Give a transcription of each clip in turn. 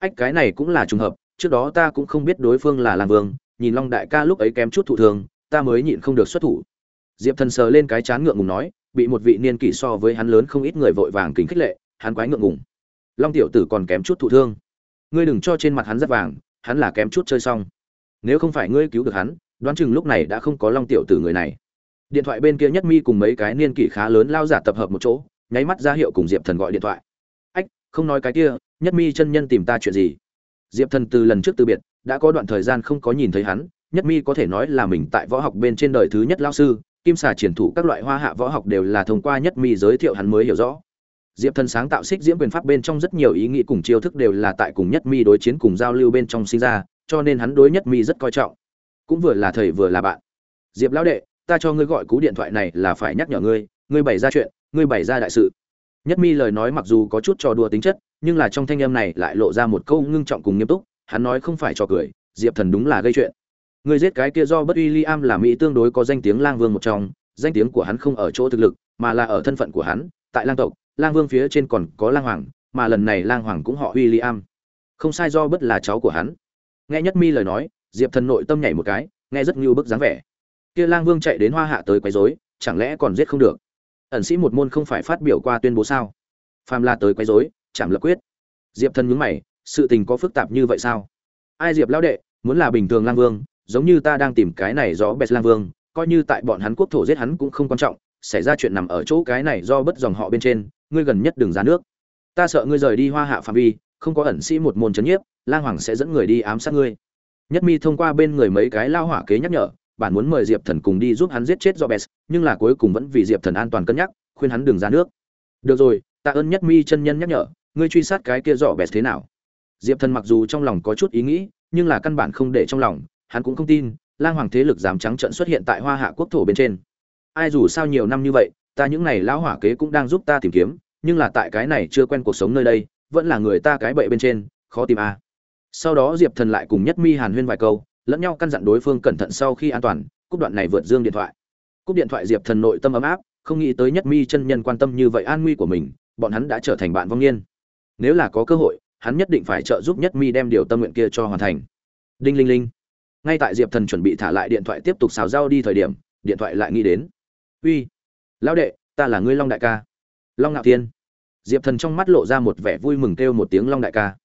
ách, cái này cũng là trùng hợp, trước đó ta cũng không biết đối phương là lang vương, nhìn long đại ca lúc ấy kém chút thụ thường ta mới nhịn không được xuất thủ. Diệp thần sờ lên cái chán ngượng ngùng nói, bị một vị niên kỷ so với hắn lớn không ít người vội vàng kính khích lệ, hắn quái ngượng ngùng. Long tiểu tử còn kém chút thụ thương. Ngươi đừng cho trên mặt hắn rất vàng, hắn là kém chút chơi xong. Nếu không phải ngươi cứu được hắn, đoán chừng lúc này đã không có long tiểu tử người này. Điện thoại bên kia nhất mi cùng mấy cái niên kỷ khá lớn lao giả tập hợp một chỗ, nháy mắt ra hiệu cùng diệp thần gọi điện thoại. Ách, không nói cái kia nhất mi chân nhân tìm ta chuyện gì? Diệp thần từ lần trước từ biệt, đã có đoạn thời gian không có nhìn thấy hắn, nhất mi có thể nói là mình tại võ học bên trên đời thứ nhất lao sư, kim xà triển thủ các loại hoa hạ võ học đều là thông qua nhất mi giới thiệu hắn mới hiểu rõ. Diệp thần sáng tạo xích diễm quyền pháp bên trong rất nhiều ý nghĩ cùng chiêu thức đều là tại cùng nhất mi đối chiến cùng giao lưu bên trong sinh ra, cho nên hắn đối nhất mi rất coi trọng. Cũng vừa là thầy vừa là bạn. Diệp lão đệ, ta cho ngươi gọi cú điện thoại này là phải nhắc nhở ngươi ngươi bày ra chuyện, ngươi bày ra đại sự. Nhất mi lời nói mặc dù có chút trò đùa tính chất nhưng là trong thanh âm này lại lộ ra một câu ngưng trọng cùng nghiêm túc, hắn nói không phải trò cười, diệp thần đúng là gây chuyện. Người giết cái kia do bất uy li am là mỹ tương đối có danh tiếng lang vương một trong, danh tiếng của hắn không ở chỗ thực lực, mà là ở thân phận của hắn, tại lang tộc, lang vương phía trên còn có lang hoàng, mà lần này lang hoàng cũng họ William. li am không sai do bất là cháu của hắn. Nghe nhất mi lời nói, diệp thần nội tâm nhảy một cái, nghe rất như bức dáng vẻ. Kia lang vương chạy đến hoa hạ tới quấy rối, chẳng lẽ còn giết không được? Ẩn sĩ một môn không phải phát biểu qua tuyên bố sao? Phàm la tới quấy rối chạm lập quyết. Diệp thần nhướng mày, sự tình có phức tạp như vậy sao? Ai diệp lão đệ, muốn là bình thường lang vương, giống như ta đang tìm cái này do bẹt lang vương, coi như tại bọn hắn quốc thổ giết hắn cũng không quan trọng, xảy ra chuyện nằm ở chỗ cái này do bất dòng họ bên trên, ngươi gần nhất đừng ra nước. Ta sợ ngươi rời đi hoa hạ phạm vi, không có ẩn sĩ một môn chấn nhiếp, lang hoàng sẽ dẫn người đi ám sát ngươi. Nhất mi thông qua bên người mấy cái lao hỏa kế nhắc nhở, bản muốn mời diệp thần cùng đi giúp hắn giết chết do bes nhưng là cuối cùng vẫn vì diệp thần an toàn cân nhắc, khuyên hắn đừng ra nước. Được rồi, tạ ơn nhất mi chân nhân nhắc nhở ngươi truy sát cái kia dọ bes thế nào? Diệp thần mặc dù trong lòng có chút ý nghĩ, nhưng là căn bản không để trong lòng, hắn cũng không tin, lang hoàng thế lực dám trắng trận xuất hiện tại hoa hạ quốc thổ bên trên. Ai dù sao nhiều năm như vậy, ta những này lão hỏa kế cũng đang giúp ta tìm kiếm, nhưng là tại cái này chưa quen cuộc sống nơi đây, vẫn là người ta cái bậy bên trên, khó tìm a. À. sau đó diệp thần lại cùng nhất mi hàn huyên vài câu, lẫn nhau căn dặn đối phương cẩn thận sau khi an toàn, cúp đoạn này vượt dương điện thoại. Cúp điện thoại diệp thần nội tâm ấm áp, không nghĩ tới nhất mi chân nhân quan tâm như vậy an nguy của mình, bọn hắn đã trở thành bạn vong niên nếu là có cơ hội, hắn nhất định phải trợ giúp nhất mi đem điều tâm nguyện kia cho hoàn thành. Đinh linh linh. Ngay tại diệp thần chuẩn bị thả lại điện thoại tiếp tục xào rau đi thời điểm, điện thoại lại nghĩ đến. Uy, lão đệ, ta là ngươi long đại ca. Long ngạo thiên. Diệp thần trong mắt lộ ra một vẻ vui mừng kêu một tiếng long đại ca.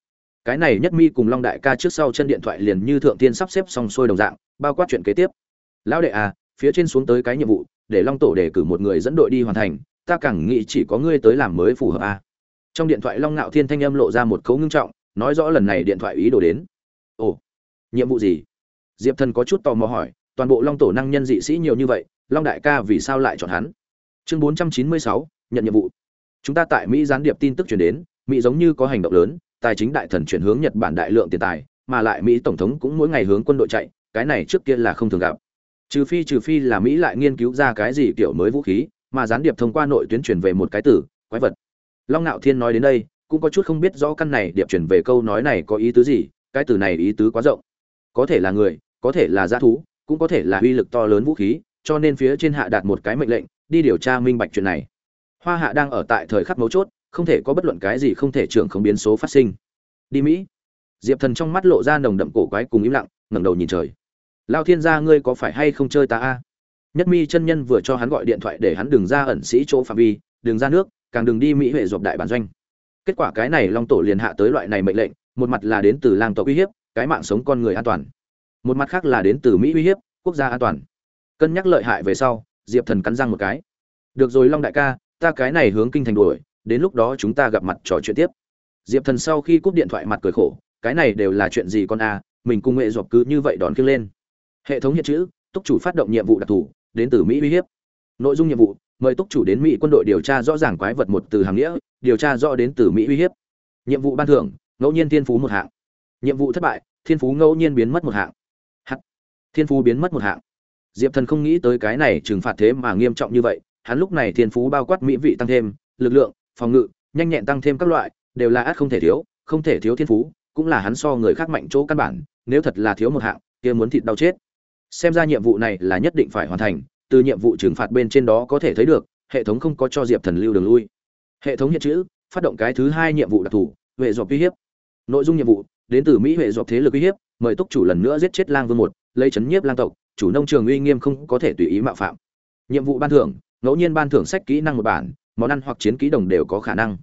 Cái này nhất mi cùng long đại ca trước sau chân điện thoại liền như thượng tiên sắp xếp xong xuôi đồng dạng, bao quát chuyện kế tiếp. Lão đệ à phía trên xuống tới cái nhiệm vụ, để long tổ đề cử một người dẫn đội đi hoàn thành, ta càng nghĩ chỉ có ngươi tới làm mới phù hợp à trong điện thoại long ngạo thiên thanh âm lộ ra một cấu ngưng trọng, nói rõ lần này điện thoại ý đồ đến. Ồ, nhiệm vụ gì? Diệp thần có chút tò mò hỏi, toàn bộ long tổ năng nhân dị sĩ nhiều như vậy, long đại ca vì sao lại chọn hắn? Chương bốn trăm chín mươi sáu, nhận nhiệm vụ. Chúng ta tại mỹ gián điệp tin tức chuyển đến, mỹ giống như có hành động lớn, tài chính đại thần chuyển hướng nhật bản đại lượng tiền tài, mà lại mỹ tổng thống cũng mỗi ngày hướng quân đội chạy, cái này trước kia là không thường gặp. Trừ phi trừ phi là mỹ lại nghiên cứu ra cái gì kiểu mới vũ khí, mà gián điệp thông qua nội tuyến chuyển về một cái tử, quái vật long nạo thiên nói đến đây, cũng có chút không biết rõ căn này điệp chuyển về câu nói này có ý tứ gì, cái từ này ý tứ quá rộng. Có thể là người, có thể là g thú, cũng có thể là uy lực to lớn vũ khí, cho nên phía trên hạ đạt một cái mệnh lệnh, đi điều tra minh bạch chuyện này. Hoa hạ đang ở tại thời khắc mấu chốt, không thể có bất luận cái gì không thể trưởng không biến số phát sinh. Đi mỹ. Diệp thần trong mắt lộ ra nồng đậm cổ quái cùng im lặng, ngẩng đầu nhìn trời. Lao thiên gia ngươi có phải hay không chơi ta a? Nhất mi chân nhân vừa cho hắn gọi điện thoại để hắn đừng ra ẩn sĩ chỗ phạm vi, đừng ra nước càng đừng đi mỹ huệ dọc đại bản doanh. Kết quả cái này long tổ liền hạ tới loại này mệnh lệnh, một mặt là đến từ lang tộc uy hiếp, cái mạng sống con người an toàn. Một mặt khác là đến từ mỹ uy hiếp, quốc gia an toàn. Cân nhắc lợi hại về sau, diệp thần cắn răng một cái. Được rồi long đại ca, ta cái này hướng kinh thành đuổi, đến lúc đó chúng ta gặp mặt trò chuyện tiếp. Diệp thần sau khi cúp điện thoại mặt cười khổ, cái này đều là chuyện gì con a, mình cùng nghệ dọc cứ như vậy đón kiêng lên. Hệ thống hiện chữ, túc chủ phát động nhiệm vụ đặc thù, đến từ mỹ uy hiếp. Nội dung nhiệm vụ mời túc chủ đến mỹ quân đội điều tra rõ ràng quái vật một từ hàng nghĩa, điều tra rõ đến từ mỹ uy hiếp. Nhiệm vụ ban thưởng, ngẫu nhiên thiên phú một hạng. Nhiệm vụ thất bại, thiên phú ngẫu nhiên biến mất một hạng. H thiên phú biến mất một hạng. Diệp thần không nghĩ tới cái này trừng phạt thế mà nghiêm trọng như vậy, hắn lúc này thiên phú bao quát mỹ vị tăng thêm, lực lượng, phòng ngự, nhanh nhẹn tăng thêm các loại, đều là át không thể thiếu, không thể thiếu thiên phú, cũng là hắn so người khác mạnh chỗ căn bản, nếu thật là thiếu một hạng, kia muốn thịt đau chết. Xem ra nhiệm vụ này là nhất định phải hoàn thành từ nhiệm vụ trừng phạt bên trên đó có thể thấy được, hệ thống không có cho diệp thần lưu đường lui. Hệ thống hiện chữ, phát động cái thứ hai nhiệm vụ đặc thù, huệ dọc uy hiếp. Nội dung nhiệm vụ, đến từ mỹ huệ dọc thế lực uy hiếp, mời túc chủ lần nữa giết chết lang vương một, lấy chấn nhiếp lang tộc, chủ nông trường uy nghiêm không có thể tùy ý mạo phạm. Nhiệm vụ ban thưởng, ngẫu nhiên ban thưởng sách kỹ năng một bản, món ăn hoặc chiến kỹ đồng đều có khả năng.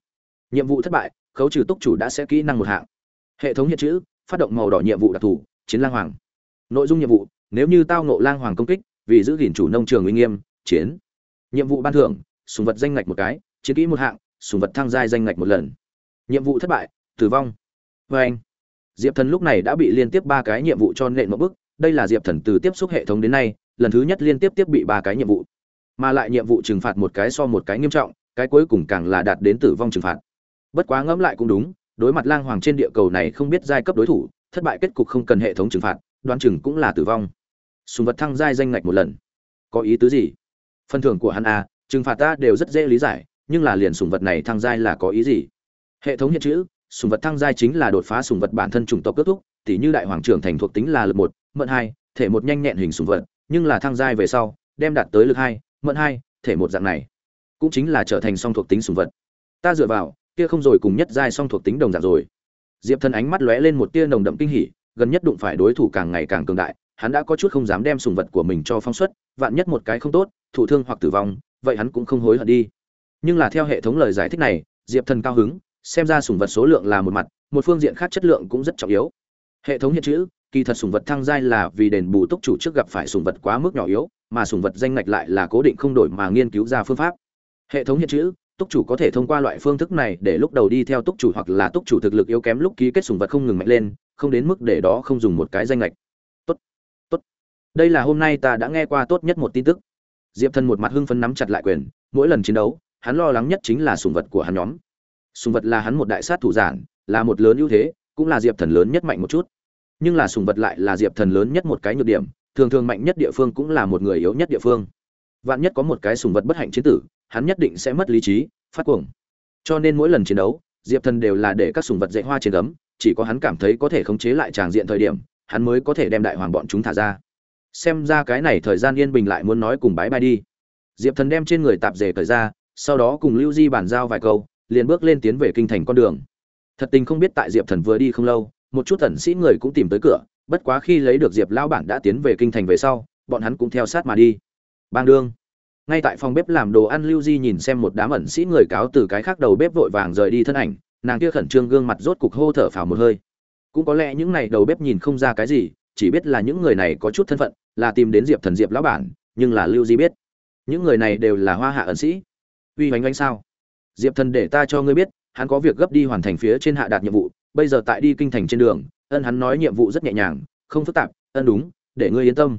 Nhiệm vụ thất bại, khấu trừ túc chủ đã sẽ kỹ năng một hạng. Hệ thống hiện chữ, phát động màu đỏ nhiệm vụ đặc thù, chiến lang hoàng. Nội dung nhiệm vụ, nếu như tao nộ lang hoàng công kích vì giữ gìn chủ nông trường uy nghiêm, chiến. Nhiệm vụ ban thưởng, sùng vật danh ngạch một cái, chiến kỹ một hạng, sùng vật thăng giai danh ngạch một lần. Nhiệm vụ thất bại, tử vong. Vê anh, diệp thần lúc này đã bị liên tiếp ba cái nhiệm vụ cho nện một bức đây là diệp thần từ tiếp xúc hệ thống đến nay, lần thứ nhất liên tiếp tiếp bị ba cái nhiệm vụ. Mà lại nhiệm vụ trừng phạt một cái so một cái nghiêm trọng, cái cuối cùng càng là đạt đến tử vong trừng phạt. Bất quá ngẫm lại cũng đúng, đối mặt lang hoàng trên địa cầu này không biết giai cấp đối thủ, thất bại kết cục không cần hệ thống trừng phạt, đoán chừng cũng là tử vong sùng vật thăng giai danh ngạch một lần. Có ý tứ gì? Phần thưởng của hắn a trừng phạt ta đều rất dễ lý giải, nhưng là liền sùng vật này thăng giai là có ý gì? Hệ thống hiện chữ, sùng vật thăng giai chính là đột phá sùng vật bản thân chủng tộc kết thúc, tỉ như đại hoàng trưởng thành thuộc tính là lực một, mận hai, thể một nhanh nhẹn hình sùng vật, nhưng là thăng giai về sau, đem đạt tới lực hai, mận hai, thể một dạng này. Cũng chính là trở thành song thuộc tính sùng vật. Ta dựa vào, kia không rồi cùng nhất giai song thuộc tính đồng dạng rồi. Diệp thần ánh mắt lóe lên một tia nồng đậm kinh hỉ, gần nhất đụng phải đối thủ càng ngày càng cường đại hắn đã có chút không dám đem sùng vật của mình cho phong suất vạn nhất một cái không tốt, thụ thương hoặc tử vong, vậy hắn cũng không hối hận đi. Nhưng là theo hệ thống lời giải thích này, diệp thần cao hứng, xem ra sùng vật số lượng là một mặt, một phương diện khác chất lượng cũng rất trọng yếu. Hệ thống hiện chữ, kỳ thật sùng vật thăng giai là vì đền bù túc chủ trước gặp phải sùng vật quá mức nhỏ yếu, mà sùng vật danh ngạch lại là cố định không đổi mà nghiên cứu ra phương pháp. Hệ thống hiện chữ túc chủ có thể thông qua loại phương thức này để lúc đầu đi theo túc chủ hoặc là túc chủ thực lực yếu kém lúc ký kết sùng vật không ngừng mạnh lên, không đến mức để đó không dùng một cái danh lệch đây là hôm nay ta đã nghe qua tốt nhất một tin tức. Diệp thần một mặt hưng phấn nắm chặt lại quyền, mỗi lần chiến đấu, hắn lo lắng nhất chính là sùng vật của hắn nhóm. Sùng vật là hắn một đại sát thủ giản, là một lớn ưu thế, cũng là diệp thần lớn nhất mạnh một chút. Nhưng là sùng vật lại là diệp thần lớn nhất một cái nhược điểm, thường thường mạnh nhất địa phương cũng là một người yếu nhất địa phương. Vạn nhất có một cái sùng vật bất hạnh chiến tử, hắn nhất định sẽ mất lý trí, phát cuồng. Cho nên mỗi lần chiến đấu, diệp thần đều là để các sùng vật dạy hoa trên gấm, chỉ có hắn cảm thấy có thể khống chế lại tràng diện thời điểm, hắn mới có thể đem đại hoàng bọn chúng thả ra xem ra cái này thời gian yên bình lại muốn nói cùng bái bai đi. Diệp thần đem trên người tạp dề cởi ra, sau đó cùng lưu di bàn giao vài câu, liền bước lên tiến về kinh thành con đường. Thật tình không biết tại diệp thần vừa đi không lâu, một chút thần sĩ người cũng tìm tới cửa, bất quá khi lấy được diệp lão bản đã tiến về kinh thành về sau, bọn hắn cũng theo sát mà đi. Bang đương. Ngay tại phòng bếp làm đồ ăn, lưu di nhìn xem một đám ẩn sĩ người cáo từ cái khác đầu bếp vội vàng rời đi thân ảnh, nàng kia khẩn trương gương mặt rốt cục hô thở phào một hơi. Cũng có lẽ những này đầu bếp nhìn không ra cái gì, chỉ biết là những người này có chút thân phận là tìm đến diệp thần diệp lão bản, nhưng là lưu di biết. Những người này đều là hoa hạ ẩn sĩ. Uy hoành oanh sao? Diệp thần để ta cho ngươi biết, hắn có việc gấp đi hoàn thành phía trên hạ đạt nhiệm vụ, bây giờ tại đi kinh thành trên đường, ân hắn nói nhiệm vụ rất nhẹ nhàng, không phức tạp, ân đúng, để ngươi yên tâm.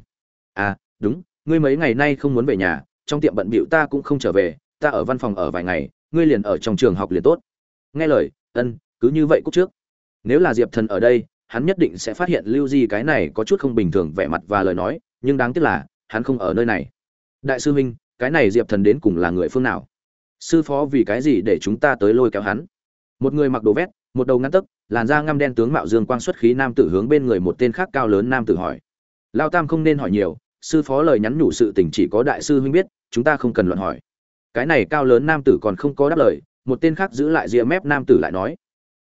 À đúng, ngươi mấy ngày nay không muốn về nhà, trong tiệm bận bịu ta cũng không trở về, ta ở văn phòng ở vài ngày, ngươi liền ở trong trường học liền tốt. Nghe lời, ân, cứ như vậy cúc trước. Nếu là diệp thần ở đây hắn nhất định sẽ phát hiện lưu di cái này có chút không bình thường vẻ mặt và lời nói, nhưng đáng tiếc là, hắn không ở nơi này. Đại sư huynh, cái này diệp thần đến cùng là người phương nào? Sư phó vì cái gì để chúng ta tới lôi kéo hắn? Một người mặc đồ vét, một đầu ngăn tấc, làn da ngăm đen tướng mạo dương quang xuất khí nam tử hướng bên người một tên khác cao lớn nam tử hỏi. Lao tam không nên hỏi nhiều, sư phó lời nhắn nhủ sự tình chỉ có đại sư huynh biết, chúng ta không cần luận hỏi. Cái này cao lớn nam tử còn không có đáp lời, một tên khác giữ lại rìa mép nam tử lại nói.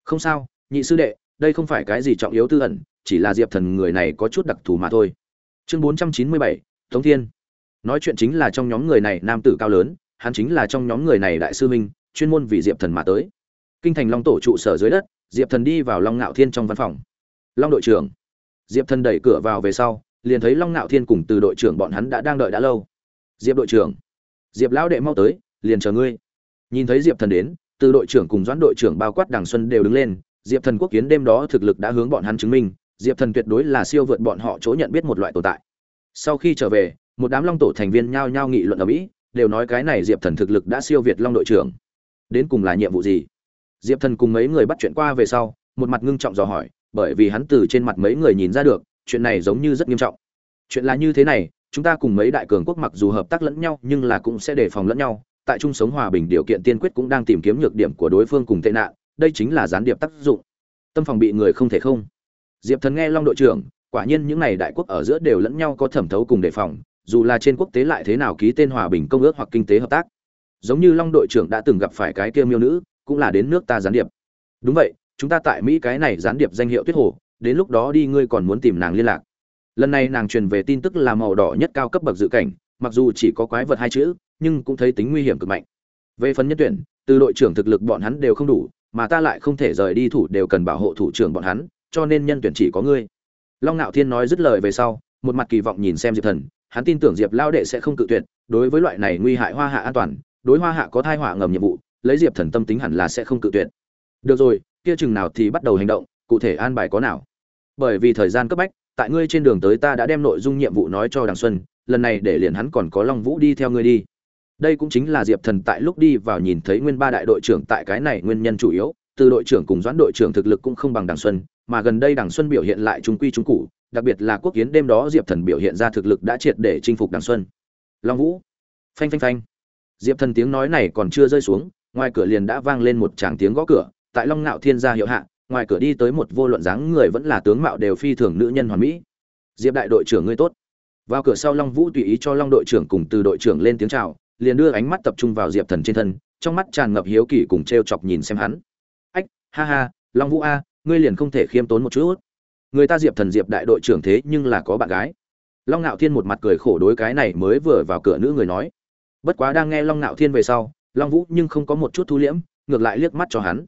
Không sao, nhị sư đệ đây không phải cái gì trọng yếu tư ẩn, chỉ là diệp thần người này có chút đặc thù mà thôi. Chương bốn trăm chín mươi bảy, tống thiên. Nói chuyện chính là trong nhóm người này nam tử cao lớn, hắn chính là trong nhóm người này đại sư minh chuyên môn vì diệp thần mà tới. Kinh thành long tổ trụ sở dưới đất, diệp thần đi vào long ngạo thiên trong văn phòng. Long đội trưởng. Diệp thần đẩy cửa vào về sau, liền thấy long ngạo thiên cùng từ đội trưởng bọn hắn đã đang đợi đã lâu. Diệp đội trưởng. Diệp lão đệ mau tới, liền chờ ngươi. Nhìn thấy diệp thần đến, từ đội trưởng cùng doãn đội trưởng bao quát đằng xuân đều đứng lên diệp thần quốc kiến đêm đó thực lực đã hướng bọn hắn chứng minh, diệp thần tuyệt đối là siêu vượt bọn họ chỗ nhận biết một loại tồn tại. Sau khi trở về, một đám long tổ thành viên nhao nhao nghị luận ở mỹ, đều nói cái này diệp thần thực lực đã siêu việt long đội trưởng. Đến cùng là nhiệm vụ gì? Diệp thần cùng mấy người bắt chuyện qua về sau, một mặt ngưng trọng dò hỏi, bởi vì hắn từ trên mặt mấy người nhìn ra được, chuyện này giống như rất nghiêm trọng. Chuyện là như thế này, chúng ta cùng mấy đại cường quốc mặc dù hợp tác lẫn nhau, nhưng là cũng sẽ đề phòng lẫn nhau. Tại chung sống hòa bình điều kiện tiên quyết cũng đang tìm kiếm nhược điểm của đối phương cùng tệ nạn đây chính là gián điệp tác dụng. Tâm phòng bị người không thể không. Diệp thần nghe long đội trưởng, quả nhiên những n à y đại quốc ở giữa đều lẫn nhau có thẩm thấu cùng đề phòng, dù là trên quốc tế lại thế nào ký tên hòa bình công ước hoặc kinh tế hợp tác. Giống như long đội trưởng đã từng gặp phải cái kia miêu nữ, cũng là đến nước ta gián điệp. Đúng vậy, chúng ta tại mỹ cái này gián điệp danh hiệu tuyết hồ, đến lúc đó đi ngươi còn muốn tìm nàng liên lạc. Lần này nàng truyền về tin tức là màu đỏ nhất cao cấp bậc dự cảnh, mặc dù chỉ có quái vật hai chữ, nhưng cũng thấy tính nguy hiểm cực mạnh. Về phần nhân tuyển, từ đội trưởng thực lực bọn hắn đều không đủ mà ta lại không thể rời đi thủ đều cần bảo hộ thủ trưởng bọn hắn, cho nên nhân tuyển chỉ có ngươi. Long ngạo thiên nói dứt lời về sau, một mặt kỳ vọng nhìn xem diệp thần, hắn tin tưởng diệp lao đệ sẽ không cự tuyệt, đối với loại này nguy hại hoa hạ an toàn, đối hoa hạ có thai họa ngầm nhiệm vụ, lấy diệp thần tâm tính hẳn là sẽ không cự tuyệt. Được rồi, kia chừng nào thì bắt đầu hành động, cụ thể an bài có nào? Bởi vì thời gian cấp bách, tại ngươi trên đường tới ta đã đem nội dung nhiệm vụ nói cho đằng xuân, lần này để liền hắn còn có long vũ đi theo ngươi đi đây cũng chính là diệp thần tại lúc đi vào nhìn thấy nguyên ba đại đội trưởng tại cái này nguyên nhân chủ yếu, từ đội trưởng cùng doãn đội trưởng thực lực cũng không bằng đằng xuân, mà gần đây đằng xuân biểu hiện lại trung quy trung cụ đặc biệt là quốc kiến đêm đó diệp thần biểu hiện ra thực lực đã triệt để chinh phục đằng xuân. Long vũ. Phanh phanh phanh. Diệp thần tiếng nói này còn chưa rơi xuống, ngoài cửa liền đã vang lên một tràng tiếng gõ cửa, tại long ngạo thiên gia hiệu hạ, ngoài cửa đi tới một vô luận dáng người vẫn là tướng mạo đều phi thường nữ nhân hoàn mỹ. Diệp đại đội trưởng ngươi tốt. Vào cửa sau long vũ tùy ý cho long đội trưởng cùng từ đội trưởng lên tiếng chào liền đưa ánh mắt tập trung vào diệp thần trên thân, trong mắt tràn ngập hiếu kỳ cùng t r e o chọc nhìn xem hắn. Ách, ha ha, long vũ a, ngươi liền không thể khiêm tốn một chút. Người ta diệp thần diệp đại đội trưởng thế nhưng là có bạn gái. Long ngạo thiên một mặt cười khổ đối cái này mới vừa vào cửa nữ người nói. Bất quá đang nghe long ngạo thiên về sau, long vũ nhưng không có một chút thu liễm, ngược lại liếc mắt cho hắn.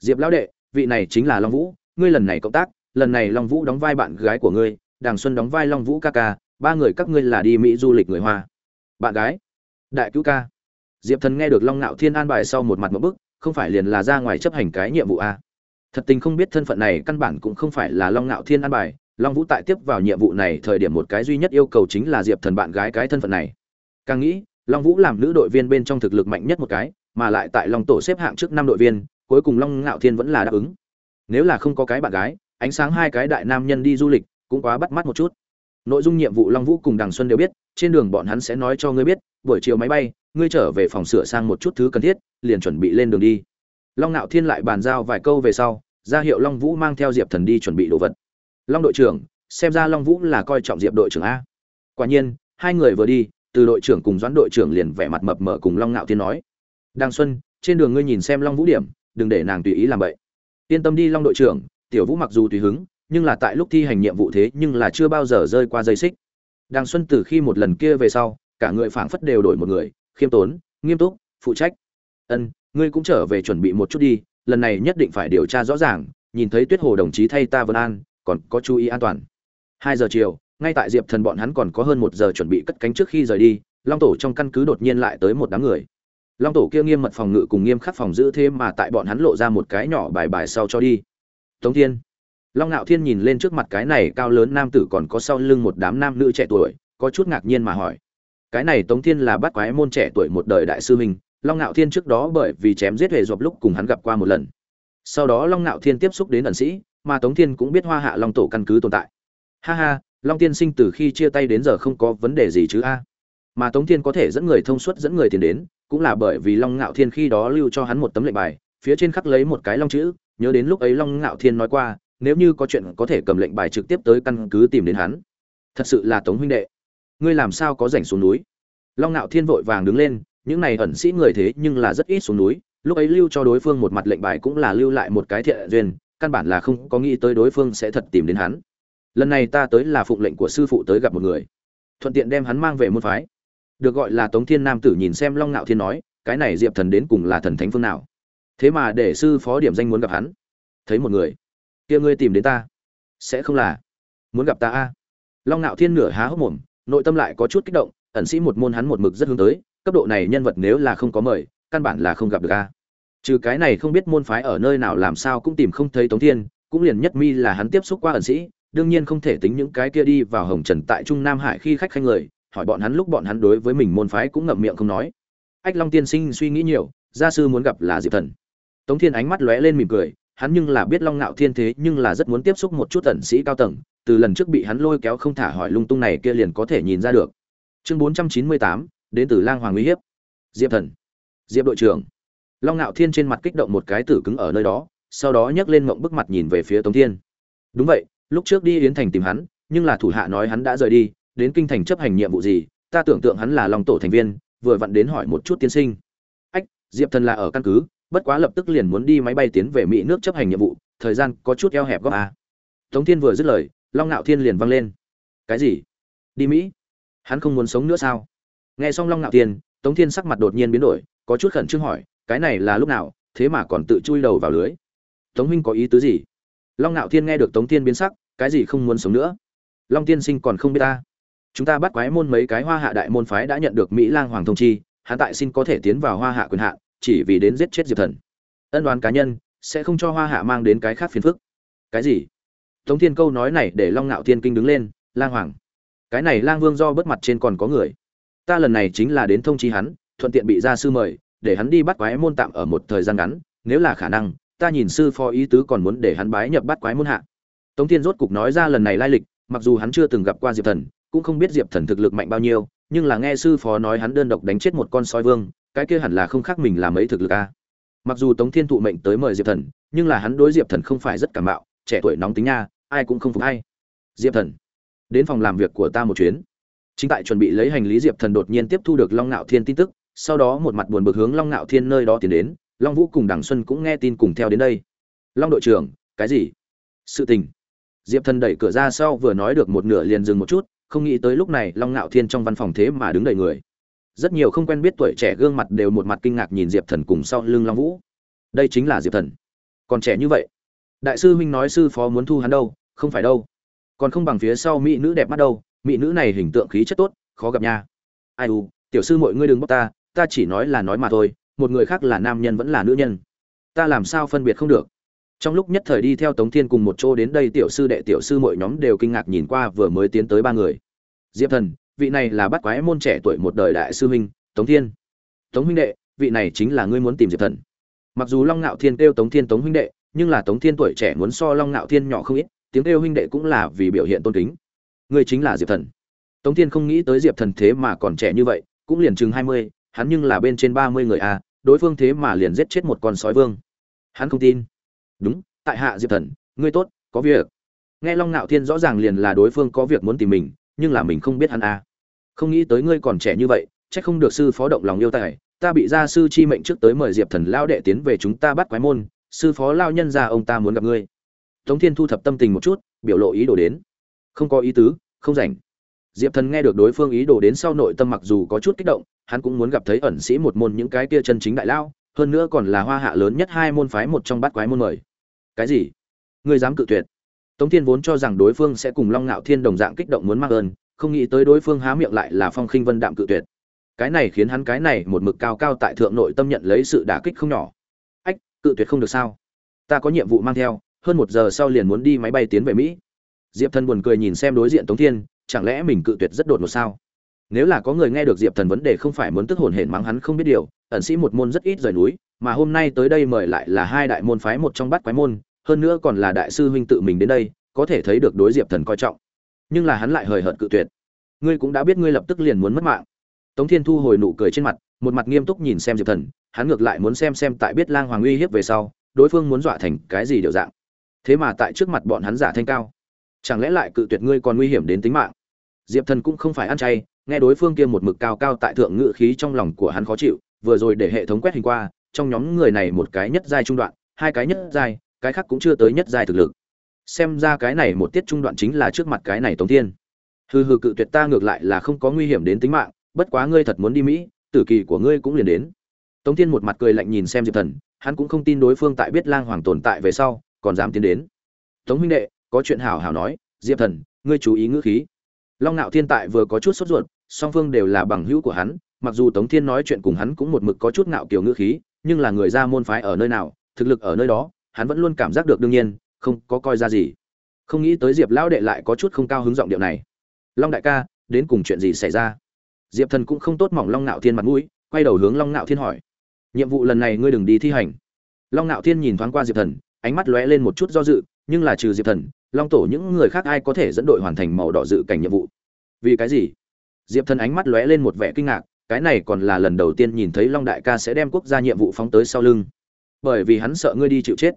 Diệp lão đệ, vị này chính là long vũ, ngươi lần này cộng tác, lần này long vũ đóng vai bạn gái của ngươi, đàng xuân đóng vai long vũ ca ca, ba người các ngươi là đi mỹ du lịch người hoa. Bạn gái? Đại cứu ca. Diệp thần nghe được long ngạo thiên an bài sau một mặt một bức, không phải liền là ra ngoài chấp hành cái nhiệm vụ a thật tình không biết thân phận này căn bản cũng không phải là long ngạo thiên an bài, long vũ tại tiếp vào nhiệm vụ này thời điểm một cái duy nhất yêu cầu chính là diệp thần bạn gái cái thân phận này. Càng nghĩ, long vũ làm nữ đội viên bên trong thực lực mạnh nhất một cái, mà lại tại long tổ xếp hạng trước năm đội viên, cuối cùng long ngạo thiên vẫn là đáp ứng. Nếu là không có cái bạn gái, ánh sáng hai cái đại nam nhân đi du lịch cũng quá bắt mắt một chút nội dung nhiệm vụ long vũ cùng đằng xuân đều biết, trên đường bọn hắn sẽ nói cho ngươi biết, buổi chiều máy bay, ngươi trở về phòng sửa sang một chút thứ cần thiết, liền chuẩn bị lên đường đi. Long ngạo thiên lại bàn giao vài câu về sau, ra hiệu long vũ mang theo diệp thần đi chuẩn bị đồ vật. Long đội trưởng, xem ra long vũ là coi trọng diệp đội trưởng a. Quả nhiên, hai người vừa đi, từ đội trưởng cùng doãn đội trưởng liền vẻ mặt mập mờ cùng long ngạo thiên nói, Đằng xuân, trên đường ngươi nhìn xem long vũ điểm, đừng để nàng tùy ý làm vậy yên tâm đi long đội trưởng, tiểu vũ mặc dù tùy hứng nhưng là tại lúc thi hành nhiệm vụ thế nhưng là chưa bao giờ rơi qua dây xích. Đàng xuân từ khi một lần kia về sau, cả người phảng phất đều đổi một người, khiêm tốn, nghiêm túc, phụ trách. Ân, ngươi cũng trở về chuẩn bị một chút đi, lần này nhất định phải điều tra rõ ràng, nhìn thấy tuyết hồ đồng chí thay ta vân an, còn có chú ý an toàn. Hai giờ chiều, ngay tại diệp thần bọn hắn còn có hơn một giờ chuẩn bị cất cánh trước khi rời đi, long tổ trong căn cứ đột nhiên lại tới một đám người. Long tổ kia nghiêm mật phòng ngự cùng nghiêm khắc phòng giữ thêm mà tại bọn hắn lộ ra một cái nhỏ bài bài sau cho đi. Tống thiên long ngạo thiên nhìn lên trước mặt cái này cao lớn nam tử còn có sau lưng một đám nam nữ trẻ tuổi, có chút ngạc nhiên mà hỏi. Cái này tống thiên là bắt quái môn trẻ tuổi một đời đại sư huynh, long ngạo thiên trước đó bởi vì chém giết hệ dọc lúc cùng hắn gặp qua một lần. Sau đó long ngạo thiên tiếp xúc đến ẩn sĩ, mà tống thiên cũng biết hoa hạ long tổ căn cứ tồn tại. Ha ha, long tiên sinh từ khi chia tay đến giờ không có vấn đề gì chứ a? Mà tống thiên có thể dẫn người thông suốt dẫn người tiền đến, cũng là bởi vì long ngạo thiên khi đó lưu cho hắn một tấm lệnh bài, phía trên khắc lấy một cái long chữ, nhớ đến lúc ấy long ngạo thiên nói qua nếu như có chuyện có thể cầm lệnh bài trực tiếp tới căn cứ tìm đến hắn. Thật sự là tống huynh đệ. Ngươi làm sao có rảnh xuống núi? Long ngạo thiên vội vàng đứng lên, những này ẩn sĩ người thế nhưng là rất ít xuống núi. Lúc ấy lưu cho đối phương một mặt lệnh bài cũng là lưu lại một cái thiện duyên, căn bản là không có nghĩ tới đối phương sẽ thật tìm đến hắn. Lần này ta tới là phụng lệnh của sư phụ tới gặp một người. Thuận tiện đem hắn mang về môn phái. Được gọi là tống thiên nam tử nhìn xem long ngạo thiên nói, cái này diệp thần đến cùng là thần thánh phương nào? Thế mà để sư phó điểm danh muốn gặp hắn. Thấy một người kia ngươi tìm đến ta. Sẽ không là. Muốn gặp ta a? Long ngạo thiên nửa há hốc mồm, nội tâm lại có chút kích động, ẩn sĩ một môn hắn một mực rất hướng tới, cấp độ này nhân vật nếu là không có mời, căn bản là không gặp được a. Trừ cái này không biết môn phái ở nơi nào làm sao cũng tìm không thấy tống thiên, cũng liền nhất mi là hắn tiếp xúc qua ẩn sĩ, đương nhiên không thể tính những cái kia đi vào hồng trần tại trung nam hải khi khách khanh người, hỏi bọn hắn lúc bọn hắn đối với mình môn phái cũng ngậm miệng không nói. Ách long tiên sinh suy nghĩ nhiều, gia sư muốn gặp là diệp thần. Tống thiên ánh mắt lóe lên mỉm cười hắn nhưng là biết long ngạo thiên thế nhưng là rất muốn tiếp xúc một chút tần sĩ cao tầng, từ lần trước bị hắn lôi kéo không thả hỏi lung tung này kia liền có thể nhìn ra được. Chương bốn trăm chín mươi tám, đến từ lang hoàng uy hiếp. Diệp thần. Diệp đội trưởng. Long ngạo thiên trên mặt kích động một cái tử cứng ở nơi đó, sau đó nhấc lên mộng bức mặt nhìn về phía tống thiên. Đúng vậy, lúc trước đi yến thành tìm hắn, nhưng là thủ hạ nói hắn đã rời đi, đến kinh thành chấp hành nhiệm vụ gì, ta tưởng tượng hắn là long tổ thành viên, vừa vặn đến hỏi một chút tiên sinh. Ách, diệp thần là ở căn cứ bất quá lập tức liền muốn đi máy bay tiến về mỹ nước chấp hành nhiệm vụ, thời gian có chút eo hẹp góc a tống thiên vừa dứt lời, long ngạo thiên liền văng lên. Cái gì? Đi mỹ? Hắn không muốn sống nữa sao? Nghe xong long ngạo thiên, tống thiên sắc mặt đột nhiên biến đổi, có chút khẩn trương hỏi, cái này là lúc nào, thế mà còn tự chui đầu vào lưới? Tống huynh có ý tứ gì? Long ngạo thiên nghe được tống thiên biến sắc, cái gì không muốn sống nữa? Long tiên sinh còn không biết ta. Chúng ta bắt quái môn mấy cái hoa hạ đại môn phái đã nhận được mỹ lang hoàng thông chi, hắn tại xin có thể tiến vào hoa hạ quyền hạ chỉ vì đến giết chết diệp thần. Ân đoán cá nhân sẽ không cho hoa hạ mang đến cái khác phiền phức. Cái gì? Tống thiên câu nói này để long ngạo thiên kinh đứng lên, lang hoàng. Cái này lang vương do bất mặt trên còn có người. Ta lần này chính là đến thông chi hắn, thuận tiện bị gia sư mời, để hắn đi bắt quái môn tạm ở một thời gian ngắn, nếu là khả năng, ta nhìn sư phó ý tứ còn muốn để hắn bái nhập bắt quái môn hạ. Tống thiên rốt cục nói ra lần này lai lịch, mặc dù hắn chưa từng gặp qua diệp thần, cũng không biết diệp thần thực lực mạnh bao nhiêu, nhưng là nghe sư phó nói hắn đơn độc đánh chết một con sói vương cái kia hẳn là không khác mình làm ấy thực lực a. Mặc dù tống thiên thụ mệnh tới mời diệp thần, nhưng là hắn đối diệp thần không phải rất cảm mạo, trẻ tuổi nóng tính nha, ai cũng không phục hay. Diệp thần, đến phòng làm việc của ta một chuyến. Chính tại chuẩn bị lấy hành lý, diệp thần đột nhiên tiếp thu được long ngạo thiên tin tức, sau đó một mặt buồn bực hướng long ngạo thiên nơi đó tiến đến, long vũ cùng đằng xuân cũng nghe tin cùng theo đến đây. Long đội trưởng, cái gì? Sự tình. Diệp thần đẩy cửa ra sau vừa nói được một nửa liền dừng một chút, không nghĩ tới lúc này long ngạo thiên trong văn phòng thế mà đứng đầy người rất nhiều không quen biết tuổi trẻ gương mặt đều một mặt kinh ngạc nhìn diệp thần cùng sau lưng long vũ. Đây chính là diệp thần. Còn trẻ như vậy. Đại sư huynh nói sư phó muốn thu hắn đâu, không phải đâu. Còn không bằng phía sau mỹ nữ đẹp mắt đâu, mỹ nữ này hình tượng khí chất tốt, khó gặp nha. Ai u, tiểu sư mọi ngươi đừng bóc ta ta chỉ nói là nói mà thôi, một người khác là nam nhân vẫn là nữ nhân. Ta làm sao phân biệt không được. Trong lúc nhất thời đi theo tống thiên cùng một chỗ đến đây tiểu sư đệ tiểu sư mọi nhóm đều kinh ngạc nhìn qua vừa mới tiến tới ba người. Diệp thần vị này là bắt quái môn trẻ tuổi một đời đại sư huynh, tống thiên. Tống huynh đệ, vị này chính là ngươi muốn tìm diệp thần. Mặc dù long ngạo thiên kêu tống thiên tống huynh đệ, nhưng là tống thiên tuổi trẻ muốn so long ngạo thiên nhỏ không ít, tiếng kêu huynh đệ cũng là vì biểu hiện tôn kính. Ngươi chính là diệp thần. Tống thiên không nghĩ tới diệp thần thế mà còn trẻ như vậy, cũng liền chừng hai mươi, hắn nhưng là bên trên ba mươi người à đối phương thế mà liền giết chết một con sói vương. Hắn không tin. Đúng, tại hạ diệp thần, ngươi tốt, có việc. Nghe long ngạo thiên rõ ràng liền là đối phương có việc muốn tìm mình, nhưng là mình không biết hắn à không nghĩ tới ngươi còn trẻ như vậy, chắc không được sư phó động lòng yêu tài. Ta bị gia sư chi mệnh trước tới mời diệp thần lao đệ tiến về chúng ta bắt quái môn, sư phó lao nhân ra ông ta muốn gặp ngươi. Tống thiên thu thập tâm tình một chút, biểu lộ ý đồ đến. Không có ý tứ, không rảnh. Diệp thần nghe được đối phương ý đồ đến sau nội tâm mặc dù có chút kích động, hắn cũng muốn gặp thấy ẩn sĩ một môn những cái kia chân chính đại lao, hơn nữa còn là hoa hạ lớn nhất hai môn phái một trong bát quái môn mời. Cái gì? Ngươi dám cự tuyệt. Tống thiên vốn cho rằng đối phương sẽ cùng long ngạo thiên đồng dạng kích động muốn mang ơn không nghĩ tới đối phương há miệng lại là phong khinh vân đạm cự tuyệt. Cái này khiến hắn cái này một mực cao cao tại thượng nội tâm nhận lấy sự đả kích không nhỏ. Ách, cự tuyệt không được sao? Ta có nhiệm vụ mang theo, hơn một giờ sau liền muốn đi máy bay tiến về mỹ. Diệp thần buồn cười nhìn xem đối diện tống thiên, chẳng lẽ mình cự tuyệt rất đột ngột sao? Nếu là có người nghe được diệp thần vấn đề không phải muốn tức hồn hển mắng hắn không biết điều, ẩn sĩ một môn rất ít rời núi, mà hôm nay tới đây mời lại là hai đại môn phái một trong bát quái môn, hơn nữa còn là đại sư huynh tự mình đến đây, có thể thấy được đối diệp thần coi trọng nhưng là hắn lại hời hợt cự tuyệt. Ngươi cũng đã biết ngươi lập tức liền muốn mất mạng. Tống thiên thu hồi nụ cười trên mặt, một mặt nghiêm túc nhìn xem diệp thần, hắn ngược lại muốn xem xem tại biết lang hoàng uy hiếp về sau, đối phương muốn dọa thành cái gì điều dạng. Thế mà tại trước mặt bọn hắn giả thanh cao. Chẳng lẽ lại cự tuyệt ngươi còn nguy hiểm đến tính mạng? Diệp thần cũng không phải ăn chay, nghe đối phương kia một mực cao cao tại thượng ngự khí trong lòng của hắn khó chịu, vừa rồi để hệ thống quét hình qua, trong nhóm người này một cái nhất giai trung đoạn, hai cái nhất giai, cái khác cũng chưa tới nhất giai thực lực xem ra cái này một tiết trung đoạn chính là trước mặt cái này tống thiên. Hừ hừ cự tuyệt ta ngược lại là không có nguy hiểm đến tính mạng, bất quá ngươi thật muốn đi mỹ, tử kỳ của ngươi cũng liền đến. Tống thiên một mặt cười lạnh nhìn xem diệp thần, hắn cũng không tin đối phương tại biết lang hoàng tồn tại về sau, còn dám tiến đến. Tống huynh đệ, có chuyện hảo hảo nói, diệp thần, ngươi chú ý ngữ khí. Long nạo thiên tại vừa có chút sốt ruột, song phương đều là bằng hữu của hắn, mặc dù tống thiên nói chuyện cùng hắn cũng một mực có chút ngạo kiểu ngữ khí, nhưng là người ra môn phái ở nơi nào, thực lực ở nơi đó, hắn vẫn luôn cảm giác được đương nhiên không có coi ra gì. Không nghĩ tới diệp lão đệ lại có chút không cao hứng giọng điệu này. Long đại ca, đến cùng chuyện gì xảy ra? Diệp thần cũng không tốt mỏng long nạo thiên mặt mũi, quay đầu hướng long nạo thiên hỏi. Nhiệm vụ lần này ngươi đừng đi thi hành. Long nạo thiên nhìn thoáng qua diệp thần, ánh mắt lóe lên một chút do dự, nhưng là trừ diệp thần, long tổ những người khác ai có thể dẫn đội hoàn thành màu đỏ dự cảnh nhiệm vụ? Vì cái gì? Diệp thần ánh mắt lóe lên một vẻ kinh ngạc, cái này còn là lần đầu tiên nhìn thấy long đại ca sẽ đem quốc gia nhiệm vụ phóng tới sau lưng. Bởi vì hắn sợ ngươi đi chịu chết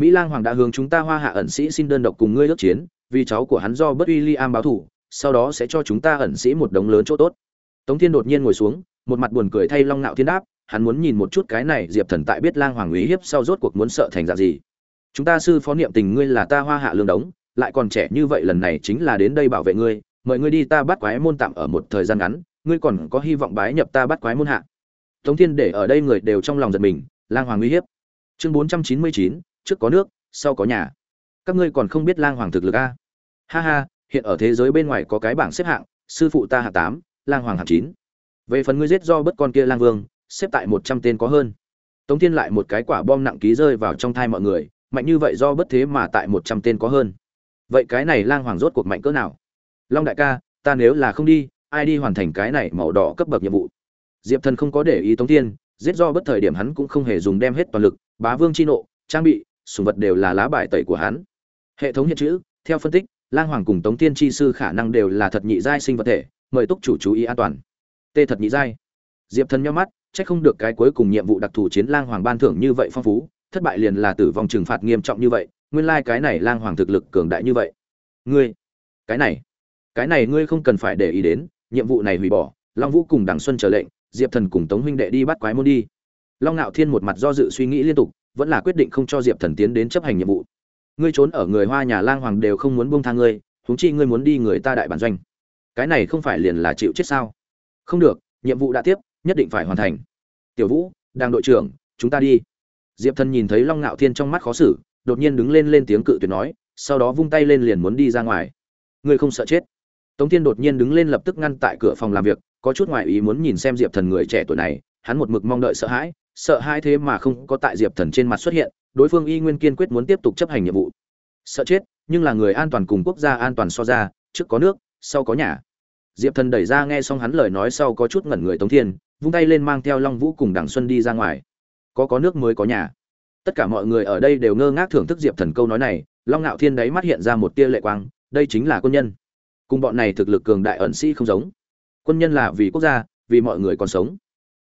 mỹ lang hoàng đã hướng chúng ta hoa hạ ẩn sĩ xin đơn độc cùng ngươi ước chiến, vì cháu của hắn do bất uy li báo thủ, sau đó sẽ cho chúng ta ẩn sĩ một đống lớn chỗ tốt. Tống thiên đột nhiên ngồi xuống, một mặt buồn cười thay long nạo thiên đáp, hắn muốn nhìn một chút cái này diệp thần tại biết lang hoàng uy hiếp sau rốt cuộc muốn sợ thành dạng gì. Chúng ta sư phó niệm tình ngươi là ta hoa hạ lương đống, lại còn trẻ như vậy lần này chính là đến đây bảo vệ ngươi, mời ngươi đi ta bắt quái môn tạm ở một thời gian ngắn, ngươi còn có hy vọng bái nhập ta bắt quái môn hạ. Tống thiên để ở đây người đều trong lòng giật mình, lang hoàng uy hiếp. Chương bốn trăm chín mươi chín trước có nước, sau có nhà. Các ngươi còn không biết lang hoàng thực lực a? Ha ha, hiện ở thế giới bên ngoài có cái bảng xếp hạng, sư phụ ta hạng tám, lang hoàng hạng chín. Về phần ngươi giết do bất con kia lang vương, xếp tại một trăm tên có hơn. Tống thiên lại một cái quả bom nặng ký rơi vào trong thai mọi người, mạnh như vậy do bất thế mà tại một trăm tên có hơn. Vậy cái này lang hoàng rốt cuộc mạnh cỡ nào? Long đại ca, ta nếu là không đi, ai đi hoàn thành cái này màu đỏ cấp bậc nhiệm vụ? Diệp thần không có để ý tống thiên, giết do bất thời điểm hắn cũng không hề dùng đem hết toàn lực, bá vương chi nộ, trang bị sùng vật đều là lá bài tẩy của hắn. Hệ thống hiện chữ, theo phân tích, lang hoàng cùng tống tiên chi sư khả năng đều là thật nhị giai sinh vật thể, mời túc chủ chú ý an toàn. Tê thật nhị giai. Diệp thần nhau mắt, chắc không được cái cuối cùng nhiệm vụ đặc thù chiến lang hoàng ban thưởng như vậy phong phú, thất bại liền là tử vong trừng phạt nghiêm trọng như vậy, nguyên lai cái này lang hoàng thực lực cường đại như vậy. Ngươi, cái này cái này ngươi không cần phải để ý đến, nhiệm vụ này hủy bỏ, long vũ cùng Đặng xuân trở lệnh, diệp thần cùng tống huynh đệ đi bắt quái môn đi. Long ngạo thiên một mặt do dự suy nghĩ liên tục vẫn là quyết định không cho diệp thần tiến đến chấp hành nhiệm vụ. Ngươi trốn ở người hoa nhà lang hoàng đều không muốn buông tha ngươi, huống chi ngươi muốn đi người ta đại bản doanh. Cái này không phải liền là chịu chết sao? Không được, nhiệm vụ đã tiếp, nhất định phải hoàn thành. Tiểu vũ, đang đội trưởng, chúng ta đi. Diệp thần nhìn thấy long ngạo thiên trong mắt khó xử, đột nhiên đứng lên lên tiếng cự tuyệt nói, sau đó vung tay lên liền muốn đi ra ngoài. Ngươi không sợ chết. Tống thiên đột nhiên đứng lên lập tức ngăn tại cửa phòng làm việc, có chút ngoại ý muốn nhìn xem diệp thần người trẻ tuổi này, hắn một mực mong đợi sợ hãi sợ hai thế mà không có tại diệp thần trên mặt xuất hiện, đối phương y nguyên kiên quyết muốn tiếp tục chấp hành nhiệm vụ. Sợ chết, nhưng là người an toàn cùng quốc gia an toàn so ra, trước có nước, sau có nhà. Diệp thần đẩy ra nghe xong hắn lời nói sau có chút ngẩn người tống thiên, vung tay lên mang theo long vũ cùng đằng xuân đi ra ngoài. Có có nước mới có nhà. Tất cả mọi người ở đây đều ngơ ngác thưởng thức diệp thần câu nói này, long ngạo thiên đấy mắt hiện ra một tia lệ quang, đây chính là quân nhân. Cùng bọn này thực lực cường đại ẩn sĩ không giống. Quân nhân là vì quốc gia, vì mọi người còn sống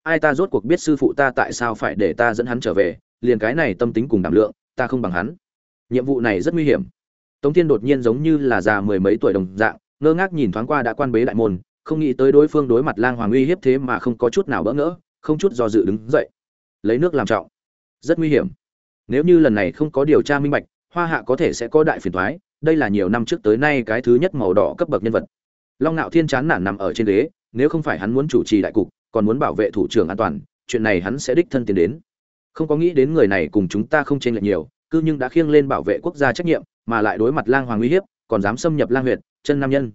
ai ta rốt cuộc biết sư phụ ta tại sao phải để ta dẫn hắn trở về, liền cái này tâm tính cùng đảm lượng, ta không bằng hắn. Nhiệm vụ này rất nguy hiểm. Tống thiên đột nhiên giống như là già mười mấy tuổi đồng dạng, ngơ ngác nhìn thoáng qua đã quan bế đại môn, không nghĩ tới đối phương đối mặt lang hoàng uy hiếp thế mà không có chút nào bỡ ngỡ, không chút do dự đứng dậy. Lấy nước làm trọng. Rất nguy hiểm. Nếu như lần này không có điều tra minh bạch, hoa hạ có thể sẽ có đại phiền thoái đây là nhiều năm trước tới nay cái thứ nhất màu đỏ cấp bậc nhân vật. Long nạo thiên chán nản nằm ở trên ghế, nếu không phải hắn muốn chủ trì đại cục còn muốn bảo vệ thủ trưởng an toàn, chuyện này hắn sẽ đích thân tiến đến. Không có nghĩ đến người này cùng chúng ta không chênh lệch nhiều, cư nhưng đã khiêng lên bảo vệ quốc gia trách nhiệm, mà lại đối mặt lang hoàng uy hiếp, còn dám xâm nhập lang huyệt chân nam nhân.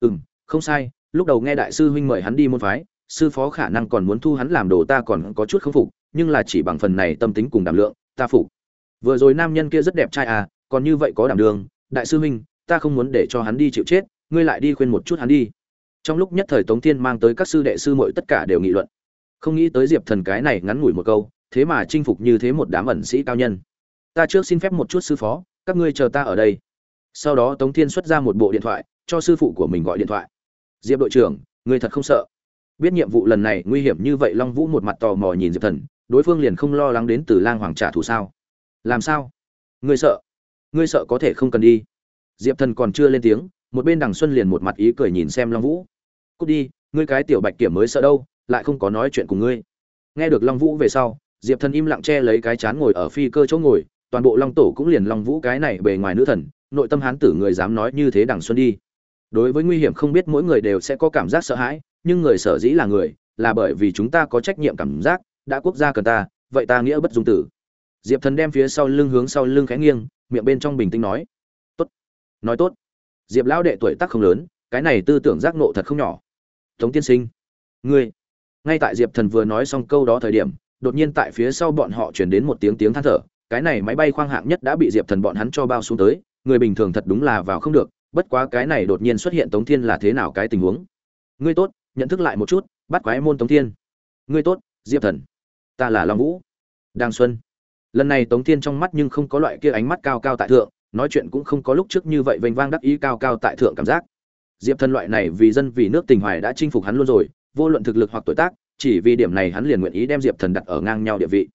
Ừ không sai, lúc đầu nghe đại sư huynh mời hắn đi môn phái, sư phó khả năng còn muốn thu hắn làm đồ ta còn có chút không phục, nhưng là chỉ bằng phần này tâm tính cùng đảm lượng, ta phục. Vừa rồi nam nhân kia rất đẹp trai à còn như vậy có đảm đường, đại sư huynh, ta không muốn để cho hắn đi chịu chết, ngươi lại đi khuyên một chút hắn đi trong lúc nhất thời tống thiên mang tới các sư đệ sư muội tất cả đều nghị luận. Không nghĩ tới diệp thần cái này ngắn ngủi một câu, thế mà chinh phục như thế một đám ẩn sĩ cao nhân. Ta trước xin phép một chút sư phó, các ngươi chờ ta ở đây. Sau đó tống thiên xuất ra một bộ điện thoại, cho sư phụ của mình gọi điện thoại. Diệp đội trưởng, ngươi thật không sợ? Biết nhiệm vụ lần này nguy hiểm như vậy long vũ một mặt tò mò nhìn diệp thần, đối phương liền không lo lắng đến từ lang hoàng trả thù sao? Làm sao? Ngươi sợ? Ngươi sợ có thể không cần đi. Diệp thần còn chưa lên tiếng, một bên đằng xuân liền một mặt ý cười nhìn xem long vũ cút đi, ngươi cái tiểu bạch kiểm mới sợ đâu, lại không có nói chuyện cùng ngươi. Nghe được long vũ về sau, diệp thần im lặng che lấy cái chán ngồi ở phi cơ chỗ ngồi, toàn bộ long tổ cũng liền long vũ cái này bề ngoài nữ thần, nội tâm hán tử người dám nói như thế đằng xuân đi. Đối với nguy hiểm không biết mỗi người đều sẽ có cảm giác sợ hãi, nhưng người sở dĩ là người, là bởi vì chúng ta có trách nhiệm cảm giác, đã quốc gia cần ta, vậy ta nghĩa bất dung tử. Diệp thần đem phía sau lưng hướng sau lưng khẽ nghiêng, miệng bên trong bình tĩnh nói. Tốt nói tốt. Diệp lão đệ tuổi tác không lớn, cái này tư tưởng giác nộ thật không nhỏ tống tiên sinh. Ngươi. Ngay tại diệp thần vừa nói xong câu đó thời điểm, đột nhiên tại phía sau bọn họ chuyển đến một tiếng tiếng than thở. Cái này máy bay khoang hạng nhất đã bị diệp thần bọn hắn cho bao xuống tới. Người bình thường thật đúng là vào không được. Bất quá cái này đột nhiên xuất hiện tống thiên là thế nào cái tình huống? Ngươi tốt, nhận thức lại một chút, bắt quái môn tống thiên. Ngươi tốt, diệp thần. Ta là long vũ. Đang xuân. Lần này tống thiên trong mắt nhưng không có loại kia ánh mắt cao cao tại thượng, nói chuyện cũng không có lúc trước như vậy vênh vang đắc ý cao cao tại thượng cảm giác diệp thần loại này vì dân vì nước tình hoài đã chinh phục hắn luôn rồi, vô luận thực lực hoặc tuổi tác, chỉ vì điểm này hắn liền nguyện ý đem diệp thần đặt ở ngang nhau địa vị.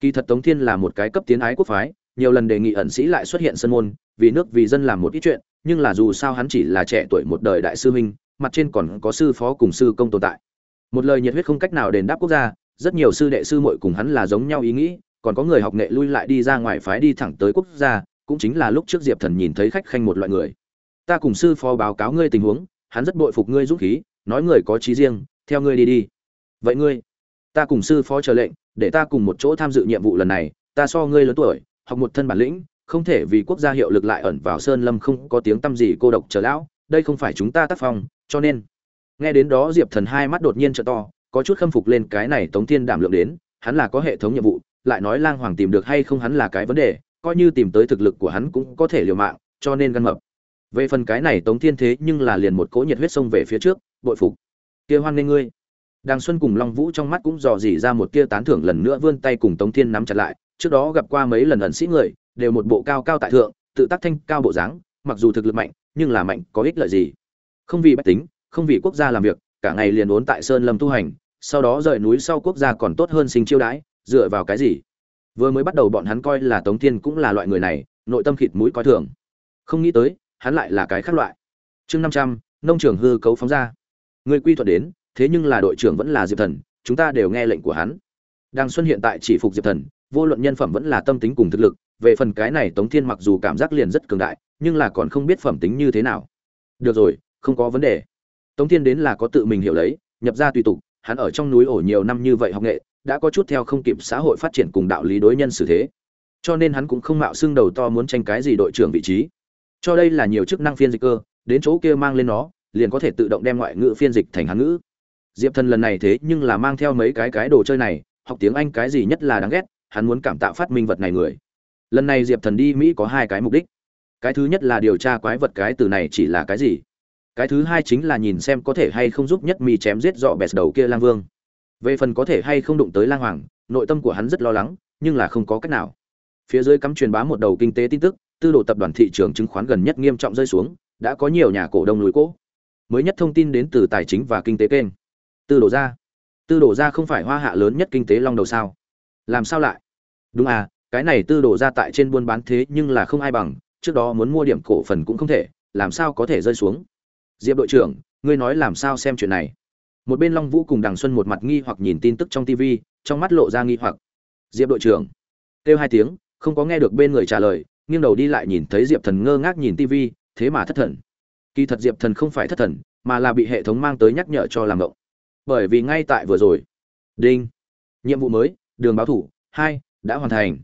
Kỳ thật tống thiên là một cái cấp tiến ái quốc phái, nhiều lần đề nghị ẩn sĩ lại xuất hiện sân môn, vì nước vì dân làm một ít chuyện, nhưng là dù sao hắn chỉ là trẻ tuổi một đời đại sư huynh, mặt trên còn có sư phó cùng sư công tồn tại. Một lời nhiệt huyết không cách nào đền đáp quốc gia, rất nhiều sư đệ sư muội cùng hắn là giống nhau ý nghĩ, còn có người học nghệ lui lại đi ra ngoài phái đi thẳng tới quốc gia, cũng chính là lúc trước diệp thần nhìn thấy khách khanh một loại người ta cùng sư phó báo cáo ngươi tình huống, hắn rất bội phục ngươi dũng khí, nói người có trí riêng, theo ngươi đi đi. Vậy ngươi, ta cùng sư phó chờ lệnh, để ta cùng một chỗ tham dự nhiệm vụ lần này, ta so ngươi lớn tuổi, học một thân bản lĩnh, không thể vì quốc gia hiệu lực lại ẩn vào sơn lâm không có tiếng tăm gì cô độc chờ lão, đây không phải chúng ta tác phong, cho nên. Nghe đến đó diệp thần hai mắt đột nhiên trợ to, có chút khâm phục lên cái này tống thiên đảm lượng đến, hắn là có hệ thống nhiệm vụ, lại nói lang hoàng tìm được hay không hắn là cái vấn đề, coi như tìm tới thực lực của hắn cũng có thể liều mạng, cho nên gân mập về phần cái này tống thiên thế nhưng là liền một cỗ nhiệt huyết xông về phía trước, bội phục, kia hoan nghê ngươi. Đàng xuân cùng long vũ trong mắt cũng dò dỉ ra một tia tán thưởng lần nữa vươn tay cùng tống thiên nắm chặt lại. Trước đó gặp qua mấy lần ẩn sĩ người, đều một bộ cao cao tại thượng, tự tác thanh cao bộ dáng, mặc dù thực lực mạnh, nhưng là mạnh có ích lợi gì? Không vì bách tính, không vì quốc gia làm việc, cả ngày liền ốn tại sơn lâm tu hành, sau đó rời núi sau quốc gia còn tốt hơn sinh chiêu đãi, dựa vào cái gì? Vừa mới bắt đầu bọn hắn coi là tống thiên cũng là loại người này, nội tâm khịt mũi coi thường. Không nghĩ tới hắn lại là cái khác loại. Chương năm trăm, nông trường hư cấu phóng ra. Người quy thuận đến, thế nhưng là đội trưởng vẫn là diệp thần, chúng ta đều nghe lệnh của hắn. Đàng xuân hiện tại chỉ phục diệp thần, vô luận nhân phẩm vẫn là tâm tính cùng thực lực, về phần cái này tống thiên mặc dù cảm giác liền rất cường đại, nhưng là còn không biết phẩm tính như thế nào. Được rồi, không có vấn đề. Tống thiên đến là có tự mình hiểu lấy, nhập ra tùy tục, hắn ở trong núi ổ nhiều năm như vậy học nghệ, đã có chút theo không kịp xã hội phát triển cùng đạo lý đối nhân xử thế. Cho nên hắn cũng không mạo xưng đầu to muốn tranh cái gì đội trưởng vị trí cho đây là nhiều chức năng phiên dịch cơ, đến chỗ kia mang lên nó, liền có thể tự động đem ngoại ngữ phiên dịch thành hán ngữ. Diệp thần lần này thế nhưng là mang theo mấy cái cái đồ chơi này, học tiếng anh cái gì nhất là đáng ghét, hắn muốn cảm tạo phát minh vật này người. Lần này diệp thần đi mỹ có hai cái mục đích. Cái thứ nhất là điều tra quái vật cái từ này chỉ là cái gì. Cái thứ hai chính là nhìn xem có thể hay không giúp nhất Mì chém giết dọ bẹt đầu kia lang vương. Về phần có thể hay không đụng tới lang hoàng, nội tâm của hắn rất lo lắng, nhưng là không có cách nào. Phía dưới cắm truyền bá một đầu kinh tế tin tức tư đồ tập đoàn thị trường chứng khoán gần nhất nghiêm trọng rơi xuống, đã có nhiều nhà cổ đông lùi cố. mới nhất thông tin đến từ tài chính và kinh tế kênh. Tư đồ ra. Tư đồ ra không phải hoa hạ lớn nhất kinh tế long đầu sao? Làm sao lại? Đúng à cái này tư đồ ra tại trên buôn bán thế nhưng là không ai bằng, trước đó muốn mua điểm cổ phần cũng không thể, làm sao có thể rơi xuống? Diệp đội trưởng, ngươi nói làm sao xem chuyện này? Một bên long vũ cùng đằng xuân một mặt nghi hoặc nhìn tin tức trong tv trong mắt lộ ra nghi hoặc. Diệp đội trưởng, kêu hai tiếng, không có nghe được bên người trả lời nghiêng đầu đi lại nhìn thấy diệp thần ngơ ngác nhìn tv thế mà thất thần. Kỳ thật diệp thần không phải thất thần, mà là bị hệ thống mang tới nhắc nhở cho làm động bởi vì ngay tại vừa rồi, đinh, nhiệm vụ mới, đường báo thủ, hai, đã hoàn thành.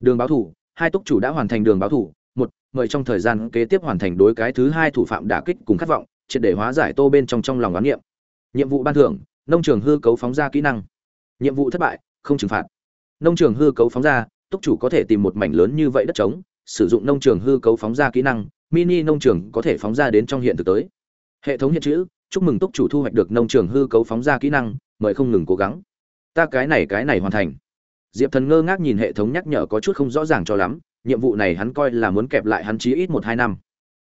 Đường báo thủ, hai túc chủ đã hoàn thành đường báo thủ, một, mời trong thời gian kế tiếp hoàn thành đối cái thứ hai thủ phạm đả kích cùng khát vọng, triệt để hóa giải tô bên trong trong lòng đoán niệm nhiệm vụ ban thưởng, nông trường hư cấu phóng ra kỹ năng. Nhiệm vụ thất bại, không trừng phạt. Nông trường hư cấu phóng ra, túc chủ có thể tìm một mảnh lớn như vậy đất trống sử dụng nông trường hư cấu phóng ra kỹ năng, mini nông trường có thể phóng ra đến trong hiện thực tới. Hệ thống hiện chữ, chúc mừng túc chủ thu hoạch được nông trường hư cấu phóng ra kỹ năng, mời không ngừng cố gắng. Ta cái này cái này hoàn thành. Diệp thần ngơ ngác nhìn hệ thống nhắc nhở có chút không rõ ràng cho lắm, nhiệm vụ này hắn coi là muốn kẹp lại hắn chí ít một hai năm.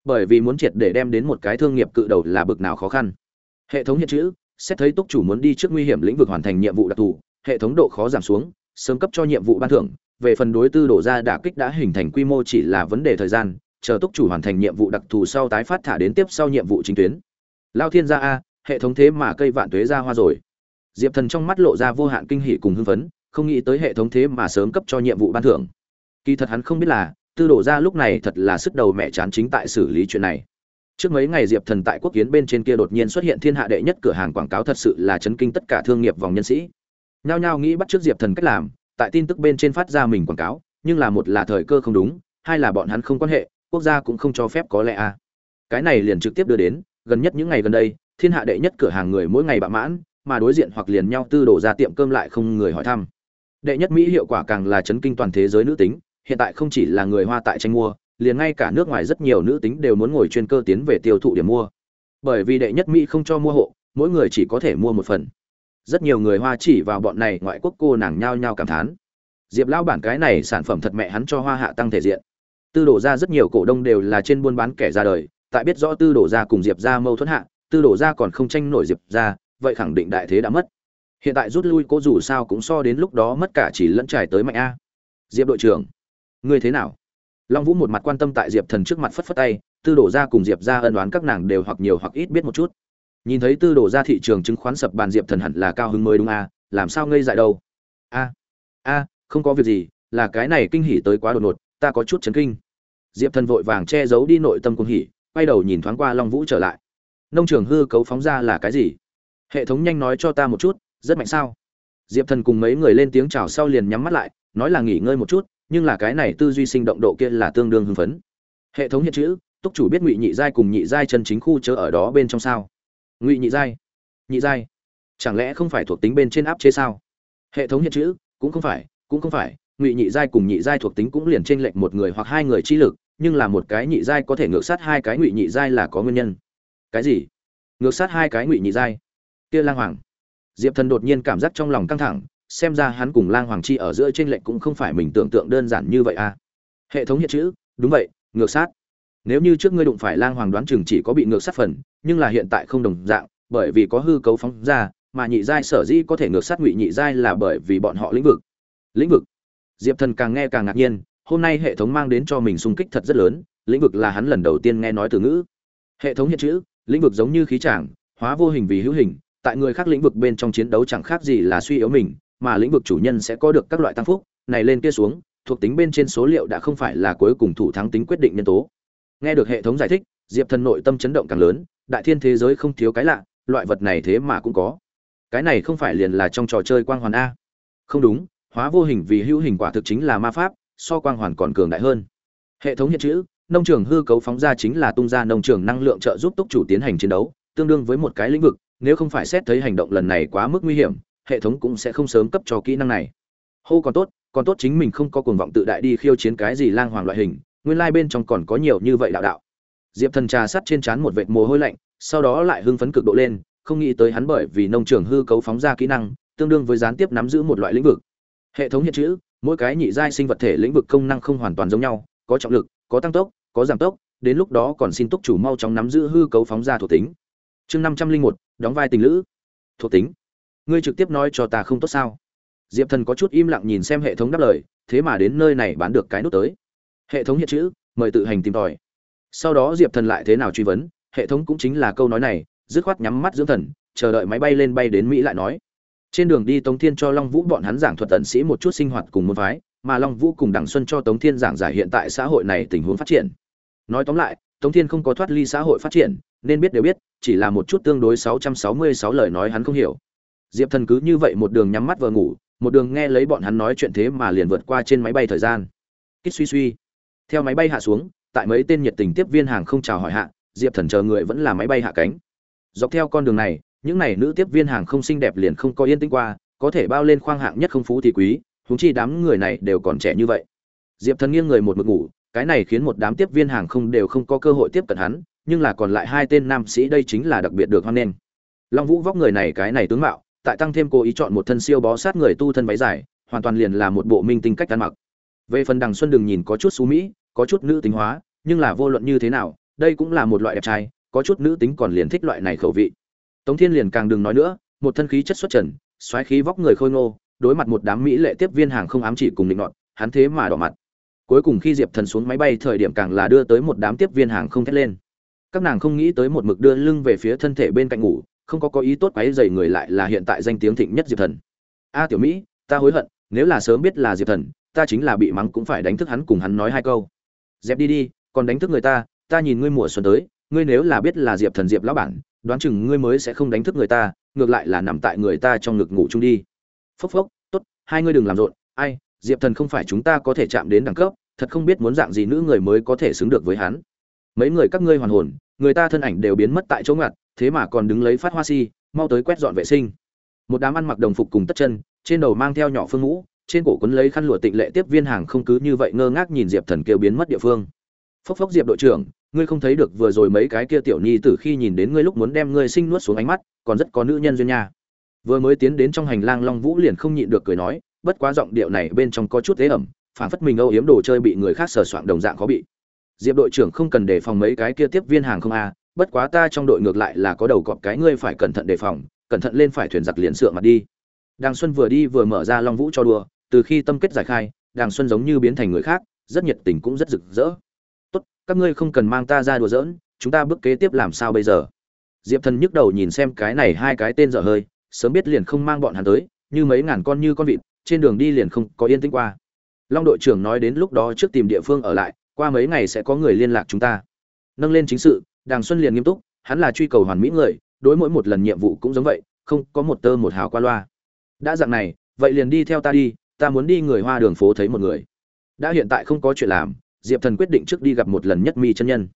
Bởi vì muốn triệt để đem đến một cái thương nghiệp cự đầu là bực nào khó khăn. Hệ thống hiện chữ, xét thấy túc chủ muốn đi trước nguy hiểm lĩnh vực hoàn thành nhiệm vụ đặc thù, hệ thống độ khó giảm xuống, sớm cấp cho nhiệm vụ ban thưởng về phần đối tư đổ ra đả kích đã hình thành quy mô chỉ là vấn đề thời gian, chờ túc chủ hoàn thành nhiệm vụ đặc thù sau tái phát thả đến tiếp sau nhiệm vụ chính tuyến. Lao thiên gia a, hệ thống thế mà cây vạn tuế ra hoa rồi. Diệp thần trong mắt lộ ra vô hạn kinh hỷ cùng hưng phấn, không nghĩ tới hệ thống thế mà sớm cấp cho nhiệm vụ ban thưởng. Kỳ thật hắn không biết là, tư đổ ra lúc này thật là sức đầu mẹ chán chính tại xử lý chuyện này. Trước mấy ngày diệp thần tại quốc kiến bên trên kia đột nhiên xuất hiện thiên hạ đệ nhất cửa hàng quảng cáo thật sự là chấn kinh tất cả thương nghiệp vòng nhân sĩ. Nhao nhao nghĩ bắt trước diệp thần cách làm tại tin tức bên trên phát ra mình quảng cáo, nhưng là một là thời cơ không đúng, hai là bọn hắn không quan hệ, quốc gia cũng không cho phép có lẽ a. À. cái này liền trực tiếp đưa đến, gần nhất những ngày gần đây, thiên hạ đệ nhất cửa hàng người mỗi ngày bạ mãn, mà đối diện hoặc liền nhau tư đổ ra tiệm cơm lại không người hỏi thăm. Đệ nhất mỹ hiệu quả càng là chấn kinh toàn thế giới nữ tính, hiện tại không chỉ là người hoa tại tranh mua, liền ngay cả nước ngoài rất nhiều nữ tính đều muốn ngồi chuyên cơ tiến về tiêu thụ điểm mua. Bởi vì đệ nhất mỹ không cho mua hộ, mỗi người chỉ có thể mua một phần rất nhiều người hoa chỉ vào bọn này ngoại quốc cô nàng nhao nhao cảm thán. Diệp lao bản cái này sản phẩm thật mẹ hắn cho hoa hạ tăng thể diện. Tư đổ ra rất nhiều cổ đông đều là trên buôn bán kẻ ra đời, tại biết rõ tư đổ ra cùng diệp ra mâu thuẫn hạ, tư đổ ra còn không tranh nổi diệp ra vậy khẳng định đại thế đã mất. Hiện tại rút lui cô dù sao cũng so đến lúc đó mất cả chỉ lẫn trải tới mạnh a. Diệp đội trưởng, ngươi thế nào? Long vũ một mặt quan tâm tại diệp thần trước mặt phất phất tay, tư đổ ra cùng diệp ra ân đoán các nàng đều hoặc nhiều hoặc ít biết một chút nhìn thấy tư đồ ra thị trường chứng khoán sập bàn diệp thần hẳn là cao hứng mới đúng a làm sao ngây dại đâu? A a, không có việc gì, là cái này kinh hỉ tới quá đột ngột, ta có chút chấn kinh. Diệp thần vội vàng che giấu đi nội tâm cuồng hỉ, quay đầu nhìn thoáng qua long vũ trở lại. Nông trường hư cấu phóng ra là cái gì? Hệ thống nhanh nói cho ta một chút, rất mạnh sao? Diệp thần cùng mấy người lên tiếng chào sau liền nhắm mắt lại, nói là nghỉ ngơi một chút, nhưng là cái này tư duy sinh động độ kia là tương đương hưng phấn. Hệ thống hiện chữ, túc chủ biết ngụy nhị giai cùng nhị giai chân chính khu chớ ở đó bên trong sao? Ngụy nhị giai. Nhị giai? Chẳng lẽ không phải thuộc tính bên trên áp chế sao? Hệ thống hiện chữ, cũng không phải, cũng không phải. Ngụy nhị giai cùng nhị giai thuộc tính cũng liền trên lệnh một người hoặc hai người chi lực, nhưng là một cái nhị giai có thể ngược sát hai cái ngụy nhị giai là có nguyên nhân. Cái gì? Ngược sát hai cái ngụy nhị giai? Kia lang hoàng. Diệp thần đột nhiên cảm giác trong lòng căng thẳng, xem ra hắn cùng lang hoàng chi ở giữa trên lệnh cũng không phải mình tưởng tượng đơn giản như vậy à. Hệ thống hiện chữ, đúng vậy, ngược sát. Nếu như trước ngươi đụng phải lang hoàng đoán chừng chỉ có bị ngược sát phần nhưng là hiện tại không đồng dạng, bởi vì có hư cấu phóng ra, mà nhị giai sở dĩ có thể ngược sát ngụy nhị giai là bởi vì bọn họ lĩnh vực. Lĩnh vực. Diệp thần càng nghe càng ngạc nhiên, hôm nay hệ thống mang đến cho mình sung kích thật rất lớn, lĩnh vực là hắn lần đầu tiên nghe nói từ ngữ. Hệ thống hiện chữ, lĩnh vực giống như khí tràng, hóa vô hình vì hữu hình, tại người khác lĩnh vực bên trong chiến đấu chẳng khác gì là suy yếu mình, mà lĩnh vực chủ nhân sẽ có được các loại tăng phúc, này lên kia xuống, thuộc tính bên trên số liệu đã không phải là cuối cùng thủ thắng tính quyết định nhân tố. Nghe được hệ thống giải thích, diệp thần nội tâm chấn động càng lớn đại thiên thế giới không thiếu cái lạ, loại vật này thế mà cũng có. Cái này không phải liền là trong trò chơi quang hoàn a. Không đúng, hóa vô hình vì hữu hình quả thực chính là ma pháp, so quang hoàn còn cường đại hơn. Hệ thống hiện chữ, nông trường hư cấu phóng ra chính là tung ra nông trường năng lượng trợ giúp túc chủ tiến hành chiến đấu, tương đương với một cái lĩnh vực, nếu không phải xét thấy hành động lần này quá mức nguy hiểm, hệ thống cũng sẽ không sớm cấp cho kỹ năng này. Hô còn tốt còn tốt chính mình không có cuồng vọng tự đại đi khiêu chiến cái gì lang hoàng loại hình, nguyên lai bên trong còn có nhiều như vậy đạo đạo diệp thần trà sắt trên trán một vệt mồ hôi lạnh, sau đó lại hưng phấn cực độ lên, không nghĩ tới hắn bởi vì nông trường hư cấu phóng ra kỹ năng, tương đương với gián tiếp nắm giữ một loại lĩnh vực. Hệ thống hiện chữ, mỗi cái nhị giai sinh vật thể lĩnh vực công năng không hoàn toàn giống nhau, có trọng lực, có tăng tốc, có giảm tốc, đến lúc đó còn xin túc chủ mau chóng nắm giữ hư cấu phóng ra thuộc tính. Chương năm trăm linh một, đóng vai tình lữ. Thuộc tính. Ngươi trực tiếp nói cho ta không tốt sao? Diệp thần có chút im lặng nhìn xem hệ thống đáp lời, thế mà đến nơi này bán được cái nút tới. Hệ thống hiện chữ, mời tự hành tìm tòi sau đó diệp thần lại thế nào truy vấn, hệ thống cũng chính là câu nói này, dứt khoát nhắm mắt dưỡng thần, chờ đợi máy bay lên bay đến mỹ lại nói. Trên đường đi tống thiên cho long vũ bọn hắn giảng thuật tận sĩ một chút sinh hoạt cùng môn phái, mà long vũ cùng đặng xuân cho tống thiên giảng giải hiện tại xã hội này tình huống phát triển. Nói tóm lại, tống thiên không có thoát ly xã hội phát triển, nên biết đều biết, chỉ là một chút tương đối 666 lời nói hắn không hiểu. Diệp thần cứ như vậy một đường nhắm mắt vừa ngủ, một đường nghe lấy bọn hắn nói chuyện thế mà liền vượt qua trên máy bay thời gian. Kích suy suy. Theo máy bay hạ xuống tại mấy tên nhiệt tình tiếp viên hàng không chào hỏi hạ, diệp thần chờ người vẫn là máy bay hạ cánh. Dọc theo con đường này, những này nữ tiếp viên hàng không xinh đẹp liền không có yên tĩnh qua, có thể bao lên khoang hạng nhất không phú thì quý, huống chi đám người này đều còn trẻ như vậy. Diệp thần nghiêng người một mực ngủ, cái này khiến một đám tiếp viên hàng không đều không có cơ hội tiếp cận hắn, nhưng là còn lại hai tên nam sĩ đây chính là đặc biệt được hoan nghênh. Long vũ vóc người này cái này tướng mạo, tại tăng thêm cố ý chọn một thân siêu bó sát người tu thân váy dài, hoàn toàn liền là một bộ minh tinh cách ăn mặc. Về phần đằng xuân đừng nhìn có chút xú mỹ có chút nữ tính hóa, nhưng là vô luận như thế nào, đây cũng là một loại đẹp trai, có chút nữ tính còn liền thích loại này khẩu vị. Tống thiên liền càng đừng nói nữa, một thân khí chất xuất trần, xoáy khí vóc người khôi ngô, đối mặt một đám mỹ lệ tiếp viên hàng không ám chỉ cùng định nọt, hắn thế mà đỏ mặt. Cuối cùng khi diệp thần xuống máy bay thời điểm càng là đưa tới một đám tiếp viên hàng không thét lên. Các nàng không nghĩ tới một mực đưa lưng về phía thân thể bên cạnh ngủ, không có có ý tốt quấy dày người lại là hiện tại danh tiếng thịnh nhất diệp thần. A tiểu mỹ, ta hối hận, nếu là sớm biết là diệp thần, ta chính là bị mắng cũng phải đánh thức hắn cùng hắn nói hai câu dẹp đi đi, còn đánh thức người ta ta nhìn ngươi mùa xuân tới, ngươi nếu là biết là diệp thần diệp lão bản, đoán chừng ngươi mới sẽ không đánh thức người ta, ngược lại là nằm tại người ta trong ngực ngủ chung đi. Phốc phốc, tốt, hai ngươi đừng làm rộn, ai, diệp thần không phải chúng ta có thể chạm đến đẳng cấp, thật không biết muốn dạng gì nữ người mới có thể xứng được với hắn. Mấy người các ngươi hoàn hồn, người ta thân ảnh đều biến mất tại chỗ ngặt, thế mà còn đứng lấy phát hoa si, mau tới quét dọn vệ sinh. Một đám ăn mặc đồng phục cùng tất chân, trên đầu mang theo nhỏ phương ngũ trên cổ quấn lấy khăn lụa tịnh lệ tiếp viên hàng không cứ như vậy ngơ ngác nhìn diệp thần kêu biến mất địa phương. Phốc phốc diệp đội trưởng, ngươi không thấy được vừa rồi mấy cái kia tiểu nhi từ khi nhìn đến ngươi lúc muốn đem ngươi sinh nuốt xuống ánh mắt, còn rất có nữ nhân duyên nha. Vừa mới tiến đến trong hành lang long vũ liền không nhịn được cười nói, bất quá giọng điệu này bên trong có chút thế ẩm phản phất mình âu yếm đồ chơi bị người khác sờ soạn đồng dạng khó bị. Diệp đội trưởng không cần đề phòng mấy cái kia tiếp viên hàng không a, bất quá ta trong đội ngược lại là có đầu cọp cái ngươi phải cẩn thận đề phòng, cẩn thận lên phải thuyền giặc liền sượng mặt đi. Đàng xuân vừa đi vừa mở ra long vũ cho đùa từ khi tâm kết giải khai, đàng xuân giống như biến thành người khác, rất nhiệt tình cũng rất rực rỡ. Tốt, các ngươi không cần mang ta ra đùa giỡn, chúng ta bước kế tiếp làm sao bây giờ? Diệp thần nhức đầu nhìn xem cái này hai cái tên dở hơi, sớm biết liền không mang bọn hắn tới, như mấy ngàn con như con vịt, trên đường đi liền không có yên tĩnh qua. Long đội trưởng nói đến lúc đó trước tìm địa phương ở lại, qua mấy ngày sẽ có người liên lạc chúng ta. Nâng lên chính sự, đàng xuân liền nghiêm túc, hắn là truy cầu hoàn mỹ người, đối mỗi một lần nhiệm vụ cũng giống vậy, không có một tơ một hào qua loa. Đã dạng này, vậy liền đi theo ta đi ta muốn đi người hoa đường phố thấy một người. Đã hiện tại không có chuyện làm, diệp thần quyết định trước đi gặp một lần nhất mi chân nhân.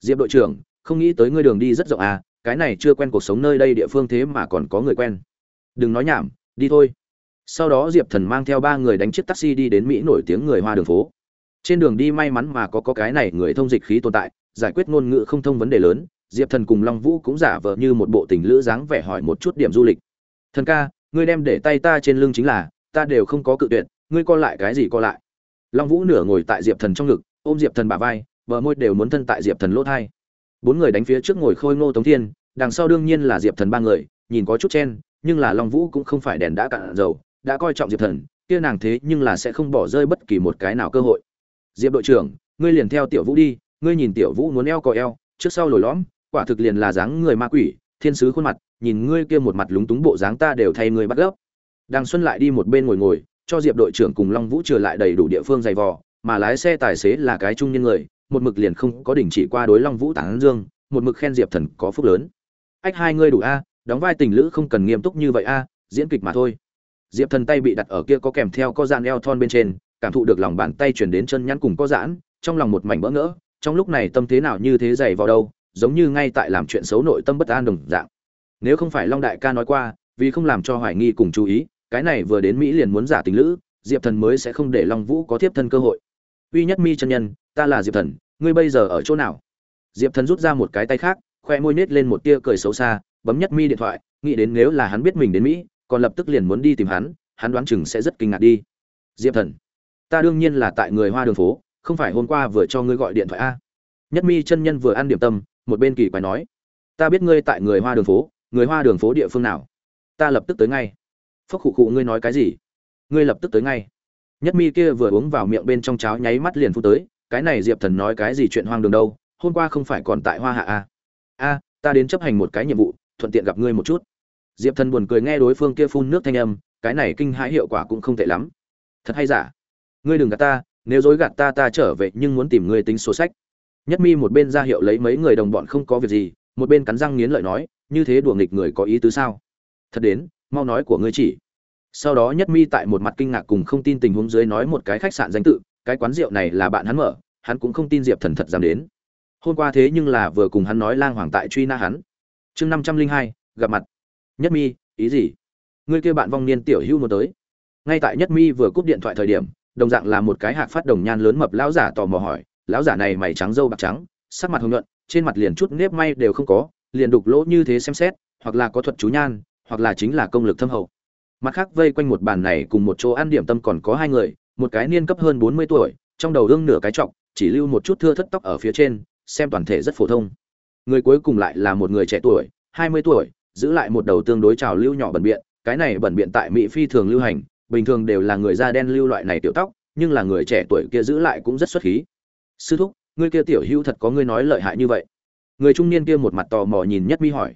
Diệp đội trưởng, không nghĩ tới ngươi đường đi rất rộng à cái này chưa quen cuộc sống nơi đây địa phương thế mà còn có người quen. Đừng nói nhảm, đi thôi. Sau đó diệp thần mang theo ba người đánh chiếc taxi đi đến mỹ nổi tiếng người hoa đường phố. Trên đường đi may mắn mà có có cái này người thông dịch khí tồn tại, giải quyết ngôn ngữ không thông vấn đề lớn, diệp thần cùng long vũ cũng giả vờ như một bộ tình lữ dáng vẻ hỏi một chút điểm du lịch. Thần ca, ngươi đem để tay ta trên lưng chính là ta đều không có cự tuyệt, ngươi co lại cái gì co lại? Long vũ nửa ngồi tại diệp thần trong ngực, ôm diệp thần bả vai, bờ môi đều muốn thân tại diệp thần lỗ thai. Bốn người đánh phía trước ngồi khôi ngô tống thiên, đằng sau đương nhiên là diệp thần ba người, nhìn có chút chen, nhưng là long vũ cũng không phải đèn đã cạn dầu, đã coi trọng diệp thần, kia nàng thế nhưng là sẽ không bỏ rơi bất kỳ một cái nào cơ hội. Diệp đội trưởng, ngươi liền theo tiểu vũ đi, ngươi nhìn tiểu vũ muốn eo cò eo, trước sau lồi lõm, quả thực liền là dáng người ma quỷ, thiên sứ khuôn mặt, nhìn ngươi kia một mặt lúng túng bộ dáng ta đều thay ngươi bắt gấp. Đàng xuân lại đi một bên ngồi ngồi, cho diệp đội trưởng cùng long vũ trở lại đầy đủ địa phương dày vò, mà lái xe tài xế là cái trung nhân người, một mực liền không có đình chỉ qua đối long vũ tán dương, một mực khen diệp thần có phúc lớn. Ách, hai ngươi đủ a, đóng vai tình lữ không cần nghiêm túc như vậy a, diễn kịch mà thôi. Diệp thần tay bị đặt ở kia có kèm theo có dạn eo thon bên trên, cảm thụ được lòng bàn tay truyền đến chân nhắn cùng có giãn trong lòng một mảnh bỡ ngỡ, trong lúc này tâm thế nào như thế dày vào đâu, giống như ngay tại làm chuyện xấu nội tâm bất an đồng dạng. Nếu không phải long đại ca nói qua vì không làm cho hoài nghi cùng chú ý, cái này vừa đến mỹ liền muốn giả tình lữ, diệp thần mới sẽ không để long vũ có tiếp thân cơ hội. Uy nhất mi chân nhân, ta là diệp thần, ngươi bây giờ ở chỗ nào? Diệp thần rút ra một cái tay khác, khoe môi nết lên một tia cười xấu xa, bấm nhất mi điện thoại, nghĩ đến nếu là hắn biết mình đến mỹ, còn lập tức liền muốn đi tìm hắn hắn đoán chừng sẽ rất kinh ngạc đi. Diệp thần, ta đương nhiên là tại người hoa đường phố, không phải hôm qua vừa cho ngươi gọi điện thoại a. Nhất mi chân nhân vừa ăn điểm tâm, một bên kỳ quái nói, ta biết ngươi tại người hoa đường phố, người hoa đường phố địa phương nào? Ta lập tức tới ngay. Phúc khụ khụ, ngươi nói cái gì? Ngươi lập tức tới ngay. Nhất mi kia vừa uống vào miệng bên trong cháo nháy mắt liền phút tới, cái này diệp thần nói cái gì chuyện hoang đường đâu, hôm qua không phải còn tại hoa hạ a a, ta đến chấp hành một cái nhiệm vụ, thuận tiện gặp ngươi một chút. Diệp thần buồn cười nghe đối phương kia phun nước thanh âm, cái này kinh hãi hiệu quả cũng không tệ lắm. Thật hay giả? Ngươi đừng gạt ta, nếu dối gạt ta ta trở về, nhưng muốn tìm ngươi tính số sách. Nhất mi một bên ra hiệu lấy mấy người đồng bọn không có việc gì, một bên cắn răng nghiến lợi nói, như thế đùa nghịch người có ý tứ sao? Thật đến, mau nói của ngươi chỉ. Sau đó nhất mi tại một mặt kinh ngạc cùng không tin tình huống dưới nói một cái khách sạn danh tự, cái quán rượu này là bạn hắn mở, hắn cũng không tin diệp thần thật dám đến. Hôm qua thế nhưng là vừa cùng hắn nói lang hoàng tại truy na hắn. Chương năm trăm linh hai, gặp mặt. Nhất mi, ý gì? Ngươi kêu bạn vong niên tiểu hưu một tới. Ngay tại nhất mi vừa cúp điện thoại thời điểm, đồng dạng là một cái hạc phát đồng nhan lớn mập lão giả tò mò hỏi, lão giả này mày trắng dâu bạc trắng, sắc mặt hồng nhuận, trên mặt liền chút nếp may đều không có, liền đục lỗ như thế xem xét, hoặc là có thuật chú nhan hoặc là chính là công lực thâm hậu. Mặt khác, vây quanh một bàn này cùng một chỗ ăn điểm tâm còn có hai người, một cái niên cấp hơn bốn mươi tuổi, trong đầu đương nửa cái trọc, chỉ lưu một chút thưa thất tóc ở phía trên, xem toàn thể rất phổ thông. Người cuối cùng lại là một người trẻ tuổi, hai mươi tuổi, giữ lại một đầu tương đối trào lưu nhỏ bẩn biện, cái này bẩn biện tại mỹ phi thường lưu hành, bình thường đều là người da đen lưu loại này tiểu tóc, nhưng là người trẻ tuổi kia giữ lại cũng rất xuất khí. Sư thúc, ngươi kia tiểu hữu thật có ngươi nói lợi hại như vậy. Người trung niên kia một mặt tò mò nhìn nhất mi hỏi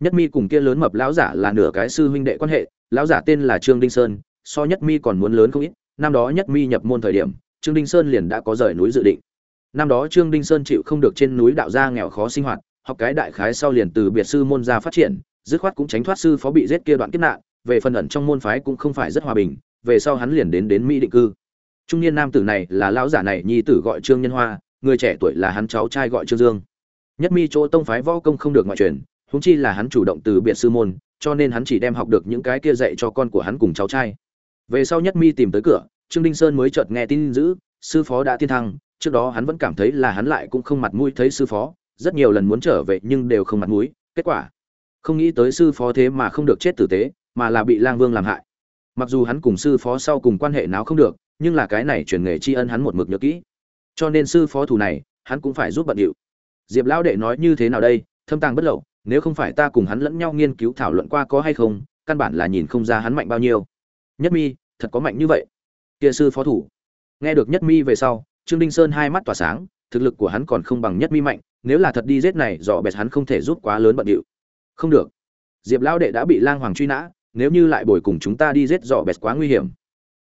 nhất mi cùng kia lớn mập lão giả là nửa cái sư huynh đệ quan hệ, lão giả tên là trương đinh sơn, so nhất mi còn muốn lớn không ít, năm đó nhất mi nhập môn thời điểm, trương đinh sơn liền đã có rời núi dự định. Năm đó trương đinh sơn chịu không được trên núi đạo gia nghèo khó sinh hoạt, học cái đại khái sau liền từ biệt sư môn ra phát triển, dứt khoát cũng tránh thoát sư phó bị giết kia đoạn kiếp nạn, về phần ẩn trong môn phái cũng không phải rất hòa bình, về sau hắn liền đến đến mỹ định cư. Trung niên nam tử này là lão giả này nhi tử gọi trương nhân hoa, người trẻ tuổi là hắn cháu trai gọi trương dương. Nhất mi chỗ tông phái võ công không được ngoại truyền húng chi là hắn chủ động từ biệt sư môn, cho nên hắn chỉ đem học được những cái kia dạy cho con của hắn cùng cháu trai. Về sau nhất mi tìm tới cửa, trương đinh sơn mới chợt nghe tin dữ, sư phó đã tiên thăng, trước đó hắn vẫn cảm thấy là hắn lại cũng không mặt mũi thấy sư phó, rất nhiều lần muốn trở về nhưng đều không mặt mũi, kết quả, không nghĩ tới sư phó thế mà không được chết tử tế, mà là bị lang vương làm hại. Mặc dù hắn cùng sư phó sau cùng quan hệ nào không được, nhưng là cái này truyền nghề tri ân hắn một mực nhớ kỹ. Cho nên sư phó thủ này, hắn cũng phải giúp bận điệu. Diệp lão đệ nói như thế nào đây, thâm tàng bất lậu nếu không phải ta cùng hắn lẫn nhau nghiên cứu thảo luận qua có hay không, căn bản là nhìn không ra hắn mạnh bao nhiêu. Nhất mi, thật có mạnh như vậy. Kia sư phó thủ. Nghe được nhất mi về sau, trương đinh sơn hai mắt tỏa sáng, thực lực của hắn còn không bằng nhất mi mạnh, nếu là thật đi giết này, dò bẹt hắn không thể giúp quá lớn bận điệu. Không được. Diệp lão đệ đã bị lang hoàng truy nã, nếu như lại bồi cùng chúng ta đi giết dò bẹt quá nguy hiểm.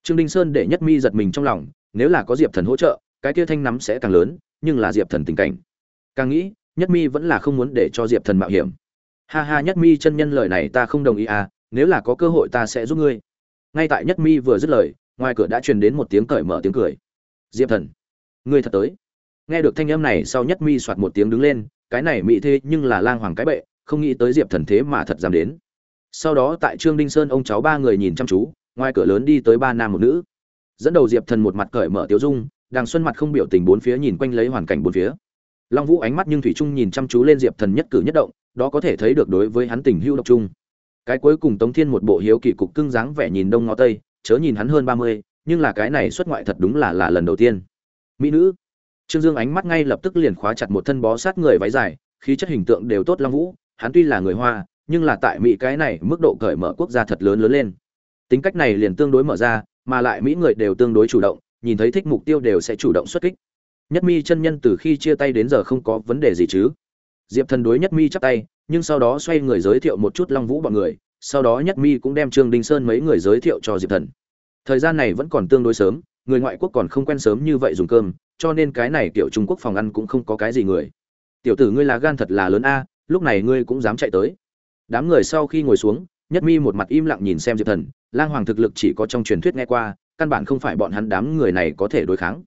Trương đinh sơn để nhất mi giật mình trong lòng, nếu là có diệp thần hỗ trợ, cái kia thanh nắm sẽ càng lớn, nhưng là diệp thần tình cảnh. Càng nghĩ nhất mi vẫn là không muốn để cho diệp thần mạo hiểm. Ha ha, nhất mi chân nhân lời này ta không đồng ý à nếu là có cơ hội ta sẽ giúp ngươi. Ngay tại nhất mi vừa dứt lời, ngoài cửa đã truyền đến một tiếng cởi mở tiếng cười. Diệp thần, ngươi thật tới. Nghe được thanh âm này, sau nhất mi soạt một tiếng đứng lên, cái này mỹ thế nhưng là lang hoàng cái bệ, không nghĩ tới diệp thần thế mà thật dám đến. Sau đó tại trương đinh sơn ông cháu ba người nhìn chăm chú, ngoài cửa lớn đi tới ba nam một nữ. Dẫn đầu diệp thần một mặt cởi mở tiếu dung đàng xuân mặt không biểu tình bốn phía nhìn quanh lấy hoàn cảnh bốn phía long vũ ánh mắt nhưng thủy trung nhìn chăm chú lên diệp thần nhất cử nhất động, đó có thể thấy được đối với hắn tình hưu độc trung cái cuối cùng tống thiên một bộ hiếu kỳ cục cưng dáng vẻ nhìn đông ngó tây, chớ nhìn hắn hơn ba mươi, nhưng là cái này xuất ngoại thật đúng là là lần đầu tiên. Mỹ nữ. Trương dương ánh mắt ngay lập tức liền khóa chặt một thân bó sát người váy dài, khí chất hình tượng đều tốt long vũ, hắn tuy là người hoa, nhưng là tại mỹ cái này mức độ cởi mở quốc gia thật lớn lớn lên. Tính cách này liền tương đối mở ra, mà lại mỹ người đều tương đối chủ động, nhìn thấy thích mục tiêu đều sẽ chủ động xuất kích nhất mi chân nhân từ khi chia tay đến giờ không có vấn đề gì chứ. Diệp thần đối nhất mi chắp tay, nhưng sau đó xoay người giới thiệu một chút long vũ bọn người, sau đó nhất mi cũng đem trương đinh sơn mấy người giới thiệu cho diệp thần. Thời gian này vẫn còn tương đối sớm, người ngoại quốc còn không quen sớm như vậy dùng cơm, cho nên cái này kiểu trung quốc phòng ăn cũng không có cái gì người. Tiểu tử ngươi là gan thật là lớn a, lúc này ngươi cũng dám chạy tới. Đám người sau khi ngồi xuống, nhất mi một mặt im lặng nhìn xem diệp thần, lang hoàng thực lực chỉ có trong truyền thuyết nghe qua, căn bản không phải bọn hắn đám người này có thể đối kháng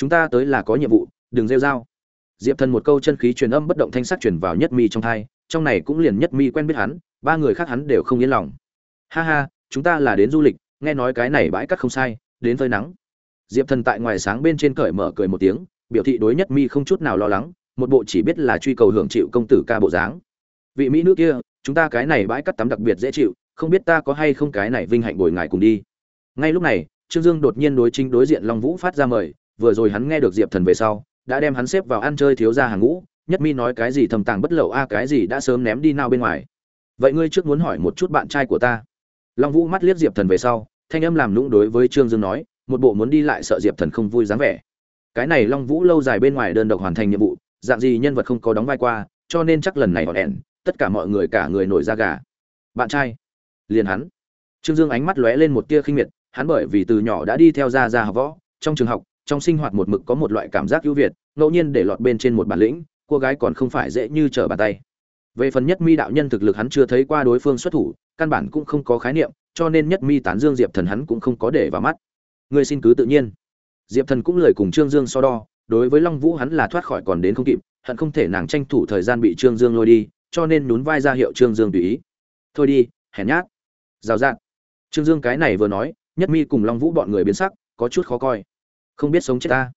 chúng ta tới là có nhiệm vụ, đừng rêu dao diệp thần một câu chân khí truyền âm bất động thanh sắc truyền vào nhất mi trong thai, trong này cũng liền nhất mi quen biết hắn, ba người khác hắn đều không yên lòng. Ha ha, chúng ta là đến du lịch, nghe nói cái này bãi cắt không sai, đến phơi nắng. Diệp thần tại ngoài sáng bên trên cởi mở cười một tiếng, biểu thị đối nhất mi không chút nào lo lắng, một bộ chỉ biết là truy cầu hưởng chịu công tử ca bộ dáng. Vị mỹ nữ kia, chúng ta cái này bãi cắt tắm đặc biệt dễ chịu, không biết ta có hay không cái này vinh hạnh bồi ngài cùng đi. Ngay lúc này, trương dương đột nhiên đối chính đối diện long vũ phát ra mời vừa rồi hắn nghe được diệp thần về sau, đã đem hắn xếp vào ăn chơi thiếu gia hàng ngũ, nhất mi nói cái gì thầm tàng bất lậu a, cái gì đã sớm ném đi nào bên ngoài. Vậy ngươi trước muốn hỏi một chút bạn trai của ta. Long vũ mắt liếc diệp thần về sau, thanh âm làm lũng đối với trương dương nói, một bộ muốn đi lại sợ diệp thần không vui dáng vẻ. Cái này long vũ lâu dài bên ngoài đơn độc hoàn thành nhiệm vụ, dạng gì nhân vật không có đóng vai qua, cho nên chắc lần này họ đèn tất cả mọi người cả người nổi da gà. Bạn trai, liền hắn. Trương dương ánh mắt lóe lên một tia khinh miệt, hắn bởi vì từ nhỏ đã đi theo gia gia học võ, trong trường học trong sinh hoạt một mực có một loại cảm giác ưu việt, ngẫu nhiên để lọt bên trên một bản lĩnh, cô gái còn không phải dễ như trở bàn tay. Về phần nhất mi đạo nhân thực lực hắn chưa thấy qua đối phương xuất thủ, căn bản cũng không có khái niệm, cho nên nhất mi tán dương diệp thần hắn cũng không có để vào mắt. Người xin cứ tự nhiên. Diệp thần cũng lời cùng trương dương so đo, đối với long vũ hắn là thoát khỏi còn đến không kịp, hận không thể nàng tranh thủ thời gian bị trương dương lôi đi, cho nên nhún vai ra hiệu trương dương tùy ý. Thôi đi, hèn nhát. Rào rạt. Trương dương cái này vừa nói, nhất mi cùng long vũ bọn người biến sắc, có chút khó coi không biết sống chết ta.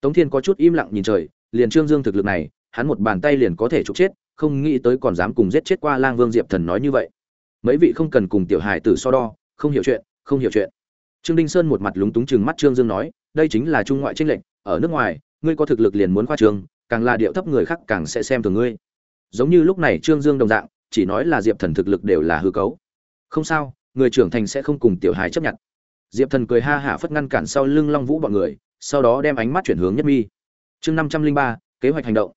Tống thiên có chút im lặng nhìn trời, liền trương dương thực lực này, hắn một bàn tay liền có thể trục chết, không nghĩ tới còn dám cùng giết chết qua lang vương diệp thần nói như vậy. Mấy vị không cần cùng tiểu hài tử so đo, không hiểu chuyện, không hiểu chuyện. Trương đinh sơn một mặt lúng túng chừng mắt trương dương nói, đây chính là trung ngoại tranh lệnh ở nước ngoài, ngươi có thực lực liền muốn khoa trường, càng là điệu thấp người khác càng sẽ xem thường ngươi. Giống như lúc này trương dương đồng dạng, chỉ nói là diệp thần thực lực đều là hư cấu. Không sao, người trưởng thành sẽ không cùng tiểu hài chấp nhận. Diệp thần cười ha hả phất ngăn cản sau lưng long vũ bọn người sau đó đem ánh mắt chuyển hướng nhất mi. Chương năm trăm linh ba, kế hoạch hành động.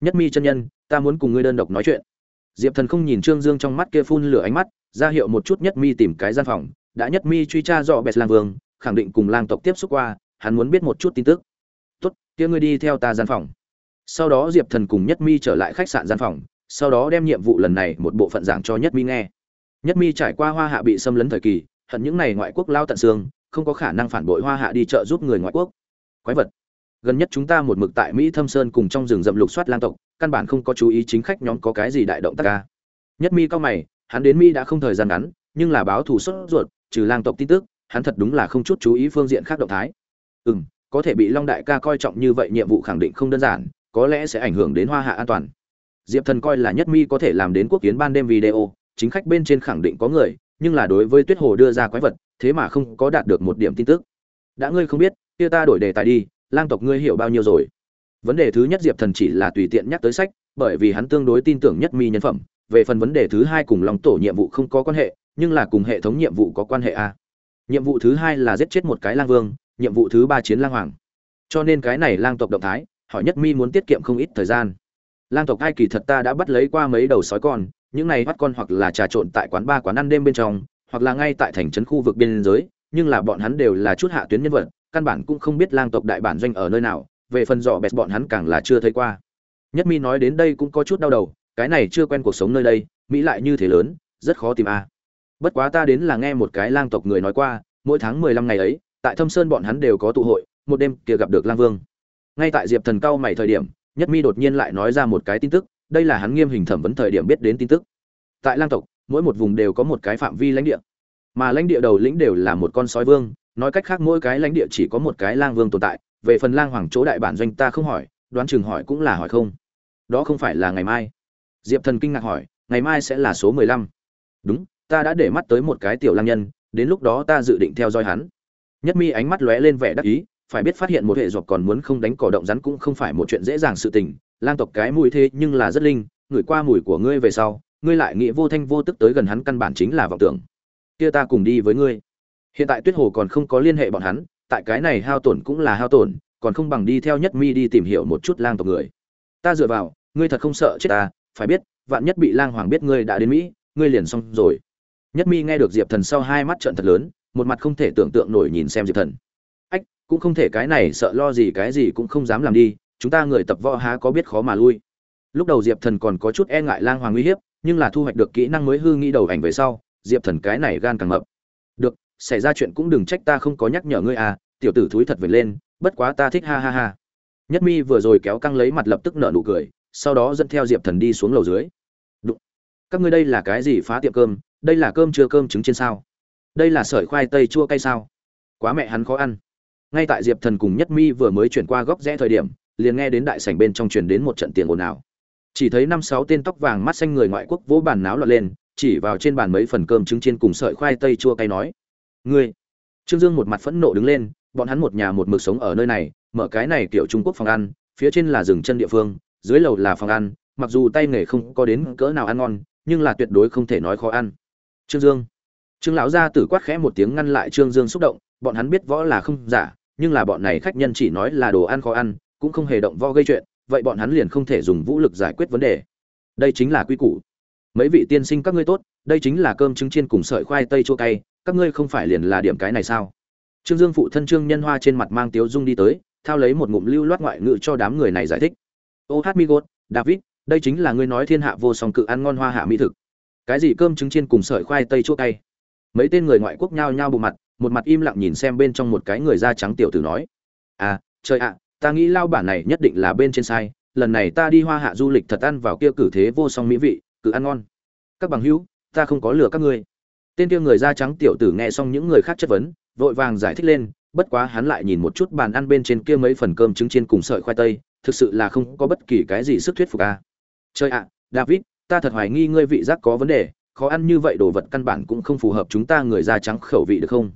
Nhất mi chân nhân, ta muốn cùng ngươi đơn độc nói chuyện. Diệp thần không nhìn trương dương trong mắt kia phun lửa ánh mắt, ra hiệu một chút nhất mi tìm cái gian phòng. Đã nhất mi truy tra dọ bẹt lang vương, khẳng định cùng lang tộc tiếp xúc qua, hắn muốn biết một chút tin tức. Tốt, kia ngươi đi theo ta gian phòng. Sau đó diệp thần cùng nhất mi trở lại khách sạn gian phòng, sau đó đem nhiệm vụ lần này một bộ phận giảng cho nhất mi nghe. Nhất mi trải qua hoa hạ bị xâm lấn thời kỳ, hận những này ngoại quốc lao tận xương, không có khả năng phản bội hoa hạ đi chợ giúp người ngoại quốc quái vật. Gần nhất chúng ta một mực tại mỹ thâm sơn cùng trong rừng rậm lục soát lang tộc, căn bản không có chú ý chính khách nhóm có cái gì đại động tác ca nhất mi cao mày, hắn đến mỹ đã không thời gian ngắn, nhưng là báo thù sốt ruột, trừ lang tộc tin tức, hắn thật đúng là không chút chú ý phương diện khác động thái. Ừ m có thể bị long đại ca coi trọng như vậy nhiệm vụ khẳng định không đơn giản, có lẽ sẽ ảnh hưởng đến hoa hạ an toàn. Diệp thần coi là nhất mi có thể làm đến quốc kiến ban đêm video, chính khách bên trên khẳng định có người, nhưng là đối với tuyết hồ đưa ra quái vật, thế mà không có đạt được một điểm tin tức. Đã ngươi không biết kia ta đổi đề tài đi, lang tộc ngươi hiểu bao nhiêu rồi? Vấn đề thứ nhất diệp thần chỉ là tùy tiện nhắc tới sách, bởi vì hắn tương đối tin tưởng nhất mi nhân phẩm. Về phần vấn đề thứ hai cùng lòng tổ nhiệm vụ không có quan hệ, nhưng là cùng hệ thống nhiệm vụ có quan hệ a nhiệm vụ thứ hai là giết chết một cái lang vương, nhiệm vụ thứ ba chiến lang hoàng. Cho nên cái này lang tộc động thái, hỏi nhất mi muốn tiết kiệm không ít thời gian. Lang tộc hai kỳ thật ta đã bắt lấy qua mấy đầu sói con, những này bắt con hoặc là trà trộn tại quán ba quán ăn đêm bên trong, hoặc là ngay tại thành trấn khu vực biên giới, nhưng là bọn hắn đều là chút hạ tuyến nhân vật căn bản cũng không biết lang tộc đại bản doanh ở nơi nào, về phần dọ bẹt bọn hắn càng là chưa thấy qua. Nhất mi nói đến đây cũng có chút đau đầu, cái này chưa quen cuộc sống nơi đây, mỹ lại như thế lớn, rất khó tìm a. Bất quá ta đến là nghe một cái lang tộc người nói qua, mỗi tháng mười lăm ngày ấy, tại thâm sơn bọn hắn đều có tụ hội, một đêm kia gặp được lang vương. Ngay tại diệp thần cao mày thời điểm, nhất mi đột nhiên lại nói ra một cái tin tức, đây là hắn nghiêm hình thẩm vấn thời điểm biết đến tin tức. Tại lang tộc, mỗi một vùng đều có một cái phạm vi lãnh địa, mà lãnh địa đầu lĩnh đều là một con sói vương nói cách khác mỗi cái lãnh địa chỉ có một cái lang vương tồn tại, về phần lang hoàng chỗ đại bản doanh ta không hỏi, đoán chừng hỏi cũng là hỏi không. Đó không phải là ngày mai. Diệp thần kinh ngạc hỏi, ngày mai sẽ là số mười lăm. Đúng, ta đã để mắt tới một cái tiểu lang nhân, đến lúc đó ta dự định theo dõi hắn. Nhất mi ánh mắt lóe lên vẻ đắc ý, phải biết phát hiện một hệ giọt còn muốn không đánh cỏ động rắn cũng không phải một chuyện dễ dàng sự tình. Lang tộc cái mùi thế nhưng là rất linh ngửi qua mùi của ngươi về sau, ngươi lại nghĩ vô thanh vô tức tới gần hắn căn bản chính là vọng tưởng. Kia ta cùng đi với ngươi hiện tại tuyết hồ còn không có liên hệ bọn hắn, tại cái này hao tổn cũng là hao tổn, còn không bằng đi theo nhất mi đi tìm hiểu một chút lang tộc người. Ta dựa vào, ngươi thật không sợ chết ta, phải biết, vạn nhất bị lang hoàng biết ngươi đã đến mỹ, ngươi liền xong rồi. Nhất mi nghe được diệp thần sau hai mắt trợn thật lớn, một mặt không thể tưởng tượng nổi nhìn xem diệp thần. Ách, cũng không thể cái này sợ lo gì cái gì cũng không dám làm đi, chúng ta người tập võ há có biết khó mà lui. Lúc đầu diệp thần còn có chút e ngại lang hoàng uy hiếp, nhưng là thu hoạch được kỹ năng mới hư nghĩ đầu ảnh về sau, diệp thần cái này gan càng mập. Được xảy ra chuyện cũng đừng trách ta không có nhắc nhở ngươi à tiểu tử thúi thật về lên, bất quá ta thích ha ha ha. Nhất mi vừa rồi kéo căng lấy mặt lập tức nở nụ cười, sau đó dẫn theo diệp thần đi xuống lầu dưới. Đụng. các ngươi đây là cái gì phá tiệm cơm, đây là cơm chưa cơm trứng trên sao? Đây là sợi khoai tây chua cay sao? Quá mẹ hắn khó ăn. Ngay tại diệp thần cùng nhất mi vừa mới chuyển qua góc rẽ thời điểm, liền nghe đến đại sảnh bên trong truyền đến một trận tiền ồn ào. Chỉ thấy năm sáu tên tóc vàng mắt xanh người ngoại quốc vỗ bàn náo loạn lên, chỉ vào trên bàn mấy phần cơm trứng chiên cùng sợi khoai tây chua cay nói ngươi. Trương dương một mặt phẫn nộ đứng lên, bọn hắn một nhà một mực sống ở nơi này, mở cái này kiểu trung quốc phòng ăn, phía trên là rừng chân địa phương, dưới lầu là phòng ăn, mặc dù tay nghề không có đến cỡ nào ăn ngon, nhưng là tuyệt đối không thể nói khó ăn. Trương dương. Trương lão gia tử quát khẽ một tiếng ngăn lại trương dương xúc động, bọn hắn biết võ là không giả, nhưng là bọn này khách nhân chỉ nói là đồ ăn khó ăn, cũng không hề động võ gây chuyện, vậy bọn hắn liền không thể dùng vũ lực giải quyết vấn đề. Đây chính là quy củ. Mấy vị tiên sinh các ngươi tốt, đây chính là cơm trứng chiên cùng sợi khoai tây chua cay các ngươi không phải liền là điểm cái này sao? Trương dương phụ thân trương nhân hoa trên mặt mang tiếu dung đi tới, thao lấy một ngụm lưu loát ngoại ngữ cho đám người này giải thích. Ô hát mi gốt david, đây chính là ngươi nói thiên hạ vô song cự ăn ngon hoa hạ mỹ thực. Cái gì cơm trứng chiên cùng sợi khoai tây chua cay? Mấy tên người ngoại quốc nhao nhao bộ mặt, một mặt im lặng nhìn xem bên trong một cái người da trắng tiểu tử nói. À trời ạ, ta nghĩ lao bản này nhất định là bên trên sai, lần này ta đi hoa hạ du lịch thật ăn vào kia cử thế vô song mỹ vị cử ăn ngon. Các bằng hữu, ta không có lừa các ngươi tên kia người da trắng tiểu tử nghe xong những người khác chất vấn, vội vàng giải thích lên, bất quá hắn lại nhìn một chút bàn ăn bên trên kia mấy phần cơm trứng chiên cùng sợi khoai tây, thực sự là không có bất kỳ cái gì sức thuyết phục à. chơi ạ, david, ta thật hoài nghi ngươi vị giác có vấn đề, khó ăn như vậy đồ vật căn bản cũng không phù hợp chúng ta người da trắng khẩu vị được không?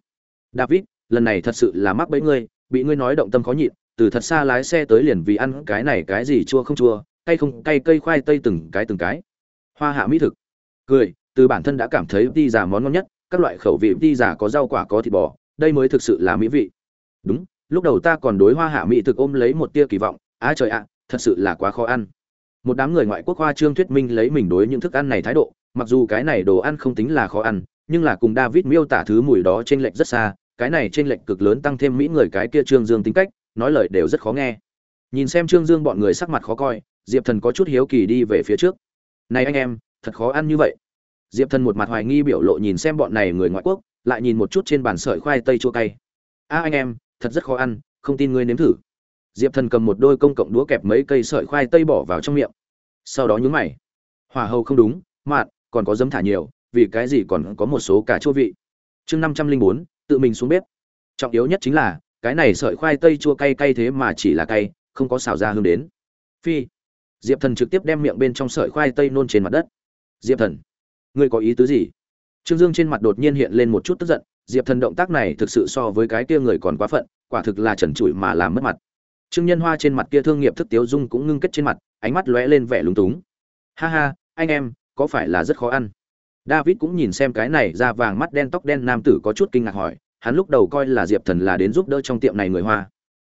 David, lần này thật sự là mắc bẫy ngươi, bị ngươi nói động tâm khó nhịn, từ thật xa lái xe tới liền vì ăn cái này cái gì chua không chua, cay không cay cây khoai tây từng cái từng cái. Hoa hạ mỹ thực. Cười từ bản thân đã cảm thấy đi giả món ngon nhất, các loại khẩu vị đi giả có rau quả có thịt bò, đây mới thực sự là mỹ vị. Đúng, lúc đầu ta còn đối hoa hạ mỹ thực ôm lấy một tia kỳ vọng, á trời ạ, thật sự là quá khó ăn. Một đám người ngoại quốc hoa trương thuyết minh lấy mình đối những thức ăn này thái độ, mặc dù cái này đồ ăn không tính là khó ăn, nhưng là cùng david miêu tả thứ mùi đó trên lệch rất xa, cái này trên lệch cực lớn tăng thêm mỹ người cái kia trương dương tính cách, nói lời đều rất khó nghe. Nhìn xem trương dương bọn người sắc mặt khó coi, diệp thần có chút hiếu kỳ đi về phía trước. Này anh em, thật khó ăn như vậy diệp thần một mặt hoài nghi biểu lộ nhìn xem bọn này người ngoại quốc, lại nhìn một chút trên bàn sợi khoai tây chua cay. A anh em, thật rất khó ăn, không tin ngươi nếm thử. Diệp thần cầm một đôi công cộng đũa kẹp mấy cây sợi khoai tây bỏ vào trong miệng. Sau đó nhúng mày. Hỏa hầu không đúng, mạn, còn có dấm thả nhiều, vì cái gì còn có một số cả chua vị? Chương năm trăm linh bốn, tự mình xuống bếp. Trọng yếu nhất chính là, cái này sợi khoai tây chua cay cay thế mà chỉ là cay, không có xào ra hương đến. Phi. Diệp thần trực tiếp đem miệng bên trong sợi khoai tây nôn trên mặt đất. Diệp thần ngươi có ý tứ gì? Trương dương trên mặt đột nhiên hiện lên một chút tức giận, diệp thần động tác này thực sự so với cái kia người còn quá phận, quả thực là trần trụi mà làm mất mặt. Trương nhân hoa trên mặt kia thương nghiệp thức tiếu dung cũng ngưng kết trên mặt, ánh mắt lóe lên vẻ lúng túng. Ha ha, anh em, có phải là rất khó ăn? David cũng nhìn xem cái này da vàng mắt đen tóc đen nam tử có chút kinh ngạc hỏi, hắn lúc đầu coi là diệp thần là đến giúp đỡ trong tiệm này người hoa.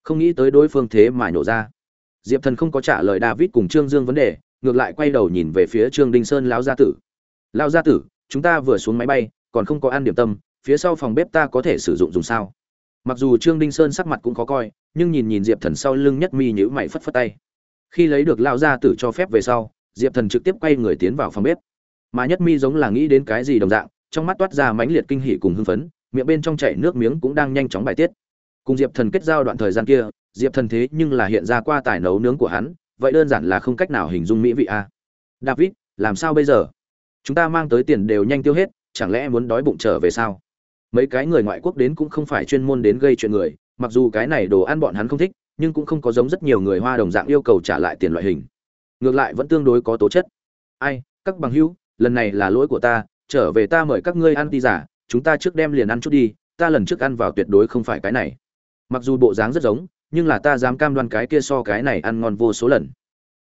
Không nghĩ tới đối phương thế mà nhổ ra. Diệp thần không có trả lời david cùng trương dương vấn đề, ngược lại quay đầu nhìn về phía trương đinh sơn lão gia tử lão gia tử, chúng ta vừa xuống máy bay, còn không có ăn điểm tâm, phía sau phòng bếp ta có thể sử dụng dùng sao? Mặc dù trương đinh sơn sắc mặt cũng khó coi, nhưng nhìn nhìn diệp thần sau lưng nhất mi nhữ mày phất phất tay. Khi lấy được lao gia tử cho phép về sau, diệp thần trực tiếp quay người tiến vào phòng bếp. Mà nhất mi giống là nghĩ đến cái gì đồng dạng, trong mắt toát ra mãnh liệt kinh hỉ cùng hưng phấn, miệng bên trong chảy nước miếng cũng đang nhanh chóng bài tiết. Cùng diệp thần kết giao đoạn thời gian kia, diệp thần thế nhưng là hiện ra qua tài nấu nướng của hắn, vậy đơn giản là không cách nào hình dung mỹ vị a. David, làm sao bây giờ? Chúng ta mang tới tiền đều nhanh tiêu hết, chẳng lẽ muốn đói bụng trở về sao? Mấy cái người ngoại quốc đến cũng không phải chuyên môn đến gây chuyện người, mặc dù cái này đồ ăn bọn hắn không thích, nhưng cũng không có giống rất nhiều người hoa đồng dạng yêu cầu trả lại tiền loại hình. Ngược lại vẫn tương đối có tố chất. Ai, các bằng hữu, lần này là lỗi của ta, trở về ta mời các ngươi ăn ti giả, chúng ta trước đem liền ăn chút đi, ta lần trước ăn vào tuyệt đối không phải cái này. Mặc dù bộ dáng rất giống, nhưng là ta dám cam đoan cái kia so cái này ăn ngon vô số lần.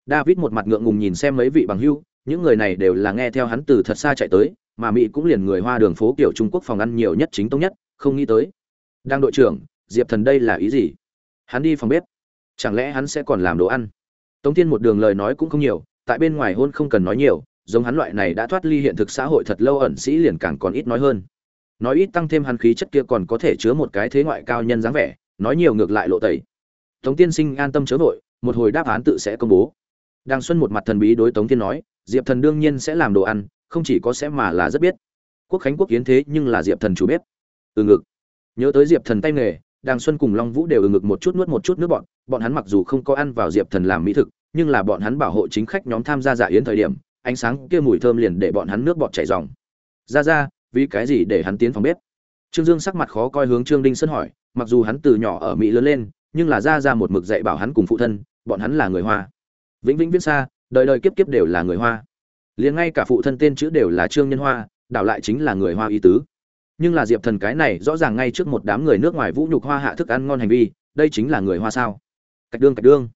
David một mặt ngượng ngùng nhìn xem mấy vị bằng hữu những người này đều là nghe theo hắn từ thật xa chạy tới, mà mỹ cũng liền người hoa đường phố kiểu trung quốc phòng ăn nhiều nhất chính tông nhất, không nghĩ tới. Đang đội trưởng, diệp thần đây là ý gì? Hắn đi phòng bếp. Chẳng lẽ hắn sẽ còn làm đồ ăn? Tống thiên một đường lời nói cũng không nhiều, tại bên ngoài hôn không cần nói nhiều, giống hắn loại này đã thoát ly hiện thực xã hội thật lâu ẩn sĩ liền càng còn ít nói hơn. Nói ít tăng thêm hắn khí chất kia còn có thể chứa một cái thế ngoại cao nhân dáng vẻ, nói nhiều ngược lại lộ tẩy. Tống tiên sinh an tâm chớ vội, một hồi đáp án tự sẽ công bố. Đang xuân một mặt thần bí đối tống tiên nói diệp thần đương nhiên sẽ làm đồ ăn, không chỉ có sẽ mà là rất biết. Quốc khánh quốc kiến thế nhưng là diệp thần chủ bếp. Ừ ngực. Nhớ tới diệp thần tay nghề, đàng xuân cùng long vũ đều ừ ngực một chút nuốt một chút nước bọn. Bọn hắn mặc dù không có ăn vào diệp thần làm mỹ thực, nhưng là bọn hắn bảo hộ chính khách nhóm tham gia dạ yến thời điểm, ánh sáng kia mùi thơm liền để bọn hắn nước bọt chảy ròng ra ra, vì cái gì để hắn tiến phòng bếp? Trương dương sắc mặt khó coi hướng trương đinh sơn hỏi, mặc dù hắn từ nhỏ ở mỹ lớn lên, nhưng là ra ra một mực dạy bảo hắn cùng phụ thân, bọn hắn là người hoa. Vĩnh vĩnh viễn xa đời đời kiếp kiếp đều là người hoa. Liền ngay cả phụ thân tên chữ đều là trương nhân hoa, đảo lại chính là người hoa y tứ. Nhưng là diệp thần cái này rõ ràng ngay trước một đám người nước ngoài vũ nhục hoa hạ thức ăn ngon hành vi, đây chính là người hoa sao? Cạch đương cạch đương.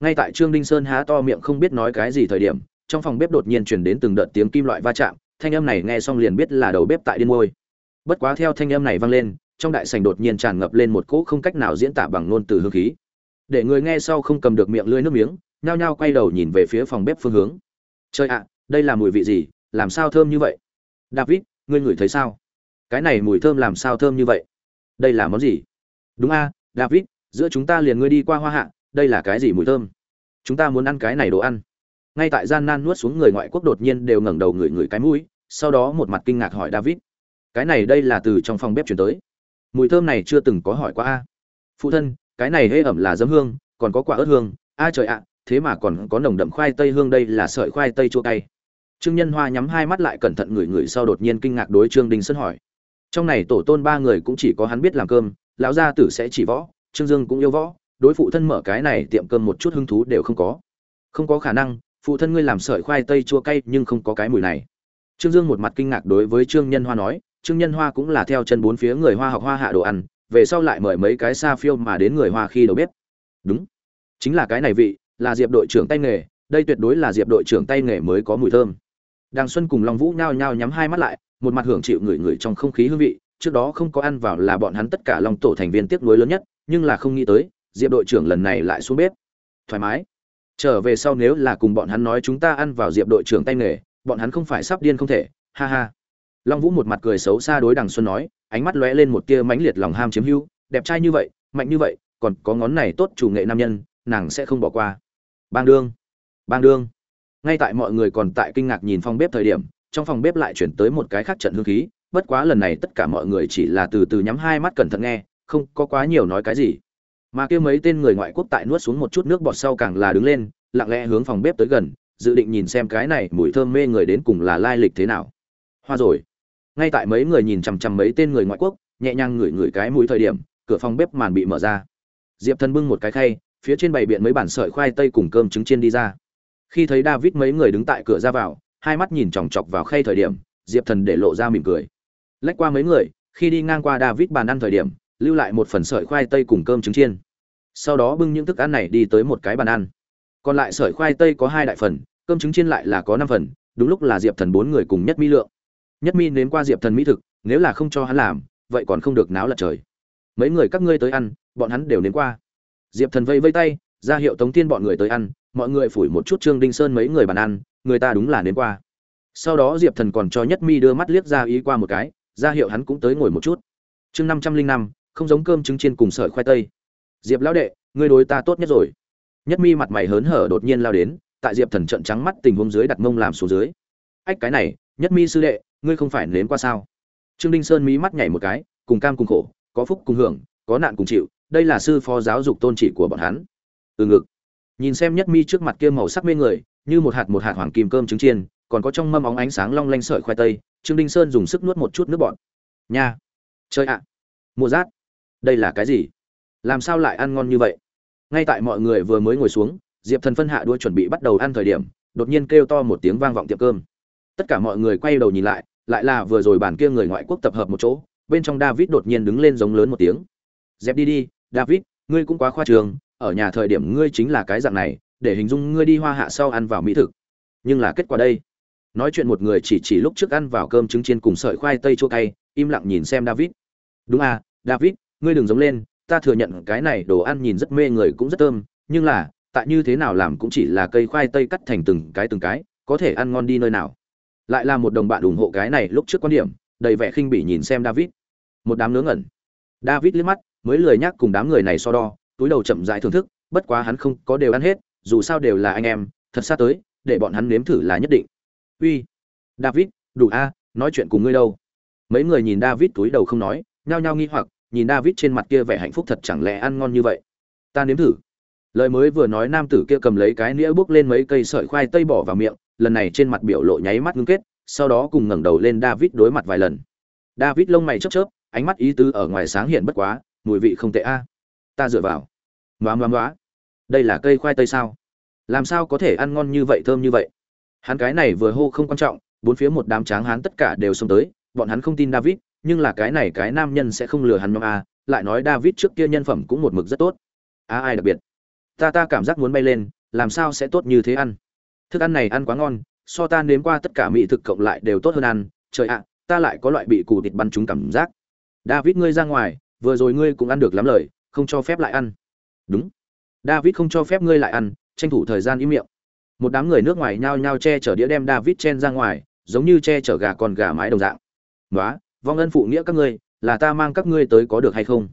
Ngay tại trương đinh sơn há to miệng không biết nói cái gì thời điểm, trong phòng bếp đột nhiên chuyển đến từng đợt tiếng kim loại va chạm, thanh âm này nghe xong liền biết là đầu bếp tại điên môi. Bất quá theo thanh âm này vang lên, trong đại sành đột nhiên tràn ngập lên một cỗ không cách nào diễn tả bằng ngôn từ hương khí. Để người nghe sau không cầm được miệng lưỡi nước miếng nhao nhao quay đầu nhìn về phía phòng bếp phương hướng. Trời ạ, đây là mùi vị gì? Làm sao thơm như vậy? David, ngươi ngửi thấy sao? Cái này mùi thơm làm sao thơm như vậy? Đây là món gì? Đúng a, david, giữa chúng ta liền ngươi đi qua hoa hạ, đây là cái gì mùi thơm? Chúng ta muốn ăn cái này đồ ăn. Ngay tại gian nan nuốt xuống người ngoại quốc đột nhiên đều ngẩng đầu ngửi ngửi cái mũi, sau đó một mặt kinh ngạc hỏi david. Cái này đây là từ trong phòng bếp chuyển tới. Mùi thơm này chưa từng có hỏi qua a. Phụ thân, cái này hễ ẩm là dấm hương, còn có quả ớt hương. A trời ạ thế mà còn có nồng đậm khoai tây hương đây là sợi khoai tây chua cay. Trương nhân hoa nhắm hai mắt lại cẩn thận ngửi ngửi sau đột nhiên kinh ngạc đối trương đình sơn hỏi. Trong này tổ tôn ba người cũng chỉ có hắn biết làm cơm, lão gia tử sẽ chỉ võ, trương dương cũng yêu võ, đối phụ thân mở cái này tiệm cơm một chút hứng thú đều không có. Không có khả năng, phụ thân ngươi làm sợi khoai tây chua cay nhưng không có cái mùi này. Trương dương một mặt kinh ngạc đối với trương nhân hoa nói, trương nhân hoa cũng là theo chân bốn phía người hoa học hoa hạ đồ ăn, về sau lại mời mấy cái xa phiêu mà đến người hoa khi đầu bếp. Đúng, chính là cái này vị là diệp đội trưởng tay nghề, đây tuyệt đối là diệp đội trưởng tay nghề mới có mùi thơm. Đàng xuân cùng long vũ nhao nhao nhắm hai mắt lại, một mặt hưởng chịu người người trong không khí hương vị, trước đó không có ăn vào là bọn hắn tất cả long tổ thành viên tiếc nuối lớn nhất, nhưng là không nghĩ tới, diệp đội trưởng lần này lại xuống bếp. Thoải mái. Trở về sau nếu là cùng bọn hắn nói chúng ta ăn vào diệp đội trưởng tay nghề, bọn hắn không phải sắp điên không thể, ha ha. Long vũ một mặt cười xấu xa đối đằng xuân nói, ánh mắt lóe lên một tia mãnh liệt lòng ham chiếm hữu, đẹp trai như vậy, mạnh như vậy, còn có ngón này tốt chủ nghệ nam nhân, nàng sẽ không bỏ qua bang đương bang đương. Ngay tại mọi người còn tại kinh ngạc nhìn phòng bếp thời điểm, trong phòng bếp lại chuyển tới một cái khác trận hương khí, bất quá lần này tất cả mọi người chỉ là từ từ nhắm hai mắt cẩn thận nghe, không có quá nhiều nói cái gì. Mà kêu mấy tên người ngoại quốc tại nuốt xuống một chút nước bọt sau càng là đứng lên, lặng lẽ hướng phòng bếp tới gần, dự định nhìn xem cái này mùi thơm mê người đến cùng là lai lịch thế nào. Hoa rồi. Ngay tại mấy người nhìn chằm chằm mấy tên người ngoại quốc, nhẹ nhàng ngửi ngửi cái mũi thời điểm, cửa phòng bếp màn bị mở ra. Diệp thần bưng một cái khay phía trên bày biện mấy bản sợi khoai tây cùng cơm trứng chiên đi ra. Khi thấy david mấy người đứng tại cửa ra vào, hai mắt nhìn chòng chọc vào khay thời điểm, diệp thần để lộ ra mỉm cười. Lách qua mấy người, khi đi ngang qua david bàn ăn thời điểm, lưu lại một phần sợi khoai tây cùng cơm trứng chiên. Sau đó bưng những thức ăn này đi tới một cái bàn ăn. Còn lại sợi khoai tây có hai đại phần, cơm trứng chiên lại là có năm phần, đúng lúc là diệp thần bốn người cùng nhất mỹ lượng. Nhất mi nếm qua diệp thần mỹ thực, nếu là không cho hắn làm, vậy còn không được náo lật trời. Mấy người các ngươi tới ăn, bọn hắn đều nếm qua diệp thần vây vây tay, ra hiệu tống tiên bọn người tới ăn, mọi người phủi một chút trương đinh sơn mấy người bàn ăn, người ta đúng là đến qua. Sau đó diệp thần còn cho nhất mi đưa mắt liếc ra ý qua một cái, ra hiệu hắn cũng tới ngồi một chút. Chương năm trăm linh năm, không giống cơm trứng chiên cùng sợi khoai tây. Diệp lão đệ, ngươi đối ta tốt nhất rồi. Nhất mi mặt mày hớn hở đột nhiên lao đến, tại diệp thần trận trắng mắt tình huống dưới đặt mông làm xuống dưới. Ách, cái này, nhất mi sư đệ, ngươi không phải nếm qua sao? Trương đinh sơn mí mắt nhảy một cái, cùng cam cùng khổ, có phúc cùng hưởng, có nạn cùng chịu đây là sư phó giáo dục tôn trị của bọn hắn. Từ ngực. Nhìn xem nhất mi trước mặt kia màu sắc mê người, như một hạt một hạt hoàng kim cơm trứng chiên, còn có trong mâm óng ánh sáng long lanh sợi khoai tây, trương đinh sơn dùng sức nuốt một chút nước bọt. Nha. Chơi ạ. À. mua rát. Đây là cái gì? Làm sao lại ăn ngon như vậy? Ngay tại mọi người vừa mới ngồi xuống, diệp thần phân hạ đua chuẩn bị bắt đầu ăn thời điểm, đột nhiên kêu to một tiếng vang vọng tiệm cơm. Tất cả mọi người quay đầu nhìn lại lại là vừa rồi bản kia người ngoại quốc tập hợp một chỗ, bên trong david đột nhiên đứng lên giống lớn một tiếng. Dẹp đi đi david, ngươi cũng quá khoa trường, ở nhà thời điểm ngươi chính là cái dạng này, để hình dung ngươi đi hoa hạ sau ăn vào mỹ thực. Nhưng là kết quả đây? Nói chuyện một người chỉ chỉ lúc trước ăn vào cơm trứng chiên cùng sợi khoai tây chua cay, im lặng nhìn xem david. Đúng à david, ngươi đừng giống lên, ta thừa nhận cái này đồ ăn nhìn rất mê người cũng rất thơm, nhưng là, tại như thế nào làm cũng chỉ là cây khoai tây cắt thành từng cái từng cái, có thể ăn ngon đi nơi nào. Lại là một đồng bạn ủng hộ cái này lúc trước quan điểm, đầy vẻ khinh bỉ nhìn xem david. Một đám ngớ ngẩn. David liếc mắt mới lười nhắc cùng đám người này so đo, túi đầu chậm rãi thưởng thức, bất quá hắn không có đều ăn hết, dù sao đều là anh em, thật xa tới, để bọn hắn nếm thử là nhất định. Uy, david, đủ a, nói chuyện cùng ngươi đâu? Mấy người nhìn david túi đầu không nói, nhao nhao nghi hoặc, nhìn david trên mặt kia vẻ hạnh phúc thật chẳng lẽ ăn ngon như vậy? Ta nếm thử. Lời mới vừa nói nam tử kia cầm lấy cái nĩa bước lên mấy cây sợi khoai tây bỏ vào miệng, lần này trên mặt biểu lộ nháy mắt ngưng kết, sau đó cùng ngẩng đầu lên david đối mặt vài lần. David lông mày chớp chớp, ánh mắt ý tứ ở ngoài sáng hiện bất quá mùi vị không tệ a. Ta dựa vào. Ngoá ngoá ngoá. Đây là cây khoai tây sao? Làm sao có thể ăn ngon như vậy, thơm như vậy? Hắn cái này vừa hô không quan trọng, bốn phía một đám tráng hắn tất cả đều xông tới, bọn hắn không tin david, nhưng là cái này cái nam nhân sẽ không lừa hắn nhóm a, lại nói david trước kia nhân phẩm cũng một mực rất tốt. A ai đặc biệt? Ta ta cảm giác muốn bay lên, làm sao sẽ tốt như thế ăn? Thức ăn này ăn quá ngon, so ta nếm qua tất cả mỹ thực cộng lại đều tốt hơn ăn. Trời ạ, ta lại có loại bị cù thịt bắn trúng cảm giác. David ngươi ra ngoài vừa rồi ngươi cũng ăn được lắm lời, không cho phép lại ăn. Đúng. David không cho phép ngươi lại ăn, tranh thủ thời gian im miệng. Một đám người nước ngoài nhao nhao che chở đĩa đem david chen ra ngoài, giống như che chở gà con gà mái đồng dạng. Nói vong ân phụ nghĩa các ngươi, là ta mang các ngươi tới có được hay không?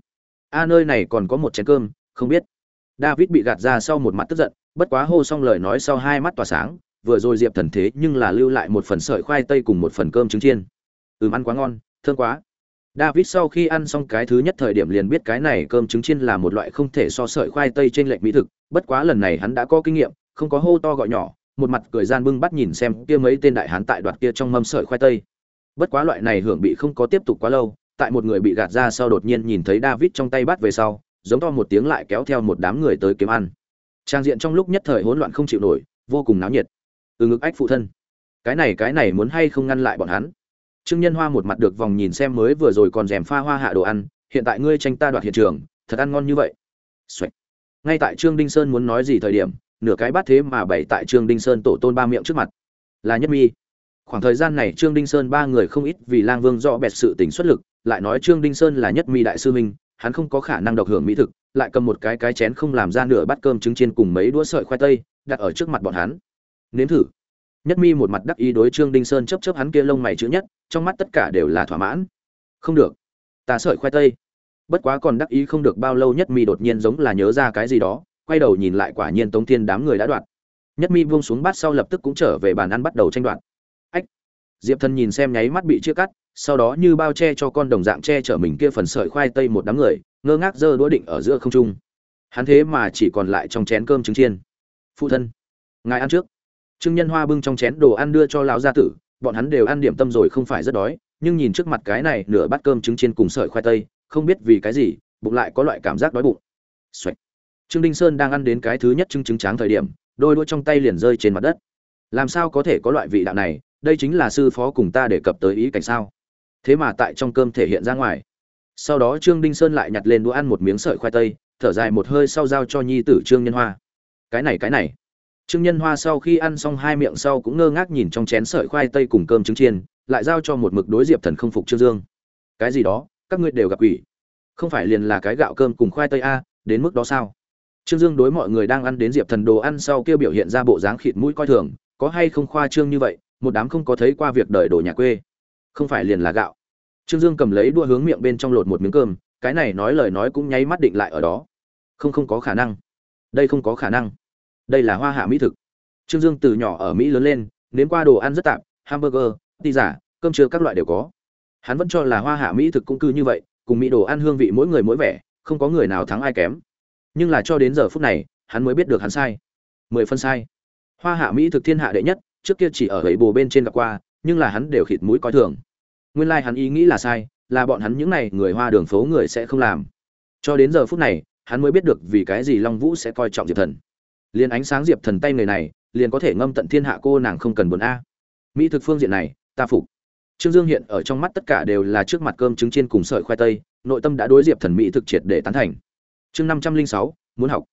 A, nơi này còn có một chén cơm, không biết. David bị gạt ra sau một mặt tức giận, bất quá hô xong lời nói sau hai mắt tỏa sáng, vừa rồi diệp thần thế nhưng là lưu lại một phần sợi khoai tây cùng một phần cơm trứng chiên. Ừm, ăn quá ngon, thơm quá david sau khi ăn xong cái thứ nhất thời điểm liền biết cái này cơm trứng chiên là một loại không thể so sợi khoai tây trên lệnh mỹ thực. Bất quá lần này hắn đã có kinh nghiệm, không có hô to gọi nhỏ, một mặt cười gian bưng bắt nhìn xem kia mấy tên đại hán tại đoạt kia trong mâm sợi khoai tây. Bất quá loại này hưởng bị không có tiếp tục quá lâu, tại một người bị gạt ra sau đột nhiên nhìn thấy david trong tay bắt về sau, giống to một tiếng lại kéo theo một đám người tới kiếm ăn. Trang diện trong lúc nhất thời hỗn loạn không chịu nổi, vô cùng náo nhiệt. Từ ngực ách phụ thân. Cái này cái này muốn hay không ngăn lại bọn hắn? Trương nhân hoa một mặt được vòng nhìn xem mới vừa rồi còn rèm pha hoa hạ đồ ăn, hiện tại ngươi tranh ta đoạt hiện trường, thật ăn ngon như vậy. Xoạch. ngay tại trương đinh sơn muốn nói gì thời điểm, nửa cái bát thế mà bày tại trương đinh sơn tổ tôn ba miệng trước mặt. Là nhất mi. Khoảng thời gian này trương đinh sơn ba người không ít vì lang vương rõ bẹt sự tình xuất lực, lại nói trương đinh sơn là nhất mi đại sư minh hắn không có khả năng độc hưởng mỹ thực, lại cầm một cái cái chén không làm ra nửa bát cơm trứng chiên cùng mấy đũa sợi khoai tây, đặt ở trước mặt bọn hắn. Nếm thử nhất mi một mặt đắc ý đối trương đinh sơn chấp chấp hắn kia lông mày chữ nhất, trong mắt tất cả đều là thỏa mãn. Không được. Ta sợi khoai tây. Bất quá còn đắc ý không được bao lâu nhất mi đột nhiên giống là nhớ ra cái gì đó, quay đầu nhìn lại quả nhiên tống thiên đám người đã đoạt. Nhất mi buông xuống bát sau lập tức cũng trở về bàn ăn bắt đầu tranh đoạt. Ách. Diệp thần nhìn xem nháy mắt bị chia cắt, sau đó như bao che cho con đồng dạng che chở mình kia phần sợi khoai tây một đám người, ngơ ngác giơ đũa định ở giữa không trung. Hắn thế mà chỉ còn lại trong chén cơm trứng chiên. Phụ thân, ngài ăn trước trương nhân hoa bưng trong chén đồ ăn đưa cho lão gia tử, bọn hắn đều ăn điểm tâm rồi không phải rất đói, nhưng nhìn trước mặt cái này nửa bát cơm trứng chiên cùng sợi khoai tây, không biết vì cái gì, bụng lại có loại cảm giác đói bụng. Xoạch. trương đinh sơn đang ăn đến cái thứ nhất trứng trứng tráng thời điểm, đôi đũa trong tay liền rơi trên mặt đất. Làm sao có thể có loại vị đạo này, đây chính là sư phó cùng ta đề cập tới ý cảnh sao? Thế mà tại trong cơm thể hiện ra ngoài. Sau đó trương đinh sơn lại nhặt lên đũa ăn một miếng sợi khoai tây, thở dài một hơi sau giao cho nhi tử trương nhân hoa. Cái này cái này trương nhân hoa sau khi ăn xong hai miệng sau cũng ngơ ngác nhìn trong chén sợi khoai tây cùng cơm trứng chiên, lại giao cho một mực đối diệp thần không phục trương dương. Cái gì đó, các ngươi đều gặp ủy không phải liền là cái gạo cơm cùng khoai tây a, đến mức đó sao? Trương dương đối mọi người đang ăn đến diệp thần đồ ăn sau kia biểu hiện ra bộ dáng khịt mũi coi thường, có hay không khoa trương như vậy, một đám không có thấy qua việc đời đồ nhà quê. Không phải liền là gạo. Trương dương cầm lấy đua hướng miệng bên trong lột một miếng cơm, cái này nói lời nói cũng nháy mắt định lại ở đó. Không không có khả năng. Đây không có khả năng đây là hoa hạ mỹ thực. Trương dương từ nhỏ ở mỹ lớn lên, nếm qua đồ ăn rất tạm hamburger ti giả cơm trưa các loại đều có. Hắn vẫn cho là hoa hạ mỹ thực cũng cư như vậy, cùng mỹ đồ ăn hương vị mỗi người mỗi vẻ, không có người nào thắng ai kém. Nhưng là cho đến giờ phút này, hắn mới biết được hắn sai. Mười phân sai. Hoa hạ mỹ thực thiên hạ đệ nhất, trước kia chỉ ở gậy bồ bên trên gặp qua, nhưng là hắn đều khịt mũi coi thường. Nguyên lai、like、hắn ý nghĩ là sai, là bọn hắn những n à y người hoa đường phố người sẽ không làm. Cho đến giờ phút này, hắn mới biết được vì cái gì long vũ sẽ coi trọng diệp thần liền ánh sáng diệp thần tay người này, liền có thể ngâm tận thiên hạ cô nàng không cần buồn a. Mỹ thực phương diện này, ta phục. Trương dương hiện ở trong mắt tất cả đều là trước mặt cơm trứng chiên cùng sợi khoai tây, nội tâm đã đối diệp thần mỹ thực triệt để tán thành. Chương năm trăm linh sáu, muốn học.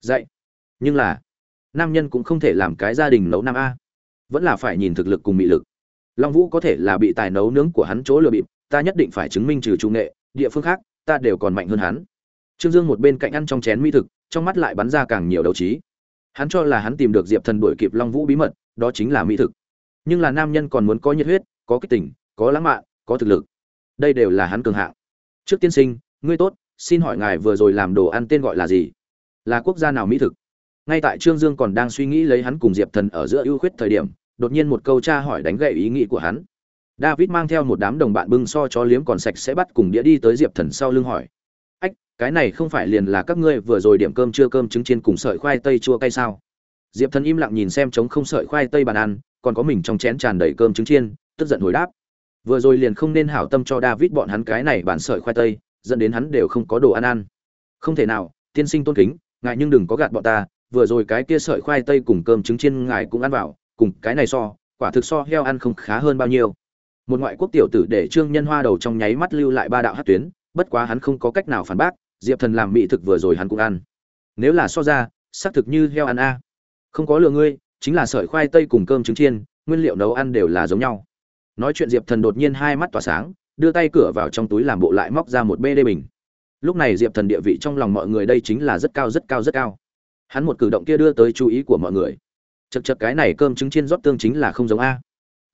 Dạy. Nhưng là, nam nhân cũng không thể làm cái gia đình nấu nam a. Vẫn là phải nhìn thực lực cùng mỹ lực. Long vũ có thể là bị tài nấu nướng của hắn chỗ lừa bịp, ta nhất định phải chứng minh trừ trung nghệ, địa phương khác, ta đều còn mạnh hơn hắn. Trương dương một bên cạnh ăn trong chén mỹ thực, trong mắt lại bắn ra càng nhiều đấu trí hắn cho là hắn tìm được diệp thần đuổi kịp long vũ bí mật, đó chính là mỹ thực. Nhưng là nam nhân còn muốn có nhiệt huyết, có kích tình, có lãng mạn, có thực lực. Đây đều là hắn cường hạng. Trước tiên sinh, ngươi tốt, xin hỏi ngài vừa rồi làm đồ ăn tên gọi là gì? Là quốc gia nào mỹ thực? Ngay tại trương dương còn đang suy nghĩ lấy hắn cùng diệp thần ở giữa ưu khuyết thời điểm, đột nhiên một câu tra hỏi đánh gậy ý nghĩ của hắn. David mang theo một đám đồng bạn bưng so cho liếm còn sạch sẽ bắt cùng đĩa đi tới diệp thần sau lưng hỏi cái này không phải liền là các ngươi vừa rồi điểm cơm chưa cơm trứng chiên cùng sợi khoai tây chua cay sao? Diệp thần im lặng nhìn xem trống không sợi khoai tây bàn ăn, còn có mình trong chén tràn đầy cơm trứng chiên, tức giận hồi đáp. Vừa rồi liền không nên hảo tâm cho david bọn hắn cái này bàn sợi khoai tây, dẫn đến hắn đều không có đồ ăn ăn. Không thể nào, tiên sinh tôn kính, ngài nhưng đừng có gạt bọn ta, vừa rồi cái kia sợi khoai tây cùng cơm trứng chiên ngài cũng ăn vào, cùng cái này so, quả thực so heo ăn không khá hơn bao nhiêu. Một ngoại quốc tiểu tử để trương nhân hoa đầu trong nháy mắt lưu lại ba đạo hát tuyến, bất quá hắn không có cách nào phản bác diệp thần làm mỹ thực vừa rồi hắn cũng ăn. Nếu là so ra, xác thực như heo ăn a. Không có lừa ngươi, chính là sợi khoai tây cùng cơm trứng chiên, nguyên liệu nấu ăn đều là giống nhau. Nói chuyện diệp thần đột nhiên hai mắt tỏa sáng, đưa tay cửa vào trong túi làm bộ lại móc ra một bê đê bình. Lúc này diệp thần địa vị trong lòng mọi người đây chính là rất cao rất cao rất cao. Hắn một cử động kia đưa tới chú ý của mọi người. Chật chật cái này cơm trứng chiên rót tương chính là không giống a.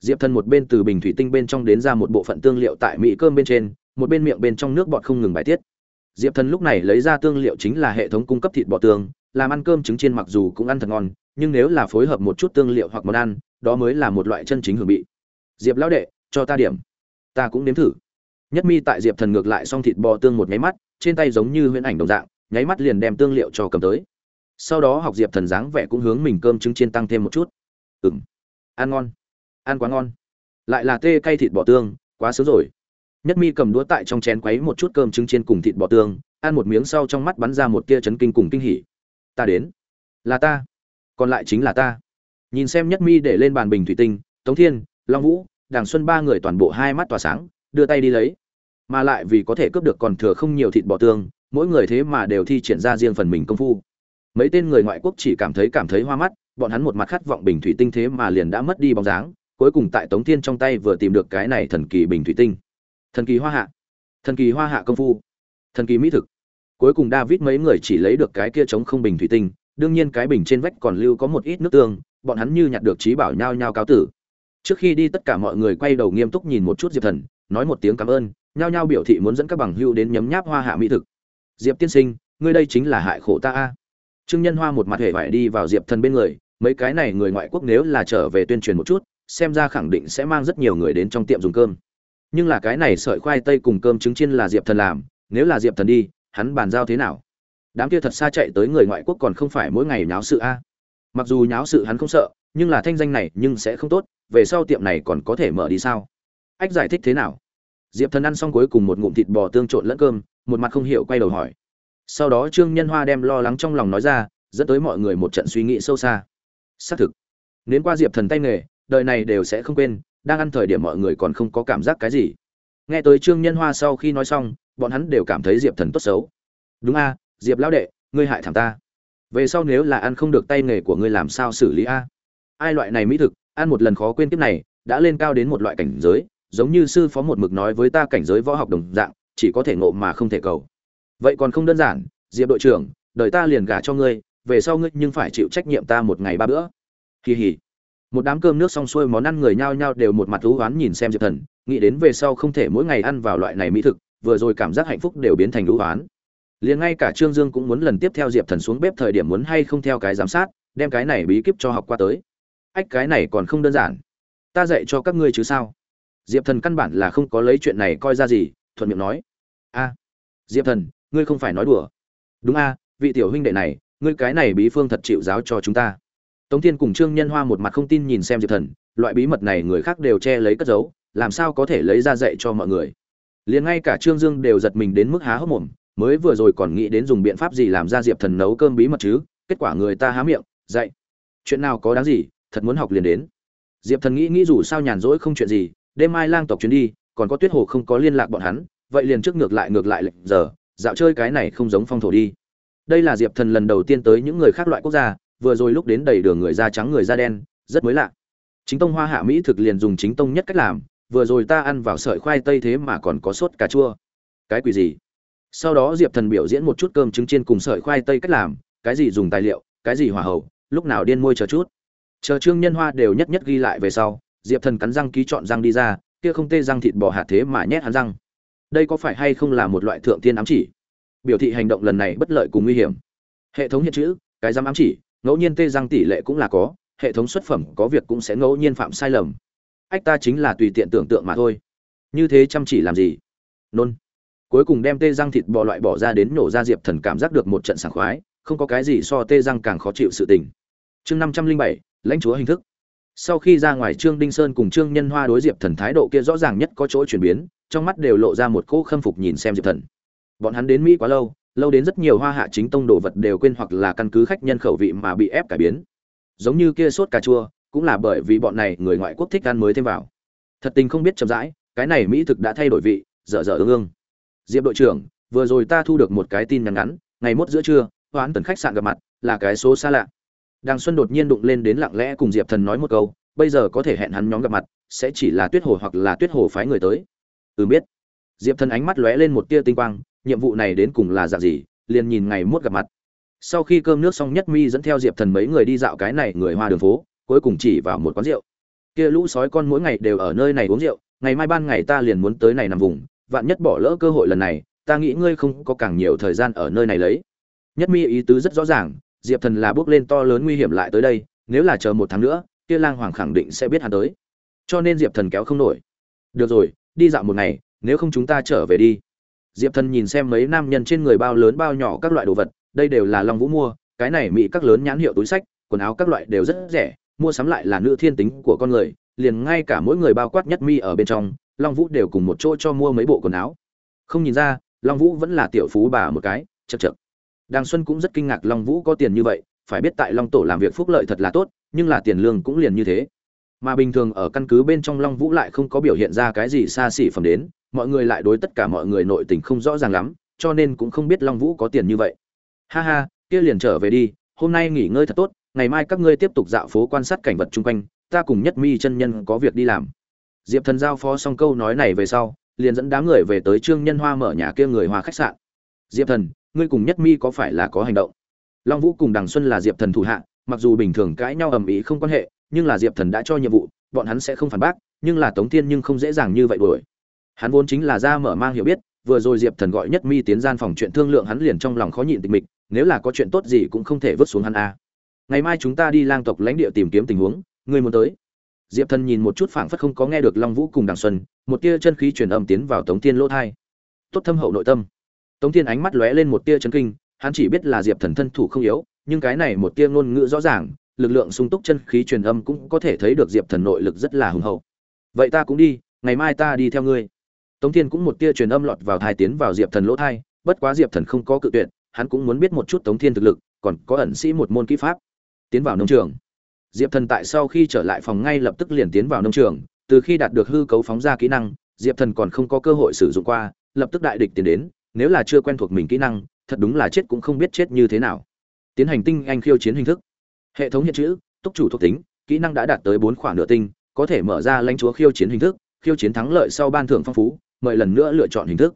Diệp thần một bên từ bình thủy tinh bên trong đến ra một bộ phận tương liệu tại mỹ cơm bên trên, một bên miệng bên trong nước bọt không ngừng bài tiết diệp thần lúc này lấy ra tương liệu chính là hệ thống cung cấp thịt bò tương làm ăn cơm trứng chiên mặc dù cũng ăn thật ngon nhưng nếu là phối hợp một chút tương liệu hoặc món ăn đó mới là một loại chân chính hưởng bị diệp lão đệ cho ta điểm. Ta cũng nếm thử. Nhất mi tại diệp thần ngược lại xong thịt bò tương một nháy mắt trên tay giống như huyễn ảnh đồng dạng nháy mắt liền đem tương liệu cho cầm tới. Sau đó học diệp thần dáng vẻ cũng hướng mình cơm trứng chiên tăng thêm một chút. Ừm, ăn ngon. Ăn quá ngon. Lại là tê cay thịt bò tương quá sướng rồi nhất mi cầm đũa tại trong chén quấy một chút cơm trứng chiên cùng thịt bò tương, ăn một miếng sau trong mắt bắn ra một tia chấn kinh cùng kinh hỉ. Ta đến. Là ta. Còn lại chính là ta. Nhìn xem nhất mi để lên bàn bình thủy tinh, tống thiên, long vũ, đàng xuân ba người toàn bộ hai mắt tỏa sáng, đưa tay đi lấy. Mà lại vì có thể cướp được còn thừa không nhiều thịt bò tương, mỗi người thế mà đều thi triển ra riêng phần mình công phu. Mấy tên người ngoại quốc chỉ cảm thấy cảm thấy hoa mắt, bọn hắn một mặt khát vọng bình thủy tinh thế mà liền đã mất đi bóng dáng, cuối cùng tại tống thiên trong tay vừa tìm được cái này thần kỳ bình thủy tinh thần kỳ hoa hạ. Thần kỳ hoa hạ công phu. Thần kỳ mỹ thực. Cuối cùng david mấy người chỉ lấy được cái kia chống không bình thủy tinh, đương nhiên cái bình trên vách còn lưu có một ít nước tương, bọn hắn như nhặt được trí bảo nhao nhao cáo tử. Trước khi đi tất cả mọi người quay đầu nghiêm túc nhìn một chút diệp thần, nói một tiếng cảm ơn, nhao nhao biểu thị muốn dẫn các bằng hưu đến nhấm nháp hoa hạ mỹ thực. Diệp tiên sinh, ngươi đây chính là hại khổ ta a. Trương nhân hoa một mặt hề phải đi vào diệp thần bên người, mấy cái này người ngoại quốc nếu là trở về tuyên truyền một chút, xem ra khẳng định sẽ mang rất nhiều người đến trong tiệm dùng cơm nhưng là cái này sợi khoai tây cùng cơm trứng chiên là diệp thần làm, nếu là diệp thần đi, hắn bàn giao thế nào? Đám kia thật xa chạy tới người ngoại quốc còn không phải mỗi ngày nháo sự a. Mặc dù nháo sự hắn không sợ, nhưng là thanh danh này nhưng sẽ không tốt, về sau tiệm này còn có thể mở đi sao? Ách giải thích thế nào? Diệp thần ăn xong cuối cùng một ngụm thịt bò tương trộn lẫn cơm, một mặt không hiểu quay đầu hỏi. Sau đó trương nhân hoa đem lo lắng trong lòng nói ra, dẫn tới mọi người một trận suy nghĩ sâu xa. Xác thực nếu qua diệp thần tay nghề, đời này đều sẽ không quên đang ăn thời điểm mọi người còn không có cảm giác cái gì. Nghe tới trương nhân hoa sau khi nói xong, bọn hắn đều cảm thấy diệp thần tốt xấu. Đúng a, diệp lão đệ, ngươi hại thằng ta. Về sau nếu là ăn không được tay nghề của ngươi làm sao xử lý a? Ai loại này mỹ thực, ăn một lần khó quên kiếp này, đã lên cao đến một loại cảnh giới, giống như sư phó một mực nói với ta cảnh giới võ học đồng dạng, chỉ có thể ngộ mà không thể cầu. Vậy còn không đơn giản, diệp đội trưởng đời ta liền gả cho ngươi, về sau ngươi nhưng phải chịu trách nhiệm ta một ngày ba bữa. Kỳ hỉ một đám cơm nước xong xuôi món ăn người nhao nhao đều một mặt thú oán nhìn xem diệp thần, nghĩ đến về sau không thể mỗi ngày ăn vào loại này mỹ thực, vừa rồi cảm giác hạnh phúc đều biến thành lũ oán. Liền ngay cả trương dương cũng muốn lần tiếp theo diệp thần xuống bếp thời điểm muốn hay không theo cái giám sát, đem cái này bí kíp cho học qua tới. Ách, cái này còn không đơn giản. Ta dạy cho các ngươi chứ sao? Diệp thần căn bản là không có lấy chuyện này coi ra gì, thuận miệng nói. A, diệp thần, ngươi không phải nói đùa. Đúng a, vị tiểu huynh đệ này, ngươi cái này bí phương thật chịu giáo cho chúng ta tống thiên cùng trương nhân hoa một mặt không tin nhìn xem diệp thần, loại bí mật này người khác đều che lấy cất giấu, làm sao có thể lấy ra dạy cho mọi người? Liền ngay cả trương dương đều giật mình đến mức há hốc mồm, mới vừa rồi còn nghĩ đến dùng biện pháp gì làm ra diệp thần nấu cơm bí mật chứ, kết quả người ta há miệng, dạy. Chuyện nào có đáng gì, thật muốn học liền đến. Diệp thần nghĩ nghĩ dù sao nhàn rỗi không chuyện gì, đêm mai lang tộc chuyến đi, còn có tuyết hồ không có liên lạc bọn hắn, vậy liền trước ngược lại ngược lại lệnh giờ, dạo chơi cái này không giống phong thổ đi. Đây là diệp thần lần đầu tiên tới những người khác loại quốc gia vừa rồi lúc đến đầy đường người da trắng người da đen, rất mới lạ. Chính tông hoa hạ mỹ thực liền dùng chính tông nhất cách làm, vừa rồi ta ăn vào sợi khoai tây thế mà còn có sốt cà chua. Cái quỷ gì? Sau đó diệp thần biểu diễn một chút cơm trứng chiên cùng sợi khoai tây cách làm, cái gì dùng tài liệu, cái gì hòa hậu, lúc nào điên môi chờ chút. Chờ trương nhân hoa đều nhất nhất ghi lại về sau, diệp thần cắn răng ký chọn răng đi ra, kia không tê răng thịt bò hạt thế mà nhét hắn răng. Đây có phải hay không là một loại thượng tiên ám chỉ? Biểu thị hành động lần này bất lợi cùng nguy hiểm. Hệ thống hiện chữ, cái giam ám chỉ ngẫu nhiên tê răng tỷ lệ cũng là có, hệ thống xuất phẩm có việc cũng sẽ ngẫu nhiên phạm sai lầm. Ách, ta chính là tùy tiện tưởng tượng mà thôi. Như thế chăm chỉ làm gì? Nôn. Cuối cùng đem tê răng thịt bò loại bỏ ra đến nổ ra diệp thần cảm giác được một trận sảng khoái, không có cái gì so tê răng càng khó chịu sự tình. Chương năm trăm linh bảy, lãnh chúa hình thức. Sau khi ra ngoài, trương đinh sơn cùng trương nhân hoa đối diệp thần thái độ kia rõ ràng nhất có chỗ chuyển biến, trong mắt đều lộ ra một cỗ khâm phục nhìn xem diệp thần. Bọn hắn đến mỹ quá lâu lâu đến rất nhiều hoa hạ chính tông đồ vật đều quên hoặc là căn cứ khách nhân khẩu vị mà bị ép cải biến. Giống như kia sốt cà chua, cũng là bởi vì bọn này người ngoại quốc thích ăn mới thêm vào. Thật tình không biết chậm rãi, cái này mỹ thực đã thay đổi vị, dở dở ương ương. Diệp đội trưởng, vừa rồi ta thu được một cái tin nhắn ngắn, ngày mốt giữa trưa hoãn tần khách sạn gặp mặt, là cái số xa lạ. Đàng xuân đột nhiên đụng lên đến lặng lẽ cùng diệp thần nói một câu, bây giờ có thể hẹn hắn nhóm gặp mặt, sẽ chỉ là tuyết hồ hoặc là tuyết hồ phái người tới. Ừ biết. Diệp thần ánh mắt lóe lên một tia tinh quang nhiệm vụ này đến cùng là dạng gì, liền nhìn ngày mốt gặp mặt. Sau khi cơm nước xong nhất mi dẫn theo diệp thần mấy người đi dạo cái này người hoa đường phố, cuối cùng chỉ vào một quán rượu. Kia lũ sói con mỗi ngày đều ở nơi này uống rượu, ngày mai ban ngày ta liền muốn tới này nằm vùng, vạn nhất bỏ lỡ cơ hội lần này, ta nghĩ ngươi không có càng nhiều thời gian ở nơi này lấy. Nhất mi ý tứ rất rõ ràng, diệp thần là bước lên to lớn nguy hiểm lại tới đây, nếu là chờ một tháng nữa, kia lang hoàng khẳng định sẽ biết hắn tới. Cho nên diệp thần kéo không nổi. Được rồi, đi dạo một ngày, nếu không chúng ta trở về đi diệp thần nhìn xem mấy nam nhân trên người bao lớn bao nhỏ các loại đồ vật, đây đều là long vũ mua, cái này mỹ các lớn nhãn hiệu túi sách, quần áo các loại đều rất rẻ, mua sắm lại là nữ thiên tính của con người, liền ngay cả mỗi người bao quát nhất mi ở bên trong, long vũ đều cùng một chỗ cho mua mấy bộ quần áo. Không nhìn ra, long vũ vẫn là tiểu phú bà một cái, chật chật. Đàng xuân cũng rất kinh ngạc long vũ có tiền như vậy, phải biết tại long tổ làm việc phúc lợi thật là tốt, nhưng là tiền lương cũng liền như thế. Mà bình thường ở căn cứ bên trong long vũ lại không có biểu hiện ra cái gì xa xỉ phẩm đến mọi người lại đối tất cả mọi người nội tình không rõ ràng lắm, cho nên cũng không biết long vũ có tiền như vậy. Ha ha, kia liền trở về đi, hôm nay nghỉ ngơi thật tốt, ngày mai các ngươi tiếp tục dạo phố quan sát cảnh vật chung quanh, ta cùng nhất mi chân nhân có việc đi làm. Diệp thần giao phó xong câu nói này về sau, liền dẫn đám người về tới trương nhân hoa mở nhà kia người hoa khách sạn. Diệp thần, ngươi cùng nhất mi có phải là có hành động? Long vũ cùng đằng xuân là diệp thần thủ hạ, mặc dù bình thường cãi nhau ầm ĩ không quan hệ, nhưng là diệp thần đã cho nhiệm vụ, bọn hắn sẽ không phản bác, nhưng là tống thiên nhưng không dễ dàng như vậy đuổi hắn vốn chính là ra mở mang hiểu biết, vừa rồi diệp thần gọi nhất mi tiến gian phòng chuyện thương lượng hắn liền trong lòng khó nhịn tịch mịch, nếu là có chuyện tốt gì cũng không thể vứt xuống hắn a. Ngày mai chúng ta đi lang tộc lãnh địa tìm kiếm tình huống, ngươi muốn tới. Diệp thần nhìn một chút phảng phất không có nghe được long vũ cùng đằng xuân, một tia chân khí truyền âm tiến vào tống thiên lỗ thai. Tốt thâm hậu nội tâm. Tống thiên ánh mắt lóe lên một tia chân kinh, hắn chỉ biết là diệp thần thân thủ không yếu, nhưng cái này một tia ngôn ngữ rõ ràng, lực lượng sung túc chân khí truyền âm cũng có thể thấy được diệp thần nội lực rất là hùng hậu. Vậy ta cũng đi, ngày mai ta đi theo ngươi tống thiên cũng một tia truyền âm lọt vào thai tiến vào diệp thần lỗ thai, bất quá diệp thần không có cự tuyệt, hắn cũng muốn biết một chút tống thiên thực lực, còn có ẩn sĩ một môn kỹ pháp. Tiến vào nông trường. Diệp thần tại sau khi trở lại phòng ngay lập tức liền tiến vào nông trường, từ khi đạt được hư cấu phóng ra kỹ năng, diệp thần còn không có cơ hội sử dụng qua, lập tức đại địch tiến đến, nếu là chưa quen thuộc mình kỹ năng, thật đúng là chết cũng không biết chết như thế nào. Tiến hành tinh anh khiêu chiến hình thức. Hệ thống hiện chữ, túc chủ thuộc tính, kỹ năng đã đạt tới bốn khoảng nửa tinh, có thể mở ra lãnh chúa khiêu chiến hình thức, khiêu chiến thắng lợi sau ban thưởng phong phú mời lần nữa lựa chọn hình thức.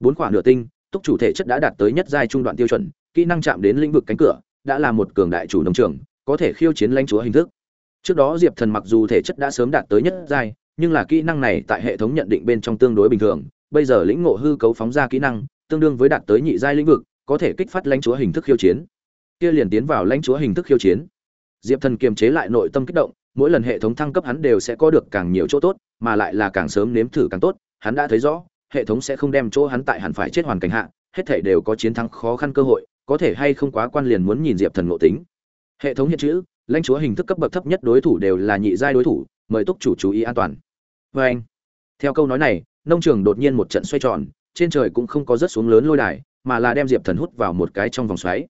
Bốn khoảng nửa tinh, túc chủ thể chất đã đạt tới nhất giai trung đoạn tiêu chuẩn, kỹ năng chạm đến lĩnh vực cánh cửa, đã là một cường đại chủ nông trường, có thể khiêu chiến lãnh chúa hình thức. Trước đó diệp thần mặc dù thể chất đã sớm đạt tới nhất giai, nhưng là kỹ năng này tại hệ thống nhận định bên trong tương đối bình thường, bây giờ lĩnh ngộ hư cấu phóng ra kỹ năng, tương đương với đạt tới nhị giai lĩnh vực, có thể kích phát lãnh chúa hình thức khiêu chiến. Kia liền tiến vào lãnh chúa hình thức khiêu chiến. Diệp thần kiềm chế lại nội tâm kích động, mỗi lần hệ thống thăng cấp hắn đều sẽ có được càng nhiều chỗ tốt, mà lại là càng sớm nếm thử càng tốt hắn đã thấy rõ, hệ thống sẽ không đem chỗ hắn tại hẳn phải chết hoàn cảnh hạ, hết thể đều có chiến thắng khó khăn cơ hội, có thể hay không quá quan liền muốn nhìn diệp thần ngộ tính. Hệ thống hiện chữ, lãnh chúa hình thức cấp bậc thấp nhất đối thủ đều là nhị giai đối thủ, mời túc chủ chú ý an toàn. Vê anh, theo câu nói này, nông trường đột nhiên một trận xoay tròn, trên trời cũng không có rớt xuống lớn lôi đài, mà là đem diệp thần hút vào một cái trong vòng xoáy.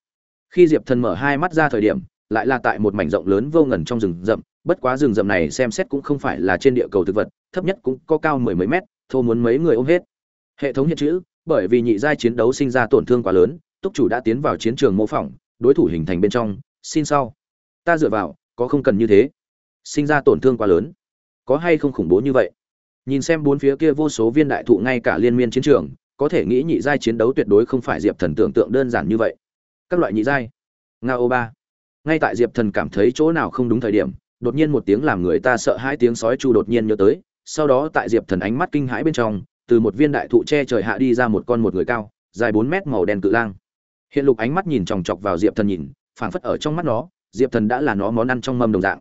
Khi diệp thần mở hai mắt ra thời điểm, lại là tại một mảnh rộng lớn vô ngần trong rừng rậm, bất quá rừng rậm này xem xét cũng không phải là trên địa cầu thực vật, thấp nhất cũng có cao mười mấy mét thô muốn mấy người ôm hết. Hệ thống hiện chữ, bởi vì nhị giai chiến đấu sinh ra tổn thương quá lớn, túc chủ đã tiến vào chiến trường mô phỏng, đối thủ hình thành bên trong, xin sau. Ta dựa vào, có không cần như thế. Sinh ra tổn thương quá lớn. Có hay không khủng bố như vậy? Nhìn xem bốn phía kia vô số viên đại thụ ngay cả liên miên chiến trường, có thể nghĩ nhị giai chiến đấu tuyệt đối không phải diệp thần tưởng tượng đơn giản như vậy. Các loại nhị giai. Nga ô ba. Ngay tại diệp thần cảm thấy chỗ nào không đúng thời điểm, đột nhiên một tiếng làm người ta sợ hai tiếng sói chu đột nhiên nhớ tới sau đó tại diệp thần ánh mắt kinh hãi bên trong, từ một viên đại thụ che trời hạ đi ra một con một người cao, dài bốn mét màu đen cự lang. Hiện lục ánh mắt nhìn chòng chọc vào diệp thần nhìn, phảng phất ở trong mắt nó, diệp thần đã là nó món ăn trong mâm đồng dạng.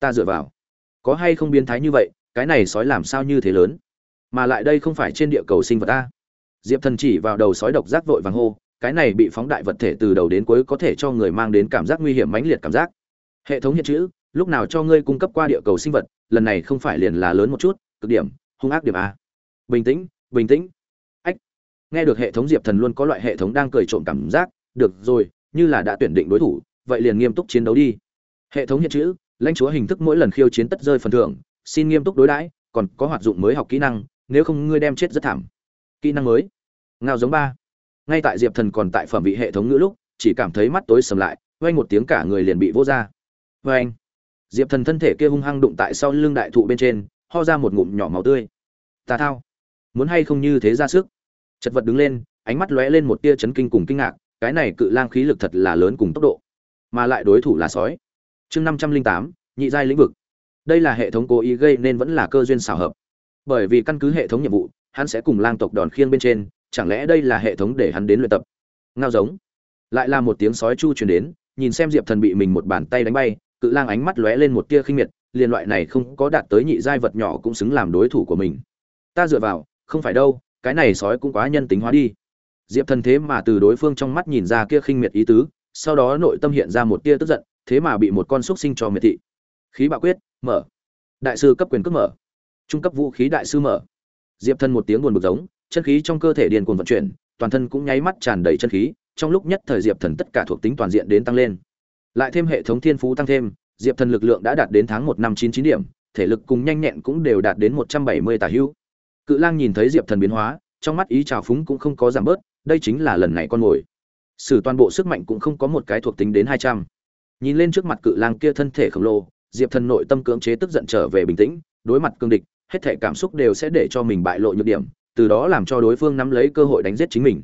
Ta dựa vào. Có hay không biến thái như vậy, cái này sói làm sao như thế lớn? Mà lại đây không phải trên địa cầu sinh vật ta. Diệp thần chỉ vào đầu sói độc giác vội vàng hô, cái này bị phóng đại vật thể từ đầu đến cuối có thể cho người mang đến cảm giác nguy hiểm mãnh liệt cảm giác. Hệ thống hiện chữ lúc nào cho ngươi cung cấp qua địa cầu sinh vật, lần này không phải liền là lớn một chút, cực điểm, hung ác điểm a. Bình tĩnh bình tĩnh. Ách. Nghe được hệ thống diệp thần luôn có loại hệ thống đang cười trộm cảm giác, được rồi, như là đã tuyển định đối thủ, vậy liền nghiêm túc chiến đấu đi. Hệ thống hiện chữ, lãnh chúa hình thức mỗi lần khiêu chiến tất rơi phần thưởng, xin nghiêm túc đối đãi, còn có hoạt dụng mới học kỹ năng, nếu không ngươi đem chết rất thảm. Kỹ năng mới. Ngao giống ba. Ngay tại diệp thần còn tại phẩm vị hệ thống ngữ lúc, chỉ cảm thấy mắt tối sầm lại, vang một tiếng cả người liền bị vô ra. Vang diệp thần thân thể kia hung hăng đụng tại sau lưng đại thụ bên trên, ho ra một ngụm nhỏ máu tươi. Tà thao. Muốn hay không như thế ra sức? Chật vật đứng lên, ánh mắt lóe lên một tia chấn kinh cùng kinh ngạc, cái này cự lang khí lực thật là lớn cùng tốc độ, mà lại đối thủ là sói. Chương năm trăm linh tám, nhị giai lĩnh vực. Đây là hệ thống cố ý gây nên vẫn là cơ duyên xảo hợp. Bởi vì căn cứ hệ thống nhiệm vụ, hắn sẽ cùng lang tộc đòn khiêng bên trên, chẳng lẽ đây là hệ thống để hắn đến luyện tập? Ngao giống. Lại là một tiếng sói chu truyền đến, nhìn xem diệp thần bị mình một bàn tay đánh bay cự lang ánh mắt lóe lên một tia khinh miệt liền loại này không có đạt tới nhị giai vật nhỏ cũng xứng làm đối thủ của mình. Ta dựa vào, không phải đâu, cái này sói cũng quá nhân tính hóa đi. Diệp thần thế mà từ đối phương trong mắt nhìn ra kia khinh miệt ý tứ, sau đó nội tâm hiện ra một tia tức giận, thế mà bị một con xúc sinh cho miệt thị. Khí bạo quyết, mở. Đại sư cấp quyền cấp mở. Trung cấp vũ khí đại sư mở. Diệp thần một tiếng buồn bực giống, chân khí trong cơ thể điền cuồng vận chuyển, toàn thân cũng nháy mắt tràn đầy chân khí, trong lúc nhất thời diệp thần tất cả thuộc tính toàn diện đến tăng lên lại thêm hệ thống thiên phú tăng thêm, diệp thần lực lượng đã đạt đến tháng một năm chín chín điểm, thể lực cùng nhanh nhẹn cũng đều đạt đến một trăm bảy mươi tà hữu. Cự lang nhìn thấy diệp thần biến hóa, trong mắt ý trào phúng cũng không có giảm bớt, đây chính là lần này con mồi. Sử toàn bộ sức mạnh cũng không có một cái thuộc tính đến hai trăm. Nhìn lên trước mặt cự lang kia thân thể khổng lồ, diệp thần nội tâm cưỡng chế tức giận trở về bình tĩnh, đối mặt cương địch, hết thể cảm xúc đều sẽ để cho mình bại lộ nhược điểm, từ đó làm cho đối phương nắm lấy cơ hội đánh giết chính mình.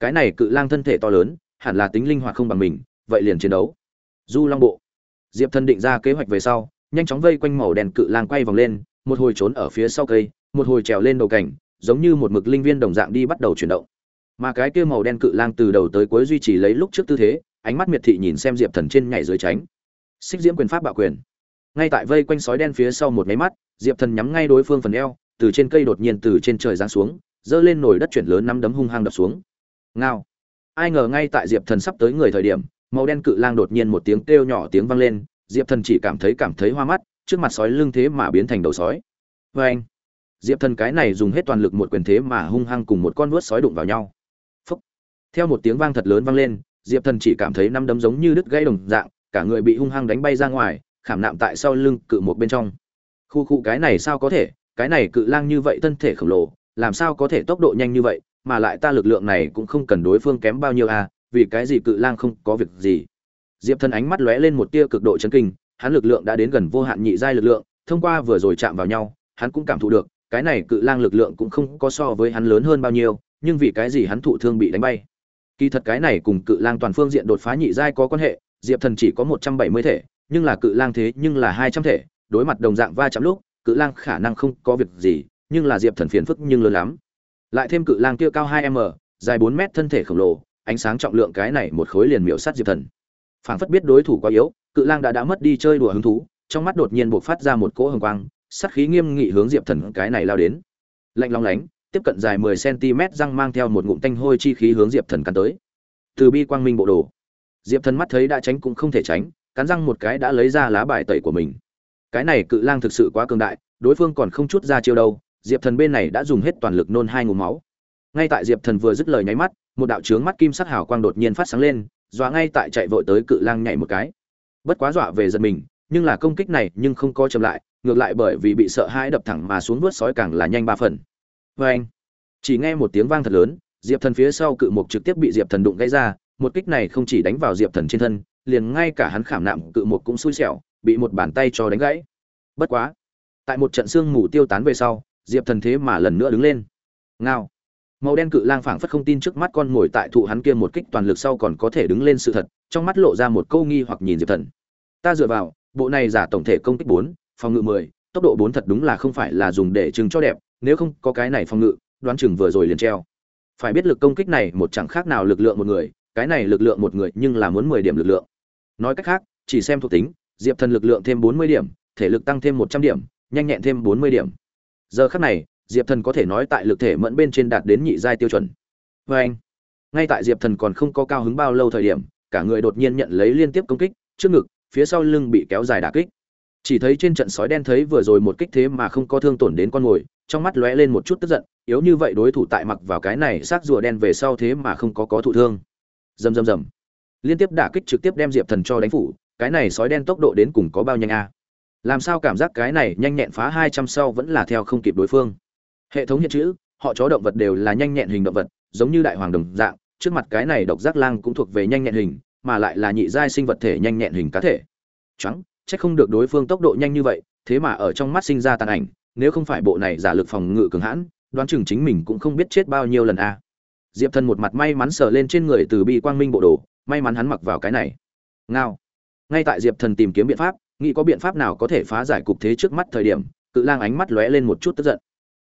Cái này cự lang thân thể to lớn, hẳn là tính linh hoạt không bằng mình, vậy liền chiến đấu du long bộ. Diệp thần định ra kế hoạch về sau, nhanh chóng vây quanh màu đèn cự lang quay vòng lên, một hồi trốn ở phía sau cây, một hồi trèo lên đầu cảnh, giống như một mực linh viên đồng dạng đi bắt đầu chuyển động. Mà cái kia màu đen cự lang từ đầu tới cuối duy trì lấy lúc trước tư thế, ánh mắt miệt thị nhìn xem diệp thần trên nhảy dưới tránh. Xích diễm quyền pháp bạo quyền. Ngay tại vây quanh sói đen phía sau một máy mắt, diệp thần nhắm ngay đối phương phần eo, từ trên cây đột nhiên từ trên trời giáng xuống, giơ lên nồi đất chuyển lớn năm đấm hung hăng đập xuống. Ngao. Ai ngờ ngay tại diệp thần sắp tới người thời điểm màu đen cự lang đột nhiên một tiếng kêu nhỏ tiếng vang lên, diệp thần chỉ cảm thấy cảm thấy hoa mắt, trước mặt sói lưng thế mà biến thành đầu sói. Vê anh diệp thần cái này dùng hết toàn lực một quyền thế mà hung hăng cùng một con vớt sói đụng vào nhau. Phúc. theo một tiếng vang thật lớn vang lên, diệp thần chỉ cảm thấy năm đấm giống như đứt gãy đồng dạng, cả người bị hung hăng đánh bay ra ngoài, khảm nạm tại sau lưng cự một bên trong. Khu khu cái này sao có thể? Cái này cự lang như vậy thân thể khổng lồ, làm sao có thể tốc độ nhanh như vậy, mà lại ta lực lượng này cũng không cần đối phương kém bao nhiêu à? Vì cái gì cự lang không có việc gì? Diệp thần ánh mắt lóe lên một tia cực độ chấn kinh, hắn lực lượng đã đến gần vô hạn nhị giai lực lượng, thông qua vừa rồi chạm vào nhau, hắn cũng cảm thụ được, cái này cự lang lực lượng cũng không có so với hắn lớn hơn bao nhiêu, nhưng vì cái gì hắn thụ thương bị đánh bay? Kỳ thật cái này cùng cự lang toàn phương diện đột phá nhị giai có quan hệ, diệp thần chỉ có một trăm bảy mươi thể, nhưng là cự lang thế nhưng là hai trăm thể, đối mặt đồng dạng va chạm lúc, cự lang khả năng không có việc gì, nhưng là diệp thần phiền phức nhưng lớn lắm. Lại thêm cự lang kia cao hai m, dài bốn mét thân thể khổng lồ ánh sáng trọng lượng cái này một khối liền miểu sát diệp thần. Phảng phất biết đối thủ quá yếu, cự lang đã đã mất đi chơi đùa hứng thú, trong mắt đột nhiên buộc phát ra một cỗ hồng quang, sát khí nghiêm nghị hướng diệp thần cái này lao đến. Lạnh long lánh, tiếp cận dài mười cm răng mang theo một ngụm tanh hôi chi khí hướng diệp thần cắn tới. Từ bi quang minh bộ đồ. Diệp thần mắt thấy đã tránh cũng không thể tránh, cắn răng một cái đã lấy ra lá bài tẩy của mình. Cái này cự lang thực sự quá cường đại, đối phương còn không chút ra chiêu đâu, diệp thần bên này đã dùng hết toàn lực nôn hai ngụm máu ngay tại diệp thần vừa dứt lời nháy mắt, một đạo trướng mắt kim sắc hào quang đột nhiên phát sáng lên, dọa ngay tại chạy vội tới cự lang nhảy một cái. Bất quá dọa về giật mình, nhưng là công kích này nhưng không có chậm lại, ngược lại bởi vì bị sợ hãi đập thẳng mà xuống vớt sói càng là nhanh ba phần. Vê anh, chỉ nghe một tiếng vang thật lớn, diệp thần phía sau cự mục trực tiếp bị diệp thần đụng gãy ra, một kích này không chỉ đánh vào diệp thần trên thân, liền ngay cả hắn khảm nạm cự mục cũng xui xẻo, bị một bàn tay cho đánh gãy. Bất quá, tại một trận xương mù tiêu tán về sau, diệp thần thế mà lần nữa đứng lên. Ngao màu đen cự lang phảng phất không tin trước mắt con ngồi tại thụ hắn kia một kích toàn lực sau còn có thể đứng lên sự thật, trong mắt lộ ra một câu nghi hoặc nhìn diệp thần. Ta dựa vào, bộ này giả tổng thể công kích bốn, phòng ngự mười, tốc độ bốn thật đúng là không phải là dùng để chừng cho đẹp, nếu không có cái này phòng ngự, đoán chừng vừa rồi liền treo. Phải biết lực công kích này một chẳng khác nào lực lượng một người, cái này lực lượng một người nhưng là muốn mười điểm lực lượng. Nói cách khác, chỉ xem thuộc tính, diệp thần lực lượng thêm bốn mươi điểm, thể lực tăng thêm một trăm điểm, nhanh nhẹn thêm bốn mươi điểm. Giờ khác này diệp thần có thể nói tại lực thể mẫn bên trên đạt đến nhị giai tiêu chuẩn. Vê anh, ngay tại diệp thần còn không có cao hứng bao lâu thời điểm, cả người đột nhiên nhận lấy liên tiếp công kích, trước ngực, phía sau lưng bị kéo dài đả kích. Chỉ thấy trên trận sói đen thấy vừa rồi một kích thế mà không có thương tổn đến con mồi, trong mắt lóe lên một chút tức giận, yếu như vậy đối thủ tại mặc vào cái này xác rùa đen về sau thế mà không có có thụ thương. Rầm rầm rầm. Liên tiếp đả kích trực tiếp đem diệp thần cho đánh phủ, cái này sói đen tốc độ đến cùng có bao nhanh a? Làm sao cảm giác cái này nhanh nhẹn phá hai trăm sau vẫn là theo không kịp đối phương? Hệ thống hiện chữ, họ chó động vật đều là nhanh nhẹn hình động vật, giống như đại hoàng đồng dạng, trước mặt cái này độc giác lang cũng thuộc về nhanh nhẹn hình, mà lại là nhị giai sinh vật thể nhanh nhẹn hình cá thể. Trắng chắc không được đối phương tốc độ nhanh như vậy, thế mà ở trong mắt sinh ra tàn ảnh, nếu không phải bộ này giả lực phòng ngự cường hãn, đoán chừng chính mình cũng không biết chết bao nhiêu lần a. Diệp thần một mặt may mắn sờ lên trên người từ bi quang minh bộ đồ, may mắn hắn mặc vào cái này. Ngao. Ngay tại diệp thần tìm kiếm biện pháp, nghĩ có biện pháp nào có thể phá giải cục thế trước mắt thời điểm, cự lang ánh mắt lóe lên một chút tức giận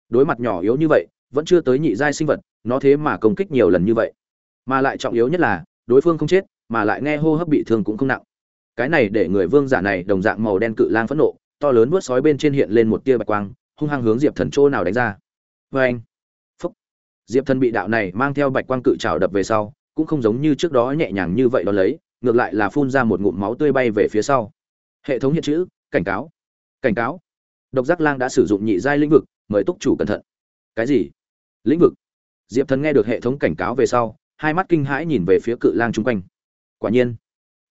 đối mặt nhỏ yếu như vậy, vẫn chưa tới nhị giai sinh vật, nó thế mà công kích nhiều lần như vậy. Mà lại trọng yếu nhất là, đối phương không chết, mà lại nghe hô hấp bị thương cũng không nặng. Cái này để người vương giả này đồng dạng màu đen cự lang phẫn nộ, to lớn vớt sói bên trên hiện lên một tia bạch quang, hung hăng hướng diệp thần chỗ nào đánh ra. Vê anh, phúc. Diệp thần bị đạo này mang theo bạch quang cự trào đập về sau, cũng không giống như trước đó nhẹ nhàng như vậy đó lấy, ngược lại là phun ra một ngụm máu tươi bay về phía sau. Hệ thống hiện chữ, cảnh cáo. Cảnh cáo độc giác lang đã sử dụng nhị giai lĩnh vực, mời túc chủ cẩn thận. Cái gì? Lĩnh vực? Diệp thần nghe được hệ thống cảnh cáo về sau, hai mắt kinh hãi nhìn về phía cự lang chung quanh. Quả nhiên,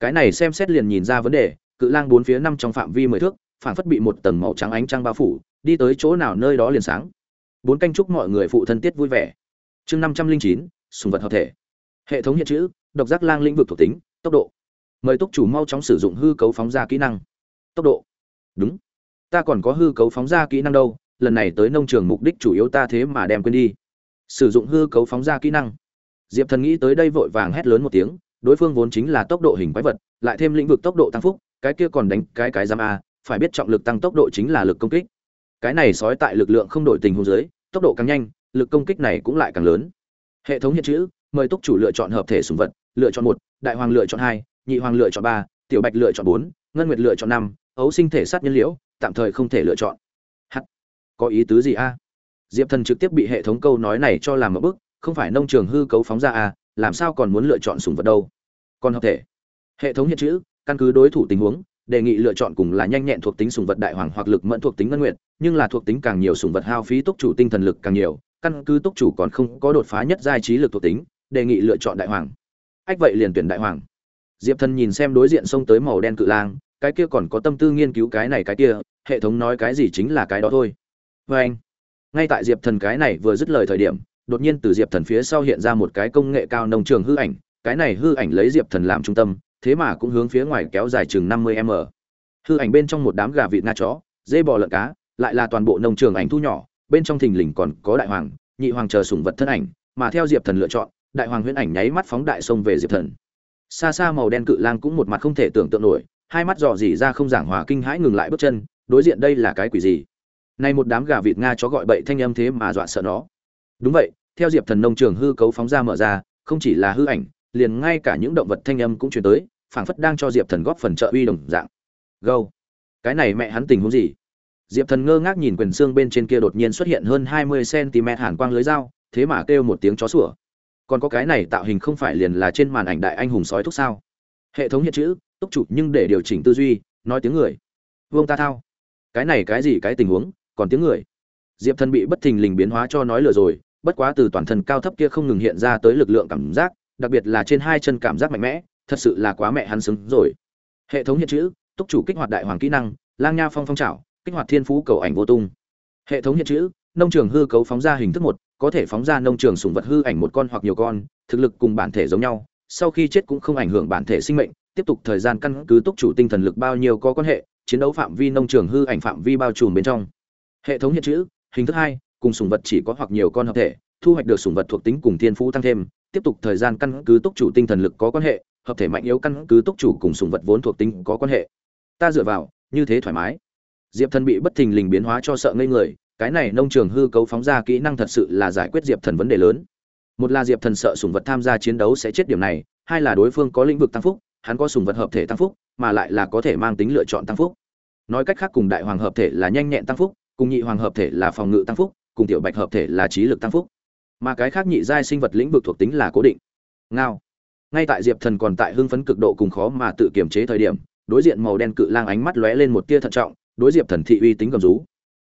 cái này xem xét liền nhìn ra vấn đề, cự lang bốn phía năm trong phạm vi mười thước phản phất bị một tầng màu trắng ánh trăng bao phủ, đi tới chỗ nào nơi đó liền sáng. Bốn canh chúc mọi người phụ thân tiết vui vẻ. Chương năm trăm linh chín, sùng vật hợp thể. Hệ thống hiện chữ, độc giác lang lĩnh vực thuộc tính, tốc độ. Mời túc chủ mau chóng sử dụng hư cấu phóng ra kỹ năng. Tốc độ. Đúng ta còn có hư cấu phóng ra kỹ năng đâu, lần này tới nông trường mục đích chủ yếu ta thế mà đem quên đi. Sử dụng hư cấu phóng ra kỹ năng. Diệp thần nghĩ tới đây vội vàng hét lớn một tiếng, đối phương vốn chính là tốc độ hình quái vật, lại thêm lĩnh vực tốc độ tăng phúc, cái kia còn đánh cái cái giam a, phải biết trọng lực tăng tốc độ chính là lực công kích. Cái này sói tại lực lượng không đổi tình huống dưới, tốc độ càng nhanh, lực công kích này cũng lại càng lớn. Hệ thống hiện chữ, mời túc chủ lựa chọn hợp thể sùng vật, lựa chọn một, đại hoàng lựa chọn hai, nhị hoàng lựa chọn ba, tiểu bạch lựa chọn bốn, ngân nguyệt lựa chọn năm, ấu sinh thể sát nhân liễu tạm thời không thể lựa chọn. Hắt có ý tứ gì a? Diệp thần trực tiếp bị hệ thống câu nói này cho làm một bức, không phải nông trường hư cấu phóng ra a làm sao còn muốn lựa chọn sùng vật đâu? Còn hợp thể. Hệ thống hiện chữ, căn cứ đối thủ tình huống, đề nghị lựa chọn cùng là nhanh nhẹn thuộc tính sùng vật đại hoàng hoặc lực mẫn thuộc tính ngân nguyện nhưng là thuộc tính càng nhiều sùng vật hao phí túc chủ tinh thần lực càng nhiều, căn cứ túc chủ còn không có đột phá nhất giai trí lực thuộc tính, đề nghị lựa chọn đại hoàng. Ách vậy liền tuyển đại hoàng. Diệp thần nhìn xem đối diện xông tới màu đen cự lang cái kia còn có tâm tư nghiên cứu cái này cái kia, hệ thống nói cái gì chính là cái đó thôi. Vê anh, ngay tại diệp thần cái này vừa dứt lời thời điểm, đột nhiên từ diệp thần phía sau hiện ra một cái công nghệ cao nông trường hư ảnh, cái này hư ảnh lấy diệp thần làm trung tâm, thế mà cũng hướng phía ngoài kéo dài chừng năm mươi m. Hư ảnh bên trong một đám gà vịt nga chó, dê bò lợn cá, lại là toàn bộ nông trường ảnh thu nhỏ, bên trong thình lình còn có đại hoàng, nhị hoàng chờ sủng vật thân ảnh, mà theo diệp thần lựa chọn, đại hoàng huyễn ảnh nháy mắt phóng đại sông về diệp thần. Xa xa màu đen cự lang cũng một mặt không thể tưởng tượng nổi hai mắt dò dỉ ra không giảng hòa kinh hãi ngừng lại bước chân đối diện đây là cái quỷ gì nay một đám gà vịt nga chó gọi bậy thanh âm thế mà dọa sợ nó. Đúng vậy, theo Diệp Thần nông trường hư cấu phóng ra mở ra, không chỉ là hư ảnh, liền ngay cả những động vật thanh âm cũng truyền tới, phảng phất đang cho Diệp Thần góp phần trợ uy đồng dạng. gâu Cái này mẹ hắn tình huống gì? Diệp Thần ngơ ngác nhìn quyền xương bên trên kia đột nhiên xuất hiện hơn 20 cm hàn quang lưới dao, thế mà kêu một tiếng chó sủa. Còn có cái này tạo hình không phải liền là trên màn ảnh đại anh hùng sói thúc sao? Hệ thống hiện chữ, túc chủ nhưng để điều chỉnh tư duy, nói tiếng người. Vương ta thao. Cái này cái gì cái tình huống, còn tiếng người. Diệp Thần bị bất thình lình biến hóa cho nói lừa rồi, bất quá từ toàn thân cao thấp kia không ngừng hiện ra tới lực lượng cảm giác, đặc biệt là trên hai chân cảm giác mạnh mẽ, thật sự là quá mẹ hắn xứng rồi. Hệ thống hiện chữ, túc chủ kích hoạt đại hoàng kỹ năng, lang nha phong phong trào kích hoạt thiên phú cầu ảnh vô tung hệ thống hiện chữ nông trường hư cấu phóng ra hình thức một có thể phóng ra nông trường sùng vật hư ảnh một con hoặc nhiều con thực lực cùng bản thể giống nhau sau khi chết cũng không ảnh hưởng bản thể sinh mệnh tiếp tục thời gian căn cứ túc chủ tinh thần lực bao nhiêu có quan hệ, chiến đấu phạm vi nông trường hư ảnh phạm vi bao trùm bên trong. Hệ thống hiện chữ, hình thức hai, cùng sùng vật chỉ có hoặc nhiều con hợp thể, thu hoạch được sùng vật thuộc tính cùng thiên phú tăng thêm, tiếp tục thời gian căn cứ túc chủ tinh thần lực có quan hệ, hợp thể mạnh yếu căn cứ túc chủ cùng sùng vật vốn thuộc tính có quan hệ. Ta dựa vào, như thế thoải mái. Diệp thần bị bất thình lình biến hóa cho sợ ngây người, cái này nông trường hư cấu phóng ra kỹ năng thật sự là giải quyết diệp thần vấn đề lớn. Một là diệp thần sợ sùng vật tham gia chiến đấu sẽ chết điểm này, hai là đối phương có lĩnh vực tăng phúc hắn có sùng vật hợp thể tăng phúc, mà lại là có thể mang tính lựa chọn tăng phúc. Nói cách khác cùng đại hoàng hợp thể là nhanh nhẹn tăng phúc, cùng nhị hoàng hợp thể là phòng ngự tăng phúc, cùng tiểu bạch hợp thể là trí lực tăng phúc. Mà cái khác nhị giai sinh vật lĩnh vực thuộc tính là cố định. Ngao. Ngay tại diệp thần còn tại hưng phấn cực độ cùng khó mà tự kiềm chế thời điểm, đối diện màu đen cự lang ánh mắt lóe lên một tia thận trọng, đối diệp thần thị uy tính gầm rú.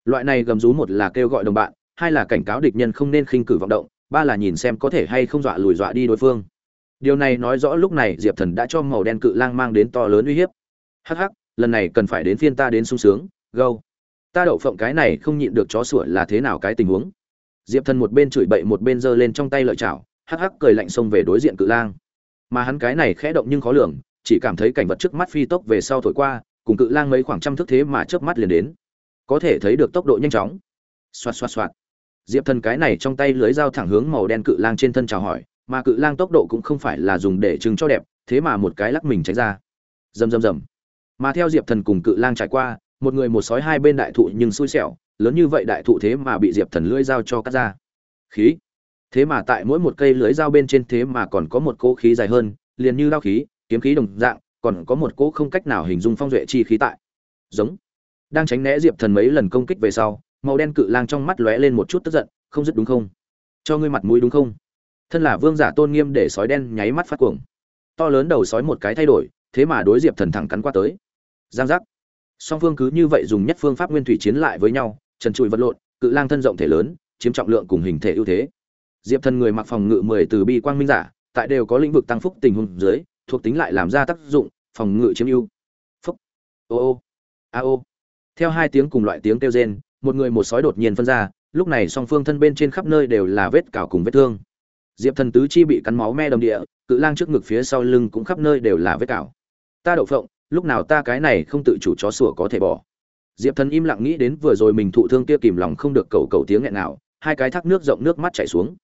Loại này gầm rú một là kêu gọi đồng bạn, hai là cảnh cáo địch nhân không nên khinh cử vọng động, ba là nhìn xem có thể hay không dọa lùi dọa đi đối phương điều này nói rõ lúc này diệp thần đã cho màu đen cự lang mang đến to lớn uy hiếp. Hắc hắc, lần này cần phải đến phiên ta đến sung sướng, gâu. Ta đậu phộng cái này không nhịn được chó sủa là thế nào cái tình huống? Diệp thần một bên chửi bậy một bên giơ lên trong tay lợi chảo, hắc hắc cười lạnh xông về đối diện cự lang. Mà hắn cái này khẽ động nhưng khó lường, chỉ cảm thấy cảnh vật trước mắt phi tốc về sau thổi qua, cùng cự lang mấy khoảng trăm thước thế mà chớp mắt liền đến. Có thể thấy được tốc độ nhanh chóng. Xoạt xoạt xoạt. Diệp thần cái này trong tay lưới dao thẳng hướng màu đen cự lang trên thân chào hỏi mà cự lang tốc độ cũng không phải là dùng để trưng cho đẹp, thế mà một cái lắc mình tránh ra. Rầm rầm rầm. Mà theo diệp thần cùng cự lang trải qua, một người một sói hai bên đại thụ nhưng xui xẻo, lớn như vậy đại thụ thế mà bị diệp thần lưỡi dao cho cắt ra. Khí. Thế mà tại mỗi một cây lưỡi dao bên trên thế mà còn có một cỗ khí dài hơn, liền như lao khí, kiếm khí đồng dạng, còn có một cỗ không cách nào hình dung phong duệ chi khí tại. Giống. Đang tránh né diệp thần mấy lần công kích về sau, màu đen cự lang trong mắt lóe lên một chút tức giận, không dứt đúng không? Cho ngươi mặt mũi đúng không? Thân là vương giả tôn nghiêm để sói đen nháy mắt phát cuồng. To lớn đầu sói một cái thay đổi, thế mà đối diệp thần thẳng cắn qua tới. Giang giác. Song phương cứ như vậy dùng nhất phương pháp nguyên thủy chiến lại với nhau, trần trụi vật lộn, cự lang thân rộng thể lớn, chiếm trọng lượng cùng hình thể ưu thế. Diệp thần người mặc phòng ngự mười từ bi quang minh giả, tại đều có lĩnh vực tăng phúc tình huống dưới, thuộc tính lại làm ra tác dụng, phòng ngự chiếm ưu. Phúc. Ô ô. A ô. Theo hai tiếng cùng loại tiếng kêu rên, một người một sói đột nhiên phân ra, lúc này song phương thân bên trên khắp nơi đều là vết cào cùng vết thương diệp thần tứ chi bị cắn máu me đồng địa, cự lang trước ngực phía sau lưng cũng khắp nơi đều là vết cào. Ta đậu phộng, lúc nào ta cái này không tự chủ chó sủa có thể bỏ. Diệp thần im lặng nghĩ đến vừa rồi mình thụ thương kia kìm lòng không được cầu cầu tiếng nghẹn nào hai cái thác nước rộng nước mắt chảy xuống.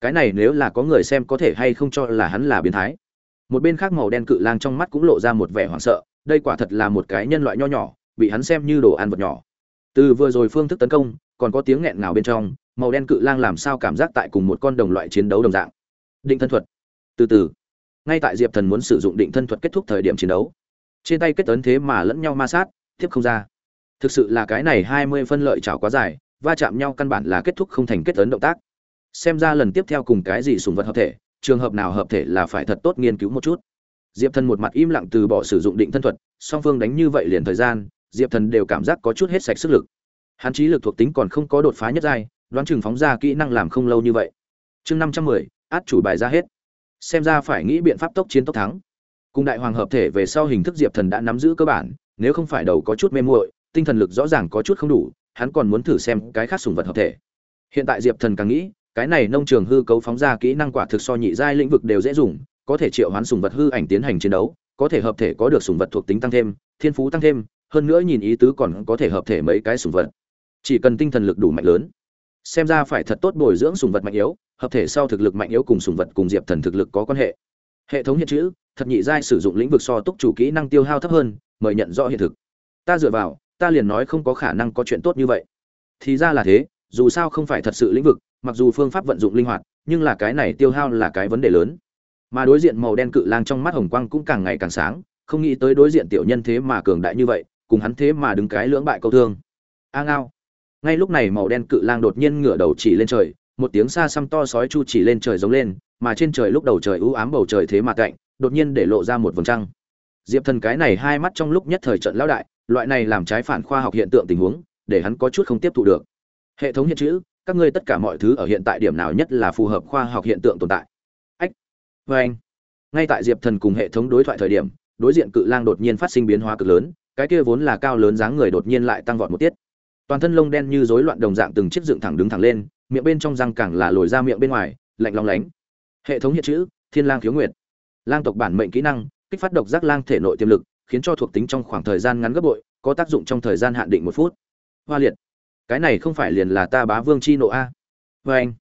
Cái này nếu là có người xem có thể hay không cho là hắn là biến thái. Một bên khác màu đen cự lang trong mắt cũng lộ ra một vẻ hoảng sợ, đây quả thật là một cái nhân loại nho nhỏ, bị hắn xem như đồ ăn vật nhỏ. Từ vừa rồi phương thức tấn công, còn có tiếng nghẹn nào bên trong màu đen cự lang làm sao cảm giác tại cùng một con đồng loại chiến đấu đồng dạng. Định thân thuật. Từ từ. Ngay tại diệp thần muốn sử dụng định thân thuật kết thúc thời điểm chiến đấu, trên tay kết ấn thế mà lẫn nhau ma sát, tiếp không ra. Thực sự là cái này hai mươi phân lợi chảo quá dài, va chạm nhau căn bản là kết thúc không thành kết ấn động tác. Xem ra lần tiếp theo cùng cái gì sùng vật hợp thể, trường hợp nào hợp thể là phải thật tốt nghiên cứu một chút. Diệp thần một mặt im lặng từ bỏ sử dụng định thân thuật, song phương đánh như vậy liền thời gian, diệp thần đều cảm giác có chút hết sạch sức lực. Hắn trí lực thuộc tính còn không có đột phá nhất giai đoán chừng phóng ra kỹ năng làm không lâu như vậy. Chương năm trăm mười, át chủ bài ra hết. Xem ra phải nghĩ biện pháp tốc chiến tốc thắng. Cùng đại hoàng hợp thể về sau hình thức diệp thần đã nắm giữ cơ bản, nếu không phải đầu có chút mê muội, tinh thần lực rõ ràng có chút không đủ, hắn còn muốn thử xem cái khác sùng vật hợp thể. Hiện tại diệp thần càng nghĩ, cái này nông trường hư cấu phóng ra kỹ năng quả thực so nhị giai lĩnh vực đều dễ dùng, có thể triệu hoán sùng vật hư ảnh tiến hành chiến đấu, có thể hợp thể có được sùng vật thuộc tính tăng thêm, thiên phú tăng thêm, hơn nữa nhìn ý tứ còn có thể hợp thể mấy cái sùng vật. Chỉ cần tinh thần lực đủ mạnh lớn xem ra phải thật tốt bồi dưỡng sùng vật mạnh yếu, hợp thể sau thực lực mạnh yếu cùng sùng vật cùng diệp thần thực lực có quan hệ. Hệ thống hiện chữ, thật nhị giai sử dụng lĩnh vực so túc chủ kỹ năng tiêu hao thấp hơn, mời nhận rõ hiện thực. Ta dựa vào, ta liền nói không có khả năng có chuyện tốt như vậy. Thì ra là thế, dù sao không phải thật sự lĩnh vực, mặc dù phương pháp vận dụng linh hoạt, nhưng là cái này tiêu hao là cái vấn đề lớn. Mà đối diện màu đen cự lang trong mắt hồng quang cũng càng ngày càng sáng, không nghĩ tới đối diện tiểu nhân thế mà cường đại như vậy, cùng hắn thế mà đứng cái lưỡng bại câu thương. A ngao ngay lúc này màu đen cự lang đột nhiên ngửa đầu chỉ lên trời, một tiếng xa xăm to sói chu chỉ lên trời giống lên, mà trên trời lúc đầu trời ưu ám bầu trời thế mà cạnh, đột nhiên để lộ ra một vầng trăng. Diệp thần cái này hai mắt trong lúc nhất thời trận lão đại, loại này làm trái phản khoa học hiện tượng tình huống, để hắn có chút không tiếp thu được. Hệ thống hiện chữ, các ngươi tất cả mọi thứ ở hiện tại điểm nào nhất là phù hợp khoa học hiện tượng tồn tại? Ách vê anh. Ngay tại diệp thần cùng hệ thống đối thoại thời điểm, đối diện cự lang đột nhiên phát sinh biến hóa cực lớn, cái kia vốn là cao lớn dáng người đột nhiên lại tăng vọt một tiết toàn thân lông đen như rối loạn đồng dạng từng chiếc dựng thẳng đứng thẳng lên, miệng bên trong răng càng là lồi ra miệng bên ngoài, lạnh long lánh. Hệ thống hiện chữ, thiên lang khiếu nguyệt. Lang tộc bản mệnh kỹ năng, kích phát độc giác lang thể nội tiềm lực, khiến cho thuộc tính trong khoảng thời gian ngắn gấp bội, có tác dụng trong thời gian hạn định một phút. Hoa liệt. Cái này không phải liền là ta bá vương chi nộ a? Vê anh.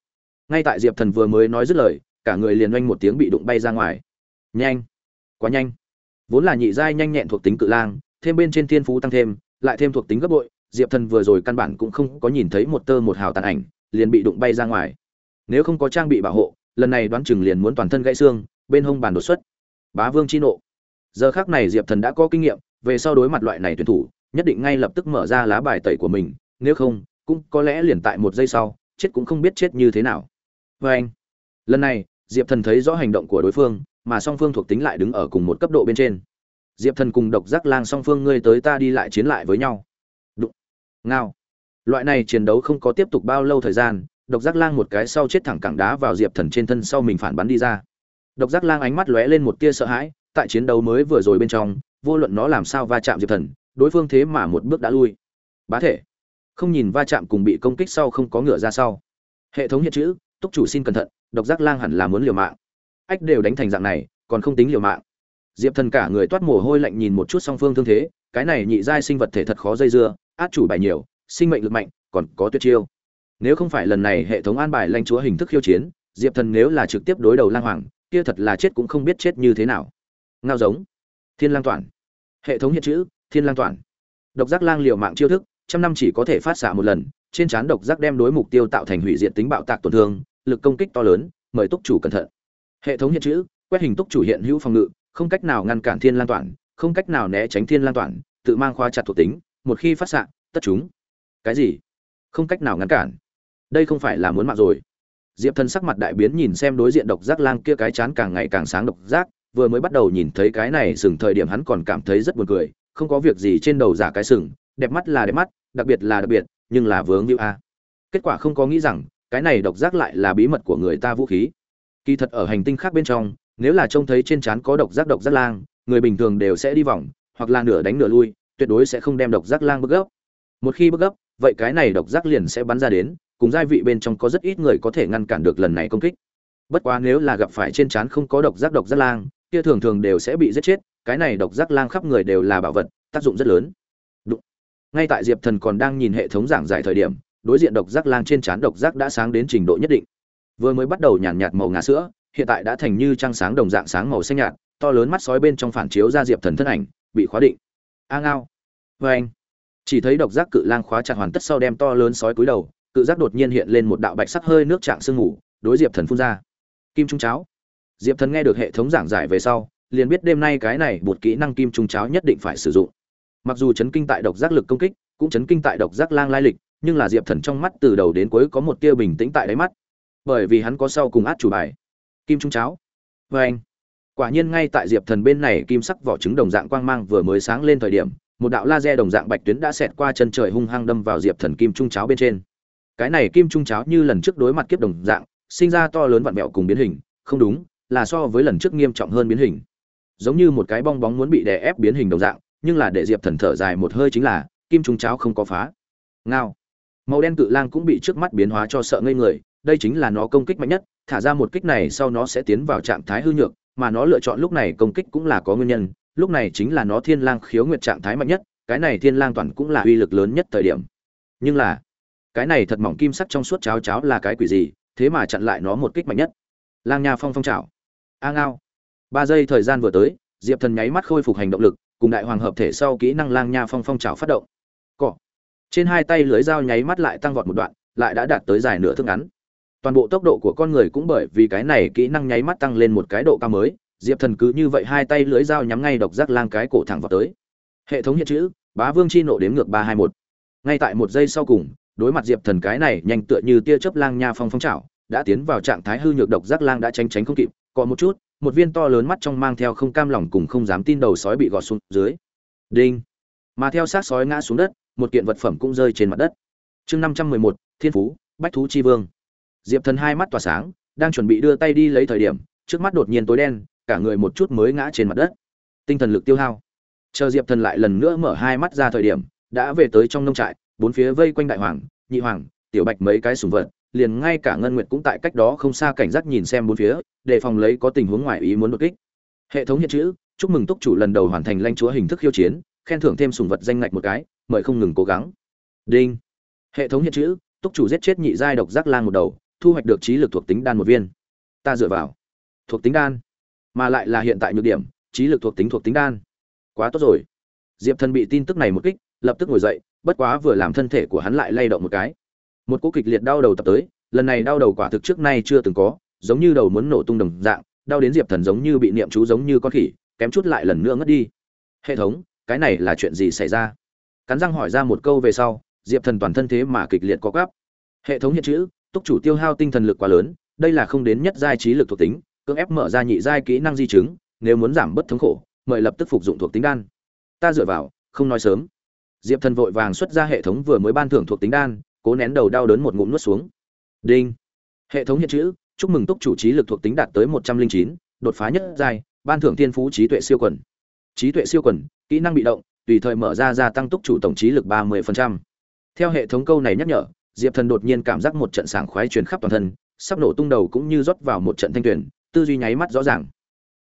Ngay tại diệp thần vừa mới nói dứt lời, cả người liền oanh một tiếng bị đụng bay ra ngoài. Nhanh. Quá nhanh. Vốn là nhị giai nhanh nhẹn thuộc tính cự lang, thêm bên trên thiên phú tăng thêm, lại thêm thuộc tính gấp bội diệp thần vừa rồi căn bản cũng không có nhìn thấy một tơ một hào tàn ảnh, liền bị đụng bay ra ngoài. Nếu không có trang bị bảo hộ, lần này đoán chừng liền muốn toàn thân gãy xương, bên hông bàn đột xuất. Bá vương chi nộ. Giờ khác này diệp thần đã có kinh nghiệm, về sau đối mặt loại này tuyển thủ, nhất định ngay lập tức mở ra lá bài tẩy của mình, nếu không, cũng có lẽ liền tại một giây sau, chết cũng không biết chết như thế nào. Vê anh, lần này, diệp thần thấy rõ hành động của đối phương, mà song phương thuộc tính lại đứng ở cùng một cấp độ bên trên. Diệp thần cùng độc giác lang song phương ngươi tới ta đi lại chiến lại với nhau ngao. Loại này chiến đấu không có tiếp tục bao lâu thời gian, độc giác lang một cái sau chết thẳng cẳng đá vào diệp thần trên thân sau mình phản bắn đi ra. Độc giác lang ánh mắt lóe lên một tia sợ hãi, tại chiến đấu mới vừa rồi bên trong, vô luận nó làm sao va chạm diệp thần, đối phương thế mà một bước đã lui. Bá thể. Không nhìn va chạm cùng bị công kích sau không có ngựa ra sau. Hệ thống hiện chữ, túc chủ xin cẩn thận, độc giác lang hẳn là muốn liều mạng. Ách đều đánh thành dạng này, còn không tính liều mạng. Diệp thần cả người toát mồ hôi lạnh nhìn một chút song phương thương thế, cái này nhị giai sinh vật thể thật khó dây dưa át chủ bài nhiều, sinh mệnh lực mạnh, còn có tuyệt chiêu. Nếu không phải lần này hệ thống an bài lanh chúa hình thức khiêu chiến, diệp thần nếu là trực tiếp đối đầu lang hoàng, kia thật là chết cũng không biết chết như thế nào. Ngao giống. Thiên lang toàn. Hệ thống hiện chữ, thiên lang toàn. Độc giác lang liều mạng chiêu thức, trăm năm chỉ có thể phát xạ một lần, trên trán độc giác đem đối mục tiêu tạo thành hủy diệt tính bạo tạc tổn thương, lực công kích to lớn, mời túc chủ cẩn thận. Hệ thống hiện chữ, quét hình túc chủ hiện hữu phòng ngự, không cách nào ngăn cản thiên lang toàn, không cách nào né tránh thiên lang toàn, tự mang khóa chặt thuộc tính một khi phát xạ tất chúng. Cái gì? Không cách nào ngăn cản. Đây không phải là muốn mạng rồi. Diệp thần sắc mặt đại biến nhìn xem đối diện độc giác lang kia cái chán càng ngày càng sáng độc giác, vừa mới bắt đầu nhìn thấy cái này sừng thời điểm hắn còn cảm thấy rất buồn cười, không có việc gì trên đầu giả cái sừng, đẹp mắt là đẹp mắt, đặc biệt là đặc biệt, nhưng là vướng như a. Kết quả không có nghĩ rằng, cái này độc giác lại là bí mật của người ta vũ khí. Kỳ thật ở hành tinh khác bên trong, nếu là trông thấy trên trán có độc giác độc giác lang, người bình thường đều sẽ đi vòng, hoặc là nửa đánh nửa lui tuyệt đối sẽ không đem độc giác lang bức gấp. Một khi bức gấp vậy cái này độc giác liền sẽ bắn ra đến cùng giai vị bên trong có rất ít người có thể ngăn cản được lần này công kích. Bất quá nếu là gặp phải trên trán không có độc giác độc giác lang kia thường thường đều sẽ bị giết chết cái này độc giác lang khắp người đều là bảo vật tác dụng rất lớn. Đụng. ngay tại diệp thần còn đang nhìn hệ thống giảng giải thời điểm đối diện độc giác lang trên trán độc giác đã sáng đến trình độ nhất định. Vừa mới bắt đầu nhàn nhạt, nhạt màu ngà sữa hiện tại đã thành như trăng sáng đồng dạng sáng màu xanh nhạt to lớn mắt sói bên trong phản chiếu ra diệp thần thân ảnh bị khóa định a ngao. Vê anh. Chỉ thấy độc giác cự lang khóa chặt hoàn tất sau đem to lớn sói cúi đầu, cự giác đột nhiên hiện lên một đạo bạch sắc hơi nước trạng sương ngủ đối diệp thần phun ra. Kim trung cháo. Diệp thần nghe được hệ thống giảng giải về sau, liền biết đêm nay cái này bột kỹ năng kim trung cháo nhất định phải sử dụng. Mặc dù chấn kinh tại độc giác lực công kích, cũng chấn kinh tại độc giác lang lai lịch, nhưng là diệp thần trong mắt từ đầu đến cuối có một tia bình tĩnh tại đáy mắt. Bởi vì hắn có sau cùng át chủ bài. Kim trung cháo. Vê anh quả nhiên ngay tại diệp thần bên này kim sắc vỏ trứng đồng dạng quang mang vừa mới sáng lên thời điểm, một đạo laser đồng dạng bạch tuyến đã xẹt qua chân trời hung hăng đâm vào diệp thần kim trung cháo bên trên. Cái này kim trung cháo như lần trước đối mặt kiếp đồng dạng, sinh ra to lớn vặn mẹo cùng biến hình, không đúng, là so với lần trước nghiêm trọng hơn biến hình. Giống như một cái bong bóng muốn bị đè ép biến hình đồng dạng, nhưng là để diệp thần thở dài một hơi chính là, kim trung cháo không có phá. Ngao. Màu đen cự lang cũng bị trước mắt biến hóa cho sợ ngây người, đây chính là nó công kích mạnh nhất, thả ra một kích này sau nó sẽ tiến vào trạng thái hư nhược mà nó lựa chọn lúc này công kích cũng là có nguyên nhân, lúc này chính là nó thiên lang khiếu nguyệt trạng thái mạnh nhất, cái này thiên lang toàn cũng là uy lực lớn nhất thời điểm. Nhưng là, cái này thật mỏng kim sắc trong suốt cháo cháo là cái quỷ gì, thế mà chặn lại nó một kích mạnh nhất. Lang nha phong phong trảo. a ngao. Ba giây thời gian vừa tới, diệp thần nháy mắt khôi phục hành động lực, cùng đại hoàng hợp thể sau kỹ năng lang nha phong phong trảo phát động. Cọ. Trên hai tay lưới dao nháy mắt lại tăng vọt một đoạn, lại đã đạt tới dài nửa thước ngắn toàn bộ tốc độ của con người cũng bởi vì cái này kỹ năng nháy mắt tăng lên một cái độ cao mới. Diệp thần cứ như vậy hai tay lưới dao nhắm ngay độc giác lang cái cổ thẳng vào tới. Hệ thống hiện chữ, bá vương chi nộ đếm ngược ba hai một. Ngay tại một giây sau cùng, đối mặt diệp thần cái này nhanh tựa như tia chớp lang nha phong phong trào đã tiến vào trạng thái hư nhược độc giác lang đã tránh tránh không kịp, có một chút, một viên to lớn mắt trong mang theo không cam lòng cùng không dám tin đầu sói bị gọt xuống dưới. Đinh. Mà theo sát sói ngã xuống đất, một kiện vật phẩm cũng rơi trên mặt đất. Chương năm trăm mười một, thiên phú, bách thú chi vương diệp thần hai mắt tỏa sáng, đang chuẩn bị đưa tay đi lấy thời điểm, trước mắt đột nhiên tối đen, cả người một chút mới ngã trên mặt đất. Tinh thần lực tiêu hao. Chờ diệp thần lại lần nữa mở hai mắt ra thời điểm, đã về tới trong nông trại, bốn phía vây quanh đại hoàng, nhị hoàng, tiểu bạch mấy cái sùng vật, liền ngay cả ngân nguyệt cũng tại cách đó không xa cảnh giác nhìn xem bốn phía để phòng lấy có tình huống ngoài ý muốn đột kích. Hệ thống hiện chữ, chúc mừng túc chủ lần đầu hoàn thành lãnh chúa hình thức khiêu chiến, khen thưởng thêm sùng vật danh ngạch một cái, mời không ngừng cố gắng. Đinh. Hệ thống hiện chữ, túc chủ giết chết nhị giai độc giác lang một đầu thu hoạch được trí lực thuộc tính đan một viên. Ta dựa vào thuộc tính đan, mà lại là hiện tại nhược điểm, trí lực thuộc tính thuộc tính đan. Quá tốt rồi. Diệp thần bị tin tức này một kích, lập tức ngồi dậy, bất quá vừa làm thân thể của hắn lại lay động một cái. Một cú kịch liệt đau đầu tập tới, lần này đau đầu quả thực trước nay chưa từng có, giống như đầu muốn nổ tung đồng dạng, đau đến diệp thần giống như bị niệm chú giống như con khỉ, kém chút lại lần nữa ngất đi. Hệ thống, cái này là chuyện gì xảy ra? Cắn răng hỏi ra một câu về sau, diệp thần toàn thân thế mà kịch liệt có gắp hệ thống hiện chữ túc chủ tiêu hao tinh thần lực quá lớn, đây là không đến nhất giai trí lực thuộc tính, cưỡng ép mở ra nhị giai kỹ năng di chứng, nếu muốn giảm bớt thống khổ, mời lập tức phục dụng thuộc tính đan. Ta dựa vào, không nói sớm. Diệp thần vội vàng xuất ra hệ thống vừa mới ban thưởng thuộc tính đan, cố nén đầu đau đớn một ngụm nuốt xuống. Đinh. Hệ thống hiện chữ, chúc mừng túc chủ trí lực thuộc tính đạt tới một trăm linh chín, đột phá nhất giai, ban thưởng thiên phú trí tuệ siêu quần. Trí tuệ siêu quần, kỹ năng bị động, tùy thời mở ra gia tăng túc chủ tổng trí lực ba mươi theo hệ thống câu này nhắc nhở diệp thần đột nhiên cảm giác một trận sảng khoái truyền khắp toàn thân, sắp nổ tung đầu cũng như rót vào một trận thanh tuyển, tư duy nháy mắt rõ ràng.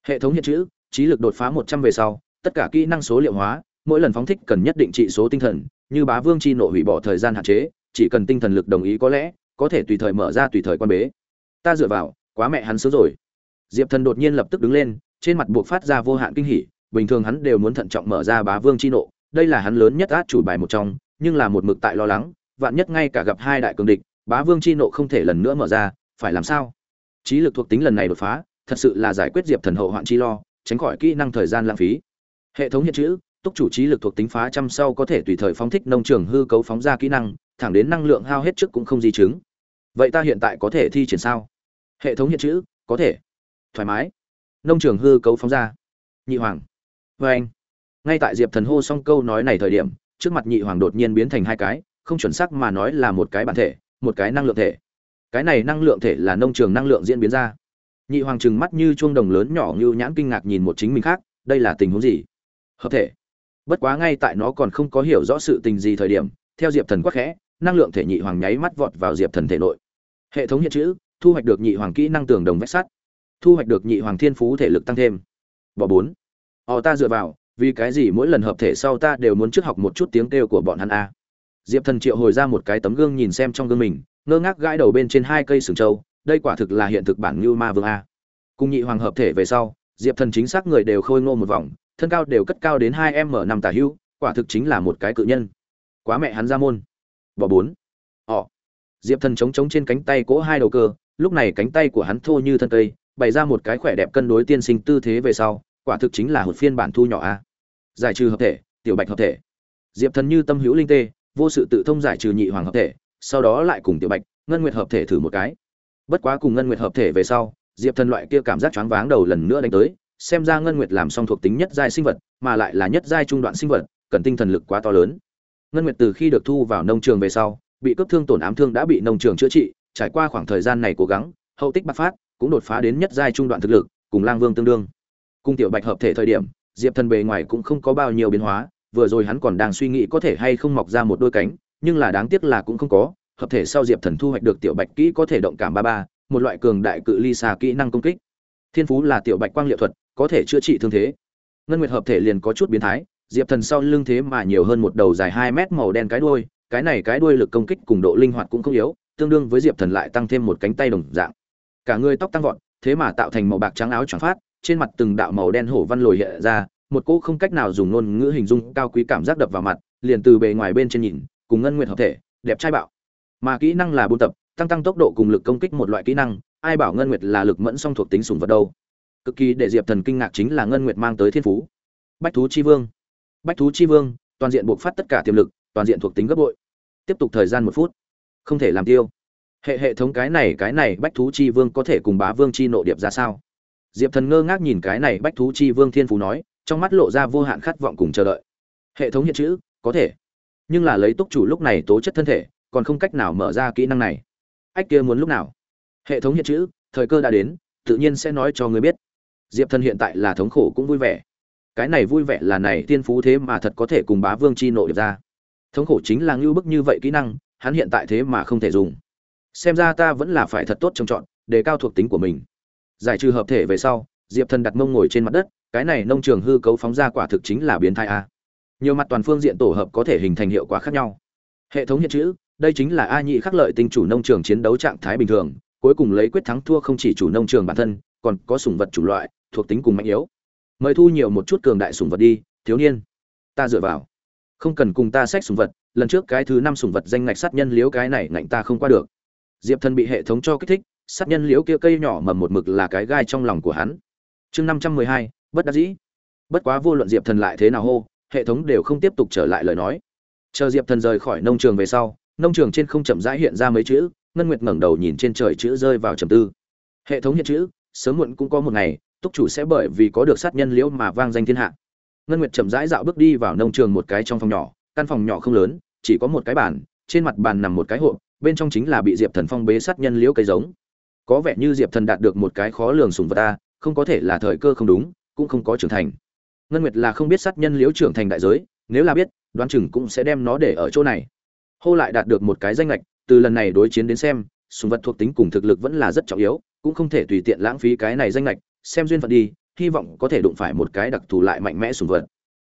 Hệ thống hiện chữ, trí lực đột phá một trăm về sau, tất cả kỹ năng số liệu hóa, mỗi lần phóng thích cần nhất định trị số tinh thần, như bá vương chi nộ hủy bỏ thời gian hạn chế, chỉ cần tinh thần lực đồng ý có lẽ, có thể tùy thời mở ra tùy thời quan bế. Ta dựa vào, quá mẹ hắn sớm rồi. Diệp thần đột nhiên lập tức đứng lên, trên mặt buộc phát ra vô hạn kinh hỉ, bình thường hắn đều muốn thận trọng mở ra bá vương chi nộ, đây là hắn lớn nhất át chủ bài một trong, nhưng là một mực tại lo lắng vạn nhất ngay cả gặp hai đại cường địch, bá vương chi nộ không thể lần nữa mở ra, phải làm sao? Trí lực thuộc tính lần này đột phá, thật sự là giải quyết diệp thần hậu hoạn chi lo, tránh khỏi kỹ năng thời gian lãng phí. Hệ thống hiện chữ, túc chủ trí lực thuộc tính phá trăm sau có thể tùy thời phóng thích nông trường hư cấu phóng ra kỹ năng, thẳng đến năng lượng hao hết trước cũng không di chứng. Vậy ta hiện tại có thể thi triển sao? Hệ thống hiện chữ, có thể. Thoải mái. Nông trường hư cấu phóng ra. Nhị hoàng. Vê anh ngay tại diệp thần hô xong câu nói này thời điểm, trước mặt nhị hoàng đột nhiên biến thành hai cái không chuẩn xác mà nói là một cái bản thể, một cái năng lượng thể. Cái này năng lượng thể là nông trường năng lượng diễn biến ra. Nhị hoàng trừng mắt như chuông đồng lớn nhỏ như nhãn kinh ngạc nhìn một chính mình khác, đây là tình huống gì? Hợp thể. Bất quá ngay tại nó còn không có hiểu rõ sự tình gì thời điểm, theo diệp thần quắc khẽ, năng lượng thể nhị hoàng nháy mắt vọt vào diệp thần thể nội. Hệ thống hiện chữ, thu hoạch được nhị hoàng kỹ năng tường đồng vét sắt. Thu hoạch được nhị hoàng thiên phú thể lực tăng thêm. Bỏ bốn. Họ ta dựa vào, vì cái gì mỗi lần hợp thể sau ta đều muốn trước học một chút tiếng kêu của bọn hắn a? Diệp thần triệu hồi ra một cái tấm gương nhìn xem trong gương mình, ngơ ngác gãi đầu bên trên hai cây sừng trâu, đây quả thực là hiện thực bản như ma vương a. Cùng nhị hoàng hợp thể về sau, diệp thần chính xác người đều khôi ngô một vòng, thân cao đều cất cao đến hai m năm tà hưu, quả thực chính là một cái cự nhân. Quá mẹ hắn ra môn. Bỏ bốn. Ỏ diệp thần chống chống trên cánh tay cỗ hai đầu cơ, lúc này cánh tay của hắn thô như thân cây, bày ra một cái khỏe đẹp cân đối tiên sinh tư thế về sau, quả thực chính là một phiên bản thu nhỏ a. Giải trừ hợp thể, tiểu bạch hợp thể. Diệp thần như tâm hữu linh tê vô sự tự thông giải trừ nhị hoàng hợp thể, sau đó lại cùng tiểu bạch, ngân nguyệt hợp thể thử một cái. Bất quá cùng ngân nguyệt hợp thể về sau, diệp thần loại kia cảm giác choáng váng đầu lần nữa đánh tới, xem ra ngân nguyệt làm xong thuộc tính nhất giai sinh vật, mà lại là nhất giai trung đoạn sinh vật, cần tinh thần lực quá to lớn. Ngân nguyệt từ khi được thu vào nông trường về sau, bị cấp thương tổn ám thương đã bị nông trường chữa trị, trải qua khoảng thời gian này cố gắng, hậu tích bắc phát, cũng đột phá đến nhất giai trung đoạn thực lực, cùng lang vương tương đương. Cung tiểu bạch hợp thể thời điểm, diệp thần bề ngoài cũng không có bao nhiêu biến hóa vừa rồi hắn còn đang suy nghĩ có thể hay không mọc ra một đôi cánh, nhưng là đáng tiếc là cũng không có, hợp thể sau diệp thần thu hoạch được tiểu bạch kỹ có thể động cảm ba ba, một loại cường đại cự ly xa kỹ năng công kích. Thiên phú là tiểu bạch quang liệu thuật, có thể chữa trị thương thế. Ngân nguyệt hợp thể liền có chút biến thái, diệp thần sau lưng thế mà nhiều hơn một đầu dài hai mét màu đen cái đuôi, cái này cái đuôi lực công kích cùng độ linh hoạt cũng không yếu, tương đương với diệp thần lại tăng thêm một cánh tay đồng dạng. Cả người tóc tăng vọt, thế mà tạo thành màu bạc trắng áo choàng phát, trên mặt từng đạo màu đen hổ văn lồi hiện ra một cỗ không cách nào dùng ngôn ngữ hình dung cao quý cảm giác đập vào mặt, liền từ bề ngoài bên trên nhìn, cùng ngân nguyệt hợp thể, đẹp trai bạo. Mà kỹ năng là buôn tập, tăng tăng tốc độ cùng lực công kích một loại kỹ năng, ai bảo ngân nguyệt là lực mẫn song thuộc tính sùng vật đâu. Cực kỳ để diệp thần kinh ngạc chính là ngân nguyệt mang tới thiên phú. Bách thú chi vương. Bách thú chi vương, toàn diện buộc phát tất cả tiềm lực, toàn diện thuộc tính gấp bội. Tiếp tục thời gian một phút. Không thể làm tiêu. Hệ hệ thống cái này cái này, bách thú chi vương có thể cùng bá vương chi nộ điệp ra sao? Diệp thần ngơ ngác nhìn cái này bách thú chi vương thiên phú nói trong mắt lộ ra vô hạn khát vọng cùng chờ đợi. Hệ thống hiện chữ, có thể. Nhưng là lấy túc chủ lúc này tố chất thân thể, còn không cách nào mở ra kỹ năng này. Ách kia muốn lúc nào? Hệ thống hiện chữ, thời cơ đã đến, tự nhiên sẽ nói cho người biết. Diệp thần hiện tại là thống khổ cũng vui vẻ. Cái này vui vẻ là này tiên phú thế mà thật có thể cùng bá vương chi nội được ra. Thống khổ chính là ngưu bức như vậy kỹ năng, hắn hiện tại thế mà không thể dùng. Xem ra ta vẫn là phải thật tốt trồng chọn đề cao thuộc tính của mình. Giải trừ hợp thể về sau diệp thần đặt mông ngồi trên mặt đất, cái này nông trường hư cấu phóng ra quả thực chính là biến thai a. Nhiều mặt toàn phương diện tổ hợp có thể hình thành hiệu quả khác nhau. Hệ thống hiện chữ, đây chính là a nhị khắc lợi tinh chủ nông trường chiến đấu trạng thái bình thường, cuối cùng lấy quyết thắng thua không chỉ chủ nông trường bản thân, còn có sủng vật chủ loại, thuộc tính cùng mạnh yếu. Mời thu nhiều một chút cường đại sủng vật đi, thiếu niên. Ta dựa vào. Không cần cùng ta xét sủng vật, lần trước cái thứ năm sủng vật danh ngạch sát nhân liếu cái này ngạnh ta không qua được. Diệp thần bị hệ thống cho kích thích, sát nhân liễu kia cây nhỏ mầm một mực là cái gai trong lòng của hắn chương năm trăm mười hai, bất đắc dĩ. Bất quá vô luận diệp thần lại thế nào hô, hệ thống đều không tiếp tục trở lại lời nói. Chờ diệp thần rời khỏi nông trường về sau, nông trường trên không chậm rãi hiện ra mấy chữ, ngân nguyệt ngẩng đầu nhìn trên trời chữ rơi vào trầm tư. Hệ thống hiện chữ, sớm muộn cũng có một ngày, túc chủ sẽ bởi vì có được sát nhân liễu mà vang danh thiên hạ. Ngân nguyệt chậm rãi dạo bước đi vào nông trường một cái trong phòng nhỏ, căn phòng nhỏ không lớn, chỉ có một cái bàn, trên mặt bàn nằm một cái hộp, bên trong chính là bị diệp thần phong bế sát nhân liễu cây giống. Có vẻ như diệp thần đạt được một cái khó lường sùng vật ta không có thể là thời cơ không đúng, cũng không có trưởng thành. Ngân nguyệt là không biết sát nhân liễu trưởng thành đại giới, nếu là biết, đoán chừng cũng sẽ đem nó để ở chỗ này. Hô lại đạt được một cái danh lệch từ lần này đối chiến đến xem sùng vật thuộc tính cùng thực lực vẫn là rất trọng yếu, cũng không thể tùy tiện lãng phí cái này danh lệch xem duyên phận đi, hy vọng có thể đụng phải một cái đặc thù lại mạnh mẽ sùng vật.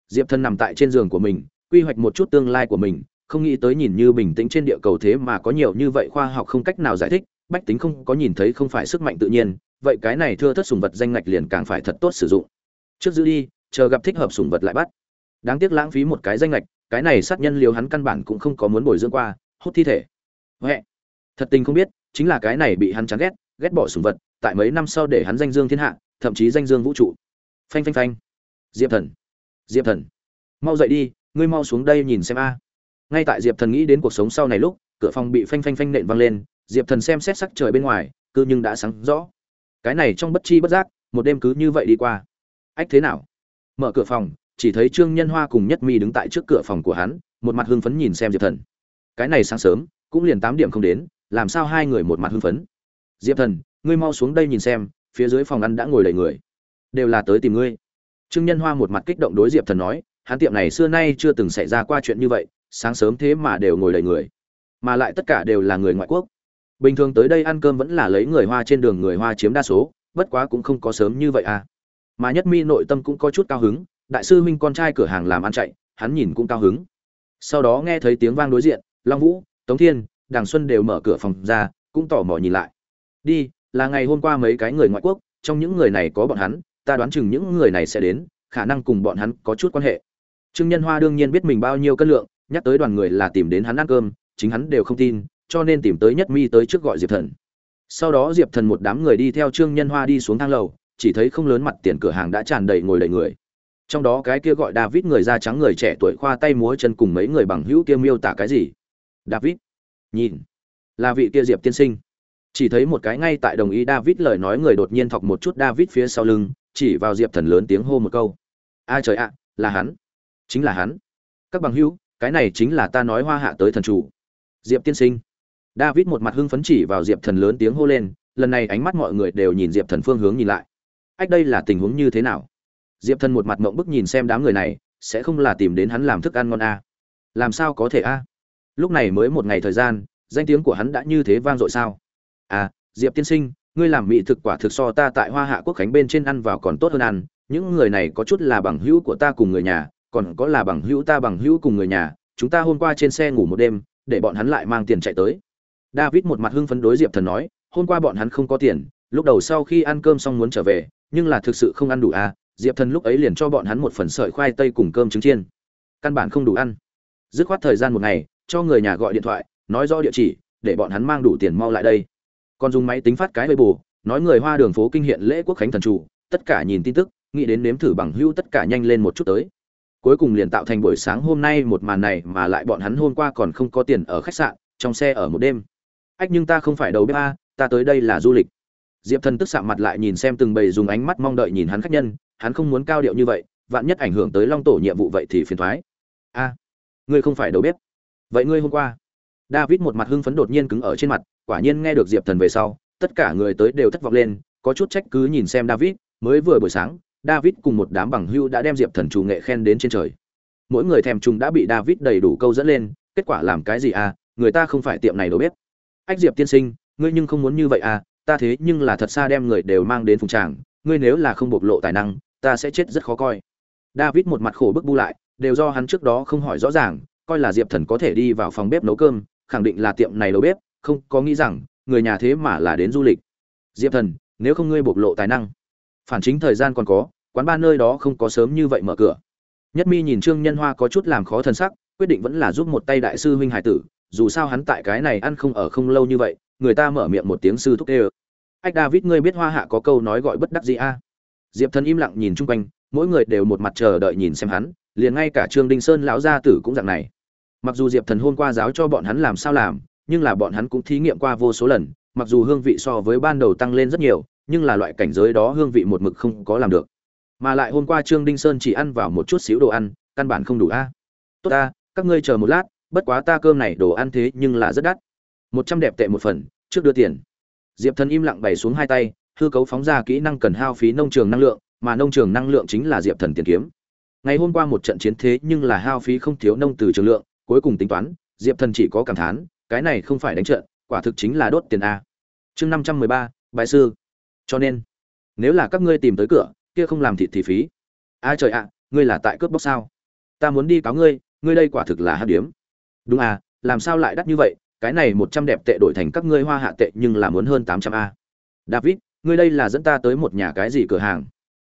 Diệp thân nằm tại trên giường của mình, quy hoạch một chút tương lai của mình, không nghĩ tới nhìn như bình tĩnh trên địa cầu thế mà có nhiều như vậy khoa học không cách nào giải thích, bách tính không có nhìn thấy không phải sức mạnh tự nhiên vậy cái này thưa thất sùng vật danh ngạch liền càng phải thật tốt sử dụng. Trước giữ đi, chờ gặp thích hợp sùng vật lại bắt. Đáng tiếc lãng phí một cái danh ngạch, cái này sát nhân liều hắn căn bản cũng không có muốn bồi dưỡng qua, hút thi thể. Huệ. Thật tình không biết, chính là cái này bị hắn chán ghét ghét bỏ sùng vật, tại mấy năm sau để hắn danh dương thiên hạ, thậm chí danh dương vũ trụ. Phanh phanh phanh. Diệp thần. Diệp thần. Mau dậy đi, ngươi mau xuống đây nhìn xem a. Ngay tại diệp thần nghĩ đến cuộc sống sau này lúc, cửa phòng bị phanh phanh phanh nện văng lên, diệp thần xem xét sắc trời bên ngoài, cư nhưng đã sáng rõ cái này trong bất chi bất giác, một đêm cứ như vậy đi qua. Ách thế nào? Mở cửa phòng, chỉ thấy trương nhân hoa cùng nhất mi đứng tại trước cửa phòng của hắn, một mặt hưng phấn nhìn xem diệp thần. Cái này sáng sớm, cũng liền tám điểm không đến, làm sao hai người một mặt hưng phấn? Diệp thần, ngươi mau xuống đây nhìn xem, phía dưới phòng ăn đã ngồi đầy người. Đều là tới tìm ngươi. Trương nhân hoa một mặt kích động đối diệp thần nói, hắn tiệm này xưa nay chưa từng xảy ra qua chuyện như vậy, sáng sớm thế mà đều ngồi đầy người. Mà lại tất cả đều là người ngoại quốc bình thường tới đây ăn cơm vẫn là lấy người hoa trên đường người hoa chiếm đa số, bất quá cũng không có sớm như vậy à. Mà nhất mi nội tâm cũng có chút cao hứng, đại sư huynh con trai cửa hàng làm ăn chạy, hắn nhìn cũng cao hứng. Sau đó nghe thấy tiếng vang đối diện, long vũ, tống thiên đàng xuân đều mở cửa phòng ra, cũng tò mò nhìn lại. Đi, là ngày hôm qua mấy cái người ngoại quốc, trong những người này có bọn hắn, ta đoán chừng những người này sẽ đến, khả năng cùng bọn hắn có chút quan hệ. Trương nhân hoa đương nhiên biết mình bao nhiêu cân lượng, nhắc tới đoàn người là tìm đến hắn ăn cơm, chính hắn đều không tin cho nên tìm tới nhất mi tới trước gọi diệp thần. Sau đó diệp thần một đám người đi theo trương nhân hoa đi xuống thang lầu, chỉ thấy không lớn mặt tiền cửa hàng đã tràn đầy ngồi đầy người. Trong đó cái kia gọi david người da trắng người trẻ tuổi khoa tay múa chân cùng mấy người bằng hữu kia miêu tả cái gì? David? Nhìn. Là vị kia diệp tiên sinh. Chỉ thấy một cái ngay tại đồng ý david lời nói người đột nhiên thọc một chút david phía sau lưng, chỉ vào diệp thần lớn tiếng hô một câu. A trời ạ, là hắn. Chính là hắn. Các bằng hữu, cái này chính là ta nói hoa hạ tới thần chủ. Diệp tiên sinh david một mặt hưng phấn chỉ vào diệp thần lớn tiếng hô lên, lần này ánh mắt mọi người đều nhìn diệp thần phương hướng nhìn lại. Ách, đây là tình huống như thế nào? Diệp thần một mặt mộng bức nhìn xem đám người này, sẽ không là tìm đến hắn làm thức ăn ngon a à? làm sao có thể a à? lúc này mới một ngày thời gian, danh tiếng của hắn đã như thế vang dội sao? À diệp tiên sinh, ngươi làm mỹ thực quả thực so ta tại hoa hạ quốc khánh bên trên ăn vào còn tốt hơn ăn. Những người này có chút là bằng hữu của ta cùng người nhà, còn có là bằng hữu ta bằng hữu cùng người nhà. Chúng ta hôm qua trên xe ngủ một đêm, để bọn hắn lại mang tiền chạy tới david một mặt hưng phấn đối diệp thần nói, hôm qua bọn hắn không có tiền, lúc đầu sau khi ăn cơm xong muốn trở về, nhưng là thực sự không ăn đủ à diệp thần lúc ấy liền cho bọn hắn một phần sợi khoai tây cùng cơm trứng chiên. Căn bản không đủ ăn. Dứt khoát thời gian một ngày, cho người nhà gọi điện thoại, nói rõ địa chỉ, để bọn hắn mang đủ tiền mau lại đây. Còn dùng máy tính phát cái hơi bù nói người hoa đường phố kinh hiện lễ quốc khánh thần chủ, tất cả nhìn tin tức, nghĩ đến nếm thử bằng hữu tất cả nhanh lên một chút tới. Cuối cùng liền tạo thành buổi sáng hôm nay một màn này mà lại bọn hắn hôm qua còn không có tiền ở khách sạn, trong xe ở một đêm ách nhưng ta không phải đầu bếp a, ta tới đây là du lịch. Diệp thần tức sạm mặt lại nhìn xem từng bầy dùng ánh mắt mong đợi nhìn hắn khách nhân, hắn không muốn cao điệu như vậy, vạn nhất ảnh hưởng tới long tổ nhiệm vụ vậy thì phiền thoái. A, ngươi không phải đầu bếp. Vậy ngươi hôm qua, david một mặt hưng phấn đột nhiên cứng ở trên mặt, quả nhiên nghe được diệp thần về sau, tất cả người tới đều thất vọng lên, có chút trách cứ nhìn xem david, mới vừa buổi sáng, david cùng một đám bằng hưu đã đem diệp thần chủ nghệ khen đến trên trời. Mỗi người thèm trùng đã bị david đầy đủ câu dẫn lên, kết quả làm cái gì à người ta không phải tiệm này đầu bếp ách diệp tiên sinh, ngươi nhưng không muốn như vậy à ta thế nhưng là thật xa đem người đều mang đến phùng tràng, ngươi nếu là không bộc lộ tài năng, ta sẽ chết rất khó coi. David một mặt khổ bức bu lại, đều do hắn trước đó không hỏi rõ ràng, coi là diệp thần có thể đi vào phòng bếp nấu cơm, khẳng định là tiệm này đầu bếp, không có nghĩ rằng, người nhà thế mà là đến du lịch. Diệp thần, nếu không ngươi bộc lộ tài năng, phản chính thời gian còn có, quán ba nơi đó không có sớm như vậy mở cửa. Nhất mi nhìn trương nhân hoa có chút làm khó thân sắc, quyết định vẫn là giúp một tay đại sư huynh hải tử dù sao hắn tại cái này ăn không ở không lâu như vậy, người ta mở miệng một tiếng sư thúc đê ơ ách david, ngươi biết hoa hạ có câu nói gọi bất đắc gì a? Diệp thần im lặng nhìn chung quanh, mỗi người đều một mặt chờ đợi nhìn xem hắn, liền ngay cả trương đinh sơn lão gia tử cũng dạng này. Mặc dù diệp thần hôm qua giáo cho bọn hắn làm sao làm, nhưng là bọn hắn cũng thí nghiệm qua vô số lần, mặc dù hương vị so với ban đầu tăng lên rất nhiều, nhưng là loại cảnh giới đó hương vị một mực không có làm được. Mà lại hôm qua trương đinh sơn chỉ ăn vào một chút xíu đồ ăn, căn bản không đủ a. Tốt ta, các ngươi chờ một lát bất quá ta cơm này đồ ăn thế nhưng là rất đắt. Một trăm đẹp tệ một phần, trước đưa tiền. Diệp thần im lặng bày xuống hai tay, hư cấu phóng ra kỹ năng cần hao phí nông trường năng lượng, mà nông trường năng lượng chính là diệp thần tiền kiếm. Ngày hôm qua một trận chiến thế nhưng là hao phí không thiếu nông từ trường lượng, cuối cùng tính toán, diệp thần chỉ có cảm thán, cái này không phải đánh trận, quả thực chính là đốt tiền a. Chương năm trăm mười ba, bại sư. Cho nên, nếu là các ngươi tìm tới cửa, kia không làm thịt thì phí. A trời ạ, ngươi là tại cướp bóc sao? Ta muốn đi cáo ngươi ngươi đây quả thực là hát điếm đúng à làm sao lại đắt như vậy? Cái này một trăm đẹp tệ đổi thành các ngươi hoa hạ tệ nhưng là muốn hơn tám trăm a. David, ngươi đây là dẫn ta tới một nhà cái gì cửa hàng?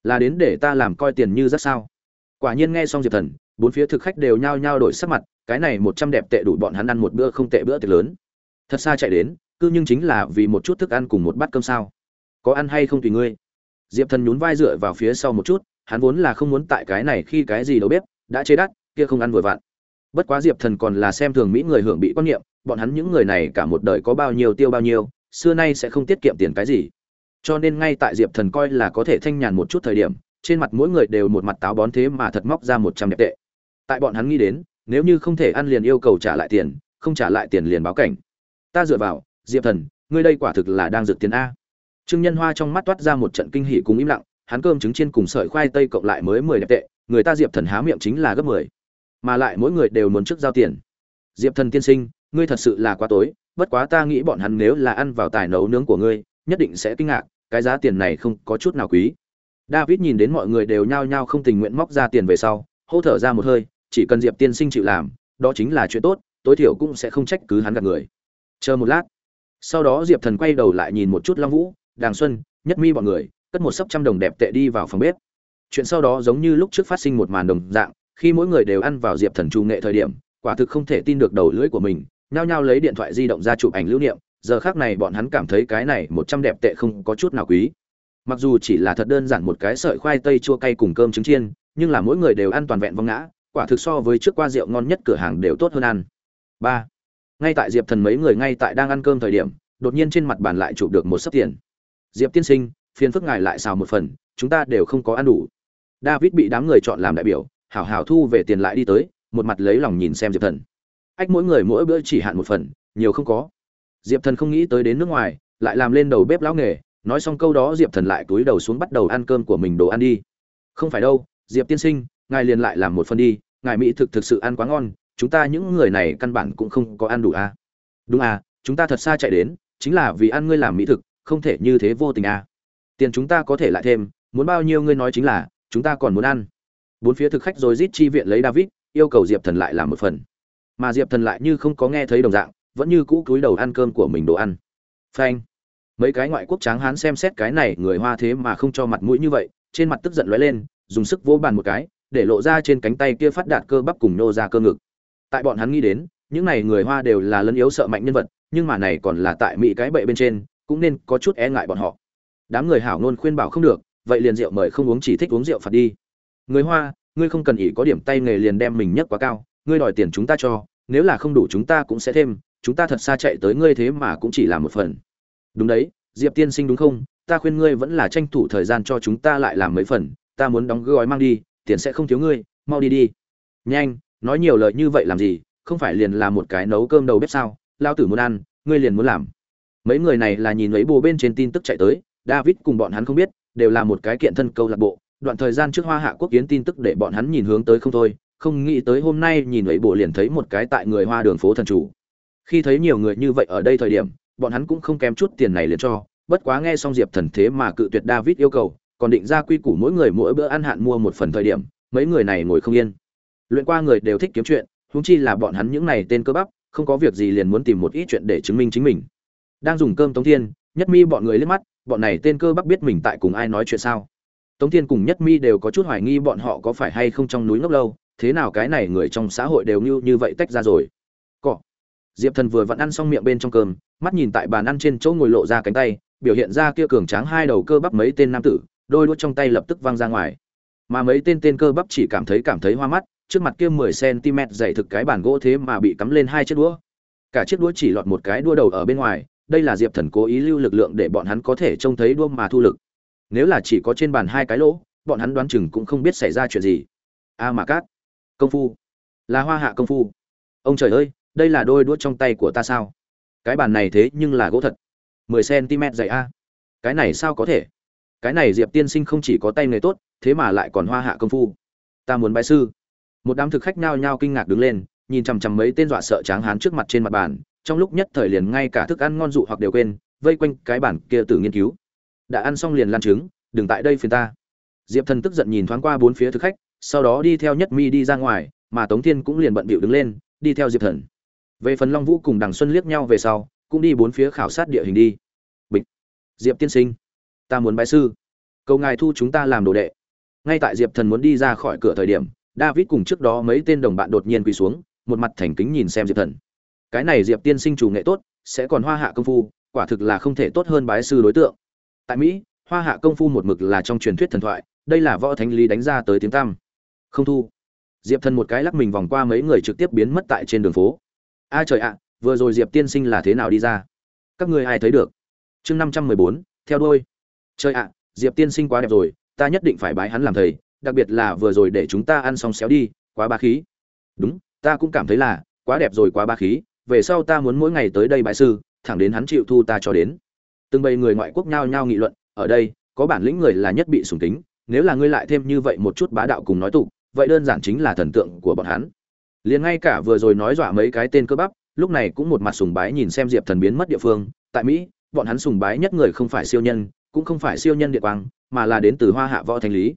Là đến để ta làm coi tiền như rất sao? Quả nhiên nghe xong diệp thần, bốn phía thực khách đều nhao nhao đổi sắc mặt, cái này một trăm đẹp tệ đủ bọn hắn ăn một bữa không tệ bữa tiệc lớn. Thật xa chạy đến cứ nhưng chính là vì một chút thức ăn cùng một bát cơm sao? Có ăn hay không tùy ngươi? Diệp thần nhún vai dựa vào phía sau một chút, hắn vốn là không muốn tại cái này khi cái gì đâu bếp, đã chế đắt, kia không ăn vội vặn bất quá diệp thần còn là xem thường mỹ người hưởng bị quan niệm, bọn hắn những người này cả một đời có bao nhiêu tiêu bao nhiêu, xưa nay sẽ không tiết kiệm tiền cái gì. Cho nên ngay tại diệp thần coi là có thể thanh nhàn một chút thời điểm, trên mặt mỗi người đều một mặt táo bón thế mà thật móc ra một trăm đẹp tệ. Tại bọn hắn nghĩ đến, nếu như không thể ăn liền yêu cầu trả lại tiền, không trả lại tiền liền báo cảnh. Ta dựa vào, diệp thần, ngươi đây quả thực là đang rực tiền a. Trương nhân hoa trong mắt toát ra một trận kinh hỉ cùng im lặng, hắn cơm trứng chiên cùng sợi khoai tây cộng lại mới mười đẹp tệ, người ta diệp thần há miệng chính là gấp mười mà lại mỗi người đều muốn trước giao tiền. Diệp thần tiên sinh, ngươi thật sự là quá tối, bất quá ta nghĩ bọn hắn nếu là ăn vào tài nấu nướng của ngươi, nhất định sẽ kinh ngạc, cái giá tiền này không có chút nào quý. David nhìn đến mọi người đều nhao nhao không tình nguyện móc ra tiền về sau, hô thở ra một hơi, chỉ cần diệp tiên sinh chịu làm, đó chính là chuyện tốt, tối thiểu cũng sẽ không trách cứ hắn gạt người. Chờ một lát, sau đó diệp thần quay đầu lại nhìn một chút long vũ, đàng xuân, nhất mi bọn người, cất một sấp trăm đồng đẹp tệ đi vào phòng bếp. Chuyện sau đó giống như lúc trước phát sinh một màn đồng dạng khi mỗi người đều ăn vào diệp thần trù nghệ thời điểm, quả thực không thể tin được đầu lưỡi của mình, nhao nhao lấy điện thoại di động ra chụp ảnh lưu niệm, giờ khác này bọn hắn cảm thấy cái này một trăm đẹp tệ không có chút nào quý. Mặc dù chỉ là thật đơn giản một cái sợi khoai tây chua cay cùng cơm trứng chiên, nhưng là mỗi người đều ăn toàn vẹn vong ngã, quả thực so với trước qua rượu ngon nhất cửa hàng đều tốt hơn ăn. Ba, ngay tại diệp thần mấy người ngay tại đang ăn cơm thời điểm, đột nhiên trên mặt bàn lại chụp được một sấp tiền. Diệp tiên sinh, phiền phức ngài lại xào một phần, chúng ta đều không có ăn đủ. David bị đám người chọn làm đại biểu hảo hảo thu về tiền lại đi tới, một mặt lấy lòng nhìn xem diệp thần ách, mỗi người mỗi bữa chỉ hạn một phần, nhiều không có diệp thần không nghĩ tới đến nước ngoài, lại làm lên đầu bếp lão nghề, nói xong câu đó diệp thần lại túi đầu xuống bắt đầu ăn cơm của mình đồ ăn đi không phải đâu, diệp tiên sinh, ngài liền lại làm một phần đi, ngài mỹ thực thực sự ăn quá ngon, chúng ta những người này căn bản cũng không có ăn đủ à. đúng à chúng ta thật xa chạy đến, chính là vì ăn ngươi làm mỹ thực, không thể như thế vô tình à. tiền chúng ta có thể lại thêm, muốn bao nhiêu ngươi nói chính là, chúng ta còn muốn ăn bốn phía thực khách rồi rít chi viện lấy david, yêu cầu diệp thần lại làm một phần. Mà diệp thần lại như không có nghe thấy đồng dạng, vẫn như cũ cúi đầu ăn cơm của mình đồ ăn. Phanh. Mấy cái ngoại quốc tráng hán xem xét cái này, người hoa thế mà không cho mặt mũi như vậy, trên mặt tức giận lóe lên, dùng sức vỗ bàn một cái, để lộ ra trên cánh tay kia phát đạt cơ bắp cùng nô ra cơ ngực. Tại bọn hắn nghĩ đến, những này người hoa đều là lấn yếu sợ mạnh nhân vật, nhưng mà này còn là tại mỹ cái bệ bên trên, cũng nên có chút e ngại bọn họ. Đám người hảo nôn khuyên bảo không được, vậy liền rượu mời không uống chỉ thích uống rượu phạt đi người hoa, ngươi không cần ỷ có điểm tay nghề liền đem mình nhất quá cao, ngươi đòi tiền chúng ta cho, nếu là không đủ chúng ta cũng sẽ thêm, chúng ta thật xa chạy tới ngươi thế mà cũng chỉ là một phần. Đúng đấy, diệp tiên sinh đúng không? Ta khuyên ngươi vẫn là tranh thủ thời gian cho chúng ta lại làm mấy phần, ta muốn đóng gói mang đi, tiền sẽ không thiếu ngươi, mau đi đi. Nhanh, nói nhiều lời như vậy làm gì, không phải liền là một cái nấu cơm đầu bếp sao? Lao tử muốn ăn, ngươi liền muốn làm. Mấy người này là nhìn lấy bồ bên trên tin tức chạy tới, david cùng bọn hắn không biết, đều là một cái kiện thân câu lạc bộ đoạn thời gian trước hoa hạ quốc kiến tin tức để bọn hắn nhìn hướng tới không thôi, không nghĩ tới hôm nay nhìn ấy bộ liền thấy một cái tại người hoa đường phố thần chủ. Khi thấy nhiều người như vậy ở đây thời điểm, bọn hắn cũng không kém chút tiền này liền cho, bất quá nghe xong diệp thần thế mà cự tuyệt david yêu cầu, còn định ra quy củ mỗi người mỗi bữa ăn hạn mua một phần thời điểm, mấy người này ngồi không yên. Luyện qua người đều thích kiếm chuyện húng chi là bọn hắn những này tên cơ bắp, không có việc gì liền muốn tìm một ít chuyện để chứng minh chính mình. Đang dùng cơm tống thiên, nhất mi bọn người liếc mắt, bọn này tên cơ bắp biết mình tại cùng ai nói chuyện sao? Tống thiên cùng nhất mi đều có chút hoài nghi bọn họ có phải hay không trong núi ngốc lâu, thế nào cái này người trong xã hội đều như như vậy tách ra rồi. Cọ. Diệp thần vừa vặn ăn xong miệng bên trong cơm, mắt nhìn tại bàn ăn trên chỗ ngồi lộ ra cánh tay, biểu hiện ra kia cường tráng hai đầu cơ bắp mấy tên nam tử, đôi đũa trong tay lập tức văng ra ngoài. Mà mấy tên tên cơ bắp chỉ cảm thấy cảm thấy hoa mắt, trước mặt kia 10 cm dày thực cái bàn gỗ thế mà bị cắm lên hai chiếc đũa. Cả chiếc đũa chỉ lọt một cái đũa đầu ở bên ngoài, đây là diệp thần cố ý lưu lực lượng để bọn hắn có thể trông thấy đũa mà thu lực nếu là chỉ có trên bàn hai cái lỗ, bọn hắn đoán chừng cũng không biết xảy ra chuyện gì. A mà cát, công phu. Là hoa hạ công phu. Ông trời ơi, đây là đôi đũa trong tay của ta sao? Cái bàn này thế nhưng là gỗ thật. 10 cm dày a. Cái này sao có thể? Cái này diệp tiên sinh không chỉ có tay nghề tốt, thế mà lại còn hoa hạ công phu. Ta muốn bái sư. Một đám thực khách nhao nhao kinh ngạc đứng lên, nhìn chằm chằm mấy tên dọa sợ tráng hán trước mặt trên mặt bàn, trong lúc nhất thời liền ngay cả thức ăn ngon dụ hoặc đều quên, vây quanh cái bản kia tự nghiên cứu đã ăn xong liền lan trứng, đừng tại đây phiền ta. Diệp thần tức giận nhìn thoáng qua bốn phía thực khách, sau đó đi theo nhất mi đi ra ngoài, mà tống thiên cũng liền bận bịu đứng lên, đi theo diệp thần. Về phần long vũ cùng đằng xuân liếc nhau về sau, cũng đi bốn phía khảo sát địa hình đi. Bịch. Diệp tiên sinh, ta muốn bái sư. Cầu ngài thu chúng ta làm đồ đệ. Ngay tại diệp thần muốn đi ra khỏi cửa thời điểm, david cùng trước đó mấy tên đồng bạn đột nhiên quỳ xuống, một mặt thành kính nhìn xem diệp thần. Cái này diệp tiên sinh chủ nghệ tốt, sẽ còn hoa hạ công phu, quả thực là không thể tốt hơn bái sư đối tượng tại mỹ, hoa hạ công phu một mực là trong truyền thuyết thần thoại, đây là võ thánh lý đánh ra tới tiếng tam không thu. Diệp thần một cái lắc mình vòng qua mấy người trực tiếp biến mất tại trên đường phố. A trời ạ, vừa rồi diệp tiên sinh là thế nào đi ra? Các ngươi ai thấy được? Chương năm trăm mười bốn, theo đôi trời ạ, diệp tiên sinh quá đẹp rồi, ta nhất định phải bái hắn làm thầy, đặc biệt là vừa rồi để chúng ta ăn xong xéo đi, quá ba khí. Đúng, ta cũng cảm thấy là, quá đẹp rồi quá ba khí, về sau ta muốn mỗi ngày tới đây bái sư, thẳng đến hắn chịu thu ta cho đến từng bầy người ngoại quốc nhao nhao nghị luận, ở đây, có bản lĩnh người là nhất bị sùng kính, nếu là ngươi lại thêm như vậy một chút bá đạo cùng nói tụ vậy đơn giản chính là thần tượng của bọn hắn. Liền ngay cả vừa rồi nói dọa mấy cái tên cơ bắp, lúc này cũng một mặt sùng bái nhìn xem diệp thần biến mất địa phương. Tại mỹ, bọn hắn sùng bái nhất người không phải siêu nhân, cũng không phải siêu nhân địa quang, mà là đến từ hoa hạ võ thánh lý.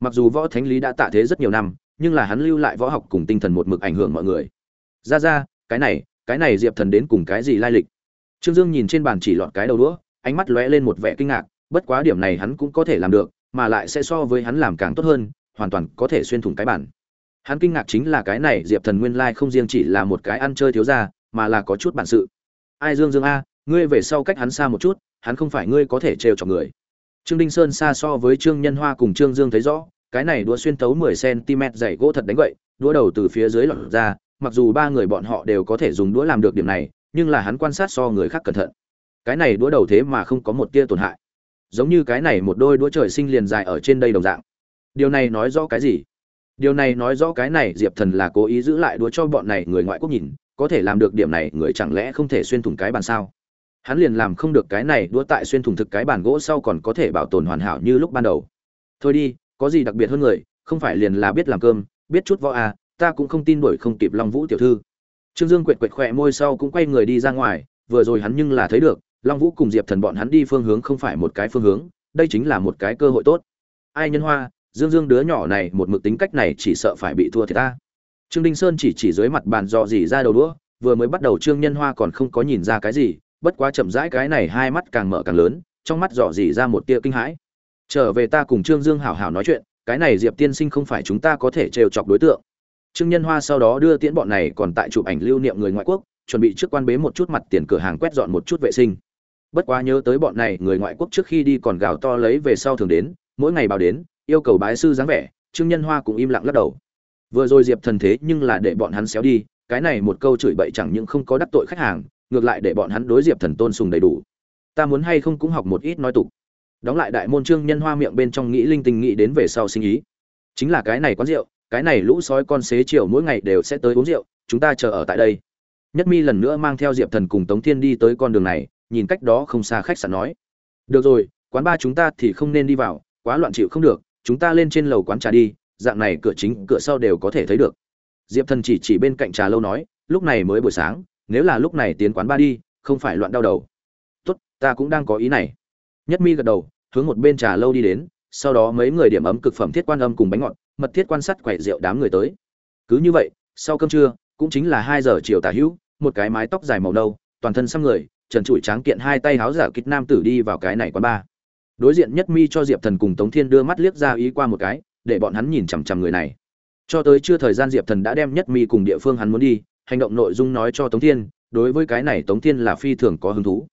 Mặc dù võ thánh lý đã tạ thế rất nhiều năm, nhưng là hắn lưu lại võ học cùng tinh thần một mực ảnh hưởng mọi người. Ra ra, cái này cái này diệp thần đến cùng cái gì lai lịch? Trương dương nhìn trên bàn chỉ lọt cái đầu đũa ánh mắt lóe lên một vẻ kinh ngạc bất quá điểm này hắn cũng có thể làm được mà lại sẽ so với hắn làm càng tốt hơn hoàn toàn có thể xuyên thủng cái bản. Hắn kinh ngạc chính là cái này diệp thần nguyên lai không riêng chỉ là một cái ăn chơi thiếu gia, mà là có chút bản sự. Ai dương dương a ngươi về sau cách hắn xa một chút hắn không phải ngươi có thể trêu chọc người. Trương đinh sơn xa so với trương nhân hoa cùng trương dương thấy rõ cái này đũa xuyên tấu 10 cm dày gỗ thật đánh vậy đũa đầu từ phía dưới lọt ra mặc dù ba người bọn họ đều có thể dùng đũa làm được điểm này nhưng là hắn quan sát so người khác cẩn thận cái này đũa đầu thế mà không có một tia tổn hại. Giống như cái này một đôi đũa trời sinh liền dài ở trên đây đồng dạng. Điều này nói rõ cái gì? Điều này nói rõ cái này diệp thần là cố ý giữ lại đũa cho bọn này người ngoại quốc nhìn, có thể làm được điểm này người chẳng lẽ không thể xuyên thủng cái bàn sao? Hắn liền làm không được cái này đũa tại xuyên thủng thực cái bàn gỗ sau còn có thể bảo tồn hoàn hảo như lúc ban đầu. Thôi đi, có gì đặc biệt hơn người, không phải liền là biết làm cơm, biết chút võ à ta cũng không tin đuổi không kịp long vũ tiểu thư. Trương dương quệt quệt khỏe môi sau cũng quay người đi ra ngoài, vừa rồi hắn nhưng là thấy được long vũ cùng diệp thần bọn hắn đi phương hướng không phải một cái phương hướng, đây chính là một cái cơ hội tốt. Ai nhân hoa, dương dương đứa nhỏ này một mực tính cách này chỉ sợ phải bị thua thì ta. Trương đinh sơn chỉ chỉ dưới mặt bàn dò dỉ ra đầu đũa, vừa mới bắt đầu trương nhân hoa còn không có nhìn ra cái gì, bất quá chậm rãi cái này hai mắt càng mở càng lớn, trong mắt dò dỉ ra một tia kinh hãi. Trở về ta cùng trương dương hảo hảo nói chuyện, cái này diệp tiên sinh không phải chúng ta có thể trêu chọc đối tượng. Trương nhân hoa sau đó đưa tiễn bọn này còn tại chụp ảnh lưu niệm người ngoại quốc, chuẩn bị trước quan bế một chút mặt tiền cửa hàng quét dọn một chút vệ sinh bất quá nhớ tới bọn này, người ngoại quốc trước khi đi còn gào to lấy về sau thường đến, mỗi ngày báo đến, yêu cầu bái sư dáng vẻ, trương nhân hoa cũng im lặng lắc đầu. Vừa rồi diệp thần thế nhưng là để bọn hắn xéo đi, cái này một câu chửi bậy chẳng những không có đắc tội khách hàng, ngược lại để bọn hắn đối diệp thần tôn sùng đầy đủ. Ta muốn hay không cũng học một ít nói tục. Đóng lại đại môn trương nhân hoa miệng bên trong nghĩ linh tinh nghĩ đến về sau sinh ý. Chính là cái này quán rượu, cái này lũ sói con xế chiều mỗi ngày đều sẽ tới uống rượu, chúng ta chờ ở tại đây. Nhất mi lần nữa mang theo diệp thần cùng tống thiên đi tới con đường này nhìn cách đó không xa khách sạn nói, được rồi, quán ba chúng ta thì không nên đi vào, quá loạn chịu không được, chúng ta lên trên lầu quán trà đi, dạng này cửa chính, cửa sau đều có thể thấy được. Diệp thần chỉ chỉ bên cạnh trà lâu nói, lúc này mới buổi sáng, nếu là lúc này tiến quán ba đi, không phải loạn đau đầu. Tốt, ta cũng đang có ý này. Nhất mi gật đầu, hướng một bên trà lâu đi đến, sau đó mấy người điểm ấm cực phẩm thiết quan âm cùng bánh ngọt, mật thiết quan sát quậy rượu đám người tới. Cứ như vậy, sau cơm trưa, cũng chính là hai giờ chiều tả hữu, một cái mái tóc dài màu nâu, toàn thân xăm người trần trụi tráng kiện hai tay háo giả kích nam tử đi vào cái này quán ba. Đối diện nhất mi cho diệp thần cùng tống thiên đưa mắt liếc ra ý qua một cái, để bọn hắn nhìn chằm chằm người này. Cho tới chưa thời gian diệp thần đã đem nhất mi cùng địa phương hắn muốn đi, hành động nội dung nói cho tống thiên, đối với cái này tống thiên là phi thường có hứng thú.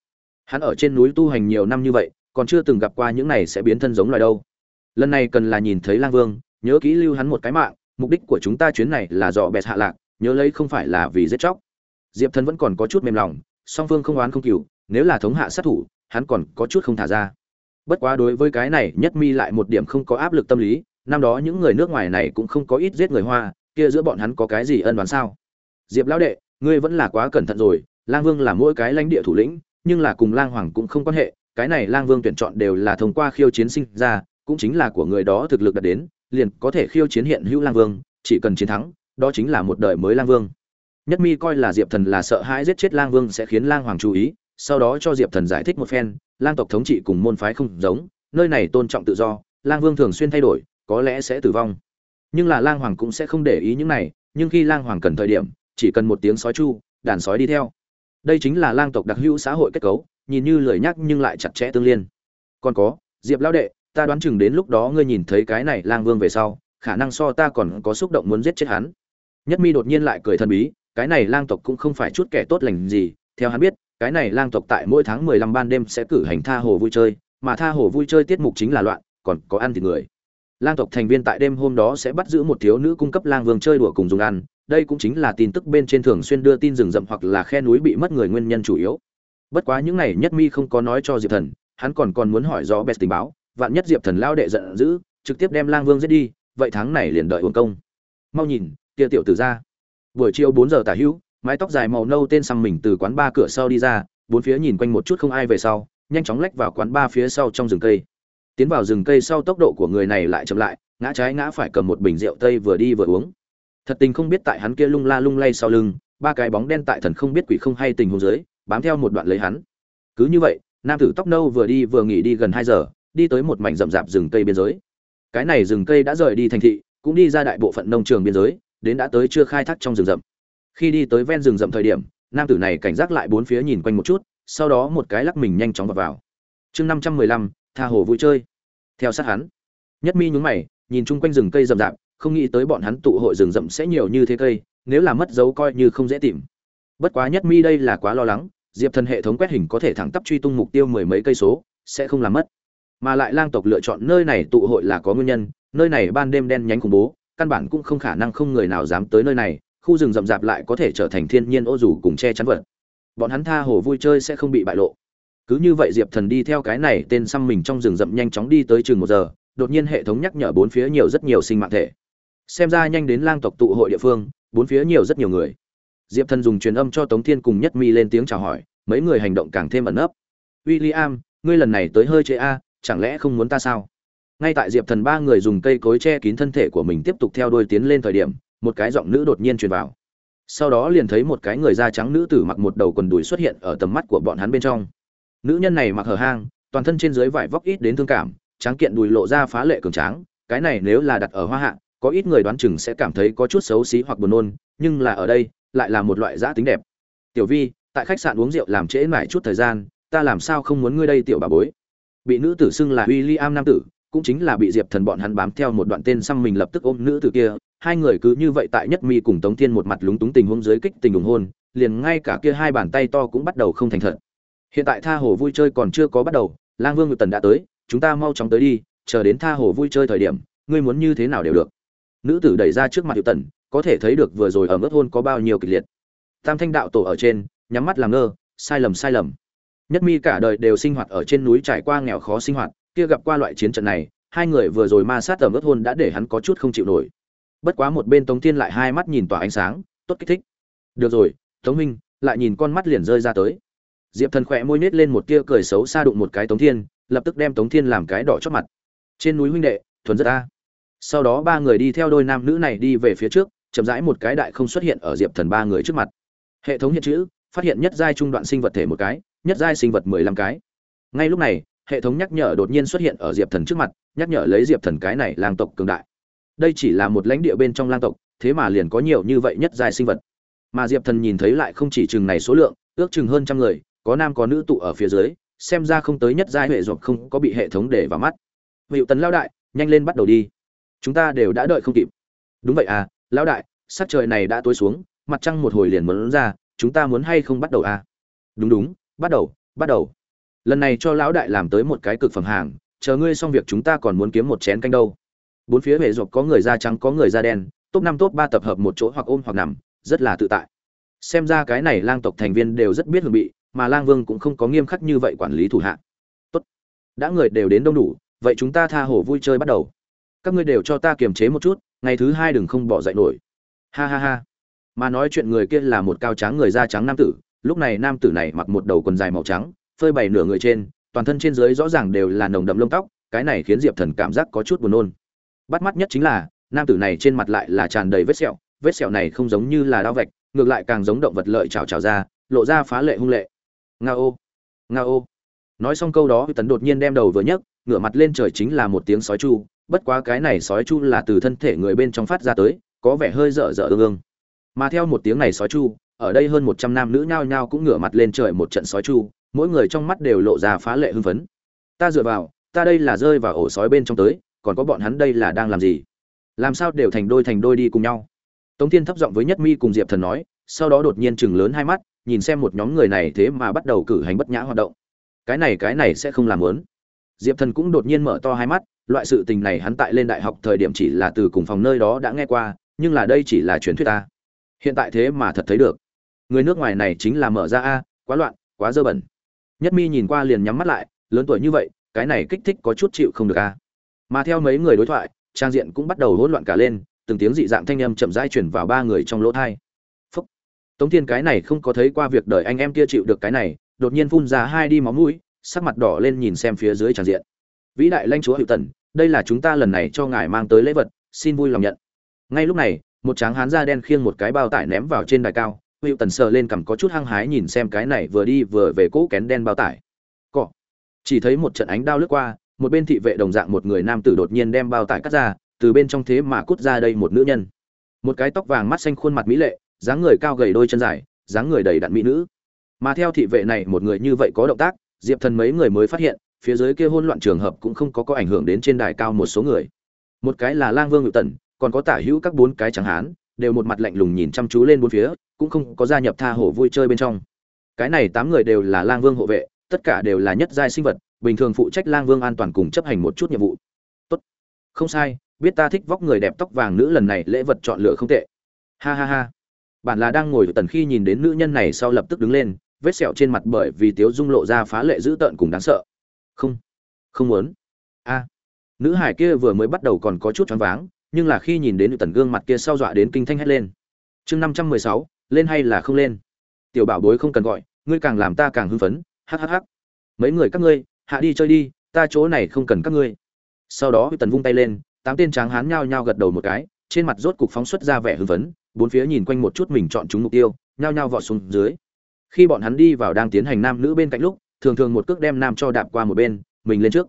Hắn ở trên núi tu hành nhiều năm như vậy, còn chưa từng gặp qua những này sẽ biến thân giống loài đâu. Lần này cần là nhìn thấy lang vương, nhớ kỹ lưu hắn một cái mạng, mục đích của chúng ta chuyến này là dò bẹt hạ lạc, nhớ lấy không phải là vì giết chóc. Diệp thần vẫn còn có chút mềm lòng song phương không oán không cừu, nếu là thống hạ sát thủ, hắn còn có chút không thả ra. Bất quá đối với cái này, nhất mi lại một điểm không có áp lực tâm lý, năm đó những người nước ngoài này cũng không có ít giết người hoa, kia giữa bọn hắn có cái gì ân đoán sao? Diệp lão đệ, ngươi vẫn là quá cẩn thận rồi, lang vương là mỗi cái lãnh địa thủ lĩnh, nhưng là cùng lang hoàng cũng không quan hệ, cái này lang vương tuyển chọn đều là thông qua khiêu chiến sinh ra, cũng chính là của người đó thực lực đạt đến, liền có thể khiêu chiến hiện hữu lang vương, chỉ cần chiến thắng, đó chính là một đời mới lang vương nhất mi coi là diệp thần là sợ hãi giết chết lang vương sẽ khiến lang hoàng chú ý, sau đó cho diệp thần giải thích một phen, lang tộc thống trị cùng môn phái không giống, nơi này tôn trọng tự do, lang vương thường xuyên thay đổi, có lẽ sẽ tử vong. Nhưng là lang hoàng cũng sẽ không để ý những này, nhưng khi lang hoàng cần thời điểm, chỉ cần một tiếng sói chu, đàn sói đi theo. Đây chính là lang tộc đặc hữu xã hội kết cấu, nhìn như lời nhắc nhưng lại chặt chẽ tương liên. Còn có, diệp lão đệ, ta đoán chừng đến lúc đó ngươi nhìn thấy cái này lang vương về sau, khả năng so ta còn có xúc động muốn giết chết hắn. Nhất mi đột nhiên lại cười thần bí cái này lang tộc cũng không phải chút kẻ tốt lành gì, theo hắn biết, cái này lang tộc tại mỗi tháng mười lăm ban đêm sẽ cử hành tha hồ vui chơi, mà tha hồ vui chơi tiết mục chính là loạn, còn có ăn thịt người. Lang tộc thành viên tại đêm hôm đó sẽ bắt giữ một thiếu nữ cung cấp lang vương chơi đùa cùng dùng ăn, đây cũng chính là tin tức bên trên thường xuyên đưa tin rừng rậm hoặc là khe núi bị mất người nguyên nhân chủ yếu. Bất quá những này nhất mi không có nói cho diệp thần, hắn còn còn muốn hỏi rõ best tình báo, vạn nhất diệp thần lao đệ giận dữ, trực tiếp đem lang vương giết đi, vậy tháng này liền đợi uống công. Mau nhìn, tia tiểu tử ra buổi chiều bốn giờ tả hữu, mái tóc dài màu nâu tên xăm mình từ quán ba cửa sau đi ra, bốn phía nhìn quanh một chút không ai về sau, nhanh chóng lách vào quán ba phía sau trong rừng cây. Tiến vào rừng cây sau tốc độ của người này lại chậm lại, ngã trái ngã phải cầm một bình rượu tây vừa đi vừa uống. Thật tình không biết tại hắn kia lung la lung lay sau lưng, ba cái bóng đen tại thần không biết quỷ không hay tình huống dưới, bám theo một đoạn lấy hắn. Cứ như vậy, nam tử tóc nâu vừa đi vừa nghỉ đi gần hai giờ, đi tới một mảnh rậm rạp rừng cây biên giới. Cái này rừng cây đã rời đi thành thị, cũng đi ra đại bộ phận nông trường biên giới đến đã tới chưa khai thác trong rừng rậm. Khi đi tới ven rừng rậm thời điểm, nam tử này cảnh giác lại bốn phía nhìn quanh một chút, sau đó một cái lắc mình nhanh chóng vào vào. Chương năm trăm mười lăm, tha hồ vui chơi. Theo sát hắn, nhất mi nhúng mày, nhìn chung quanh rừng cây rậm rạp, không nghĩ tới bọn hắn tụ hội rừng rậm sẽ nhiều như thế cây, nếu là mất dấu coi như không dễ tìm. Bất quá nhất mi đây là quá lo lắng, diệp thần hệ thống quét hình có thể thẳng tắp truy tung mục tiêu mười mấy cây số, sẽ không làm mất. Mà lại lang tộc lựa chọn nơi này tụ hội là có nguyên nhân, nơi này ban đêm đen nhánh khủng bố căn bản cũng không khả năng không người nào dám tới nơi này, khu rừng rậm rạp lại có thể trở thành thiên nhiên ô dù cùng che chắn vật. Bọn hắn tha hồ vui chơi sẽ không bị bại lộ. Cứ như vậy diệp thần đi theo cái này tên xăm mình trong rừng rậm nhanh chóng đi tới chừng một giờ, đột nhiên hệ thống nhắc nhở bốn phía nhiều rất nhiều sinh mạng thể. Xem ra nhanh đến lang tộc tụ hội địa phương, bốn phía nhiều rất nhiều người. Diệp thần dùng truyền âm cho tống thiên cùng nhất mi lên tiếng chào hỏi, mấy người hành động càng thêm ẩn ấp w i l l i am ngươi lần này tới hơi chế a, chẳng lẽ không muốn ta sao? Ngay tại diệp thần ba người dùng cây cối che kín thân thể của mình tiếp tục theo đuôi tiến lên thời điểm, một cái giọng nữ đột nhiên truyền vào. Sau đó liền thấy một cái người da trắng nữ tử mặc một đầu quần đùi xuất hiện ở tầm mắt của bọn hắn bên trong. Nữ nhân này mặc hở hang, toàn thân trên dưới vải vóc ít đến thương cảm, tráng kiện đùi lộ ra phá lệ cường tráng, cái này nếu là đặt ở hoa hạ, có ít người đoán chừng sẽ cảm thấy có chút xấu xí hoặc buồn nôn, nhưng là ở đây, lại là một loại giã tính đẹp. Tiểu vi, tại khách sạn uống rượu làm trễ mải chút thời gian, ta làm sao không muốn ngươi đây, tiểu bà bối? Bị nữ tử xưng là w i l l i am nam tử cũng chính là bị diệp thần bọn hắn bám theo một đoạn tên xăm mình lập tức ôm nữ từ kia, hai người cứ như vậy tại nhất mi cùng tống thiên một mặt lúng túng tình huống dưới kích tình ủng hôn, liền ngay cả kia hai bàn tay to cũng bắt đầu không thành thật. Hiện tại tha hồ vui chơi còn chưa có bắt đầu, lang vương ngự tần đã tới, chúng ta mau chóng tới đi, chờ đến tha hồ vui chơi thời điểm, ngươi muốn như thế nào đều được. Nữ tử đẩy ra trước mặt hiệu tần, có thể thấy được vừa rồi ở mức hôn có bao nhiêu kịch liệt. Tam thanh đạo tổ ở trên, nhắm mắt làm ngơ, sai lầm sai lầm. Nhất mi cả đời đều sinh hoạt ở trên núi trải qua nghèo khó sinh hoạt kia gặp qua loại chiến trận này, hai người vừa rồi ma sát tầm ướt hôn đã để hắn có chút không chịu nổi. Bất quá một bên tống thiên lại hai mắt nhìn tỏa ánh sáng, tốt kích thích. Được rồi, tống minh, lại nhìn con mắt liền rơi ra tới. Diệp thần khỏe môi nết lên một tia cười xấu xa đụng một cái tống thiên, lập tức đem tống thiên làm cái đỏ chót mặt. Trên núi huynh đệ, thuần rất a. Sau đó ba người đi theo đôi nam nữ này đi về phía trước, chậm rãi một cái đại không xuất hiện ở diệp thần ba người trước mặt. Hệ thống hiện chữ, phát hiện nhất giai trung đoạn sinh vật thể một cái, nhất giai sinh vật mười lăm cái. Ngay lúc này hệ thống nhắc nhở đột nhiên xuất hiện ở diệp thần trước mặt, nhắc nhở lấy diệp thần cái này lang tộc cường đại. Đây chỉ là một lãnh địa bên trong lang tộc, thế mà liền có nhiều như vậy nhất dài sinh vật. Mà diệp thần nhìn thấy lại không chỉ chừng này số lượng, ước chừng hơn trăm người, có nam có nữ tụ ở phía dưới, xem ra không tới nhất giai huệ ruột không có bị hệ thống để vào mắt. Hiệu tần lao đại, nhanh lên bắt đầu đi. Chúng ta đều đã đợi không kịp. Đúng vậy à lao đại, sắc trời này đã tối xuống, mặt trăng một hồi liền muốn ra, chúng ta muốn hay không bắt đầu à? Đúng đúng, bắt đầu bắt đầu lần này cho lão đại làm tới một cái cực phẩm hàng, chờ ngươi xong việc chúng ta còn muốn kiếm một chén canh đâu. Bốn phía hệ dọc có người da trắng, có người da đen, top năm, top ba tập hợp một chỗ hoặc ôm hoặc nằm, rất là tự tại. Xem ra cái này lang tộc thành viên đều rất biết hưởng bị mà lang vương cũng không có nghiêm khắc như vậy quản lý thủ hạ. Tốt. Đã người đều đến đông đủ, vậy chúng ta tha hồ vui chơi bắt đầu. Các ngươi đều cho ta kiềm chế một chút, ngày thứ hai đừng không bỏ dậy nổi. Ha ha ha. Mà nói chuyện người kia là một cao tráng người da trắng nam tử, lúc này nam tử này mặc một đầu quần dài màu trắng phơi bày nửa người trên, toàn thân trên dưới rõ ràng đều là nồng đậm lông tóc, cái này khiến diệp thần cảm giác có chút buồn nôn. Bắt mắt nhất chính là, nam tử này trên mặt lại là tràn đầy vết sẹo vết sẹo này không giống như là đao vạch, ngược lại càng giống động vật lợi trào trào ra, lộ ra phá lệ hung lệ. Nga ô nga ô. Nói xong câu đó tấn đột nhiên đem đầu vừa nhấc, ngửa mặt lên trời chính là một tiếng sói chu, bất quá cái này sói chu là từ thân thể người bên trong phát ra tới, có vẻ hơi dở dở ương ương. Mà theo một tiếng này sói chu, ở đây hơn một trăm nam nữ nhao nhao cũng ngửa mặt lên trời một trận sói chu mỗi người trong mắt đều lộ ra phá lệ hưng phấn. Ta dựa vào, ta đây là rơi vào ổ sói bên trong tới, còn có bọn hắn đây là đang làm gì? Làm sao đều thành đôi thành đôi đi cùng nhau? Tống thiên thấp giọng với nhất mi cùng diệp thần nói, sau đó đột nhiên chừng lớn hai mắt, nhìn xem một nhóm người này thế mà bắt đầu cử hành bất nhã hoạt động. Cái này cái này sẽ không làm lớn diệp thần cũng đột nhiên mở to hai mắt, loại sự tình này hắn tại lên đại học thời điểm chỉ là từ cùng phòng nơi đó đã nghe qua, nhưng là đây chỉ là truyền thuyết ta. Hiện tại thế mà thật thấy được. Người nước ngoài này chính là mở ra a, quá loạn, quá dơ bẩn nhất mi nhìn qua liền nhắm mắt lại, lớn tuổi như vậy, cái này kích thích có chút chịu không được a mà theo mấy người đối thoại, trang diện cũng bắt đầu hỗn loạn cả lên, từng tiếng dị dạng thanh âm chậm rãi chuyển vào ba người trong lỗ thai. Phúc. Tống thiên cái này không có thấy qua việc đời anh em kia chịu được cái này, đột nhiên phun ra hai đi máu mũi, sắc mặt đỏ lên nhìn xem phía dưới trang diện. Vĩ đại lãnh chúa hữu tần, đây là chúng ta lần này cho ngài mang tới lễ vật, xin vui lòng nhận. Ngay lúc này, một tráng hán da đen khiêng một cái bao tải ném vào trên đài cao hữu tần sờ lên cằm có chút hăng hái nhìn xem cái này vừa đi vừa về cỗ kén đen bao tải. Cọ. Chỉ thấy một trận ánh đao lướt qua, một bên thị vệ đồng dạng một người nam tử đột nhiên đem bao tải cắt ra, từ bên trong thế mà cút ra đây một nữ nhân. Một cái tóc vàng mắt xanh khuôn mặt mỹ lệ, dáng người cao gầy đôi chân dài, dáng người đầy đặn mỹ nữ. Mà theo thị vệ này, một người như vậy có động tác, diệp thần mấy người mới phát hiện, phía dưới kia hỗn loạn trường hợp cũng không có có ảnh hưởng đến trên đài cao một số người. Một cái là lang vương ngự tần, còn có tả hữu các bốn cái chẳng hán, đều một mặt lạnh lùng nhìn chăm chú lên bốn phía cũng không có gia nhập tha hồ vui chơi bên trong. Cái này tám người đều là lang vương hộ vệ, tất cả đều là nhất giai sinh vật, bình thường phụ trách lang vương an toàn cùng chấp hành một chút nhiệm vụ. Tốt. Không sai, biết ta thích vóc người đẹp tóc vàng nữ lần này lễ vật chọn lựa không tệ. Ha ha ha. Bạn là đang ngồi tần khi nhìn đến nữ nhân này sau lập tức đứng lên, vết sẹo trên mặt bởi vì tiếu dung lộ ra phá lệ dữ tợn cùng đáng sợ. Không. Không muốn. A. Nữ hải kia vừa mới bắt đầu còn có chút choáng váng, nhưng là khi nhìn đến tần gương mặt kia sau dọa đến kinh thanh hét lên. Chương năm trăm mười sáu lên hay là không lên? Tiểu bảo bối không cần gọi, ngươi càng làm ta càng hưng phấn hhh mấy người các ngươi, hạ đi chơi đi, ta chỗ này không cần các ngươi. Sau đó tần vung tay lên, tám tên tráng hán nhao nhao gật đầu một cái, trên mặt rốt cục phóng xuất ra vẻ hưng phấn, bốn phía nhìn quanh một chút mình chọn chúng mục tiêu, nhao nhao vọt xuống dưới. Khi bọn hắn đi vào đang tiến hành nam nữ bên cạnh lúc, thường thường một cước đem nam cho đạp qua một bên, mình lên trước.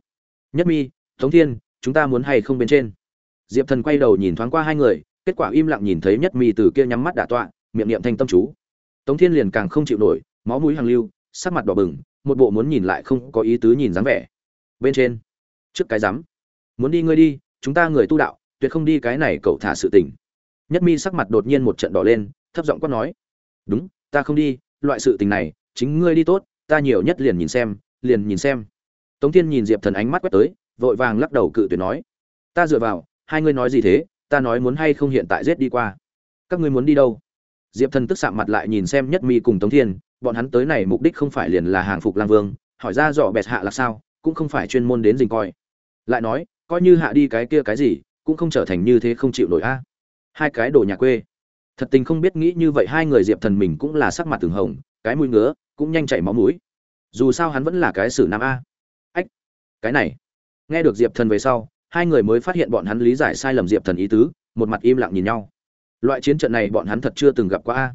Nhất mi thống thiên, chúng ta muốn hay không bên trên? Diệp thần quay đầu nhìn thoáng qua hai người, kết quả im lặng nhìn thấy nhất mi từ kia nhắm mắt đả tọa miệng niệm thanh tâm chú. Tống thiên liền càng không chịu nổi, máu mũi hàng lưu, sắc mặt đỏ bừng, một bộ muốn nhìn lại không có ý tứ nhìn dáng vẻ. Bên trên, trước cái rắm muốn đi ngươi đi, chúng ta người tu đạo, tuyệt không đi cái này cậu thả sự tình. Nhất mi sắc mặt đột nhiên một trận đỏ lên, thấp giọng quát nói. Đúng, ta không đi, loại sự tình này, chính ngươi đi tốt, ta nhiều nhất liền nhìn xem, liền nhìn xem. Tống thiên nhìn diệp thần ánh mắt quét tới, vội vàng lắc đầu cự tuyệt nói. Ta dựa vào, hai ngươi nói gì thế, ta nói muốn hay không hiện tại giết đi qua. Các ngươi muốn đi đâu? Diệp thần tức sạm mặt lại nhìn xem nhất mi cùng tống thiên, bọn hắn tới này mục đích không phải liền là hàng phục lang vương, hỏi ra dọ bẹt hạ là sao, cũng không phải chuyên môn đến dình coi. Lại nói, coi như hạ đi cái kia cái gì, cũng không trở thành như thế không chịu nổi a. Hai cái đồ nhà quê. Thật tình không biết nghĩ như vậy, hai người diệp thần mình cũng là sắc mặt từng hồng, cái mũi ngứa, cũng nhanh chảy máu mũi. Dù sao hắn vẫn là cái sử nam a. Ách, cái này. Nghe được diệp thần về sau, hai người mới phát hiện bọn hắn lý giải sai lầm diệp thần ý tứ, một mặt im lặng nhìn nhau loại chiến trận này bọn hắn thật chưa từng gặp qua a.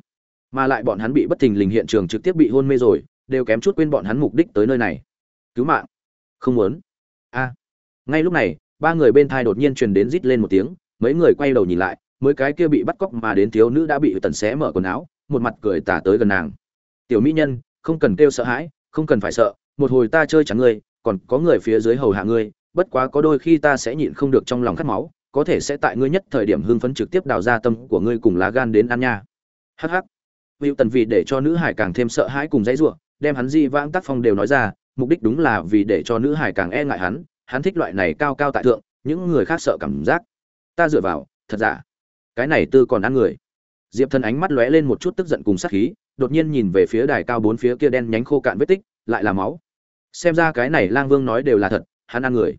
Mà lại bọn hắn bị bất thình lình hiện trường trực tiếp bị hôn mê rồi, đều kém chút quên bọn hắn mục đích tới nơi này. Cứu mạng. Không muốn. A. Ngay lúc này, ba người bên thai đột nhiên truyền đến rít lên một tiếng, mấy người quay đầu nhìn lại, mới cái kia bị bắt cóc mà đến thiếu nữ đã bị tần xé mở quần áo, một mặt cười tả tới gần nàng. Tiểu mỹ nhân, không cần kêu sợ hãi, không cần phải sợ, một hồi ta chơi chẳng ngươi, còn có người phía dưới hầu hạ ngươi, bất quá có đôi khi ta sẽ nhịn không được trong lòng khát máu có thể sẽ tại ngươi nhất thời điểm hưng phấn trực tiếp đào ra tâm của ngươi cùng lá gan đến ăn nha. Hh hữu tần vì để cho nữ hải càng thêm sợ hãi cùng dãy giụa đem hắn di vãng tác phong đều nói ra, mục đích đúng là vì để cho nữ hải càng e ngại hắn hắn thích loại này cao cao tại thượng, những người khác sợ cảm giác. Ta dựa vào, thật giả? Cái này tư còn ăn người. Diệp thần ánh mắt lóe lên một chút tức giận cùng sát khí, đột nhiên nhìn về phía đài cao bốn phía kia đen nhánh khô cạn vết tích, lại là máu. Xem ra cái này lang vương nói đều là thật, hắn ăn người.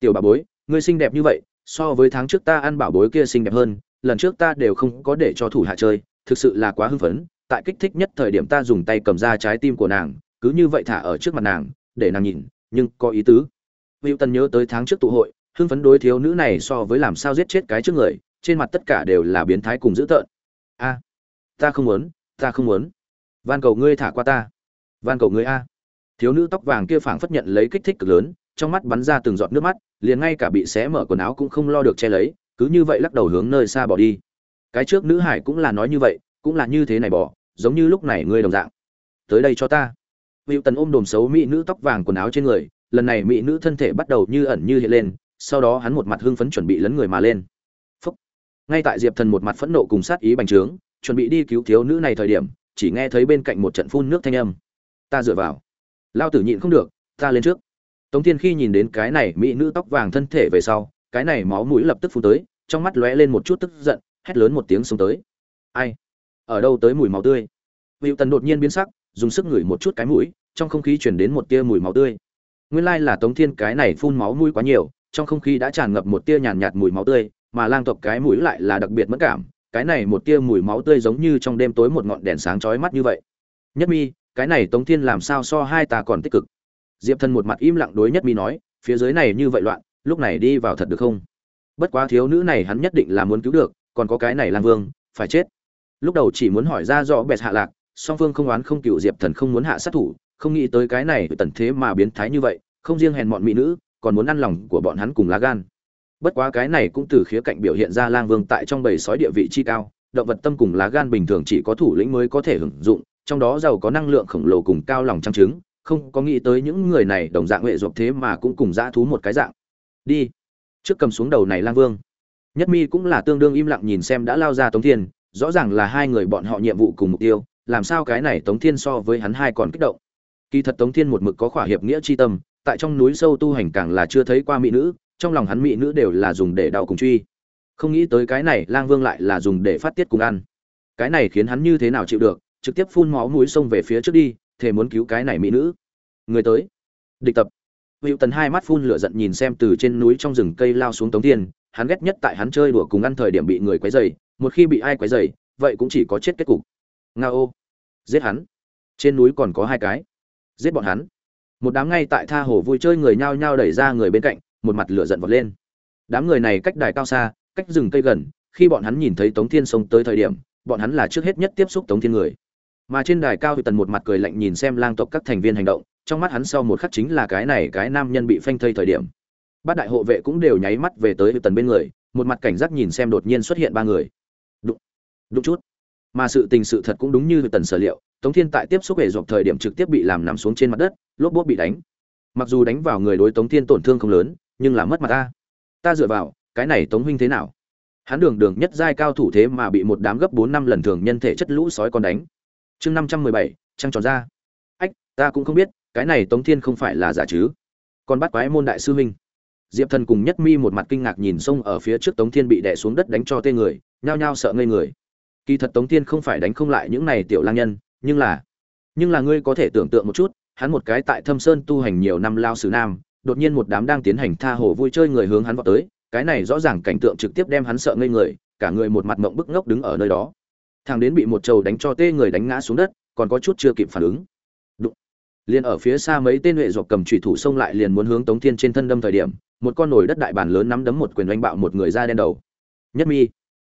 Tiểu bà bối, ngươi xinh đẹp như vậy so với tháng trước ta ăn bảo bối kia xinh đẹp hơn, lần trước ta đều không có để cho thủ hạ chơi, thực sự là quá hưng phấn. Tại kích thích nhất thời điểm ta dùng tay cầm ra trái tim của nàng, cứ như vậy thả ở trước mặt nàng, để nàng nhìn, nhưng có ý tứ. Hữu tần nhớ tới tháng trước tụ hội, hưng phấn đối thiếu nữ này so với làm sao giết chết cái trước người, trên mặt tất cả đều là biến thái cùng dữ tợn. A, ta không muốn, ta không muốn. Van cầu ngươi thả qua ta. Van cầu ngươi a. Thiếu nữ tóc vàng kia phảng phất nhận lấy kích thích cực lớn trong mắt bắn ra từng giọt nước mắt, liền ngay cả bị xé mở quần áo cũng không lo được che lấy, cứ như vậy lắc đầu hướng nơi xa bỏ đi. Cái trước nữ hải cũng là nói như vậy, cũng là như thế này bỏ, giống như lúc này ngươi đồng dạng. Tới đây cho ta. Hữu tần ôm đồm xấu mỹ nữ tóc vàng quần áo trên người, lần này mỹ nữ thân thể bắt đầu như ẩn như hiện lên, sau đó hắn một mặt hưng phấn chuẩn bị lấn người mà lên. Phúc. ngay tại diệp thần một mặt phẫn nộ cùng sát ý bành trướng, chuẩn bị đi cứu thiếu nữ này thời điểm, chỉ nghe thấy bên cạnh một trận phun nước thanh âm. Ta dựa vào. Lao tử nhịn không được, ta lên trước tống thiên khi nhìn đến cái này mỹ nữ tóc vàng thân thể về sau cái này máu mũi lập tức phun tới trong mắt lóe lên một chút tức giận hét lớn một tiếng xuống tới. Ai? Ở đâu tới mùi máu tươi? Hữu tần đột nhiên biến sắc dùng sức ngửi một chút cái mũi trong không khí chuyển đến một tia mùi máu tươi. Nguyên lai là tống thiên cái này phun máu mũi quá nhiều trong không khí đã tràn ngập một tia nhàn nhạt, nhạt mùi máu tươi mà lang tộc cái mũi lại là đặc biệt mất cảm cái này một tia mùi máu tươi giống như trong đêm tối một ngọn đèn sáng chói mắt như vậy. Nhất mi cái này tống thiên làm sao so hai ta còn tích cực? Diệp thần một mặt im lặng đối nhất mi nói, phía dưới này như vậy loạn, lúc này đi vào thật được không? Bất quá thiếu nữ này hắn nhất định là muốn cứu được, còn có cái này lang vương, phải chết. Lúc đầu chỉ muốn hỏi ra rõ bẹt hạ lạc, song phương không oán không cựu diệp thần không muốn hạ sát thủ, không nghĩ tới cái này tần thế mà biến thái như vậy, không riêng hèn mọn mỹ nữ, còn muốn ăn lòng của bọn hắn cùng lá gan. Bất quá cái này cũng từ khía cạnh biểu hiện ra lang vương tại trong bầy sói địa vị chi cao, động vật tâm cùng lá gan bình thường chỉ có thủ lĩnh mới có thể hưởng dụng, trong đó giàu có năng lượng khổng lồ cùng cao lòng trang trứng không có nghĩ tới những người này đồng dạng huệ ruột thế mà cũng cùng dã thú một cái dạng. Đi. Trước cầm xuống đầu này lang vương. Nhất mi cũng là tương đương im lặng nhìn xem đã lao ra tống thiên, rõ ràng là hai người bọn họ nhiệm vụ cùng mục tiêu, làm sao cái này tống thiên so với hắn hai còn kích động. Kỳ thật tống thiên một mực có khỏa hiệp nghĩa chi tâm, tại trong núi sâu tu hành càng là chưa thấy qua mỹ nữ, trong lòng hắn mỹ nữ đều là dùng để đạo cùng truy. Không nghĩ tới cái này lang vương lại là dùng để phát tiết cùng ăn. Cái này khiến hắn như thế nào chịu được, trực tiếp phun máu mũi sông về phía trước đi, thề muốn cứu cái này mỹ nữ người tới. Địch tập. Hữu tần hai mắt phun lửa giận nhìn xem từ trên núi trong rừng cây lao xuống tống thiên hắn ghét nhất tại hắn chơi đùa cùng ăn thời điểm bị người quấy dày một khi bị ai quấy dày vậy cũng chỉ có chết kết cục. Nga ô giết hắn. Trên núi còn có hai cái. Giết bọn hắn. Một đám ngay tại tha hồ vui chơi người nhao nhao đẩy ra người bên cạnh, một mặt lửa giận vọt lên. Đám người này cách đài cao xa, cách rừng cây gần, khi bọn hắn nhìn thấy tống thiên sông tới thời điểm, bọn hắn là trước hết nhất tiếp xúc tống thiên người. Mà trên đài cao thì tần một mặt cười lạnh nhìn xem lang tộc các thành viên hành động trong mắt hắn sau một khắc chính là cái này cái nam nhân bị phanh thây thời điểm. Bát đại hộ vệ cũng đều nháy mắt về tới tần bên người, một mặt cảnh giác nhìn xem đột nhiên xuất hiện ba người. Đụng đụng chút. Mà sự tình sự thật cũng đúng như tần sở liệu, tống thiên tại tiếp xúc hệ dọc thời điểm trực tiếp bị làm nằm xuống trên mặt đất, lốp bốt bị đánh. Mặc dù đánh vào người đối tống thiên tổn thương không lớn, nhưng là mất mặt ta. Ta dựa vào, cái này tống huynh thế nào? Hắn đường đường nhất giai cao thủ thế mà bị một đám gấp bốn năm lần thường nhân thể chất lũ sói còn đánh. Chương năm trăm mười bảy, trăng tròn ra. Ách, ta cũng không biết cái này tống thiên không phải là giả chứ? Còn bắt quái môn đại sư huynh. Diệp thần cùng nhất mi một mặt kinh ngạc nhìn sông ở phía trước tống thiên bị đè xuống đất đánh cho tê người, nhao nhao sợ ngây người. Kỳ thật tống thiên không phải đánh không lại những này tiểu lang nhân, nhưng là nhưng là ngươi có thể tưởng tượng một chút, hắn một cái tại thâm sơn tu hành nhiều năm lao sử nam, đột nhiên một đám đang tiến hành tha hồ vui chơi người hướng hắn vào tới, cái này rõ ràng cảnh tượng trực tiếp đem hắn sợ ngây người, cả người một mặt mộng bức ngốc đứng ở nơi đó. Thằng đến bị một trầu đánh cho tê người đánh ngã xuống đất, còn có chút chưa kịp phản ứng liền ở phía xa mấy tên huệ dọc cầm trùy thủ xông lại liền muốn hướng tống thiên trên thân đâm thời điểm, một con nồi đất đại bản lớn nắm đấm một quyền đánh bạo một người da đen đầu. Nhất mi.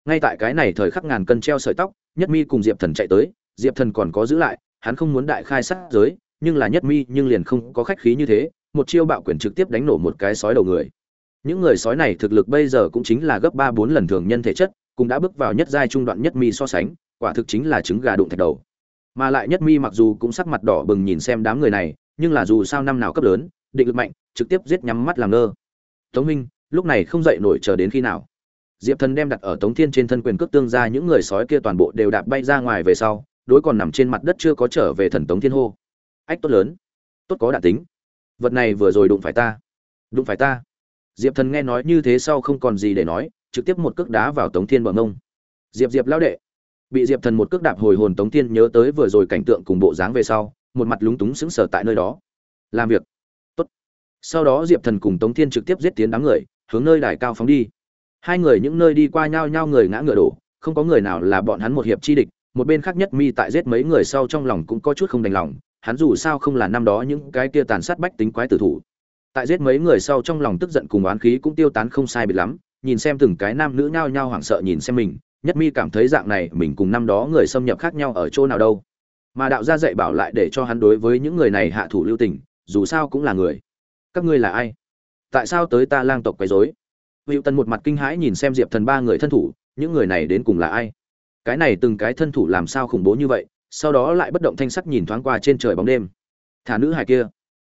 Ngay tại cái này thời khắc ngàn cân treo sợi tóc, nhất mi cùng diệp thần chạy tới, diệp thần còn có giữ lại, hắn không muốn đại khai sát giới, nhưng là nhất mi nhưng liền không có khách khí như thế, một chiêu bạo quyền trực tiếp đánh nổ một cái sói đầu người. Những người sói này thực lực bây giờ cũng chính là gấp ba bốn lần thường nhân thể chất, cũng đã bước vào nhất giai trung đoạn nhất mi so sánh, quả thực chính là trứng gà đụng thạch đầu mà lại nhất mi mặc dù cũng sắc mặt đỏ bừng nhìn xem đám người này, nhưng là dù sao năm nào cấp lớn, định lực mạnh, trực tiếp giết nhắm mắt làm ngơ. Tống minh, lúc này không dậy nổi chờ đến khi nào? Diệp thần đem đặt ở tống thiên trên thân quyền cước tương ra những người sói kia toàn bộ đều đạp bay ra ngoài về sau, đối còn nằm trên mặt đất chưa có trở về thần tống thiên hô. Ách, tốt lớn. Tốt có đạn tính. Vật này vừa rồi đụng phải ta. Đụng phải ta. Diệp thần nghe nói như thế sau không còn gì để nói, trực tiếp một cước đá vào tống thiên bờ ngông diệp diệp lao đệ bị diệp thần một cước đạp hồi hồn tống thiên nhớ tới vừa rồi cảnh tượng cùng bộ dáng về sau, một mặt lúng túng sững sờ tại nơi đó. Làm việc. Tốt. Sau đó diệp thần cùng tống thiên trực tiếp giết tiến đám người, hướng nơi đài cao phóng đi. Hai người những nơi đi qua nhau nhau người ngã ngựa đổ, không có người nào là bọn hắn một hiệp chi địch, một bên khác nhất mi tại giết mấy người sau trong lòng cũng có chút không đành lòng, hắn dù sao không là năm đó những cái kia tàn sát bách tính quái tử thủ. Tại giết mấy người sau trong lòng tức giận cùng oán khí cũng tiêu tán không sai biệt lắm, nhìn xem từng cái nam nữ nhao nhao hoảng sợ nhìn xem mình nhất mi cảm thấy dạng này mình cùng năm đó người xâm nhập khác nhau ở chỗ nào đâu. Mà đạo gia dạy bảo lại để cho hắn đối với những người này hạ thủ lưu tình, dù sao cũng là người. Các ngươi là ai? Tại sao tới ta lang tộc quấy rối? Hữu tần một mặt kinh hãi nhìn xem diệp thần ba người thân thủ, những người này đến cùng là ai? Cái này từng cái thân thủ làm sao khủng bố như vậy, sau đó lại bất động thanh sắc nhìn thoáng qua trên trời bóng đêm. Thả nữ hài kia.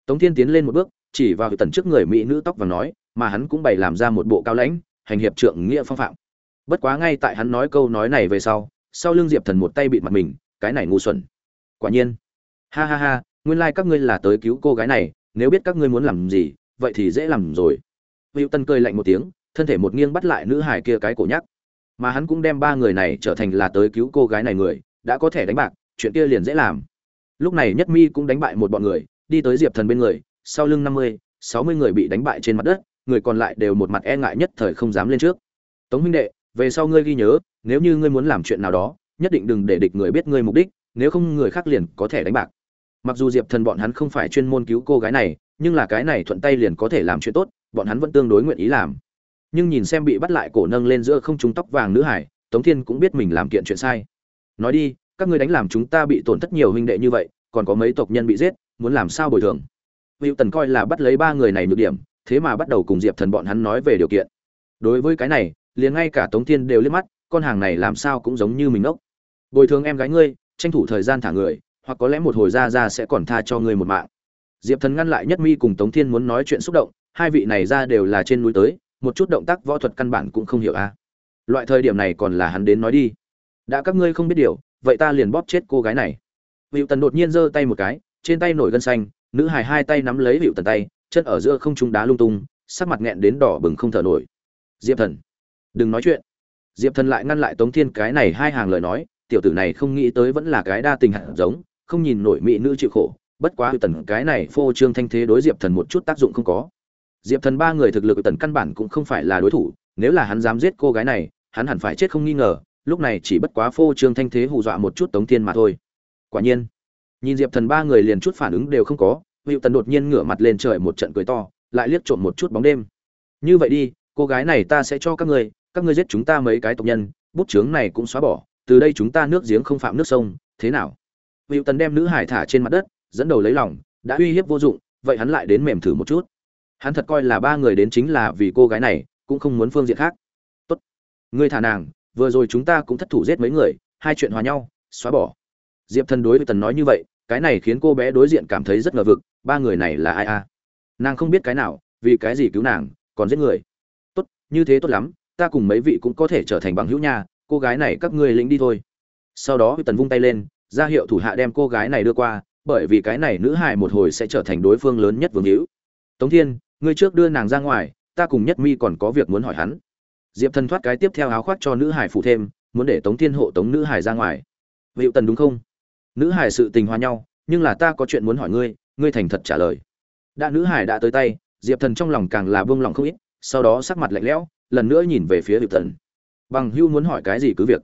Tống thiên tiến lên một bước, chỉ vào tần trước người mỹ nữ tóc và nói, mà hắn cũng bày làm ra một bộ cao lãnh, hành hiệp trượng nghĩa phong phạm bất quá ngay tại hắn nói câu nói này về sau sau lưng diệp thần một tay bịt mặt mình, cái này ngu xuẩn. Quả nhiên. Ha ha ha, nguyên lai các ngươi là tới cứu cô gái này, nếu biết các ngươi muốn làm gì, vậy thì dễ làm rồi. Hữu tân cười lạnh một tiếng, thân thể một nghiêng bắt lại nữ hài kia cái cổ nhắc. Mà hắn cũng đem ba người này trở thành là tới cứu cô gái này người, đã có thể đánh bạc, chuyện kia liền dễ làm. Lúc này nhất mi cũng đánh bại một bọn người, đi tới diệp thần bên người, sau lưng năm mươi, sáu mươi người bị đánh bại trên mặt đất, người còn lại đều một mặt e ngại nhất thời không dám lên trước. Tống huynh đệ về sau ngươi ghi nhớ, nếu như ngươi muốn làm chuyện nào đó, nhất định đừng để địch người biết ngươi mục đích, nếu không người khác liền có thể đánh bạc. Mặc dù diệp thần bọn hắn không phải chuyên môn cứu cô gái này, nhưng là cái này thuận tay liền có thể làm chuyện tốt, bọn hắn vẫn tương đối nguyện ý làm. Nhưng nhìn xem bị bắt lại cổ nâng lên giữa không trung tóc vàng nữ hải, tống thiên cũng biết mình làm kiện chuyện sai. Nói đi, các ngươi đánh làm chúng ta bị tổn thất nhiều huynh đệ như vậy, còn có mấy tộc nhân bị giết, muốn làm sao bồi thường? Hữu tần coi là bắt lấy ba người này nhược điểm, thế mà bắt đầu cùng diệp thần bọn hắn nói về điều kiện. Đối với cái này liền ngay cả tống thiên đều liếc mắt, con hàng này làm sao cũng giống như mình ốc bồi thường em gái ngươi, tranh thủ thời gian thả người, hoặc có lẽ một hồi ra ra sẽ còn tha cho ngươi một mạng. Diệp thần ngăn lại nhất mi cùng tống thiên muốn nói chuyện xúc động, hai vị này ra đều là trên núi tới, một chút động tác võ thuật căn bản cũng không hiểu a. Loại thời điểm này còn là hắn đến nói đi. Đã các ngươi không biết điều, vậy ta liền bóp chết cô gái này. Hữu tần đột nhiên giơ tay một cái, trên tay nổi gân xanh, nữ hài hai tay nắm lấy hữu tần tay, chân ở giữa không trung đá lung tung, sắc mặt nghẹn đến đỏ bừng không thở nổi. Diệp thần đừng nói chuyện. Diệp thần lại ngăn lại tống thiên cái này hai hàng lời nói, tiểu tử này không nghĩ tới vẫn là cái đa tình hạt giống, không nhìn nổi mỹ nữ chịu khổ, bất quá tần cái này phô trương thanh thế đối diệp thần một chút tác dụng không có. Diệp thần ba người thực lực tần căn bản cũng không phải là đối thủ, nếu là hắn dám giết cô gái này, hắn hẳn phải chết không nghi ngờ, lúc này chỉ bất quá phô trương thanh thế hù dọa một chút tống thiên mà thôi. Quả nhiên, nhìn diệp thần ba người liền chút phản ứng đều không có, hữu tần đột nhiên ngửa mặt lên trời một trận cười to, lại liếc trộm một chút bóng đêm. Như vậy đi, cô gái này ta sẽ cho các người các ngươi giết chúng ta mấy cái tộc nhân, bút chướng này cũng xóa bỏ, từ đây chúng ta nước giếng không phạm nước sông, thế nào? Hữu tần đem nữ hải thả trên mặt đất, dẫn đầu lấy lòng, đã uy hiếp vô dụng, vậy hắn lại đến mềm thử một chút. Hắn thật coi là ba người đến chính là vì cô gái này, cũng không muốn phương diện khác. Tốt, ngươi thả nàng, vừa rồi chúng ta cũng thất thủ giết mấy người, hai chuyện hòa nhau, xóa bỏ. Diệp thần đối với tần nói như vậy, cái này khiến cô bé đối diện cảm thấy rất ngờ vực, ba người này là ai a? Nàng không biết cái nào, vì cái gì cứu nàng, còn giết người. Tốt, như thế tốt lắm ta cùng mấy vị cũng có thể trở thành bằng hữu nha, cô gái này các ngươi lĩnh đi thôi. Sau đó, tần vung tay lên, ra hiệu thủ hạ đem cô gái này đưa qua, bởi vì cái này nữ hài một hồi sẽ trở thành đối phương lớn nhất vương hữu. Tống thiên, ngươi trước đưa nàng ra ngoài, ta cùng nhất mi còn có việc muốn hỏi hắn. Diệp thần thoát cái tiếp theo áo khoác cho nữ hải phụ thêm, muốn để tống thiên hộ tống nữ hải ra ngoài. Vị tần đúng không? Nữ hải sự tình hòa nhau, nhưng là ta có chuyện muốn hỏi ngươi ngươi thành thật trả lời. Đã, nữ hải đã tới tay, diệp thần trong lòng càng là buông lòng không ít, sau đó sắc mặt lạnh lẽo lần nữa nhìn về phía Vị tần bằng hưu muốn hỏi cái gì cứ việc.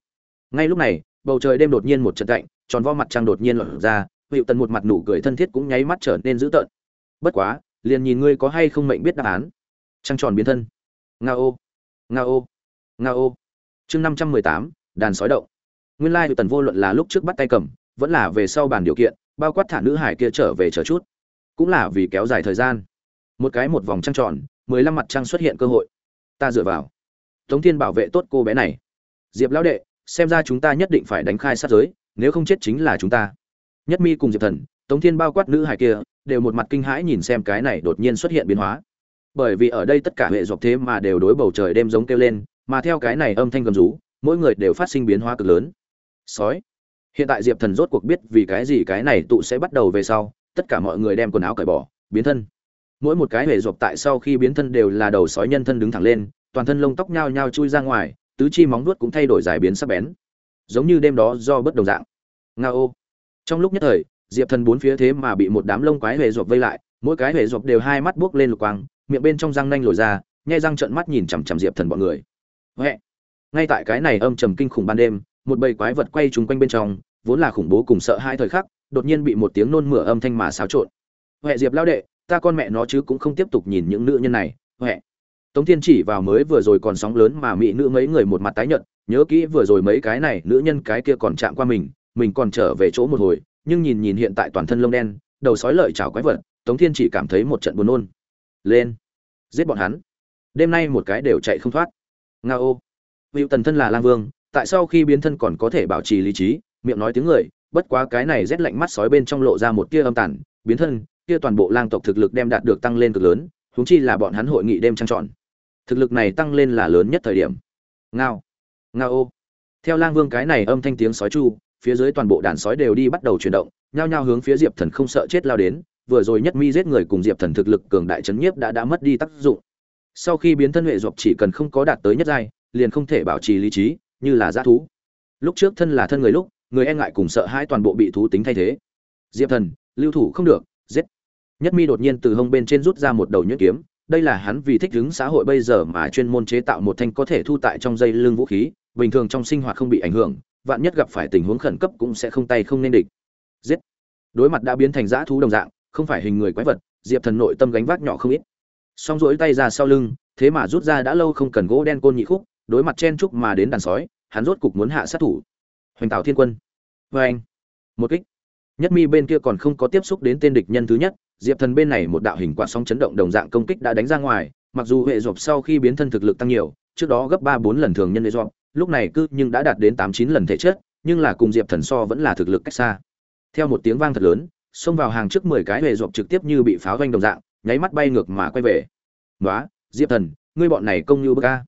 Ngay lúc này bầu trời đêm đột nhiên một trận cạnh tròn vo mặt trăng đột nhiên lọt ra Vị tần một mặt nụ cười thân thiết cũng nháy mắt trở nên dữ tợn. Bất quá liền nhìn ngươi có hay không mệnh biết đáp án. Trăng tròn biến thân. Nga ô. Nga ô. Nga ô. Chương năm trăm mười tám đàn sói động. Nguyên lai like, tần vô luận là lúc trước bắt tay cầm vẫn là về sau bàn điều kiện bao quát thả nữ hải kia trở về chờ chút. Cũng là vì kéo dài thời gian. Một cái một vòng trăng tròn mười lăm mặt trăng xuất hiện cơ hội ta dựa vào. Tống thiên bảo vệ tốt cô bé này. Diệp lão đệ, xem ra chúng ta nhất định phải đánh khai sát giới, nếu không chết chính là chúng ta. Nhất mi cùng diệp thần, tống thiên bao quát nữ hải kia, đều một mặt kinh hãi nhìn xem cái này đột nhiên xuất hiện biến hóa. Bởi vì ở đây tất cả hệ dọc thế mà đều đối bầu trời đêm giống kêu lên, mà theo cái này âm thanh gầm rú, mỗi người đều phát sinh biến hóa cực lớn. Sói. Hiện tại diệp thần rốt cuộc biết vì cái gì cái này tụ sẽ bắt đầu về sau, tất cả mọi người đem quần áo cởi bỏ, biến thân mỗi một cái hệ dọc tại sau khi biến thân đều là đầu sói nhân thân đứng thẳng lên, toàn thân lông tóc nhao nhao chui ra ngoài, tứ chi móng vuốt cũng thay đổi dài biến sắc bén. Giống như đêm đó do bất đồng dạng. Nga ô. Trong lúc nhất thời, diệp thần bốn phía thế mà bị một đám lông quái hệ dọc vây lại, mỗi cái hệ dọc đều hai mắt buốc lên lục quang, miệng bên trong răng nanh lồi ra, nhai răng trợn mắt nhìn chằm chằm diệp thần bọn người. Huệ. ngay tại cái này âm trầm kinh khủng ban đêm, một bầy quái vật quay trúng quanh bên trong, vốn là khủng bố cùng sợ hai thời khắc, đột nhiên bị một tiếng nôn mửa âm thanh mà xáo trộn. Huệ diệp lao đệ ta con mẹ nó chứ cũng không tiếp tục nhìn những nữ nhân này, Huệ. tống thiên chỉ vào mới vừa rồi còn sóng lớn mà mỹ nữ mấy người một mặt tái nhợt, nhớ kỹ vừa rồi mấy cái này, nữ nhân cái kia còn chạm qua mình mình còn trở về chỗ một hồi, nhưng nhìn nhìn hiện tại toàn thân lông đen, đầu sói lợi chảo quái vật, tống thiên chỉ cảm thấy một trận buồn nôn. Lên, giết bọn hắn. Đêm nay một cái đều chạy không thoát. Nga ô. Hữu tần thân là lang vương, tại sao khi biến thân còn có thể bảo trì lý trí, miệng nói tiếng người, bất quá cái này rét lạnh mắt sói bên trong lộ ra một tia âm tản biến thân kia toàn bộ lang tộc thực lực đem đạt được tăng lên cực lớn, huống chi là bọn hắn hội nghị đêm trăng trọn thực lực này tăng lên là lớn nhất thời điểm. Ngao. Ngao. Ô theo lang vương cái này âm thanh tiếng sói chu, phía dưới toàn bộ đàn sói đều đi bắt đầu chuyển động, nhao nhao hướng phía diệp thần không sợ chết lao đến, vừa rồi nhất mi giết người cùng diệp thần thực lực cường đại chấn nhiếp đã đã mất đi tác dụng. Sau khi biến thân huệ dọc chỉ cần không có đạt tới nhất giai, liền không thể bảo trì lý trí, như là g thú. Lúc trước thân là thân người lúc, người e ngại cùng sợ hai toàn bộ bị thú tính thay thế. Diệp thần, lưu thủ không được giết. Nhất mi đột nhiên từ hông bên trên rút ra một đầu nhuyễn kiếm, đây là hắn vì thích ứng xã hội bây giờ mà chuyên môn chế tạo một thanh có thể thu tại trong dây lưng vũ khí, bình thường trong sinh hoạt không bị ảnh hưởng, vạn nhất gặp phải tình huống khẩn cấp cũng sẽ không tay không nên địch. Giết. Đối mặt đã biến thành dã thú đồng dạng, không phải hình người quái vật, diệp thần nội tâm gánh vác nhỏ không ít. Song rỗi tay ra sau lưng, thế mà rút ra đã lâu không cần gỗ đen côn nhị khúc, đối mặt chen trúc mà đến đàn sói, hắn rốt cục muốn hạ sát thủ. Hoành tạo thiên quân. Vê anh một kích nhất mi bên kia còn không có tiếp xúc đến tên địch nhân thứ nhất, diệp thần bên này một đạo hình quạt sóng chấn động đồng dạng công kích đã đánh ra ngoài, mặc dù hệ dọc sau khi biến thân thực lực tăng nhiều, trước đó gấp ba bốn lần thường nhân hệ dọc lúc này cứ nhưng đã đạt đến tám chín lần thể chất, nhưng là cùng diệp thần so vẫn là thực lực cách xa. Theo một tiếng vang thật lớn, xông vào hàng trước mười cái hệ dọc trực tiếp như bị pháo vang đồng dạng, nháy mắt bay ngược mà quay về. Nói diệp thần, ngươi bọn này công như bức a.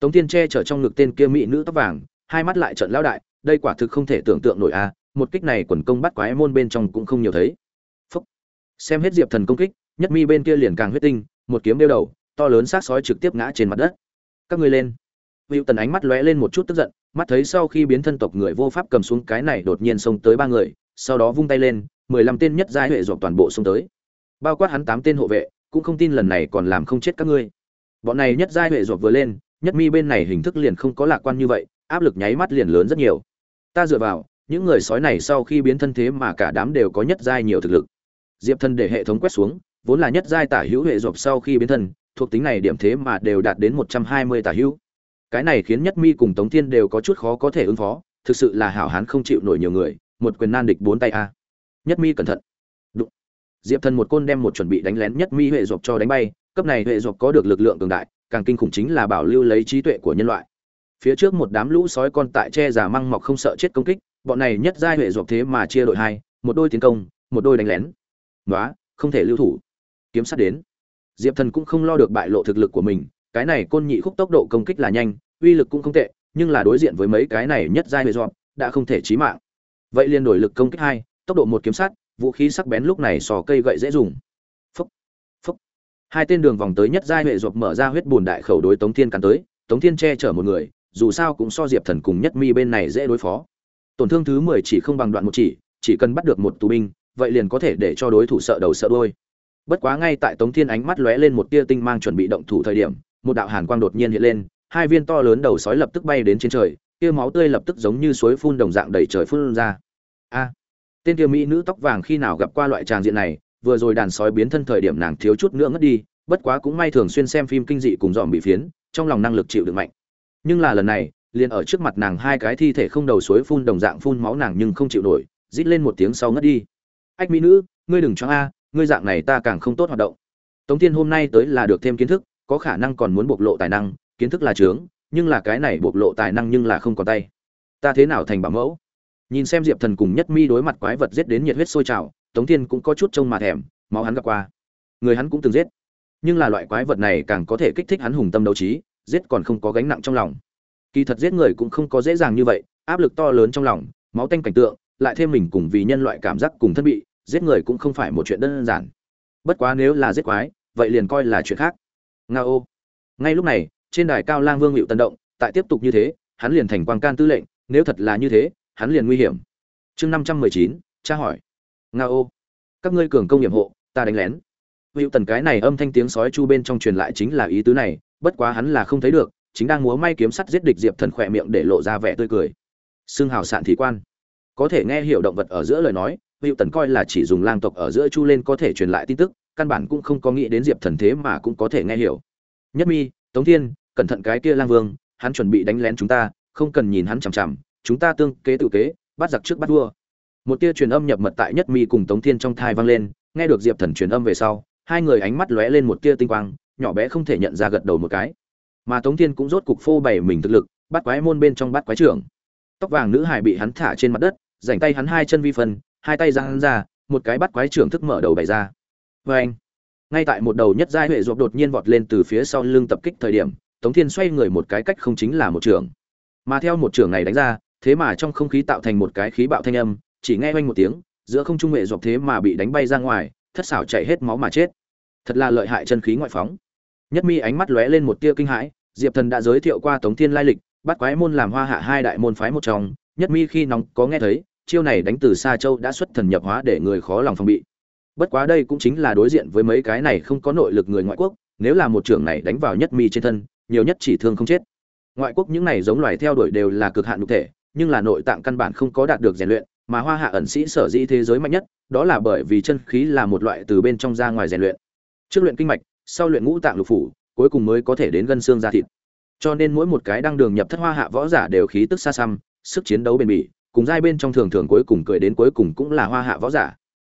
Tống tiên che chở trong ngực tên kia mỹ nữ tóc vàng, hai mắt lại trận lão đại, đây quả thực không thể tưởng tượng nổi a một kích này quần công bắt quái môn bên trong cũng không nhiều thấy Phúc. xem hết diệp thần công kích nhất mi bên kia liền càng huyết tinh một kiếm đeo đầu to lớn sát sói trực tiếp ngã trên mặt đất các ngươi lên Vũ Tần ánh mắt lóe lên một chút tức giận, mắt thấy sau khi biến thân tộc người vô pháp cầm xuống cái này đột nhiên xông tới ba người, sau đó vung tay lên, mười lăm tên nhất giai huệ dọc toàn bộ xông tới. Bao quát hắn tám tên hộ vệ, cũng không tin lần này còn làm không chết các ngươi. Bọn này nhất giai huệ dọc vừa lên, nhất mi bên này hình thức liền không có lạc quan như vậy, áp lực nháy mắt liền lớn rất nhiều. Ta dựa vào, những người sói này sau khi biến thân thế mà cả đám đều có nhất giai nhiều thực lực. Diệp Thân để hệ thống quét xuống, vốn là nhất giai tả hữu hệ dọc sau khi biến thân, thuộc tính này điểm thế mà đều đạt đến một trăm hai mươi tả hữu cái này khiến nhất mi cùng tống thiên đều có chút khó có thể ứng phó thực sự là hảo hán không chịu nổi nhiều người một quyền nan địch bốn tay a nhất mi cẩn thận Đụng. diệp thần một côn đem một chuẩn bị đánh lén nhất mi huệ dọc cho đánh bay cấp này huệ dọc có được lực lượng cường đại càng kinh khủng chính là bảo lưu lấy trí tuệ của nhân loại phía trước một đám lũ sói con tại che giả măng mọc không sợ chết công kích, bọn này nhất giai huệ dọc thế mà chia đội hai, một đôi tiến công, một đôi đánh lén. Nói không thể lưu thủ. Kiếm sát đến. Diệp thần cũng không lo được bại lộ thực lực của mình, cái này côn nhị khúc tốc độ công kích là nhanh, uy lực cũng không tệ, nhưng là đối diện với mấy cái này nhất giai huệ ruột, đã không thể chí mạng. Vậy liền đổi lực công kích hai, tốc độ một kiếm sát, vũ khí sắc bén lúc này sò cây gậy dễ dùng. Phúc phúc. Hai tên đường vòng tới nhất giai huệ dọc mở ra huyết bùn đại khẩu đối tống thiên cắn tới, tống thiên che chở một người dù sao cũng so diệp thần cùng nhất mi bên này dễ đối phó. Tổn thương thứ mười chỉ không bằng đoạn một chỉ chỉ cần bắt được một tù binh, vậy liền có thể để cho đối thủ sợ đầu sợ đôi bất quá ngay tại tống thiên ánh mắt lóe lên một tia tinh mang chuẩn bị động thủ thời điểm, một đạo hàn quang đột nhiên hiện lên, hai viên to lớn đầu sói lập tức bay đến trên trời kia máu tươi lập tức giống như suối phun đồng dạng đầy trời phun ra. A! Tên kia mỹ nữ tóc vàng khi nào gặp qua loại tràng diện này, vừa rồi đàn sói biến thân thời điểm nàng thiếu chút nữa ngất đi, bất quá cũng may thường xuyên xem phim kinh dị cùng dòm bị phiến, trong lòng năng lực chịu đựng mạnh nhưng là lần này, liền ở trước mặt nàng hai cái thi thể không đầu suối phun đồng dạng phun máu nàng nhưng không chịu nổi, rít lên một tiếng sau ngất đi. Ách mỹ nữ, ngươi đừng cho a, ngươi dạng này ta càng không tốt hoạt động. Tống thiên hôm nay tới là được thêm kiến thức, có khả năng còn muốn bộc lộ tài năng, kiến thức là trướng nhưng là cái này bộc lộ tài năng nhưng là không có tay. Ta thế nào thành bảo mẫu? Nhìn xem diệp thần cùng nhất mi đối mặt quái vật giết đến nhiệt huyết sôi trào, tống thiên cũng có chút trông mà thèm, máu hắn gặp qua. Người hắn cũng từng giết. Nhưng là loại quái vật này càng có thể kích thích hắn hùng tâm đấu trí giết còn không có gánh nặng trong lòng. Kỳ thật giết người cũng không có dễ dàng như vậy, áp lực to lớn trong lòng, máu tanh cảnh tượng, lại thêm mình cùng vì nhân loại cảm giác cùng thân bị, giết người cũng không phải một chuyện đơn giản. Bất quá nếu là giết quái, vậy liền coi là chuyện khác. Nga ô. Ngay lúc này, trên đài cao lang vương hiệu tân động, tại tiếp tục như thế, hắn liền thành quang can tư lệnh, nếu thật là như thế, hắn liền nguy hiểm. Chương năm trăm mười chín, tra hỏi. Nga ô. Các ngươi cường công nghiệp hộ, ta đánh lén. Hữu tần cái này âm thanh tiếng sói chu bên trong truyền lại chính là ý tứ này bất quá hắn là không thấy được, chính đang múa may kiếm sắt giết địch diệp thần khỏe miệng để lộ ra vẻ tươi cười. Xương hào sạn thị quan. Có thể nghe hiểu động vật ở giữa lời nói, hữu tần coi là chỉ dùng lang tộc ở giữa chu lên có thể truyền lại tin tức, căn bản cũng không có nghĩ đến diệp thần thế mà cũng có thể nghe hiểu. Nhất mi, tống thiên, cẩn thận cái kia lang vương, hắn chuẩn bị đánh lén chúng ta, không cần nhìn hắn chằm chằm, chúng ta tương kế tự kế, bắt giặc trước bắt vua. Một tia truyền âm nhập mật tại nhất mi cùng tống thiên trong thai vang lên, nghe được diệp thần truyền âm về sau, hai người ánh mắt lóe lên một tia tinh quang nhỏ bé không thể nhận ra gật đầu một cái. Mà tống thiên cũng rốt cục phô bày mình thực lực, bắt quái môn bên trong bắt quái trưởng. Tóc vàng nữ hải bị hắn thả trên mặt đất, rảnh tay hắn hai chân vi phân, hai tay giang hắn ra, một cái bắt quái trưởng thức mở đầu bày ra. Vê anh, ngay tại một đầu nhất giai huệ ruột đột nhiên vọt lên từ phía sau lưng tập kích thời điểm, tống thiên xoay người một cái cách không chính là một trưởng mà theo một trưởng này đánh ra, thế mà trong không khí tạo thành một cái khí bạo thanh âm, chỉ nghe oanh một tiếng, giữa không trung huệ ruột thế mà bị đánh bay ra ngoài, thất xảo chạy hết máu mà chết. Thật là lợi hại chân khí ngoại phóng nhất mi ánh mắt lóe lên một tia kinh hãi, diệp thần đã giới thiệu qua tống thiên lai lịch, bắt quái môn làm hoa hạ hai đại môn phái một trong. Nhất mi khi nóng có nghe thấy, chiêu này đánh từ xa châu đã xuất thần nhập hóa để người khó lòng phòng bị. Bất quá đây cũng chính là đối diện với mấy cái này không có nội lực người ngoại quốc, nếu là một trưởng này đánh vào nhất mi trên thân, nhiều nhất chỉ thương không chết. Ngoại quốc những này giống loài theo đuổi đều là cực hạn nhục thể, nhưng là nội tạng căn bản không có đạt được rèn luyện, mà hoa hạ ẩn sĩ sở dĩ thế giới mạnh nhất, đó là bởi vì chân khí là một loại từ bên trong ra ngoài rèn luyện. Trước luyện kinh mạch sau luyện ngũ tạng lục phủ, cuối cùng mới có thể đến gân xương ra thịt. Cho nên mỗi một cái đang đường nhập thất hoa hạ võ giả đều khí tức xa xăm, sức chiến đấu bền bỉ, cùng giai bên trong thường thường cuối cùng cười đến cuối cùng cũng là hoa hạ võ giả.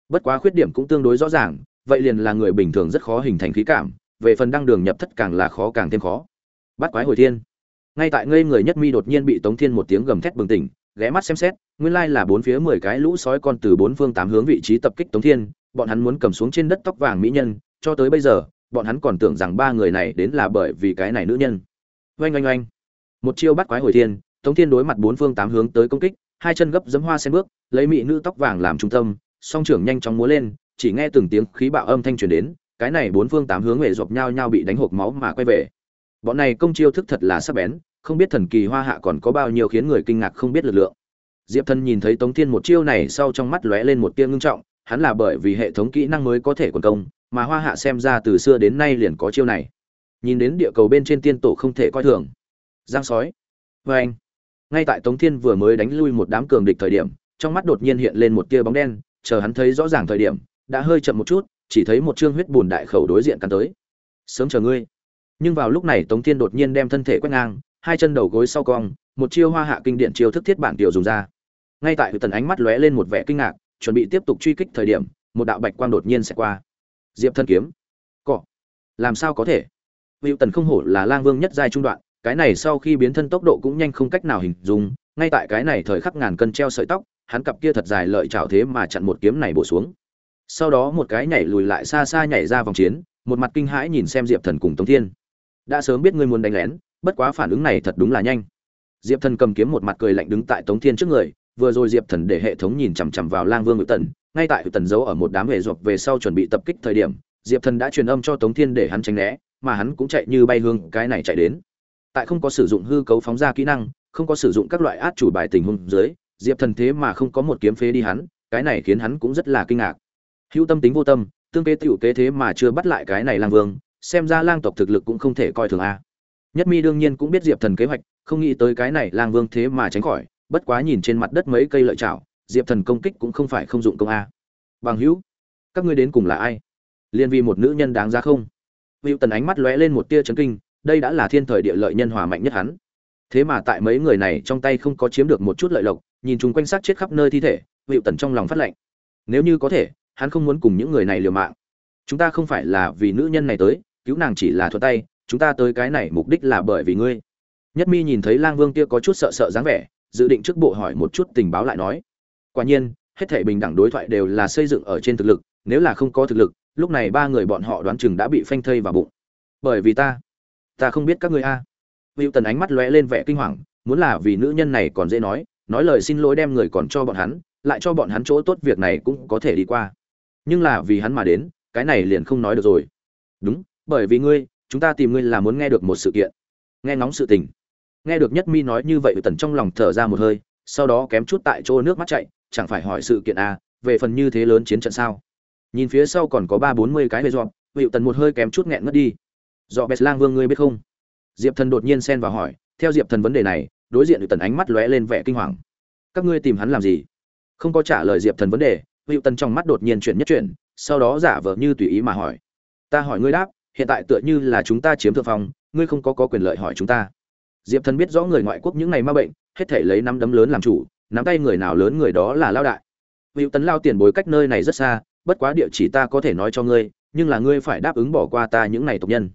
Bất quá khuyết điểm cũng tương đối rõ ràng, vậy liền là người bình thường rất khó hình thành khí cảm, về phần đăng đường nhập thất càng là khó càng thêm khó. Bắt quái hồi thiên. Ngay tại ngây người nhất mi đột nhiên bị tống thiên một tiếng gầm thét bừng tỉnh, ghé mắt xem xét, nguyên lai là bốn phía mười cái lũ sói con từ bốn phương tám hướng vị trí tập kích tống thiên, bọn hắn muốn cầm xuống trên đất tóc vàng mỹ nhân, cho tới bây giờ bọn hắn còn tưởng rằng ba người này đến là bởi vì cái này nữ nhân. Oanh oanh oanh. Một chiêu bắt quái hồi thiên, tống thiên đối mặt bốn phương tám hướng tới công kích, hai chân gấp dấm hoa sen bước, lấy mỹ nữ tóc vàng làm trung tâm, song trưởng nhanh chóng múa lên, chỉ nghe từng tiếng khí bạo âm thanh truyền đến, cái này bốn phương tám hướng nghệ dọc nhau nhau bị đánh hộp máu mà quay về. Bọn này công chiêu thức thật là sắc bén, không biết thần kỳ hoa hạ còn có bao nhiêu khiến người kinh ngạc không biết lực lượng. Diệp thần nhìn thấy tống thiên một chiêu này sau trong mắt lóe lên một tia ngưng trọng, hắn là bởi vì hệ thống kỹ năng mới có thể quần công mà hoa hạ xem ra từ xưa đến nay liền có chiêu này. Nhìn đến địa cầu bên trên tiên tổ không thể coi thường. Giang sói. Vê anh. Ngay tại tống thiên vừa mới đánh lui một đám cường địch thời điểm, trong mắt đột nhiên hiện lên một tia bóng đen, chờ hắn thấy rõ ràng thời điểm, đã hơi chậm một chút, chỉ thấy một chương huyết bùn đại khẩu đối diện cắn tới. Sớm chờ ngươi. Nhưng vào lúc này tống thiên đột nhiên đem thân thể quét ngang, hai chân đầu gối sau cong, một chiêu hoa hạ kinh điện chiêu thức thiết bản tiểu dùng ra. Ngay tại tần ánh mắt lóe lên một vẻ kinh ngạc, chuẩn bị tiếp tục truy kích thời điểm, một đạo bạch quang đột nhiên sẽ qua diệp thân kiếm. Cọ. Làm sao có thể? Hữu tần không hổ là lang vương nhất giai trung đoạn, cái này sau khi biến thân tốc độ cũng nhanh không cách nào hình dung, ngay tại cái này thời khắc ngàn cân treo sợi tóc, hắn cặp kia thật dài lợi chảo thế mà chặn một kiếm này bổ xuống. Sau đó một cái nhảy lùi lại xa xa nhảy ra vòng chiến, một mặt kinh hãi nhìn xem diệp thần cùng tống thiên. Đã sớm biết ngươi muốn đánh lén, bất quá phản ứng này thật đúng là nhanh. Diệp thần cầm kiếm một mặt cười lạnh đứng tại tống thiên trước người, vừa rồi diệp thần để hệ thống nhìn chằm chằm vào lang vương ngự tần ngay tại tần giấu ở một đám hệ ruột về sau chuẩn bị tập kích thời điểm, diệp thần đã truyền âm cho tống thiên để hắn tránh né, mà hắn cũng chạy như bay hương, cái này chạy đến. Tại không có sử dụng hư cấu phóng ra kỹ năng, không có sử dụng các loại át chủ bài tình huống dưới, diệp thần thế mà không có một kiếm phế đi hắn, cái này khiến hắn cũng rất là kinh ngạc. Hữu tâm tính vô tâm, tương kế tiểu kế thế mà chưa bắt lại cái này lang vương, xem ra lang tộc thực lực cũng không thể coi thường a. Nhất mi đương nhiên cũng biết diệp thần kế hoạch, không nghĩ tới cái này lang vương thế mà tránh khỏi, bất quá nhìn trên mặt đất mấy cây lợi chảo diệp thần công kích cũng không phải không dụng công a. Bằng hữu, các ngươi đến cùng là ai? Liên Vi một nữ nhân đáng ra không? Hữu tần ánh mắt lóe lên một tia chấn kinh, đây đã là thiên thời địa lợi nhân hòa mạnh nhất hắn. Thế mà tại mấy người này trong tay không có chiếm được một chút lợi lộc, nhìn chung quanh xác chết khắp nơi thi thể, hữu tần trong lòng phát lệnh nếu như có thể, hắn không muốn cùng những người này liều mạng. Chúng ta không phải là vì nữ nhân này tới, cứu nàng chỉ là thuật tay, chúng ta tới cái này mục đích là bởi vì ngươi. Nhất mi nhìn thấy lang vương kia có chút sợ sợ dáng vẻ, dự định trước bộ hỏi một chút tình báo lại nói quả nhiên, hết thể bình đẳng đối thoại đều là xây dựng ở trên thực lực, nếu là không có thực lực, lúc này ba người bọn họ đoán chừng đã bị phanh thây vào bụng. Bởi vì ta ta không biết các ngươi a. Hữu tần ánh mắt lóe lên vẻ kinh hoàng, muốn là vì nữ nhân này còn dễ nói nói lời xin lỗi đem người còn cho bọn hắn, lại cho bọn hắn chỗ tốt việc này cũng có thể đi qua. Nhưng là vì hắn mà đến, cái này liền không nói được rồi. Đúng, bởi vì ngươi, chúng ta tìm ngươi là muốn nghe được một sự kiện. Nghe ngóng sự tình. Nghe được nhất mi nói như vậy tần trong lòng thở ra một hơi, sau đó kém chút tại chỗ nước mắt chạy chẳng phải hỏi sự kiện a về phần như thế lớn chiến trận sao? Nhìn phía sau còn có ba bốn mươi cái về dọn hiệu tần một hơi kém chút nghẹn ngất đi. Dọ bẹt lang vương, ngươi biết không? Diệp thần đột nhiên xen vào hỏi, theo diệp thần vấn đề này, đối diện hiệu tần ánh mắt lóe lên vẻ kinh hoàng. Các ngươi tìm hắn làm gì? Không có trả lời diệp thần vấn đề hiệu tần trong mắt đột nhiên chuyển nhất chuyển, sau đó giả vờ như tùy ý mà hỏi. Ta hỏi ngươi đáp, hiện tại tựa như là chúng ta chiếm thượng phong, ngươi không có có quyền lợi hỏi chúng ta. Diệp thần biết rõ người ngoại quốc những ngày ma bệnh, hết thể lấy năm đấm lớn làm chủ nắm tay người nào lớn người đó là lao đại. Hữu tấn lao tiền bối cách nơi này rất xa, bất quá địa chỉ ta có thể nói cho ngươi, nhưng là ngươi phải đáp ứng bỏ qua ta những này tộc nhân.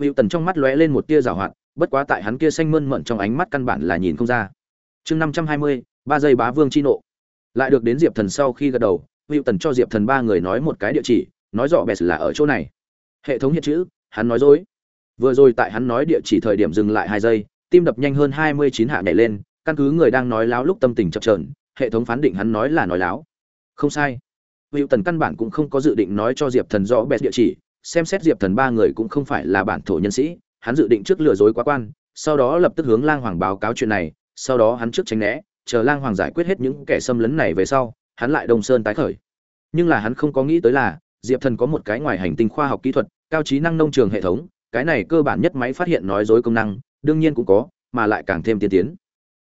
Hữu tần trong mắt lóe lên một tia rào hoạt, bất quá tại hắn kia xanh mơn mận trong ánh mắt căn bản là nhìn không ra. Chương năm trăm hai mươi, ba giây bá vương chi nộ. Lại được đến diệp thần sau khi gật đầu, hữu tần cho diệp thần ba người nói một cái địa chỉ, nói rõ bẹt là ở chỗ này. Hệ thống hiện chữ, hắn nói dối. Vừa rồi tại hắn nói địa chỉ thời điểm dừng lại hai giây, tim đập nhanh hơn hai mươi chín hạ nhảy lên căn cứ người đang nói láo lúc tâm tình chập trờn hệ thống phán định hắn nói là nói láo. Không sai. Hữu tần căn bản cũng không có dự định nói cho diệp thần rõ bẹt địa chỉ, xem xét diệp thần ba người cũng không phải là bản thổ nhân sĩ, hắn dự định trước lừa dối quá quan, sau đó lập tức hướng lang hoàng báo cáo chuyện này, sau đó hắn trước tránh né, chờ lang hoàng giải quyết hết những kẻ xâm lấn này về sau, hắn lại đông sơn tái khởi. Nhưng là hắn không có nghĩ tới là, diệp thần có một cái ngoài hành tinh khoa học kỹ thuật, cao trí năng nông trường hệ thống, cái này cơ bản nhất máy phát hiện nói dối công năng, đương nhiên cũng có, mà lại càng thêm tiên tiến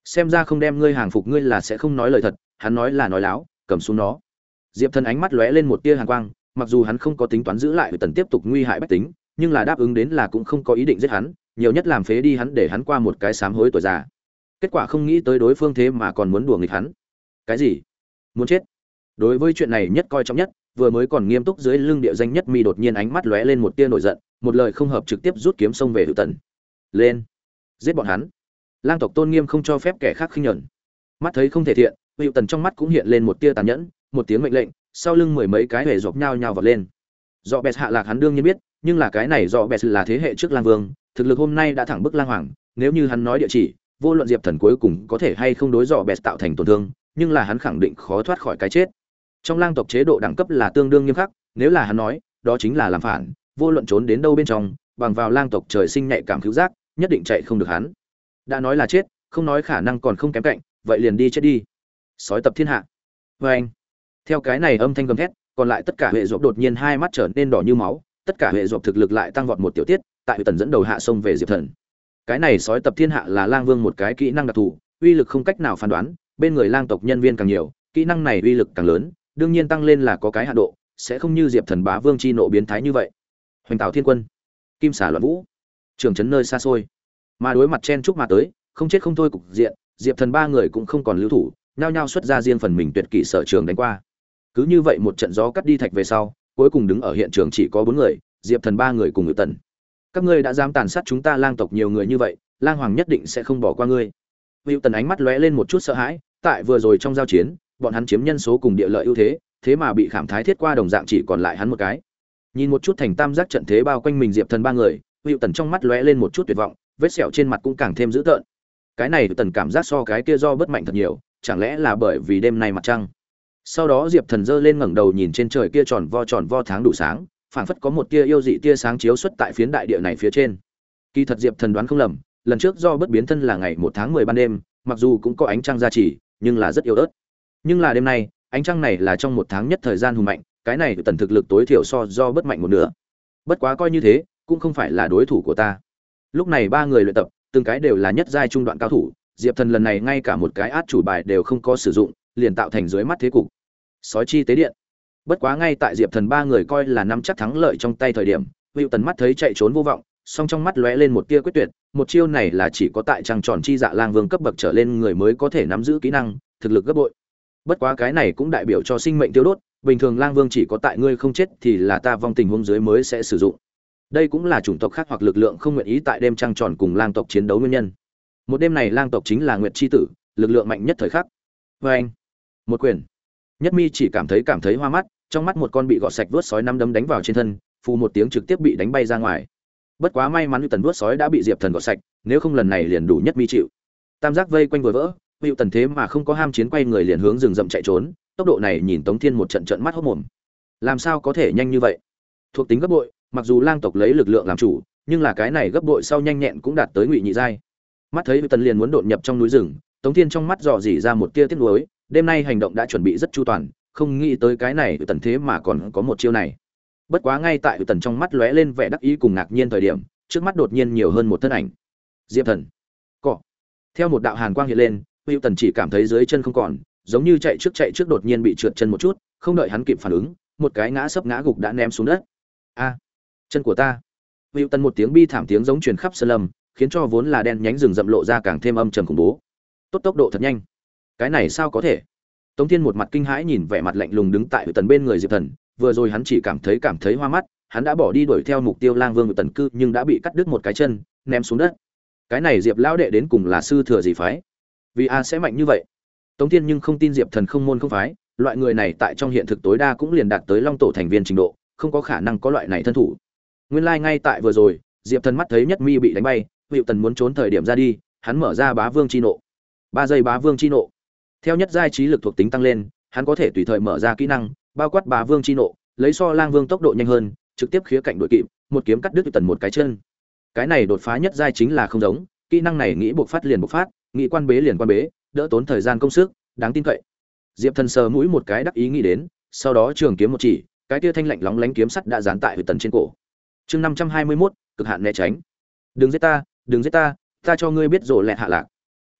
xem ra không đem ngươi hàng phục ngươi là sẽ không nói lời thật, hắn nói là nói láo, cầm xuống nó. Diệp thần ánh mắt lóe lên một tia hàng quang, mặc dù hắn không có tính toán giữ lại tần tiếp tục nguy hại bách tính, nhưng là đáp ứng đến là cũng không có ý định giết hắn, nhiều nhất làm phế đi hắn để hắn qua một cái sám hối tuổi già. Kết quả không nghĩ tới đối phương thế mà còn muốn đùa nghịch hắn. Cái gì? Muốn chết? Đối với chuyện này nhất coi trọng nhất, vừa mới còn nghiêm túc dưới lưng địa danh nhất mi đột nhiên ánh mắt lóe lên một tia nổi giận, một lời không hợp trực tiếp rút kiếm xông về hữu tần lên! Giết bọn hắn! Lang tộc tôn nghiêm không cho phép kẻ khác khinh nhẫn mắt thấy không thể thiện, hữu tần trong mắt cũng hiện lên một tia tàn nhẫn, một tiếng mệnh lệnh, sau lưng mười mấy cái hề dọc nhau nhau vọt lên. Dọ bẹt hạ lạc hắn đương nhiên biết, nhưng là cái này dọ bẹt là thế hệ trước lang vương, thực lực hôm nay đã thẳng bức lang hoàng, nếu như hắn nói địa chỉ, vô luận diệp thần cuối cùng có thể hay không đối dọ bẹt tạo thành tổn thương, nhưng là hắn khẳng định khó thoát khỏi cái chết. Trong lang tộc chế độ đẳng cấp là tương đương nghiêm khắc, nếu là hắn nói, đó chính là làm phản, vô luận trốn đến đâu bên trong, bằng vào lang tộc trời sinh nhạy cảm cứu giác, nhất định chạy không được hắn đã nói là chết, không nói khả năng còn không kém cạnh, vậy liền đi chết đi. Sói tập thiên hạ. Vê anh, theo cái này âm thanh gầm thét, còn lại tất cả hệ ruột đột nhiên hai mắt trở nên đỏ như máu, tất cả hệ ruột thực lực lại tăng vọt một tiểu tiết, tại tần dẫn đầu hạ sông về diệp thần. Cái này sói tập thiên hạ là lang vương một cái kỹ năng đặc thù, uy lực không cách nào phán đoán, bên người lang tộc nhân viên càng nhiều, kỹ năng này uy lực càng lớn, đương nhiên tăng lên là có cái hạ độ, sẽ không như diệp thần bá vương chi nộ biến thái như vậy. Hoành tạo thiên quân, kim xả loạn vũ, trường trấn nơi xa xôi mà đối mặt chen chúc mà tới, không chết không thôi cục diện, diệp thần ba người cũng không còn lưu thủ, nhao nhao xuất ra riêng phần mình tuyệt kỷ sở trường đánh qua. Cứ như vậy một trận gió cắt đi thạch về sau, cuối cùng đứng ở hiện trường chỉ có bốn người, diệp thần ba người cùng ngự tần. Các ngươi đã dám tàn sát chúng ta lang tộc nhiều người như vậy, lang hoàng nhất định sẽ không bỏ qua ngươi. Hữu tần ánh mắt lóe lên một chút sợ hãi, tại vừa rồi trong giao chiến, bọn hắn chiếm nhân số cùng địa lợi ưu thế thế mà bị khảm thái thiết qua đồng dạng chỉ còn lại hắn một cái. Nhìn một chút thành tam giác trận thế bao quanh mình diệp thần ba người hữu tần trong mắt lóe lên một chút tuyệt vọng vết sẹo trên mặt cũng càng thêm dữ tợn. Cái này tần cảm giác so cái kia do bất mạnh thật nhiều, chẳng lẽ là bởi vì đêm nay mặt trăng? Sau đó diệp thần dơ lên ngẩng đầu nhìn trên trời kia tròn vo tròn vo tháng đủ sáng, phảng phất có một tia yêu dị tia sáng chiếu xuất tại phiến đại địa này phía trên. Kỳ thật diệp thần đoán không lầm, lần trước do bất biến thân là ngày một tháng mười ban đêm, mặc dù cũng có ánh trăng gia trì, nhưng là rất yếu ớt. Nhưng là đêm nay, ánh trăng này là trong một tháng nhất thời gian hùng mạnh, cái này tần thực lực tối thiểu so do bất mạnh một nửa. Bất quá coi như thế, cũng không phải là đối thủ của ta lúc này ba người luyện tập, từng cái đều là nhất giai trung đoạn cao thủ, diệp thần lần này ngay cả một cái át chủ bài đều không có sử dụng, liền tạo thành dưới mắt thế cục. Sói chi tế điện. Bất quá ngay tại diệp thần ba người coi là nắm chắc thắng lợi trong tay thời điểm, hữu tần mắt thấy chạy trốn vô vọng, song trong mắt lóe lên một tia quyết tuyệt, một chiêu này là chỉ có tại trăng tròn chi dạ lang vương cấp bậc trở lên người mới có thể nắm giữ kỹ năng, thực lực gấp bội. Bất quá cái này cũng đại biểu cho sinh mệnh tiêu đốt, bình thường lang vương chỉ có tại ngươi không chết thì là ta vong tình huống dưới mới sẽ sử dụng đây cũng là chủng tộc khác hoặc lực lượng không nguyện ý tại đêm trăng tròn cùng lang tộc chiến đấu nguyên nhân. Một đêm này lang tộc chính là nguyệt Chi tử, lực lượng mạnh nhất thời khắc. Vê anh, một quyền. Nhất mi chỉ cảm thấy cảm thấy hoa mắt, trong mắt một con bị gọt sạch vớt sói năm đấm đánh vào trên thân, phù một tiếng trực tiếp bị đánh bay ra ngoài. Bất quá may mắn như tần vớt sói đã bị diệp thần gọt sạch, nếu không lần này liền đủ nhất mi chịu. Tam giác vây quanh vừa vỡ hữu tần thế mà không có ham chiến quay người liền hướng rừng rậm chạy trốn, tốc độ này nhìn tống thiên một trận trận mắt hốc mồm. Làm sao có thể nhanh như vậy? Thuộc tính gấp bội mặc dù lang tộc lấy lực lượng làm chủ, nhưng là cái này gấp bội sau nhanh nhẹn cũng đạt tới ngụy nhị giai. Mắt thấy tần liền muốn đột nhập trong núi rừng, tống thiên trong mắt dò dỉ ra một tia tiếc nuối, đêm nay hành động đã chuẩn bị rất chu toàn, không nghĩ tới cái này tần thế mà còn có một chiêu này. Bất quá ngay tại tần trong mắt lóe lên vẻ đắc ý cùng ngạc nhiên thời điểm, trước mắt đột nhiên nhiều hơn một thân ảnh. Diệp thần. Cọ. Theo một đạo hàn quang hiện lên, hữu tần chỉ cảm thấy dưới chân không còn, giống như chạy trước chạy trước đột nhiên bị trượt chân một chút, không đợi hắn kịp phản ứng, một cái ngã sấp ngã gục đã ném xuống đất. A chân của ta. Hữu tần một tiếng bi thảm tiếng giống truyền khắp sơn lâm, khiến cho vốn là đen nhánh rừng rậm lộ ra càng thêm âm trầm khủng bố. Tốt tốc độ thật nhanh. Cái này sao có thể? Tống thiên một mặt kinh hãi nhìn vẻ mặt lạnh lùng đứng tại hữu tần bên người diệp thần, vừa rồi hắn chỉ cảm thấy cảm thấy hoa mắt, hắn đã bỏ đi đuổi theo mục tiêu lang vương hữu tần cư nhưng đã bị cắt đứt một cái chân, ném xuống đất. Cái này diệp lão đệ đến cùng là sư thừa gì phái? Vì a sẽ mạnh như vậy. Tống thiên nhưng không tin diệp thần không môn không phái, loại người này tại trong hiện thực tối đa cũng liền đạt tới long tổ thành viên trình độ, không có khả năng có loại này thân thủ nguyên lai ngay tại vừa rồi, diệp thần mắt thấy nhất mi bị đánh bay, hữu tần muốn trốn thời điểm ra đi, hắn mở ra bá vương chi nộ. Ba giây bá vương chi nộ. Theo nhất giai trí lực thuộc tính tăng lên, hắn có thể tùy thời mở ra kỹ năng, bao quát bá vương chi nộ, lấy so lang vương tốc độ nhanh hơn, trực tiếp khía cạnh đội kịp, một kiếm cắt đứt tần một cái chân. Cái này đột phá nhất giai chính là không giống, kỹ năng này nghĩ buộc phát liền buộc phát, nghĩ quan bế liền quan bế, đỡ tốn thời gian công sức, đáng tin cậy. Diệp thần sờ mũi một cái đắc ý nghĩ đến, sau đó trường kiếm một chỉ, cái tia thanh lạnh lóng lánh kiếm sắt đã dán tại Hủy tần trên cổ chương năm trăm hai mươi mốt, cực hạn né tránh. Đừng giết ta, đừng giết ta ta cho ngươi biết rổ lẹt hạ lạc.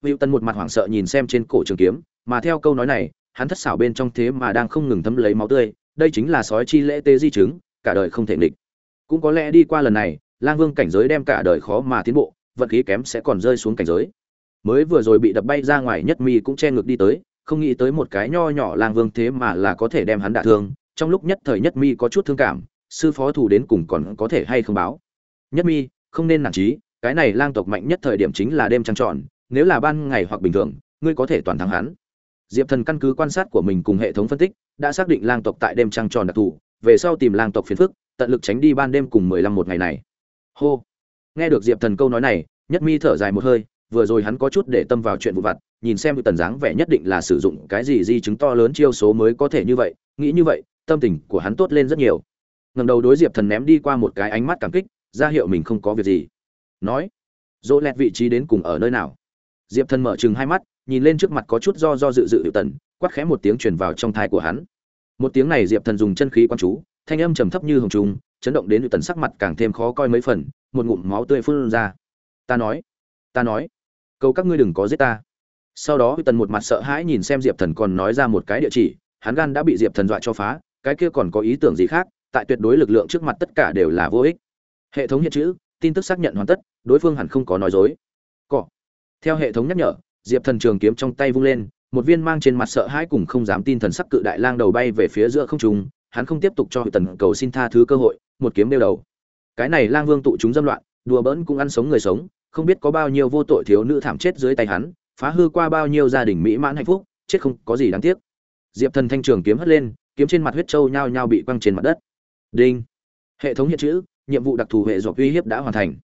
Hữu tân một mặt hoảng sợ nhìn xem trên cổ trường kiếm, mà theo câu nói này, hắn thất xảo bên trong thế mà đang không ngừng thấm lấy máu tươi, đây chính là sói chi lễ tê di chứng, cả đời không thể nghịch. Cũng có lẽ đi qua lần này, lang vương cảnh giới đem cả đời khó mà tiến bộ vận khí kém sẽ còn rơi xuống cảnh giới. Mới vừa rồi bị đập bay ra ngoài nhất mi cũng che ngược đi tới, không nghĩ tới một cái nho nhỏ lang vương thế mà là có thể đem hắn đả thương, trong lúc nhất thời nhất mi có chút thương cảm sư phó thủ đến cùng còn có thể hay không báo? Nhất mi, không nên nản trí, cái này lang tộc mạnh nhất thời điểm chính là đêm trăng tròn, nếu là ban ngày hoặc bình thường, ngươi có thể toàn thắng hắn. Diệp thần căn cứ quan sát của mình cùng hệ thống phân tích, đã xác định lang tộc tại đêm trăng tròn đặc thù, về sau tìm lang tộc phiền phức, tận lực tránh đi ban đêm cùng mười lăm một ngày này. Hô. Nghe được diệp thần câu nói này, nhất mi thở dài một hơi, vừa rồi hắn có chút để tâm vào chuyện vụ vặt, nhìn xem tần dáng vẻ nhất định là sử dụng cái gì di chứng to lớn chiêu số mới có thể như vậy, nghĩ như vậy, tâm tình của hắn tốt lên rất nhiều ngầm đầu đối diệp thần ném đi qua một cái ánh mắt cảm kích, ra hiệu mình không có việc gì. Nói, dỗ lẹt vị trí đến cùng ở nơi nào? Diệp thần mở chừng hai mắt, nhìn lên trước mặt có chút do do dự dự hiệu tần quắt khẽ một tiếng truyền vào trong thai của hắn. Một tiếng này diệp thần dùng chân khí quan chú, thanh âm trầm thấp như hồng trùng, chấn động đến hiệu tần sắc mặt càng thêm khó coi mấy phần, một ngụm máu tươi phun ra. Ta nói ta nói, cầu các ngươi đừng có giết ta. Sau đó tần một mặt sợ hãi nhìn xem diệp thần còn nói ra một cái địa chỉ, hắn gan đã bị diệp thần dọa cho phá, cái kia còn có ý tưởng gì khác tại tuyệt đối lực lượng trước mặt tất cả đều là vô ích. Hệ thống hiện chữ, tin tức xác nhận hoàn tất, đối phương hẳn không có nói dối. Cọ. Theo hệ thống nhắc nhở, diệp thần trường kiếm trong tay vung lên, một viên mang trên mặt sợ hãi cùng không dám tin thần sắc cự đại lang đầu bay về phía giữa không trung, hắn không tiếp tục cho tần cầu xin tha thứ cơ hội, một kiếm đeo đầu. Cái này lang vương tụ chúng dâm loạn, đùa bỡn cũng ăn sống người sống, không biết có bao nhiêu vô tội thiếu nữ thảm chết dưới tay hắn, phá hư qua bao nhiêu gia đình mỹ mãn hạnh phúc, chết không có gì đáng tiếc. Diệp thần thanh trường kiếm hất lên, kiếm trên mặt huyết trâu nhao nhao bị quăng trên mặt đất đinh. Hệ thống hiện chữ, nhiệm vụ đặc thù hệ dọc uy hiếp đã hoàn thành.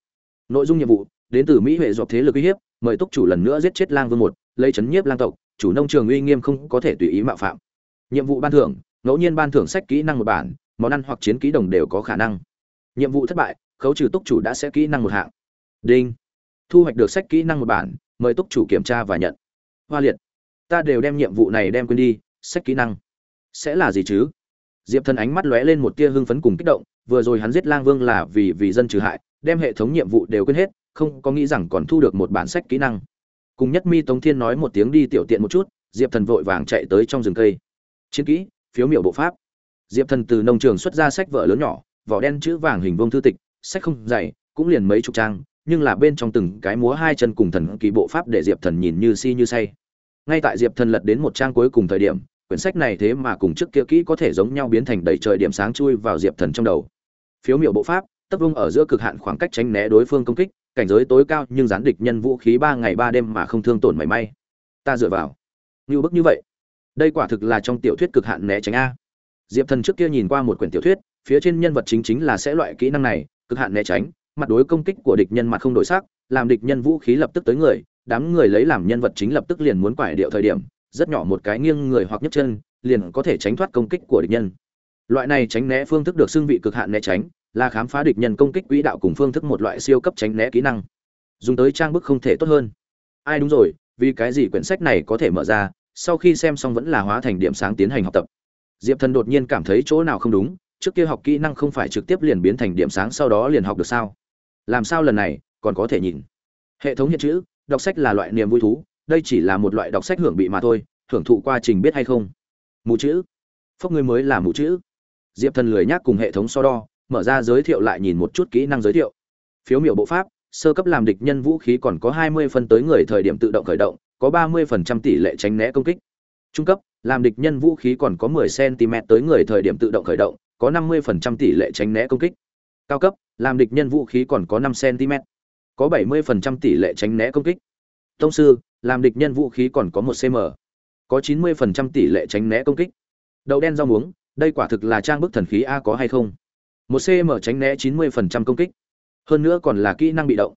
Nội dung nhiệm vụ, đến từ mỹ hệ dọc thế lực uy hiếp, mời túc chủ lần nữa giết chết lang vương một, lấy chấn nhiếp lang tộc, chủ nông trường uy nghiêm không có thể tùy ý mạo phạm. Nhiệm vụ ban thưởng, ngẫu nhiên ban thưởng sách kỹ năng một bản, món ăn hoặc chiến kỹ đồng đều có khả năng. Nhiệm vụ thất bại, khấu trừ túc chủ đã sẽ kỹ năng một hạng. Đinh. Thu hoạch được sách kỹ năng một bản, mời túc chủ kiểm tra và nhận. Hoa liệt. Ta đều đem nhiệm vụ này đem quên đi, sách kỹ năng. Sẽ là gì chứ? Diệp thần ánh mắt lóe lên một tia hưng phấn cùng kích động, vừa rồi hắn giết lang vương là vì vì dân trừ hại, đem hệ thống nhiệm vụ đều quên hết, không có nghĩ rằng còn thu được một bản sách kỹ năng. Cùng nhất mi tống thiên nói một tiếng đi tiểu tiện một chút, diệp thần vội vàng chạy tới trong rừng cây. Chiến kỹ, phiếu miểu bộ pháp. Diệp thần từ nông trường xuất ra sách vở lớn nhỏ, vỏ đen chữ vàng hình vông thư tịch, sách không dày, cũng liền mấy chục trang, nhưng là bên trong từng cái múa hai chân cùng thần kỳ bộ pháp để diệp thần nhìn như si như say. Ngay tại diệp thần lật đến một trang cuối cùng thời điểm quyển sách này thế mà cùng trước kia kỹ có thể giống nhau biến thành đầy trời điểm sáng chui vào diệp thần trong đầu. Phiếu miểu bộ pháp, tấp vung ở giữa cực hạn khoảng cách tránh né đối phương công kích, cảnh giới tối cao nhưng gián địch nhân vũ khí ba ngày ba đêm mà không thương tổn mảy may. Ta dựa vào. Như bức như vậy. Đây quả thực là trong tiểu thuyết cực hạn né tránh a. Diệp thần trước kia nhìn qua một quyển tiểu thuyết, phía trên nhân vật chính chính là sẽ loại kỹ năng này, cực hạn né tránh, mặt đối công kích của địch nhân mặt không đổi sắc, làm địch nhân vũ khí lập tức tới người, đám người lấy làm nhân vật chính lập tức liền muốn quải điệu thời điểm rất nhỏ một cái nghiêng người hoặc nhấc chân, liền có thể tránh thoát công kích của địch nhân. Loại này tránh né phương thức được xưng vị cực hạn né tránh, là khám phá địch nhân công kích quỹ đạo cùng phương thức một loại siêu cấp tránh né kỹ năng. Dùng tới trang bức không thể tốt hơn. Ai đúng rồi, vì cái gì quyển sách này có thể mở ra, sau khi xem xong vẫn là hóa thành điểm sáng tiến hành học tập? Diệp thần đột nhiên cảm thấy chỗ nào không đúng, trước kia học kỹ năng không phải trực tiếp liền biến thành điểm sáng sau đó liền học được sao? Làm sao lần này, còn có thể nhìn? Hệ thống hiện chữ, đọc sách là loại niềm vui thú đây chỉ là một loại đọc sách hưởng bị mà thôi, hưởng thụ quá trình biết hay không. Mù chữ. Phốc ngươi mới là mù chữ. Diệp thần lười nhác cùng hệ thống so đo, mở ra giới thiệu lại nhìn một chút kỹ năng giới thiệu. Phiếu miểu bộ pháp, sơ cấp làm địch nhân vũ khí còn có 20 phân tới người thời điểm tự động khởi động, có 30% tỷ lệ tránh né công kích. Trung cấp, làm địch nhân vũ khí còn có 10 cm tới người thời điểm tự động khởi động, có 50% tỷ lệ tránh né công kích. Cao cấp, làm địch nhân vũ khí còn có 5 cm có 70% tỷ lệ tránh né công kích. Tông sư làm địch nhân vũ khí còn có một cm có 90% tỷ lệ tránh né công kích. Đậu đen rau muống, đây quả thực là trang bức thần khí a có hay không? Một cm tránh né 90% công kích. Hơn nữa còn là kỹ năng bị động.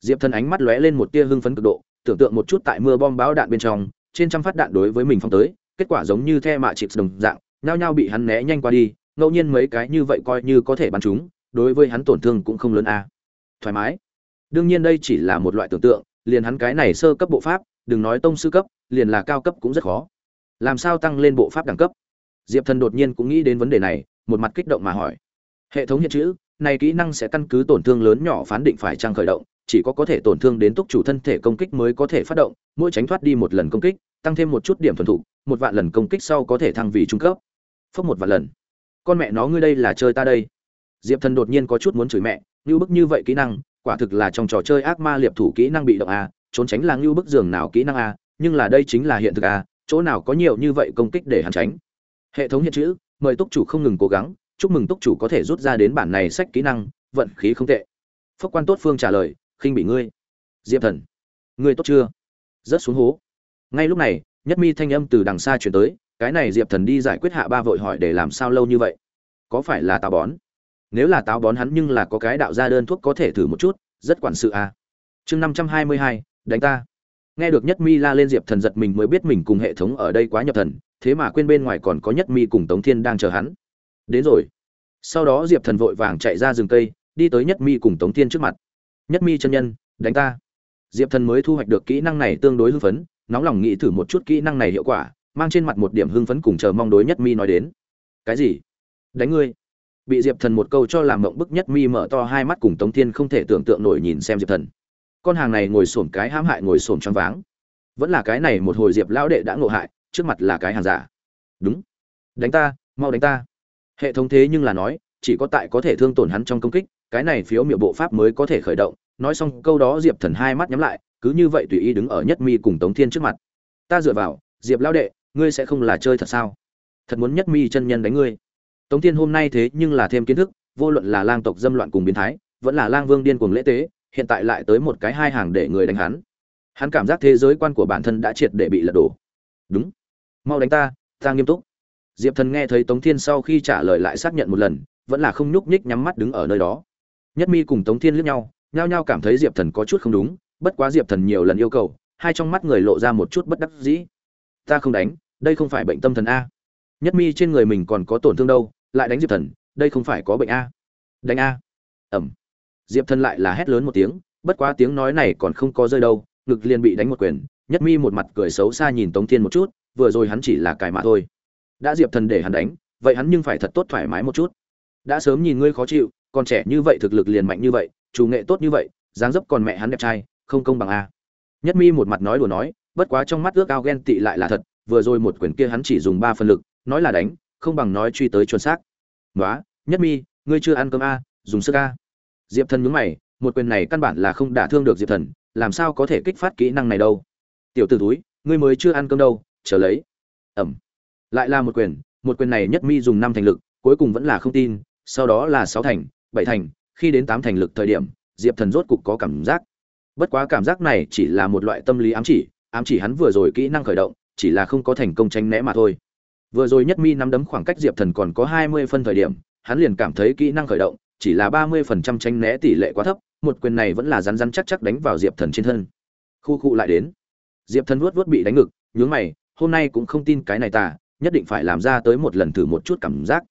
Diệp thần ánh mắt lóe lên một tia hưng phấn cực độ, tưởng tượng một chút tại mưa bom báo đạn bên trong, trên trăm phát đạn đối với mình phong tới, kết quả giống như the mạ chịp đồng dạng, nhao nhao bị hắn né nhanh qua đi, ngẫu nhiên mấy cái như vậy coi như có thể bắn chúng, đối với hắn tổn thương cũng không lớn a. Thoải mái. Đương nhiên đây chỉ là một loại tưởng tượng liền hắn cái này sơ cấp bộ pháp đừng nói tông sư cấp liền là cao cấp cũng rất khó. Làm sao tăng lên bộ pháp đẳng cấp? Diệp thần đột nhiên cũng nghĩ đến vấn đề này một mặt kích động mà hỏi. Hệ thống hiện chữ này kỹ năng sẽ căn cứ tổn thương lớn nhỏ phán định phải trang khởi động chỉ có có thể tổn thương đến túc chủ thân thể công kích mới có thể phát động mỗi tránh thoát đi một lần công kích tăng thêm một chút điểm thuần thủ, một vạn lần công kích sau có thể thăng vị trung cấp. Phốc một vạn lần. Con mẹ nó ngươi đây là chơi ta đây. Diệp thần đột nhiên có chút muốn chửi mẹ như bức như vậy kỹ năng quả thực là trong trò chơi ác ma liệp thủ kỹ năng bị động a, trốn tránh là ngưu bức giường nào kỹ năng a, nhưng là đây chính là hiện thực a, chỗ nào có nhiều như vậy công kích để hắn tránh. Hệ thống hiện chữ, mời túc chủ không ngừng cố gắng, chúc mừng túc chủ có thể rút ra đến bản này sách kỹ năng, vận khí không tệ. Phúc quan tốt phương trả lời, khinh bị ngươi. Diệp thần, ngươi tốt chưa? Rất xuống hố. Ngay lúc này, nhất mi thanh âm từ đằng xa chuyển tới, cái này diệp thần đi giải quyết hạ ba vội hỏi để làm sao lâu như vậy? Có phải là tà bón? Nếu là táo bón hắn nhưng là có cái đạo ra đơn thuốc có thể thử một chút, rất quản sự à. chương năm trăm hai mươi hai, đánh ta. Nghe được nhất mi la lên diệp thần giật mình mới biết mình cùng hệ thống ở đây quá nhập thần, thế mà quên bên ngoài còn có nhất mi cùng tống thiên đang chờ hắn. Đến rồi. Sau đó diệp thần vội vàng chạy ra rừng cây, đi tới nhất mi cùng tống thiên trước mặt. Nhất mi chân nhân, đánh ta. Diệp thần mới thu hoạch được kỹ năng này tương đối hưng phấn, nóng lòng nghĩ thử một chút kỹ năng này hiệu quả, mang trên mặt một điểm hưng phấn cùng chờ mong đối nhất mi nói đến. Cái gì? Đánh ngươi bị diệp thần một câu cho làm mộng bức nhất mi mở to hai mắt cùng tống thiên không thể tưởng tượng nổi nhìn xem diệp thần. Con hàng này ngồi xổm cái hãm hại ngồi xổm choáng váng. Vẫn là cái này một hồi diệp lão đệ đã ngộ hại, trước mặt là cái hàng giả. Đúng. Đánh ta, mau đánh ta. Hệ thống thế nhưng là nói, chỉ có tại có thể thương tổn hắn trong công kích, cái này phiếu miệng bộ pháp mới có thể khởi động. Nói xong, câu đó diệp thần hai mắt nhắm lại, cứ như vậy tùy ý đứng ở nhất mi cùng tống thiên trước mặt. Ta dựa vào, diệp lão đệ, ngươi sẽ không là chơi thật sao? Thật muốn nhất mi chân nhân đánh ngươi tống thiên hôm nay thế nhưng là thêm kiến thức, vô luận là lang tộc dâm loạn cùng biến thái, vẫn là lang vương điên cuồng lễ tế, hiện tại lại tới một cái hai hàng để người đánh hắn. Hắn cảm giác thế giới quan của bản thân đã triệt để bị lật đổ. Đúng. Mau đánh ta ta nghiêm túc. Diệp thần nghe thấy tống thiên sau khi trả lời lại xác nhận một lần, vẫn là không nhúc nhích nhắm mắt đứng ở nơi đó. Nhất mi cùng tống thiên liếc nhau, nhao nhao cảm thấy diệp thần có chút không đúng, bất quá diệp thần nhiều lần yêu cầu, hai trong mắt người lộ ra một chút bất đắc dĩ. Ta không đánh, đây không phải bệnh tâm thần a. Nhất mi trên người mình còn có tổn thương đâu lại đánh diệp thần, đây không phải có bệnh a? Đánh a? Ẩm. Diệp thần lại là hét lớn một tiếng, bất quá tiếng nói này còn không có rơi đâu, ngực liền bị đánh một quyền, nhất mi một mặt cười xấu xa nhìn tống thiên một chút, vừa rồi hắn chỉ là cài mạ thôi. Đã diệp thần để hắn đánh, vậy hắn nhưng phải thật tốt thoải mái một chút. Đã sớm nhìn ngươi khó chịu, còn trẻ như vậy thực lực liền mạnh như vậy, chủ nghệ tốt như vậy, dáng dấp còn mẹ hắn đẹp trai, không công bằng a. Nhất mi một mặt nói đùa nói, bất quá trong mắt ước ao ghen tị lại là thật, vừa rồi một quyền kia hắn chỉ dùng ba phần lực, nói là đánh không bằng nói truy tới chuẩn xác. Nói nhất mi, ngươi chưa ăn cơm a, dùng sức a. Diệp thần nhướng mày, một quyền này căn bản là không đả thương được diệp thần, làm sao có thể kích phát kỹ năng này đâu? Tiểu t ử túi ngươi mới chưa ăn cơm đâu, chờ lấy. Ẩm. Lại là một quyền một quyền này nhất mi dùng năm thành lực, cuối cùng vẫn là không tin, sau đó là sáu thành, bảy thành, khi đến tám thành lực thời điểm, diệp thần rốt cục có cảm giác. Bất quá cảm giác này chỉ là một loại tâm lý ám chỉ ám chỉ hắn vừa rồi kỹ năng khởi động, chỉ là không có thành công tránh né mà thôi vừa rồi nhất mi nắm đấm khoảng cách diệp thần còn có hai mươi phân thời điểm, hắn liền cảm thấy kỹ năng khởi động, chỉ là ba mươi phần trăm tranh né tỷ lệ quá thấp, một quyền này vẫn là rắn rắn chắc chắc đánh vào diệp thần trên thân. Khu khu lại đến. Diệp thần vuốt vuốt bị đánh ngực, nhướng mày, hôm nay cũng không tin cái này ta, nhất định phải làm ra tới một lần thử một chút cảm giác.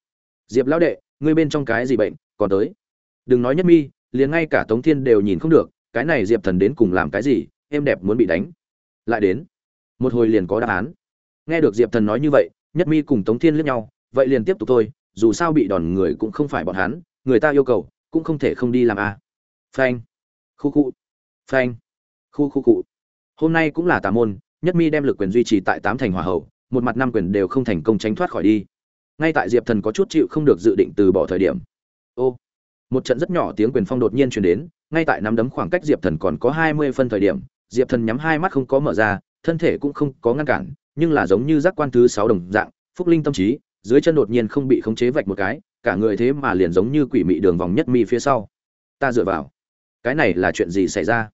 Diệp lão đệ, ngươi bên trong cái gì bệnh, còn tới? Đừng nói nhất mi, liền ngay cả tống thiên đều nhìn không được, cái này diệp thần đến cùng làm cái gì, em đẹp muốn bị đánh. Lại đến. Một hồi liền có đáp án. Nghe được diệp thần nói như vậy nhất mi cùng tống thiên liếc nhau, vậy liền tiếp tục thôi, dù sao bị đòn người cũng không phải bọn hắn, người ta yêu cầu, cũng không thể không đi làm a. À. phanh. Khu khu. Phanh. Khu khu cụ hôm nay cũng là tà môn, nhất mi đem lực quyền duy trì tại tám thành hòa hậu, một mặt năm quyền đều không thành công tránh thoát khỏi đi. Ngay tại diệp thần có chút chịu không được dự định từ bỏ thời điểm. Ô. Một trận rất nhỏ tiếng quyền phong đột nhiên truyền đến, ngay tại nắm đấm khoảng cách diệp thần còn có hai mươi phân thời điểm, diệp thần nhắm hai mắt không có mở ra, thân thể cũng không có ngăn cản nhưng là giống như giác quan thứ sáu đồng dạng, phúc linh tâm trí, dưới chân đột nhiên không bị khống chế vạch một cái, cả người thế mà liền giống như quỷ mị đường vòng nhất mi phía sau. Ta dựa vào. Cái này là chuyện gì xảy ra?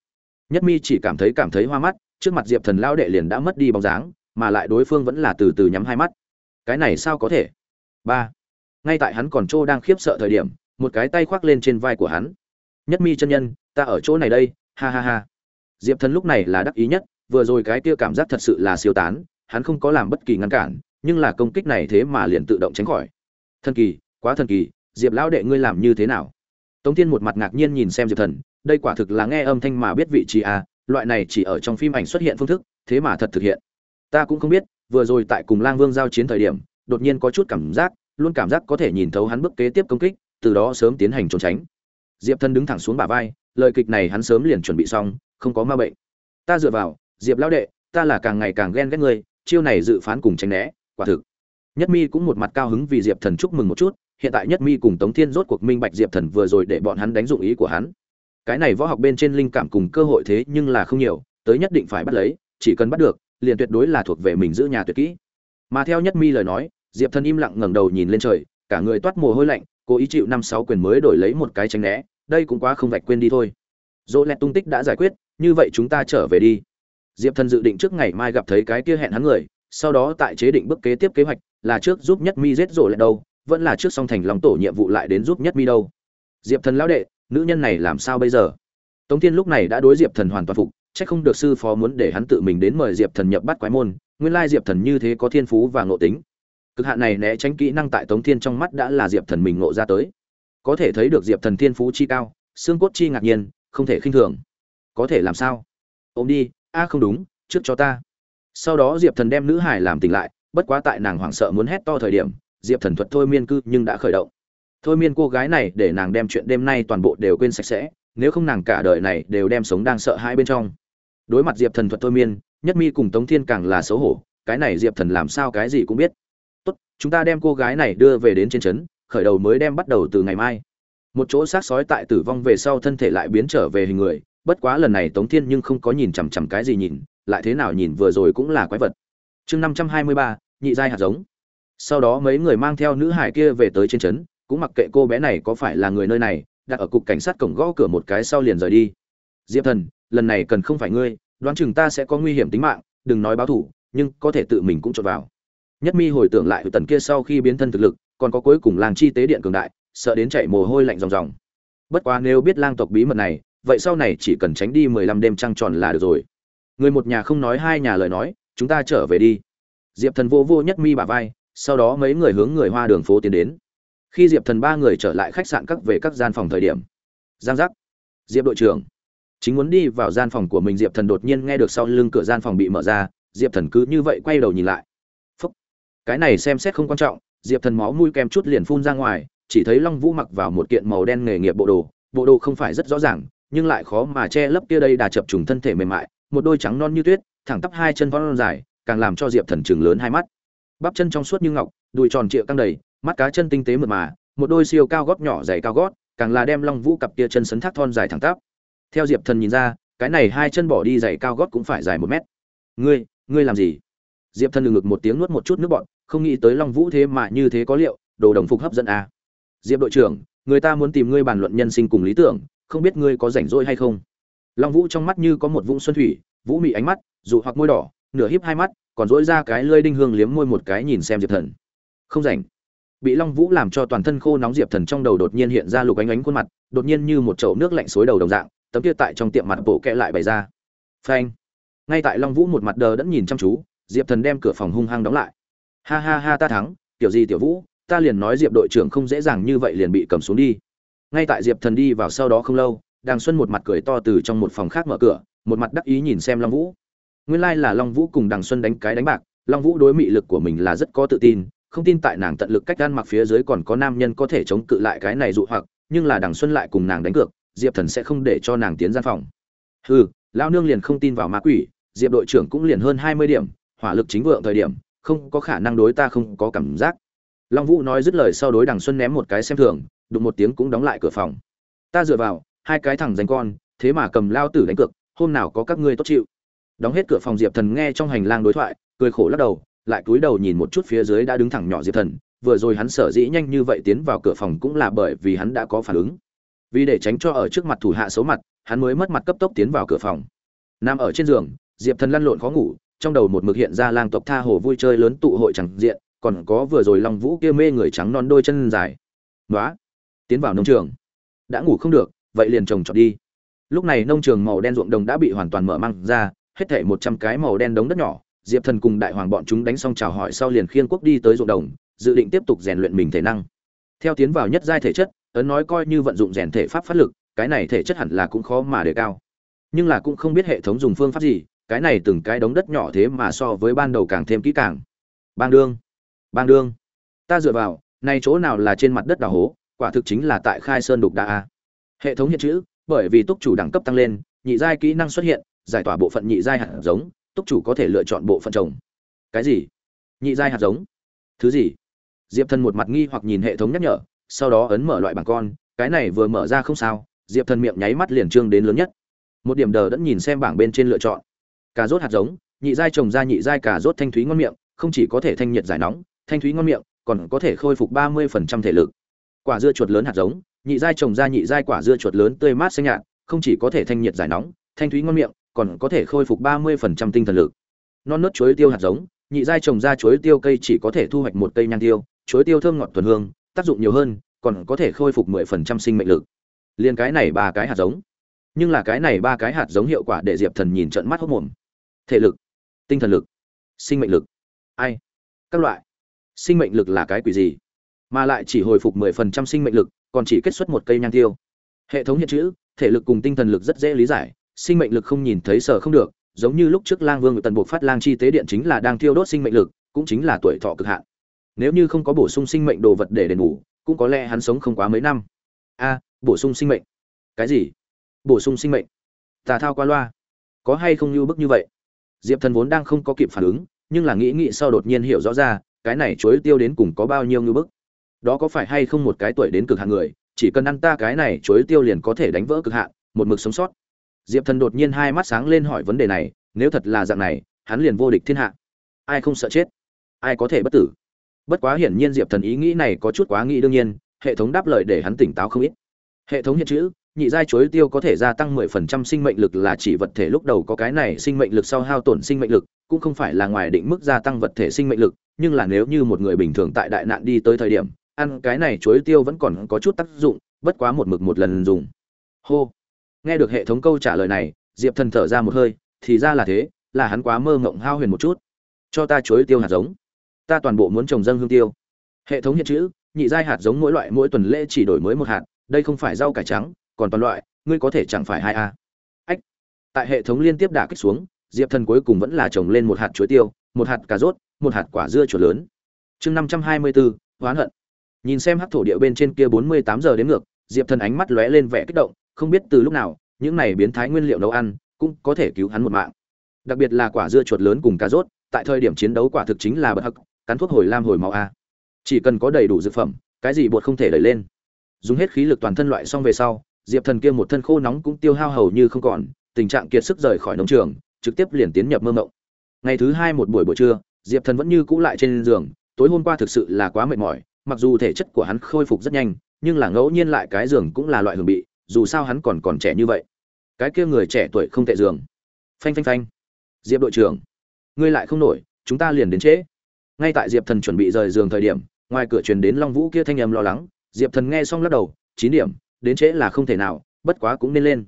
Nhất mi chỉ cảm thấy cảm thấy hoa mắt, trước mặt diệp thần lao đệ liền đã mất đi bóng dáng, mà lại đối phương vẫn là từ từ nhắm hai mắt. Cái này sao có thể? Ba. Ngay tại hắn còn trô đang khiếp sợ thời điểm, một cái tay khoác lên trên vai của hắn. Nhất mi chân nhân, ta ở chỗ này đây, ha ha ha. Diệp thần lúc này là đắc ý nhất, vừa rồi cái kia cảm giác thật sự là siêu tán hắn không có làm bất kỳ ngăn cản nhưng là công kích này thế mà liền tự động tránh khỏi. Thần kỳ quá thần kỳ diệp lão đệ ngươi làm như thế nào? Tống thiên một mặt ngạc nhiên nhìn xem diệp thần đây quả thực là nghe âm thanh mà biết vị trí à, loại này chỉ ở trong phim ảnh xuất hiện phương thức thế mà thật thực hiện. Ta cũng không biết vừa rồi tại cùng lang vương giao chiến thời điểm đột nhiên có chút cảm giác luôn cảm giác có thể nhìn thấu hắn bước kế tiếp công kích từ đó sớm tiến hành trốn tránh. Diệp thân đứng thẳng xuống bả vai lời kịch này hắn sớm liền chuẩn bị xong không có ma bệnh. Ta dựa vào diệp lão đệ ta là càng ngày càng ghen ghét ngươi chiêu này dự phán cùng tránh né, quả thực. Nhất mi cũng một mặt cao hứng vì diệp thần chúc mừng một chút, hiện tại nhất mi cùng tống thiên rốt cuộc minh bạch diệp thần vừa rồi để bọn hắn đánh dụng ý của hắn. Cái này võ học bên trên linh cảm cùng cơ hội thế nhưng là không nhiều, tới nhất định phải bắt lấy, chỉ cần bắt được, liền tuyệt đối là thuộc về mình giữ nhà tuyệt kỹ. Mà theo nhất mi lời nói, diệp thần im lặng ngẩng đầu nhìn lên trời, cả người toát mồ hôi lạnh, cố ý chịu năm sáu quyền mới đổi lấy một cái tránh né, đây cũng quá không vạch quên đi thôi. Dỗ lẹt tung tích đã giải quyết, như vậy chúng ta trở về đi diệp thần dự định trước ngày mai gặp thấy cái kia hẹn hắn người, sau đó tại chế định bước kế tiếp kế hoạch, là trước giúp nhất mi giết rổ lại đâu, vẫn là trước song thành lòng tổ nhiệm vụ lại đến giúp nhất mi đâu. Diệp thần lão đệ, nữ nhân này làm sao bây giờ? Tống thiên lúc này đã đối diệp thần hoàn toàn phục, chắc không được sư phó muốn để hắn tự mình đến mời diệp thần nhập bắt quái môn, nguyên lai diệp thần như thế có thiên phú và ngộ tính. Cực hạn này né tránh kỹ năng tại tống thiên trong mắt đã là diệp thần mình ngộ ra tới. Có thể thấy được diệp thần thiên phú chi cao, xương cốt chi ngạc nhiên, không thể khinh thường. Có thể làm sao? Ôm đi a không đúng, trước cho ta. Sau đó diệp thần đem nữ hải làm tỉnh lại, bất quá tại nàng hoảng sợ muốn hét to thời điểm, diệp thần thuật thôi miên cư nhưng đã khởi động. Thôi miên cô gái này để nàng đem chuyện đêm nay toàn bộ đều quên sạch sẽ, nếu không nàng cả đời này đều đem sống đang sợ hãi bên trong. Đối mặt diệp thần thuật thôi miên, nhất mi cùng tống thiên càng là xấu hổ, cái này diệp thần làm sao cái gì cũng biết. Tốt, chúng ta đem cô gái này đưa về đến trên trấn, khởi đầu mới đem bắt đầu từ ngày mai. Một chỗ xác sói tại tử vong về sau thân thể lại biến trở về hình người bất quá lần này tống thiên nhưng không có nhìn chằm chằm cái gì nhìn, lại thế nào nhìn vừa rồi cũng là quái vật. Chương năm trăm hai mươi ba, nhị giai hạt giống. Sau đó mấy người mang theo nữ hải kia về tới trên trấn, cũng mặc kệ cô bé này có phải là người nơi này, đặt ở cục cảnh sát cổng gõ cửa một cái sau liền rời đi. Diệp thần, lần này cần không phải ngươi, đoán chừng ta sẽ có nguy hiểm tính mạng, đừng nói báo thủ nhưng có thể tự mình cũng trộn vào. Nhất mi hồi tưởng lại tần kia sau khi biến thân thực lực, còn có cuối cùng làng chi tế điện cường đại, sợ đến chạy mồ hôi lạnh ròng ròng. Bất quá nếu biết lang tộc bí mật này vậy sau này chỉ cần tránh đi mười lăm đêm trăng tròn là được rồi. Người một nhà không nói hai nhà lời nói, chúng ta trở về đi. Diệp thần vô vô nhất mi bà vai, sau đó mấy người hướng người hoa đường phố tiến đến. Khi diệp thần ba người trở lại khách sạn các về các gian phòng thời điểm, giang giác, diệp đội trưởng, chính muốn đi vào gian phòng của mình, diệp thần đột nhiên nghe được sau lưng cửa gian phòng bị mở ra, diệp thần cứ như vậy quay đầu nhìn lại. Phúc. cái này xem xét không quan trọng, diệp thần máu mũi kem chút liền phun ra ngoài, chỉ thấy long vũ mặc vào một kiện màu đen nghề nghiệp bộ đồ bộ đồ không phải rất rõ ràng nhưng lại khó mà che lấp kia đây đà chập trùng thân thể mềm mại, một đôi trắng non như tuyết, thẳng tắp hai chân vón dài, càng làm cho diệp thần trừng lớn hai mắt. Bắp chân trong suốt như ngọc, đùi tròn trịa căng đầy, mắt cá chân tinh tế mượt mà, một đôi siêu cao gót nhỏ dày cao gót, càng là đem long vũ cặp kia chân sấn thác thon dài thẳng tắp. Theo diệp thần nhìn ra, cái này hai chân bỏ đi giày cao gót cũng phải dài một mét. Ngươi ngươi làm gì? Diệp thần ngực một tiếng nuốt một chút nước bọt, không nghĩ tới long vũ thế mà như thế có liệu, đồ đồng phục hấp dẫn à. diệp đội trưởng, người ta muốn tìm ngươi bàn luận nhân sinh cùng lý tưởng không biết ngươi có rảnh rỗi hay không. Long vũ trong mắt như có một vũng xuân thủy, vũ mị ánh mắt dụ hoặc môi đỏ, nửa híp hai mắt, còn dỗi ra cái lơi đinh hương liếm môi một cái nhìn xem diệp thần. Không rảnh. Bị long vũ làm cho toàn thân khô nóng, diệp thần trong đầu đột nhiên hiện ra lục ánh ánh khuôn mặt, đột nhiên như một chậu nước lạnh xối đầu đồng dạng, tấm kia tại trong tiệm mặt bộ kẹ lại bày ra. Phanh. Ngay tại long vũ một mặt đờ đẫn nhìn chăm chú, diệp thần đem cửa phòng hung hăng đóng lại. Ha ha ha, ta thắng tiểu gì tiểu vũ, ta liền nói diệp đội trưởng không dễ dàng như vậy liền bị cầm xuống đi ngay tại diệp thần đi vào sau đó không lâu, đàng xuân một mặt cười to từ trong một phòng khác mở cửa, một mặt đắc ý nhìn xem long vũ. Nguyên lai là long vũ cùng đàng xuân đánh cái đánh bạc, long vũ đối mị lực của mình là rất có tự tin, không tin tại nàng tận lực cách gan mặc phía dưới còn có nam nhân có thể chống cự lại cái này dụ hoặc, nhưng là đằng xuân lại cùng nàng đánh cược, diệp thần sẽ không để cho nàng tiến gian phòng. Hừ lao nương liền không tin vào ma quỷ, diệp đội trưởng cũng liền hơn hai mươi điểm, hỏa lực chính vượng thời điểm, không có khả năng đối ta không có cảm giác. Long vũ nói dứt lời sau đối đằng xuân ném một cái xem thường đụng một tiếng cũng đóng lại cửa phòng. Ta dựa vào, hai cái thằng danh con, thế mà cầm lao tử đánh cược, hôm nào có các ngươi tốt chịu. Đóng hết cửa phòng diệp thần nghe trong hành lang đối thoại, cười khổ lắc đầu, lại cúi đầu nhìn một chút phía dưới đã đứng thẳng nhỏ diệp thần, vừa rồi hắn sở dĩ nhanh như vậy tiến vào cửa phòng cũng là bởi vì hắn đã có phản ứng. Vì để tránh cho ở trước mặt thủ hạ xấu mặt, hắn mới mất mặt cấp tốc tiến vào cửa phòng. Nằm ở trên giường, diệp thần lăn lộn khó ngủ, trong đầu một mực hiện ra lang tộc tha hồ vui chơi lớn tụ hội chẳng diện, còn có vừa rồi long vũ kia mê người trắng non đôi chân dài. Nói tiến vào nông trường. Đã ngủ không được, vậy liền trồng trọt đi. Lúc này nông trường màu đen ruộng đồng đã bị hoàn toàn mở măng ra, hết thể một trăm cái màu đen đống đất nhỏ, diệp thần cùng đại hoàng bọn chúng đánh xong chào hỏi sau liền khiên quốc đi tới ruộng đồng, dự định tiếp tục rèn luyện mình thể năng. Theo tiến vào nhất giai thể chất, ấn nói coi như vận dụng rèn thể pháp phát lực, cái này thể chất hẳn là cũng khó mà đề cao. Nhưng là cũng không biết hệ thống dùng phương pháp gì, cái này từng cái đống đất nhỏ thế mà so với ban đầu càng thêm kỹ càng. Bang đương! Bang đương! Ta dựa vào, này chỗ nào là trên mặt đất đào hố quả thực chính là tại khai sơn đục đa a. Hệ thống hiện chữ, bởi vì túc chủ đẳng cấp tăng lên, nhị giai kỹ năng xuất hiện, giải tỏa bộ phận nhị giai hạt giống, túc chủ có thể lựa chọn bộ phận trồng. Cái gì? Nhị giai hạt giống? Thứ gì? Diệp thần một mặt nghi hoặc nhìn hệ thống nhắc nhở, sau đó ấn mở loại bảng con, cái này vừa mở ra không sao, diệp thần miệng nháy mắt liền trương đến lớn nhất. Một điểm đờ đẫn nhìn xem bảng bên trên lựa chọn. Cà rốt hạt giống, nhị giai trồng ra nhị giai cà rốt thanh thúy ngon miệng, không chỉ có thể thanh nhiệt giải nóng, thanh thúy ngon miệng, còn có thể khôi phục ba mươi phần trăm thể lực quả dưa chuột lớn hạt giống, nhị giai trồng ra nhị giai quả dưa chuột lớn tươi mát xanh nhạt, không chỉ có thể thanh nhiệt giải nóng, thanh thúy ngon miệng, còn có thể khôi phục ba mươi phần trăm tinh thần lực. Non nớt chuối tiêu hạt giống, nhị giai trồng ra chuối tiêu cây chỉ có thể thu hoạch một cây nhang tiêu, chuối tiêu thơm ngọt thuần hương, tác dụng nhiều hơn, còn có thể khôi phục mười phần trăm sinh mệnh lực. Liền cái này ba cái hạt giống. Nhưng là cái này ba cái hạt giống hiệu quả để diệp thần nhìn trận mắt hốc mồm. Thể lực, tinh thần lực, sinh mệnh lực. Ai? Các loại. Sinh mệnh lực là cái quỷ gì? Mà lại chỉ hồi phục mười phần trăm sinh mệnh lực, còn chỉ kết xuất một cây nhang tiêu. Hệ thống hiện chữ, thể lực cùng tinh thần lực rất dễ lý giải, sinh mệnh lực không nhìn thấy sở không được, giống như lúc trước lang vương tần buộc phát lang chi tế điện chính là đang thiêu đốt sinh mệnh lực, cũng chính là tuổi thọ cực hạn. Nếu như không có bổ sung sinh mệnh đồ vật để đền bù, cũng có lẽ hắn sống không quá mấy năm. A, bổ sung sinh mệnh. Cái gì? Bổ sung sinh mệnh? Tà thao qua loa. Có hay không như bức như vậy? Diệp thần vốn đang không có kịp phản ứng, nhưng là nghĩ nghĩ sau đột nhiên hiểu rõ ra, cái này chuối tiêu đến cùng có bao nhiêu như bức đó có phải hay không một cái tuổi đến cực hạn người, chỉ cần ăn ta cái này chối tiêu liền có thể đánh vỡ cực hạn, một mực sống sót. Diệp thần đột nhiên hai mắt sáng lên hỏi vấn đề này, nếu thật là dạng này, hắn liền vô địch thiên hạ. Ai không sợ chết? Ai có thể bất tử? Bất quá hiển nhiên diệp thần ý nghĩ này có chút quá nghĩ đương nhiên, hệ thống đáp lời để hắn tỉnh táo không ít. Hệ thống hiện chữ, nhị giai chuối tiêu có thể gia tăng 10% sinh mệnh lực là chỉ vật thể lúc đầu có cái này sinh mệnh lực sau hao tổn sinh mệnh lực, cũng không phải là ngoài định mức gia tăng vật thể sinh mệnh lực, nhưng là nếu như một người bình thường tại đại nạn đi tới thời điểm ăn cái này chuối tiêu vẫn còn có chút tác dụng, bất quá một mực một lần dùng. Hô. Nghe được hệ thống câu trả lời này, diệp thần thở ra một hơi, thì ra là thế, là hắn quá mơ mộng hao huyền một chút. Cho ta chuối tiêu hạt giống. Ta toàn bộ muốn trồng dân hương tiêu. Hệ thống hiện chữ, nhị giai hạt giống mỗi loại mỗi tuần lễ chỉ đổi mới một hạt, đây không phải rau cải trắng, còn toàn loại, ngươi có thể chẳng phải hai a. Ách. Tại hệ thống liên tiếp đả kích xuống, diệp thần cuối cùng vẫn là trồng lên một hạt chuối tiêu, một hạt cà rốt, một hạt quả dưa chuột lớn. Chương năm trăm hai mươi bốn hoán hận nhìn xem hắc thổ địa bên trên kia bốn mươi tám giờ đến ngược, diệp thần ánh mắt lóe lên vẻ kích động, không biết từ lúc nào, những này biến thái nguyên liệu nấu ăn cũng có thể cứu hắn một mạng. Đặc biệt là quả dưa chuột lớn cùng cà rốt, tại thời điểm chiến đấu quả thực chính là bậc hắc, cắn thuốc hồi lam hồi máu a. Chỉ cần có đầy đủ dược phẩm, cái gì bột không thể đẩy lên. Dùng hết khí lực toàn thân loại xong về sau, diệp thần kia một thân khô nóng cũng tiêu hao hầu như không còn, tình trạng kiệt sức rời khỏi nông trường, trực tiếp liền tiến nhập mơ mộng. Ngày thứ hai một buổi buổi trưa, diệp thần vẫn như cũ lại trên giường, tối hôm qua thực sự là quá mệt mỏi mặc dù thể chất của hắn khôi phục rất nhanh, nhưng là ngẫu nhiên lại cái giường cũng là loại hưởng bị, dù sao hắn còn còn trẻ như vậy. Cái kia người trẻ tuổi không tệ giường. Phanh phanh phanh. Diệp đội trưởng, ngươi lại không nổi, chúng ta liền đến trễ. Ngay tại diệp thần chuẩn bị rời giường thời điểm, ngoài cửa truyền đến long vũ kia thanh âm lo lắng. Diệp thần nghe xong lắc đầu, chín điểm, đến trễ là không thể nào, bất quá cũng nên lên.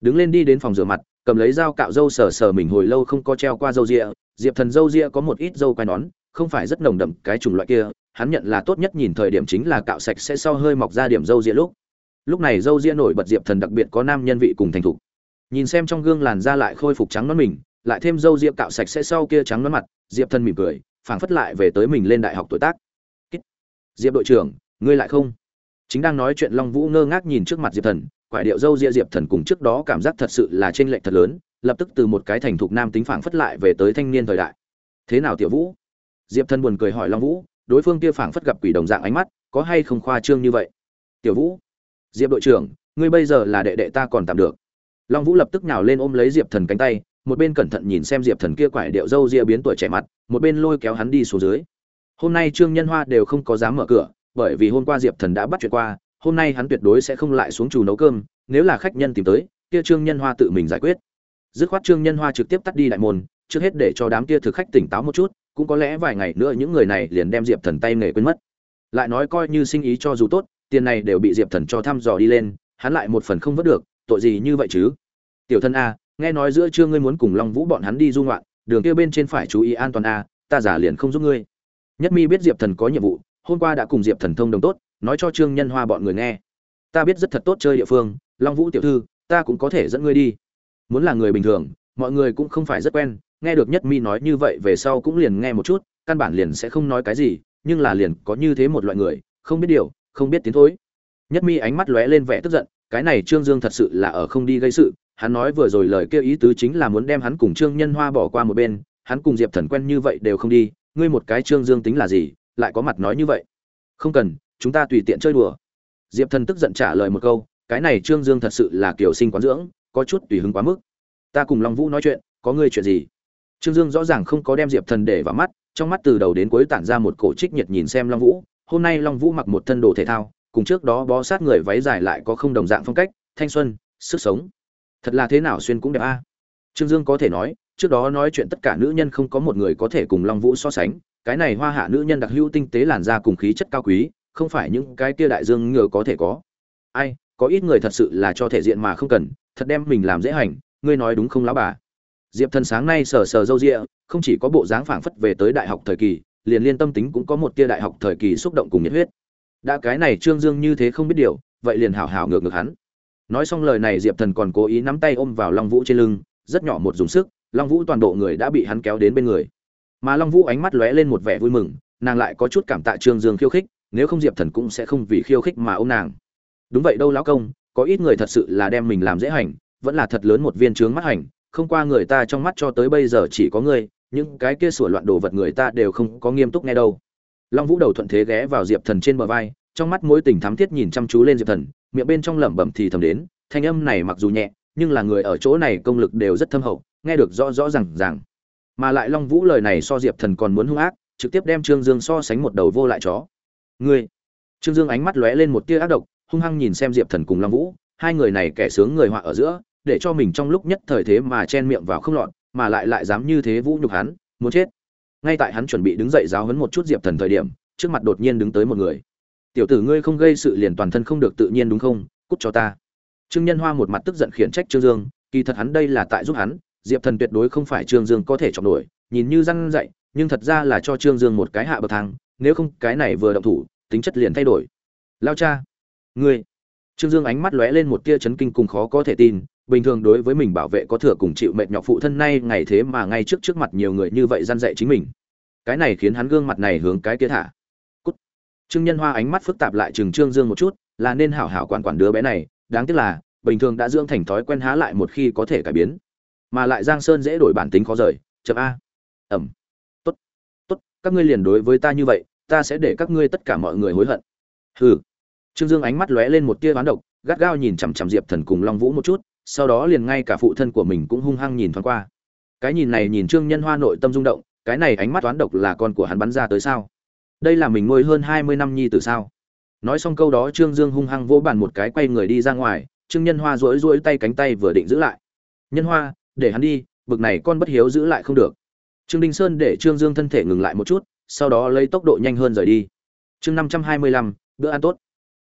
Đứng lên đi đến phòng rửa mặt, cầm lấy dao cạo râu sờ sờ mình hồi lâu không có treo qua râu ria. Diệp thần râu ria có một ít râu quai nón, không phải rất nồng đậm cái chủng loại kia hắn nhận là tốt nhất nhìn thời điểm chính là cạo sạch sẽ sau hơi mọc ra điểm râu ria lúc. Lúc này râu ria nổi bật diệp thần đặc biệt có nam nhân vị cùng thành thục. Nhìn xem trong gương làn da lại khôi phục trắng nõn mình, lại thêm râu ria cạo sạch sẽ sau kia trắng nõn mặt, diệp thần mỉm cười, phảng phất lại về tới mình lên đại học tuổi tác. Diệp đội trưởng, ngươi lại không? Chính đang nói chuyện long vũ ngơ ngác nhìn trước mặt diệp thần, quải điệu râu ria diệp thần cùng trước đó cảm giác thật sự là trên lệch thật lớn, lập tức từ một cái thành thục nam tính phảng phất lại về tới thanh niên thời đại. Thế nào tiểu vũ? Diệp thần buồn cười hỏi long vũ đối phương kia phảng phất gặp quỷ đồng dạng ánh mắt, có hay không khoa trương như vậy? Tiểu vũ, diệp đội trưởng, ngươi bây giờ là đệ đệ ta còn tạm được. Long vũ lập tức nhào lên ôm lấy diệp thần cánh tay, một bên cẩn thận nhìn xem diệp thần kia quải điệu dâu ria biến tuổi trẻ mặt, một bên lôi kéo hắn đi xuống dưới. Hôm nay trương nhân hoa đều không có dám mở cửa, bởi vì hôm qua diệp thần đã bắt chuyện qua, hôm nay hắn tuyệt đối sẽ không lại xuống chủ nấu cơm, nếu là khách nhân tìm tới, kia trương nhân hoa tự mình giải quyết. Dứt khoát trương nhân hoa trực tiếp tắt đi đại môn, trước hết để cho đám kia thực khách tỉnh táo một chút cũng có lẽ vài ngày nữa những người này liền đem diệp thần tay nghề quên mất. Lại nói coi như sinh ý cho dù tốt, tiền này đều bị diệp thần cho thăm dò đi lên, hắn lại một phần không vớt được, tội gì như vậy chứ? Tiểu thân a, nghe nói giữa trưa ngươi muốn cùng long vũ bọn hắn đi du ngoạn, đường kia bên trên phải chú ý an toàn a, ta giả liền không giúp ngươi. Nhất mi biết diệp thần có nhiệm vụ, hôm qua đã cùng diệp thần thông đồng tốt, nói cho trương nhân hoa bọn người nghe. Ta biết rất thật tốt chơi địa phương, long vũ tiểu thư, ta cũng có thể dẫn ngươi đi. Muốn là người bình thường, mọi người cũng không phải rất quen nghe được nhất mi nói như vậy về sau cũng liền nghe một chút, căn bản liền sẽ không nói cái gì, nhưng là liền có như thế một loại người, không biết điều, không biết tiến thối. Nhất mi ánh mắt lóe lên vẻ tức giận, cái này trương dương thật sự là ở không đi gây sự, hắn nói vừa rồi lời kêu ý tứ chính là muốn đem hắn cùng trương nhân hoa bỏ qua một bên, hắn cùng diệp thần quen như vậy đều không đi, ngươi một cái trương dương tính là gì, lại có mặt nói như vậy. Không cần, chúng ta tùy tiện chơi đùa. Diệp thần tức giận trả lời một câu, cái này trương dương thật sự là kiểu sinh quán dưỡng, có chút tùy hứng quá mức. Ta cùng long vũ nói chuyện, có ngươi chuyện gì? Trương dương rõ ràng không có đem diệp thần để vào mắt, trong mắt từ đầu đến cuối tản ra một cổ trích nhiệt nhìn xem long vũ. Hôm nay long vũ mặc một thân đồ thể thao, cùng trước đó bó sát người váy dài lại có không đồng dạng phong cách, thanh xuân, sức sống. Thật là thế nào xuyên cũng đẹp a. Trương dương có thể nói, trước đó nói chuyện tất cả nữ nhân không có một người có thể cùng long vũ so sánh, cái này hoa hạ nữ nhân đặc hữu tinh tế làn da cùng khí chất cao quý, không phải những cái kia đại dương ngựa có thể có. Ai, có ít người thật sự là cho thể diện mà không cần, thật đem mình làm dễ hành, ngươi nói đúng không lão bà? Diệp thần sáng nay sờ sờ râu rịa không chỉ có bộ dáng phảng phất về tới đại học thời kỳ, liền liên tâm tính cũng có một tia đại học thời kỳ xúc động cùng nhiệt huyết. Đã cái này trương dương như thế không biết điều, vậy liền hảo hảo ngược ngược hắn. Nói xong lời này diệp thần còn cố ý nắm tay ôm vào long vũ trên lưng, rất nhỏ một dùng sức, long vũ toàn bộ người đã bị hắn kéo đến bên người. Mà long vũ ánh mắt lóe lên một vẻ vui mừng, nàng lại có chút cảm tạ trương dương khiêu khích, nếu không diệp thần cũng sẽ không vì khiêu khích mà ô m nàng. Đúng vậy đâu lão công, có ít người thật sự là đem mình làm dễ hành, vẫn là thật lớn một viên trướng mắt hành không qua người ta trong mắt cho tới bây giờ chỉ có ngươi, những cái kia sủa loạn đồ vật người ta đều không có nghiêm túc nghe đâu. Long vũ đầu thuận thế ghé vào diệp thần trên bờ vai, trong mắt mối tình thắm thiết nhìn chăm chú lên diệp thần, miệng bên trong lẩm bẩm thì thầm đến, thanh âm này mặc dù nhẹ, nhưng là người ở chỗ này công lực đều rất thâm hậu, nghe được rõ rõ rằng rằng mà lại long vũ lời này so diệp thần còn muốn hung ác, trực tiếp đem trương dương so sánh một đầu vô lại chó. Ngươi! Trương dương ánh mắt lóe lên một tia ác độc, hung hăng nhìn xem diệp thần cùng long vũ, hai người này kẻ sướng người họa ở giữa để cho mình trong lúc nhất thời thế mà chen miệng vào không lọt, mà lại lại dám như thế vũ nhục hắn, muốn chết. Ngay tại hắn chuẩn bị đứng dậy giáo hấn một chút diệp thần thời điểm, trước mặt đột nhiên đứng tới một người. Tiểu tử ngươi không gây sự liền toàn thân không được tự nhiên đúng không? Cút cho ta. Trương nhân hoa một mặt tức giận khiển trách trương dương, kỳ thật hắn đây là tại giúp hắn, diệp thần tuyệt đối không phải trương dương có thể chọn nổi, nhìn như răn dạy, nhưng thật ra là cho trương dương một cái hạ bậc thang, nếu không cái này vừa động thủ, tính chất liền thay đổi. Lao cha, ngươi. Trương dương ánh mắt lóe lên một tia chấn kinh cùng khó có thể tin bình thường đối với mình bảo vệ có thừa cùng chịu mệt nhọc phụ thân nay ngày thế mà ngay trước trước mặt nhiều người như vậy răn dạy chính mình. Cái này khiến hắn gương mặt này hướng cái kia thả. Cút. Trương nhân hoa ánh mắt phức tạp lại chừng trương dương một chút, là nên hảo hảo quản quản đứa bé này, đáng tiếc là, bình thường đã dưỡng thành thói quen há lại một khi có thể cải biến. Mà lại giang sơn dễ đổi bản tính khó rời, chậm a. Ẩm. Tốt. Tốt, các ngươi liền đối với ta như vậy, ta sẽ để các ngươi tất cả mọi người hối hận. Hừ. Trương dương ánh mắt lóe lên một tia ván độc, gắt gao nhìn chằm chằm diệp thần cùng long vũ một chút sau đó liền ngay cả phụ thân của mình cũng hung hăng nhìn thoáng qua. Cái nhìn này nhìn trương nhân hoa nội tâm rung động, cái này ánh mắt toán độc là con của hắn bắn ra tới sao? Đây là mình nuôi hơn hai mươi năm nhi từ sao? Nói xong câu đó trương dương hung hăng vỗ bàn một cái quay người đi ra ngoài, trương nhân hoa rỗi rỗi tay cánh tay vừa định giữ lại. Nhân hoa, để hắn đi, bực này con bất hiếu giữ lại không được. Trương đinh sơn để trương dương thân thể ngừng lại một chút, sau đó lấy tốc độ nhanh hơn rời đi. Chương năm trăm hai mươi lăm, bữa ăn tốt.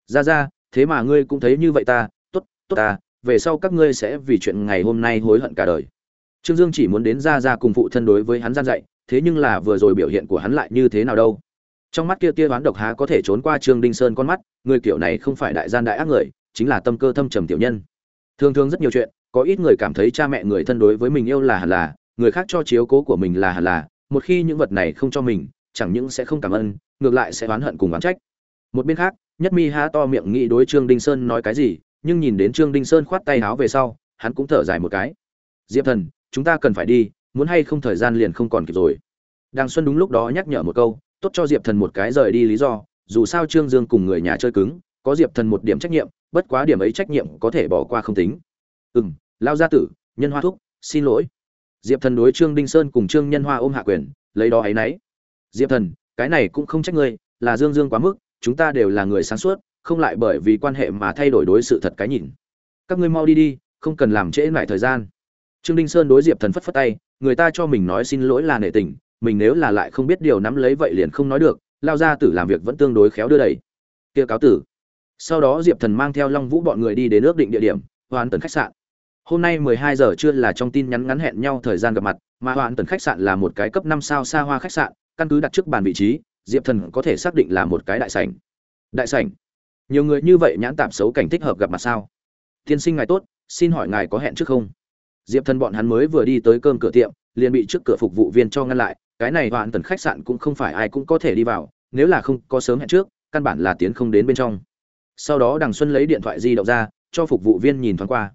Ra ra, thế mà ngươi cũng thấy như vậy ta, tốt tốt ta về sau các ngươi sẽ vì chuyện ngày hôm nay hối hận cả đời. Trương dương chỉ muốn đến ra ra cùng phụ thân đối với hắn gian dạy, thế nhưng là vừa rồi biểu hiện của hắn lại như thế nào đâu. Trong mắt kia tia đoán độc há có thể trốn qua trương đinh sơn con mắt, người kiểu này không phải đại gian đại ác người, chính là tâm cơ thâm trầm tiểu nhân. Thường thường rất nhiều chuyện, có ít người cảm thấy cha mẹ người thân đối với mình yêu là hẳn là, người khác cho chiếu cố của mình là hẳn là, một khi những vật này không cho mình, chẳng những sẽ không cảm ơn, ngược lại sẽ oán hận cùng oán trách. Một bên khác, nhất mi há to miệng nghĩ đối trương đinh sơn nói cái gì nhưng nhìn đến trương đinh sơn khoát tay áo về sau, hắn cũng thở dài một cái. Diệp thần, chúng ta cần phải đi, muốn hay không thời gian liền không còn kịp rồi. Đàng xuân đúng lúc đó nhắc nhở một câu, tốt cho diệp thần một cái rời đi lý do, dù sao trương dương cùng người nhà chơi cứng, có diệp thần một điểm trách nhiệm, bất quá điểm ấy trách nhiệm có thể bỏ qua không tính. Ừ m lao gia tử, nhân hoa thúc, xin lỗi. Diệp thần đối trương đinh sơn cùng trương nhân hoa ôm hạ quyền, lấy đó ấ y n ấ y diệp thần, cái này cũng không trách ngươi, là dương dương quá mức, chúng ta đều là người sáng suốt không lại bởi vì quan hệ mà thay đổi đối sự thật cái nhìn. Các ngươi mau đi đi, không cần làm trễ lại thời gian. Trương đinh sơn đối diệp thần phất phất tay, người ta cho mình nói xin lỗi là nể tình, mình nếu là lại không biết điều nắm lấy vậy liền không nói được, lao ra tử làm việc vẫn tương đối khéo đưa đẩy. Kia cáo tử. Sau đó diệp thần mang theo long vũ bọn người đi đến ước định địa điểm hoàn tần khách sạn. Hôm nay mười hai giờ trưa là trong tin nhắn ngắn hẹn nhau thời gian gặp mặt, mà hoàn tần khách sạn là một cái cấp năm sao xa hoa khách sạn, căn cứ đặt trước bàn vị trí, diệp thần có thể xác định là một cái đại sảnh. Đại sảnh nhiều người như vậy nhãn tạp xấu cảnh thích hợp gặp mặt sao? Tiên sinh ngài tốt, xin hỏi ngài có hẹn trước không? Diệp thần bọn hắn mới vừa đi tới cơm cửa tiệm, liền bị trước cửa phục vụ viên cho ngăn lại, cái này hoàn tần khách sạn cũng không phải ai cũng có thể đi vào, nếu là không có sớm hẹn trước, căn bản là tiến không đến bên trong. Sau đó đằng xuân lấy điện thoại di động ra, cho phục vụ viên nhìn thoáng qua.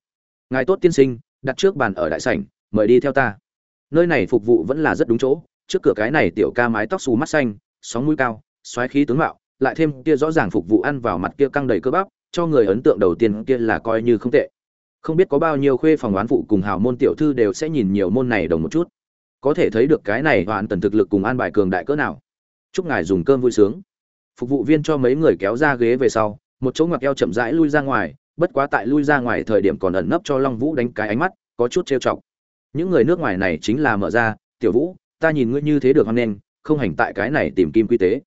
Ngài tốt tiên sinh, đặt trước bàn ở đại sảnh, mời đi theo ta. Nơi này phục vụ vẫn là rất đúng chỗ, trước cửa cái này tiểu ca mái tóc xù mắt xanh, sóng mũi cao, xoáy khí tướng mạo lại thêm kia rõ ràng phục vụ ăn vào mặt kia căng đầy cơ bắp cho người ấn tượng đầu tiên kia là coi như không tệ. Không biết có bao nhiêu khuê phòng oán phụ cùng hào môn tiểu thư đều sẽ nhìn nhiều môn này đồng một chút. Có thể thấy được cái này hoàn tần thực lực cùng an bài cường đại cỡ nào. Chúc ngài dùng cơm vui sướng. Phục vụ viên cho mấy người kéo ra ghế về sau một chỗ ngoặc eo chậm rãi lui ra ngoài bất quá tại lui ra ngoài thời điểm còn ẩn nấp cho long vũ đánh cái ánh mắt có chút trêu chọc. Những người nước ngoài này chính là mở ra tiểu vũ ta nhìn ngươi như thế được hơn nên, không hành tại cái này tìm kim quy tế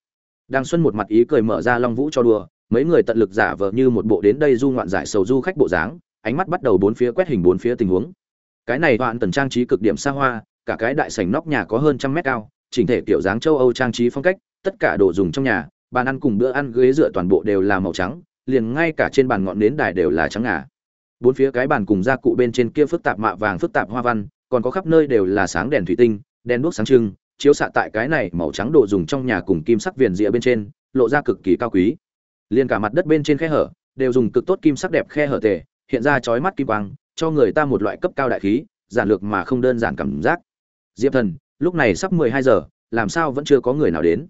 đang xuân một mặt ý cười mở ra long vũ cho đùa, mấy người tận lực giả vờ như một bộ đến đây du ngoạn giải sầu du khách bộ dáng, ánh mắt bắt đầu bốn phía quét hình bốn phía tình huống. Cái này đoạn tần trang trí cực điểm xa hoa, cả cái đại sảnh nóc nhà có hơn trăm mét cao, chỉnh thể kiểu dáng châu âu trang trí phong cách, tất cả đồ dùng trong nhà, bàn ăn cùng bữa ăn ghế dựa toàn bộ đều là màu trắng, liền ngay cả trên bàn ngọn nến đài đều là trắng ngà. Bốn phía cái bàn cùng gia cụ bên trên kia phức tạp mạ vàng phức tạp hoa văn, còn có khắp nơi đều là sáng đèn thủy tinh, đèn đuốc sáng trưng chiếu xạ tại cái này màu trắng đồ dùng trong nhà cùng kim sắc viền rìa bên trên, lộ ra cực kỳ cao quý. Liền cả mặt đất bên trên khe hở, đều dùng cực tốt kim sắc đẹp khe hở tề, hiện ra chói mắt kim quang, cho người ta một loại cấp cao đại khí, giản lược mà không đơn giản cảm giác. Diệp thần, lúc này sắp mười hai giờ, làm sao vẫn chưa có người nào đến?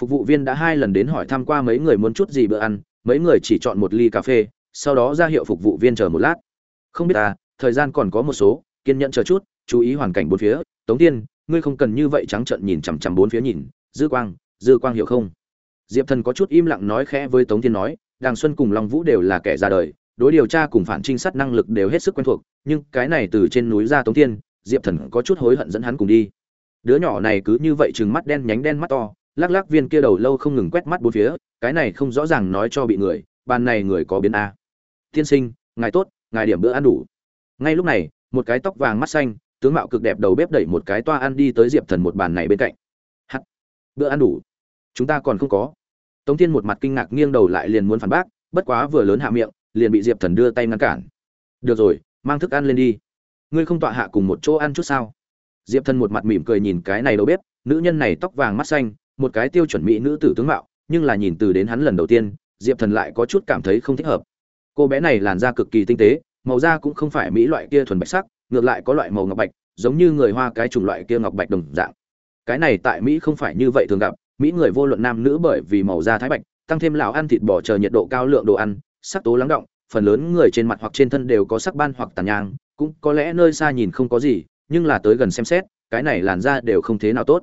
Phục vụ viên đã hai lần đến hỏi thăm qua mấy người muốn chút gì bữa ăn, mấy người chỉ chọn một ly cà phê, sau đó ra hiệu phục vụ viên chờ một lát. Không biết ta thời gian còn có một số, kiên nhẫn chờ chút, chú ý hoàn cảnh bốn phía. Tống tiên ngươi không cần như vậy trắng trợn nhìn chằm chằm bốn phía nhìn dư quang dư quang hiểu không? Diệp thần có chút im lặng nói khẽ với tống Thiên nói đàng xuân cùng long vũ đều là kẻ ra đời đối điều tra cùng phản trinh sát năng lực đều hết sức quen thuộc nhưng cái này từ trên núi ra tống Thiên, diệp thần có chút hối hận dẫn hắn cùng đi. Đứa nhỏ này cứ như vậy trừng mắt đen nhánh đen mắt to lắc lắc viên kia đầu lâu không ngừng quét mắt bốn phía cái này không rõ ràng nói cho bị người bàn này người có biến a. Tiên sinh ngài tốt ngài điểm bữa ăn đủ. Ngay lúc này một cái tóc vàng mắt xanh tướng mạo cực đẹp đầu bếp đẩy một cái toa ăn đi tới diệp thần một bàn này bên cạnh. Hắt. Bữa ăn đủ. Chúng ta còn không có. Tống thiên một mặt kinh ngạc nghiêng đầu lại liền muốn phản bác, bất quá vừa lớn hạ miệng, liền bị diệp thần đưa tay ngăn cản. Được rồi, mang thức ăn lên đi. Ngươi không tọa hạ cùng một chỗ ăn chút sao? Diệp thần một mặt mỉm cười nhìn cái này đầu bếp, nữ nhân này tóc vàng mắt xanh, một cái tiêu chuẩn mỹ nữ tử tướng mạo, nhưng là nhìn từ đến hắn lần đầu tiên, diệp thần lại có chút cảm thấy không thích hợp. Cô bé này làn da cực kỳ tinh tế, màu da cũng không phải mỹ loại kia thuần bạch sắc ngược lại có loại màu ngọc bạch, giống như người hoa cái chủng loại kia ngọc bạch đồng dạng. Cái này tại mỹ không phải như vậy thường gặp, mỹ người vô luận nam nữ bởi vì màu da thái bạch, tăng thêm lão ăn thịt bò chờ nhiệt độ cao lượng đồ ăn, sắc tố lắng động, phần lớn người trên mặt hoặc trên thân đều có sắc ban hoặc tàn nhang, cũng có lẽ nơi xa nhìn không có gì, nhưng là tới gần xem xét, cái này làn da đều không thế nào tốt.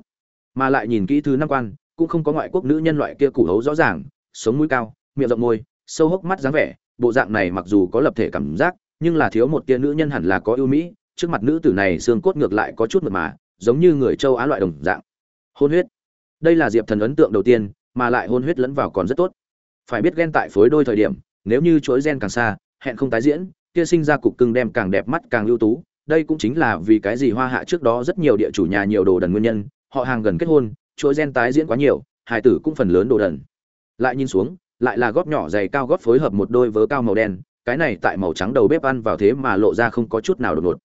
Mà lại nhìn kỹ thứ năm quan, cũng không có ngoại quốc nữ nhân loại kia củ hấu rõ ràng, sống mũi cao, miệng rộng môi, sâu hốc mắt dáng vẻ, bộ dạng này mặc dù có lập thể cảm giác, nhưng là thiếu một tia nữ nhân hẳn là có ưu mỹ trước mặt nữ tử này xương cốt ngược lại có chút mượt mà, giống như người châu á loại đồng dạng. Hôn huyết. Đây là diệp thần ấn tượng đầu tiên, mà lại hôn huyết lẫn vào còn rất tốt. Phải biết ghen tại phối đôi thời điểm, nếu như chuỗi gen càng xa, hẹn không tái diễn, kia sinh ra cục cưng đem càng đẹp mắt càng ưu tú. Đây cũng chính là vì cái gì hoa hạ trước đó rất nhiều địa chủ nhà nhiều đồ đần nguyên nhân, họ hàng gần kết hôn, chuỗi gen tái diễn quá nhiều hải tử cũng phần lớn đồ đần. Lại nhìn xuống, lại là góp nhỏ dày cao góp phối hợp một đôi vớ cao màu đen, cái này tại màu trắng đầu bếp ăn vào thế mà lộ ra không có chút nào đột ngột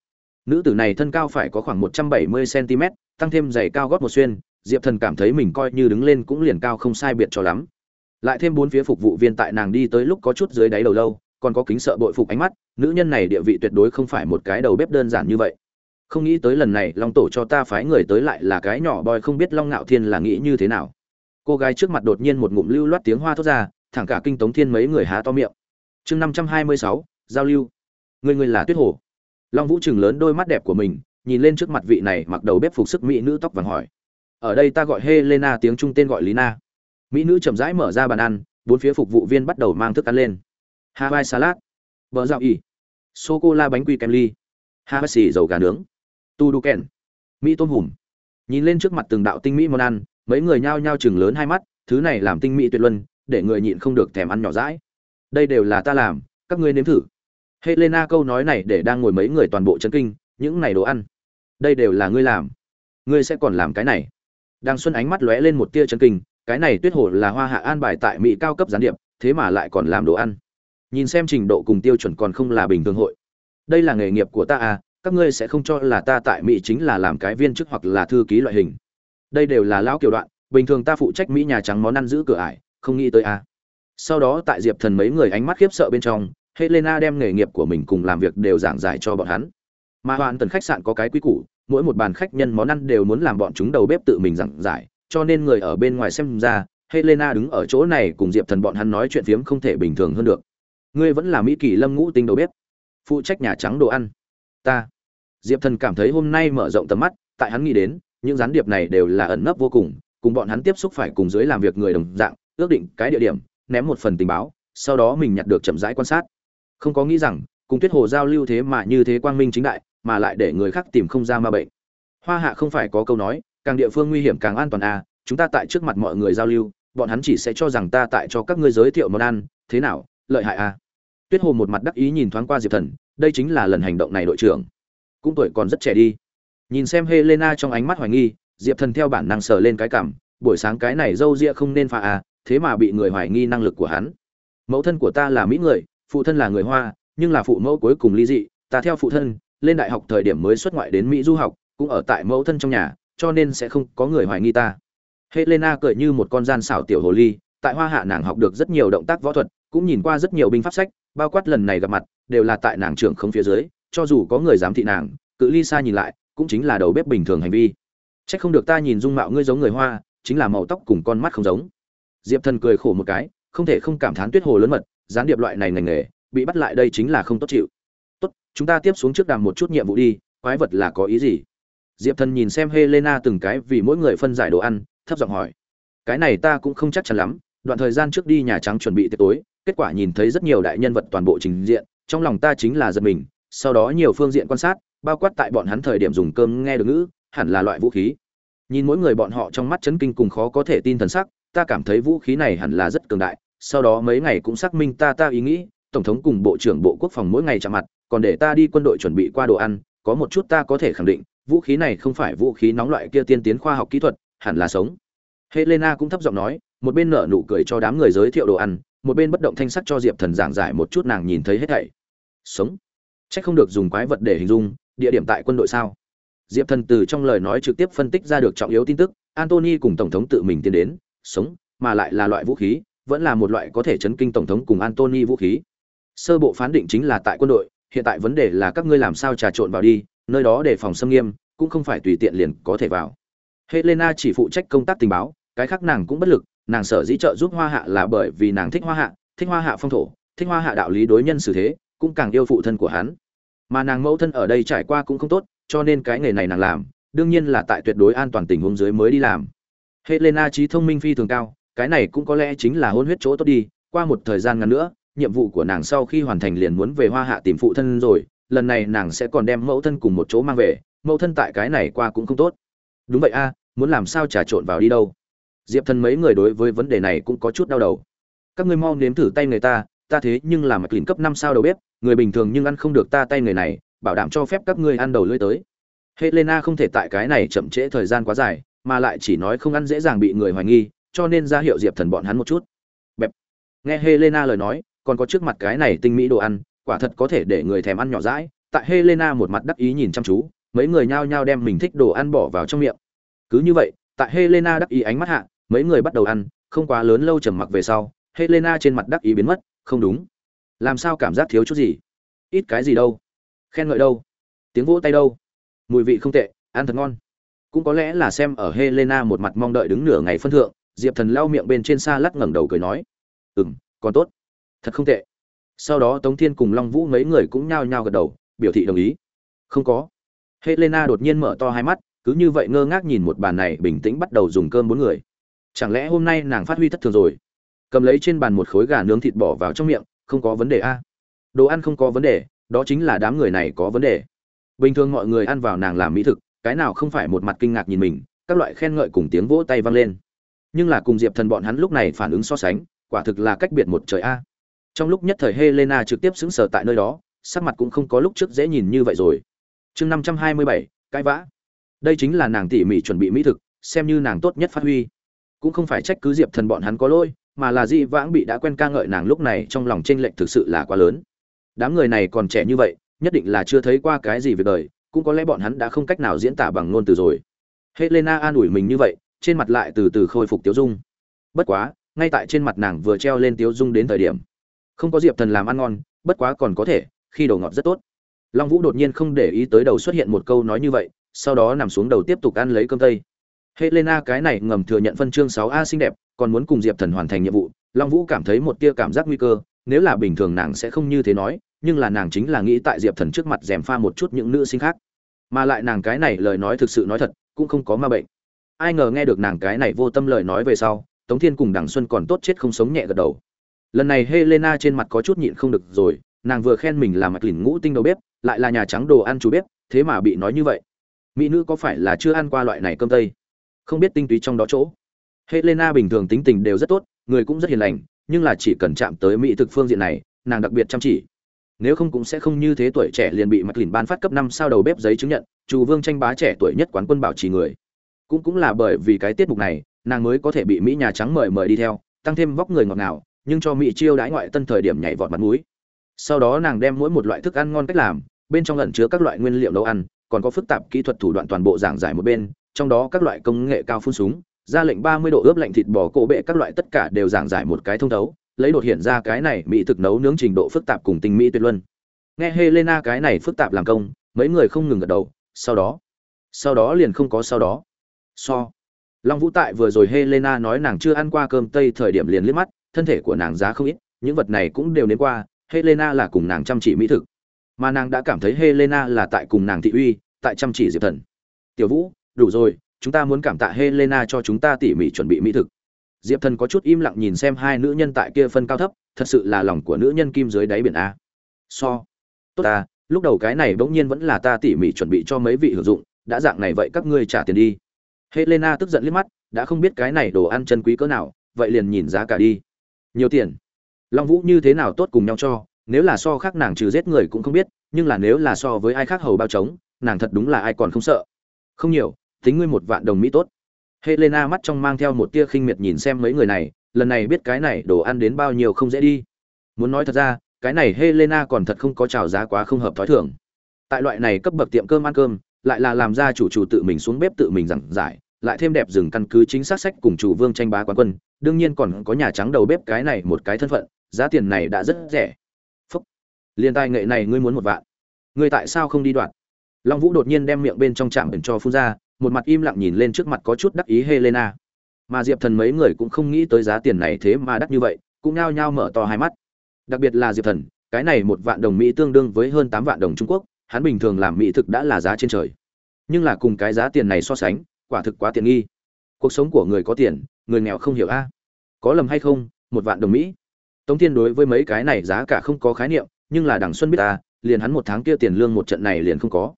nữ tử này thân cao phải có khoảng một trăm bảy mươi cm tăng thêm giày cao gót một xuyên, diệp thần cảm thấy mình coi như đứng lên cũng liền cao không sai biệt cho lắm. Lại thêm bốn phía phục vụ viên tại nàng đi tới lúc có chút dưới đáy đầu lâu, còn có kính sợ bội phục ánh mắt, nữ nhân này địa vị tuyệt đối không phải một cái đầu bếp đơn giản như vậy. Không nghĩ tới lần này long tổ cho ta phái người tới lại là cái nhỏ boy không biết long ngạo thiên là nghĩ như thế nào. Cô gái trước mặt đột nhiên một ngụm lưu loát tiếng hoa thốt ra, thẳng cả kinh tống thiên mấy người há to miệng. Chương năm trăm hai mươi sáu, giao lưu. Người người là tuyết hồ long vũ chừng lớn đôi mắt đẹp của mình, nhìn lên trước mặt vị này mặc đầu bếp phục sức mỹ nữ tóc vàng hỏi. Ở đây ta gọi helena, tiếng trung tên gọi lý na mỹ nữ chậm rãi mở ra bàn ăn, bốn phía phục vụ viên bắt đầu mang thức ăn lên. Hawaii salad, bờ dạo ỉ sô cô la bánh quy kem ly, hawaii xì dầu gà nướng tu đu kèn mỹ tôm hùm. Nhìn lên trước mặt từng đạo tinh mỹ món ăn, mấy người nhao nhao chừng lớn hai mắt, thứ này làm tinh mỹ tuyệt luân, để người nhịn không được thèm ăn nhỏ rãi. Đây đều là ta làm, các ngươi nếm thử helena câu nói này để đang ngồi mấy người toàn bộ chấn kinh, những này đồ ăn. Đây đều là ngươi làm. Ngươi sẽ còn làm cái này. Đang xuân ánh mắt lóe lên một tia chấn kinh, cái này tuyết hồ là hoa hạ an bài tại mỹ cao cấp gián điệp, thế mà lại còn làm đồ ăn. Nhìn xem trình độ cùng tiêu chuẩn còn không là bình thường hội. Đây là nghề nghiệp của ta à các ngươi sẽ không cho là ta tại mỹ chính là làm cái viên chức hoặc là thư ký loại hình. Đây đều là lão kiểu đoạn, bình thường ta phụ trách mỹ nhà trắng món ăn giữ cửa ải, không nghĩ tới à. Sau đó tại diệp thần mấy người ánh mắt khiếp sợ bên trong helena đem nghề nghiệp của mình cùng làm việc đều giảng giải cho bọn hắn. Mà hoàn tần khách sạn có cái quý củ, mỗi một bàn khách nhân món ăn đều muốn làm bọn chúng đầu bếp tự mình giảng giải, cho nên người ở bên ngoài xem ra, helena đứng ở chỗ này cùng diệp thần bọn hắn nói chuyện phiếm không thể bình thường hơn được. Ngươi vẫn là mỹ kỳ lâm ngũ tinh đầu bếp, phụ trách nhà trắng đồ ăn. Ta. Diệp thần cảm thấy hôm nay mở rộng tầm mắt, tại hắn nghĩ đến, những gián điệp này đều là ẩn nấp vô cùng cùng bọn hắn tiếp xúc phải cùng dưới làm việc người đồng dạng, ước định cái địa điểm, ném một phần tình báo, sau đó mình nhặt được chậm rãi quan sát không có nghĩ rằng, cùng tuyết hồ giao lưu thế mà như thế quang minh chính đại, mà lại để người khác tìm không ra ma bệnh. Hoa hạ không phải có câu nói, càng địa phương nguy hiểm càng an toàn à chúng ta tại trước mặt mọi người giao lưu, bọn hắn chỉ sẽ cho rằng ta tại cho các ngươi giới thiệu món ăn, thế nào, lợi hại à. Tuyết hồ một mặt đắc ý nhìn thoáng qua diệp thần, đây chính là lần hành động này đội trưởng. Cũng tuổi còn rất trẻ đi. Nhìn xem helena trong ánh mắt hoài nghi, diệp thần theo bản năng sờ lên cái cảm, buổi sáng cái này râu ria không nên pha à thế mà bị người hoài nghi năng lực của hắn. Mẫu thân của ta là mỹ người phụ thân là người hoa, nhưng là phụ mẫu cuối cùng ly dị, ta theo phụ thân, lên đại học thời điểm mới xuất ngoại đến mỹ du học, cũng ở tại mẫu thân trong nhà, cho nên sẽ không có người hoài nghi ta. Helena cười như một con gian xảo tiểu hồ ly, tại hoa hạ nàng học được rất nhiều động tác võ thuật, cũng nhìn qua rất nhiều binh pháp sách, bao quát lần này gặp mặt, đều là tại nàng trưởng không phía dưới, cho dù có người giám thị nàng, cự ly xa nhìn lại, cũng chính là đầu bếp bình thường hành vi. Chắc không được ta nhìn dung mạo ngươi giống người hoa, chính là màu tóc cùng con mắt không giống. Diệp thần cười khổ một cái, không thể không cảm thán tuyết hồ lớn mật gián điệp loại này ngành nghề, bị bắt lại đây chính là không tốt chịu. Tốt, chúng ta tiếp xuống trước đàm một chút nhiệm vụ đi, quái vật là có ý gì? Diệp thần nhìn xem helena từng cái vì mỗi người phân giải đồ ăn, thấp giọng hỏi. Cái này ta cũng không chắc chắn lắm, đoạn thời gian trước đi nhà trắng chuẩn bị tiệc tối, kết quả nhìn thấy rất nhiều đại nhân vật toàn bộ trình diện, trong lòng ta chính là giật mình, sau đó nhiều phương diện quan sát, bao quát tại bọn hắn thời điểm dùng cơm nghe được ngữ, hẳn là loại vũ khí. Nhìn mỗi người bọn họ trong mắt chấn kinh cùng khó có thể tin thần sắc, ta cảm thấy vũ khí này hẳn là rất cường đại sau đó mấy ngày cũng xác minh ta ta ý nghĩ tổng thống cùng bộ trưởng bộ quốc phòng mỗi ngày chạm mặt còn để ta đi quân đội chuẩn bị qua đồ ăn có một chút ta có thể khẳng định vũ khí này không phải vũ khí nóng loại kia tiên tiến khoa học kỹ thuật hẳn là sống. Helena cũng thấp giọng nói một bên nở nụ cười cho đám người giới thiệu đồ ăn một bên bất động thanh sắc cho diệp thần giảng giải một chút nàng nhìn thấy hết thảy. Sống. Chắc không được dùng quái vật để hình dung, địa điểm tại quân đội sao? Diệp Thần từ trong lời nói trực tiếp phân tích ra được trọng yếu tin tức, antony cùng tổng thống tự mình tiến đến, sống, mà lại là loại vũ khí, vẫn là một loại có thể chấn kinh tổng thống cùng Anthony vũ khí. Sơ bộ phán định chính là tại quân đội, hiện tại vấn đề là các ngươi làm sao trà trộn vào đi, nơi đó để phòng xâm nghiêm, cũng không phải tùy tiện liền có thể vào. Helena chỉ phụ trách công tác tình báo, cái khác nàng cũng bất lực, nàng sở dĩ trợ giúp Hoa Hạ là bởi vì nàng thích Hoa Hạ, thích Hoa Hạ phong thổ, thích Hoa Hạ đạo lý đối nhân xử thế, cũng càng yêu phụ thân của hắn mà nàng mẫu thân ở đây trải qua cũng không tốt cho nên cái nghề này nàng làm đương nhiên là tại tuyệt đối an toàn tình huống dưới mới đi làm helena trí thông minh phi thường cao cái này cũng có lẽ chính là hôn huyết chỗ tốt đi, qua một thời gian ngắn nữa, nhiệm vụ của nàng sau khi hoàn thành liền muốn về hoa hạ tìm phụ thân rồi, lần này nàng sẽ còn đem mẫu thân cùng một chỗ mang về, mẫu thân tại cái này qua cũng không tốt. Đúng vậy a, muốn làm sao trà trộn vào đi đâu? Diệp thần mấy người đối với vấn đề này cũng có chút đau đầu. Các ngươi mau nếm thử tay người ta ta thế nhưng làm mặt lìn cấp năm sao đầu bếp, người bình thường nhưng ăn không được ta tay người này, bảo đảm cho phép các ngươi ăn đầu lưỡi tới. Helena không thể tại cái này chậm trễ thời gian quá dài, mà lại chỉ nói không ăn dễ dàng bị người hoài nghi cho nên ra hiệu diệp thần bọn hắn một chút. Bẹp. Nghe helena lời nói, còn có trước mặt cái này tinh mỹ đồ ăn, quả thật có thể để người thèm ăn nhỏ rãi tại helena một mặt đắc ý nhìn chăm chú, mấy người nhao nhao đem mình thích đồ ăn bỏ vào trong miệng. Cứ như vậy, tại helena đắc ý ánh mắt hạ, mấy người bắt đầu ăn, không quá lớn lâu trầm mặc về sau, helena trên mặt đắc ý biến mất, không đúng. Làm sao cảm giác thiếu chút gì? Ít cái gì đâu? Khen ngợi đâu? Tiếng vỗ tay đâu? Mùi vị không tệ, ăn thật ngon. Cũng có lẽ là xem ở helena một mặt mong đợi đứng nửa ngày phân thượng diệp thần lau miệng bên trên xa lắc ngẩng đầu cười nói ừ m còn tốt. Thật không tệ. Sau đó tống thiên cùng long vũ mấy người cũng nhao nhao gật đầu, biểu thị đồng ý. Không có. Helena đột nhiên mở to hai mắt, cứ như vậy ngơ ngác nhìn một bàn này bình tĩnh bắt đầu dùng cơm bốn người. Chẳng lẽ hôm nay nàng phát huy thất thường rồi? Cầm lấy trên bàn một khối gà nướng thịt bỏ vào trong miệng, không có vấn đề a. Đồ ăn không có vấn đề, đó chính là đám người này có vấn đề. Bình thường mọi người ăn vào nàng làm mỹ thực, cái nào không phải một mặt kinh ngạc nhìn mình, các loại khen ngợi cùng tiếng vỗ tay vang lên nhưng là cùng diệp thần bọn hắn lúc này phản ứng so sánh, quả thực là cách biệt một trời a. Trong lúc nhất thời helena trực tiếp xứng sở tại nơi đó, sắc mặt cũng không có lúc trước dễ nhìn như vậy rồi. Chương năm trăm hai mươi bảy, cãi vã. Đây chính là nàng tỉ mỉ chuẩn bị mỹ thực, xem như nàng tốt nhất phát huy. Cũng không phải trách cứ diệp thần bọn hắn có lỗi, mà là di vãng bị đã quen ca ngợi nàng lúc này trong lòng tranh lệch thực sự là quá lớn. Đám người này còn trẻ như vậy, nhất định là chưa thấy qua cái gì về đời, cũng có lẽ bọn hắn đã không cách nào diễn tả bằng ngôn từ rồi. Helena an ủi mình như vậy trên mặt lại từ từ khôi phục tiếu dung. Bất quá, ngay tại trên mặt nàng vừa treo lên tiếu dung đến thời điểm, không có diệp thần làm ăn ngon, bất quá còn có thể, khi đầu ngọt rất tốt. Long vũ đột nhiên không để ý tới đầu xuất hiện một câu nói như vậy, sau đó nằm xuống đầu tiếp tục ăn lấy cơm tây. Helena cái này ngầm thừa nhận phân chương sáu a xinh đẹp, còn muốn cùng diệp thần hoàn thành nhiệm vụ, long vũ cảm thấy một tia cảm giác nguy cơ, nếu là bình thường nàng sẽ không như thế nói, nhưng là nàng chính là nghĩ tại diệp thần trước mặt dèm pha một chút những nữ sinh khác. Mà lại nàng cái này lời nói thực sự nói thật, cũng không có ma bệnh ai ngờ nghe được nàng cái này vô tâm lời nói về sau, tống thiên cùng đằng xuân còn tốt chết không sống nhẹ gật đầu. Lần này helena trên mặt có chút nhịn không được rồi, nàng vừa khen mình là mặt lìn ngũ tinh đầu bếp, lại là nhà trắng đồ ăn chú bếp, thế mà bị nói như vậy. Mỹ nữ có phải là chưa ăn qua loại này cơm tây? Không biết tinh túy trong đó chỗ. Helena bình thường tính tình đều rất tốt, người cũng rất hiền lành, nhưng là chỉ cần chạm tới mỹ thực phương diện này, nàng đặc biệt chăm chỉ. Nếu không cũng sẽ không như thế tuổi trẻ liền bị mặt lìn ban phát cấp năm sao đầu bếp giấy chứng nhận chủ vương tranh bá trẻ tuổi nhất quán quân bảo trì người cũng cũng là bởi vì cái tiết mục này nàng mới có thể bị mỹ nhà trắng mời mời đi theo tăng thêm vóc người ngọt ngào nhưng cho mỹ chiêu đãi ngoại tân thời điểm nhảy vọt mặt mũi sau đó nàng đem mỗi một loại thức ăn ngon cách làm bên trong ẩn chứa các loại nguyên liệu nấu ăn còn có phức tạp kỹ thuật thủ đoạn toàn bộ giảng giải một bên trong đó các loại công nghệ cao phun súng ra lệnh 30 độ ướp lạnh thịt bò cổ bệ các loại tất cả đều giảng giải một cái thông thấu, lấy đột hiện ra cái này mỹ thực nấu nướng trình độ phức tạp cùng tinh mỹ tuyệt luân. Nghe Helena cái này phức tạp làm công, mấy người không ngừng gật đầu, sau đó, sau đó liền không có sau đó. So. Long Vũ tại vừa rồi Helena nói nàng chưa ăn qua cơm tây thời điểm liền liếc mắt, thân thể của nàng giá không ít, những vật này cũng đều nên qua, Helena là cùng nàng chăm chỉ mỹ thực. Mà nàng đã cảm thấy Helena là tại cùng nàng thị uy, tại chăm chỉ Diệp Thần. Tiểu Vũ, đủ rồi, chúng ta muốn cảm tạ Helena cho chúng ta tỉ mỉ chuẩn bị mỹ thực. Diệp Thần có chút im lặng nhìn xem hai nữ nhân tại kia phân cao thấp, thật sự là lòng của nữ nhân kim dưới đáy biển a. So, tốt ta, lúc đầu cái này bỗng nhiên vẫn là ta tỉ mỉ chuẩn bị cho mấy vị hưởng dụng, đã dạng này vậy các ngươi trả tiền đi helena tức giận liếc mắt, đã không biết cái này đồ ăn chân quý cỡ nào, vậy liền nhìn giá cả đi. Nhiều tiền. Long vũ như thế nào tốt cùng nhau cho, nếu là so khác nàng trừ giết người cũng không biết, nhưng là nếu là so với ai khác hầu bao trống, nàng thật đúng là ai còn không sợ. Không nhiều, tính ngươi một vạn đồng mỹ tốt. Helena mắt trong mang theo một tia khinh miệt nhìn xem mấy người này, lần này biết cái này đồ ăn đến bao nhiêu không dễ đi. Muốn nói thật ra, cái này helena còn thật không có trào giá quá không hợp thói thường. Tại loại này cấp bậc tiệm cơm ăn cơm lại là làm ra chủ chủ tự mình xuống bếp tự mình giảng giải, lại thêm đẹp rừng căn cứ chính xác sách cùng chủ vương tranh bá quán quân, đương nhiên còn có nhà trắng đầu bếp cái này một cái thân phận, giá tiền này đã rất rẻ. Phúc liên tài nghệ này ngươi muốn một vạn. Ngươi tại sao không đi đoạn? Long vũ đột nhiên đem miệng bên trong chạm ẩn cho phun ra, một mặt im lặng nhìn lên trước mặt có chút đắc ý helena. Mà diệp thần mấy người cũng không nghĩ tới giá tiền này thế mà đắt như vậy, cũng nhao nhao mở to hai mắt. Đặc biệt là diệp thần, cái này một vạn đồng mỹ tương đương với hơn tám vạn đồng trung quốc hắn bình thường làm mỹ thực đã là giá trên trời. Nhưng là cùng cái giá tiền này so sánh, quả thực quá tiện nghi. Cuộc sống của người có tiền, người nghèo không hiểu a. Có lầm hay không, một vạn đồng mỹ. Tống thiên đối với mấy cái này giá cả không có khái niệm, nhưng là đằng xuân biết ta, liền hắn một tháng kia tiền lương một trận này liền không có.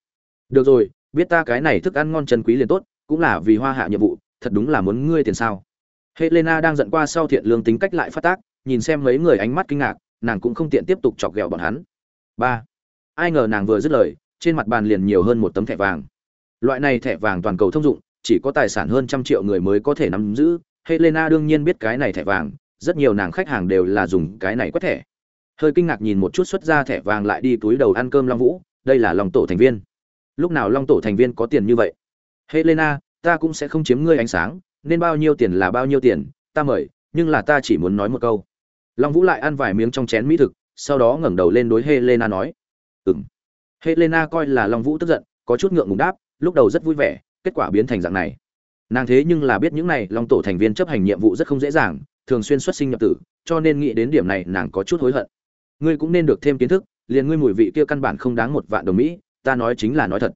Được rồi, biết ta cái này thức ăn ngon chân quý liền tốt, cũng là vì hoa hạ nhiệm vụ, thật đúng là muốn ngươi tiền sao. Helena đang giận qua sau thiện lương tính cách lại phát tác, nhìn xem mấy người ánh mắt kinh ngạc, nàng cũng không tiện tiếp tục chọc ghẹo bọn hắn. Ba ai ngờ nàng vừa dứt lời, trên mặt bàn liền nhiều hơn một tấm thẻ vàng. Loại này thẻ vàng toàn cầu thông dụng, chỉ có tài sản hơn trăm triệu người mới có thể nắm giữ. Helena đương nhiên biết cái này thẻ vàng, rất nhiều nàng khách hàng đều là dùng cái này quét thẻ. Hơi kinh ngạc nhìn một chút xuất ra thẻ vàng lại đi túi đầu ăn cơm long vũ, đây là lòng tổ thành viên. Lúc nào long tổ thành viên có tiền như vậy? Helena, ta cũng sẽ không chiếm ngươi ánh sáng, nên bao nhiêu tiền là bao nhiêu tiền, ta mời, nhưng là ta chỉ muốn nói một câu. Long vũ lại ăn vài miếng trong chén mỹ thực, sau đó ngẩng đầu lên đối helena nói. Ừm. helena coi là long vũ tức giận, có chút ngượng ngùng đáp, lúc đầu rất vui vẻ, kết quả biến thành dạng này nàng thế nhưng là biết những này long tổ thành viên chấp hành nhiệm vụ rất không dễ dàng, thường xuyên xuất sinh nhập tử, cho nên nghĩ đến điểm này nàng có chút hối hận ngươi cũng nên được thêm kiến thức, liền ngươi mùi vị kia căn bản không đáng một vạn đồng mỹ, ta nói chính là nói thật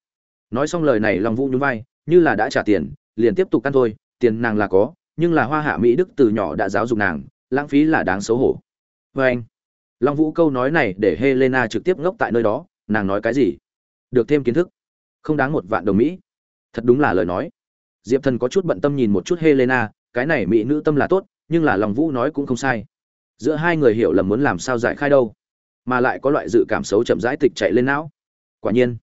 nói xong lời này long vũ nhún vai, như là đã trả tiền, liền tiếp tục ăn thôi, tiền nàng là có, nhưng là hoa hạ mỹ đức từ nhỏ đã giáo dục nàng, lãng phí là đáng xấu hổ Vâng. anh long vũ câu nói này để helena trực tiếp ngốc tại nơi đó, nàng nói cái gì? Được thêm kiến thức. Không đáng một vạn đồng mỹ. Thật đúng là lời nói. Diệp thần có chút bận tâm nhìn một chút helena, cái này mỹ nữ tâm là tốt, nhưng là Long vũ nói cũng không sai. Giữa hai người hiểu lầm muốn làm sao giải khai đâu, mà lại có loại dự cảm xấu chậm rãi tịch chạy lên não. Quả nhiên,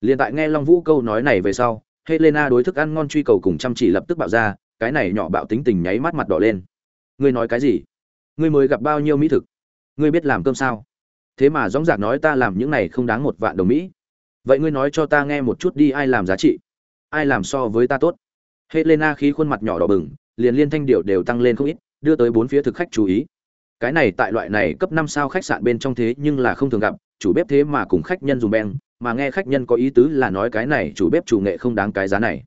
liền tại nghe long vũ câu nói này về sau, helena đối thức ăn ngon truy cầu cùng chăm chỉ lập tức bạo ra, cái này nhỏ bạo tính tình nháy mắt mặt đỏ lên. Ngươi nói cái gì? Ngươi mới gặp bao nhiêu mỹ thực? Ngươi biết làm cơm sao? Thế mà dõng dạc nói ta làm những này không đáng một vạn đồng mỹ. Vậy ngươi nói cho ta nghe một chút đi ai làm giá trị? Ai làm so với ta tốt? Helena khí khuôn mặt nhỏ đỏ bừng, liền liên thanh điệu đều tăng lên không ít, đưa tới bốn phía thực khách chú ý. Cái này tại loại này cấp năm sao khách sạn bên trong thế nhưng là không thường gặp, chủ bếp thế mà cùng khách nhân dùng beng, mà nghe khách nhân có ý tứ là nói cái này chủ bếp chủ nghệ không đáng cái giá này.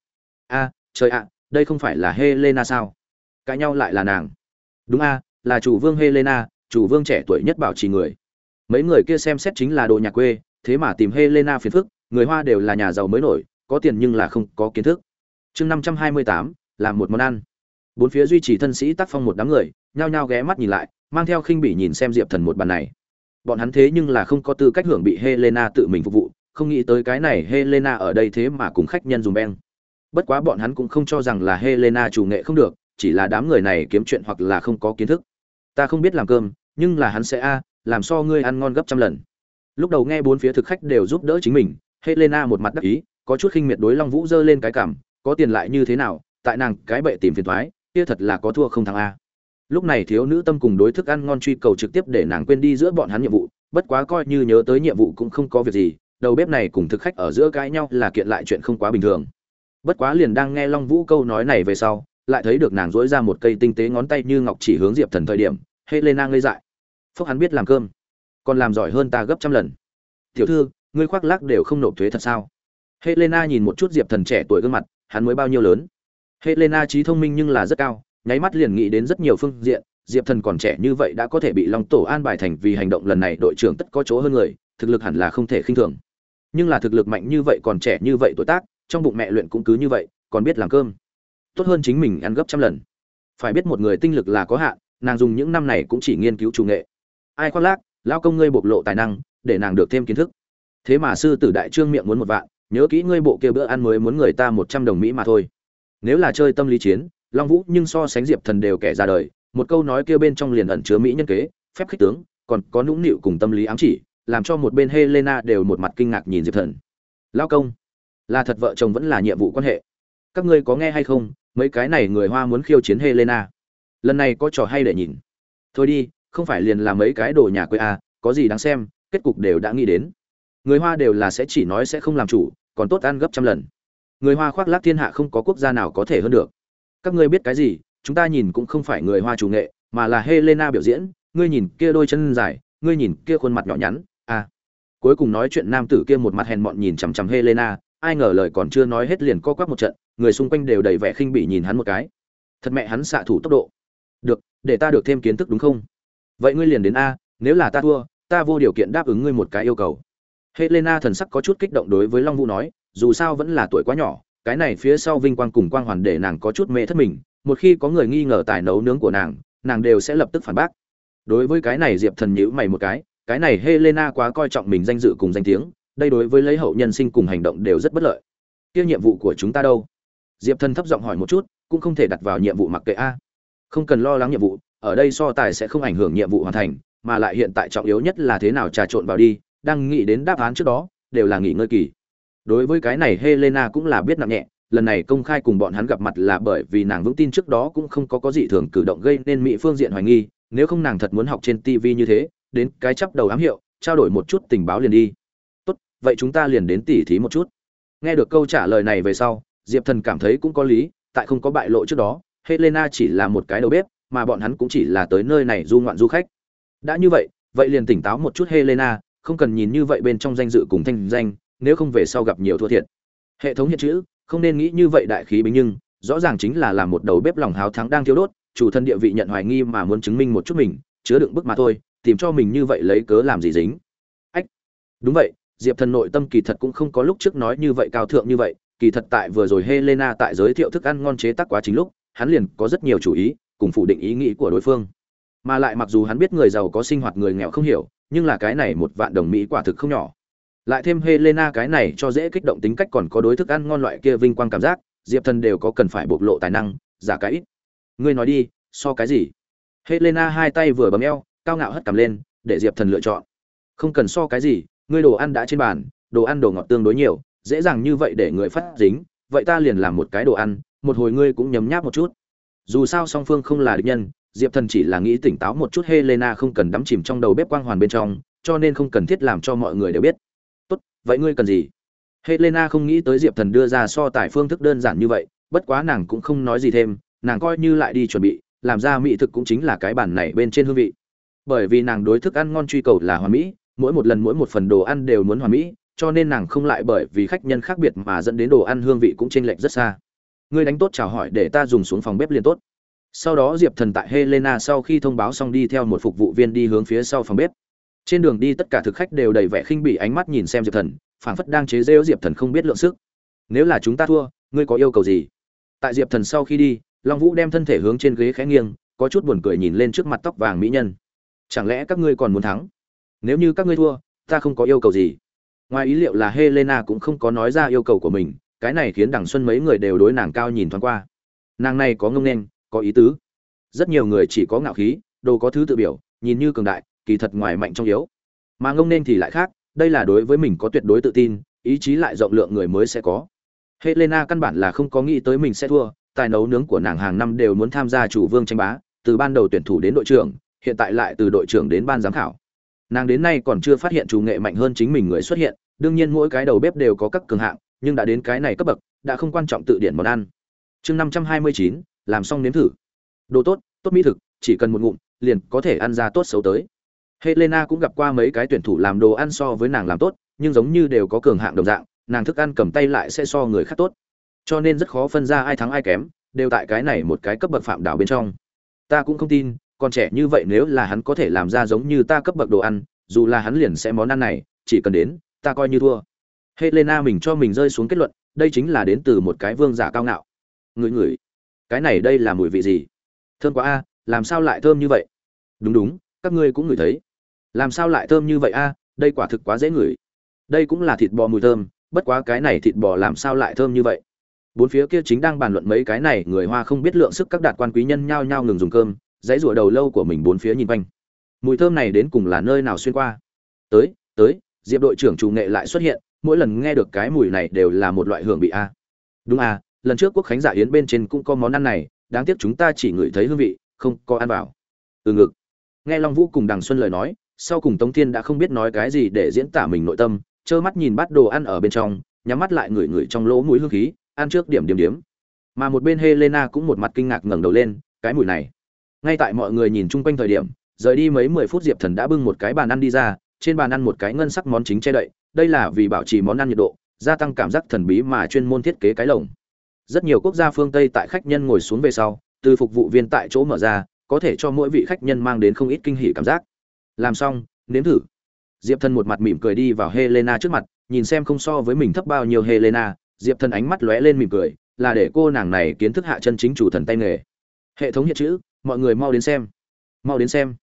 A, trời ạ, đây không phải là helena sao? Cãi nhau lại là nàng. Đúng a, là chủ vương helena chủ vương trẻ tuổi nhất bảo trì người. Mấy người kia xem xét chính là đồ nhà quê, thế mà tìm helena phiền phức, người hoa đều là nhà giàu mới nổi, có tiền nhưng là không có kiến thức. Chương năm trăm hai mươi tám, làm một món ăn. Bốn phía duy trì thân sĩ tác phong một đám người, nhao nhao ghé mắt nhìn lại, mang theo khinh bỉ nhìn xem diệp thần một bàn này. Bọn hắn thế nhưng là không có tư cách hưởng bị helena tự mình phục vụ, không nghĩ tới cái này helena ở đây thế mà cùng khách nhân dùng beng. Bất quá bọn hắn cũng không cho rằng là helena chủ nghệ không được, chỉ là đám người này kiếm chuyện hoặc là không có kiến thức. Ta không biết làm cơm nhưng là hắn sẽ a, làm so ngươi ăn ngon gấp trăm lần. Lúc đầu nghe bốn phía thực khách đều giúp đỡ chính mình, helena một mặt đắc ý, có chút khinh miệt đối long vũ giơ lên cái cảm, có tiền lại như thế nào, tại nàng cái bệ tìm phiền thoái kia thật là có thua không thắng a. Lúc này thiếu nữ tâm cùng đối thức ăn ngon truy cầu trực tiếp để nàng quên đi giữa bọn hắn nhiệm vụ, bất quá coi như nhớ tới nhiệm vụ cũng không có việc gì, đầu bếp này cùng thực khách ở giữa cãi nhau là kiện lại chuyện không quá bình thường. Bất quá liền đang nghe long vũ câu nói này về sau, lại thấy được nàng dỗi ra một cây tinh tế ngón tay như ngọc chỉ hướng diệp thần thời điểm, helena ngây dại phúc hắn biết làm cơm. Còn làm giỏi hơn ta gấp trăm lần. Tiểu thư, ngươi khoác lác đều không nộp thuế thật sao? Helena nhìn một chút diệp thần trẻ tuổi gương mặt, hắn mới bao nhiêu lớn? Helena trí thông minh nhưng là rất cao, nháy mắt liền nghĩ đến rất nhiều phương diện, diệp thần còn trẻ như vậy đã có thể bị long tổ an bài thành vì hành động lần này đội trưởng tất có chỗ hơn người, thực lực hẳn là không thể khinh thường. Nhưng là thực lực mạnh như vậy còn trẻ như vậy tuổi tác, trong bụng mẹ luyện cũng cứ như vậy, còn biết làm cơm. Tốt hơn chính mình ăn gấp trăm lần. Phải biết một người tinh lực là có hạn, nàng dùng những năm này cũng chỉ nghiên cứu chủ nghệ ai khoác lác lao công ngươi bộc lộ tài năng, để nàng được thêm kiến thức. Thế mà sư tử đại trương miệng muốn một vạn, nhớ kỹ ngươi bộ kia bữa ăn mới muốn người ta một trăm đồng mỹ mà thôi. Nếu là chơi tâm lý chiến, long vũ nhưng so sánh diệp thần đều kẻ ra đời, một câu nói kia bên trong liền ẩn chứa mỹ nhân kế, phép khích tướng, còn có nũng nịu cùng tâm lý ám chỉ, làm cho một bên helena đều một mặt kinh ngạc nhìn diệp thần. Lao công, là thật vợ chồng vẫn là nhiệm vụ quan hệ. Các ngươi có nghe hay không, mấy cái này người hoa muốn khiêu chiến helena. Lần này có trò hay để nhìn. Thôi đi không phải liền là mấy cái đồ nhà quê à, có gì đáng xem kết cục đều đã nghĩ đến. Người hoa đều là sẽ chỉ nói sẽ không làm chủ còn tốt ăn gấp trăm lần. Người hoa khoác lác thiên hạ không có quốc gia nào có thể hơn được. Các ngươi biết cái gì chúng ta nhìn cũng không phải người hoa chủ nghệ mà là helena biểu diễn ngươi nhìn kia đôi chân dài ngươi nhìn kia khuôn mặt nhỏ nhắn à. Cuối cùng nói chuyện nam tử kia một mặt hèn mọn nhìn chằm chằm helena ai ngờ lời còn chưa nói hết liền co quắp một trận người xung quanh đều đầy vẻ khinh bỉ nhìn hắn một cái. Thật mẹ hắn xạ thủ tốc độ. Được để ta được thêm kiến thức đúng không? Vậy ngươi liền đến a, nếu là ta thua, ta vô điều kiện đáp ứng ngươi một cái yêu cầu. Helena thần sắc có chút kích động đối với long vũ nói, dù sao vẫn là tuổi quá nhỏ, cái này phía sau vinh quang cùng quang hoàn để nàng có chút mê thất mình, một khi có người nghi ngờ tài nấu nướng của nàng nàng đều sẽ lập tức phản bác. Đối với cái này diệp thần nhữ mày một cái cái này helena quá coi trọng mình danh dự cùng danh tiếng, đây đối với lấy hậu nhân sinh cùng hành động đều rất bất lợi. Kia nhiệm vụ của chúng ta đâu? Diệp thần thấp giọng hỏi một chút, cũng không thể đặt vào nhiệm vụ mặc kệ a. Không cần lo lắng nhiệm vụ ở đây so tài sẽ không ảnh hưởng nhiệm vụ hoàn thành, mà lại hiện tại trọng yếu nhất là thế nào trà trộn vào đi, đang nghĩ đến đáp án trước đó, đều là nghỉ ngơi kỳ. Đối với cái này helena cũng là biết nặng nhẹ, lần này công khai cùng bọn hắn gặp mặt là bởi vì nàng vững tin trước đó cũng không có có gì thường cử động gây nên mỹ phương diện hoài nghi, nếu không nàng thật muốn học trên tv như thế, đến cái chắp đầu ám hiệu, trao đổi một chút tình báo liền đi. Tốt, vậy chúng ta liền đến tỉ thí một chút. Nghe được câu trả lời này về sau, diệp thần cảm thấy cũng có lý, tại không có bại lộ trước đó, helena chỉ là một cái đầu bếp mà bọn hắn cũng chỉ là tới nơi này du ngoạn du khách. Đã như vậy vậy liền tỉnh táo một chút helena, không cần nhìn như vậy bên trong danh dự cùng thanh danh, nếu không về sau gặp nhiều thua thiệt. Hệ thống hiện chữ, không nên nghĩ như vậy đại khí bính nhưng, rõ ràng chính là làm một đầu bếp lòng háo thắng đang thiếu đốt, chủ thân địa vị nhận hoài nghi mà muốn chứng minh một chút mình, chứa đựng bức mà thôi, tìm cho mình như vậy lấy cớ làm gì dính. Ách, đúng vậy, diệp thần nội tâm kỳ thật cũng không có lúc trước nói như vậy cao thượng như vậy, kỳ thật tại vừa rồi helena tại giới thiệu thức ăn ngon chế tác quá chính lúc, hắn liền có rất nhiều chủ ý cùng phủ định ý nghĩ của đối phương. Mà lại mặc dù hắn biết người giàu có sinh hoạt người nghèo không hiểu, nhưng là cái này một vạn đồng mỹ quả thực không nhỏ. Lại thêm helena cái này cho dễ kích động tính cách còn có đối thức ăn ngon loại kia vinh quang cảm giác, diệp thần đều có cần phải bộc lộ tài năng, giả cái ít. Ngươi nói đi, so cái gì? Helena hai tay vừa bấm eo, cao ngạo hất cầm lên, để diệp thần lựa chọn. Không cần so cái gì, ngươi đồ ăn đã trên bàn, đồ ăn đồ ngọt tương đối nhiều, dễ dàng như vậy để người phát dính, vậy ta liền làm một cái đồ ăn, một hồi ngươi cũng nhấm nháp một chút dù sao song phương không là địch nhân, diệp thần chỉ là nghĩ tỉnh táo một chút helena không cần đắm chìm trong đầu bếp quang hoàn bên trong, cho nên không cần thiết làm cho mọi người đều biết. Tốt, vậy ngươi cần gì? Helena không nghĩ tới diệp thần đưa ra so tài phương thức đơn giản như vậy, bất quá nàng cũng không nói gì thêm, nàng coi như lại đi chuẩn bị, làm ra mỹ thực cũng chính là cái bản này bên trên hương vị. Bởi vì nàng đối thức ăn ngon truy cầu là hoàn mỹ, mỗi một lần mỗi một phần đồ ăn đều muốn hoàn mỹ, cho nên nàng không lại bởi vì khách nhân khác biệt mà dẫn đến đồ ăn hương vị cũng chênh lệch rất xa ngươi đánh tốt chào hỏi để ta dùng xuống phòng bếp liền tốt. Sau đó diệp thần tại helena sau khi thông báo xong đi theo một phục vụ viên đi hướng phía sau phòng bếp. Trên đường đi tất cả thực khách đều đầy vẻ khinh bỉ ánh mắt nhìn xem diệp thần, phảng phất đang chế rêu diệp thần không biết lượng sức. Nếu là chúng ta thua, ngươi có yêu cầu gì? Tại diệp thần sau khi đi, long vũ đem thân thể hướng trên ghế khẽ nghiêng, có chút buồn cười nhìn lên trước mặt tóc vàng mỹ nhân. Chẳng lẽ các ngươi còn muốn thắng? Nếu như các ngươi thua, ta không có yêu cầu gì. Ngoài ý liệu là helena cũng không có nói ra yêu cầu của mình cái này khiến đằng xuân mấy người đều đối nàng cao nhìn thoáng qua. Nàng này có ngông nên, có ý tứ. Rất nhiều người chỉ có ngạo khí, đồ có thứ tự biểu, nhìn như cường đại, kỳ thật ngoài mạnh trong yếu. Mà ngông nên thì lại khác, đây là đối với mình có tuyệt đối tự tin, ý chí lại rộng lượng người mới sẽ có. Helena căn bản là không có nghĩ tới mình sẽ thua, tài nấu nướng của nàng hàng năm đều muốn tham gia chủ vương tranh bá, từ ban đầu tuyển thủ đến đội trưởng, hiện tại lại từ đội trưởng đến ban giám khảo. Nàng đến nay còn chưa phát hiện chủ nghệ mạnh hơn chính mình người xuất hiện, đương nhiên mỗi cái đầu bếp đều có các cường hạng nhưng đã đến cái này cấp bậc, đã không quan trọng tự điển món ăn. Chương năm trăm hai mươi chín, làm xong nếm thử. Đồ tốt tốt mỹ thực, chỉ cần một ngụm, liền có thể ăn ra tốt xấu tới. Helena cũng gặp qua mấy cái tuyển thủ làm đồ ăn so với nàng làm tốt, nhưng giống như đều có cường hạng đồng dạng, nàng thức ăn cầm tay lại sẽ so người khác tốt. Cho nên rất khó phân ra ai thắng ai kém, đều tại cái này một cái cấp bậc phạm đảo bên trong. Ta cũng không tin còn trẻ như vậy nếu là hắn có thể làm ra giống như ta cấp bậc đồ ăn, dù là hắn liền sẽ món ăn này, chỉ cần đến, ta coi như thua helena mình cho mình rơi xuống kết luận, đây chính là đến từ một cái vương giả cao ngạo. Ngửi ngửi cái này đây là mùi vị gì? Thơm quá a, làm sao lại thơm như vậy? Đúng đúng, các ngươi cũng ngửi thấy. Làm sao lại thơm như vậy a, đây quả thực quá dễ ngửi. Đây cũng là thịt bò mùi thơm, bất quá cái này thịt bò làm sao lại thơm như vậy? Bốn phía kia chính đang bàn luận mấy cái này, người hoa không biết lượng sức các đạt quan quý nhân nhao nhao ngừng dùng cơm, dãy rủa đầu lâu của mình bốn phía nhìn quanh. Mùi thơm này đến cùng là nơi nào xuyên qua? Tới tới, diệp đội trưởng chủ nghệ lại xuất hiện mỗi lần nghe được cái mùi này đều là một loại hưởng bị a. Đúng à lần trước quốc khánh giả yến bên trên cũng có món ăn này, đáng tiếc chúng ta chỉ ngửi thấy hương vị, không có ăn vào. Từ ngực. Nghe long vũ cùng đằng xuân lời nói, sau cùng tống thiên đã không biết nói cái gì để diễn tả mình nội tâm, trơ mắt nhìn bát đồ ăn ở bên trong, nhắm mắt lại ngửi ngửi trong lỗ mũi hương khí, ăn trước điểm điểm điểm. Mà một bên helena cũng một mặt kinh ngạc ngẩng đầu lên, cái mùi này. Ngay tại mọi người nhìn chung quanh thời điểm, rời đi mấy mười phút diệp thần đã bưng một cái bàn ăn đi ra, trên bàn ăn một cái ngân sắc món chính che đậy đây là vì bảo trì món ăn nhiệt độ, gia tăng cảm giác thần bí mà chuyên môn thiết kế cái lồng. Rất nhiều quốc gia phương tây tại khách nhân ngồi xuống về sau, từ phục vụ viên tại chỗ mở ra, có thể cho mỗi vị khách nhân mang đến không ít kinh hỉ cảm giác. Làm xong, nếm thử. Diệp thần một mặt mỉm cười đi vào helena trước mặt, nhìn xem không so với mình thấp bao nhiêu helena, diệp thần ánh mắt lóe lên mỉm cười, là để cô nàng này kiến thức hạ chân chính chủ thần tay nghề. Hệ thống hiện chữ, mọi người mau đến xem. Mau đến xem.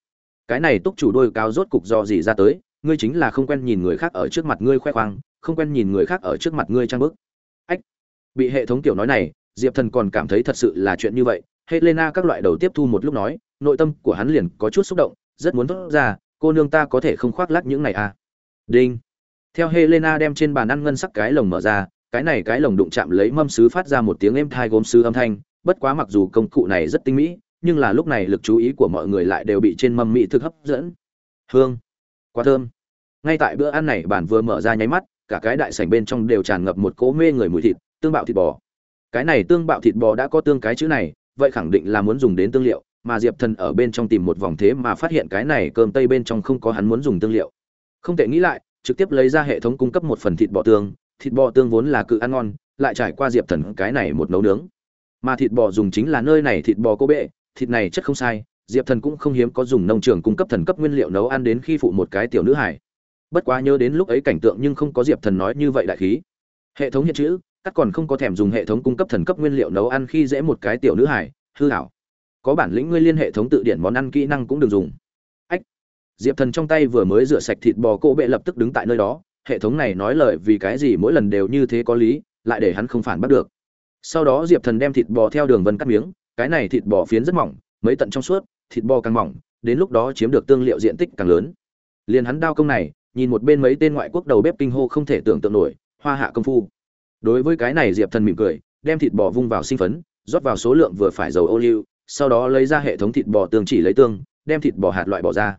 Cái này túc chủ đôi cao rốt cục do gì ra tới ngươi chính là không quen nhìn người khác ở trước mặt ngươi khoe khoang, không quen nhìn người khác ở trước mặt ngươi trang bức. Ách, bị hệ thống tiểu nói này, diệp thần còn cảm thấy thật sự là chuyện như vậy. Helena các loại đầu tiếp thu một lúc nói, nội tâm của hắn liền có chút xúc động, rất muốn thốt ra, cô nương ta có thể không khoác lác những này à? Đinh. Theo helena đem trên bàn ăn ngân sắc cái lồng mở ra, cái này cái lồng đụng chạm lấy mâm sứ phát ra một tiếng êm thai gốm sứ âm thanh, bất quá mặc dù công cụ này rất tinh mỹ, nhưng là lúc này lực chú ý của mọi người lại đều bị trên mâm mỹ thực hấp dẫn. Hương quá thơm. Ngay tại bữa ăn này bản vừa mở ra nháy mắt, cả cái đại sảnh bên trong đều tràn ngập một cỗ mê người mùi thịt, tương bạo thịt bò. Cái này tương bạo thịt bò đã có tương cái chữ này, vậy khẳng định là muốn dùng đến tương liệu, mà diệp thần ở bên trong tìm một vòng thế mà phát hiện cái này cơm tây bên trong không có hắn muốn dùng tương liệu. Không thể nghĩ lại, trực tiếp lấy ra hệ thống cung cấp một phần thịt bò tương, thịt bò tương vốn là cự ăn ngon, lại trải qua diệp thần cái này một nấu nướng. Mà thịt bò dùng chính là nơi này thịt bò cô bệ, thịt này chất không sai diệp thần cũng không hiếm có dùng nông trường cung cấp thần cấp nguyên liệu nấu ăn đến khi phụ một cái tiểu nữ hải bất quá nhớ đến lúc ấy cảnh tượng nhưng không có diệp thần nói như vậy đại khí. Hệ thống hiện chữ, cắt còn không có thèm dùng hệ thống cung cấp thần cấp nguyên liệu nấu ăn khi dễ một cái tiểu nữ hải hư hảo có bản lĩnh ngươi liên hệ thống tự điển món ăn kỹ năng cũng đừng dùng. Ách. Diệp thần trong tay vừa mới rửa sạch thịt bò cô bệ lập tức đứng tại nơi đó, hệ thống này nói lời vì cái gì mỗi lần đều như thế có lý, lại để hắn không phản bắt được. Sau đó diệp thần đem thịt bò theo đường vân cắt miếng, cái này thịt bò phiến rất mỏng mấy tận trong suốt, thịt bò càng mỏng, đến lúc đó chiếm được tương liệu diện tích càng lớn. Liền hắn đao công này, nhìn một bên mấy tên ngoại quốc đầu bếp kinh hô không thể tưởng tượng nổi, hoa hạ công phu. Đối với cái này diệp thần mỉm cười, đem thịt bò vung vào sinh phấn, rót vào số lượng vừa phải dầu ô liu, sau đó lấy ra hệ thống thịt bò tương chỉ lấy tương, đem thịt bò hạt loại bỏ ra.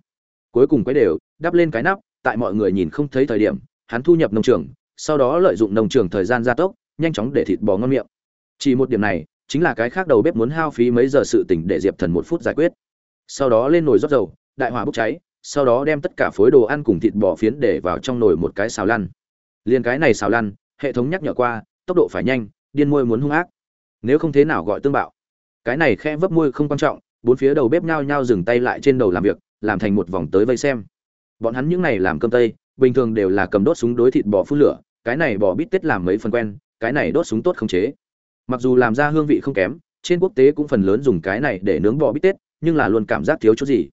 Cuối cùng quấy đều, đắp lên cái nắp, tại mọi người nhìn không thấy thời điểm, hắn thu nhập nông trường, sau đó lợi dụng nông trường thời gian gia tốc, nhanh chóng để thịt bò ngon miệng. Chỉ một điểm này chính là cái khác đầu bếp muốn hao phí mấy giờ sự tỉnh để diệp thần một phút giải quyết. Sau đó lên nồi rót dầu, đại hỏa bốc cháy, sau đó đem tất cả phối đồ ăn cùng thịt bò phiến để vào trong nồi một cái xào lăn. Liền cái này xào lăn, hệ thống nhắc nhở qua, tốc độ phải nhanh, điên môi muốn hung ác. Nếu không thế nào gọi tương bạo. Cái này khe vấp môi không quan trọng, bốn phía đầu bếp nhao nhao dừng tay lại trên đầu làm việc, làm thành một vòng tới vây xem. Bọn hắn những này làm cơm tây, bình thường đều là cầm đốt súng đối thịt bò phun lửa, cái này bò bít tết làm mấy phần quen, cái này đốt súng tốt không chế mặc dù làm ra hương vị không kém, trên quốc tế cũng phần lớn dùng cái này để nướng bò bít tết, nhưng là luôn cảm giác thiếu chút gì.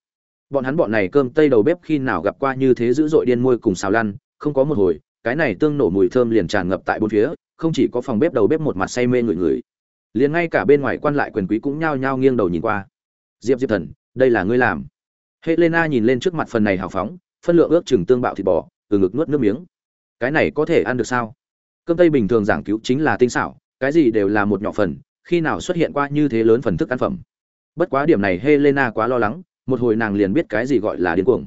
Bọn hắn bọn này cơm tây đầu bếp khi nào gặp qua như thế dữ dội điên môi cùng xào lăn, không có một hồi, cái này tương nổ mùi thơm liền tràn ngập tại bốn phía, không chỉ có phòng bếp đầu bếp một mặt say mê người người liền ngay cả bên ngoài quan lại quyền quý cũng nhao nhao nghiêng đầu nhìn qua. Diệp diệp thần, đây là ngươi làm. Helena nhìn lên trước mặt phần này hào phóng, phân lượng ước chừng tương bạo thịt bò, từ ngực nuốt nước miếng. Cái này có thể ăn được sao? Cơm tây bình thường giảng cứu chính là tinh xảo cái gì đều là một nhỏ phần, khi nào xuất hiện qua như thế lớn phần thức ăn phẩm. Bất quá điểm này helena quá lo lắng, một hồi nàng liền biết cái gì gọi là điên cuồng.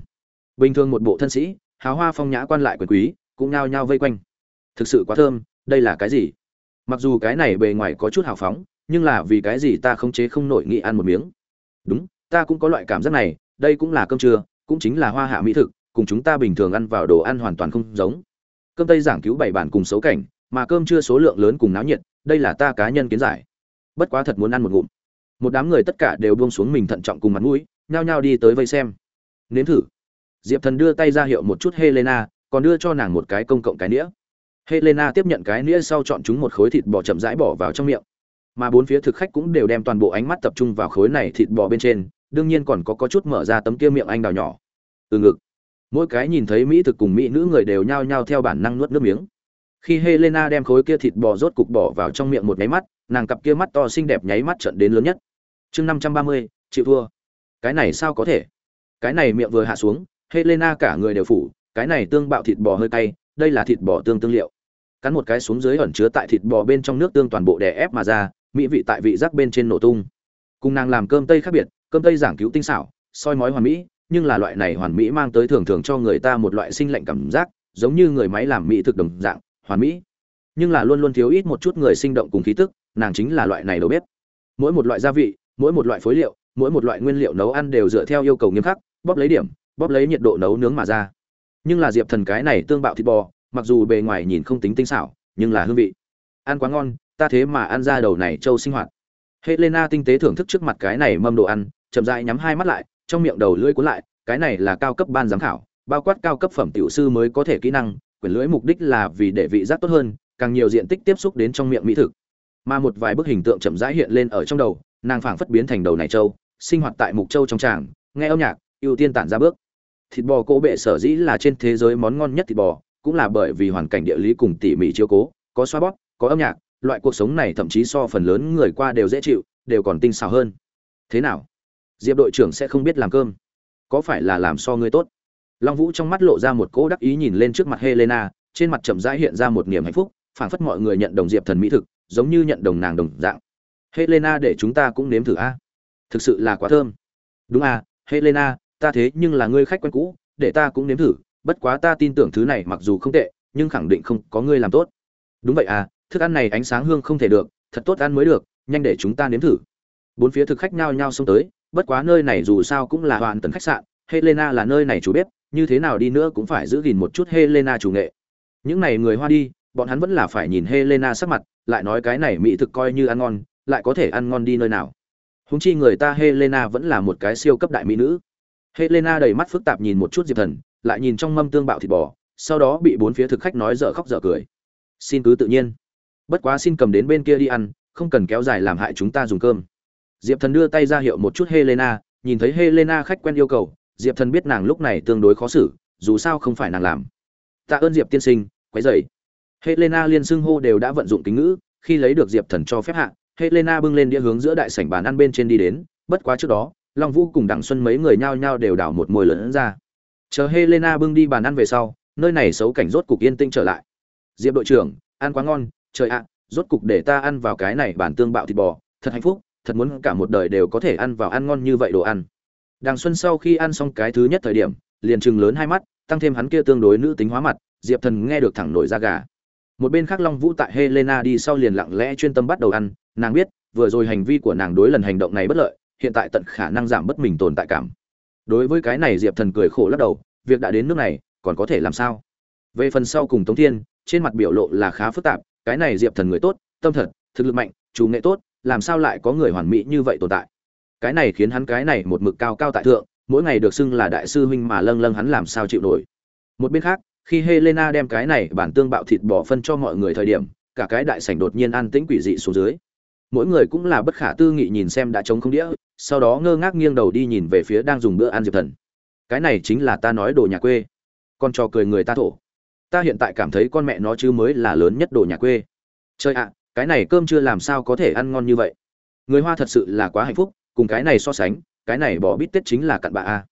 Bình thường một bộ thân sĩ, hào hoa phong nhã quan lại quyền quý, cũng nhao nhao vây quanh. Thực sự quá thơm, đây là cái gì? Mặc dù cái này bề ngoài có chút hào phóng, nhưng là vì cái gì ta không chế không nổi nghị ăn một miếng? Đúng, ta cũng có loại cảm giác này, đây cũng là cơm trưa, cũng chính là hoa hạ mỹ thực, cùng chúng ta bình thường ăn vào đồ ăn hoàn toàn không giống. Cơm tây giảng cứu bảy bản cùng xấu cảnh, mà cơm trưa số lượng lớn cùng náo nhiệt đây là ta cá nhân kiến giải. Bất quá thật muốn ăn một ngụm. Một đám người tất cả đều buông xuống mình thận trọng cùng mặt mũi, nhao nhao đi tới vây xem. Nếm thử. Diệp thần đưa tay ra hiệu một chút helena, còn đưa cho nàng một cái công cộng cái nĩa. Helena tiếp nhận cái nĩa sau chọn chúng một khối thịt bò chậm rãi bỏ vào trong miệng. Mà bốn phía thực khách cũng đều đem toàn bộ ánh mắt tập trung vào khối này thịt bò bên trên, đương nhiên còn có có chút mở ra tấm kia miệng anh đào nhỏ. Từ ngực. Mỗi cái nhìn thấy mỹ thực cùng mỹ nữ người đều nhao nhao theo bản năng nuốt nước miếng khi helena đem khối kia thịt bò rốt cục bỏ vào trong miệng một nháy mắt, nàng cặp kia mắt to xinh đẹp nháy mắt trận đến lớn nhất. Chương năm trăm ba mươi, chịu thua. Cái này sao có thể? Cái này miệng vừa hạ xuống, helena cả người đều phủ, cái này tương bạo thịt bò hơi cay, đây là thịt bò tương tương liệu. Cắn một cái xuống dưới ẩn chứa tại thịt bò bên trong nước tương toàn bộ đè ép mà ra, mỹ vị tại vị giác bên trên nổ tung. Cùng nàng làm cơm tây khác biệt, cơm tây giảng cứu tinh xảo, soi mói hoàn mỹ, nhưng là loại này hoàn mỹ mang tới thường thường cho người ta một loại sinh lạnh cảm giác, giống như người máy làm mỹ thực đồng dạng hoàn mỹ. Nhưng là luôn luôn thiếu ít một chút người sinh động cùng khí tức, nàng chính là loại này đầu bếp. Mỗi một loại gia vị, mỗi một loại phối liệu, mỗi một loại nguyên liệu nấu ăn đều dựa theo yêu cầu nghiêm khắc, bóp lấy điểm, bóp lấy nhiệt độ nấu nướng mà ra. Nhưng là diệp thần cái này tương bạo thịt bò, mặc dù bề ngoài nhìn không tính tinh xảo, nhưng là hương vị. Ăn quá ngon, ta thế mà ăn ra đầu này trâu sinh hoạt. Helena tinh tế thưởng thức trước mặt cái này mâm đồ ăn, chậm rãi nhắm hai mắt lại, trong miệng đầu lưỡi cuốn lại, cái này là cao cấp ban giám khảo, bao quát cao cấp phẩm tiểu sư mới có thể kỹ năng quyển lưỡi mục đích là vì để vị giác tốt hơn, càng nhiều diện tích tiếp xúc đến trong miệng mỹ thực. Mà một vài bức hình tượng chậm rãi hiện lên ở trong đầu, nàng phảng phất biến thành đầu này châu sinh hoạt tại mục châu trong tràng, nghe âm nhạc, ưu tiên tản ra bước. Thịt bò cỗ bệ sở dĩ là trên thế giới món ngon nhất thịt bò, cũng là bởi vì hoàn cảnh địa lý cùng tỉ mỉ chiếu cố, có xoa bóp, có âm nhạc, loại cuộc sống này thậm chí so phần lớn người qua đều dễ chịu, đều còn tinh xảo hơn. Thế nào? Diệp đội trưởng sẽ không biết làm cơm. Có phải là làm so ngươi tốt? Long vũ trong mắt lộ ra một cỗ đắc ý nhìn lên trước mặt helena, trên mặt chậm rãi hiện ra một niềm hạnh phúc, phảng phất mọi người nhận đồng diệp thần mỹ thực, giống như nhận đồng nàng đồng dạng. Helena, để chúng ta cũng nếm thử a. Thực sự là quá thơm. Đúng à helena, ta thế nhưng là ngươi khách quen cũ, để ta cũng nếm thử, bất quá ta tin tưởng thứ này mặc dù không tệ, nhưng khẳng định không có ngươi làm tốt. Đúng vậy à thức ăn này ánh sáng hương không thể được, thật tốt ăn mới được, nhanh để chúng ta nếm thử. Bốn phía thực khách nhao nhao xông tới, bất quá nơi này dù sao cũng là hoàn tần khách sạn, helena là nơi này chủ bếp như thế nào đi nữa cũng phải giữ gìn một chút helena chủ nghệ. Những này người hoa đi, bọn hắn vẫn là phải nhìn helena sắc mặt, lại nói cái này mỹ thực coi như ăn ngon, lại có thể ăn ngon đi nơi nào. Húng chi người ta helena vẫn là một cái siêu cấp đại mỹ nữ. Helena đầy mắt phức tạp nhìn một chút diệp thần, lại nhìn trong mâm tương bạo thịt bò, sau đó bị bốn phía thực khách nói dở khóc dở cười. Xin cứ tự nhiên. Bất quá xin cầm đến bên kia đi ăn, không cần kéo dài làm hại chúng ta dùng cơm. Diệp thần đưa tay ra hiệu một chút helena, nhìn thấy helena khách quen yêu cầu diệp thần biết nàng lúc này tương đối khó xử, dù sao không phải nàng làm. Tạ ơn diệp tiên sinh, quấy dậy helena liên xưng hô đều đã vận dụng kính ngữ, khi lấy được diệp thần cho phép hạ, helena bưng lên đĩa hướng giữa đại sảnh bàn ăn bên trên đi đến, bất quá trước đó, long vũ cùng đặng xuân mấy người nhao nhao đều đảo một mồi lớn ra. Chờ helena bưng đi bàn ăn về sau, nơi này xấu cảnh rốt cục yên tĩnh trở lại. Diệp đội trưởng, ăn quá ngon, trời ạ, rốt cục để ta ăn vào cái này bản tương bạo thịt bò, thật hạnh phúc, thật muốn cả một đời đều có thể ăn vào ăn ngon như vậy đồ ăn đàng xuân sau khi ăn xong cái thứ nhất thời điểm, liền trừng lớn hai mắt, tăng thêm hắn kia tương đối nữ tính hóa mặt, diệp thần nghe được thẳng nổi da gà. Một bên khác long vũ tại helena đi sau liền lặng lẽ chuyên tâm bắt đầu ăn, nàng biết, vừa rồi hành vi của nàng đối lần hành động này bất lợi, hiện tại tận khả năng giảm bất mình tồn tại cảm. Đối với cái này diệp thần cười khổ lắc đầu, việc đã đến nước này, còn có thể làm sao? Về phần sau cùng tống thiên, trên mặt biểu lộ là khá phức tạp, cái này diệp thần người tốt, tâm thật, thực lực mạnh, chủ nghệ tốt, làm sao lại có người hoàn mỹ như vậy tồn tại? Cái này khiến hắn cái này một mực cao cao tại thượng, mỗi ngày được xưng là đại sư huynh mà lâng lâng hắn làm sao chịu nổi. Một bên khác, khi helena đem cái này bản tương bạo thịt bỏ phân cho mọi người thời điểm, cả cái đại sảnh đột nhiên an tĩnh quỷ dị xuống dưới. Mỗi người cũng là bất khả tư nghị nhìn xem đã trống không đĩa, sau đó ngơ ngác nghiêng đầu đi nhìn về phía đang dùng bữa ăn diệp thần. Cái này chính là ta nói đồ nhà quê. Con trò cười người ta thổ. Ta hiện tại cảm thấy con mẹ nó chứ mới là lớn nhất đồ nhà quê. Chơi ạ, cái này cơm chưa làm sao có thể ăn ngon như vậy. Người hoa thật sự là quá hạnh phúc cùng cái này so sánh, cái này bỏ bít tết chính là cặn bạ a.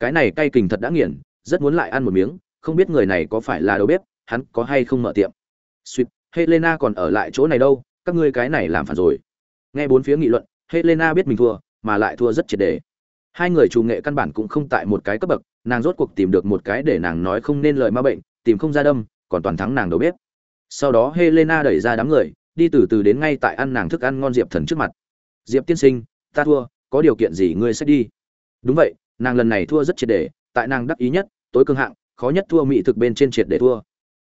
Cái này cay kình thật đã nghiền, rất muốn lại ăn một miếng, không biết người này có phải là đầu bếp, hắn có hay không mở tiệm. Suýt helena còn ở lại chỗ này đâu, các ngươi cái này làm phản rồi. Nghe bốn phía nghị luận, helena biết mình thua, mà lại thua rất triệt đề. Hai người chủ nghệ căn bản cũng không tại một cái cấp bậc, nàng rốt cuộc tìm được một cái để nàng nói không nên lời ma bệnh, tìm không ra đâm, còn toàn thắng nàng đầu bếp. Sau đó helena đẩy ra đám người, đi từ từ đến ngay tại ăn nàng thức ăn ngon diệp thần trước mặt. Diệp tiên sinh ta thua, có điều kiện gì ngươi sẽ đi? Đúng vậy, nàng lần này thua rất triệt để, tại nàng đắc ý nhất, tối cương hạng, khó nhất thua mỹ thực bên trên triệt để thua.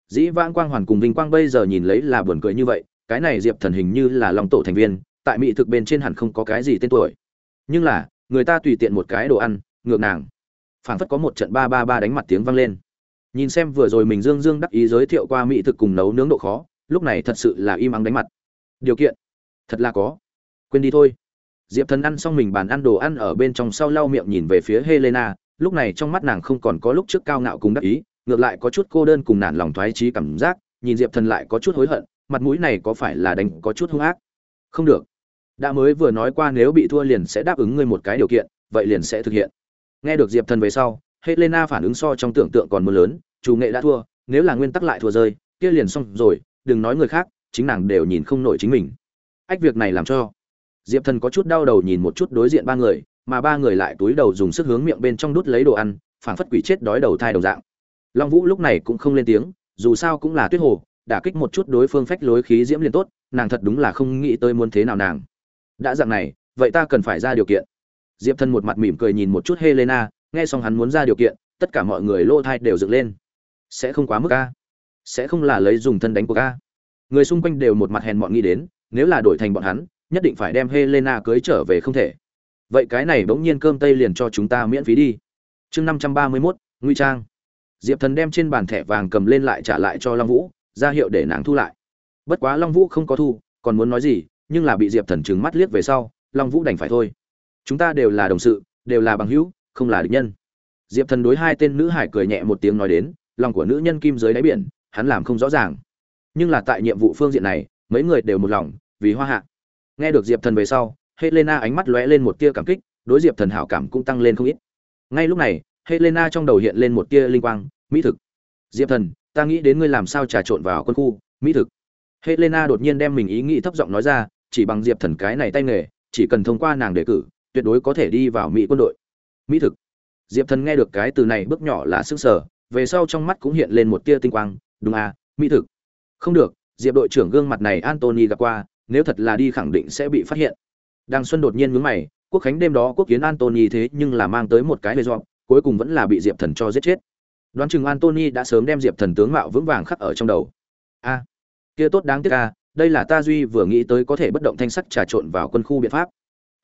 Dĩ vãng quang hoàn cùng vinh quang bây giờ nhìn lấy là buồn cười như vậy, cái này diệp thần hình như là lòng tổ thành viên, tại mỹ thực bên trên hẳn không có cái gì tên tuổi. Nhưng là, người ta tùy tiện một cái đồ ăn, ngược nàng. Phảng phất có một trận ba ba ba đánh mặt tiếng vang lên. Nhìn xem vừa rồi mình dương dương đắc ý giới thiệu qua mỹ thực cùng nấu nướng độ khó, lúc này thật sự là im ắng đánh mặt. Điều kiện? Thật là có. Quên đi thôi diệp thần ăn xong mình bàn ăn đồ ăn ở bên trong sau lau miệng nhìn về phía helena, lúc này trong mắt nàng không còn có lúc trước cao ngạo cùng đắc ý, ngược lại có chút cô đơn cùng nản lòng thoái trí cảm giác, nhìn diệp thần lại có chút hối hận, mặt mũi này có phải là đánh có chút hung ác? Không được. Đã mới vừa nói qua nếu bị thua liền sẽ đáp ứng ngươi một cái điều kiện, vậy liền sẽ thực hiện. Nghe được diệp thần về sau, helena phản ứng so trong tưởng tượng còn mưa lớn, chủ nghệ đã thua, nếu là nguyên tắc lại thua rơi, kia liền xong rồi, đừng nói người khác, chính nàng đều nhìn không nổi chính mình. Ách việc này làm cho diệp thần có chút đau đầu nhìn một chút đối diện ba người, mà ba người lại túi đầu dùng sức hướng miệng bên trong đút lấy đồ ăn, phảng phất quỷ chết đói đầu thai đồng dạng. Long vũ lúc này cũng không lên tiếng, dù sao cũng là tuyết hồ, đả kích một chút đối phương phách lối khí diễm liền tốt, nàng thật đúng là không nghĩ tới muốn thế nào nàng. Đã dạng này, vậy ta cần phải ra điều kiện. Diệp thần một mặt mỉm cười nhìn một chút helena, nghe xong hắn muốn ra điều kiện, tất cả mọi người lô thai đều dựng lên. Sẽ không quá mức a. Sẽ không là lấy dùng thân đánh của ca người xung quanh đều một mặt hèn mọn nghĩ đến, nếu là đổi thành bọn hắn nhất định phải đem helena cưới trở về không thể. Vậy cái này bỗng nhiên cơm tây liền cho chúng ta miễn phí đi. Chương năm trăm ba mươi trang. Diệp thần đem trên bàn thẻ vàng cầm lên lại trả lại cho long vũ, ra hiệu để nàng thu lại. Bất quá long vũ không có thu, còn muốn nói gì, nhưng là bị diệp thần trừng mắt liếc về sau, long vũ đành phải thôi. Chúng ta đều là đồng sự, đều là bằng hữu, không là địch nhân. Diệp thần đối hai tên nữ hải cười nhẹ một tiếng nói đến, lòng của nữ nhân kim dưới đáy biển, hắn làm không rõ ràng. Nhưng là tại nhiệm vụ phương diện này, mấy người đều một lòng, vì hoa hạ nghe được diệp thần về sau, helena ánh mắt lóe lên một tia cảm kích, đối diệp thần hảo cảm cũng tăng lên không ít. Ngay lúc này, helena trong đầu hiện lên một tia linh quang, mỹ thực. Diệp thần, ta nghĩ đến ngươi làm sao trà trộn vào quân khu, mỹ thực. Helena đột nhiên đem mình ý nghĩ thấp giọng nói ra, chỉ bằng diệp thần cái này tay nghề, chỉ cần thông qua nàng đề cử, tuyệt đối có thể đi vào mỹ quân đội. Mỹ thực. Diệp thần nghe được cái từ này bước nhỏ là sức sở về sau trong mắt cũng hiện lên một tia tinh quang, đúng à mỹ thực. Không được, diệp đội trưởng gương mặt này antony gặp qua nếu thật là đi khẳng định sẽ bị phát hiện. Đăng xuân đột nhiên mướn mày, quốc khánh đêm đó quốc kiến antony thế nhưng là mang tới một cái lê dọn cuối cùng vẫn là bị diệp thần cho giết chết. Đoán chừng antony đã sớm đem diệp thần tướng mạo vững vàng khắc ở trong đầu. A, kia tốt đáng tiếc a, đây là ta duy vừa nghĩ tới có thể bất động thanh sắc trà trộn vào quân khu biện pháp.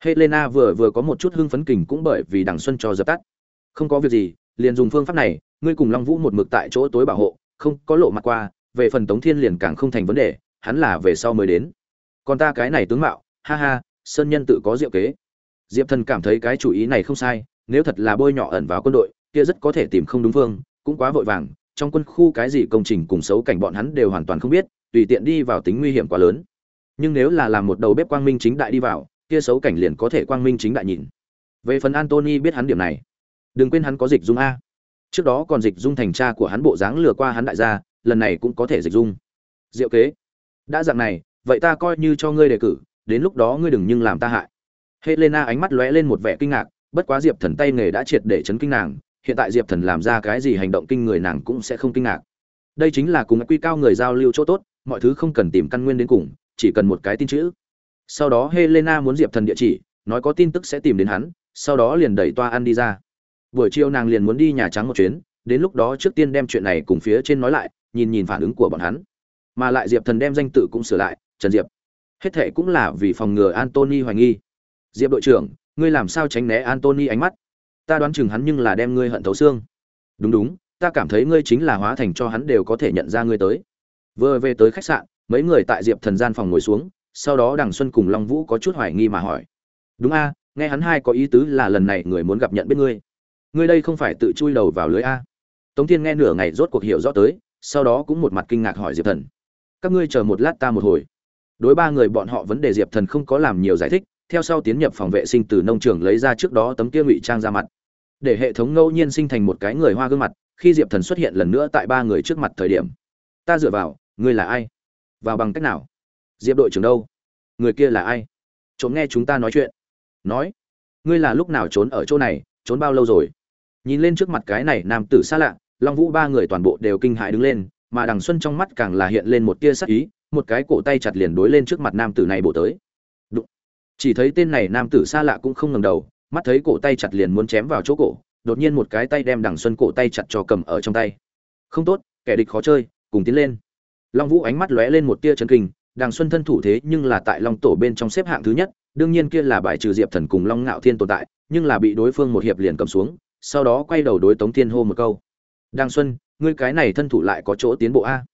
Helena vừa vừa có một chút hưng phấn kình cũng bởi vì đằng xuân cho dập tắt. Không có việc gì, liền dùng phương pháp này, ngươi cùng long vũ một mực tại chỗ tối bảo hộ, không có lộ mặt qua, về phần tống thiên liền càng không thành vấn đề, hắn là về sau mới đến còn ta cái này tướng mạo, ha ha, sơn nhân tự có diệu kế. Diệp thần cảm thấy cái chủ ý này không sai, nếu thật là bôi nhọ ẩn vào quân đội, kia rất có thể tìm không đúng phương, cũng quá vội vàng, trong quân khu cái gì công trình cùng xấu cảnh bọn hắn đều hoàn toàn không biết, tùy tiện đi vào tính nguy hiểm quá lớn. Nhưng nếu là làm một đầu bếp quang minh chính đại đi vào, kia xấu cảnh liền có thể quang minh chính đại nhìn. Về phần antony biết hắn điểm này. Đừng quên hắn có dịch dung a. Trước đó còn dịch dung thành cha của hắn bộ dáng lừa qua hắn đại gia, lần này cũng có thể dịch dung. Diệu kế. Đã dạng này vậy ta coi như cho ngươi đề cử, đến lúc đó ngươi đừng nhưng làm ta hại. Helena ánh mắt lóe lên một vẻ kinh ngạc, bất quá diệp thần tay nghề đã triệt để chấn kinh nàng, hiện tại diệp thần làm ra cái gì hành động kinh người nàng cũng sẽ không kinh ngạc. Đây chính là cùng quy cao người giao lưu chỗ tốt, mọi thứ không cần tìm căn nguyên đến cùng, chỉ cần một cái tin chữ. Sau đó helena muốn diệp thần địa chỉ, nói có tin tức sẽ tìm đến hắn, sau đó liền đẩy toa ăn đi ra. Buổi chiều nàng liền muốn đi nhà trắng một chuyến, đến lúc đó trước tiên đem chuyện này cùng phía trên nói lại, nhìn nhìn phản ứng của bọn hắn. Mà lại diệp thần đem danh tự cũng sửa lại trần diệp. Hết thệ cũng là vì phòng ngừa antony hoài nghi. Diệp đội trưởng, ngươi làm sao tránh né antony ánh mắt? Ta đoán chừng hắn nhưng là đem ngươi hận thấu xương. Đúng đúng, ta cảm thấy ngươi chính là hóa thành cho hắn đều có thể nhận ra ngươi tới. Vừa về tới khách sạn, mấy người tại diệp thần gian phòng ngồi xuống, sau đó đằng xuân cùng long vũ có chút hoài nghi mà hỏi. Đúng a, nghe hắn hai có ý tứ là lần này người muốn gặp nhận biết ngươi. Ngươi đây không phải tự chui đầu vào lưới a? Tống thiên nghe nửa ngày rốt cuộc hiểu rõ tới, sau đó cũng một mặt kinh ngạc hỏi diệp thần. Các ngươi chờ một lát ta một hồi đối ba người bọn họ vấn đề diệp thần không có làm nhiều giải thích, theo sau tiến nhập phòng vệ sinh từ nông trường lấy ra trước đó tấm kia ngụy trang ra mặt. Để hệ thống ngẫu nhiên sinh thành một cái người hoa gương mặt, khi diệp thần xuất hiện lần nữa tại ba người trước mặt thời điểm. Ta dựa vào, ngươi là ai? Vào bằng cách nào? Diệp đội trưởng đâu? Người kia là ai? Trốn nghe chúng ta nói chuyện. Nói, ngươi là lúc nào trốn ở chỗ này, trốn bao lâu rồi? Nhìn lên trước mặt cái này nam tử xa lạ, long vũ ba người toàn bộ đều kinh hại đứng lên, mà đằng xuân trong mắt càng là hiện lên một tia sắc ý một cái cổ tay chặt liền đối lên trước mặt nam tử này bổ tới. Đụng. chỉ thấy tên này nam tử xa lạ cũng không ngẩng đầu, mắt thấy cổ tay chặt liền muốn chém vào chỗ cổ, đột nhiên một cái tay đem đằng xuân cổ tay chặt cho cầm ở trong tay. Không tốt, kẻ địch khó chơi, cùng tiến lên. Long vũ ánh mắt lóe lên một tia chấn kinh, đằng xuân thân thủ thế nhưng là tại long tổ bên trong xếp hạng thứ nhất, đương nhiên kia là bài trừ diệp thần cùng long ngạo thiên tồn tại, nhưng là bị đối phương một hiệp liền cầm xuống, sau đó quay đầu đối tống thiên hô một câu. Đằng xuân, ngươi cái này thân thủ lại có chỗ tiến bộ a?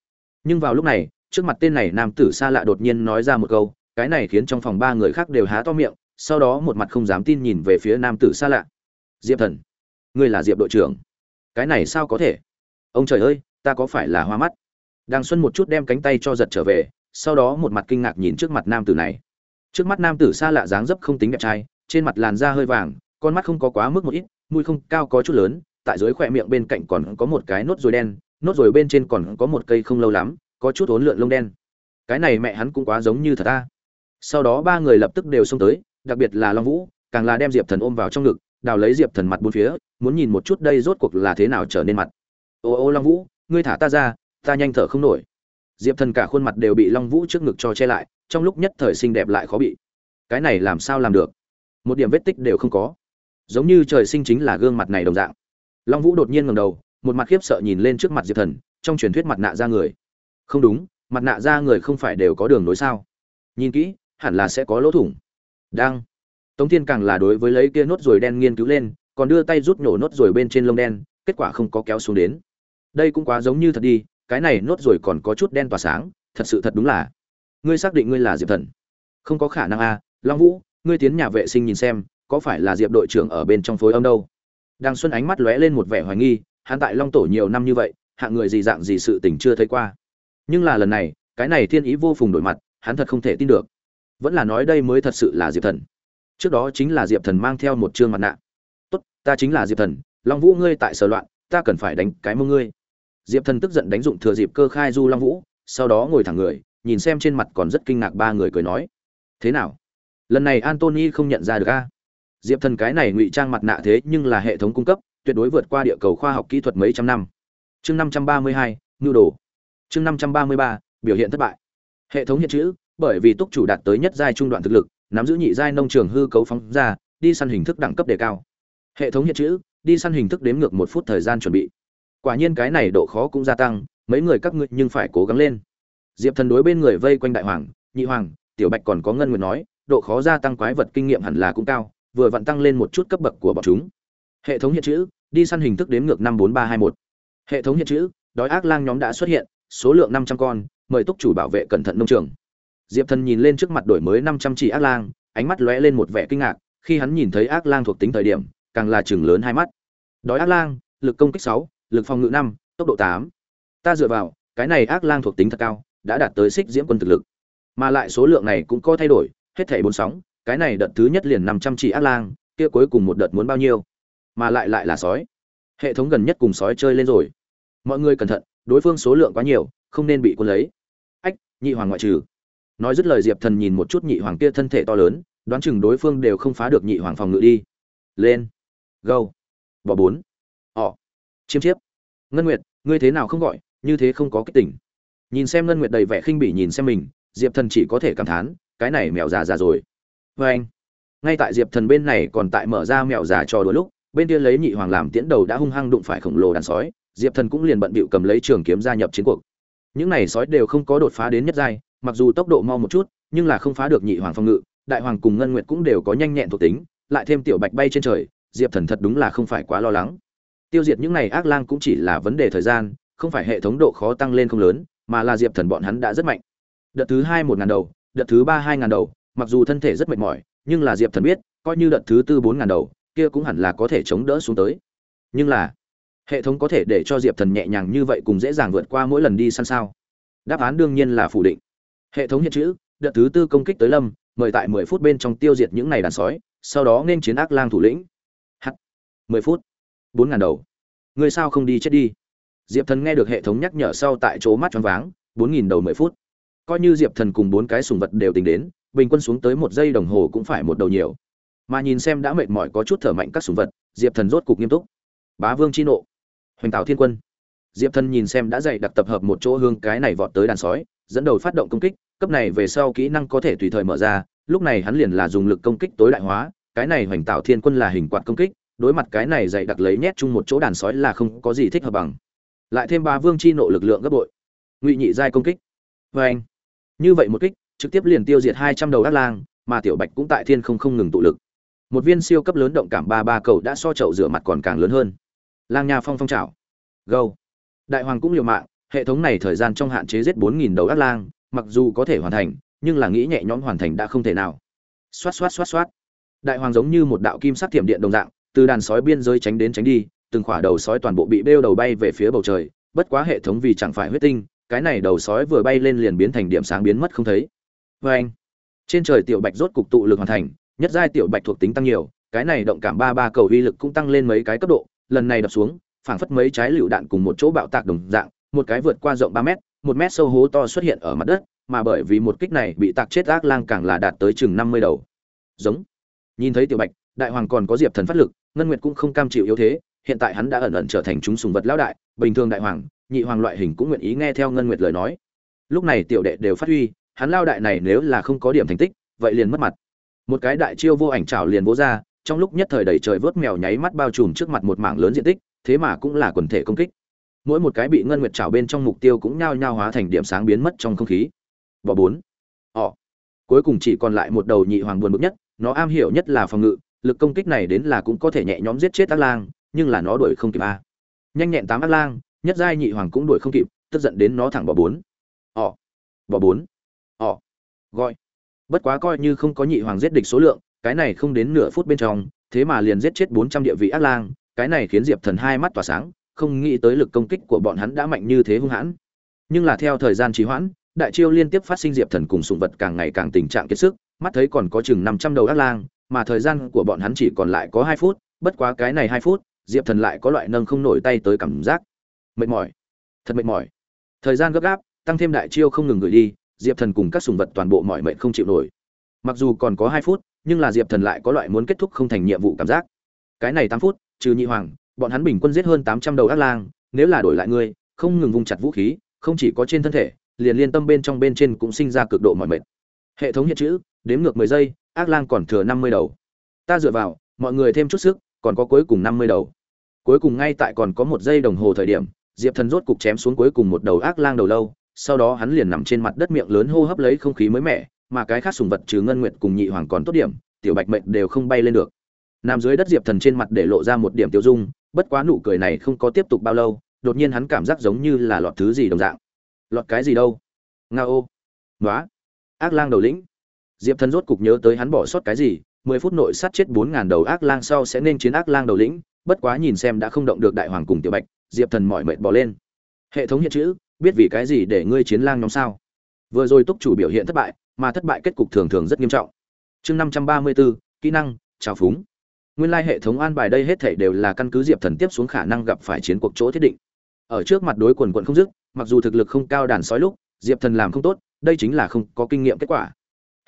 Nhưng vào lúc này trước mặt tên này nam tử xa lạ đột nhiên nói ra một câu, cái này khiến trong phòng ba người khác đều há to miệng, sau đó một mặt không dám tin nhìn về phía nam tử xa lạ. Diệp thần, ngươi là diệp đội trưởng. Cái này sao có thể? Ông trời ơi, ta có phải là hoa mắt? Đàng xuân một chút đem cánh tay cho giật trở về, sau đó một mặt kinh ngạc nhìn trước mặt nam tử này. Trước mắt nam tử xa lạ dáng dấp không tính đẹp trai, trên mặt làn da hơi vàng, con mắt không có quá mức một ít, mũi không cao có chút lớn, tại dưới khỏe miệng bên cạnh còn có một cái nốt ruồi đen, nốt ruồi bên trên còn có một cây không lâu lắm có chút ốn lượn lông đen. Cái này mẹ hắn cũng quá giống như thật ta. Sau đó ba người lập tức đều xông tới, đặc biệt là long vũ, càng là đem diệp thần ôm vào trong ngực, đào lấy diệp thần mặt bốn phía, muốn nhìn một chút đây rốt cuộc là thế nào trở nên mặt. Ô ô long vũ, ngươi thả ta ra, ta nhanh thở không nổi. Diệp thần cả khuôn mặt đều bị long vũ trước ngực cho che lại, trong lúc nhất thời xinh đẹp lại khó bị. Cái này làm sao làm được? Một điểm vết tích đều không có. Giống như trời sinh chính là gương mặt này đồng dạng. Long vũ đột nhiên ngầm đầu, một mặt khiếp sợ nhìn lên trước mặt diệp thần, trong truyền thuyết mặt nạ ra người không đúng mặt nạ ra người không phải đều có đường nối sao? Nhìn kỹ hẳn là sẽ có lỗ thủng. Đang. Tống thiên càng là đối với lấy kia nốt ruồi đen nghiên cứu lên còn đưa tay rút nhổ nốt ruồi bên trên lông đen kết quả không có kéo xuống đến. Đây cũng quá giống như thật đi cái này nốt ruồi còn có chút đen tỏa sáng thật sự thật đúng là. Ngươi xác định ngươi là diệp thần? Không có khả năng a à, long vũ ngươi tiến nhà vệ sinh nhìn xem có phải là diệp đội trưởng ở bên trong phối âm đâu? Đang xuân ánh mắt lóe lên một vẻ hoài nghi hắn tại long tổ nhiều năm như vậy hạng người gì dạng gì sự tình chưa thấy qua nhưng là lần này, cái này thiên ý vô phùng đổi mặt, hắn thật không thể tin được. Vẫn là nói đây mới thật sự là diệp thần. Trước đó chính là diệp thần mang theo một chương mặt nạ. Tốt, ta chính là diệp thần, long vũ ngươi tại sở loạn, ta cần phải đánh cái mông ngươi. Diệp thần tức giận đánh dụng thừa dịp cơ khai du long vũ, sau đó ngồi thẳng người, nhìn xem trên mặt còn rất kinh ngạc ba người cười nói, thế nào? Lần này antony không nhận ra được a? Diệp thần cái này ngụy trang mặt nạ thế nhưng là hệ thống cung cấp, tuyệt đối vượt qua địa cầu khoa học kỹ thuật mấy trăm năm. Chương năm trăm ba mươi hai, nhu đồ chương năm trăm ba mươi ba, biểu hiện thất bại. Hệ thống hiện chữ, bởi vì túc chủ đạt tới nhất giai trung đoạn thực lực, nắm giữ nhị giai nông trường hư cấu phóng ra, đi săn hình thức đẳng cấp đề cao. Hệ thống hiện chữ, đi săn hình thức đếm ngược một phút thời gian chuẩn bị. Quả nhiên cái này độ khó cũng gia tăng, mấy người các ngươi nhưng phải cố gắng lên. Diệp thần đối bên người vây quanh đại hoàng, nhị hoàng, tiểu bạch còn có ngân nguyệt nói, độ khó gia tăng quái vật kinh nghiệm hẳn là cũng cao, vừa vặn tăng lên một chút cấp bậc của bọn chúng. Hệ thống hiện chữ, đi săn hình thức đếm ngược năm bốn ba hai một. Hệ thống hiện chữ, đói ác lang nhóm đã xuất hiện số lượng năm trăm con, mời túc chủ bảo vệ cẩn thận nông trường. Diệp thần nhìn lên trước mặt đổi mới năm trăm chỉ ác lang, ánh mắt lóe lên một vẻ kinh ngạc, khi hắn nhìn thấy ác lang thuộc tính thời điểm, càng là chừng lớn hai mắt. Đói ác lang, lực công kích sáu, lực phòng ngự năm, tốc độ tám. Ta dựa vào, cái này ác lang thuộc tính thật cao, đã đạt tới xích diễm quân thực lực. Mà lại số lượng này cũng có thay đổi, hết thảy bốn sóng, cái này đợt thứ nhất liền năm trăm chỉ ác lang, kia cuối cùng một đợt muốn bao nhiêu? Mà lại lại là sói. Hệ thống gần nhất cùng sói chơi lên rồi. Mọi người cẩn thận đối phương số lượng quá nhiều, không nên bị quân lấy. Ách, nhị hoàng ngoại trừ. Nói dứt lời diệp thần nhìn một chút nhị hoàng kia thân thể to lớn, đoán chừng đối phương đều không phá được nhị hoàng phòng ngự đi. Lên. Gâu. Bỏ bốn. Ọ chiêm chiếp. Ngân nguyệt, ngươi thế nào không gọi, như thế không có cái tỉnh nhìn xem ngân nguyệt đầy vẻ khinh bỉ nhìn xem mình, diệp thần chỉ có thể cảm thán, cái này mèo già già rồi. Vê anh, ngay tại diệp thần bên này còn tại mở ra mèo già cho đôi lúc, bên kia lấy nhị hoàng làm tiễn đầu đã hung hăng đụng phải khổng lồ đàn sói diệp thần cũng liền bận bịu cầm lấy trường kiếm gia nhập chiến cuộc. Những này sói đều không có đột phá đến nhất giai, mặc dù tốc độ mau một chút, nhưng là không phá được nhị hoàng phong ngự, đại hoàng cùng ngân nguyệt cũng đều có nhanh nhẹn thuộc tính, lại thêm tiểu bạch bay trên trời, diệp thần thật đúng là không phải quá lo lắng. Tiêu diệt những này ác lang cũng chỉ là vấn đề thời gian, không phải hệ thống độ khó tăng lên không lớn, mà là diệp thần bọn hắn đã rất mạnh. Đợt thứ hai một ngàn đầu, đợt thứ ba hai ngàn đầu, mặc dù thân thể rất mệt mỏi, nhưng là diệp thần biết, coi như đợt thứ tư bốn ngàn đầu, kia cũng hẳn là có thể chống đỡ xuống tới. Nhưng là hệ thống có thể để cho diệp thần nhẹ nhàng như vậy cùng dễ dàng vượt qua mỗi lần đi săn sao? Đáp án đương nhiên là phủ định. Hệ thống hiện chữ, đợt thứ tư công kích tới lâm, mời tại mười phút bên trong tiêu diệt những này đàn sói, sau đó nên chiến ác lang thủ lĩnh. H mười phút. Bốn ngàn đầu. Người sao không đi chết đi? Diệp thần nghe được hệ thống nhắc nhở sau tại chỗ mắt choáng váng, bốn nghìn đầu mười phút. Coi như diệp thần cùng bốn cái sùng vật đều tính đến, bình quân xuống tới một giây đồng hồ cũng phải một đầu nhiều. Mà nhìn xem đã mệt mỏi có chút thở mạnh các sùng vật, diệp thần rốt cục nghiêm túc. Bá vương chi nộ hoành tạo thiên quân. Diệp thần nhìn xem đã dạy đặc tập hợp một chỗ hương cái này vọt tới đàn sói, dẫn đầu phát động công kích, cấp này về sau kỹ năng có thể tùy thời mở ra, lúc này hắn liền là dùng lực công kích tối đại hóa, cái này hoành tạo thiên quân là hình quạt công kích, đối mặt cái này dạy đặc lấy nhét chung một chỗ đàn sói là không có gì thích hợp bằng. Lại thêm ba vương chi nộ lực lượng gấp bội. Ngụy nhị giai công kích. Vê anh, như vậy một kích, trực tiếp liền tiêu diệt hai trăm đầu đắc lang, mà tiểu bạch cũng tại thiên không không ngừng tụ lực. Một viên siêu cấp lớn động cảm ba ba cầu đã so chậu rửa mặt còn càng lớn hơn lang nha phong phong trào. Gâu đại hoàng cũng liều mạng, hệ thống này thời gian trong hạn chế giết bốn nghìn đầu ác lang, mặc dù có thể hoàn thành, nhưng là nghĩ nhẹ nhõm hoàn thành đã không thể nào. Xoát xoát xoát xoát. Đại hoàng giống như một đạo kim sắc thiểm điện đồng dạng, từ đàn sói biên giới tránh đến tránh đi, từng khỏa đầu sói toàn bộ bị bêu đầu bay về phía bầu trời, bất quá hệ thống vì chẳng phải huyết tinh, cái này đầu sói vừa bay lên liền biến thành điểm sáng biến mất không thấy. Vê anh, trên trời tiểu bạch rốt cục tụ lực hoàn thành, nhất giai tiểu bạch thuộc tính tăng nhiều, cái này động cảm ba ba cầu uy lực cũng tăng lên mấy cái cấp độ lần này đập xuống, phảng phất mấy trái lựu đạn cùng một chỗ bạo tạc đồng dạng, một cái vượt qua rộng ba mét, một mét sâu hố to xuất hiện ở mặt đất, mà bởi vì một kích này bị tạc chết ác lang càng là đạt tới chừng năm mươi đầu. Giống. Nhìn thấy tiểu bạch, đại hoàng còn có diệp thần phát lực, ngân nguyệt cũng không cam chịu yếu thế, hiện tại hắn đã ẩn ẩn trở thành chúng sùng vật lão đại, bình thường đại hoàng, nhị hoàng loại hình cũng nguyện ý nghe theo ngân nguyệt lời nói. Lúc này tiểu đệ đều phát huy, hắn lao đại này nếu là không có điểm thành tích, vậy liền mất mặt. Một cái đại chiêu vô ảnh trảo liền vỗ ra trong lúc nhất thời đầy trời vớt mèo nháy mắt bao trùm trước mặt một mảng lớn diện tích, thế mà cũng là quần thể công kích. Mỗi một cái bị ngân nguyệt trảo bên trong mục tiêu cũng nhao nhao hóa thành điểm sáng biến mất trong không khí. Bỏ bốn. Họ cuối cùng chỉ còn lại một đầu nhị hoàng buồn bực nhất, nó am hiểu nhất là phòng ngự, lực công kích này đến là cũng có thể nhẹ nhõm giết chết ác lang, nhưng là nó đuổi không kịp a. Nhanh nhẹn tám ác lang, nhất giai nhị hoàng cũng đuổi không kịp, tức giận đến nó thẳng bỏ bốn. Họ bỏ bốn. Họ gọi. Bất quá coi như không có nhị hoàng giết địch số lượng cái này không đến nửa phút bên trong, thế mà liền giết chết bốn trăm địa vị ác lang, cái này khiến diệp thần hai mắt tỏa sáng, không nghĩ tới lực công kích của bọn hắn đã mạnh như thế hung hãn. Nhưng là theo thời gian trì hoãn, đại chiêu liên tiếp phát sinh diệp thần cùng sùng vật càng ngày càng tình trạng kiệt sức, mắt thấy còn có chừng năm trăm đầu ác lang, mà thời gian của bọn hắn chỉ còn lại có hai phút, bất quá cái này hai phút, diệp thần lại có loại nâng không nổi tay tới cảm giác. Mệt mỏi. Thật mệt mỏi. Thời gian gấp gáp, tăng thêm đại chiêu không ngừng gửi đi, diệp thần cùng các sùng vật toàn bộ mọi mệnh không chịu nổi. Mặc dù còn có hai phút nhưng là diệp thần lại có loại muốn kết thúc không thành nhiệm vụ cảm giác. Cái này tám phút, trừ nhị hoàng, bọn hắn bình quân giết hơn tám trăm đầu ác lang, nếu là đổi lại ngươi, không ngừng vung chặt vũ khí, không chỉ có trên thân thể, liền liên tâm bên trong bên trên cũng sinh ra cực độ mọi mệt. Hệ thống hiện chữ, đếm ngược mười giây, ác lang còn thừa năm mươi đầu. Ta dựa vào, mọi người thêm chút sức, còn có cuối cùng năm mươi đầu. Cuối cùng ngay tại còn có một giây đồng hồ thời điểm, diệp thần rốt cục chém xuống cuối cùng một đầu ác lang đầu lâu, sau đó hắn liền nằm trên mặt đất miệng lớn hô hấp lấy không khí mới mẻ mà cái khác sùng vật trừ ngân nguyệt cùng nhị hoàng còn tốt điểm, tiểu bạch mệnh đều không bay lên được. Nằm dưới đất diệp thần trên mặt để lộ ra một điểm tiêu dung, bất quá nụ cười này không có tiếp tục bao lâu, đột nhiên hắn cảm giác giống như là lọt thứ gì đồng dạng. Lọt cái gì đâu? Nga ô. Nói ác lang đầu lĩnh. Diệp thần rốt cục nhớ tới hắn bỏ sót cái gì, mười phút nội sát chết bốn ngàn đầu ác lang sau sẽ nên chiến ác lang đầu lĩnh, bất quá nhìn xem đã không động được đại hoàng cùng tiểu bạch, diệp thần mỏi mệt bỏ lên. Hệ thống hiện chữ, biết vì cái gì để ngươi chiến lang nhóm sao? Vừa rồi túc chủ biểu hiện thất bại mà thất bại kết cục thường thường rất nghiêm trọng. Chương năm trăm ba mươi bốn kỹ năng, trào phúng. Nguyên lai hệ thống an bài đây hết thảy đều là căn cứ diệp thần tiếp xuống khả năng gặp phải chiến cuộc chỗ thiết định. Ở trước mặt đối quần quận không dứt, mặc dù thực lực không cao đàn sói lúc, diệp thần làm không tốt, đây chính là không có kinh nghiệm kết quả.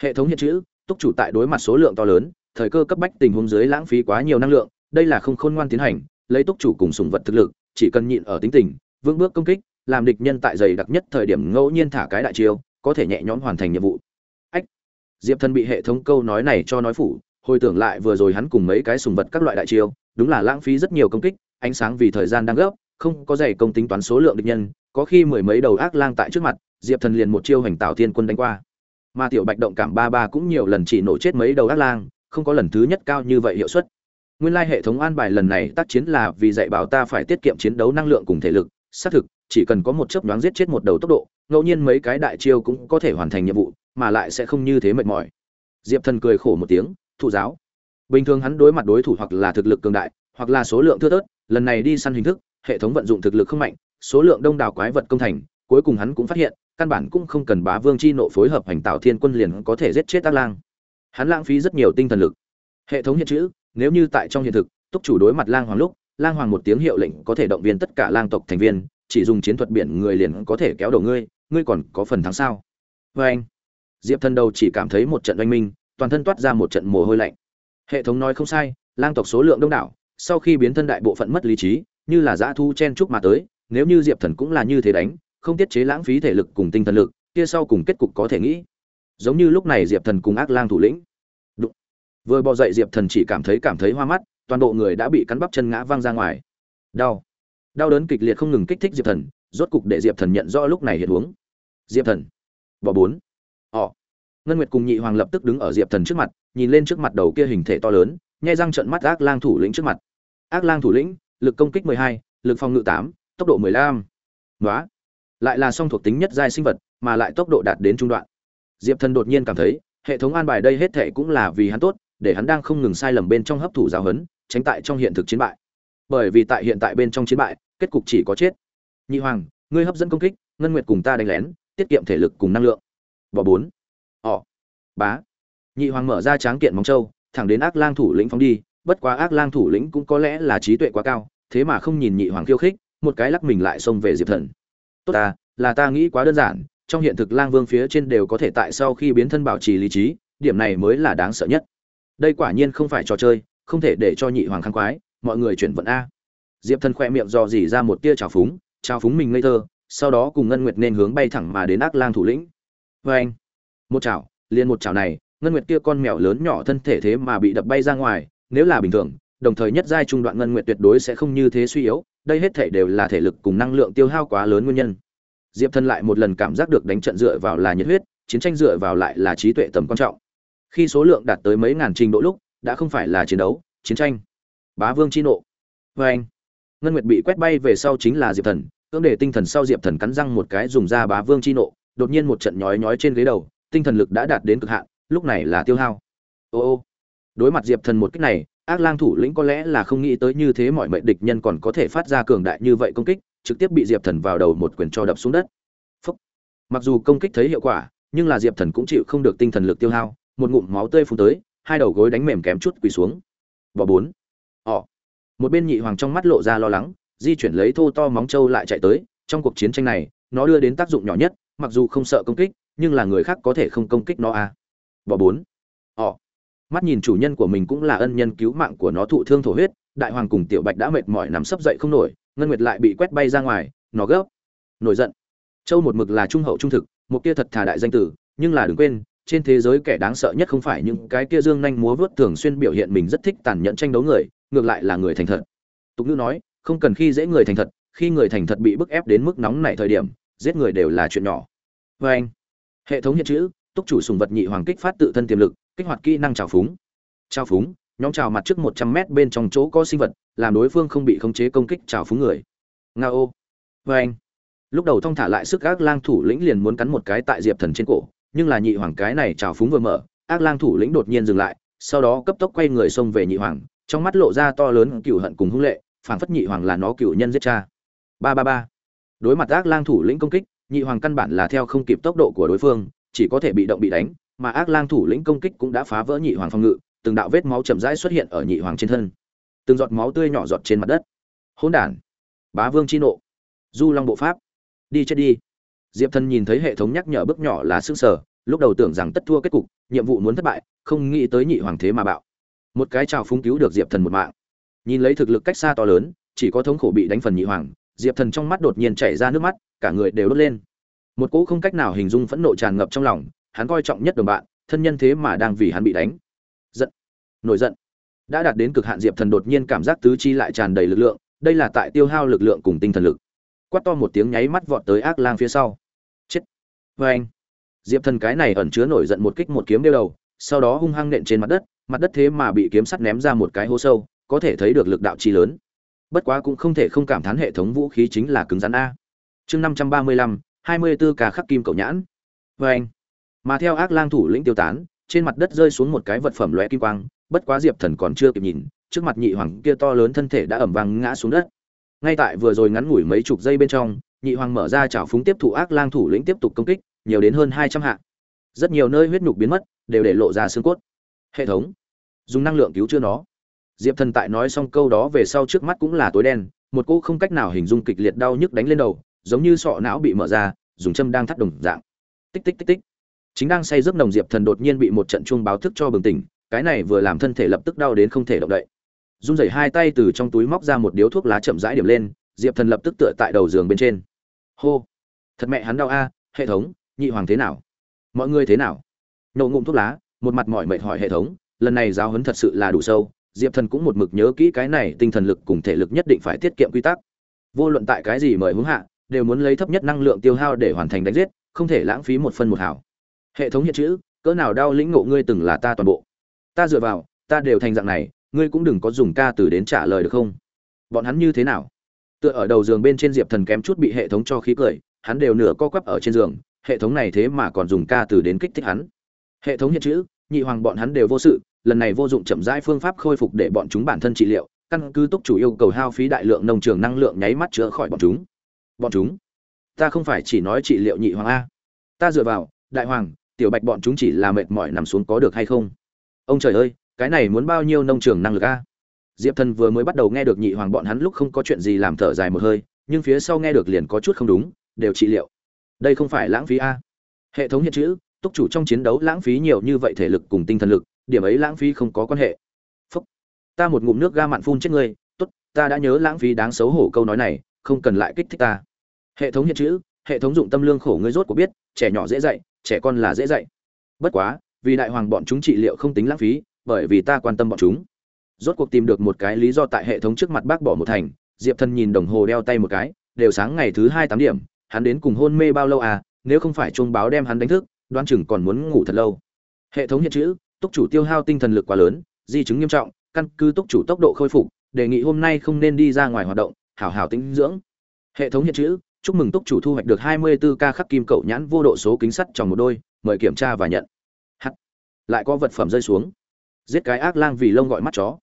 Hệ thống hiện chữ, túc chủ tại đối mặt số lượng to lớn, thời cơ cấp bách tình huống dưới lãng phí quá nhiều năng lượng, đây là không khôn ngoan tiến hành, lấy túc chủ cùng sủng vật thực lực, chỉ cần nhịn ở tính tình, vững bước công kích, làm địch nhân tại dày đặc nhất thời điểm ngẫu nhiên thả cái đại chiêu, có thể nhẹ nhõm hoàn thành nhiệm vụ diệp thần bị hệ thống câu nói này cho nói phủ, hồi tưởng lại vừa rồi hắn cùng mấy cái sùng vật các loại đại chiêu, đúng là lãng phí rất nhiều công kích, ánh sáng vì thời gian đang gấp, không có dày công tính toán số lượng địch nhân, có khi mười mấy đầu ác lang tại trước mặt, diệp thần liền một chiêu hành tạo thiên quân đánh qua. Mà tiểu bạch động cảm ba ba cũng nhiều lần chỉ nổ chết mấy đầu ác lang, không có lần thứ nhất cao như vậy hiệu suất. Nguyên lai hệ thống an bài lần này tác chiến là vì dạy bảo ta phải tiết kiệm chiến đấu năng lượng cùng thể lực, xác thực, chỉ cần có một chớp nhoáng giết chết một đầu tốc độ, ngẫu nhiên mấy cái đại chiêu cũng có thể hoàn thành nhiệm vụ mà lại sẽ không như thế mệt mỏi. Diệp thần cười khổ một tiếng, thụ giáo, bình thường hắn đối mặt đối thủ hoặc là thực lực cường đại, hoặc là số lượng thưa thớt, lần này đi săn hình thức, hệ thống vận dụng thực lực không mạnh, số lượng đông đảo quái vật công thành, cuối cùng hắn cũng phát hiện, căn bản cũng không cần bá vương chi nộ phối hợp hành tạo thiên quân liền có thể giết chết ác lang. Hắn lãng phí rất nhiều tinh thần lực. Hệ thống hiện chữ, nếu như tại trong hiện thực, túc chủ đối mặt lang hoàng lúc, lang hoàng một tiếng hiệu lệnh có thể động viên tất cả lang tộc thành viên, chỉ dùng chiến thuật biển người liền có thể kéo đầu ngươi ngươi còn có phần thắng sao? Vê anh diệp thần đầu chỉ cảm thấy một trận oanh minh, toàn thân toát ra một trận mồ hôi lạnh. Hệ thống nói không sai, lang tộc số lượng đông đảo, sau khi biến thân đại bộ phận mất lý trí, như là dã thu chen chúc mà tới, nếu như diệp thần cũng là như thế đánh, không tiết chế lãng phí thể lực cùng tinh thần lực, kia sau cùng kết cục có thể nghĩ. Giống như lúc này diệp thần cùng ác lang thủ lĩnh. Đụng. vừa bò dậy diệp thần chỉ cảm thấy cảm thấy hoa mắt, toàn bộ người đã bị cắn bắp chân ngã văng ra ngoài. Đau. Đau đớn kịch liệt không ngừng kích thích diệp thần, rốt cục để diệp thần nhận rõ lúc này hiện huống. Diệp thần. Bỏ bốn họ ngân nguyệt cùng nhị hoàng lập tức đứng ở diệp thần trước mặt, nhìn lên trước mặt đầu kia hình thể to lớn, nhai răng trận mắt ác lang thủ lĩnh trước mặt. Ác lang thủ lĩnh, lực công kích mười hai, lực phòng ngự tám, tốc độ mười lăm. Nói lại là song thuộc tính nhất giai sinh vật, mà lại tốc độ đạt đến trung đoạn. Diệp thần đột nhiên cảm thấy, hệ thống an bài đây hết thệ cũng là vì hắn tốt, để hắn đang không ngừng sai lầm bên trong hấp thụ giáo huấn, tránh tại trong hiện thực chiến bại. Bởi vì tại hiện tại bên trong chiến bại, kết cục chỉ có chết. Nhị hoàng, ngươi hấp dẫn công kích, ngân nguyệt cùng ta đánh lén, tiết kiệm thể lực cùng năng lượng bỏ bốn. Ỏ bá. Nhị hoàng mở ra tráng kiện móng trâu, thẳng đến ác lang thủ lĩnh phóng đi, bất quá ác lang thủ lĩnh cũng có lẽ là trí tuệ quá cao, thế mà không nhìn nhị hoàng khiêu khích, một cái lắc mình lại xông về diệp thần. Tốt ta, là ta nghĩ quá đơn giản, trong hiện thực lang vương phía trên đều có thể tại sau khi biến thân bảo trì lý trí, điểm này mới là đáng sợ nhất. Đây quả nhiên không phải trò chơi, không thể để cho nhị hoàng kháng quái mọi người chuyển vận a. Diệp thần khoe miệng dò dỉ ra một tia trào phúng trào phúng mình ngây thơ, sau đó cùng ngân nguyệt nên hướng bay thẳng mà đến ác lang thủ lĩnh vê anh. Một chảo, liền một chảo này, ngân nguyệt kia con mèo lớn nhỏ thân thể thế mà bị đập bay ra ngoài, nếu là bình thường, đồng thời nhất giai trung đoạn ngân nguyệt tuyệt đối sẽ không như thế suy yếu, đây hết thể đều là thể lực cùng năng lượng tiêu hao quá lớn nguyên nhân. Diệp thần lại một lần cảm giác được đánh trận dựa vào là nhiệt huyết, chiến tranh dựa vào lại là trí tuệ tầm quan trọng. Khi số lượng đạt tới mấy ngàn trình độ lúc, đã không phải là chiến đấu, chiến tranh. Bá vương chi nộ. Vê anh. Ngân nguyệt bị quét bay về sau chính là diệp thần ương để tinh thần sau diệp thần cắn răng một cái dùng ra bá vương chi nộ đột nhiên một trận nhói nhói trên ghế đầu, tinh thần lực đã đạt đến cực hạn, lúc này là tiêu hao. Ô ô, đối mặt diệp thần một cách này, ác lang thủ lĩnh có lẽ là không nghĩ tới như thế mọi mệnh địch nhân còn có thể phát ra cường đại như vậy công kích, trực tiếp bị diệp thần vào đầu một quyền cho đập xuống đất. Phúc. mặc dù công kích thấy hiệu quả, nhưng là diệp thần cũng chịu không được tinh thần lực tiêu hao, một ngụm máu tươi phun tới, hai đầu gối đánh mềm kém chút quỳ xuống. Bỏ bốn. Ỏ một bên nhị hoàng trong mắt lộ ra lo lắng, di chuyển lấy thô to móng trâu lại chạy tới, trong cuộc chiến tranh này, nó đưa đến tác dụng nhỏ nhất mặc dù không sợ công kích, nhưng là người khác có thể không công kích nó à. Bỏ bốn. Ỏ mắt nhìn chủ nhân của mình cũng là ân nhân cứu mạng của nó thụ thương thổ huyết, đại hoàng cùng tiểu bạch đã mệt mỏi nằm sấp dậy không nổi, ngân nguyệt lại bị quét bay ra ngoài, nó gấp. Nổi giận. Châu một mực là trung hậu trung thực, một kia thật thà đại danh tử, nhưng là đừng quên, trên thế giới kẻ đáng sợ nhất không phải những cái kia dương nhanh múa vớt thường xuyên biểu hiện mình rất thích tàn nhẫn tranh đấu người, ngược lại là người thành thật. Tục ngữ nói, không cần khi dễ người thành thật, khi người thành thật bị bức ép đến mức nóng này thời điểm, giết người đều là chuyện nhỏ vê anh. Hệ thống hiện chữ, túc chủ sùng vật nhị hoàng kích phát tự thân tiềm lực, kích hoạt kỹ năng trào phúng. Trào phúng, nhóm trào mặt trước một trăm mét bên trong chỗ có sinh vật, làm đối phương không bị khống chế công kích trào phúng người. Nga ô. Vê anh. Lúc đầu thong thả lại sức ác lang thủ lĩnh liền muốn cắn một cái tại diệp thần trên cổ, nhưng là nhị hoàng cái này trào phúng vừa mở, ác lang thủ lĩnh đột nhiên dừng lại, sau đó cấp tốc quay người xông về nhị hoàng, trong mắt lộ ra to lớn cựu hận cùng hung lệ, phảng phất nhị hoàng là nó cựu nhân giết cha. Ba ba ba. Đối mặt ác lang thủ lĩnh công kích nhị hoàng căn bản là theo không kịp tốc độ của đối phương, chỉ có thể bị động bị đánh, mà ác lang thủ lĩnh công kích cũng đã phá vỡ nhị hoàng phòng ngự, từng đạo vết máu chậm rãi xuất hiện ở nhị hoàng trên thân. Từng giọt máu tươi nhỏ giọt trên mặt đất. Hỗn đản. Bá vương chi nộ. Du long bộ pháp. Đi chết đi. Diệp thần nhìn thấy hệ thống nhắc nhở bước nhỏ là xương sở, lúc đầu tưởng rằng tất thua kết cục, nhiệm vụ muốn thất bại, không nghĩ tới nhị hoàng thế mà bạo. Một cái trào phúng cứu được diệp thần một mạng. Nhìn lấy thực lực cách xa to lớn, chỉ có thống khổ bị đánh phần nhị hoàng, diệp thần trong mắt đột nhiên chảy ra nước mắt cả người đều đốt lên. Một cỗ không cách nào hình dung phẫn nộ tràn ngập trong lòng, hắn coi trọng nhất đồng bạn, thân nhân thế mà đang vì hắn bị đánh. Giận. Nổi giận. Đã đạt đến cực hạn, diệp thần đột nhiên cảm giác tứ chi lại tràn đầy lực lượng, đây là tại tiêu hao lực lượng cùng tinh thần lực. Quát to một tiếng nháy mắt vọt tới ác lang phía sau. Chết. Vê anh. Diệp thần cái này ẩn chứa nổi giận một kích một kiếm đeo đầu, sau đó hung hăng nện trên mặt đất mặt đất thế mà bị kiếm sắt ném ra một cái hố sâu, có thể thấy được lực đạo chi lớn. Bất quá cũng không thể không cảm thán hệ thống vũ khí chính là cứng rắn a chương năm trăm ba mươi lăm, hai mươi b ố khắc kim cậu nhãn. Vê anh, mà theo ác lang thủ lĩnh tiêu tán, trên mặt đất rơi xuống một cái vật phẩm loe kim quang, bất quá diệp thần còn chưa kịp nhìn, trước mặt nhị hoàng kia to lớn thân thể đã ẩm vang ngã xuống đất. Ngay tại vừa rồi ngắn ngủi mấy chục giây bên trong, nhị hoàng mở ra chảo phúng tiếp thụ ác lang thủ lĩnh tiếp tục công kích, nhiều đến hơn hai trăm hạ. Rất nhiều nơi huyết nhục biến mất, đều để lộ ra xương cốt. Hệ thống, dùng năng lượng cứu chữa nó. Diệp thần tại nói xong câu đó về sau trước mắt cũng là tối đen, một cô không cách nào hình dung kịch liệt đau nhức đánh lên đầu giống như sọ não bị mở ra, dùng châm đang thắt đồng dạng. Tích tích tích tích. Chính đang say giấc nồng diệp thần đột nhiên bị một trận chuông báo thức cho bừng tỉnh, cái này vừa làm thân thể lập tức đau đến không thể động đậy. Run rẩy hai tay từ trong túi móc ra một điếu thuốc lá chậm rãi điểm lên, diệp thần lập tức tựa tại đầu giường bên trên. Hô. Thật mẹ hắn đau a, hệ thống, nhị hoàng thế nào? Mọi người thế nào? Nổ ngụm thuốc lá, một mặt mỏi mệt hỏi hệ thống, lần này giáo huấn thật sự là đủ sâu, diệp thần cũng một mực nhớ kỹ cái này tinh thần lực cùng thể lực nhất định phải tiết kiệm quy tắc. Vô luận tại cái gì mời hướng hạ đều muốn lấy thấp nhất năng lượng tiêu hao để hoàn thành đánh giết, không thể lãng phí một phân một hảo hệ thống hiện chữ, cỡ nào đau lĩnh ngộ ngươi từng là ta toàn bộ. Ta dựa vào, ta đều thành dạng này, ngươi cũng đừng có dùng ca từ đến trả lời được không? Bọn hắn như thế nào? Tựa ở đầu giường bên trên diệp thần kém chút bị hệ thống cho khí cười, hắn đều nửa co quắp ở trên giường, hệ thống này thế mà còn dùng ca từ đến kích thích hắn. Hệ thống hiện chữ, nhị hoàng bọn hắn đều vô sự, lần này vô dụng chậm rãi phương pháp khôi phục để bọn chúng bản thân trị liệu, căn cứ túc chủ yêu cầu hao phí đại lượng nông trường năng lượng nháy mắt chữa khỏi bọn chúng bọn chúng. Ta không phải chỉ nói trị liệu nhị hoàng a. Ta dựa vào, đại hoàng, tiểu bạch bọn chúng chỉ là mệt mỏi nằm xuống có được hay không? Ông trời ơi, cái này muốn bao nhiêu nông trường năng lực a? Diệp thần vừa mới bắt đầu nghe được nhị hoàng bọn hắn lúc không có chuyện gì làm thở dài một hơi, nhưng phía sau nghe được liền có chút không đúng, đều trị liệu. Đây không phải lãng phí a. Hệ thống hiện chữ, túc chủ trong chiến đấu lãng phí nhiều như vậy thể lực cùng tinh thần lực, điểm ấy lãng phí không có quan hệ. Phúc. Ta một ngụm nước ga mặn phun chết ngươi, tốt, ta đã nhớ lãng phí đáng xấu hổ câu nói này, không cần lại kích thích ta hệ thống hiện chữ, hệ thống dụng tâm lương khổ ngươi rốt của biết, trẻ nhỏ dễ dạy, trẻ con là dễ dạy. Bất quá, vì đại hoàng bọn chúng trị liệu không tính lãng phí, bởi vì ta quan tâm bọn chúng. Rốt cuộc tìm được một cái lý do tại hệ thống trước mặt bác bỏ một thành, diệp thần nhìn đồng hồ đeo tay một cái, đều sáng ngày thứ hai tám điểm, hắn đến cùng hôn mê bao lâu à nếu không phải chuông báo đem hắn đánh thức đoan chừng còn muốn ngủ thật lâu. Hệ thống hiện chữ, túc chủ tiêu hao tinh thần lực quá lớn, di chứng nghiêm trọng, căn cứ túc chủ tốc độ khôi phục, đề nghị hôm nay không nên đi ra ngoài hoạt động, hảo hảo tính dưỡng. Hệ thống hiện chữ chúc mừng túc chủ thu hoạch được 24 ca khắc kim cậu nhãn vô độ số kính sắt trong một đôi mời kiểm tra và nhận. Hắc, lại có vật phẩm rơi xuống. Giết cái ác lang vì lông gọi mắt chó.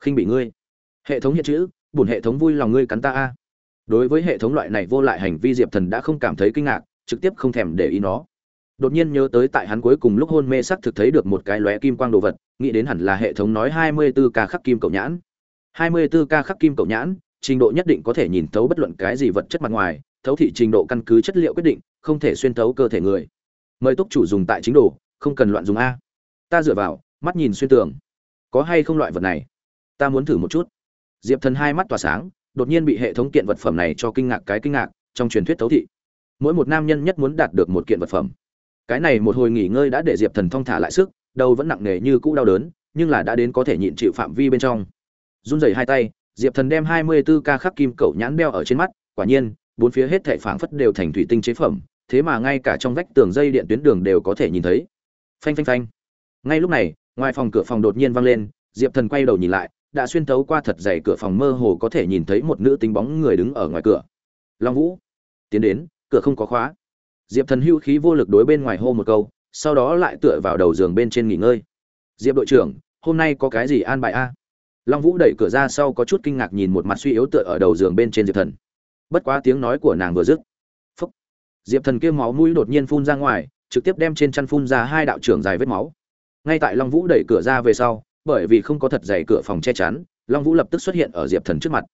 Khinh bị ngươi. Hệ thống hiện chữ buồn hệ thống vui lòng ngươi cắn ta a. Đối với hệ thống loại này vô lại hành vi diệp thần đã không cảm thấy kinh ngạc trực tiếp không thèm để ý nó. Đột nhiên nhớ tới tại hắn cuối cùng lúc hôn mê sắc thực thấy được một cái lóe kim quang đồ vật nghĩ đến hẳn là hệ thống nói 24 ca khắc kim cậu nhãn. 24 ca khắc kim cậu nhãn trình độ nhất định có thể nhìn thấu bất luận cái gì vật chất mặt ngoài thấu thị trình độ căn cứ chất liệu quyết định, không thể xuyên thấu cơ thể người. Mời túc chủ dùng tại chính đồ, không cần loạn dùng a. Ta dựa vào, mắt nhìn xuyên tường. Có hay không loại vật này? Ta muốn thử một chút. Diệp thần hai mắt tỏa sáng, đột nhiên bị hệ thống kiện vật phẩm này cho kinh ngạc cái kinh ngạc, trong truyền thuyết thấu thị. Mỗi một nam nhân nhất muốn đạt được một kiện vật phẩm. Cái này một hồi nghỉ ngơi đã để diệp thần thong thả lại sức, đầu vẫn nặng nề như cũ đau đớn, nhưng là đã đến có thể nhịn chịu phạm vi bên trong. Run rẩy hai tay, diệp thần đem hai mươi 24 ca khắc kim cậu nhãn đeo ở trên mắt, quả nhiên bốn phía hết thảy phảng phất đều thành thủy tinh chế phẩm, thế mà ngay cả trong vách tường dây điện tuyến đường đều có thể nhìn thấy. Phanh phanh phanh. Ngay lúc này, ngoài phòng cửa phòng đột nhiên vang lên, diệp thần quay đầu nhìn lại, đã xuyên tấu qua thật dày cửa phòng mơ hồ có thể nhìn thấy một nữ tính bóng người đứng ở ngoài cửa. Long vũ. Tiến đến, cửa không có khóa. Diệp thần hưu khí vô lực đối bên ngoài hô một câu, sau đó lại tựa vào đầu giường bên trên nghỉ ngơi. Diệp đội trưởng, hôm nay có cái gì an bài a? Long vũ đẩy cửa ra sau có chút kinh ngạc nhìn một mặt suy yếu tựa ở đầu giường bên trên diệp thần bất quá tiếng nói của nàng vừa dứt. Phúc. Diệp thần kia máu mũi đột nhiên phun ra ngoài, trực tiếp đem trên chăn phun ra hai đạo trưởng dài vết máu. Ngay tại long vũ đẩy cửa ra về sau, bởi vì không có thật dày cửa phòng che chắn, long vũ lập tức xuất hiện ở diệp thần trước mặt.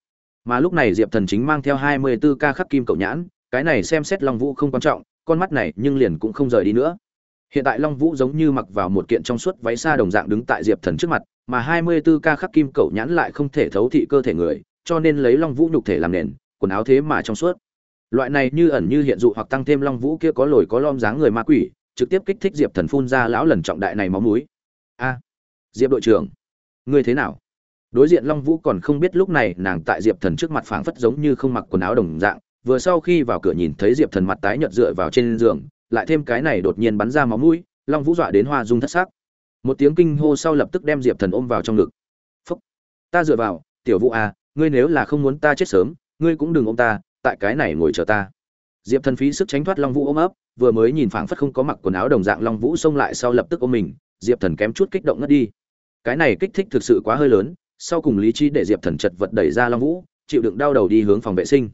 Mà lúc này diệp thần chính mang theo hai mươi 24 ca khắc kim cậu nhãn, cái này xem xét long vũ không quan trọng, con mắt này nhưng liền cũng không rời đi nữa. Hiện tại long vũ giống như mặc vào một kiện trong suốt váy xa đồng dạng đứng tại diệp thần trước mặt, mà hai mươi 24 ca khắc kim cậu nhãn lại không thể thấu thị cơ thể người, cho nên lấy long vũ nhục thể làm nền quần áo thế mà trong suốt. Loại này như ẩn như hiện dụ hoặc tăng thêm long vũ kia có lồi có lom dáng người ma quỷ, trực tiếp kích thích diệp thần phun ra lão lần trọng đại này máu mũi. A, diệp đội trưởng, ngươi thế nào? Đối diện long vũ còn không biết lúc này nàng tại diệp thần trước mặt phảng phất giống như không mặc quần áo đồng dạng, vừa sau khi vào cửa nhìn thấy diệp thần mặt tái nhợt dựa vào trên giường, lại thêm cái này đột nhiên bắn ra máu mũi, long vũ dọa đến hoa dung thất xác một tiếng kinh hô sau lập tức đem diệp thần ôm vào trong ngực. Phúc, ta dựa vào, tiểu vũ à ngươi nếu là không muốn ta chết sớm ngươi cũng đừng ôm ta, tại cái này ngồi chờ ta. Diệp thần phí sức tránh thoát long vũ ôm ấp, vừa mới nhìn phảng phất không có mặc quần áo đồng dạng long vũ xông lại sau lập tức ôm mình, diệp thần kém chút kích động ngất đi. Cái này kích thích thực sự quá hơi lớn, sau cùng lý trí để diệp thần chật vật đẩy ra long vũ, chịu đựng đau đầu đi hướng phòng vệ sinh.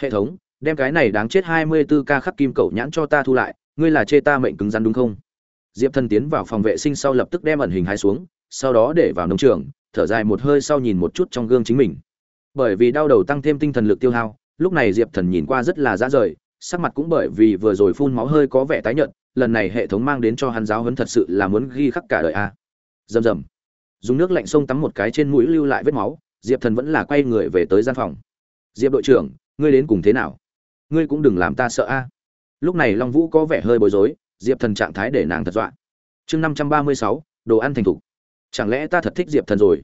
Hệ thống, đem cái này đáng chết hai mươi 24 ca khắc kim cẩu nhãn cho ta thu lại, ngươi là chê ta mệnh cứng rắn đúng không? Diệp thần tiến vào phòng vệ sinh sau lập tức đem ẩn hình hai xuống, sau đó để vào nông trường, thở dài một hơi sau nhìn một chút trong gương chính mình bởi vì đau đầu tăng thêm tinh thần lực tiêu hao, lúc này diệp thần nhìn qua rất là dã rời, sắc mặt cũng bởi vì vừa rồi phun máu hơi có vẻ tái nhợt, lần này hệ thống mang đến cho hắn giáo huấn thật sự là muốn ghi khắc cả đời a. Rầm rầm. Dùng nước lạnh sông tắm một cái trên mũi lưu lại vết máu, diệp thần vẫn là quay người về tới gian phòng. Diệp đội trưởng, ngươi đến cùng thế nào? Ngươi cũng đừng làm ta sợ a. Lúc này long vũ có vẻ hơi bối rối, diệp thần trạng thái để nàng thật dọa. Chương năm trăm ba mươi sáu, đồ ăn thành thục. Chẳng lẽ ta thật thích diệp thần rồi?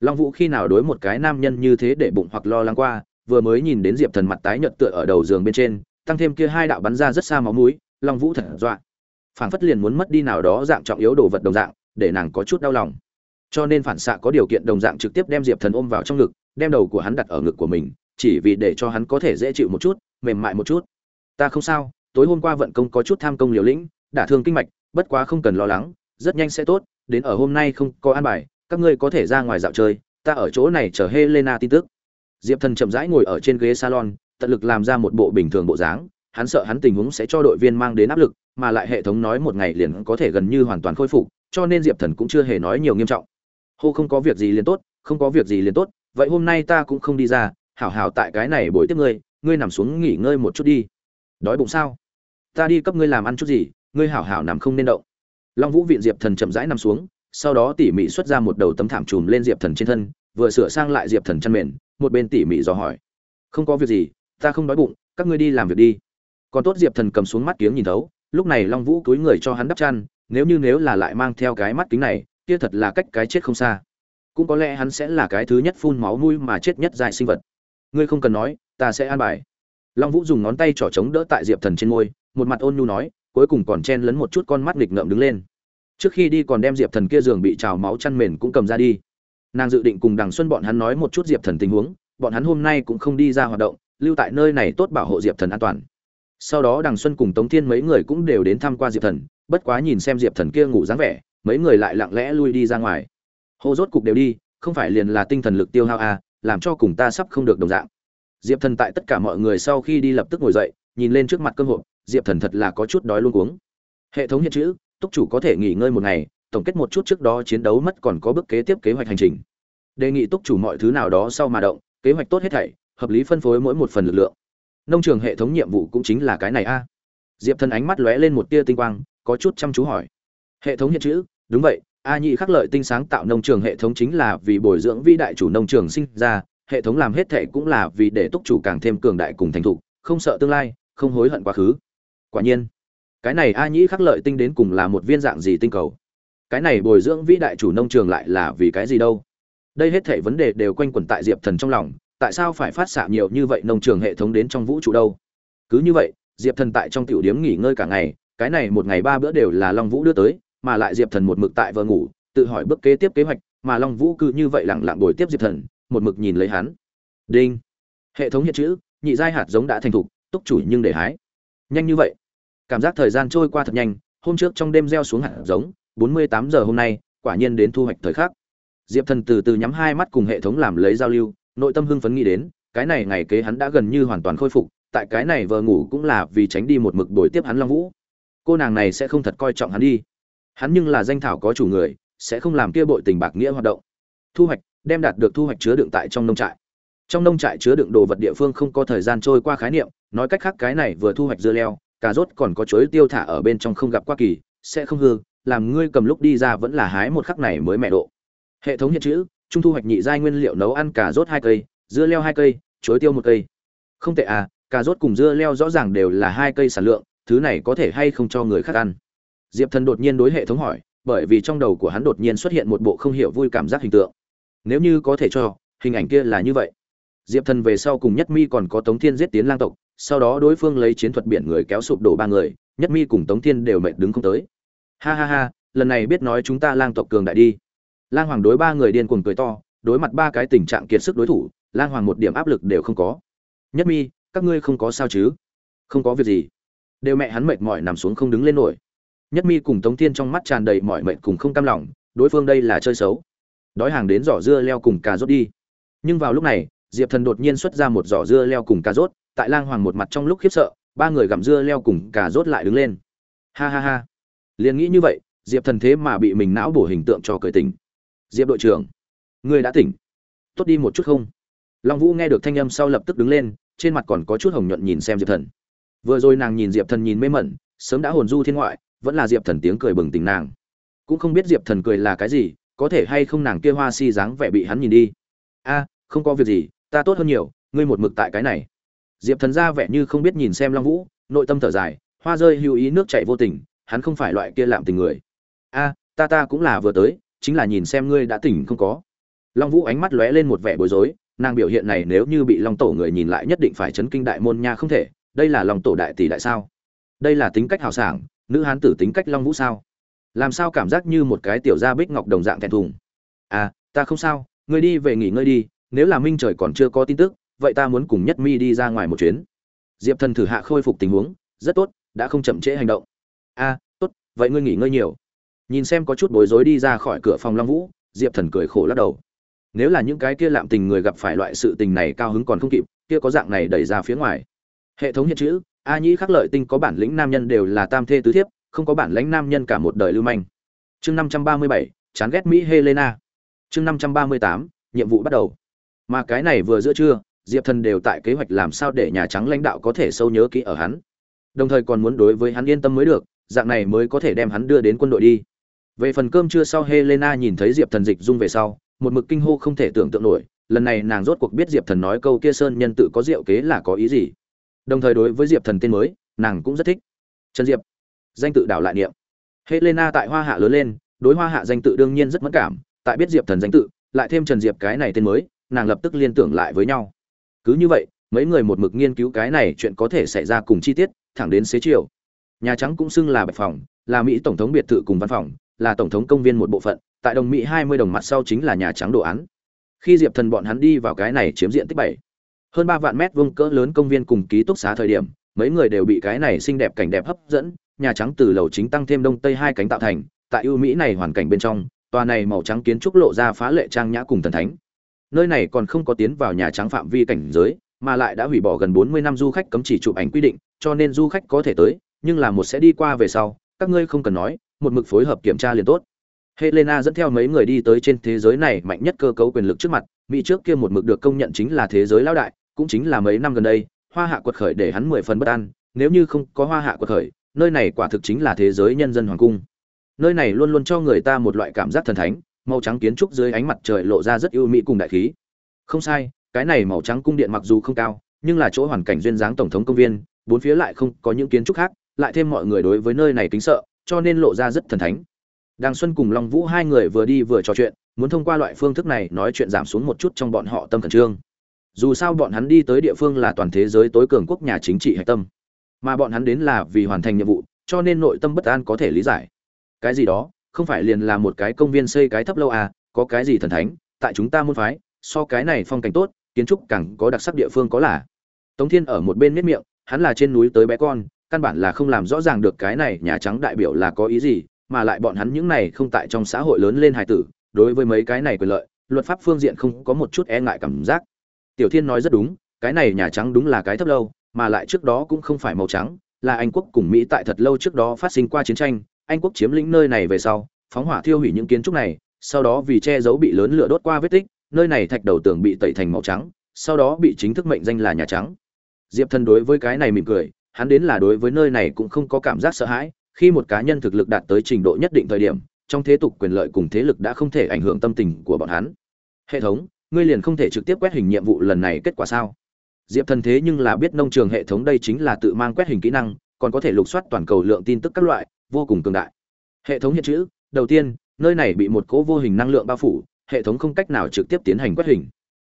Long vũ khi nào đối một cái nam nhân như thế để bụng hoặc lo lắng qua, vừa mới nhìn đến diệp thần mặt tái nhợt tựa ở đầu giường bên trên, tăng thêm kia hai đạo bắn ra rất xa máu mũi, long vũ thật dọa. Phảng phất liền muốn mất đi nào đó dạng trọng yếu đồ vật đồng dạng, để nàng có chút đau lòng. Cho nên phản xạ có điều kiện đồng dạng trực tiếp đem diệp thần ôm vào trong ngực, đem đầu của hắn đặt ở ngực của mình, chỉ vì để cho hắn có thể dễ chịu một chút, mềm mại một chút. Ta không sao, tối hôm qua vận công có chút tham công liều lĩnh, đả thương kinh mạch, bất quá không cần lo lắng, rất nhanh sẽ tốt, đến ở hôm nay không có an bài các ngươi có thể ra ngoài dạo chơi, ta ở chỗ này chờ helena tin tức. Diệp thần chậm rãi ngồi ở trên ghế salon, tận lực làm ra một bộ bình thường bộ dáng, hắn sợ hắn tình huống sẽ cho đội viên mang đến áp lực, mà lại hệ thống nói một ngày liền có thể gần như hoàn toàn khôi phục, cho nên diệp thần cũng chưa hề nói nhiều nghiêm trọng. Hô, không có việc gì liền tốt, không có việc gì liền tốt, vậy hôm nay ta cũng không đi ra, hảo hảo tại cái này bồi tiếp ngươi ngươi nằm xuống nghỉ ngơi một chút đi. Đói bụng sao? Ta đi cấp ngươi làm ăn chút gì, ngươi hảo hảo nằm không nên động. Long vũ viện diệp thần chậm rãi nằm xuống sau đó tỉ mỉ xuất ra một đầu tấm thảm trùm lên diệp thần trên thân, vừa sửa sang lại diệp thần chăn mền, một bên tỉ mỉ dò hỏi. Không có việc gì, ta không đói bụng, các ngươi đi làm việc đi. Còn tốt diệp thần cầm xuống mắt kiếng nhìn thấu, lúc này long vũ túi người cho hắn đắp chăn, nếu như nếu là lại mang theo cái mắt kính này, kia thật là cách cái chết không xa. Cũng có lẽ hắn sẽ là cái thứ nhất phun máu nuôi mà chết nhất dài sinh vật. Ngươi không cần nói, ta sẽ an bài. Long vũ dùng ngón tay trỏ trống đỡ tại diệp thần trên môi, một mặt ôn nhu nói, cuối cùng còn chen lấn một chút con mắt nghịch ngợm đứng lên trước khi đi còn đem diệp thần kia giường bị trào máu chăn mền cũng cầm ra đi. Nàng dự định cùng đằng xuân bọn hắn nói một chút diệp thần tình huống bọn hắn hôm nay cũng không đi ra hoạt động lưu tại nơi này tốt bảo hộ diệp thần an toàn. Sau đó đằng xuân cùng tống thiên mấy người cũng đều đến tham quan diệp thần bất quá nhìn xem diệp thần kia ngủ dáng vẻ mấy người lại lặng lẽ lui đi ra ngoài. Hô rốt cục đều đi không phải liền là tinh thần lực tiêu hao à, làm cho cùng ta sắp không được đồng dạng. Diệp thần tại tất cả mọi người sau khi đi lập tức ngồi dậy nhìn lên trước mặt cơm hộp diệp thần thật là có chút đói luôn cuống. Hệ thống hiện chữ túc chủ có thể nghỉ ngơi một ngày, tổng kết một chút trước đó chiến đấu mất còn có bước kế tiếp kế hoạch hành trình. Đề nghị túc chủ mọi thứ nào đó sau mà động, kế hoạch tốt hết thảy, hợp lý phân phối mỗi một phần lực lượng. Nông trường hệ thống nhiệm vụ cũng chính là cái này a. Diệp thần ánh mắt lóe lên một tia tinh quang, có chút chăm chú hỏi. Hệ thống hiện chữ, đúng vậy, a nhị khắc lợi tinh sáng tạo nông trường hệ thống chính là vì bồi dưỡng vĩ đại chủ nông trường sinh ra, hệ thống làm hết thệ cũng là vì để túc chủ càng thêm cường đại cùng thành thục, không sợ tương lai, không hối hận quá khứ. Quả nhiên cái này a nhĩ khắc lợi tinh đến cùng là một viên dạng gì tinh cầu? Cái này bồi dưỡng vĩ đại chủ nông trường lại là vì cái gì đâu? Đây hết thảy vấn đề đều quanh quẩn tại diệp thần trong lòng, tại sao phải phát xạ nhiều như vậy nông trường hệ thống đến trong vũ trụ đâu? Cứ như vậy, diệp thần tại trong tiểu điếm nghỉ ngơi cả ngày, cái này một ngày ba bữa đều là long vũ đưa tới, mà lại diệp thần một mực tại vờ ngủ, tự hỏi bước kế tiếp kế hoạch, mà long vũ cứ như vậy lặng lặng đổi tiếp diệp thần, một mực nhìn lấy hắn. Đinh. Hệ thống hiện chữ, nhị giai hạt giống đã thành thục, túc chủ nhưng để hái. Nhanh như vậy cảm giác thời gian trôi qua thật nhanh, hôm trước trong đêm gieo xuống hạt giống, bốn mươi tám giờ hôm nay, quả nhiên đến thu hoạch thời khắc. Diệp thần từ từ nhắm hai mắt cùng hệ thống làm lấy giao lưu, nội tâm hưng phấn nghĩ đến, cái này ngày kế hắn đã gần như hoàn toàn khôi phục, tại cái này vờ ngủ cũng là vì tránh đi một mực đổi tiếp hắn long vũ. Cô nàng này sẽ không thật coi trọng hắn đi. Hắn nhưng là danh thảo có chủ người, sẽ không làm kia bội tình bạc nghĩa hoạt động. Thu hoạch, đem đạt được thu hoạch chứa đựng tại trong nông trại. Trong nông trại chứa đựng đồ vật địa phương không có thời gian trôi qua khái niệm, nói cách khác cái này vừa thu hoạch dưa leo cà rốt còn có chuối tiêu thả ở bên trong không gặp qua kỳ, sẽ không hư, làm ngươi cầm lúc đi ra vẫn là hái một khắc này mới mẹ độ. Hệ thống hiện chữ, trung thu hoạch nhị giai nguyên liệu nấu ăn cà rốt hai cây, dưa leo hai cây, chuối tiêu một cây. Không tệ à cà rốt cùng dưa leo rõ ràng đều là hai cây sản lượng, thứ này có thể hay không cho người khác ăn? Diệp thần đột nhiên đối hệ thống hỏi, bởi vì trong đầu của hắn đột nhiên xuất hiện một bộ không hiểu vui cảm giác hình tượng. Nếu như có thể cho, hình ảnh kia là như vậy. Diệp thần về sau cùng nhất mi còn có tống thiên giết tiến lang tộc sau đó đối phương lấy chiến thuật biển người kéo sụp đổ ba người, nhất mi cùng tống thiên đều mệt đứng không tới. Ha ha ha, lần này biết nói chúng ta lang tộc cường đại đi. Lang hoàng đối ba người điên cuồng cười to, đối mặt ba cái tình trạng kiệt sức đối thủ, lang hoàng một điểm áp lực đều không có. Nhất mi, các ngươi không có sao chứ? Không có việc gì. Đều mẹ hắn mệt mỏi nằm xuống không đứng lên nổi. Nhất mi cùng tống thiên trong mắt tràn đầy mỏi mệt cùng không cam lòng, đối phương đây là chơi xấu. Đói hàng đến giỏ dưa leo cùng cà rốt đi. Nhưng vào lúc này, diệp thần đột nhiên xuất ra một giỏ dưa leo cùng cà rốt tại lang hoàng một mặt trong lúc khiếp sợ, ba người gặm dưa leo cùng cà rốt lại đứng lên. Ha ha ha. Liền nghĩ như vậy, diệp thần thế mà bị mình não bổ hình tượng cho cười tỉnh. Diệp đội trưởng người đã tỉnh. Tốt đi một chút không? Long vũ nghe được thanh âm sau lập tức đứng lên, trên mặt còn có chút hồng nhuận nhìn xem diệp thần. Vừa rồi nàng nhìn diệp thần nhìn mê mẩn, sớm đã hồn du thiên ngoại, vẫn là diệp thần tiếng cười bừng tỉnh nàng. Cũng không biết diệp thần cười là cái gì, có thể hay không nàng kia hoa si dáng vẻ bị hắn nhìn đi. A, không có việc gì, ta tốt hơn nhiều, ngươi một mực tại cái này diệp thần ra vẻ như không biết nhìn xem long vũ, nội tâm thở dài, hoa rơi hữu ý nước chảy vô tình, hắn không phải loại kia lạm tình người. A, ta ta cũng là vừa tới, chính là nhìn xem ngươi đã tỉnh không có. Long vũ ánh mắt lóe lên một vẻ bối rối, nàng biểu hiện này nếu như bị long tổ người nhìn lại nhất định phải chấn kinh đại môn nha không thể, đây là long tổ đại tỷ đại sao? Đây là tính cách hào sảng, nữ hán tử tính cách long vũ sao? Làm sao cảm giác như một cái tiểu gia bích ngọc đồng dạng thẹn thùng? À ta không sao, ngươi đi về nghỉ ngơi đi, nếu là minh trời còn chưa có tin tức vậy ta muốn cùng nhất mi đi ra ngoài một chuyến. Diệp thần thử hạ khôi phục tình huống, rất tốt, đã không chậm trễ hành động. A, tốt, vậy ngươi nghỉ ngơi nhiều. Nhìn xem có chút bối rối đi ra khỏi cửa phòng long vũ, diệp thần cười khổ lắc đầu. Nếu là những cái kia lạm tình người gặp phải loại sự tình này cao hứng còn không kịp, kia có dạng này đẩy ra phía ngoài. Hệ thống hiện chữ, a nhĩ khắc lợi tinh có bản lĩnh nam nhân đều là tam thê tứ thiếp, không có bản lãnh nam nhân cả một đời lưu manh. Chương năm trăm ba mươi bảy, chán ghét mỹ helena. Chương năm trăm ba mươi tám, nhiệm vụ bắt đầu. Mà cái này vừa giữa trưa diệp thần đều tại kế hoạch làm sao để nhà trắng lãnh đạo có thể sâu nhớ kỹ ở hắn. Đồng thời còn muốn đối với hắn yên tâm mới được, dạng này mới có thể đem hắn đưa đến quân đội đi. Về phần cơm trưa sau helena nhìn thấy diệp thần dịch dung về sau, một mực kinh hô không thể tưởng tượng nổi, lần này nàng rốt cuộc biết diệp thần nói câu kia sơn nhân tự có diệu kế là có ý gì. Đồng thời đối với diệp thần tên mới, nàng cũng rất thích. Trần diệp, danh tự đảo lại niệm. Helena tại hoa hạ lớn lên, đối hoa hạ danh tự đương nhiên rất mất cảm, tại biết diệp thần danh tự, lại thêm trần diệp cái này tên mới, nàng lập tức liên tưởng lại với nhau cứ như vậy, mấy người một mực nghiên cứu cái này chuyện có thể xảy ra cùng chi tiết, thẳng đến xế chiều. Nhà trắng cũng xưng là bạch phòng, là mỹ tổng thống biệt thự cùng văn phòng, là tổng thống công viên một bộ phận, tại đồng mỹ hai mươi đồng mặt sau chính là nhà trắng đồ án. Khi diệp thần bọn hắn đi vào cái này chiếm diện tích bảy, hơn ba vạn mét vuông cỡ lớn công viên cùng ký túc xá thời điểm, mấy người đều bị cái này xinh đẹp cảnh đẹp hấp dẫn, nhà trắng từ lầu chính tăng thêm đông tây hai cánh tạo thành, tại ưu mỹ này hoàn cảnh bên trong, tòa này màu trắng kiến trúc lộ ra phá lệ trang nhã cùng thần thánh nơi này còn không có tiến vào nhà trắng phạm vi cảnh giới, mà lại đã hủy bỏ gần bốn mươi năm du khách cấm chỉ chụp ảnh quy định, cho nên du khách có thể tới, nhưng là một sẽ đi qua về sau, các ngươi không cần nói, một mực phối hợp kiểm tra liền tốt. Helena dẫn theo mấy người đi tới trên thế giới này mạnh nhất cơ cấu quyền lực trước mặt, mỹ trước kia một mực được công nhận chính là thế giới lão đại, cũng chính là mấy năm gần đây, hoa hạ quật khởi để hắn mười phần bất an, nếu như không có hoa hạ quật khởi, nơi này quả thực chính là thế giới nhân dân hoàng cung. Nơi này luôn luôn cho người ta một loại cảm giác thần thánh màu trắng kiến trúc dưới ánh mặt trời lộ ra rất ưu mỹ cùng đại khí. Không sai, cái này màu trắng cung điện mặc dù không cao, nhưng là chỗ hoàn cảnh duyên dáng tổng thống công viên, bốn phía lại không có những kiến trúc khác, lại thêm mọi người đối với nơi này kính sợ, cho nên lộ ra rất thần thánh. Đàng xuân cùng long vũ hai người vừa đi vừa trò chuyện, muốn thông qua loại phương thức này nói chuyện giảm xuống một chút trong bọn họ tâm thần trương. Dù sao bọn hắn đi tới địa phương là toàn thế giới tối cường quốc nhà chính trị hạch tâm, mà bọn hắn đến là vì hoàn thành nhiệm vụ, cho nên nội tâm bất an có thể lý giải. Cái gì đó? Không phải liền là một cái công viên xây cái thấp lâu à có cái gì thần thánh, tại chúng ta môn phái, so cái này phong cảnh tốt, kiến trúc càng có đặc sắc địa phương có là. Tống thiên ở một bên miết miệng, hắn là trên núi tới bé con, căn bản là không làm rõ ràng được cái này nhà trắng đại biểu là có ý gì, mà lại bọn hắn những này không tại trong xã hội lớn lên hài tử, đối với mấy cái này quyền lợi, luật pháp phương diện không có một chút e ngại cảm giác. Tiểu thiên nói rất đúng, cái này nhà trắng đúng là cái thấp lâu, mà lại trước đó cũng không phải màu trắng, là anh quốc cùng mỹ tại thật lâu trước đó phát sinh qua chiến tranh anh quốc chiếm lĩnh nơi này về sau, phóng hỏa thiêu hủy những kiến trúc này, sau đó vì che giấu bị lớn lửa đốt qua vết tích, nơi này thạch đầu tường bị tẩy thành màu trắng, sau đó bị chính thức mệnh danh là nhà trắng. Diệp thần đối với cái này mỉm cười, hắn đến là đối với nơi này cũng không có cảm giác sợ hãi, khi một cá nhân thực lực đạt tới trình độ nhất định thời điểm, trong thế tục quyền lợi cùng thế lực đã không thể ảnh hưởng tâm tình của bọn hắn. Hệ thống, ngươi liền không thể trực tiếp quét hình nhiệm vụ lần này kết quả sao? Diệp thần thế nhưng là biết nông trường hệ thống đây chính là tự mang quét hình kỹ năng, còn có thể lục soát toàn cầu lượng tin tức các loại vô cùng cường đại. Hệ thống hiện chữ, đầu tiên, nơi này bị một cỗ vô hình năng lượng bao phủ, hệ thống không cách nào trực tiếp tiến hành quét hình.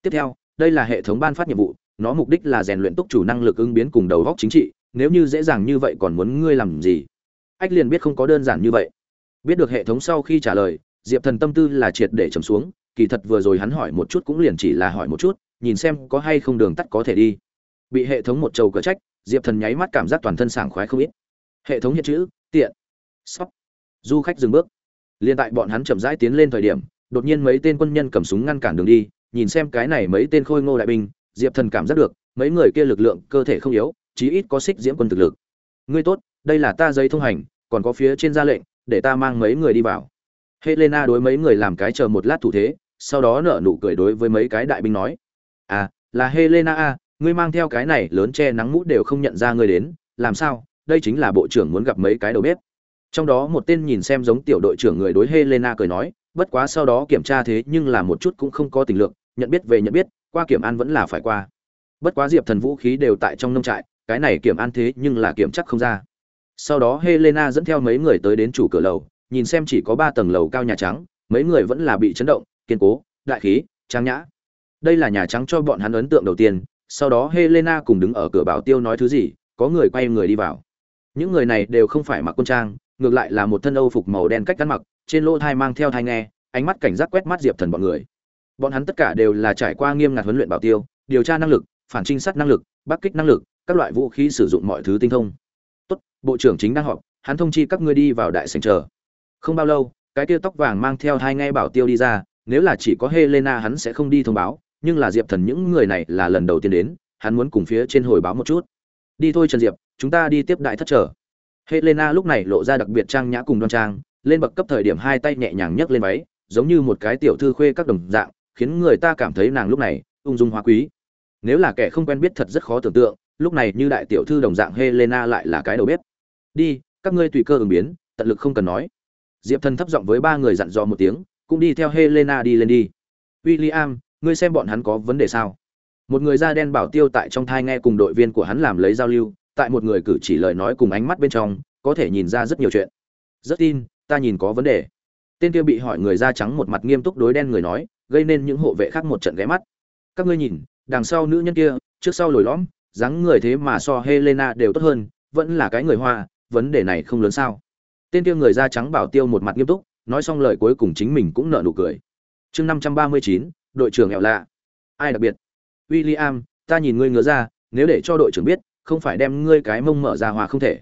Tiếp theo, đây là hệ thống ban phát nhiệm vụ, nó mục đích là rèn luyện túc chủ năng lực ứng biến cùng đầu góc chính trị, nếu như dễ dàng như vậy còn muốn ngươi làm gì? Ách liền biết không có đơn giản như vậy. Biết được hệ thống sau khi trả lời, diệp thần tâm tư là triệt để trầm xuống, kỳ thật vừa rồi hắn hỏi một chút cũng liền chỉ là hỏi một chút, nhìn xem có hay không đường tắt có thể đi. Bị hệ thống một trầu cờ trách, diệp thần nháy mắt cảm giác toàn thân sảng khoái không ít. Hệ thống hiện chữ, tiện sóc du khách dừng bước. Liên tại bọn hắn chậm rãi tiến lên thời điểm, đột nhiên mấy tên quân nhân cầm súng ngăn cản đường đi, nhìn xem cái này mấy tên khôi ngô đại binh, diệp thần cảm giác được, mấy người kia lực lượng cơ thể không yếu, chí ít có xích diễm quân thực lực. Ngươi tốt, đây là ta giấy thông hành, còn có phía trên ra lệnh, để ta mang mấy người đi vào. Helena đối mấy người làm cái chờ một lát thủ thế, sau đó nở nụ cười đối với mấy cái đại binh nói à là helena a, ngươi mang theo cái này lớn che nắng mũ đều không nhận ra ngươi đến, làm sao? Đây chính là bộ trưởng muốn gặp mấy cái đầu bếp trong đó một tên nhìn xem giống tiểu đội trưởng người đối helena cười nói, bất quá sau đó kiểm tra thế nhưng là một chút cũng không có tình lượng nhận biết về nhận biết, qua kiểm an vẫn là phải qua. Bất quá diệp thần vũ khí đều tại trong nông trại, cái này kiểm an thế nhưng là kiểm chắc không ra. Sau đó helena dẫn theo mấy người tới đến chủ cửa lầu, nhìn xem chỉ có ba tầng lầu cao nhà trắng, mấy người vẫn là bị chấn động, kiên cố, đại khí, trang nhã. Đây là nhà trắng cho bọn hắn ấn tượng đầu tiên, sau đó helena cùng đứng ở cửa bảo tiêu nói thứ gì, có người quay người đi vào. Những người này đều không phải mặc quân trang ngược lại là một thân âu phục màu đen cách cắn mặc, trên lỗ thai mang theo thai nghe, ánh mắt cảnh giác quét mắt diệp thần bọn người. Bọn hắn tất cả đều là trải qua nghiêm ngặt huấn luyện bảo tiêu, điều tra năng lực, phản trinh sát năng lực bắc kích năng lực, các loại vũ khí sử dụng mọi thứ tinh thông. Tốt, bộ trưởng chính đang họp, hắn thông chi các ngươi đi vào đại sảnh chờ. Không bao lâu, cái tia tóc vàng mang theo hai ngay bảo tiêu đi ra, nếu là chỉ có helena hắn sẽ không đi thông báo, nhưng là diệp thần những người này là lần đầu tiên đến, hắn muốn cùng phía trên hồi báo một chút. Đi thôi trần diệp, chúng ta đi tiếp đại thất trở helena lúc này lộ ra đặc biệt trang nhã cùng đoan trang lên bậc cấp thời điểm hai tay nhẹ nhàng nhấc lên váy giống như một cái tiểu thư khuê các đồng dạng khiến người ta cảm thấy nàng lúc này ung dung hoa quý. Nếu là kẻ không quen biết thật rất khó tưởng tượng lúc này như đại tiểu thư đồng dạng helena lại là cái đầu bếp. Đi các ngươi tùy cơ ứng biến tận lực không cần nói. Diệp thần thấp giọng với ba người dặn dò một tiếng cũng đi theo helena đi lên đi. William, ngươi xem bọn hắn có vấn đề sao? Một người da đen bảo tiêu tại trong thai nghe cùng đội viên của hắn làm lấy giao lưu tại một người cử chỉ lời nói cùng ánh mắt bên trong có thể nhìn ra rất nhiều chuyện. Rất tin ta nhìn có vấn đề. Tên kia bị hỏi người da trắng một mặt nghiêm túc đối đen người nói gây nên những hộ vệ khác một trận ghé mắt. Các ngươi nhìn đằng sau nữ nhân kia trước sau lồi lõm dáng người thế mà so helena đều tốt hơn vẫn là cái người hoa vấn đề này không lớn sao? Tên kia người da trắng bảo tiêu một mặt nghiêm túc nói xong lời cuối cùng chính mình cũng nợ nụ cười. Chương năm trăm ba mươi chín đội trưởng nghèo lạ. Ai đặc biệt? William, ta nhìn ngươi ngứa ra nếu để cho đội trưởng biết không phải đem ngươi cái mông mở ra hòa không thể.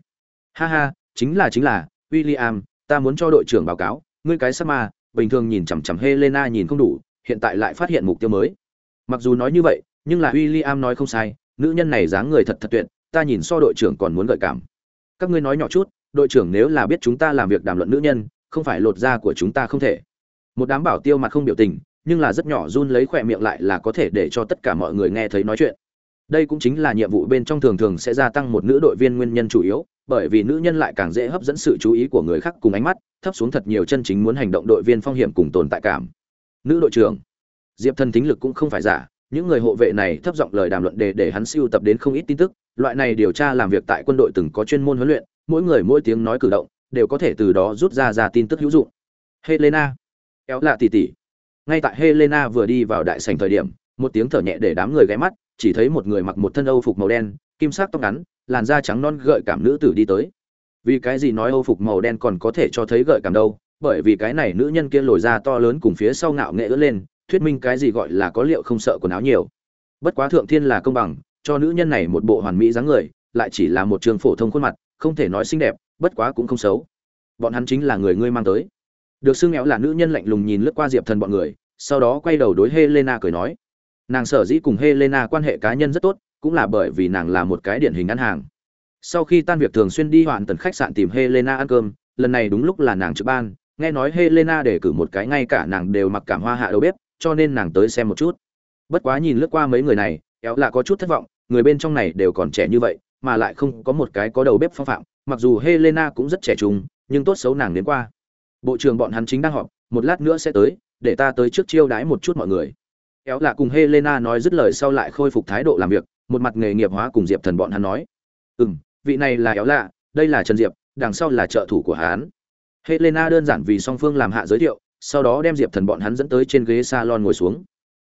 Ha ha chính là chính là William, ta muốn cho đội trưởng báo cáo ngươi cái sắc ma bình thường nhìn chằm chằm helena nhìn không đủ hiện tại lại phát hiện mục tiêu mới. Mặc dù nói như vậy nhưng là William nói không sai nữ nhân này dáng người thật thật tuyệt ta nhìn so đội trưởng còn muốn gợi cảm. Các ngươi nói nhỏ chút đội trưởng nếu là biết chúng ta làm việc đàm luận nữ nhân không phải lột da của chúng ta không thể. Một đám bảo tiêu mặt không biểu tình nhưng là rất nhỏ run lấy khỏe miệng lại là có thể để cho tất cả mọi người nghe thấy nói chuyện đây cũng chính là nhiệm vụ bên trong thường thường sẽ gia tăng một nữ đội viên nguyên nhân chủ yếu, bởi vì nữ nhân lại càng dễ hấp dẫn sự chú ý của người khác cùng ánh mắt, thấp xuống thật nhiều chân chính muốn hành động đội viên phong hiểm cùng tồn tại cảm. Nữ đội trưởng. Diệp thần thính lực cũng không phải giả, những người hộ vệ này thấp giọng lời đàm luận đề để hắn siêu tập đến không ít tin tức, loại này điều tra làm việc tại quân đội từng có chuyên môn huấn luyện, mỗi người mỗi tiếng nói cử động, đều có thể từ đó rút ra ra tin tức hữu dụng. Helena. Éo lạ tỉ tỉ. Ngay tại helena vừa đi vào đại sảnh thời điểm, một tiếng thở nhẹ để đám người ghé mắt chỉ thấy một người mặc một thân âu phục màu đen, kim sắc tóc ngắn, làn da trắng non gợi cảm nữ tử đi tới. Vì cái gì nói âu phục màu đen còn có thể cho thấy gợi cảm đâu? Bởi vì cái này nữ nhân kia lồi ra to lớn cùng phía sau ngạo nghệ ưỡn lên, thuyết minh cái gì gọi là có liệu không sợ quần áo nhiều. Bất quá thượng thiên là công bằng, cho nữ nhân này một bộ hoàn mỹ dáng người, lại chỉ là một trường phổ thông khuôn mặt, không thể nói xinh đẹp, bất quá cũng không xấu. Bọn hắn chính là người ngươi mang tới. Được xưng éo là nữ nhân lạnh lùng nhìn lướt qua diệp thần bọn người, sau đó quay đầu đối helena cười nói nàng sở dĩ cùng helena quan hệ cá nhân rất tốt, cũng là bởi vì nàng là một cái điển hình ăn hàng. Sau khi tan việc thường xuyên đi hoạn tần khách sạn tìm helena ăn cơm, lần này đúng lúc là nàng trực ban, nghe nói helena để cử một cái ngay cả nàng đều mặc cảm hoa hạ đầu bếp, cho nên nàng tới xem một chút. Bất quá nhìn lướt qua mấy người này éo là có chút thất vọng, người bên trong này đều còn trẻ như vậy, mà lại không có một cái có đầu bếp phong phạm, mặc dù helena cũng rất trẻ trung, nhưng tốt xấu nàng đến qua. Bộ trưởng bọn hắn chính đang họp, một lát nữa sẽ tới, để ta tới trước chiêu đãi một chút mọi người éo là cùng helena nói dứt lời sau lại khôi phục thái độ làm việc, một mặt nghề nghiệp hóa cùng diệp thần bọn hắn nói. Ừ vị này là éo lạ đây là trần diệp, đằng sau là trợ thủ của hắn. Helena đơn giản vì song phương làm hạ giới thiệu, sau đó đem diệp thần bọn hắn dẫn tới trên ghế salon ngồi xuống.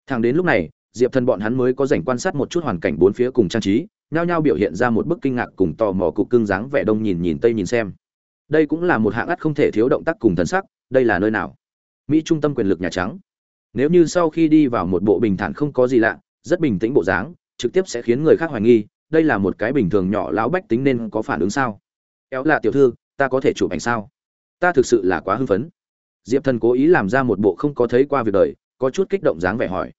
Thẳng đến lúc này, diệp thần bọn hắn mới có dành quan sát một chút hoàn cảnh bốn phía cùng trang trí, nhao nhao biểu hiện ra một bức kinh ngạc cùng tò mò cục cưng dáng vẻ đông nhìn nhìn tây nhìn xem. Đây cũng là một hạng ắt không thể thiếu động tác cùng thần sắc, đây là nơi nào? Mỹ trung tâm quyền lực nhà trắng nếu như sau khi đi vào một bộ bình thản không có gì lạ, rất bình tĩnh bộ dáng, trực tiếp sẽ khiến người khác hoài nghi, đây là một cái bình thường nhỏ lão bách tính nên có phản ứng sao? Éo là tiểu thư, ta có thể chụp ảnh sao? Ta thực sự là quá hưng phấn. Diệp thần cố ý làm ra một bộ không có thấy qua việc đời, có chút kích động dáng vẻ hỏi.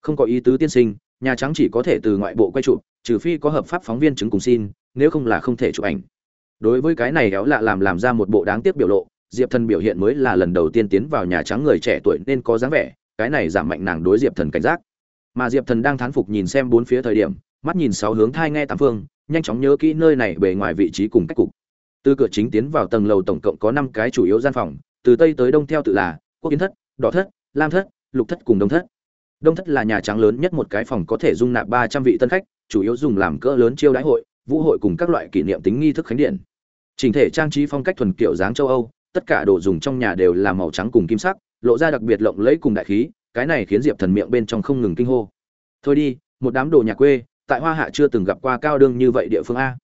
Không có ý tứ tiên sinh, nhà trắng chỉ có thể từ ngoại bộ quay chụp, trừ phi có hợp pháp phóng viên chứng cùng xin, nếu không là không thể chụp ảnh. Đối với cái này éo lạ làm làm ra một bộ đáng tiếc biểu lộ, diệp thần biểu hiện mới là lần đầu tiên tiến vào nhà trắng người trẻ tuổi nên có dáng vẻ cái này giảm mạnh nàng đối diệp thần cảnh giác. Mà diệp thần đang thán phục nhìn xem bốn phía thời điểm, mắt nhìn sáu hướng thai nghe tám phương, nhanh chóng nhớ kỹ nơi này bề ngoài vị trí cùng cách cục. Từ cửa chính tiến vào tầng lầu tổng cộng có năm cái chủ yếu gian phòng, từ tây tới đông theo tự là quốc kiến thất, đỏ thất, lam thất, lục thất cùng đông thất. Đông thất là nhà trắng lớn nhất một cái phòng có thể dung nạp ba trăm vị tân khách, chủ yếu dùng làm cỡ lớn chiêu đãi hội, vũ hội cùng các loại kỷ niệm tính nghi thức khánh điện. Chỉnh thể trang trí phong cách thuần kiểu dáng châu âu, tất cả đồ dùng trong nhà đều là màu trắng cùng kim sắc lộ ra đặc biệt lộng lẫy cùng đại khí, cái này khiến diệp thần miệng bên trong không ngừng kinh hô. Thôi đi, một đám đồ nhà quê, tại hoa hạ chưa từng gặp qua cao đương như vậy địa phương a.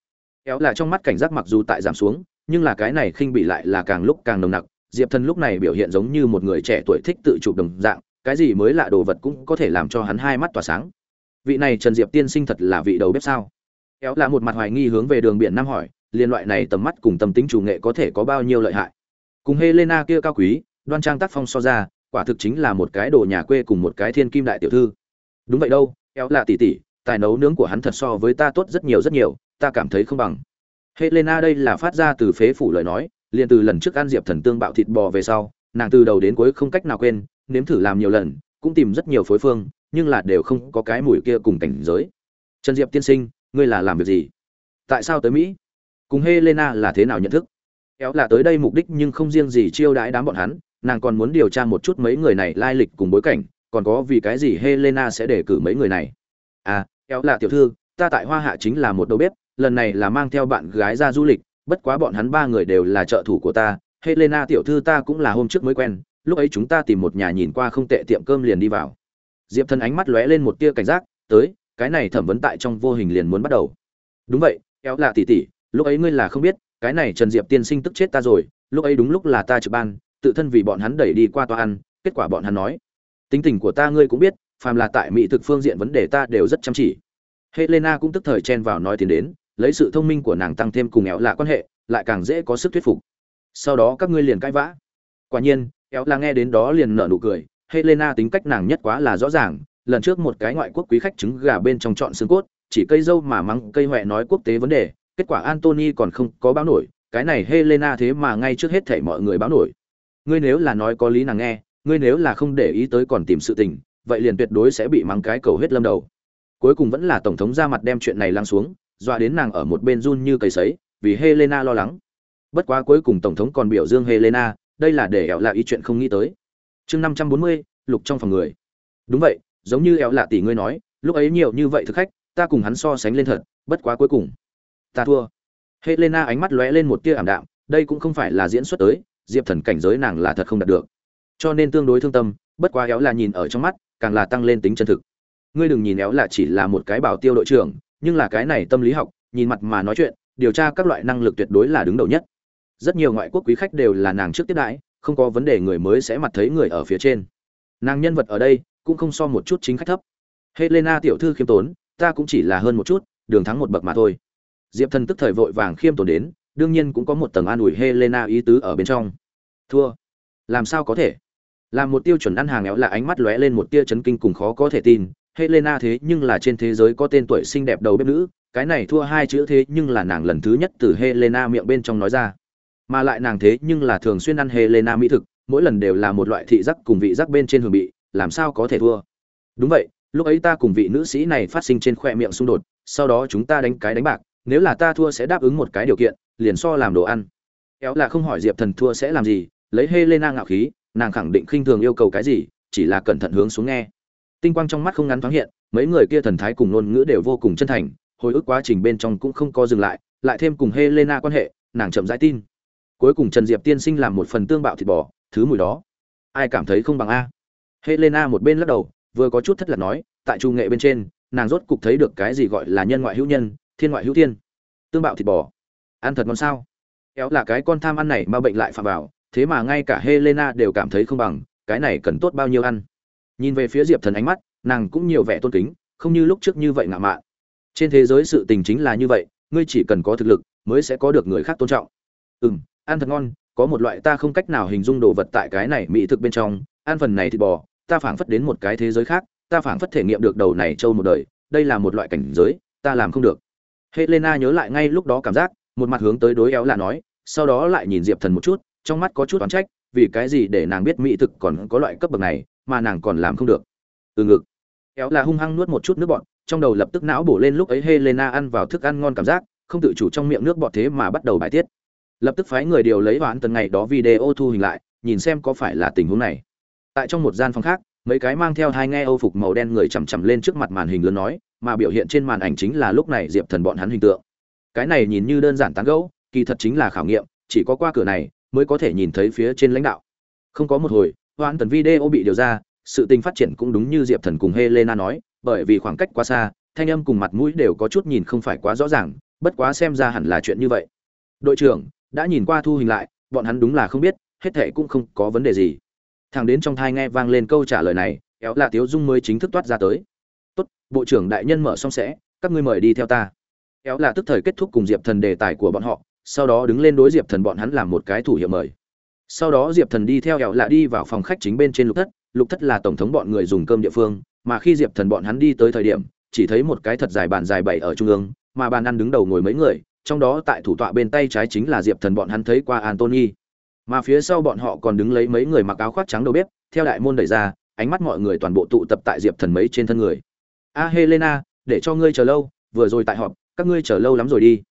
Éo là trong mắt cảnh giác mặc dù tại giảm xuống, nhưng là cái này khinh bị lại là càng lúc càng nồng nặc. Diệp thần lúc này biểu hiện giống như một người trẻ tuổi thích tự chụp đồng dạng, cái gì mới lạ đồ vật cũng có thể làm cho hắn hai mắt tỏa sáng. Vị này trần diệp tiên sinh thật là vị đầu bếp sao? Éo là một mặt hoài nghi hướng về đường biển nam hỏi, liên loại này tầm mắt cùng tâm tính chủ nghệ có thể có bao nhiêu lợi hại? Cùng helena kia cao quý đoan trang tác phong so ra, quả thực chính là một cái đồ nhà quê cùng một cái thiên kim đại tiểu thư. Đúng vậy đâu éo là tỉ tỉ, tài nấu nướng của hắn thật so với ta tốt rất nhiều rất nhiều, ta cảm thấy không bằng. Helena đây là phát ra từ phế phủ lời nói, liền từ lần trước ăn diệp thần tương bạo thịt bò về sau, nàng từ đầu đến cuối không cách nào quên, nếm thử làm nhiều lần, cũng tìm rất nhiều phối phương, nhưng là đều không có cái mùi kia cùng cảnh giới. Trần diệp tiên sinh, ngươi là làm việc gì? Tại sao tới mỹ? Cùng helena là thế nào nhận thức? Éo là tới đây mục đích nhưng không riêng gì chiêu đãi đám bọn hắn nàng còn muốn điều tra một chút mấy người này lai lịch cùng bối cảnh, còn có vì cái gì helena sẽ để cử mấy người này. À éo là tiểu thư, ta tại hoa hạ chính là một đầu bếp, lần này là mang theo bạn gái ra du lịch, bất quá bọn hắn ba người đều là trợ thủ của ta. Helena tiểu thư ta cũng là hôm trước mới quen, lúc ấy chúng ta tìm một nhà nhìn qua không tệ tiệm cơm liền đi vào. Diệp thân ánh mắt lóe lên một tia cảnh giác, tới, cái này thẩm vấn tại trong vô hình liền muốn bắt đầu. Đúng vậy éo là tỉ tỉ lúc ấy ngươi là không biết, cái này trần diệp tiên sinh tức chết ta rồi, lúc ấy đúng lúc là ta trực ban tự thân vì bọn hắn đẩy đi qua tòa ăn, kết quả bọn hắn nói, tính tình của ta ngươi cũng biết, phàm là tại mỹ thực phương diện vấn đề ta đều rất chăm chỉ. Helena cũng tức thời chen vào nói tiến đến, lấy sự thông minh của nàng tăng thêm cùng éo là quan hệ, lại càng dễ có sức thuyết phục. Sau đó các ngươi liền cãi vã. Quả nhiên éo là nghe đến đó liền nở nụ cười, helena tính cách nàng nhất quá là rõ ràng, lần trước một cái ngoại quốc quý khách trứng gà bên trong chọn xương cốt, chỉ cây dâu mà mắng, cây huệ nói quốc tế vấn đề, kết quả antony còn không có báo nổi, cái này helena thế mà ngay trước hết thảy mọi người báo nổi ngươi nếu là nói có lý nàng nghe, ngươi nếu là không để ý tới còn tìm sự tình, vậy liền tuyệt đối sẽ bị mắng cái cầu hết lâm đầu. Cuối cùng vẫn là tổng thống ra mặt đem chuyện này lăng xuống, dọa đến nàng ở một bên run như cầy sấy, vì helena lo lắng. Bất quá cuối cùng tổng thống còn biểu dương helena, đây là để ẹo lạ ý chuyện không nghĩ tới. Chương năm trăm bốn mươi, lục trong phòng người. Đúng vậy, giống như ẹo lạ tỷ ngươi nói, lúc ấy nhiều như vậy thực khách, ta cùng hắn so sánh lên thật, bất quá cuối cùng. Ta thua. Helena ánh mắt lóe lên một tia ảm đạm, đây cũng không phải là diễn xuất tới diệp thần cảnh giới nàng là thật không đạt được. Cho nên tương đối thương tâm, bất quá éo là nhìn ở trong mắt, càng là tăng lên tính chân thực. Ngươi đừng nhìn éo là chỉ là một cái bảo tiêu đội trưởng, nhưng là cái này tâm lý học, nhìn mặt mà nói chuyện, điều tra các loại năng lực tuyệt đối là đứng đầu nhất. Rất nhiều ngoại quốc quý khách đều là nàng trước tiếp đãi, không có vấn đề người mới sẽ mặt thấy người ở phía trên. Nàng nhân vật ở đây, cũng không so một chút chính khách thấp. Helena tiểu thư khiêm tốn, ta cũng chỉ là hơn một chút, đường thắng một bậc mà thôi. Diệp thần tức thời vội vàng khiêm tốn đến, đương nhiên cũng có một tầng an ủi helena ý tứ ở bên trong thua. Làm sao có thể? Làm một tiêu chuẩn ăn hàng éo là ánh mắt lóe lên một tia chấn kinh cùng khó có thể tin. Helena thế nhưng là trên thế giới có tên tuổi xinh đẹp đầu bếp nữ. Cái này thua hai chữ thế nhưng là nàng lần thứ nhất từ helena miệng bên trong nói ra. Mà lại nàng thế nhưng là thường xuyên ăn helena mỹ thực, mỗi lần đều là một loại thị giác cùng vị giác bên trên hương bị làm sao có thể thua? Đúng vậy, lúc ấy ta cùng vị nữ sĩ này phát sinh trên khoe miệng xung đột, sau đó chúng ta đánh cái đánh bạc, nếu là ta thua sẽ đáp ứng một cái điều kiện, liền so làm đồ ăn. Éo là không hỏi diệp thần thua sẽ làm gì lấy helena ngạo khí, nàng khẳng định khinh thường yêu cầu cái gì, chỉ là cẩn thận hướng xuống nghe. Tinh quang trong mắt không ngắn thoáng hiện, mấy người kia thần thái cùng ngôn ngữ đều vô cùng chân thành, hồi ức quá trình bên trong cũng không có dừng lại lại thêm cùng helena quan hệ, nàng chậm rãi tin. Cuối cùng trần diệp tiên sinh làm một phần tương bạo thịt bò, thứ mùi đó. Ai cảm thấy không bằng a? Helena một bên lắc đầu, vừa có chút thất lạc nói, tại trung nghệ bên trên, nàng rốt cục thấy được cái gì gọi là nhân ngoại hữu nhân, thiên ngoại hữu thiên. Tương bạo thịt bò. Ăn thật ngon sao? Éo là cái con tham ăn này mà bệnh lại phạm vào thế mà ngay cả helena đều cảm thấy không bằng, cái này cần tốt bao nhiêu ăn. Nhìn về phía diệp thần ánh mắt, nàng cũng nhiều vẻ tôn kính, không như lúc trước như vậy ngạo mạn. Trên thế giới sự tình chính là như vậy, ngươi chỉ cần có thực lực, mới sẽ có được người khác tôn trọng. Ừm, ăn thật ngon, có một loại ta không cách nào hình dung đồ vật tại cái này mỹ thực bên trong, ăn phần này thịt bò, ta phảng phất đến một cái thế giới khác, ta phảng phất thể nghiệm được đầu này trâu một đời, đây là một loại cảnh giới, ta làm không được. Helena nhớ lại ngay lúc đó cảm giác, một mặt hướng tới đối éo là nói, sau đó lại nhìn diệp thần một chút trong mắt có chút oán trách, vì cái gì để nàng biết mỹ thực còn có loại cấp bậc này, mà nàng còn làm không được. Từ ngực. Éo là hung hăng nuốt một chút nước bọt, trong đầu lập tức não bổ lên lúc ấy helena ăn vào thức ăn ngon cảm giác, không tự chủ trong miệng nước bọt thế mà bắt đầu bài tiết. Lập tức phái người điều lấy hoãn tần ngày đó video thu hình lại, nhìn xem có phải là tình huống này. Tại trong một gian phòng khác, mấy cái mang theo hai nghe âu phục màu đen người chằm chằm lên trước mặt màn hình lớn nói, mà biểu hiện trên màn ảnh chính là lúc này diệp thần bọn hắn hình tượng. Cái này nhìn như đơn giản tán gẫu, kỳ thật chính là khảo nghiệm, chỉ có qua cửa này mới có thể nhìn thấy phía trên lãnh đạo. Không có một hồi, hoãn tần video bị điều ra, sự tình phát triển cũng đúng như diệp thần cùng helena nói, bởi vì khoảng cách quá xa, thanh âm cùng mặt mũi đều có chút nhìn không phải quá rõ ràng, bất quá xem ra hẳn là chuyện như vậy. Đội trưởng, đã nhìn qua thu hình lại, bọn hắn đúng là không biết, hết thệ cũng không có vấn đề gì. Thằng đến trong thai nghe vang lên câu trả lời này, éo là tiếu dung mới chính thức toát ra tới. Tốt, bộ trưởng đại nhân mở xong sẽ, các ngươi mời đi theo ta. Éo là tức thời kết thúc cùng diệp thần đề tài của bọn họ sau đó đứng lên đối diệp thần bọn hắn làm một cái thủ hiệu mời. Sau đó diệp thần đi theo éo lạ đi vào phòng khách chính bên trên lục thất. Lục thất là tổng thống bọn người dùng cơm địa phương, mà khi diệp thần bọn hắn đi tới thời điểm, chỉ thấy một cái thật dài bàn dài bảy ở trung ương, mà bàn ăn đứng đầu ngồi mấy người, trong đó tại thủ tọa bên tay trái chính là diệp thần bọn hắn thấy qua antony mà phía sau bọn họ còn đứng lấy mấy người mặc áo khoác trắng đầu bếp, theo đại môn đẩy ra, ánh mắt mọi người toàn bộ tụ tập tại diệp thần mấy trên thân người. A helena, để cho ngươi chờ lâu, vừa rồi tại họp, các ngươi chờ lâu lắm rồi đi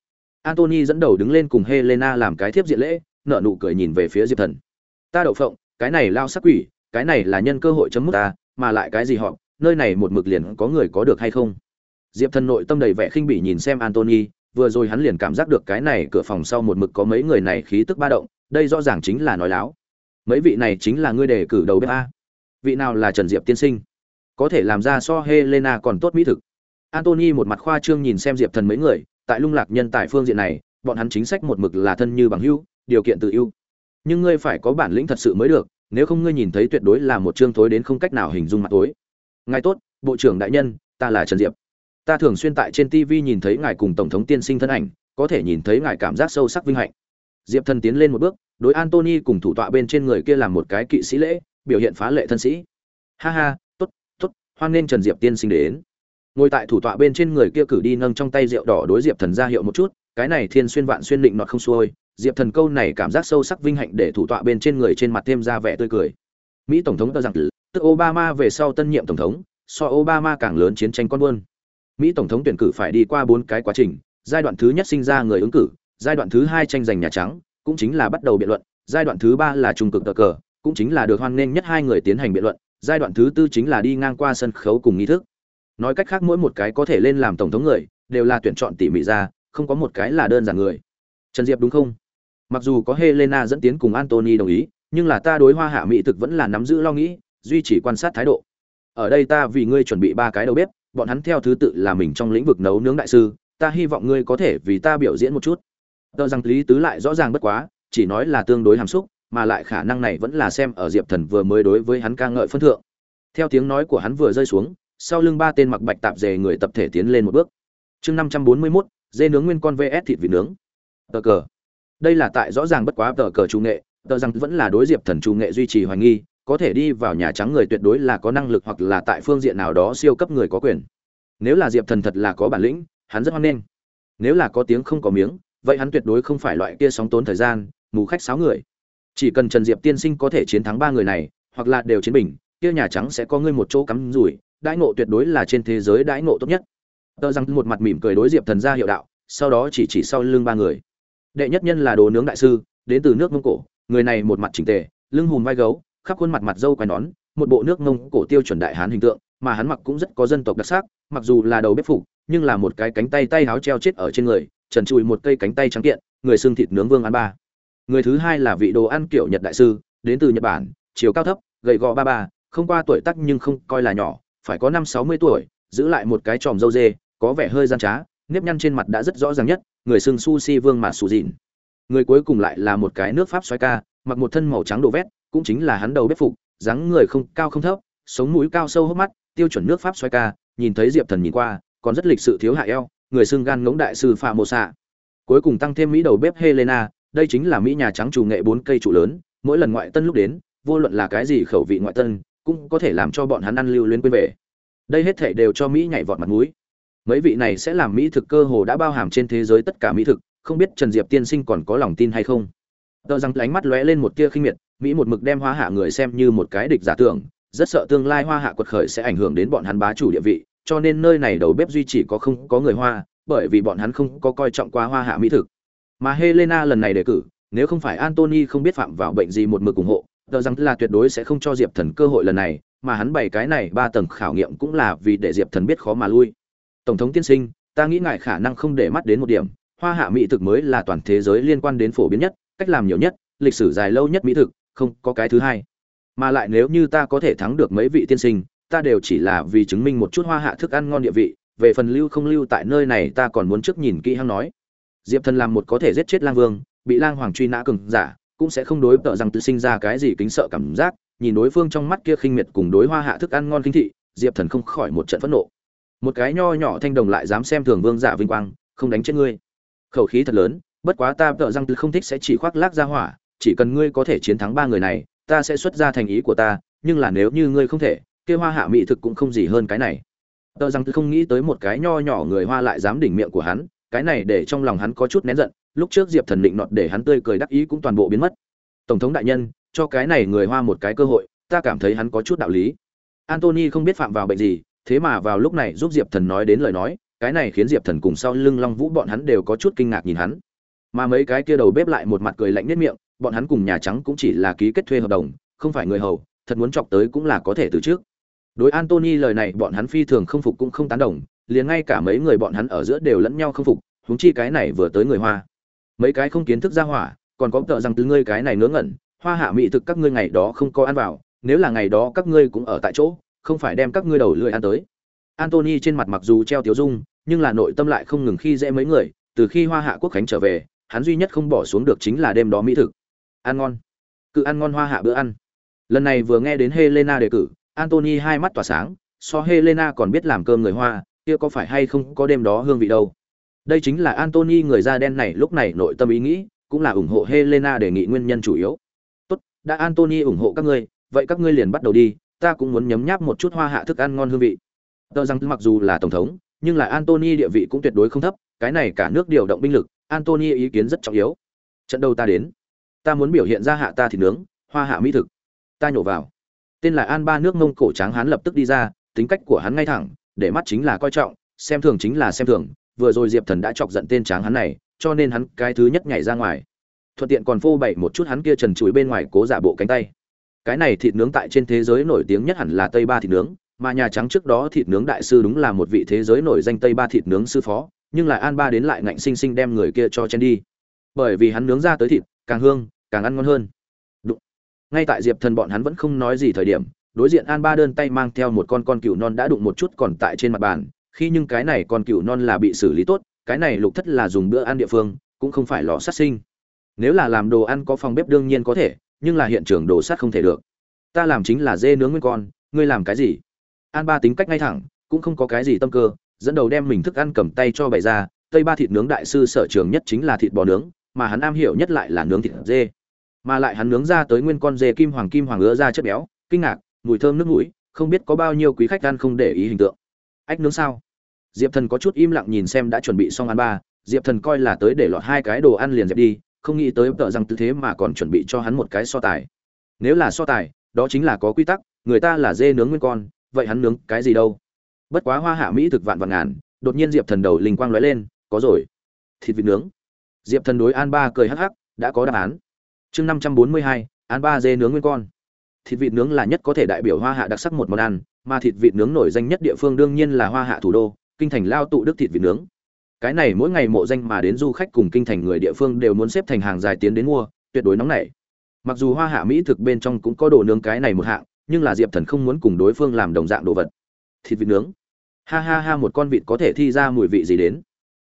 antony dẫn đầu đứng lên cùng helena làm cái thiếp diện lễ, nở nụ cười nhìn về phía diệp thần. Ta đậu phộng, cái này lao sắc quỷ, cái này là nhân cơ hội chấm mút ta, mà lại cái gì họ, nơi này một mực liền có người có được hay không? Diệp thần nội tâm đầy vẻ khinh bỉ nhìn xem antony vừa rồi hắn liền cảm giác được cái này cửa phòng sau một mực có mấy người này khí tức ba động, đây rõ ràng chính là nói láo. Mấy vị này chính là ngươi đề cử đầu bếp a. Vị nào là trần diệp tiên sinh? Có thể làm ra so helena còn tốt mỹ thực. Antony một mặt khoa trương nhìn xem diệp thần mấy người tại lung lạc nhân tài phương diện này, bọn hắn chính sách một mực là thân như bằng hữu, điều kiện tự ưu. Nhưng ngươi phải có bản lĩnh thật sự mới được, nếu không ngươi nhìn thấy tuyệt đối là một chương tối đến không cách nào hình dung mặt tối. Ngài tốt, bộ trưởng đại nhân, ta là trần diệp. Ta thường xuyên tại trên tv nhìn thấy ngài cùng tổng thống tiên sinh thân ảnh, có thể nhìn thấy ngài cảm giác sâu sắc vinh hạnh. Diệp thần tiến lên một bước, đối antony cùng thủ tọa bên trên người kia làm một cái kỵ sĩ lễ, biểu hiện phá lệ thân sĩ. Ha ha t ố t t ố t hoan nghênh trần diệp tiên sinh đến ngồi tại thủ tọa bên trên người kia cử đi nâng trong tay rượu đỏ đối diệp thần ra hiệu một chút, cái này thiên xuyên vạn xuyên định nọt không xuôi, diệp thần câu này cảm giác sâu sắc vinh hạnh để thủ tọa bên trên người trên mặt thêm ra vẻ tươi cười. Mỹ tổng thống cho rằng, tức obama về sau tân nhiệm tổng thống, so obama càng lớn chiến tranh con buôn. Mỹ tổng thống tuyển cử phải đi qua bốn cái quá trình, giai đoạn thứ nhất sinh ra người ứng cử, giai đoạn thứ hai tranh giành nhà trắng, cũng chính là bắt đầu biện luận, giai đoạn thứ ba là trung cực cờ cờ, cũng chính là được hoan nghênh nhất hai người tiến hành biện luận, giai đoạn thứ tư chính là đi ngang qua sân khấu cùng nghi thức nói cách khác mỗi một cái có thể lên làm tổng thống người, đều là tuyển chọn tỉ mỉ ra, không có một cái là đơn giản người. Trần diệp đúng không? Mặc dù có helena dẫn tiến cùng antony đồng ý, nhưng là ta đối hoa hạ mỹ thực vẫn là nắm giữ lo nghĩ, duy trì quan sát thái độ. Ở đây ta vì ngươi chuẩn bị ba cái đầu bếp, bọn hắn theo thứ tự là mình trong lĩnh vực nấu nướng đại sư, ta hy vọng ngươi có thể vì ta biểu diễn một chút. Tờ rằng lý tứ lại rõ ràng bất quá, chỉ nói là tương đối hàm xúc, mà lại khả năng này vẫn là xem ở diệp thần vừa mới đối với hắn ca ngợi phân thượng. Theo tiếng nói của hắn vừa rơi xuống sau lưng ba tên mặc bạch tạp dề người tập thể tiến lên một bước. Chương năm trăm bốn mươi mốt, dê nướng nguyên con vs thịt vịt nướng. Tờ cờ. Đây là tại rõ ràng bất quá tờ cờ trung nghệ, tờ rằng vẫn là đối diệp thần trung nghệ duy trì hoài nghi, có thể đi vào nhà trắng người tuyệt đối là có năng lực hoặc là tại phương diện nào đó siêu cấp người có quyền. Nếu là diệp thần thật là có bản lĩnh, hắn rất hoan nghênh. Nếu là có tiếng không có miếng, vậy hắn tuyệt đối không phải loại kia sóng tốn thời gian, mù khách sáu người. Chỉ cần trần diệp tiên sinh có thể chiến thắng ba người này, hoặc là đều chiến bình, kia nhà trắng sẽ có ngươi một chỗ cắm rủi đãi ngộ tuyệt đối là trên thế giới đãi ngộ tốt nhất. Tờ rằng một mặt mỉm cười đối diệp thần ra hiệu đạo, sau đó chỉ chỉ sau lưng ba người. Đệ nhất nhân là đồ nướng đại sư, đến từ nước mông cổ, người này một mặt chỉnh tề, lưng hùm vai gấu, khắp khuôn mặt mặt dâu quai nón, một bộ nước mông cổ tiêu chuẩn đại hán hình tượng, mà hắn mặc cũng rất có dân tộc đặc sắc, mặc dù là đầu bếp phục, nhưng là một cái cánh tay tay háo treo chết ở trên người, trần trụi một cây cánh tay trắng kiện, người xương thịt nướng vương ăn ba. Người thứ hai là vị đồ ăn kiểu nhật đại sư, đến từ nhật bản, chiều cao thấp, gầy gò ba ba, không qua tuổi tác nhưng không coi là nhỏ phải có năm sáu mươi tuổi, giữ lại một cái tròm râu dê, có vẻ hơi gian trá, nếp nhăn trên mặt đã rất rõ ràng nhất, người xưng su si vương mà sù dịn. Người cuối cùng lại là một cái nước pháp xoay ca, mặc một thân màu trắng đồ vét, cũng chính là hắn đầu bếp phục, dáng người không, cao không thấp, sống mũi cao sâu hốc mắt, tiêu chuẩn nước pháp xoay ca, nhìn thấy diệp thần nhìn qua, còn rất lịch sự thiếu hạ eo, người xưng gan ngỗng đại sư phạm mô xạ cuối cùng tăng thêm mỹ đầu bếp helena, đây chính là mỹ nhà trắng chủ nghệ bốn cây trụ lớn, mỗi lần ngoại tân lúc đến, vô luận là cái gì khẩu vị ngoại tân cũng có thể làm cho bọn hắn ăn lưu luyến quên về. Đây hết thể đều cho mỹ nhảy vọt mặt mũi. Mấy vị này sẽ làm mỹ thực cơ hồ đã bao hàm trên thế giới tất cả mỹ thực, không biết trần diệp tiên sinh còn có lòng tin hay không. Tờ rằng ánh mắt lóe lên một tia khinh miệt, mỹ một mực đem hoa hạ người xem như một cái địch giả tưởng, rất sợ tương lai hoa hạ quật khởi sẽ ảnh hưởng đến bọn hắn bá chủ địa vị, cho nên nơi này đầu bếp duy chỉ có không có người hoa, bởi vì bọn hắn không có coi trọng qua hoa hạ mỹ thực. Mà helena lần này đề cử, nếu không phải antony không biết phạm vào bệnh gì một mực ủng hộ tờ rằng là tuyệt đối sẽ không cho diệp thần cơ hội lần này, mà hắn bày cái này ba tầng khảo nghiệm cũng là vì để diệp thần biết khó mà lui. Tổng thống tiên sinh, ta nghĩ ngại khả năng không để mắt đến một điểm, hoa hạ mỹ thực mới là toàn thế giới liên quan đến phổ biến nhất, cách làm nhiều nhất, lịch sử dài lâu nhất mỹ thực, không có cái thứ hai. Mà lại nếu như ta có thể thắng được mấy vị tiên sinh, ta đều chỉ là vì chứng minh một chút hoa hạ thức ăn ngon địa vị, về phần lưu không lưu tại nơi này ta còn muốn trước nhìn kỹ hăng nói. Diệp thần làm một có thể giết chết lang vương, bị lang hoàng truy nã cường giả cũng sẽ không đối tợ rằng tự sinh ra cái gì kính sợ cảm giác, nhìn đối phương trong mắt kia khinh miệt cùng đối hoa hạ thức ăn ngon kinh thị, diệp thần không khỏi một trận phẫn nộ. Một cái nho nhỏ thanh đồng lại dám xem thường vương giả vinh quang, không đánh chết ngươi. Khẩu khí thật lớn, bất quá ta tợ rằng tư không thích sẽ chỉ khoác lác ra hỏa, chỉ cần ngươi có thể chiến thắng ba người này, ta sẽ xuất ra thành ý của ta, nhưng là nếu như ngươi không thể, kia hoa hạ mỹ thực cũng không gì hơn cái này. Tợ rằng tư không nghĩ tới một cái nho nhỏ người hoa lại dám đỉnh miệng của hắn, cái này để trong lòng hắn có chút nén giận lúc trước diệp thần định nọt để hắn tươi cười đắc ý cũng toàn bộ biến mất. Tổng thống đại nhân, cho cái này người hoa một cái cơ hội, ta cảm thấy hắn có chút đạo lý. Antony không biết phạm vào bệnh gì, thế mà vào lúc này giúp diệp thần nói đến lời nói, cái này khiến diệp thần cùng sau lưng long vũ bọn hắn đều có chút kinh ngạc nhìn hắn. Mà mấy cái kia đầu bếp lại một mặt cười lạnh nết miệng, bọn hắn cùng nhà trắng cũng chỉ là ký kết thuê hợp đồng, không phải người hầu, thật muốn chọc tới cũng là có thể từ trước. Đối antony lời này, bọn hắn phi thường không phục cũng không tán đồng, liền ngay cả mấy người bọn hắn ở giữa đều lẫn nhau không phục, huống chi cái này vừa tới người hoa mấy cái không kiến thức ra hỏa, còn có tợ rằng từ ngươi cái này ngớ ngẩn, hoa hạ mỹ thực các ngươi ngày đó không có ăn vào, nếu là ngày đó các ngươi cũng ở tại chỗ, không phải đem các ngươi đầu lưỡi ăn tới. Antony trên mặt mặc dù treo tiếu dung, nhưng là nội tâm lại không ngừng khi dễ mấy người, từ khi hoa hạ quốc khánh trở về, hắn duy nhất không bỏ xuống được chính là đêm đó mỹ thực. Ăn ngon. Cự ăn ngon hoa hạ bữa ăn. Lần này vừa nghe đến helena đề cử antony hai mắt tỏa sáng, so helena còn biết làm cơm người hoa, kia có phải hay không có đêm đó hương vị đâu đây chính là antony người da đen này lúc này nội tâm ý nghĩ, cũng là ủng hộ helena đề nghị nguyên nhân chủ yếu. Tốt, đã antony ủng hộ các ngươi, vậy các ngươi liền bắt đầu đi, ta cũng muốn nhấm nháp một chút hoa hạ thức ăn ngon hương vị. Tờ rằng mặc dù là tổng thống, nhưng là antony địa vị cũng tuyệt đối không thấp, cái này cả nước điều động binh lực antony ý kiến rất trọng yếu. Trận đầu ta đến, ta muốn biểu hiện ra hạ ta thịt nướng, hoa hạ mỹ thực. Ta nhổ vào. Tên là an ba nước mông cổ tráng hán lập tức đi ra, tính cách của hắn ngay thẳng, để mắt chính là coi trọng, xem thường chính là xem thường vừa rồi diệp thần đã chọc giận tên tráng hắn này, cho nên hắn cái thứ nhất nhảy ra ngoài. Thuận tiện còn phô bày một chút hắn kia trần trụi bên ngoài cố giả bộ cánh tay. Cái này thịt nướng tại trên thế giới nổi tiếng nhất hẳn là tây ba thịt nướng, mà nhà trắng trước đó thịt nướng đại sư đúng là một vị thế giới nổi danh tây ba thịt nướng sư phó, nhưng lại an ba đến lại ngạnh sinh sinh đem người kia cho chen đi. Bởi vì hắn nướng ra tới thịt, càng hương, càng ăn ngon hơn. Đụng. ngay tại diệp thần bọn hắn vẫn không nói gì thời điểm, đối diện an ba đơn tay mang theo một con con cừu non đã đụng một chút còn tại trên mặt bàn khi nhưng cái này con cừu non là bị xử lý tốt, cái này lục thất là dùng bữa ăn địa phương, cũng không phải lò sát sinh. Nếu là làm đồ ăn có phòng bếp đương nhiên có thể, nhưng là hiện trường đồ sát không thể được. Ta làm chính là dê nướng nguyên con, ngươi làm cái gì? An ba tính cách ngay thẳng, cũng không có cái gì tâm cơ, dẫn đầu đem mình thức ăn cầm tay cho bày ra, tây ba thịt nướng đại sư sở trường nhất chính là thịt bò nướng, mà hắn am hiểu nhất lại là nướng thịt dê. Mà lại hắn nướng ra tới nguyên con dê kim hoàng kim hoàng ứa ra chất béo, kinh ngạc, mùi thơm nước mũi, không biết có bao nhiêu quý khách ăn không để ý hình tượng ách nướng sao? Diệp thần có chút im lặng nhìn xem đã chuẩn bị xong ăn ba, diệp thần coi là tới để lọt hai cái đồ ăn liền dẹp đi, không nghĩ tới tợ rằng tư thế mà còn chuẩn bị cho hắn một cái so tài. Nếu là so tài, đó chính là có quy tắc, người ta là dê nướng nguyên con, vậy hắn nướng cái gì đâu? Bất quá hoa hạ mỹ thực vạn vạn ngàn, đột nhiên diệp thần đầu linh quang lóe lên, có rồi. Thịt vịt nướng. Diệp thần đối an ba cười hắc hắc, đã có đáp án. Chương năm trăm bốn mươi hai, an ba dê nướng nguyên con thịt vịt nướng là nhất có thể đại biểu hoa hạ đặc sắc một món ăn, mà thịt vịt nướng nổi danh nhất địa phương đương nhiên là hoa hạ thủ đô, kinh thành lao tụ đức thịt vịt nướng. Cái này mỗi ngày mộ danh mà đến du khách cùng kinh thành người địa phương đều muốn xếp thành hàng dài tiến đến mua, tuyệt đối nóng nảy. Mặc dù hoa hạ mỹ thực bên trong cũng có đồ nướng cái này một hạng, nhưng là diệp thần không muốn cùng đối phương làm đồng dạng đồ vật. Thịt vịt nướng. Ha ha ha, một con vịt có thể thi ra mùi vị gì đến?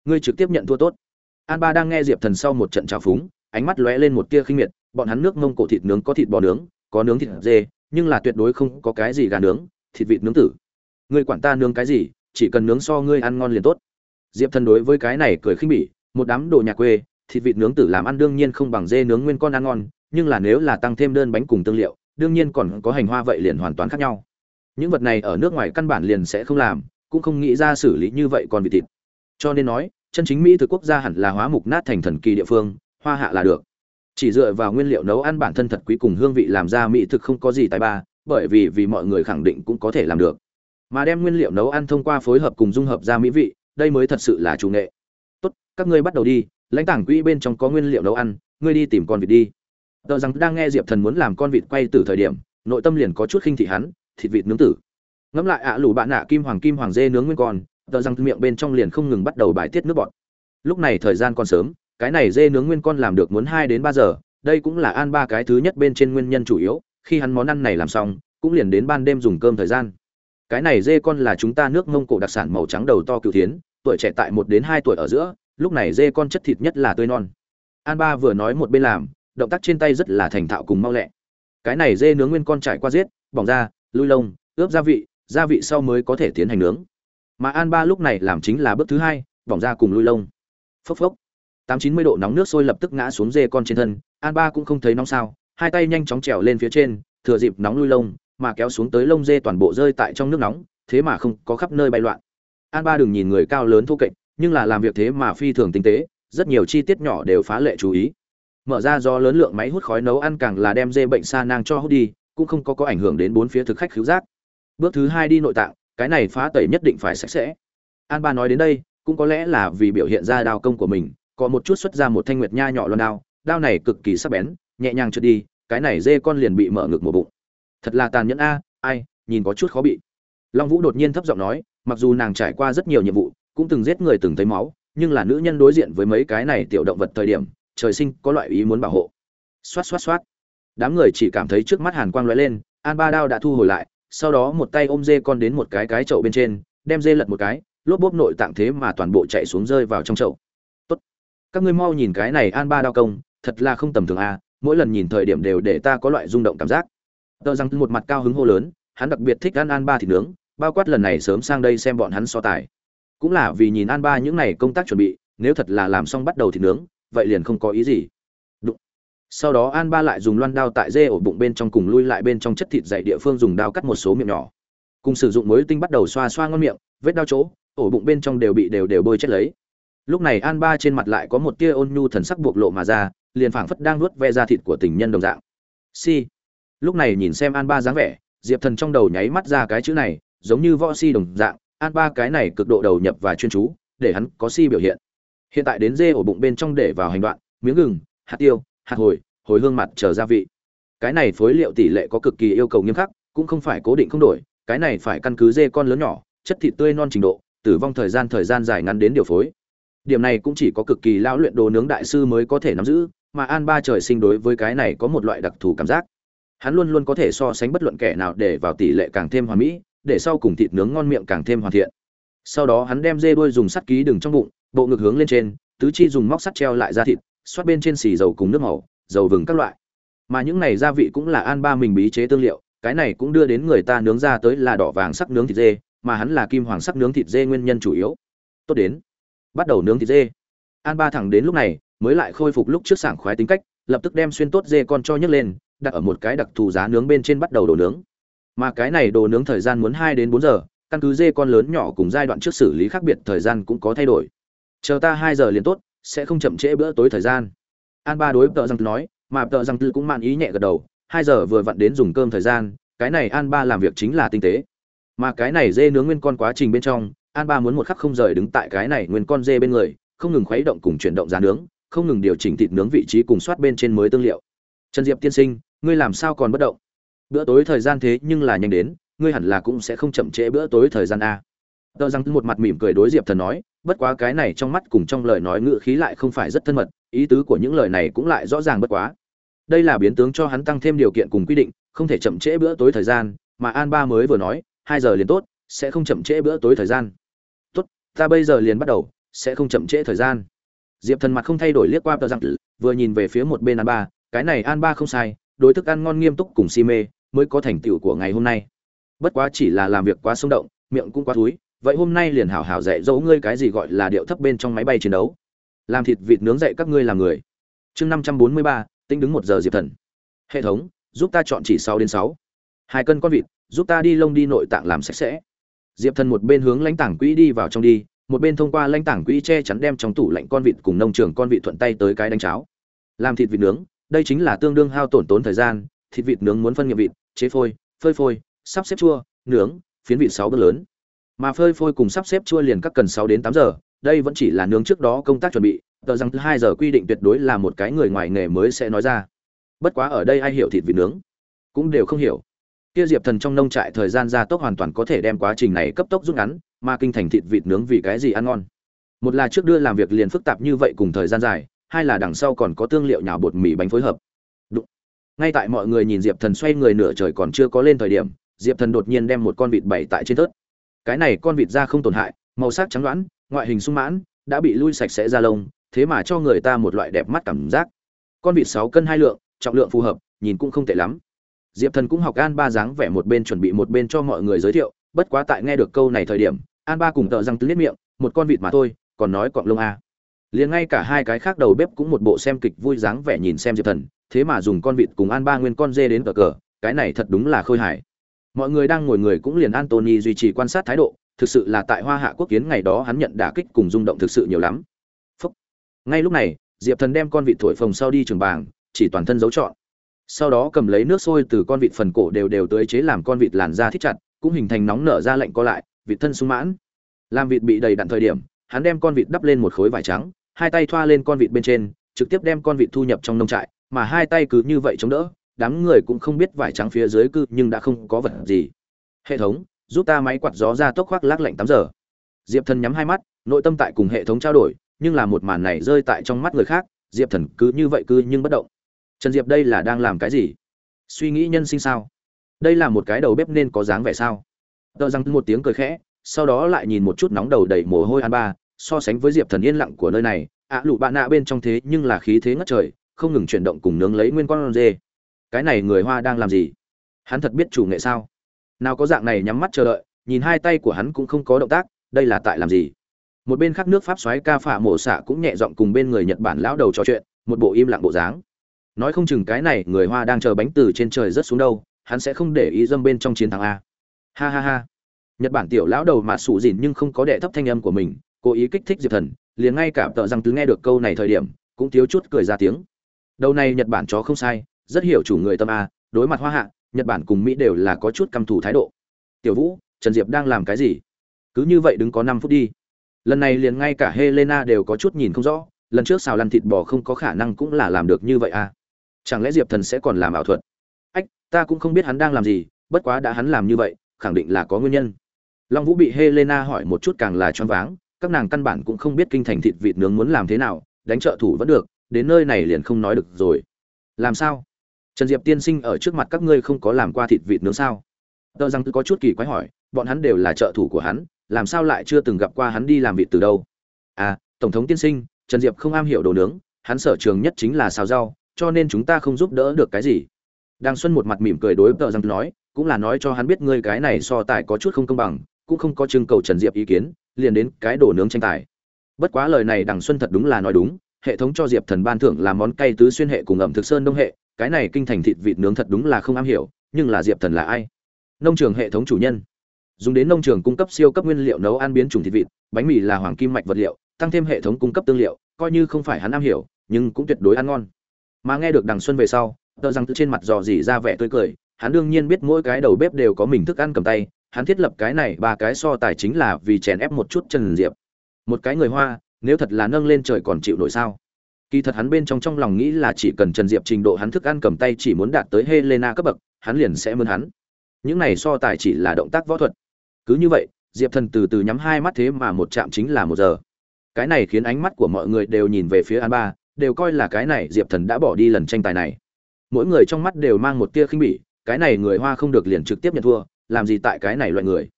Ngươi trực tiếp nhận thua tốt. An ba đang nghe diệp thần sau một trận trào phúng, ánh mắt lóe lên một tia khinh miệt, bọn hắn nước mông cổ thịt nướng có thịt bò nướng có nướng thịt dê, nhưng là tuyệt đối không có cái gì gà nướng, thịt vịt nướng tử. Ngươi quản ta nướng cái gì, chỉ cần nướng so ngươi ăn ngon liền tốt. Diệp thần đối với cái này cười khinh bỉ, một đám đồ nhà quê, thịt vịt nướng tử làm ăn đương nhiên không bằng dê nướng nguyên con ăn ngon, nhưng là nếu là tăng thêm đơn bánh cùng tương liệu, đương nhiên còn có hành hoa vậy liền hoàn toàn khác nhau. Những vật này ở nước ngoài căn bản liền sẽ không làm, cũng không nghĩ ra xử lý như vậy còn vịt thịt. Cho nên nói, chân chính mỹ từ quốc gia hẳn là hóa mục nát thành thần kỳ địa phương, hoa hạ là được chỉ dựa vào nguyên liệu nấu ăn bản thân thật quý cùng hương vị làm ra mỹ thực không có gì tài ba, bởi vì vì mọi người khẳng định cũng có thể làm được. Mà đem nguyên liệu nấu ăn thông qua phối hợp cùng dung hợp ra mỹ vị, đây mới thật sự là chủ nghệ. Tốt, các ngươi bắt đầu đi, lãnh tảng quỹ bên trong có nguyên liệu nấu ăn, ngươi đi tìm con vịt đi. Tờ rằng đang nghe diệp thần muốn làm con vịt quay từ thời điểm, nội tâm liền có chút khinh thị hắn, thịt vịt nướng tử. Ngẫm lại ạ lù bạn nạ kim hoàng kim hoàng dê nướng nguyên con, tờ rằng miệng bên trong liền không ngừng bắt đầu bài tiết nước bọt. Lúc này thời gian còn sớm cái này dê nướng nguyên con làm được muốn hai đến ba giờ đây cũng là an ba cái thứ nhất bên trên nguyên nhân chủ yếu khi hắn món ăn này làm xong cũng liền đến ban đêm dùng cơm thời gian. Cái này dê con là chúng ta nước mông cổ đặc sản màu trắng đầu to cựu thiến, tuổi trẻ tại một đến hai tuổi ở giữa lúc này dê con chất thịt nhất là tươi non. An ba vừa nói một bên làm động tác trên tay rất là thành thạo cùng mau lẹ. Cái này dê nướng nguyên con trải qua giết bỏng ra lui lông ướp gia vị gia vị sau mới có thể tiến hành nướng. Mà an ba lúc này làm chính là bước thứ hai bỏng ra cùng lui lông. Phốc phốc tám chín mươi độ nóng nước sôi lập tức ngã xuống dê con trên thân, an ba cũng không thấy nóng sao, hai tay nhanh chóng trèo lên phía trên, thừa dịp nóng lui lông, mà kéo xuống tới lông dê toàn bộ rơi tại trong nước nóng, thế mà không có khắp nơi bay loạn. An ba đừng nhìn người cao lớn thô kệch, nhưng là làm việc thế mà phi thường tinh tế, rất nhiều chi tiết nhỏ đều phá lệ chú ý. Mở ra do lớn lượng máy hút khói nấu ăn càng là đem dê bệnh sa nang cho hút đi, cũng không có có ảnh hưởng đến bốn phía thực khách khứu giác. Bước thứ hai đi nội tạng, cái này phá tẩy nhất định phải sạch sẽ. An ba nói đến đây, cũng có lẽ là vì biểu hiện ra đào công của mình có một chút xuất ra một thanh nguyệt nha nhỏ loan đao đao này cực kỳ sắc bén, nhẹ nhàng trượt đi, cái này dê con liền bị mở ngực một bụng. Thật là tàn nhẫn a, ai, nhìn có chút khó bị. Long vũ đột nhiên thấp giọng nói, mặc dù nàng trải qua rất nhiều nhiệm vụ, cũng từng giết người từng thấy máu, nhưng là nữ nhân đối diện với mấy cái này tiểu động vật thời điểm, trời sinh có loại ý muốn bảo hộ. Xoát xoát xoát. Đám người chỉ cảm thấy trước mắt hàn quang lóe lên, an ba đao đã thu hồi lại, sau đó một tay ôm dê con đến một cái cái chậu bên trên, đem dê lật một cái, lốp bốp nội tạng thế mà toàn bộ chạy xuống rơi vào trong chậu các ngươi mau nhìn cái này an ba đao công, thật là không tầm thường a mỗi lần nhìn thời điểm đều để ta có loại rung động cảm giác. Tờ rằng một mặt cao hứng hô lớn, hắn đặc biệt thích ăn an ba thịt nướng, bao quát lần này sớm sang đây xem bọn hắn so tài. Cũng là vì nhìn an ba những này công tác chuẩn bị, nếu thật là làm xong bắt đầu thịt nướng, vậy liền không có ý gì. Đụng. sau đó an ba lại dùng loan đao tại dê ổ bụng bên trong cùng lui lại bên trong chất thịt dày địa phương dùng đao cắt một số miệng nhỏ. Cùng sử dụng mối tinh bắt đầu xoa xoa ngon miệng, vết đau chỗ, ổ bụng bên trong đều bị đều đều bôi chết lấy lúc này an ba trên mặt lại có một tia ôn nhu thần sắc bộc lộ mà ra, liền phảng phất đang nuốt ve da thịt của tình nhân đồng dạng. Si. Lúc này nhìn xem an ba dáng vẻ, diệp thần trong đầu nháy mắt ra cái chữ này, giống như võ si đồng dạng, an ba cái này cực độ đầu nhập và chuyên chú, để hắn có si biểu hiện. Hiện tại đến dê ổ bụng bên trong để vào hành đoạn, miếng gừng, hạt tiêu, hạt hồi hồi hương mặt chờ gia vị. Cái này phối liệu tỷ lệ có cực kỳ yêu cầu nghiêm khắc, cũng không phải cố định không đổi, cái này phải căn cứ dê con lớn nhỏ, chất thịt tươi non trình độ, tử vong thời gian thời gian dài ngắn đến điều phối điểm này cũng chỉ có cực kỳ lão luyện đồ nướng đại sư mới có thể nắm giữ, mà an ba trời sinh đối với cái này có một loại đặc thù cảm giác. Hắn luôn luôn có thể so sánh bất luận kẻ nào để vào tỷ lệ càng thêm hoàn mỹ, để sau cùng thịt nướng ngon miệng càng thêm hoàn thiện. Sau đó hắn đem dê đuôi dùng sắt ký đừng trong bụng, bộ ngực hướng lên trên, tứ chi dùng móc sắt treo lại ra thịt, xoát bên trên xì dầu cùng nước màu, dầu vừng các loại. Mà những này gia vị cũng là an ba mình bí chế tương liệu, cái này cũng đưa đến người ta nướng ra tới là đỏ vàng sắc nướng thịt dê, mà hắn là kim hoàng sắc nướng thịt dê nguyên nhân chủ yếu. Tốt đến bắt đầu nướng thịt dê. An ba thẳng đến lúc này, mới lại khôi phục lúc trước sảng khoái tính cách, lập tức đem xuyên tốt dê con cho nhấc lên, đặt ở một cái đặc thù giá nướng bên trên bắt đầu đồ nướng. Mà cái này đồ nướng thời gian muốn hai đến bốn giờ, căn cứ dê con lớn nhỏ cùng giai đoạn trước xử lý khác biệt thời gian cũng có thay đổi. Chờ ta hai giờ liền tốt, sẽ không chậm trễ bữa tối thời gian. An ba đối tợ răng nói, mà tợ răng tư cũng mạn ý nhẹ gật đầu, hai giờ vừa vặn đến dùng cơm thời gian, cái này an ba làm việc chính là tinh tế. Mà cái này dê nướng nguyên con quá trình bên trong an ba muốn một khắc không rời đứng tại cái này nguyên con dê bên người, không ngừng khuấy động cùng chuyển động giá nướng, không ngừng điều chỉnh thịt nướng vị trí cùng soát bên trên mới tương liệu. Trần diệp tiên sinh, ngươi làm sao còn bất động? Bữa tối thời gian thế nhưng là nhanh đến, ngươi hẳn là cũng sẽ không chậm trễ bữa tối thời gian a. Tờ rằng một mặt mỉm cười đối diệp thần nói, bất quá cái này trong mắt cùng trong lời nói ngữ khí lại không phải rất thân mật, ý tứ của những lời này cũng lại rõ ràng bất quá. Đây là biến tướng cho hắn tăng thêm điều kiện cùng quy định, không thể chậm trễ bữa tối thời gian, mà an ba mới vừa nói, hai giờ liền tốt, sẽ không chậm trễ bữa tối thời gian ta bây giờ liền bắt đầu, sẽ không chậm trễ thời gian. Diệp thần mặt không thay đổi liếc qua tờ rằng vừa nhìn về phía một bên an ba, cái này an ba không sai, đối thức ăn ngon nghiêm túc cùng si mê, mới có thành tựu của ngày hôm nay. Bất quá chỉ là làm việc quá sung động, miệng cũng quá túi vậy hôm nay liền hảo hảo dạy dỗ ngươi cái gì gọi là điệu thấp bên trong máy bay chiến đấu. Làm thịt vịt nướng dạy các ngươi làm người. Chương năm trăm bốn mươi ba, tính đứng một giờ diệp thần. Hệ thống, giúp ta chọn chỉ sáu đến sáu. Hai cân con vịt, giúp ta đi lông đi nội tạng làm sạch sẽ diệp thần một bên hướng lãnh tảng quỹ đi vào trong đi, một bên thông qua lãnh tảng quỹ che chắn đem trong tủ lạnh con vịt cùng nông trường con vịt thuận tay tới cái đánh cháo. Làm thịt vịt nướng, đây chính là tương đương hao tổn tốn thời gian, thịt vịt nướng muốn phân nghiệm vịt, chế phôi, phơi phôi, sắp xếp chua, nướng, phiến vịt sáu bước lớn. Mà phơi phôi cùng sắp xếp chua liền các cần sáu đến tám giờ, đây vẫn chỉ là nướng trước đó công tác chuẩn bị, tờ rằng thứ hai giờ quy định tuyệt đối là một cái người ngoài nghề mới sẽ nói ra. Bất quá ở đây ai hiểu thịt vịt nướng cũng đều không hiểu kia diệp thần trong nông trại thời gian gia tốc hoàn toàn có thể đem quá trình này cấp tốc rút ngắn, mà kinh thành thịt vịt nướng vì cái gì ăn ngon? Một là trước đưa làm việc liền phức tạp như vậy cùng thời gian dài, hai là đằng sau còn có tương liệu nhào bột mì bánh phối hợp. Ngay tại mọi người nhìn diệp thần xoay người nửa trời còn chưa có lên thời điểm, diệp thần đột nhiên đem một con vịt bày tại trên tớt cái này con vịt da không tổn hại, màu sắc trắng đoán ngoại hình sung mãn, đã bị lui sạch sẽ ra lông, thế mà cho người ta một loại đẹp mắt cảm giác. Con vịt sáu cân hai lượng, trọng lượng phù hợp, nhìn cũng không tệ lắm diệp thần cũng học an ba dáng vẻ một bên chuẩn bị một bên cho mọi người giới thiệu bất quá tại nghe được câu này thời điểm an ba cùng tợ răng tứ liếc miệng một con vịt mà thôi còn nói cọng lông a. Liền ngay cả hai cái khác đầu bếp cũng một bộ xem kịch vui dáng vẻ nhìn xem diệp thần thế mà dùng con vịt cùng an ba nguyên con dê đến cờ cờ cái này thật đúng là khôi hài. Mọi người đang ngồi người cũng liền antony duy trì quan sát thái độ thực sự là tại hoa hạ quốc kiến ngày đó hắn nhận đả kích cùng rung động thực sự nhiều lắm. Phúc. ngay lúc này diệp thần đem con vịt thổi phồng sau đi trường bảng, chỉ toàn thân dấu trọn sau đó cầm lấy nước sôi từ con vịt phần cổ đều đều tới chế làm con vịt làn da thích chặt, cũng hình thành nóng nở ra lạnh co lại, vịt thân sung mãn. Làm vịt bị đầy đặn thời điểm, hắn đem con vịt đắp lên một khối vải trắng, hai tay thoa lên con vịt bên trên, trực tiếp đem con vịt thu nhập trong nông trại, mà hai tay cứ như vậy chống đỡ, đám người cũng không biết vải trắng phía dưới cư nhưng đã không có vật gì. Hệ thống, giúp ta máy quạt gió ra tốc khoác lác lạnh tám giờ. Diệp thần nhắm hai mắt, nội tâm tại cùng hệ thống trao đổi, nhưng là một màn này rơi tại trong mắt người khác, diệp thần cứ như vậy cứ nhưng bất động trần diệp đây là đang làm cái gì? Suy nghĩ nhân sinh sao? Đây là một cái đầu bếp nên có dáng vẻ sao? Tờ rằng một tiếng cười khẽ, sau đó lại nhìn một chút nóng đầu đầy mồ hôi an ba, so sánh với diệp thần yên lặng của nơi này, ạ lụ bạn nạ bên trong thế nhưng là khí thế ngất trời, không ngừng chuyển động cùng nướng lấy nguyên con dê. Cái này người hoa đang làm gì? Hắn thật biết chủ nghệ sao? Nào có dạng này nhắm mắt chờ đợi, nhìn hai tay của hắn cũng không có động tác, đây là tại làm gì? Một bên khác nước pháp xoáy ca phạ mổ xạ cũng nhẹ giọng cùng bên người nhật bản lão đầu trò chuyện, một bộ im lặng bộ dáng nói không chừng cái này người hoa đang chờ bánh từ trên trời rất xuống đâu, hắn sẽ không để ý dâm bên trong chiến thắng a. Ha ha ha. Nhật bản tiểu lão đầu mà sụ dìn nhưng không có đệ thấp thanh âm của mình, cố ý kích thích diệp thần, liền ngay cả tợ rằng tứ nghe được câu này thời điểm, cũng thiếu chút cười ra tiếng. Đầu này nhật bản chó không sai, rất hiểu chủ người tâm a, đối mặt hoa hạ, nhật bản cùng mỹ đều là có chút căm thủ thái độ. Tiểu vũ, trần diệp đang làm cái gì? Cứ như vậy đứng có năm phút đi. Lần này liền ngay cả helena đều có chút nhìn không rõ, lần trước xào lăn thịt bò không có khả năng cũng là làm được như vậy à chẳng lẽ diệp thần sẽ còn làm ảo thuật? Ách, ta cũng không biết hắn đang làm gì, bất quá đã hắn làm như vậy, khẳng định là có nguyên nhân. Long vũ bị helena hỏi một chút càng là choáng váng, các nàng căn bản cũng không biết kinh thành thịt vịt nướng muốn làm thế nào, đánh trợ thủ vẫn được, đến nơi này liền không nói được rồi. Làm sao? Trần diệp tiên sinh ở trước mặt các ngươi không có làm qua thịt vịt nướng sao? Tờ rằng có chút kỳ quái hỏi, bọn hắn đều là trợ thủ của hắn, làm sao lại chưa từng gặp qua hắn đi làm vịt từ đâu? À tổng thống tiên sinh, trần diệp không am hiểu đồ nướng, hắn sở trường nhất chính là xào rau cho nên chúng ta không giúp đỡ được cái gì. Đàng xuân một mặt mỉm cười đối tờ rằng nói, cũng là nói cho hắn biết ngươi cái này so tài có chút không công bằng, cũng không có trưng cầu trần diệp ý kiến, liền đến cái đồ nướng tranh tài. Bất quá lời này đàng xuân thật đúng là nói đúng, hệ thống cho diệp thần ban thưởng là món cay tứ xuyên hệ cùng ẩm thực sơn đông hệ, cái này kinh thành thịt vịt nướng thật đúng là không am hiểu, nhưng là diệp thần là ai? Nông trường hệ thống chủ nhân. Dùng đến nông trường cung cấp siêu cấp nguyên liệu nấu ăn biến chủng thịt vịt, bánh mì là hoàng kim mạch vật liệu, tăng thêm hệ thống cung cấp tương liệu, coi như không phải hắn am hiểu, nhưng cũng tuyệt đối ăn ngon mà nghe được đằng xuân về sau, tờ rằng từ trên mặt dò dỉ ra vẻ tươi cười, hắn đương nhiên biết mỗi cái đầu bếp đều có mình thức ăn cầm tay, hắn thiết lập cái này ba cái so tài chính là vì chèn ép một chút trần diệp. Một cái người hoa, nếu thật là nâng lên trời còn chịu nổi sao? Kỳ thật hắn bên trong trong lòng nghĩ là chỉ cần trần diệp trình độ hắn thức ăn cầm tay chỉ muốn đạt tới helena cấp bậc, hắn liền sẽ mơn hắn. Những này so tài chỉ là động tác võ thuật. Cứ như vậy, diệp thần từ từ nhắm hai mắt thế mà một chạm chính là một giờ. Cái này khiến ánh mắt của mọi người đều nhìn về phía an ba đều coi là cái này diệp thần đã bỏ đi lần tranh tài này. Mỗi người trong mắt đều mang một tia khinh bỉ, cái này người hoa không được liền trực tiếp nhận thua, làm gì tại cái này loại người.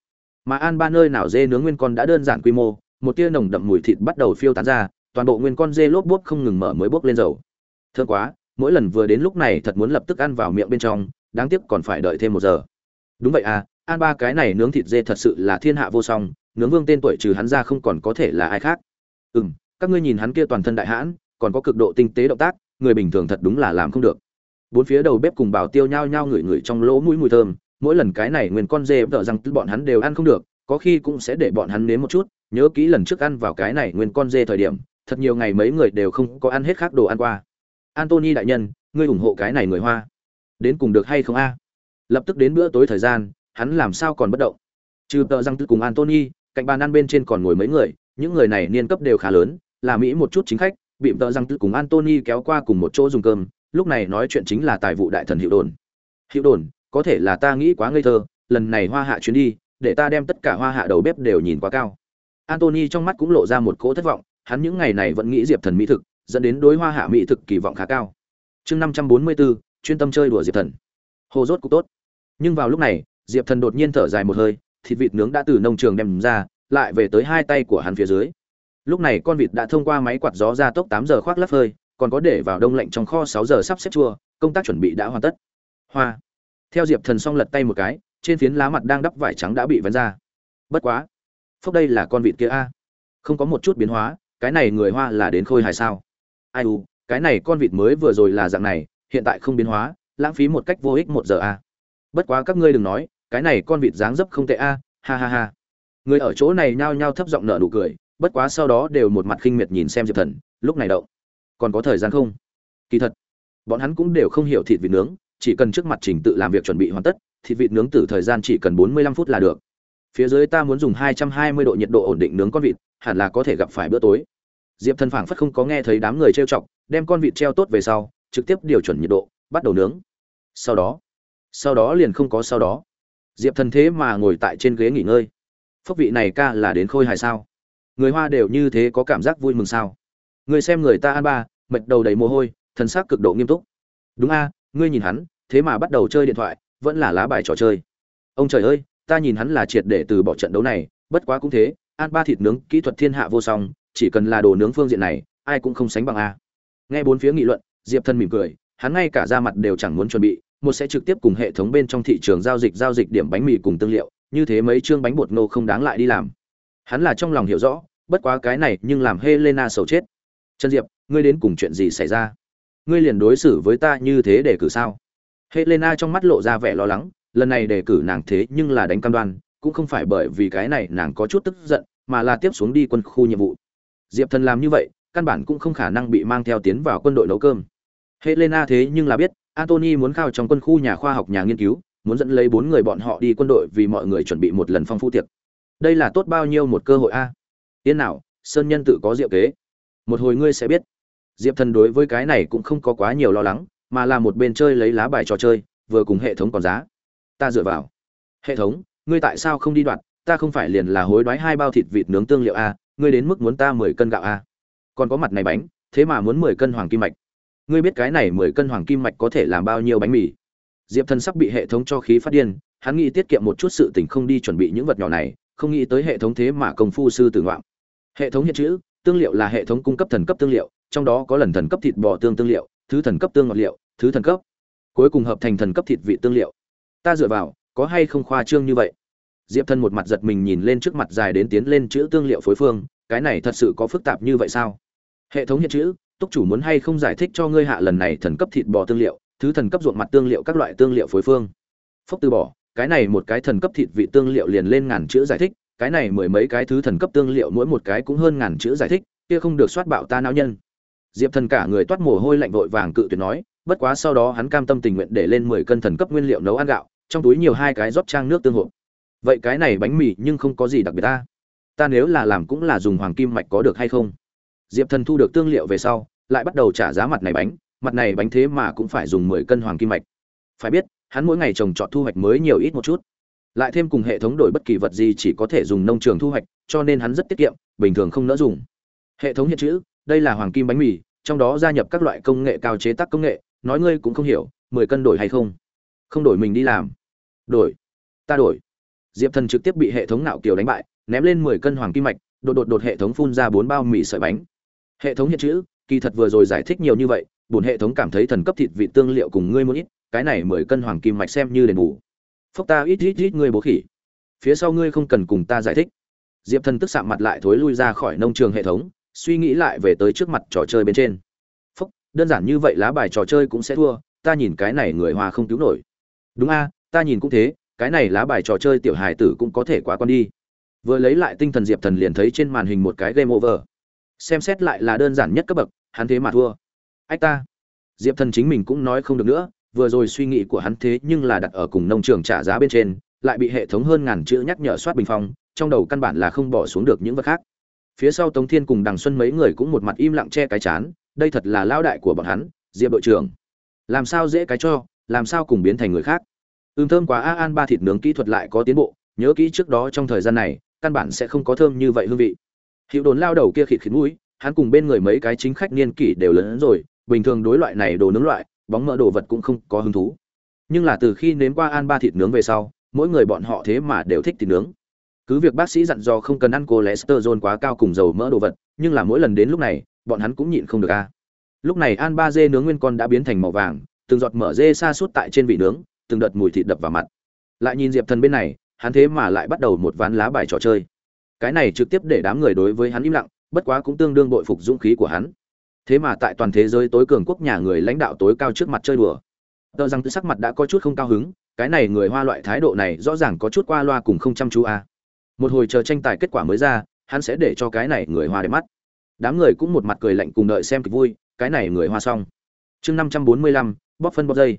Mà an ba nơi nào dê nướng nguyên con đã đơn giản quy mô, một tia nồng đậm mùi thịt bắt đầu phiêu tán ra, toàn bộ nguyên con dê lốp bốp không ngừng mở mới bốc lên dầu. Thương quá, mỗi lần vừa đến lúc này thật muốn lập tức ăn vào miệng bên trong, đáng tiếc còn phải đợi thêm một giờ. Đúng vậy à an ba cái này nướng thịt dê thật sự là thiên hạ vô song, nướng vương tên tuổi trừ hắn ra không còn có thể là ai khác. Ừ m các ngươi nhìn hắn kia toàn thân đại hãn còn có cực độ tinh tế động tác, người bình thường thật đúng là làm không được. Bốn phía đầu bếp cùng bảo tiêu nhao nhao ngửi ngửi trong lỗ mũi mùi thơm, mỗi lần cái này nguyên con dê vợ rằng bọn hắn đều ăn không được, có khi cũng sẽ để bọn hắn nếm một chút, nhớ kỹ lần trước ăn vào cái này nguyên con dê thời điểm, thật nhiều ngày mấy người đều không có ăn hết khác đồ ăn qua. Antony đại nhân, ngươi ủng hộ cái này người hoa. Đến cùng được hay không a? Lập tức đến bữa tối thời gian, hắn làm sao còn bất động? Trừ tờ răng tư cùng antony cạnh bàn ăn bên trên còn ngồi mấy người, những người này niên cấp đều khá lớn, là mỹ một chút chính khách bị tờ răng tự cùng antony kéo qua cùng một chỗ dùng cơm, lúc này nói chuyện chính là tài vụ đại thần hiệu đồn. Hiệu đồn, có thể là ta nghĩ quá ngây thơ, lần này hoa hạ chuyến đi, để ta đem tất cả hoa hạ đầu bếp đều nhìn quá cao. Antony trong mắt cũng lộ ra một cỗ thất vọng, hắn những ngày này vẫn nghĩ diệp thần mỹ thực, dẫn đến đối hoa hạ mỹ thực kỳ vọng khá cao. Chương năm trăm bốn mươi bốn chuyên tâm chơi đùa diệp thần. Hồ rốt cũng tốt. Nhưng vào lúc này, diệp thần đột nhiên thở dài một hơi, thịt vịt nướng đã từ nông trường đem ra, lại về tới hai tay của hắn phía dưới lúc này con vịt đã thông qua máy quạt gió ra tốc tám giờ khoác lắp hơi còn có để vào đông lạnh trong kho sáu giờ sắp xếp chua, công tác chuẩn bị đã hoàn tất. Hoa. Theo diệp thần xong lật tay một cái, trên phiến lá mặt đang đắp vải trắng đã bị vấn ra. Bất quá. Phúc đây là con vịt kia a. Không có một chút biến hóa, cái này người hoa là đến khôi hài sao? Ai u, cái này con vịt mới vừa rồi là dạng này, hiện tại không biến hóa, lãng phí một cách vô ích một giờ a. Bất quá các ngươi đừng nói, cái này con vịt dáng dấp không tệ a, ha ha ha. Người ở chỗ này nhao nhao thấp giọng nở nụ cười bất quá sau đó đều một mặt khinh miệt nhìn xem diệp thần, lúc này động còn có thời gian không? Kỳ thật, bọn hắn cũng đều không hiểu thịt vịt nướng, chỉ cần trước mặt trình tự làm việc chuẩn bị hoàn tất, thịt vịt nướng từ thời gian chỉ cần bốn mươi lăm phút là được. Phía dưới ta muốn dùng hai trăm hai mươi độ nhiệt độ ổn định nướng con vịt, hẳn là có thể gặp phải bữa tối. Diệp thần phảng phất không có nghe thấy đám người trêu chọc, đem con vịt treo tốt về sau, trực tiếp điều chuẩn nhiệt độ, bắt đầu nướng. Sau đó sau đó liền không có sau đó. Diệp thần thế mà ngồi tại trên ghế nghỉ ngơi. Phốc vị này ca là đến khôi hài sao? Người hoa đều như thế có cảm giác vui mừng sao? Người xem người ta ăn ba, mệt đầu đầy mồ hôi, thần sắc cực độ nghiêm túc. Đúng a, ngươi nhìn hắn, thế mà bắt đầu chơi điện thoại, vẫn là lá bài trò chơi. Ông trời ơi, ta nhìn hắn là triệt để từ bỏ trận đấu này, bất quá cũng thế, ăn ba thịt nướng, kỹ thuật thiên hạ vô song, chỉ cần là đồ nướng phương diện này, ai cũng không sánh bằng a. Nghe bốn phía nghị luận, diệp thân mỉm cười, hắn ngay cả ra mặt đều chẳng muốn chuẩn bị, một sẽ trực tiếp cùng hệ thống bên trong thị trường giao dịch giao dịch điểm bánh mì cùng tương liệu, như thế mấy chương bánh bột nô không đáng lại đi làm hắn là trong lòng hiểu rõ, bất quá cái này nhưng làm helena sầu chết. Trần diệp, ngươi đến cùng chuyện gì xảy ra? Ngươi liền đối xử với ta như thế để cử sao? Helena trong mắt lộ ra vẻ lo lắng, lần này đề cử nàng thế nhưng là đánh cam đoan, cũng không phải bởi vì cái này nàng có chút tức giận, mà là tiếp xuống đi quân khu nhiệm vụ. Diệp thần làm như vậy, căn bản cũng không khả năng bị mang theo tiến vào quân đội nấu cơm. Helena thế nhưng là biết antony muốn khao trong quân khu nhà khoa học nhà nghiên cứu, muốn dẫn lấy bốn người bọn họ đi quân đội vì mọi người chuẩn bị một lần phong phú tiệc đây là tốt bao nhiêu một cơ hội a? À? yên nào, sơn nhân tự có diệu kế. Một hồi ngươi sẽ biết. Diệp thần đối với cái này cũng không có quá nhiều lo lắng, mà là một bên chơi lấy lá bài trò chơi, vừa cùng hệ thống còn giá. Ta dựa vào. Hệ thống, ngươi tại sao không đi đoạt? ta không phải liền là hối đoái hai bao thịt vịt nướng tương liệu a? Ngươi đến mức muốn ta mười cân gạo a? Còn có mặt này bánh, thế mà muốn mười cân hoàng kim mạch. Ngươi biết cái này mười cân hoàng kim mạch có thể làm bao nhiêu bánh mì? Diệp thần sắp bị hệ thống cho khí phát điên, hắn nghĩ tiết kiệm một chút sự tình không đi chuẩn bị những vật nhỏ này không nghĩ tới hệ thống thế mà công phu sư tử ngoạm. Hệ thống hiện chữ, tương liệu là hệ thống cung cấp thần cấp tương liệu, trong đó có lần thần cấp thịt bò tương tương liệu, thứ thần cấp tương ngọt liệu, thứ thần cấp. Cuối cùng hợp thành thần cấp thịt vị tương liệu. Ta dựa vào, có hay không khoa trương như vậy? Diệp thân một mặt giật mình nhìn lên trước mặt dài đến tiến lên chữ tương liệu phối phương, cái này thật sự có phức tạp như vậy sao? Hệ thống hiện chữ, túc chủ muốn hay không giải thích cho ngươi hạ lần này thần cấp thịt bò tương liệu, thứ thần cấp ruộng mặt tương liệu các loại tương liệu phối phương. Phúc từ bỏ cái này một cái thần cấp thịt vị tương liệu liền lên ngàn chữ giải thích, cái này mười mấy cái thứ thần cấp tương liệu mỗi một cái cũng hơn ngàn chữ giải thích, kia không được soát bạo ta não nhân. Diệp thần cả người toát mồ hôi lạnh vội vàng cự tuyệt nói, bất quá sau đó hắn cam tâm tình nguyện để lên mười cân thần cấp nguyên liệu nấu ăn gạo, trong túi nhiều hai cái rót trang nước tương hộ vậy cái này bánh mì nhưng không có gì đặc biệt ta. Ta nếu là làm cũng là dùng hoàng kim mạch có được hay không? Diệp thần thu được tương liệu về sau, lại bắt đầu trả giá mặt này bánh, mặt này bánh thế mà cũng phải dùng mười cân hoàng kim mạch. Phải biết hắn mỗi ngày trồng trọt thu hoạch mới nhiều ít một chút. Lại thêm cùng hệ thống đổi bất kỳ vật gì chỉ có thể dùng nông trường thu hoạch, cho nên hắn rất tiết kiệm, bình thường không nỡ dùng. Hệ thống hiện chữ, đây là hoàng kim bánh mì, trong đó gia nhập các loại công nghệ cao chế tác công nghệ, nói ngươi cũng không hiểu, mười cân đổi hay không? Không đổi mình đi làm. Đổi. Ta đổi. Diệp thần trực tiếp bị hệ thống nạo kiều đánh bại, ném lên mười cân hoàng kim mạch, đột đột đột hệ thống phun ra bốn bao mì sợi bánh. Hệ thống hiện chữ, kỳ thật vừa rồi giải thích nhiều như vậy bùn hệ thống cảm thấy thần cấp thịt vị tương liệu cùng ngươi muốn ít cái này mười cân hoàng kim mạch xem như đền bù. Phốc ta ít ít ít ngươi bố khỉ. Phía sau ngươi không cần cùng ta giải thích. Diệp thần tức sạm mặt lại thối lui ra khỏi nông trường hệ thống, suy nghĩ lại về tới trước mặt trò chơi bên trên. Phốc đơn giản như vậy lá bài trò chơi cũng sẽ thua, ta nhìn cái này người hòa không cứu nổi. Đúng a, ta nhìn cũng thế, cái này lá bài trò chơi tiểu hài tử cũng có thể quá con đi. Vừa lấy lại tinh thần diệp thần liền thấy trên màn hình một cái game over. Xem xét lại là đơn giản nhất cấp bậc, hắn thế mà thua. Ách ta. Diệp thần chính mình cũng nói không được nữa vừa rồi suy nghĩ của hắn thế nhưng là đặt ở cùng nông trường trả giá bên trên, lại bị hệ thống hơn ngàn chữ nhắc nhở soát bình phong, trong đầu căn bản là không bỏ xuống được những vật khác. Phía sau tống thiên cùng đằng xuân mấy người cũng một mặt im lặng che cái chán, đây thật là lao đại của bọn hắn, diệp đội trưởng. Làm sao dễ cái cho, làm sao cùng biến thành người khác? Ưm thơm quá a, an ba thịt nướng kỹ thuật lại có tiến bộ, nhớ kỹ trước đó trong thời gian này, căn bản sẽ không có thơm như vậy hương vị. Hiệu đồn lao đầu kia khịt khiến mũi, hắn cùng bên người mấy cái chính khách niên kỷ đều lớn rồi, bình thường đối loại này đồ nướng loại bóng mỡ đồ vật cũng không có hứng thú. Nhưng là từ khi nếm qua an ba thịt nướng về sau, mỗi người bọn họ thế mà đều thích thịt nướng. Cứ việc bác sĩ dặn dò không cần ăn cholesterol quá cao cùng dầu mỡ đồ vật, nhưng là mỗi lần đến lúc này, bọn hắn cũng nhịn không được a. Lúc này an ba dê nướng nguyên con đã biến thành màu vàng, từng giọt mỡ dê xa suốt tại trên vị nướng, từng đợt mùi thịt đập vào mặt. Lại nhìn diệp thần bên này, hắn thế mà lại bắt đầu một ván lá bài trò chơi. Cái này trực tiếp để đám người đối với hắn im lặng, bất quá cũng tương đương bội phục dũng khí của hắn thế mà tại toàn thế giới tối cường quốc nhà người lãnh đạo tối cao trước mặt chơi đùa. Tờ rằng sắc mặt đã có chút không cao hứng, cái này người hoa loại thái độ này rõ ràng có chút qua loa cùng không chăm chú a một hồi chờ tranh tài kết quả mới ra, hắn sẽ để cho cái này người hoa đẹp mắt. Đám người cũng một mặt cười lạnh cùng đợi xem kịch vui, cái này người hoa xong. Chương năm trăm bốn mươi lăm, bóp phân bóp dây.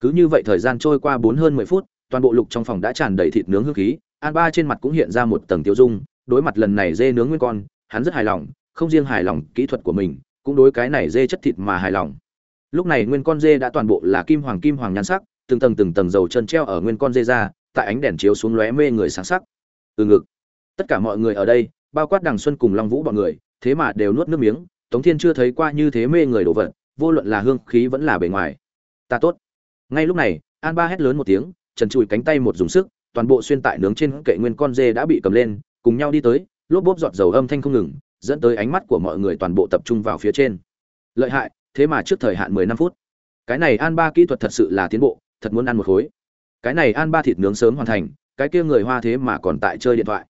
Cứ như vậy thời gian trôi qua bốn hơn mười phút, toàn bộ lục trong phòng đã tràn đầy thịt nướng hương khí, an ba trên mặt cũng hiện ra một tầng tiêu dung, đối mặt lần này dê nướng nguyên con, hắn rất hài lòng, không riêng hài lòng kỹ thuật của mình cũng đối cái này dê chất thịt mà hài lòng. Lúc này nguyên con dê đã toàn bộ là kim hoàng kim hoàng nhan sắc, từng tầng từng tầng dầu chân treo ở nguyên con dê ra, tại ánh đèn chiếu xuống lóe mê người sáng sắc. Từ ngực, tất cả mọi người ở đây, bao quát đằng xuân cùng long vũ bọn người, thế mà đều nuốt nước miếng, tống thiên chưa thấy qua như thế mê người đổ vật, vô luận là hương khí vẫn là bề ngoài. Ta tốt. Ngay lúc này, an ba hét lớn một tiếng, trần trụi cánh tay một dùng sức, toàn bộ xuyên tại nướng trên kệ nguyên con dê đã bị cầm lên, cùng nhau đi tới, lốp bốp giọt dầu âm thanh không ngừng dẫn tới ánh mắt của mọi người toàn bộ tập trung vào phía trên. Lợi hại, thế mà trước thời hạn mười năm phút. Cái này an ba kỹ thuật thật sự là tiến bộ, thật muốn ăn một khối. Cái này an ba thịt nướng sớm hoàn thành, cái kia người hoa thế mà còn tại chơi điện thoại.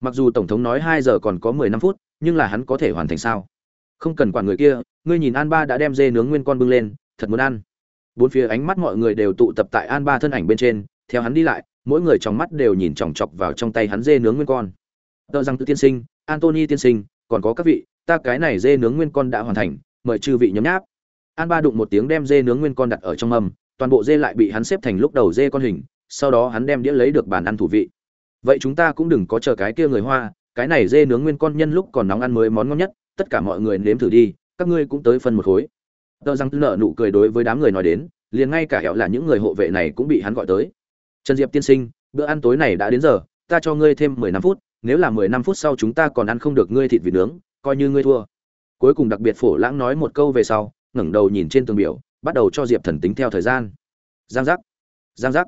Mặc dù tổng thống nói hai giờ còn có mười năm phút, nhưng là hắn có thể hoàn thành sao? Không cần quản người kia, ngươi nhìn an ba đã đem dê nướng nguyên con bưng lên, thật muốn ăn. Bốn phía ánh mắt mọi người đều tụ tập tại an ba thân ảnh bên trên, theo hắn đi lại, mỗi người trong mắt đều nhìn chòng chọc vào trong tay hắn dê nướng nguyên con. Tợ rằng tự tiên sinh, antony tiên sinh còn có các vị, ta cái này dê nướng nguyên con đã hoàn thành, mời chư vị nhấm nháp. An ba đụng một tiếng đem dê nướng nguyên con đặt ở trong mâm, toàn bộ dê lại bị hắn xếp thành lúc đầu dê con hình, sau đó hắn đem đĩa lấy được bàn ăn thủ vị. Vậy chúng ta cũng đừng có chờ cái kia người hoa, cái này dê nướng nguyên con nhân lúc còn nóng ăn mới món ngon nhất, tất cả mọi người nếm thử đi, các ngươi cũng tới phân một khối. Tờ rằng nợ nụ cười đối với đám người nói đến, liền ngay cả hẹo là những người hộ vệ này cũng bị hắn gọi tới. Trần diệp tiên sinh, bữa ăn tối này đã đến giờ, ta cho ngươi thêm mười năm phút nếu là mười năm phút sau chúng ta còn ăn không được ngươi thịt vịt nướng, coi như ngươi thua. Cuối cùng đặc biệt phổ lãng nói một câu về sau, ngẩng đầu nhìn trên tường biểu, bắt đầu cho diệp thần tính theo thời gian. Giang giác giang giác.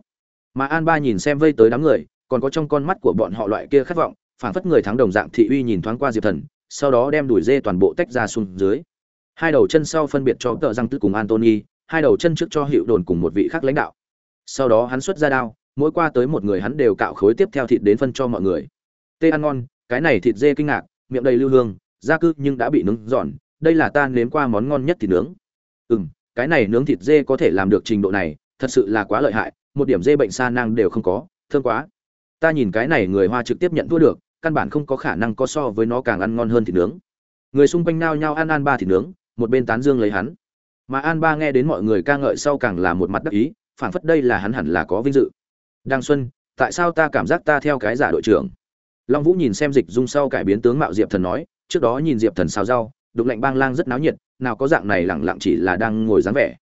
Mà an ba nhìn xem vây tới đám người, còn có trong con mắt của bọn họ loại kia khát vọng phản phất người thắng đồng dạng thị uy nhìn thoáng qua diệp thần, sau đó đem đuổi dê toàn bộ tách ra xuống dưới. Hai đầu chân sau phân biệt cho tợ răng tư cùng antony hai đầu chân trước cho hiệu đồn cùng một vị khác lãnh đạo. Sau đó hắn xuất ra đao, mỗi qua tới một người hắn đều cạo khối tiếp theo thịt đến phân cho mọi người tê ăn ngon, cái này thịt dê kinh ngạc, miệng đầy lưu hương, da cư nhưng đã bị nướng giòn, đây là ta nếm qua món ngon nhất thịt nướng. Ừ m cái này nướng thịt dê có thể làm được trình độ này, thật sự là quá lợi hại, một điểm dê bệnh sa nang đều không có thương quá. Ta nhìn cái này người hoa trực tiếp nhận thua được, căn bản không có khả năng có so với nó càng ăn ngon hơn thịt nướng. Người xung quanh nao nhao ăn an ba thịt nướng, một bên tán dương lấy hắn. Mà an ba nghe đến mọi người ca ngợi sau càng là một mặt đắc ý, phảng phất đây là hắn hẳn là có vinh dự. Đăng xuân, tại sao ta cảm giác ta theo cái giả đội trưởng? Long vũ nhìn xem dịch dung sau cải biến tướng mạo diệp thần nói, trước đó nhìn diệp thần xào rau đụng lạnh bang lang rất náo nhiệt, nào có dạng này lẳng lặng chỉ là đang ngồi dáng vẻ.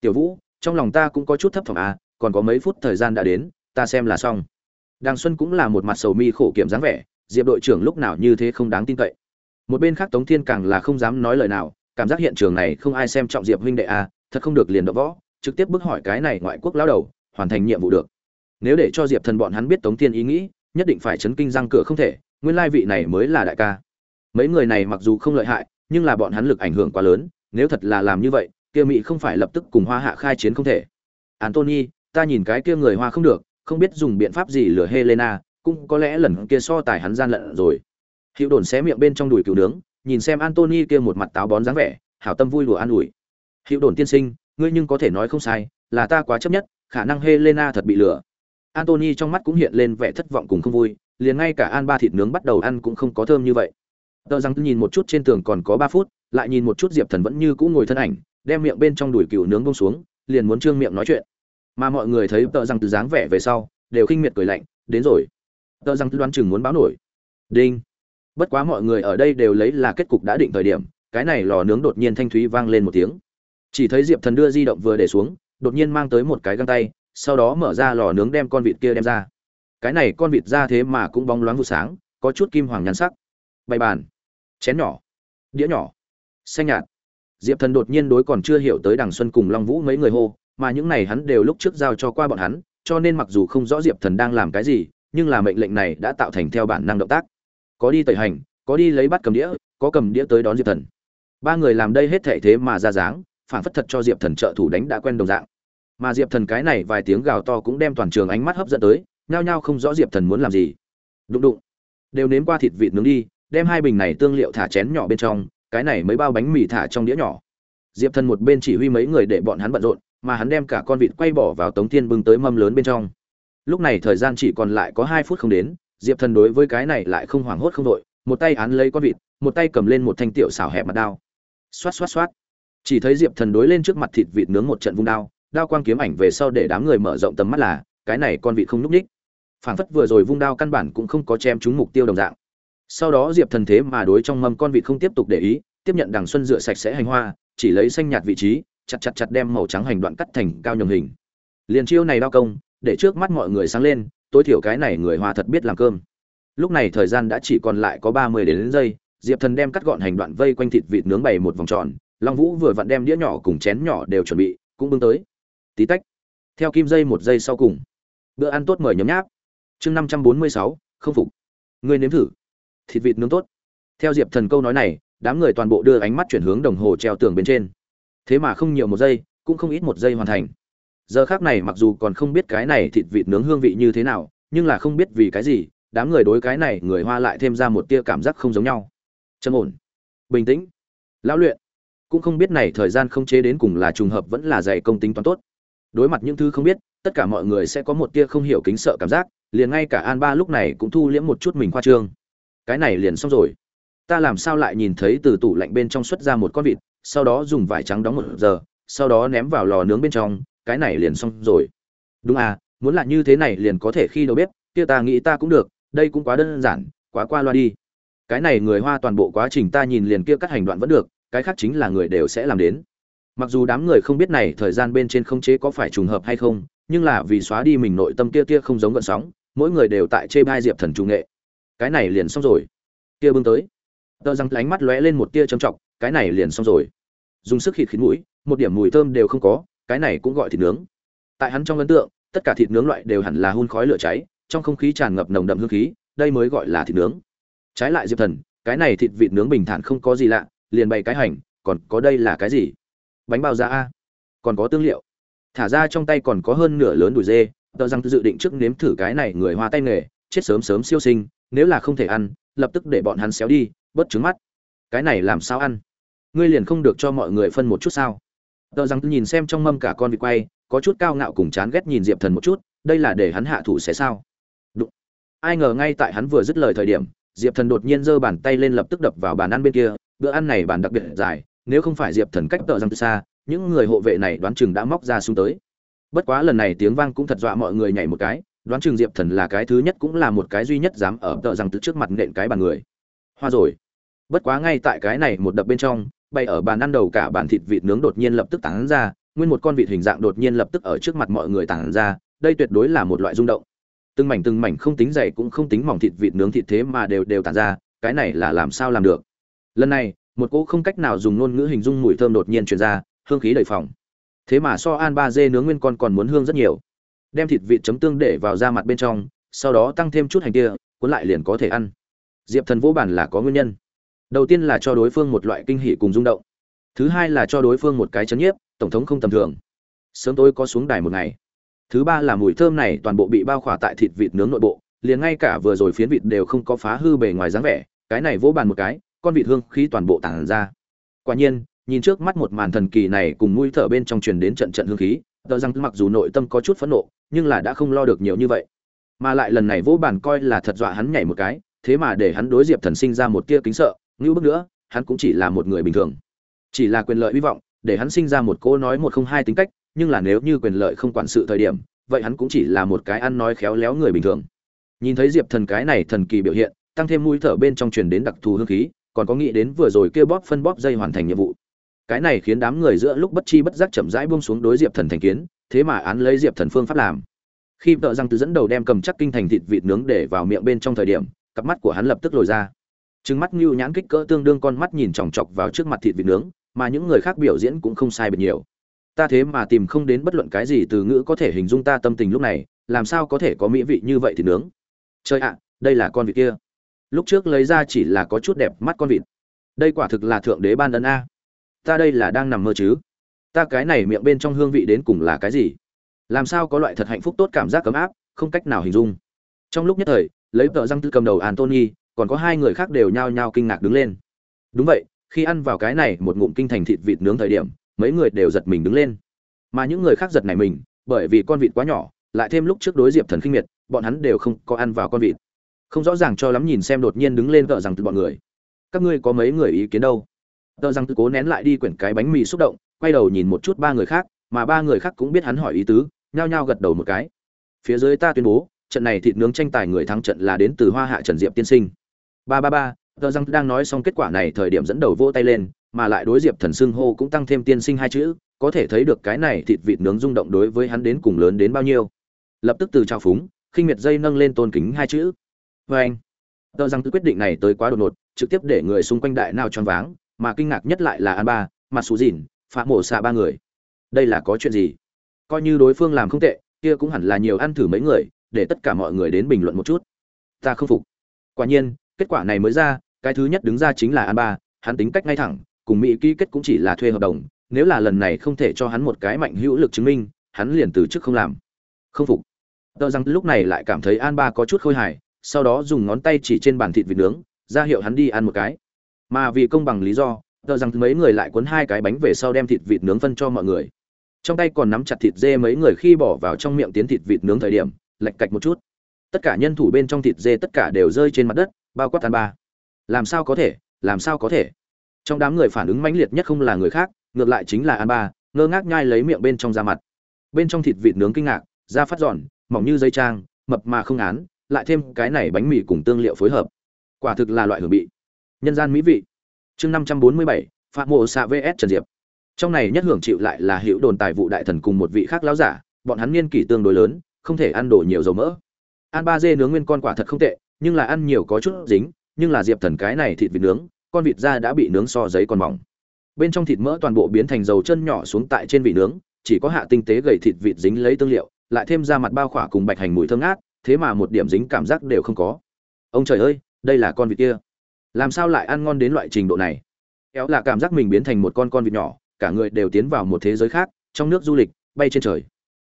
Tiểu vũ, trong lòng ta cũng có chút thấp thỏm à còn có mấy phút thời gian đã đến, ta xem là xong. Đàng xuân cũng là một mặt sầu mi khổ kiểm dáng vẻ, diệp đội trưởng lúc nào như thế không đáng tin cậy. Một bên khác tống thiên càng là không dám nói lời nào, cảm giác hiện trường này không ai xem trọng diệp huynh đệ à thật không được liền đỡ võ, trực tiếp bước hỏi cái này ngoại quốc lão đầu, hoàn thành nhiệm vụ được. Nếu để cho diệp thần bọn hắn biết tống thiên ý nghĩ nhất định phải chấn kinh răng cửa không thể, nguyên lai vị này mới là đại ca. Mấy người này mặc dù không lợi hại, nhưng là bọn hắn lực ảnh hưởng quá lớn, nếu thật là làm như vậy, kia mỹ không phải lập tức cùng hoa hạ khai chiến không thể. Antony ta nhìn cái kia người hoa không được, không biết dùng biện pháp gì lừa helena, cũng có lẽ lần kia so tài hắn gian lận rồi. Hữu đồn xé miệng bên trong đùi cựu nướng, nhìn xem antony kia một mặt táo bón dáng vẻ, hảo tâm vui lùa an ủi. Hữu đồn tiên sinh, ngươi nhưng có thể nói không sai, là ta quá chấp nhất, khả năng helena thật bị lừa. Anthony trong mắt cũng hiện lên vẻ thất vọng cùng không vui, liền ngay cả an ba thịt nướng bắt đầu ăn cũng không có thơm như vậy. Tờ rằng nhìn một chút trên tường còn có ba phút, lại nhìn một chút diệp thần vẫn như cũ ngồi thân ảnh, đem miệng bên trong đùi cừu nướng buông xuống, liền muốn trương miệng nói chuyện. Mà mọi người thấy tờ rằng từ dáng vẻ về sau, đều khinh miệt cười lạnh, đến rồi. Tờ rằng đoán chừng muốn báo nổi. Đinh. Bất quá mọi người ở đây đều lấy là kết cục đã định thời điểm, cái này lò nướng đột nhiên thanh thúy vang lên một tiếng. Chỉ thấy diệp thần đưa di động vừa để xuống, đột nhiên mang tới một cái găng tay sau đó mở ra lò nướng đem con vịt kia đem ra. Cái này con vịt ra thế mà cũng bóng loáng vụ sáng, có chút kim hoàng nhắn sắc. Bày bàn, chén nhỏ, đĩa nhỏ, xanh nhạt. Diệp thần đột nhiên đối còn chưa hiểu tới đằng xuân cùng long vũ mấy người hô, mà những này hắn đều lúc trước giao cho qua bọn hắn, cho nên mặc dù không rõ diệp thần đang làm cái gì, nhưng là mệnh lệnh này đã tạo thành theo bản năng động tác. Có đi tẩy hành, có đi lấy bắt cầm đĩa, có cầm đĩa tới đón diệp thần. Ba người làm đây hết thể thế mà ra dáng, phản phất thật cho diệp thần trợ thủ đánh đã quen đồng dạng mà diệp thần cái này vài tiếng gào to cũng đem toàn trường ánh mắt hấp dẫn tới, nhao nhao không rõ diệp thần muốn làm gì. Đụng đụng. Đều nếm qua thịt vịt nướng đi, đem hai bình này tương liệu thả chén nhỏ bên trong, cái này mới bao bánh mì thả trong đĩa nhỏ. Diệp thần một bên chỉ huy mấy người để bọn hắn bận rộn, mà hắn đem cả con vịt quay bỏ vào tống thiên bưng tới mâm lớn bên trong. Lúc này thời gian chỉ còn lại có hai phút không đến, diệp thần đối với cái này lại không hoảng hốt không đội, một tay án lấy con vịt, một tay cầm lên một thanh tiểu xảo hẹp mặt đao. Xoát xoát xoát. Chỉ thấy diệp thần đối lên trước mặt thịt vịt nướng một trận vung đao đao quang kiếm ảnh về sau để đám người mở rộng tầm mắt là cái này con vị không núp ních phảng phất vừa rồi vung đao căn bản cũng không có chém trúng mục tiêu đồng dạng. Sau đó diệp thần thế mà đối trong mâm con vị không tiếp tục để ý tiếp nhận đằng xuân rửa sạch sẽ hành hoa chỉ lấy xanh nhạt vị trí chặt chặt chặt đem màu trắng hành đoạn cắt thành cao nhường hình. Liền chiêu này đao công để trước mắt mọi người sáng lên tối thiểu cái này người hoa thật biết làm cơm. Lúc này thời gian đã chỉ còn lại có ba mươi đến, đến giây diệp thần đem cắt gọn hành đoạn vây quanh thịt vịt nướng bày một vòng tròn long vũ vừa vặn đem đĩa nhỏ cùng chén nhỏ đều chuẩn bị cũng bưng tới tí tách. Theo kim dây một giây sau cùng. Bữa ăn tốt mời nhấm nháp. Chương năm trăm bốn mươi sáu, không phục. Ngươi nếm thử. Thịt vịt nướng tốt. Theo diệp thần câu nói này, đám người toàn bộ đưa ánh mắt chuyển hướng đồng hồ treo tường bên trên. Thế mà không nhiều một giây, cũng không ít một giây hoàn thành. Giờ khác này mặc dù còn không biết cái này thịt vịt nướng hương vị như thế nào, nhưng là không biết vì cái gì, đám người đối cái này người hoa lại thêm ra một tia cảm giác không giống nhau. Trầm ổn. Bình tĩnh. Lão luyện. Cũng không biết này thời gian không chế đến cùng là trùng hợp vẫn là dạy công tính toán tốt đối mặt những thứ không biết, tất cả mọi người sẽ có một tia không hiểu kính sợ cảm giác, liền ngay cả an ba lúc này cũng thu liễm một chút mình khoa trương. Cái này liền xong rồi. Ta làm sao lại nhìn thấy từ tủ lạnh bên trong xuất ra một con vịt, sau đó dùng vải trắng đóng một giờ, sau đó ném vào lò nướng bên trong, cái này liền xong rồi. Đúng à muốn là như thế này liền có thể khi đâu biết kia ta nghĩ ta cũng được, đây cũng quá đơn giản, quá qua loa đi. Cái này người hoa toàn bộ quá trình ta nhìn liền kia cắt hành đoạn vẫn được, cái khác chính là người đều sẽ làm đến mặc dù đám người không biết này thời gian bên trên không chế có phải trùng hợp hay không, nhưng là vì xóa đi mình nội tâm kia kia không giống gợn sóng, mỗi người đều tại chê bai diệp thần trung nghệ. Cái này liền xong rồi. Kia bưng tới. Tờ răng lánh mắt lóe lên một tia trầm trọng, cái này liền xong rồi. Dùng sức khịt khít mũi, một điểm mùi thơm đều không có, cái này cũng gọi thịt nướng. Tại hắn trong ấn tượng, tất cả thịt nướng loại đều hẳn là hun khói lửa cháy, trong không khí tràn ngập nồng đậm hương khí, đây mới gọi là thịt nướng. Trái lại diệp thần, cái này thịt vịt nướng bình thản không có gì lạ, liền bày cái hành, còn có đây là cái gì? Bánh bao da a. Còn có tương liệu. Thả ra trong tay còn có hơn nửa lớn đùi dê, tờ rằng dự định trước nếm thử cái này người hoa tay nghề, chết sớm sớm siêu sinh, nếu là không thể ăn, lập tức để bọn hắn xéo đi, bớt trứng mắt. Cái này làm sao ăn? Ngươi liền không được cho mọi người phân một chút sao? Tờ rằng nhìn xem trong mâm cả con vịt quay, có chút cao ngạo cùng chán ghét nhìn diệp thần một chút, đây là để hắn hạ thủ sẽ sao? Đụng. ai ngờ ngay tại hắn vừa dứt lời thời điểm, diệp thần đột nhiên giơ bàn tay lên lập tức đập vào bàn ăn bên kia, bữa ăn này bàn đặc biệt dài nếu không phải diệp thần cách tợ răng từ xa, những người hộ vệ này đoán chừng đã móc ra xuống tới. Bất quá lần này tiếng vang cũng thật dọa mọi người nhảy một cái, đoán chừng diệp thần là cái thứ nhất cũng là một cái duy nhất dám ở tợ răng từ trước mặt nện cái bàn người. Hoa rồi. Bất quá ngay tại cái này một đập bên trong bay ở bàn ăn đầu cả bàn thịt vịt nướng đột nhiên lập tức tản ra, nguyên một con vịt hình dạng đột nhiên lập tức ở trước mặt mọi người tản ra, đây tuyệt đối là một loại rung động. Từng mảnh từng mảnh không tính dày cũng không tính mỏng thịt vịt nướng thịt thế mà đều đều tản ra, cái này là làm sao làm được? Lần này một cỗ không cách nào dùng ngôn ngữ hình dung mùi thơm đột nhiên truyền ra, hương khí đầy phòng. Thế mà so an ba dê nướng nguyên con còn muốn hương rất nhiều. Đem thịt vịt chấm tương để vào da mặt bên trong, sau đó tăng thêm chút hành kia, cuốn lại liền có thể ăn. Diệp thần vô bản là có nguyên nhân. Đầu tiên là cho đối phương một loại kinh hỉ cùng rung động. Thứ hai là cho đối phương một cái chấn nhiếp, tổng thống không tầm thường. Sớm tôi có xuống đài một ngày. Thứ ba là mùi thơm này toàn bộ bị bao khỏa tại thịt vịt nướng nội bộ, liền ngay cả vừa rồi phiến vịt đều không có phá hư bề ngoài dáng vẻ, cái này vỗ bàn một cái con vịt hương khí toàn bộ tản ra. Quả nhiên, nhìn trước mắt một màn thần kỳ này cùng mũi thở bên trong truyền đến trận trận hương khí, tờ rằng mặc dù nội tâm có chút phẫn nộ, nhưng là đã không lo được nhiều như vậy. Mà lại lần này vỗ bàn coi là thật dọa hắn nhảy một cái, thế mà để hắn đối diệp thần sinh ra một tia kính sợ ngưu bước nữa, hắn cũng chỉ là một người bình thường. Chỉ là quyền lợi hy vọng, để hắn sinh ra một cô nói một không hai tính cách, nhưng là nếu như quyền lợi không quản sự thời điểm, vậy hắn cũng chỉ là một cái ăn nói khéo léo người bình thường. Nhìn thấy diệp thần cái này thần kỳ biểu hiện, tăng thêm mũi thở bên trong truyền đến đặc thù hương khí còn có nghĩ đến vừa rồi kia bóp phân bóp dây hoàn thành nhiệm vụ. Cái này khiến đám người giữa lúc bất chi bất giác chậm rãi buông xuống đối diệp thần thành kiến, thế mà án lấy diệp thần phương pháp làm. Khi vợ răng từ dẫn đầu đem cầm chắc kinh thành thịt vịt nướng để vào miệng bên trong thời điểm, cặp mắt của hắn lập tức lồi ra. Trừng mắt như nhãn kích cỡ tương đương con mắt nhìn chòng chọc vào trước mặt thịt vịt nướng, mà những người khác biểu diễn cũng không sai biệt nhiều. Ta thế mà tìm không đến bất luận cái gì từ ngữ có thể hình dung ta tâm tình lúc này, làm sao có thể có mỹ vị như vậy thì nướng? Chơi ạ, đây là con vịt kia lúc trước lấy ra chỉ là có chút đẹp mắt con vịt. Đây quả thực là thượng đế ban ân a. Ta đây là đang nằm mơ chứ? Ta cái này miệng bên trong hương vị đến cùng là cái gì? Làm sao có loại thật hạnh phúc tốt cảm giác ấm áp, không cách nào hình dung. Trong lúc nhất thời, lấy vợ răng tư cầm đầu antony còn có hai người khác đều nhao nhao kinh ngạc đứng lên. Đúng vậy, khi ăn vào cái này một ngụm kinh thành thịt vịt nướng thời điểm, mấy người đều giật mình đứng lên. Mà những người khác giật này mình, bởi vì con vịt quá nhỏ, lại thêm lúc trước đối diệp thần khinh miệt, bọn hắn đều không có ăn vào con vịt không rõ ràng cho lắm nhìn xem đột nhiên đứng lên vợ rằng từ bọn người. Các ngươi có mấy người ý kiến đâu? Tờ rằng cố nén lại đi quyển cái bánh mì xúc động, quay đầu nhìn một chút ba người khác, mà ba người khác cũng biết hắn hỏi ý tứ, nhao nhao gật đầu một cái. Phía dưới ta tuyên bố, trận này thịt nướng tranh tài người thắng trận là đến từ hoa hạ trần diệp tiên sinh. Ba ba ba tờ rằng đang nói xong kết quả này thời điểm dẫn đầu vỗ tay lên, mà lại đối diệp thần xưng hô cũng tăng thêm tiên sinh hai chữ, có thể thấy được cái này thịt vịt nướng rung động đối với hắn đến cùng lớn đến bao nhiêu. Lập tức từ trao phúng, khinh miệt dây nâng lên tôn kính hai chữ vê anh. Tờ rằng quyết định này tới quá đột ngột, trực tiếp để người xung quanh đại nào choáng váng, mà kinh ngạc nhất lại là an ba, mặt xù dìn phạm mổ xạ ba người. Đây là có chuyện gì? Coi như đối phương làm không tệ, kia cũng hẳn là nhiều ăn thử mấy người, để tất cả mọi người đến bình luận một chút. Ta không phục. Quả nhiên, kết quả này mới ra, cái thứ nhất đứng ra chính là an ba, hắn tính cách ngay thẳng, cùng mỹ ký kết cũng chỉ là thuê hợp đồng, nếu là lần này không thể cho hắn một cái mạnh hữu lực chứng minh, hắn liền từ chức không làm. Không phục. Tờ rằng lúc này lại cảm thấy an ba có chút khôi hài sau đó dùng ngón tay chỉ trên bàn thịt vịt nướng, ra hiệu hắn đi ăn một cái. Mà vì công bằng lý do, tờ rằng mấy người lại cuốn hai cái bánh về sau đem thịt vịt nướng phân cho mọi người. Trong tay còn nắm chặt thịt dê mấy người khi bỏ vào trong miệng tiến thịt vịt nướng thời điểm lạch cạch một chút. Tất cả nhân thủ bên trong thịt dê tất cả đều rơi trên mặt đất, bao quát tàn ba. Làm sao có thể, làm sao có thể? Trong đám người phản ứng mãnh liệt nhất không là người khác, ngược lại chính là an ba, ngơ ngác nhai lấy miệng bên trong da mặt. Bên trong thịt vịt nướng kinh ngạc, da phát giòn, mỏng như dây trang, mập mà không án lại thêm cái này bánh mì cùng tương liệu phối hợp. Quả thực là loại hưởng bị nhân gian mỹ vị. Chương năm trăm bốn mươi bảy phạm mộ xạ vs trần diệp. Trong này nhất hưởng chịu lại là hữu đồn tài vụ đại thần cùng một vị khác lão giả, bọn hắn niên kỷ tương đối lớn, không thể ăn đổ nhiều dầu mỡ. Ăn ba dê nướng nguyên con quả thật không tệ, nhưng là ăn nhiều có chút dính, nhưng là diệp thần cái này thịt vịt nướng, con vịt da đã bị nướng so giấy còn mỏng. Bên trong thịt mỡ toàn bộ biến thành dầu chân nhỏ xuống tại trên vị nướng, chỉ có hạ tinh tế gầy thịt vịt dính lấy tương liệu, lại thêm ra mặt bao khỏa cùng bạch hành mùi thơm ngát thế mà một điểm dính cảm giác đều không có. Ông trời ơi, đây là con vịt kia. Làm sao lại ăn ngon đến loại trình độ này? Éo là cảm giác mình biến thành một con con vịt nhỏ, cả người đều tiến vào một thế giới khác, trong nước du lịch, bay trên trời.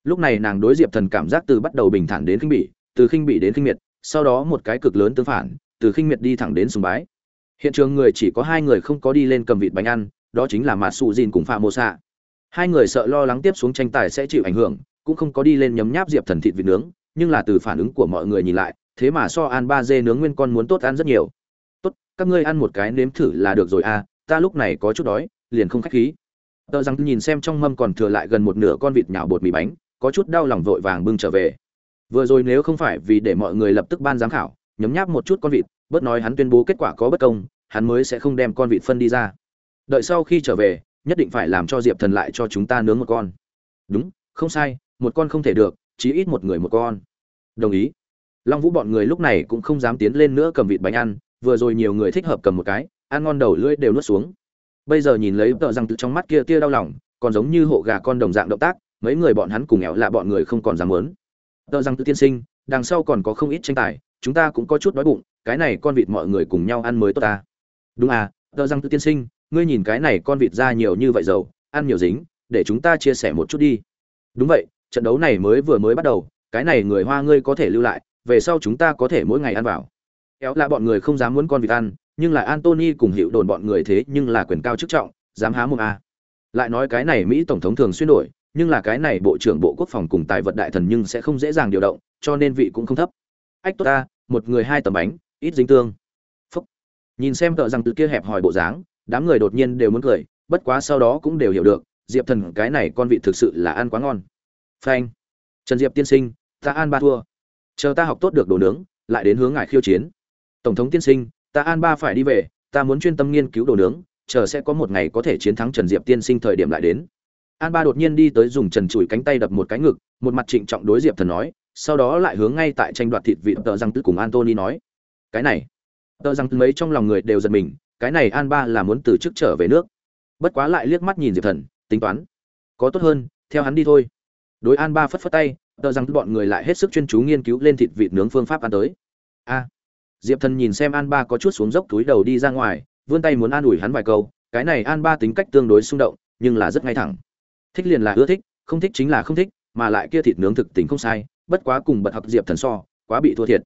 Lúc này nàng đối diệp thần cảm giác từ bắt đầu bình thản đến khinh bỉ, từ khinh bỉ đến khinh miệt, sau đó một cái cực lớn tương phản, từ khinh miệt đi thẳng đến sùng bái. Hiện trường người chỉ có hai người không có đi lên cầm vịt bánh ăn, đó chính là mạt sụ dìn cùng phạm mô xạ hai người sợ lo lắng tiếp xuống tranh tài sẽ chịu ảnh hưởng, cũng không có đi lên nhấm nháp diệp thần thịt vịt nướng nhưng là từ phản ứng của mọi người nhìn lại, thế mà so an ba dê nướng nguyên con muốn tốt ăn rất nhiều. Tốt, các ngươi ăn một cái nếm thử là được rồi à ta lúc này có chút đói, liền không khách khí. Tờ rằng nhìn xem trong mâm còn thừa lại gần một nửa con vịt nhào bột mì bánh, có chút đau lòng vội vàng bưng trở về. Vừa rồi nếu không phải vì để mọi người lập tức ban giám khảo, nhấm nháp một chút con vịt, bớt nói hắn tuyên bố kết quả có bất công, hắn mới sẽ không đem con vịt phân đi ra. Đợi sau khi trở về, nhất định phải làm cho diệp thần lại cho chúng ta nướng một con. Đúng, không sai, một con không thể được, chí ít một người một con đồng ý. Long vũ bọn người lúc này cũng không dám tiến lên nữa cầm vịt bánh ăn, vừa rồi nhiều người thích hợp cầm một cái, ăn ngon đầu lưỡi đều nuốt xuống. Bây giờ nhìn lấy tợ răng từ trong mắt kia tia đau lòng, còn giống như hộ gà con đồng dạng động tác, mấy người bọn hắn cùng nghèo lạ bọn người không còn dám muốn. Tợ răng tự tiên sinh, đằng sau còn có không ít tranh tài, chúng ta cũng có chút đói bụng, cái này con vịt mọi người cùng nhau ăn mới tốt ta. Đúng à tợ răng tự tiên sinh, ngươi nhìn cái này con vịt ra nhiều như vậy dầu, ăn nhiều dính, để chúng ta chia sẻ một chút đi. Đúng vậy, trận đấu này mới vừa mới bắt đầu cái này người hoa ngươi có thể lưu lại, về sau chúng ta có thể mỗi ngày ăn vào. Kéo là bọn người không dám muốn con vịt ăn, nhưng là antony cùng hiệu đồn bọn người thế nhưng là quyền cao chức trọng, dám há mồm à? lại nói cái này mỹ tổng thống thường xuyên đổi, nhưng là cái này bộ trưởng bộ quốc phòng cùng tài vật đại thần nhưng sẽ không dễ dàng điều động, cho nên vị cũng không thấp. Ách, tốt ta, một người hai tầm bánh, ít dính tương. Phúc. Nhìn xem tợ rằng từ kia hẹp hòi bộ dáng, đám người đột nhiên đều muốn cười, bất quá sau đó cũng đều hiểu được, diệp thần cái này con vị thực sự là ăn quá ngon. Phanh. Trần diệp tiên sinh ta an ba thua. Chờ ta học tốt được đồ nướng, lại đến hướng ngài khiêu chiến. Tổng thống tiên sinh, ta an ba phải đi về, ta muốn chuyên tâm nghiên cứu đồ nướng, chờ sẽ có một ngày có thể chiến thắng trần diệp tiên sinh thời điểm lại đến. An ba đột nhiên đi tới dùng trần chùi cánh tay đập một cái ngực, một mặt trịnh trọng đối diệp thần nói, sau đó lại hướng ngay tại tranh đoạt thịt vị tợ răng tư cùng antony nói. Cái này tợ răng tư mấy trong lòng người đều giật mình, cái này an ba là muốn từ chức trở về nước. Bất quá lại liếc mắt nhìn diệp thần, tính toán, có tốt hơn, theo hắn đi thôi. Đối an ba phất phất tay tờ rằng bọn người lại hết sức chuyên chú nghiên cứu lên thịt vịt nướng phương pháp ăn tới. A, diệp thần nhìn xem an ba có chút xuống dốc túi đầu đi ra ngoài, vươn tay muốn an ủi hắn vài câu, cái này an ba tính cách tương đối xung động, nhưng là rất ngay thẳng. Thích liền là ưa thích, không thích chính là không thích, mà lại kia thịt nướng thực tình không sai, bất quá cùng bật học diệp thần so, quá bị thua thiệt.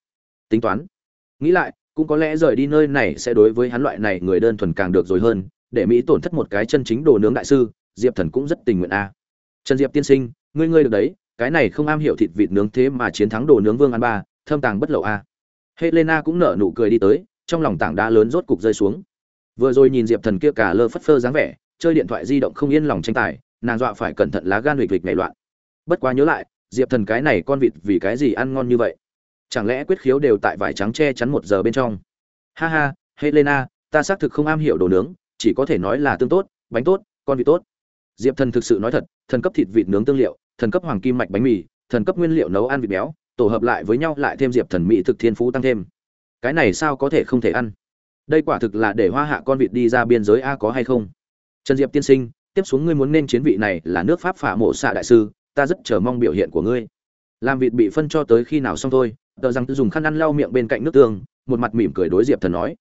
Tính toán. Nghĩ lại, cũng có lẽ rời đi nơi này sẽ đối với hắn loại này người đơn thuần càng được rồi hơn, để mỹ tổn thất một cái chân chính đồ nướng đại sư, diệp thần cũng rất tình nguyện a. Trần diệp tiên sinh, ngươi ngươi được đấy cái này không am hiểu thịt vịt nướng thế mà chiến thắng đồ nướng vương ăn ba, thâm tàng bất lậu a. Helena cũng nở nụ cười đi tới, trong lòng tảng đá lớn rốt cục rơi xuống. Vừa rồi nhìn diệp thần kia cả lơ phất phơ dáng vẻ, chơi điện thoại di động không yên lòng tranh tài, nàng dọa phải cẩn thận lá gan huỵch huỵch nảy loạn. Bất quá nhớ lại, diệp thần cái này con vịt vì cái gì ăn ngon như vậy? Chẳng lẽ quyết khiếu đều tại vải trắng che chắn một giờ bên trong? Ha ha, helena, ta xác thực không am hiểu đồ nướng, chỉ có thể nói là tương tốt, bánh tốt, con vịt tốt. Diệp thần thực sự nói thật, thần cấp thịt vịt nướng tương liệu thần cấp hoàng kim mạch bánh mì, thần cấp nguyên liệu nấu ăn vịt béo, tổ hợp lại với nhau lại thêm diệp thần mỹ thực thiên phú tăng thêm. Cái này sao có thể không thể ăn? Đây quả thực là để hoa hạ con vịt đi ra biên giới a có hay không? Trần diệp tiên sinh, tiếp xuống ngươi muốn nên chiến vị này là nước pháp phả mộ xạ đại sư, ta rất chờ mong biểu hiện của ngươi. Làm vịt bị phân cho tới khi nào xong thôi, tờ rằng dùng khăn ăn lau miệng bên cạnh nước tương, một mặt mỉm cười đối diệp thần nói.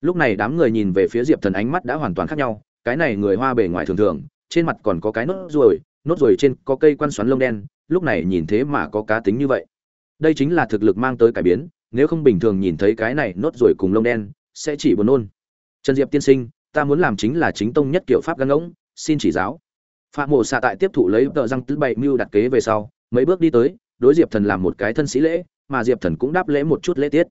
Lúc này đám người nhìn về phía diệp thần ánh mắt đã hoàn toàn khác nhau, cái này người hoa bề ngoài thường thường, trên mặt còn có cái nốt ruồi nốt ruồi trên có cây quan xoắn lông đen, lúc này nhìn thế mà có cá tính như vậy. Đây chính là thực lực mang tới cải biến, nếu không bình thường nhìn thấy cái này nốt ruồi cùng lông đen, sẽ chỉ buồn nôn. Trần diệp tiên sinh, ta muốn làm chính là chính tông nhất kiểu pháp gắn ngỗng, xin chỉ giáo. Phạm mộ xạ tại tiếp thụ lấy tờ răng tứ bảy mưu đặt kế về sau, mấy bước đi tới, đối diệp thần làm một cái thân sĩ lễ, mà diệp thần cũng đáp lễ một chút lễ tiết.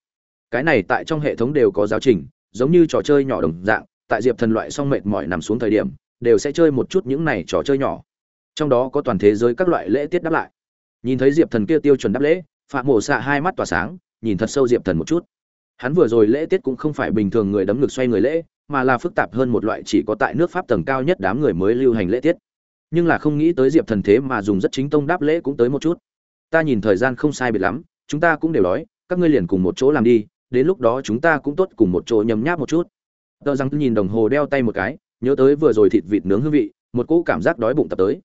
Cái này tại trong hệ thống đều có giáo trình, giống như trò chơi nhỏ đồng dạng, tại diệp thần loại xong mệt mỏi nằm xuống thời điểm, đều sẽ chơi một chút những này trò chơi nhỏ trong đó có toàn thế giới các loại lễ tiết đáp lại. Nhìn thấy diệp thần kia tiêu chuẩn đáp lễ phạm mộ xạ hai mắt tỏa sáng, nhìn thật sâu diệp thần một chút. Hắn vừa rồi lễ tiết cũng không phải bình thường người đấm ngực xoay người lễ, mà là phức tạp hơn một loại chỉ có tại nước pháp tầng cao nhất đám người mới lưu hành lễ tiết. Nhưng là không nghĩ tới diệp thần thế mà dùng rất chính tông đáp lễ cũng tới một chút. Ta nhìn thời gian không sai biệt lắm, chúng ta cũng đều đói, các ngươi liền cùng một chỗ làm đi, đến lúc đó chúng ta cũng tốt cùng một chỗ nhấm nháp một chút. Tờ rằng nhìn đồng hồ đeo tay một cái, nhớ tới vừa rồi thịt vịt nướng hương vị, một cỗ cảm giác đói bụng tập tới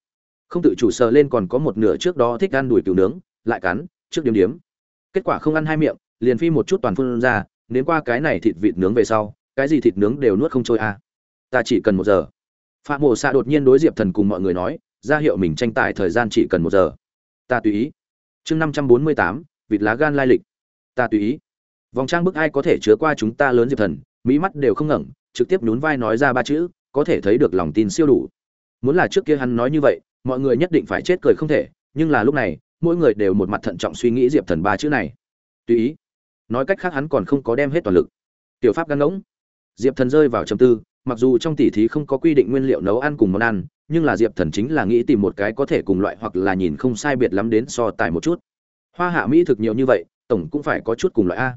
không tự chủ sờ lên còn có một nửa trước đó thích ăn đùi cừu nướng, lại cắn, trước điếm điếm. Kết quả không ăn hai miệng, liền phi một chút toàn phun ra đến qua cái này thịt vịt nướng về sau, cái gì thịt nướng đều nuốt không trôi à. ta chỉ cần một giờ. Phạm mộ xạ đột nhiên đối diệp thần cùng mọi người nói, ra hiệu mình tranh tài thời gian chỉ cần một giờ. Ta tùy ý. Chương năm trăm bốn mươi tám, vịt lá gan lai lịch. Ta tùy ý. Vòng trang bức ai có thể chứa qua chúng ta lớn diệp thần, mỹ mắt đều không ngẩng, trực tiếp nhún vai nói ra ba chữ, có thể thấy được lòng tin siêu đủ. Muốn là trước kia hắn nói như vậy mọi người nhất định phải chết cười không thể, nhưng là lúc này, mỗi người đều một mặt thận trọng suy nghĩ diệp thần ba chữ này. Tùy ý. Nói cách khác hắn còn không có đem hết toàn lực. Tiểu pháp gan ngỗng. Diệp thần rơi vào trầm tư, mặc dù trong tỉ thí không có quy định nguyên liệu nấu ăn cùng món ăn, nhưng là diệp thần chính là nghĩ tìm một cái có thể cùng loại hoặc là nhìn không sai biệt lắm đến so tài một chút. Hoa hạ mỹ thực nhiều như vậy, tổng cũng phải có chút cùng loại a.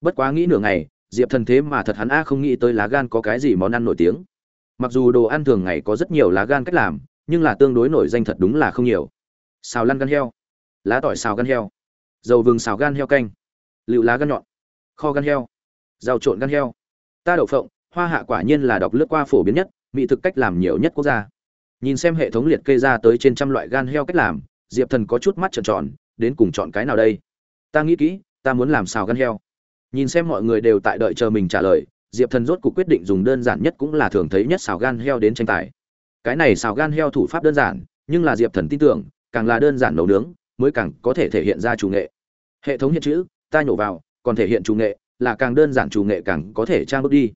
Bất quá nghĩ nửa ngày, diệp thần thế mà thật hắn a không nghĩ tới lá gan có cái gì món ăn nổi tiếng. Mặc dù đồ ăn thường ngày có rất nhiều lá gan cách làm nhưng là tương đối nổi danh thật đúng là không nhiều. Xào lăn gan heo. Lá tỏi xào gan heo. Dầu vừng xào gan heo canh. Lựu lá gan nhọn. Kho gan heo. Rau trộn gan heo. Ta đậu phộng, hoa hạ quả nhiên là đọc lướt qua phổ biến nhất, mỹ thực cách làm nhiều nhất quốc gia. Nhìn xem hệ thống liệt kê ra tới trên trăm loại gan heo cách làm, diệp thần có chút mắt trợn tròn, đến cùng chọn cái nào đây? Ta nghĩ kỹ, ta muốn làm xào gan heo. Nhìn xem mọi người đều tại đợi chờ mình trả lời, diệp thần rốt cuộc quyết định dùng đơn giản nhất cũng là thường thấy nhất xào gan heo đến tranh tài cái này xào gan heo thủ pháp đơn giản, nhưng là diệp thần tin tưởng, càng là đơn giản nấu nướng, mới càng có thể thể hiện ra chủ nghệ. Hệ thống hiện chữ, ta nhổ vào, còn thể hiện chủ nghệ, là càng đơn giản chủ nghệ càng có thể trang bước đi.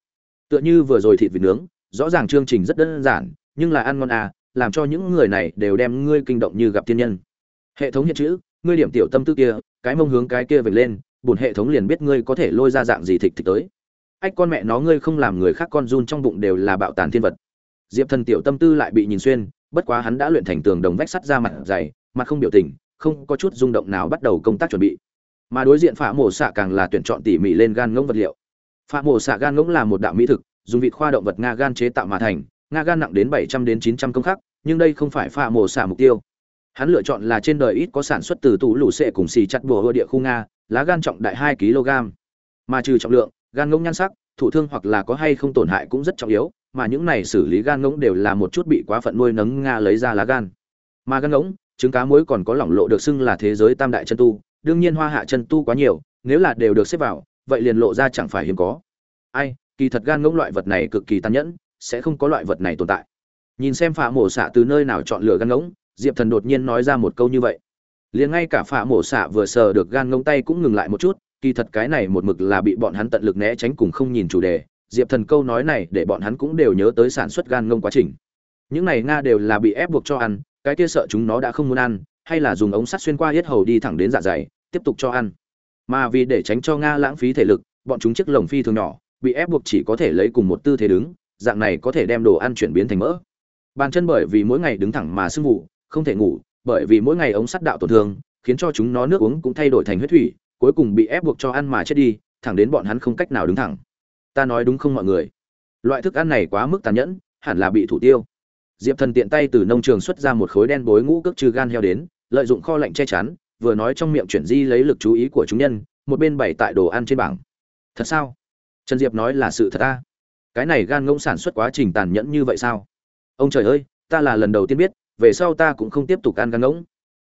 Tựa như vừa rồi thịt vịt nướng, rõ ràng chương trình rất đơn giản, nhưng là ăn ngon à làm cho những người này đều đem ngươi kinh động như gặp thiên nhân. Hệ thống hiện chữ, ngươi điểm tiểu tâm tư kia, cái mông hướng cái kia về lên bùn hệ thống liền biết ngươi có thể lôi ra dạng gì thịt thịt tới. Ách con mẹ nó, ngươi không làm người khác con run trong bụng đều là bạo tàn thiên vật diệp thần tiểu tâm tư lại bị nhìn xuyên, bất quá hắn đã luyện thành tường đồng vách sắt ra mặt dày, mặt không biểu tình, không có chút rung động nào bắt đầu công tác chuẩn bị. Mà đối diện phá mổ xạ càng là tuyển chọn tỉ mỉ lên gan ngỗng vật liệu. Phá mổ xạ gan ngỗng là một đạo mỹ thực, dùng vịt khoa động vật nga gan chế tạo mà thành, nga gan nặng đến bảy trăm đến chín trăm công khắc, nhưng đây không phải phá mổ xạ mục tiêu. Hắn lựa chọn là trên đời ít có sản xuất từ tủ lũ sệ cùng xì chặt bùa hơ địa khu nga, lá gan trọng đại hai kg mà trừ trọng lượng, gan ngỗng nhan sắc thủ thương hoặc là có hay không tổn hại cũng rất trọng yếu mà những này xử lý gan ngỗng đều là một chút bị quá phận nuôi nấng nga lấy ra lá gan. Mà gan ngỗng, trứng cá muối còn có lỏng lộ được xưng là thế giới tam đại chân tu, đương nhiên hoa hạ chân tu quá nhiều, nếu là đều được xếp vào, vậy liền lộ ra chẳng phải hiếm có. Ai, kỳ thật gan ngỗng loại vật này cực kỳ tàn nhẫn, sẽ không có loại vật này tồn tại. Nhìn xem phạ mổ xạ từ nơi nào chọn lựa gan ngỗng, diệp thần đột nhiên nói ra một câu như vậy. Liền ngay cả phạ mổ xạ vừa sờ được gan ngỗng tay cũng ngừng lại một chút, kỳ thật cái này một mực là bị bọn hắn tận lực né tránh cùng không nhìn chủ đề diệp thần câu nói này để bọn hắn cũng đều nhớ tới sản xuất gan ngông quá trình. Những này nga đều là bị ép buộc cho ăn, cái kia sợ chúng nó đã không muốn ăn, hay là dùng ống sắt xuyên qua hết hầu đi thẳng đến dạ dày, tiếp tục cho ăn. Mà vì để tránh cho nga lãng phí thể lực, bọn chúng chiếc lồng phi thường nhỏ, bị ép buộc chỉ có thể lấy cùng một tư thế đứng, dạng này có thể đem đồ ăn chuyển biến thành mỡ. Bàn chân bởi vì mỗi ngày đứng thẳng mà sưng vụ không thể ngủ, bởi vì mỗi ngày ống sắt đạo tổn thương, khiến cho chúng nó nước uống cũng thay đổi thành huyết thủy, cuối cùng bị ép buộc cho ăn mà chết đi, thẳng đến bọn hắn không cách nào đứng thẳng ta nói đúng không mọi người? Loại thức ăn này quá mức tàn nhẫn, hẳn là bị thủ tiêu. Diệp thần tiện tay từ nông trường xuất ra một khối đen bối ngũ cước trừ gan heo đến, lợi dụng kho lạnh che chắn, vừa nói trong miệng chuyển di lấy lực chú ý của chúng nhân, một bên bày tại đồ ăn trên bảng. Thật sao? Trần diệp nói là sự thật ta. Cái này gan ngỗng sản xuất quá trình tàn nhẫn như vậy sao? Ông trời ơi, ta là lần đầu tiên biết, về sau ta cũng không tiếp tục ăn gan ngỗng.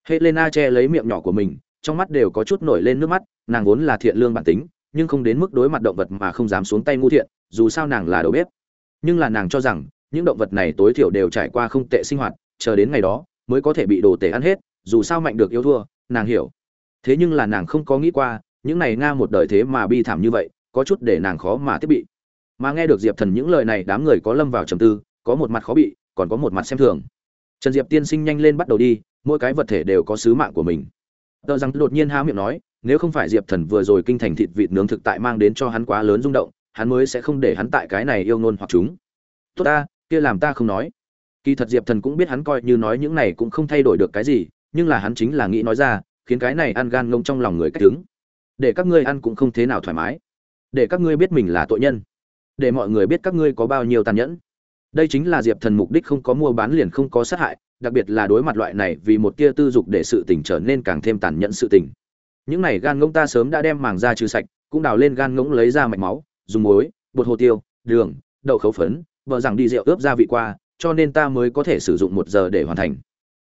Helena che lấy miệng nhỏ của mình, trong mắt đều có chút nổi lên nước mắt, nàng vốn là thiện lương bản tính nhưng không đến mức đối mặt động vật mà không dám xuống tay ngu thiện, dù sao nàng là đầu bếp. Nhưng là nàng cho rằng, những động vật này tối thiểu đều trải qua không tệ sinh hoạt, chờ đến ngày đó, mới có thể bị đồ tể ăn hết, dù sao mạnh được yêu thua, nàng hiểu. Thế nhưng là nàng không có nghĩ qua, những này nga một đời thế mà bi thảm như vậy, có chút để nàng khó mà tiếp bị. Mà nghe được diệp thần những lời này, đám người có lâm vào trầm tư, có một mặt khó bị, còn có một mặt xem thường. Trần diệp tiên sinh nhanh lên bắt đầu đi, mỗi cái vật thể đều có sứ mạng của mình. Tờ rằng đột nhiên há miệng nói nếu không phải diệp thần vừa rồi kinh thành thịt vịt nướng thực tại mang đến cho hắn quá lớn rung động, hắn mới sẽ không để hắn tại cái này yêu ngôn hoặc chúng. Tốt ta, kia làm ta không nói. Kỳ thật diệp thần cũng biết hắn coi như nói những này cũng không thay đổi được cái gì, nhưng là hắn chính là nghĩ nói ra, khiến cái này ăn gan ngông trong lòng người cách đứng. Để các ngươi ăn cũng không thế nào thoải mái. Để các ngươi biết mình là tội nhân. Để mọi người biết các ngươi có bao nhiêu tàn nhẫn. Đây chính là diệp thần mục đích không có mua bán liền không có sát hại, đặc biệt là đối mặt loại này vì một tia tư dục để sự tình trở nên càng thêm tàn nhẫn sự tình những này gan ngỗng ta sớm đã đem màng ra trừ sạch, cũng đào lên gan ngỗng lấy ra mạch máu, dùng muối, bột hồ tiêu, đường, đậu khấu phấn vợ rằng đi rượu ướp gia vị qua, cho nên ta mới có thể sử dụng một giờ để hoàn thành.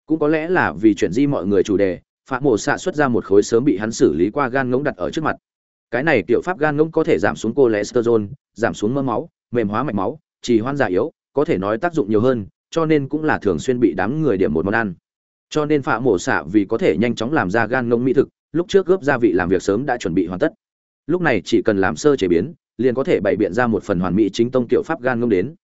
Cũng có lẽ là vì chuyển di mọi người chủ đề, phạm mổ xạ xuất ra một khối sớm bị hắn xử lý qua gan ngỗng đặt ở trước mặt. Cái này tiểu pháp gan ngỗng có thể giảm xuống cholesterol, giảm xuống mỡ máu, mềm hóa mạch máu, trì hoan già yếu, có thể nói tác dụng nhiều hơn, cho nên cũng là thường xuyên bị đám người điểm một món ăn. Cho nên phạm mổ xạ vì có thể nhanh chóng làm ra gan ngỗng mỹ thực lúc trước gấp gia vị làm việc sớm đã chuẩn bị hoàn tất. Lúc này chỉ cần làm sơ chế biến, liền có thể bày biện ra một phần hoàn mỹ chính tông tiểu pháp gan ngâm đến.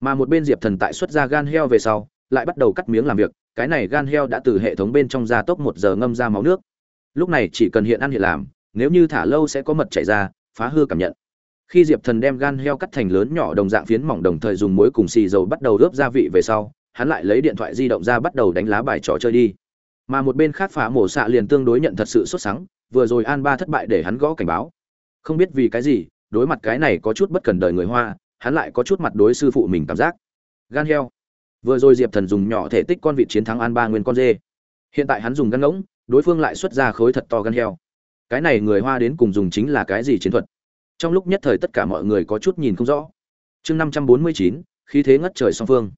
Mà một bên diệp thần tại xuất ra gan heo về sau, lại bắt đầu cắt miếng làm việc, cái này gan heo đã từ hệ thống bên trong ra tốc một giờ ngâm ra máu nước. Lúc này chỉ cần hiện ăn hiện làm, nếu như thả lâu sẽ có mật chảy ra, phá hư cảm nhận. Khi diệp thần đem gan heo cắt thành lớn nhỏ đồng dạng phiến mỏng đồng thời dùng muối cùng xì dầu bắt đầu ướp gia vị về sau, hắn lại lấy điện thoại di động ra bắt đầu đánh lá bài trò chơi đi mà một bên khác phá mổ xạ liền tương đối nhận thật sự sốt sắng, vừa rồi an ba thất bại để hắn gõ cảnh báo. Không biết vì cái gì, đối mặt cái này có chút bất cần đời người hoa, hắn lại có chút mặt đối sư phụ mình cảm giác. Gan heo. Vừa rồi diệp thần dùng nhỏ thể tích con vịt chiến thắng an ba nguyên con dê. Hiện tại hắn dùng gan ngỗng, đối phương lại xuất ra khối thật to gan heo. Cái này người hoa đến cùng dùng chính là cái gì chiến thuật? Trong lúc nhất thời tất cả mọi người có chút nhìn không rõ. Chương năm trăm bốn mươi chín, khí thế ngất trời song phương.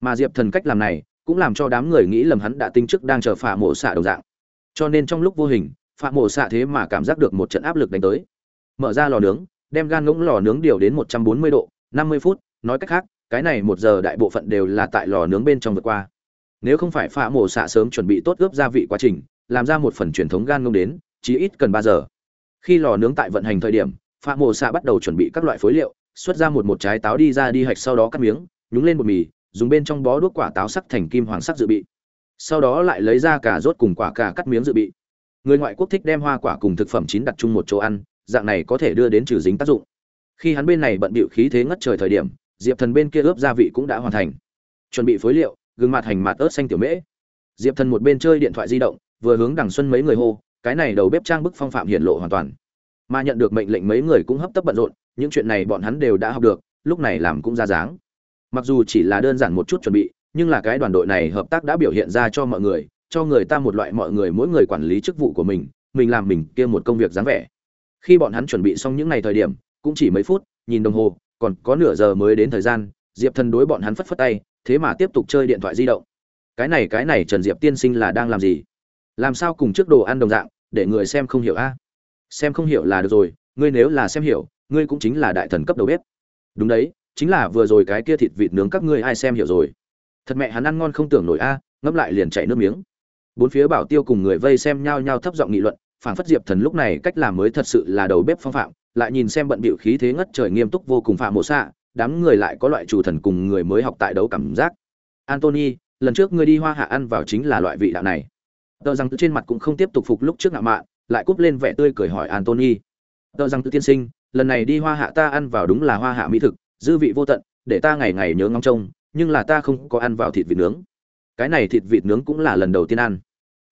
Mà diệp thần cách làm này cũng làm cho đám người nghĩ lầm hắn đã tinh chức đang chờ phạ mổ xạ đồng dạng. Cho nên trong lúc vô hình, phạ mổ xạ thế mà cảm giác được một trận áp lực đánh tới. Mở ra lò nướng, đem gan ngỗng lò nướng điều đến một trăm bốn mươi độ, năm mươi phút, nói cách khác, cái này một giờ đại bộ phận đều là tại lò nướng bên trong vượt qua. Nếu không phải phạ mổ xạ sớm chuẩn bị tốt ướp gia vị quá trình, làm ra một phần truyền thống gan ngỗng đến chỉ ít cần ba giờ. Khi lò nướng tại vận hành thời điểm, phạ mổ xạ bắt đầu chuẩn bị các loại phối liệu, xuất ra một một trái táo đi ra đi hạch sau đó cắt miếng, nhúng lên bột mì dùng bên trong bó đuốc quả táo sắc thành kim hoàng sắc dự bị. Sau đó lại lấy ra cả rốt cùng quả cà cắt miếng dự bị. Người ngoại quốc thích đem hoa quả cùng thực phẩm chín đặt chung một chỗ ăn, dạng này có thể đưa đến trừ dính tác dụng. Khi hắn bên này bận bịu khí thế ngất trời thời điểm, diệp thần bên kia ướp gia vị cũng đã hoàn thành. Chuẩn bị phối liệu gừng mặt hành mặt ớt xanh tiểu mễ. Diệp thần một bên chơi điện thoại di động, vừa hướng đằng xuân mấy người hô, cái này đầu bếp trang bức phong phạm hiện lộ hoàn toàn. Mà nhận được mệnh lệnh mấy người cũng hấp tấp bận rộn, những chuyện này bọn hắn đều đã học được, lúc này làm cũng ra dáng mặc dù chỉ là đơn giản một chút chuẩn bị, nhưng là cái đoàn đội này hợp tác đã biểu hiện ra cho mọi người, cho người ta một loại mọi người mỗi người quản lý chức vụ của mình mình làm mình kia một công việc dáng vẻ. Khi bọn hắn chuẩn bị xong những ngày thời điểm, cũng chỉ mấy phút, nhìn đồng hồ, còn có nửa giờ mới đến thời gian, diệp thần đối bọn hắn phất phất tay, thế mà tiếp tục chơi điện thoại di động. Cái này cái này, trần diệp tiên sinh là đang làm gì? Làm sao cùng trước đồ ăn đồng dạng, để người xem không hiểu a? Xem không hiểu là được rồi, ngươi nếu là xem hiểu, ngươi cũng chính là đại thần cấp đầu bếp. Đúng đấy chính là vừa rồi cái kia thịt vịt nướng các ngươi ai xem hiểu rồi. Thật mẹ hắn ăn ngon không tưởng nổi a, ngẫm lại liền chảy nước miếng. Bốn phía bảo tiêu cùng người vây xem nhau nhau thấp giọng nghị luận, phảng phất diệp thần lúc này cách làm mới thật sự là đầu bếp phong phạm, lại nhìn xem bận bịu khí thế ngất trời nghiêm túc vô cùng phạm mộ xạ, đám người lại có loại chủ thần cùng người mới học tại đấu cảm giác. Antony lần trước ngươi đi hoa hạ ăn vào chính là loại vị đạo này. Tờ rằng trên mặt cũng không tiếp tục phục lúc trước ngạo mạn, lại cúp lên vẻ tươi cười hỏi antony tờ rằng tự tiên sinh, lần này đi hoa hạ ta ăn vào đúng là hoa hạ mỹ thực dư vị vô tận, để ta ngày ngày nhớ ngóng trông, nhưng là ta không có ăn vào thịt vịt nướng. Cái này thịt vịt nướng cũng là lần đầu tiên ăn.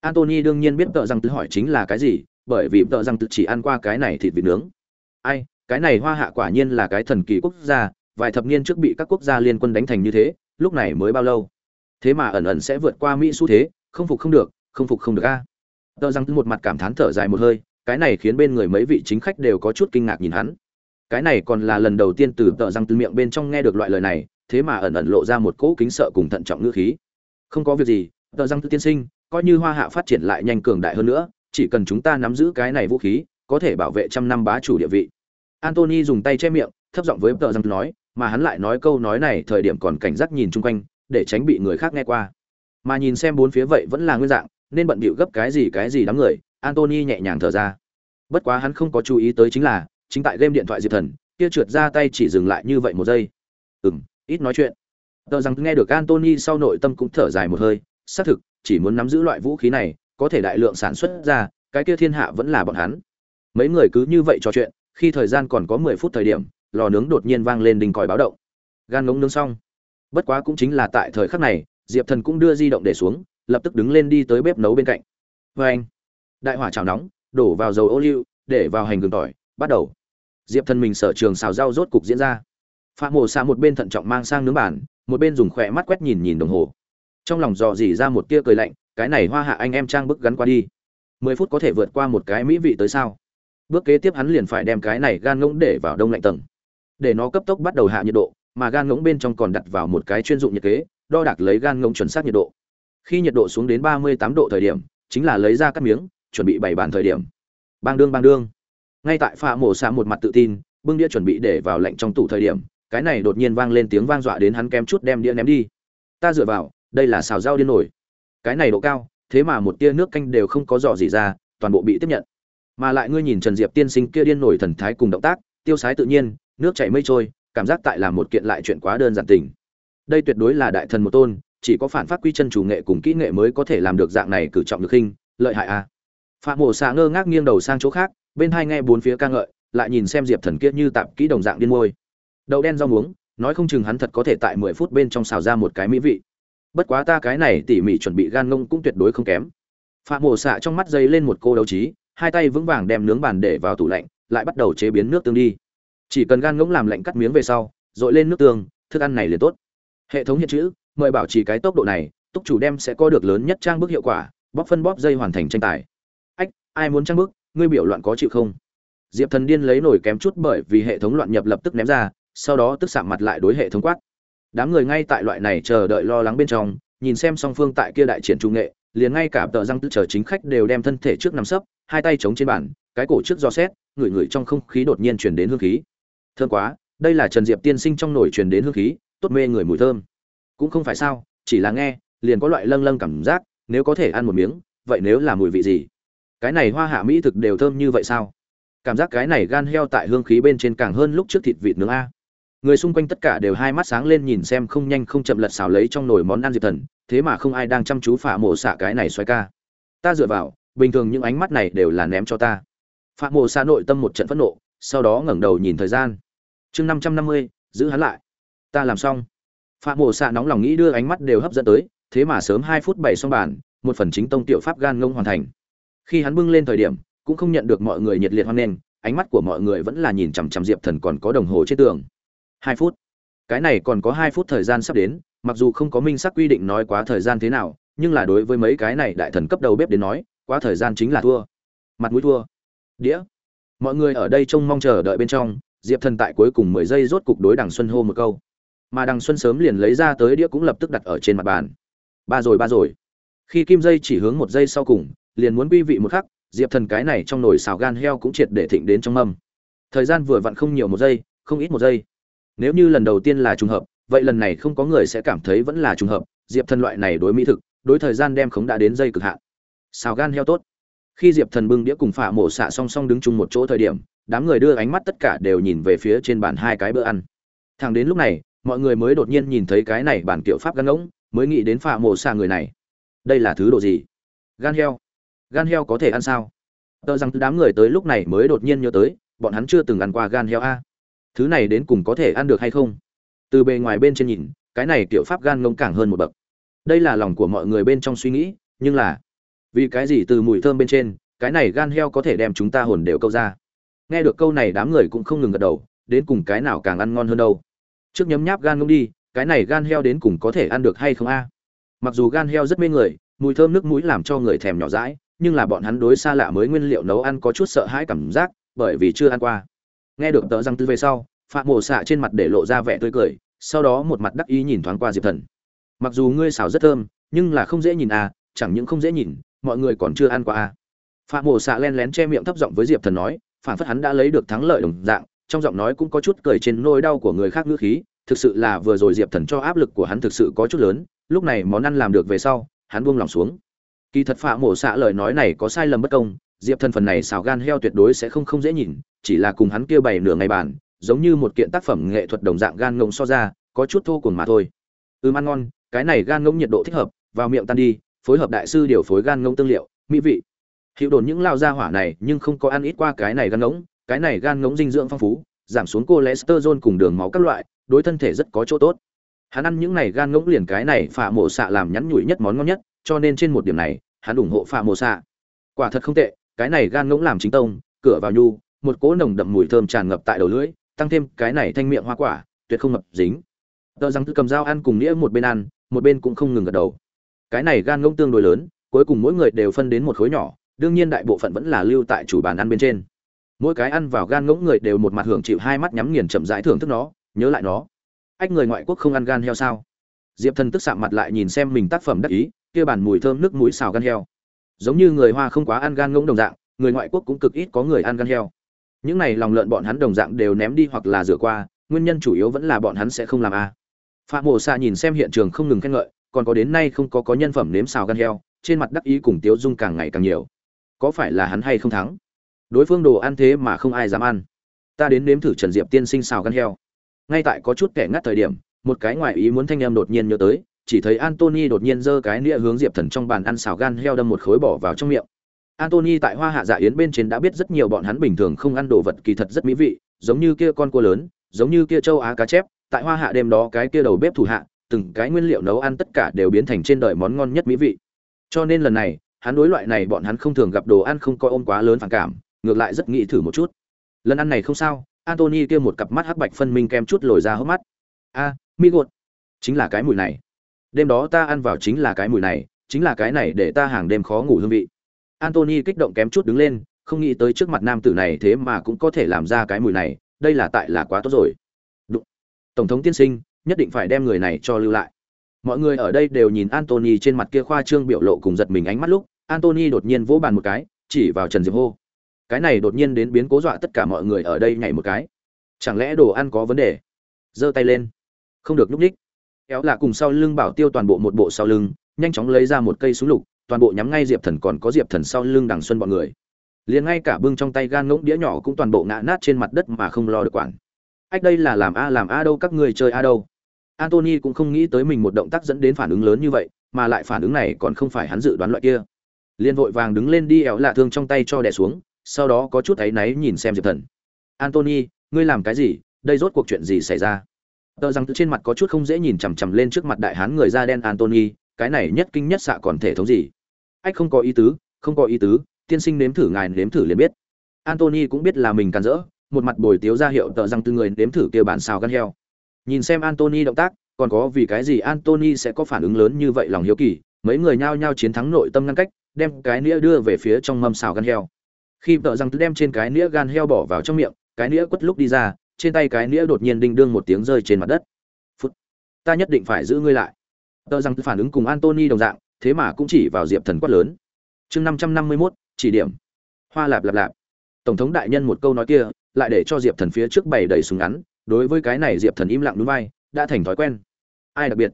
Antony đương nhiên biết tợ rằng tự hỏi chính là cái gì, bởi vì tợ rằng tự chỉ ăn qua cái này thịt vịt nướng. Ai, cái này hoa hạ quả nhiên là cái thần kỳ quốc gia, vài thập niên trước bị các quốc gia liên quân đánh thành như thế, lúc này mới bao lâu? Thế mà ẩn ẩn sẽ vượt qua mỹ xu thế, không phục không được, không phục không được a. Tợ rằng một mặt cảm thán thở dài một hơi, cái này khiến bên người mấy vị chính khách đều có chút kinh ngạc nhìn hắn cái này còn là lần đầu tiên từ tợ răng từ miệng bên trong nghe được loại lời này, thế mà ẩn ẩn lộ ra một cỗ kính sợ cùng thận trọng ngữ khí. Không có việc gì tợ răng tư tiên sinh, coi như hoa hạ phát triển lại nhanh cường đại hơn nữa, chỉ cần chúng ta nắm giữ cái này vũ khí, có thể bảo vệ trăm năm bá chủ địa vị. Antony dùng tay che miệng, thấp giọng với tợ răng nói, mà hắn lại nói câu nói này thời điểm còn cảnh giác nhìn chung quanh, để tránh bị người khác nghe qua. Mà nhìn xem bốn phía vậy vẫn là nguyên dạng, nên bận bịu gấp cái gì cái gì đám người antony nhẹ nhàng thở ra. Bất quá hắn không có chú ý tới chính là chính tại game điện thoại diệp thần, kia trượt ra tay chỉ dừng lại như vậy một giây. Ừ m ít nói chuyện. Tờ rằng nghe được antony sau nội tâm cũng thở dài một hơi, xác thực, chỉ muốn nắm giữ loại vũ khí này, có thể đại lượng sản xuất ra, cái kia thiên hạ vẫn là bọn hắn. Mấy người cứ như vậy trò chuyện, khi thời gian còn có mười phút thời điểm, lò nướng đột nhiên vang lên đình còi báo động. Gan ngống nướng xong. Bất quá cũng chính là tại thời khắc này, diệp thần cũng đưa di động để xuống, lập tức đứng lên đi tới bếp nấu bên cạnh. Vê anh đại hỏa chảo nóng, đổ vào dầu ô liu, để vào hành gừng tỏi, bắt đầu diệp thần mình sở trường xào rau rốt cục diễn ra. Phạm mổ xạ một bên thận trọng mang sang nướng bản một bên dùng khỏe mắt quét nhìn nhìn đồng hồ. Trong lòng dò dỉ ra một tia cười lạnh, cái này hoa hạ anh em trang bức gắn qua đi. Mười phút có thể vượt qua một cái mỹ vị tới sao? Bước kế tiếp hắn liền phải đem cái này gan ngỗng để vào đông lạnh tầng. Để nó cấp tốc bắt đầu hạ nhiệt độ, mà gan ngỗng bên trong còn đặt vào một cái chuyên dụng nhiệt kế, đo đạc lấy gan ngỗng chuẩn xác nhiệt độ. Khi nhiệt độ xuống đến ba mươi tám độ thời điểm, chính là lấy ra cắt miếng, chuẩn bị bày bàn thời điểm. Bang đương bang đương ngay tại pha mổ xạ một mặt tự tin, bưng đĩa chuẩn bị để vào lạnh trong tủ thời điểm, cái này đột nhiên vang lên tiếng vang dọa đến hắn kém chút đem đĩa ném đi. Ta dựa vào, đây là xào rau điên nổi. Cái này độ cao, thế mà một tia nước canh đều không có dò gì ra, toàn bộ bị tiếp nhận. Mà lại ngươi nhìn trần diệp tiên sinh kia điên nổi thần thái cùng động tác, tiêu sái tự nhiên, nước chảy mây trôi, cảm giác tại là một kiện lại chuyện quá đơn giản tình. Đây tuyệt đối là đại thần một tôn, chỉ có phản phát quy chân chủ nghệ cùng kỹ nghệ mới có thể làm được dạng này cử trọng được khinh lợi hại à. phạm mổ xạ ngơ ngác nghiêng đầu sang chỗ khác bên hai nghe bốn phía ca ngợi, lại nhìn xem diệp thần kiết như tạp kỹ đồng dạng điên môi. Đậu đen rau muống, nói không chừng hắn thật có thể tại mười phút bên trong xào ra một cái mỹ vị. Bất quá ta cái này tỉ mỉ chuẩn bị gan ngông cũng tuyệt đối không kém. Phạm mổ xạ trong mắt dây lên một cô đấu trí, hai tay vững vàng đem nướng bàn để vào tủ lạnh, lại bắt đầu chế biến nước tương đi. Chỉ cần gan ngỗng làm lạnh cắt miếng về sau, dội lên nước tương, thức ăn này liền tốt. Hệ thống hiện chữ, mời bảo trì cái tốc độ này, túc chủ đem sẽ có được lớn nhất trang bức hiệu quả, bóp phân bóp dây hoàn thành tranh tài. Ách, ai muốn trang bức? Ngươi biểu loạn có chịu không? Diệp thần điên lấy nổi kém chút bởi vì hệ thống loạn nhập lập tức ném ra, sau đó tức sạm mặt lại đối hệ thống quát. Đám người ngay tại loại này chờ đợi lo lắng bên trong, nhìn xem song phương tại kia đại triển trung nghệ, liền ngay cả tờ răng tức chờ chính khách đều đem thân thể trước nằm sấp, hai tay chống trên bàn, cái cổ trước do xét, ngửi ngửi trong không khí đột nhiên chuyển đến hương khí. Thơm quá, đây là trần diệp tiên sinh trong nổi truyền đến hương khí, tốt mê người mùi thơm. Cũng không phải sao, chỉ là nghe, liền có loại lâng lâng cảm giác, nếu có thể ăn một miếng, vậy nếu là mùi vị gì? Cái này hoa hạ mỹ thực đều thơm như vậy sao? Cảm giác cái này gan heo tại hương khí bên trên càng hơn lúc trước thịt vịt nướng a. Người xung quanh tất cả đều hai mắt sáng lên nhìn xem không nhanh không chậm lật xào lấy trong nồi món ăn diệp thần, thế mà không ai đang chăm chú phả mổ xạ cái này xoay ca. Ta dựa vào, bình thường những ánh mắt này đều là ném cho ta. Phạm mộ xa nội tâm một trận phẫn nộ, sau đó ngẩng đầu nhìn thời gian. Chương năm trăm năm mươi, giữ hắn lại. Ta làm xong. Phạm mộ xạ nóng lòng nghĩ đưa ánh mắt đều hấp dẫn tới, thế mà sớm hai phút bảy xong bàn, một phần chính tông tiểu pháp gan ngông hoàn thành khi hắn bưng lên thời điểm, cũng không nhận được mọi người nhiệt liệt hoan nghênh, ánh mắt của mọi người vẫn là nhìn chằm chằm diệp thần còn có đồng hồ trên tường. Hai phút. Cái này còn có hai phút thời gian sắp đến, mặc dù không có minh xác quy định nói quá thời gian thế nào, nhưng là đối với mấy cái này đại thần cấp đầu bếp đến nói, quá thời gian chính là thua. Mặt mũi thua. Đĩa. Mọi người ở đây trông mong chờ đợi bên trong, diệp thần tại cuối cùng mười giây rốt cục đối đằng xuân hô một câu. Mà đằng xuân sớm liền lấy ra tới đĩa cũng lập tức đặt ở trên mặt bàn. Ba rồi ba rồi. Khi kim dây chỉ hướng một giây sau cùng liền muốn quy vị một khắc, diệp thần cái này trong nồi xào gan heo cũng triệt để thịnh đến trong mâm. Thời gian vừa vặn không nhiều một giây, không ít một giây. Nếu như lần đầu tiên là trùng hợp, vậy lần này không có người sẽ cảm thấy vẫn là trùng hợp, diệp thần loại này đối mỹ thực, đối thời gian đem khống đã đến giây cực hạn. Xào gan heo tốt. Khi diệp thần bưng đĩa cùng phả mổ xạ song song đứng chung một chỗ thời điểm, đám người đưa ánh mắt tất cả đều nhìn về phía trên bàn hai cái bữa ăn. Thẳng đến lúc này, mọi người mới đột nhiên nhìn thấy cái này bản kiểu pháp gan ngỗng, mới nghĩ đến phả mổ xạ người này. Đây là thứ đồ gì? Gan heo gan heo có thể ăn sao? Tờ rằng đám người tới lúc này mới đột nhiên nhớ tới, bọn hắn chưa từng ăn qua gan heo a. Thứ này đến cùng có thể ăn được hay không? Từ bề ngoài bên trên nhìn, cái này kiểu pháp gan ngông càng hơn một bậc. Đây là lòng của mọi người bên trong suy nghĩ, nhưng là, vì cái gì từ mùi thơm bên trên, cái này gan heo có thể đem chúng ta hồn đều câu ra? Nghe được câu này đám người cũng không ngừng gật đầu, đến cùng cái nào càng ăn ngon hơn đâu? Trước nhấm nháp gan ngông đi, cái này gan heo đến cùng có thể ăn được hay không a? Mặc dù gan heo rất mê người, mùi thơm nước mũi làm cho người thèm nhỏ rãi nhưng là bọn hắn đối xa lạ mới nguyên liệu nấu ăn có chút sợ hãi cảm giác, bởi vì chưa ăn qua. Nghe được tờ răng tư về sau, phạm mổ xạ trên mặt để lộ ra vẻ tươi cười, sau đó một mặt đắc ý nhìn thoáng qua diệp thần. Mặc dù ngươi xào rất thơm, nhưng là không dễ nhìn à chẳng những không dễ nhìn, mọi người còn chưa ăn qua à. Phạm mổ xạ len lén che miệng thấp giọng với diệp thần nói, phản phất hắn đã lấy được thắng lợi đồng dạng, trong giọng nói cũng có chút cười trên nỗi đau của người khác ngữ khí, thực sự là vừa rồi diệp thần cho áp lực của hắn thực sự có chút lớn, lúc này món ăn làm được về sau, hắn buông lòng xuống kỳ thật phạm mổ xạ lời nói này có sai lầm bất công, diệp thần phần này xào gan heo tuyệt đối sẽ không không dễ nhìn, chỉ là cùng hắn kia bày nửa ngày bàn, giống như một kiện tác phẩm nghệ thuật đồng dạng gan ngông so ra, có chút thô cùng mà thôi. Ưm ăn ngon, cái này gan ngông nhiệt độ thích hợp, vào miệng tan đi, phối hợp đại sư điều phối gan ngông tương liệu, mỹ vị. Hiệu đồn những lao gia hỏa này nhưng không có ăn ít qua cái này gan ngỗng, cái này gan ngỗng dinh dưỡng phong phú, giảm xuống cholesterol cùng đường máu các loại, đối thân thể rất có chỗ tốt. Hắn ăn những này gan ngỗng liền cái này phạ mổ xạ làm nhắn nhủi nhất món ngon nhất cho nên trên một điểm này, hắn ủng hộ Phạm mổ xạ. Quả thật không tệ, cái này gan ngỗng làm chính tông, cửa vào nhu, một cỗ nồng đậm mùi thơm tràn ngập tại đầu lưỡi, tăng thêm cái này thanh miệng hoa quả, tuyệt không ngập dính. Tờ rằng cứ cầm dao ăn cùng nghĩa một bên ăn, một bên cũng không ngừng gật đầu. Cái này gan ngỗng tương đối lớn, cuối cùng mỗi người đều phân đến một khối nhỏ, đương nhiên đại bộ phận vẫn là lưu tại chủ bàn ăn bên trên. Mỗi cái ăn vào gan ngỗng người đều một mặt hưởng chịu hai mắt nhắm nghiền chậm rãi thưởng thức nó, nhớ lại nó. Ách người ngoại quốc không ăn gan heo sao? Diệp thần tức sạm mặt lại nhìn xem mình tác phẩm đắc ý kia bản mùi thơm nước mũi xào gan heo. Giống như người hoa không quá ăn gan ngỗng đồng dạng, người ngoại quốc cũng cực ít có người ăn gan heo. Những này lòng lợn bọn hắn đồng dạng đều ném đi hoặc là rửa qua, nguyên nhân chủ yếu vẫn là bọn hắn sẽ không làm a. Phạm mộ xạ nhìn xem hiện trường không ngừng khen ngợi, còn có đến nay không có có nhân phẩm nếm xào gan heo, trên mặt đắc ý cùng tiếu dung càng ngày càng nhiều. Có phải là hắn hay không thắng? Đối phương đồ ăn thế mà không ai dám ăn. Ta đến nếm thử trần diệp tiên sinh xào gan heo. Ngay tại có chút kẻ ngắt thời điểm, một cái ngoài ý muốn thanh em đột nhiên nhớ tới chỉ thấy antony đột nhiên giơ cái nĩa hướng diệp thần trong bàn ăn xào gan heo đâm một khối bỏ vào trong miệng. Antony tại hoa hạ dạ yến bên trên đã biết rất nhiều bọn hắn bình thường không ăn đồ vật kỳ thật rất mỹ vị, giống như kia con cua lớn, giống như kia châu á cá chép, tại hoa hạ đêm đó cái kia đầu bếp thủ hạ, từng cái nguyên liệu nấu ăn tất cả đều biến thành trên đời món ngon nhất mỹ vị. Cho nên lần này, hắn đối loại này bọn hắn không thường gặp đồ ăn không coi ôm quá lớn phản cảm, ngược lại rất nghĩ thử một chút. Lần ăn này không sao antony kia một cặp mắt hắc bạch phân minh kem chút lồi ra hốc mắt. A, mi gột. Chính là cái mùi này đêm đó ta ăn vào chính là cái mùi này, chính là cái này để ta hàng đêm khó ngủ hương vị. Antony kích động kém chút đứng lên, không nghĩ tới trước mặt nam tử này thế mà cũng có thể làm ra cái mùi này, đây là tại là quá tốt rồi. Đúng. tổng thống tiên sinh, nhất định phải đem người này cho lưu lại. Mọi người ở đây đều nhìn antony trên mặt kia khoa trương biểu lộ cùng giật mình ánh mắt lúc antony đột nhiên vỗ bàn một cái, chỉ vào trần diệp hô. Cái này đột nhiên đến biến cố dọa tất cả mọi người ở đây nhảy một cái. Chẳng lẽ đồ ăn có vấn đề? Giơ tay lên. Không được núp ních kéo là cùng sau lưng bảo tiêu toàn bộ một bộ sau lưng, nhanh chóng lấy ra một cây súng lục, toàn bộ nhắm ngay diệp thần còn có diệp thần sau lưng đằng xuân bọn người. Liền ngay cả bưng trong tay gan ngỗng đĩa nhỏ cũng toàn bộ ngã nát trên mặt đất mà không lo được quản. Ách đây là làm a làm a đâu, các người chơi a đâu. Antony cũng không nghĩ tới mình một động tác dẫn đến phản ứng lớn như vậy, mà lại phản ứng này còn không phải hắn dự đoán loại kia. Liền vội vàng đứng lên đi éo lạ thương trong tay cho đẻ xuống, sau đó có chút áy náy nhìn xem diệp thần. Antony ngươi làm cái gì? Đây rốt cuộc chuyện gì xảy ra? Tờ rằng từ trên mặt có chút không dễ nhìn chằm chằm lên trước mặt đại hán người da đen antony, cái này nhất kinh nhất xạ còn thể thống gì? Ách, không có ý tứ, không có ý tứ, tiên sinh nếm thử ngài nếm thử liền biết. Antony cũng biết là mình càn rỡ, một mặt bồi tiếu ra hiệu tờ rằng từ người nếm thử kia bản xào gan heo. Nhìn xem antony động tác, còn có vì cái gì antony sẽ có phản ứng lớn như vậy lòng hiếu kỳ, mấy người nhao nhao chiến thắng nội tâm ngăn cách, đem cái nĩa đưa về phía trong mâm xào gan heo. Khi tờ rằng từ đem trên cái nĩa gan heo bỏ vào trong miệng, cái nĩa quất lúc đi ra trên tay cái nĩa đột nhiên đinh đương một tiếng rơi trên mặt đất. Phút, ta nhất định phải giữ ngươi lại. Tờ rằng phản ứng cùng antony đồng dạng, thế mà cũng chỉ vào diệp thần quát lớn. Chương năm trăm năm mươi mốt, chỉ điểm. Hoa lạp lạp lạp. Tổng thống đại nhân một câu nói kia, lại để cho diệp thần phía trước bày đầy súng ngắn, đối với cái này diệp thần im lặng núi vai, đã thành thói quen. Ai đặc biệt?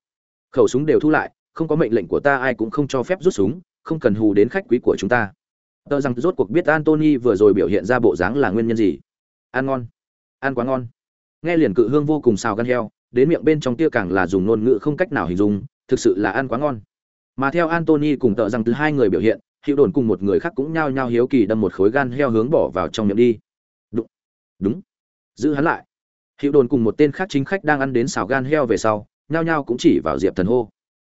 Khẩu súng đều thu lại, không có mệnh lệnh của ta, ai cũng không cho phép rút súng, không cần hù đến khách quý của chúng ta. Tờ rằng rốt cuộc biết antony vừa rồi biểu hiện ra bộ dáng là nguyên nhân gì. Ăn ngon ăn quá ngon. Nghe liền cự hương vô cùng xào gan heo, đến miệng bên trong tia càng là dùng ngôn ngữ không cách nào hình dung, thực sự là ăn quá ngon. Mà theo antony cùng tợ rằng từ hai người biểu hiện hiệu đồn cùng một người khác cũng nhao nhao hiếu kỳ đâm một khối gan heo hướng bỏ vào trong miệng đi. Đúng đúng. Giữ hắn lại. Hiệu đồn cùng một tên khác chính khách đang ăn đến xào gan heo về sau, nhao nhao cũng chỉ vào diệp thần hô.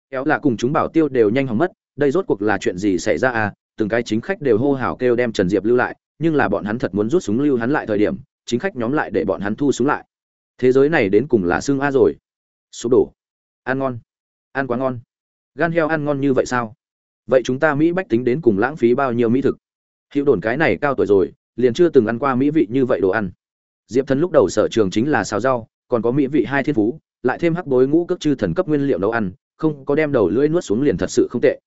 Kéo là cùng chúng bảo tiêu đều nhanh hỏng mất, đây rốt cuộc là chuyện gì xảy ra à? Từng cái chính khách đều hô hào kêu đem trần diệp lưu lại, nhưng là bọn hắn thật muốn rút súng lưu hắn lại thời điểm chính khách nhóm lại để bọn hắn thu xuống lại. Thế giới này đến cùng là xương a rồi. Sụp đổ. Ăn ngon. Ăn quá ngon. Gan heo ăn ngon như vậy sao? Vậy chúng ta mỹ bách tính đến cùng lãng phí bao nhiêu mỹ thực? Hiệu đồn cái này cao tuổi rồi, liền chưa từng ăn qua mỹ vị như vậy đồ ăn. Diệp thần lúc đầu sở trường chính là xào rau, còn có mỹ vị hai thiên phú, lại thêm hắc bối ngũ cước chư thần cấp nguyên liệu nấu ăn, không có đem đầu lưỡi nuốt xuống liền thật sự không tệ.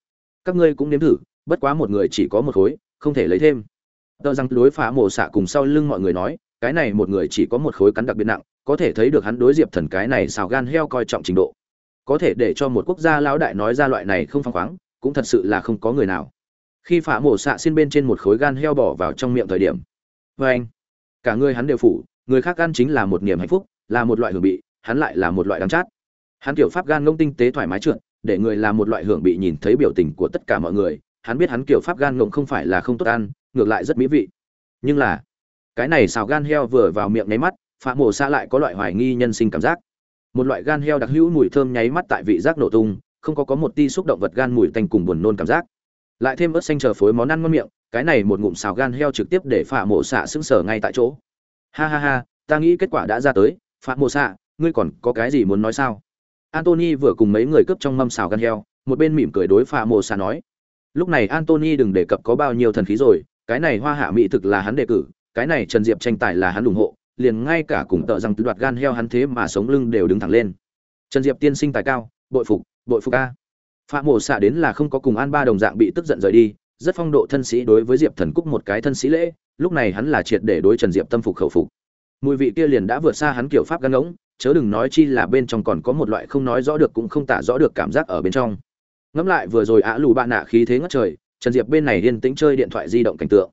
Các ngươi cũng nếm thử, bất quá một người chỉ có một khối, không thể lấy thêm. Tờ rằng đối phá mổ xạ cùng sau lưng mọi người nói cái này một người chỉ có một khối cắn đặc biệt nặng, có thể thấy được hắn đối diệp thần cái này xào gan heo coi trọng trình độ. Có thể để cho một quốc gia lão đại nói ra loại này không phăng khoáng, cũng thật sự là không có người nào. Khi phả mổ xạ xin bên trên một khối gan heo bỏ vào trong miệng thời điểm vê anh, cả người hắn đều phủ, người khác ăn chính là một niềm hạnh phúc, là một loại hưởng bị, hắn lại là một loại đắng chát. Hắn kiểu pháp gan ngông tinh tế thoải mái trượt, để người là một loại hưởng bị nhìn thấy biểu tình của tất cả mọi người, hắn biết hắn kiểu pháp gan ngông không phải là không tốt ăn, ngược lại rất mỹ vị. Nhưng là cái này xào gan heo vừa vào miệng nháy mắt phạm mổ xạ lại có loại hoài nghi nhân sinh cảm giác. Một loại gan heo đặc hữu mùi thơm nháy mắt tại vị giác nổ tung, không có có một ti xúc động vật gan mùi tanh cùng buồn nôn cảm giác. Lại thêm ớt xanh chờ phối món ăn ngon miệng, cái này một ngụm xào gan heo trực tiếp để phạm mổ xạ sững sờ ngay tại chỗ. Ha ha ha, ta nghĩ kết quả đã ra tới phạm mổ xạ ngươi còn có cái gì muốn nói sao? Antony vừa cùng mấy người cướp trong mâm xào gan heo, một bên mỉm cười đối phạm mổ xạ nói. Lúc này antony đừng đề cập có bao nhiêu thần khí rồi, cái này hoa hạ mỹ thực là hắn đề cử cái này trần diệp tranh tài là hắn ủng hộ, liền ngay cả cùng tợ rằng đoạt gan heo hắn thế mà sống lưng đều đứng thẳng lên. Trần diệp tiên sinh tài cao, bội phục bội phục a. Phạm Mộ xạ đến là không có cùng an ba đồng dạng bị tức giận rời đi, rất phong độ thân sĩ đối với diệp thần cúc một cái thân sĩ lễ, lúc này hắn là triệt để đối trần diệp tâm phục khẩu phục. Mùi vị kia liền đã vượt xa hắn kiểu pháp gan ngỗng, chớ đừng nói chi là bên trong còn có một loại không nói rõ được cũng không tả rõ được cảm giác ở bên trong. Ngẫm lại vừa rồi ạ lù bạn nạ khí thế ngất trời, trần diệp bên này điên tĩnh chơi điện thoại di động cảnh tượng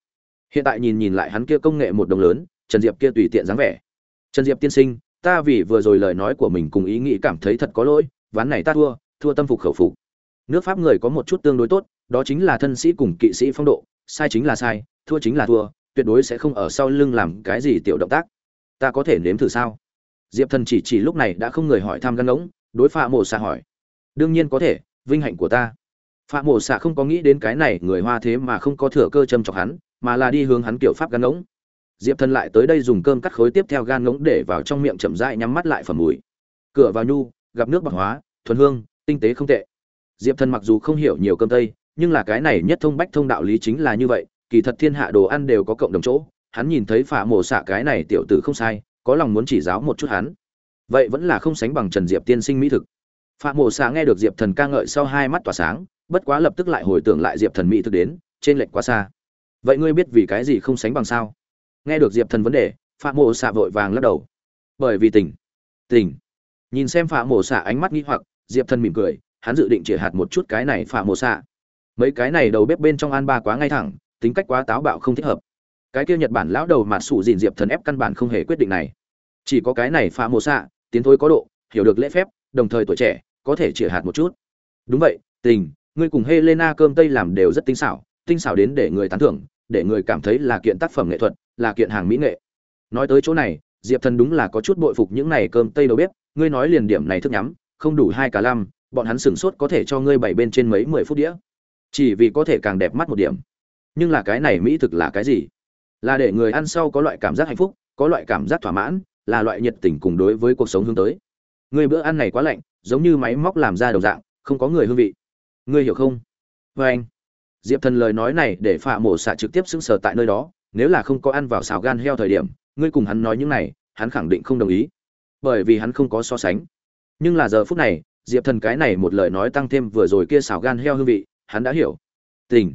hiện tại nhìn nhìn lại hắn kia công nghệ một đồng lớn, trần diệp kia tùy tiện dáng vẻ. Trần diệp tiên sinh, ta vì vừa rồi lời nói của mình cùng ý nghĩ cảm thấy thật có lỗi, ván này ta thua thua tâm phục khẩu phục. Nước pháp người có một chút tương đối tốt, đó chính là thân sĩ cùng kỵ sĩ phong độ, sai chính là sai, thua chính là thua, tuyệt đối sẽ không ở sau lưng làm cái gì tiểu động tác. Ta có thể nếm thử sao? Diệp thần chỉ chỉ lúc này đã không người hỏi thăm gắn ngỗng, đối phạm mổ xạ hỏi. Đương nhiên có thể, vinh hạnh của ta. Phạm mổ xạ không có nghĩ đến cái này người hoa thế mà không có thừa cơ châm chọc hắn mà là đi hướng hắn kiểu pháp gan ngỗng. Diệp thần lại tới đây dùng cơm cắt khối tiếp theo gan ngỗng để vào trong miệng chậm rãi nhắm mắt lại phẩm mùi. Cửa vào nhu, gặp nước bạc hóa, thuần hương, tinh tế không tệ. Diệp thần mặc dù không hiểu nhiều cơm tây, nhưng là cái này nhất thông bách thông đạo lý chính là như vậy, kỳ thật thiên hạ đồ ăn đều có cộng đồng chỗ, hắn nhìn thấy phả mổ xạ cái này tiểu tử không sai, có lòng muốn chỉ giáo một chút hắn. Vậy vẫn là không sánh bằng trần diệp tiên sinh mỹ thực. Phả mổ xạ nghe được diệp thần ca ngợi sau hai mắt tỏa sáng, bất quá lập tức lại hồi tưởng lại diệp thần mỹ thực đến, trên lệch quá xa vậy ngươi biết vì cái gì không sánh bằng sao? Nghe được diệp thần vấn đề phạm mộ xạ vội vàng lắc đầu. Bởi vì tỉnh, tỉnh. nhìn xem phạm mộ xạ ánh mắt nghi hoặc diệp thần mỉm cười hắn dự định chỉ hạt một chút cái này phạm mộ xạ mấy cái này đầu bếp bên trong an ba quá ngay thẳng tính cách quá táo bạo không thích hợp. Cái kia nhật bản lão đầu mà sủ dìn diệp thần ép căn bản không hề quyết định này. Chỉ có cái này phạm mộ xạ tiến thối có độ hiểu được lễ phép đồng thời tuổi trẻ có thể chỉ hạt một chút. Đúng vậy tình ngươi cùng helena cơm tây làm đều rất tinh xảo tinh xảo đến để người tán thưởng để người cảm thấy là kiện tác phẩm nghệ thuật, là kiện hàng mỹ nghệ. Nói tới chỗ này, diệp thần đúng là có chút bội phục những này cơm tây đầu bếp, ngươi nói liền điểm này thức nhắm, không đủ hai cả lăm, bọn hắn sửng sốt có thể cho ngươi bảy bên trên mấy mười phút đĩa. Chỉ vì có thể càng đẹp mắt một điểm. Nhưng là cái này mỹ thực là cái gì? Là để người ăn sau có loại cảm giác hạnh phúc, có loại cảm giác thỏa mãn, là loại nhiệt tình cùng đối với cuộc sống hướng tới. Người bữa ăn này quá lạnh, giống như máy móc làm ra đầu dạng, không có người hương vị. Ngươi hiểu không? Vê vâng. anh diệp thần lời nói này để phạ mổ xạ trực tiếp xứng sở tại nơi đó, nếu là không có ăn vào xào gan heo thời điểm, ngươi cùng hắn nói những này, hắn khẳng định không đồng ý. Bởi vì hắn không có so sánh. Nhưng là giờ phút này, diệp thần cái này một lời nói tăng thêm vừa rồi kia xào gan heo hương vị, hắn đã hiểu. Tình.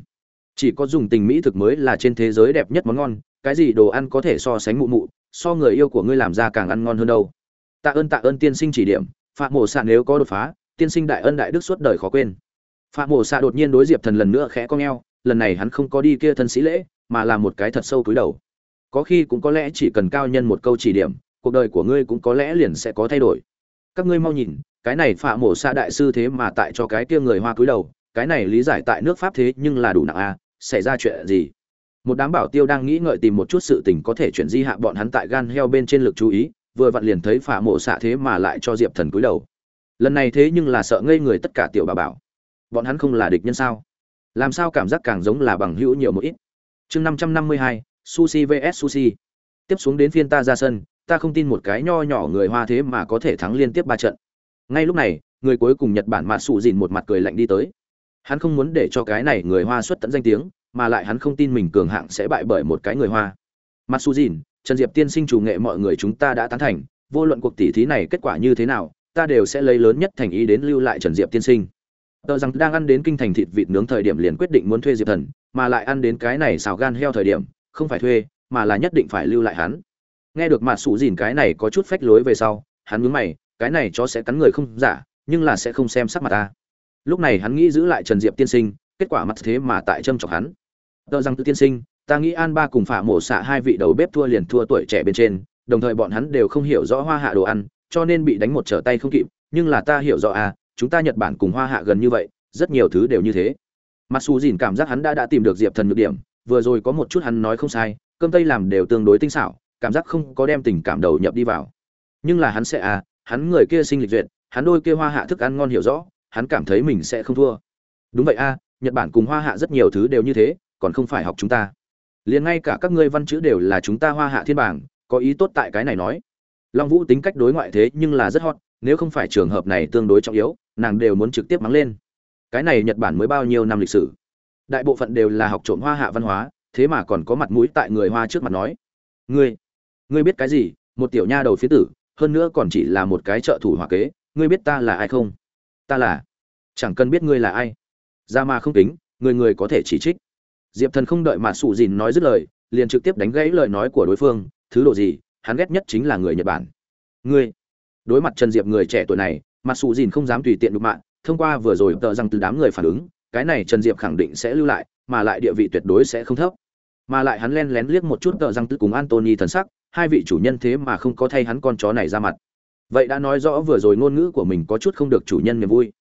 Chỉ có dùng tình mỹ thực mới là trên thế giới đẹp nhất món ngon, cái gì đồ ăn có thể so sánh mụ mụ, so người yêu của ngươi làm ra càng ăn ngon hơn đâu. Tạ ơn tạ ơn tiên sinh chỉ điểm phạm mổ xạ nếu có đột phá, tiên sinh đại ân đại đức suốt đời khó quên phạm mổ xạ đột nhiên đối diệp thần lần nữa khẽ cong o lần này hắn không có đi kia thân sĩ lễ, mà là một cái thật sâu cúi đầu. Có khi cũng có lẽ chỉ cần cao nhân một câu chỉ điểm, cuộc đời của ngươi cũng có lẽ liền sẽ có thay đổi. Các ngươi mau nhìn, cái này phạm mổ xạ đại sư thế mà tại cho cái kia người hoa cúi đầu, cái này lý giải tại nước pháp thế nhưng là đủ nặng a xảy ra chuyện gì? Một đám bảo tiêu đang nghĩ ngợi tìm một chút sự tình có thể chuyển di hạ bọn hắn tại gan heo bên trên lực chú ý, vừa vặn liền thấy phả mộ xạ thế mà lại cho diệp thần cúi đầu. Lần này thế nhưng là sợ ngây người tất cả tiểu bà bảo bọn hắn không là địch nhân sao? Làm sao cảm giác càng giống là bằng hữu nhiều một ít? Chương năm trăm năm mươi hai, sushi vs sushi. Tiếp xuống đến phiên ta ra sân, ta không tin một cái nho nhỏ người hoa thế mà có thể thắng liên tiếp ba trận. Ngay lúc này, người cuối cùng nhật bản mạ sụ dìn một mặt cười lạnh đi tới. Hắn không muốn để cho cái này người hoa xuất tận danh tiếng, mà lại hắn không tin mình cường hạng sẽ bại bởi một cái người hoa. Mạ sụ dìn, trần diệp tiên sinh chủ nghệ mọi người chúng ta đã tán thành, vô luận cuộc tỷ thí này kết quả như thế nào, ta đều sẽ lấy lớn nhất thành ý đến lưu lại trần diệp tiên sinh tờ rằng đang ăn đến kinh thành thịt vịt nướng thời điểm liền quyết định muốn thuê diệp thần, mà lại ăn đến cái này xào gan heo thời điểm, không phải thuê, mà là nhất định phải lưu lại hắn. Nghe được mặt sủ dìn cái này có chút phách lối về sau, hắn mướn mày, cái này chó sẽ cắn người không giả, nhưng là sẽ không xem sắc mặt ta. Lúc này hắn nghĩ giữ lại trần diệp tiên sinh, kết quả mặt thế mà tại trâm chọc hắn. Tờ rằng tự tiên sinh, ta nghĩ an ba cùng phả mổ xạ hai vị đầu bếp thua liền thua tuổi trẻ bên trên, đồng thời bọn hắn đều không hiểu rõ hoa hạ đồ ăn, cho nên bị đánh một trở tay không kịp, nhưng là ta hiểu rõ à chúng ta nhật bản cùng hoa hạ gần như vậy rất nhiều thứ đều như thế. Mặc dù dìn cảm giác hắn đã đã tìm được diệp thần nhược điểm vừa rồi có một chút hắn nói không sai cơm tây làm đều tương đối tinh xảo cảm giác không có đem tình cảm đầu nhập đi vào. Nhưng là hắn sẽ à hắn người kia sinh lịch duyệt hắn đôi kia hoa hạ thức ăn ngon hiểu rõ hắn cảm thấy mình sẽ không thua. Đúng vậy a à, nhật bản cùng hoa hạ rất nhiều thứ đều như thế còn không phải học chúng ta. Liền ngay cả các ngươi văn chữ đều là chúng ta hoa hạ thiên bảng có ý tốt tại cái này nói. Long vũ tính cách đối ngoại thế nhưng là rất hot nếu không phải trường hợp này tương đối trọng yếu nàng đều muốn trực tiếp mắng lên. Cái này nhật bản mới bao nhiêu năm lịch sử? Đại bộ phận đều là học trộm hoa hạ văn hóa, thế mà còn có mặt mũi tại người hoa trước mặt nói. Ngươi ngươi biết cái gì? Một tiểu nha đầu phía tử, hơn nữa còn chỉ là một cái trợ thủ hòa kế. Ngươi biết ta là ai không? Ta là, chẳng cần biết ngươi là ai. Ra mà không tính người người có thể chỉ trích. Diệp thần không đợi mà sụ dìn nói dứt lời, liền trực tiếp đánh gãy lời nói của đối phương. Thứ độ gì, hắn ghét nhất chính là người nhật bản. Ngươi, đối mặt trần diệp người trẻ tuổi này mặt sụ dìn không dám tùy tiện đụng mạng, thông qua vừa rồi tờ rằng từ đám người phản ứng, cái này trần diệp khẳng định sẽ lưu lại, mà lại địa vị tuyệt đối sẽ không thấp. Mà lại hắn len lén liếc một chút tờ rằng từ cùng antony thần sắc, hai vị chủ nhân thế mà không có thay hắn con chó này ra mặt. Vậy đã nói rõ vừa rồi ngôn ngữ của mình có chút không được chủ nhân niềm vui.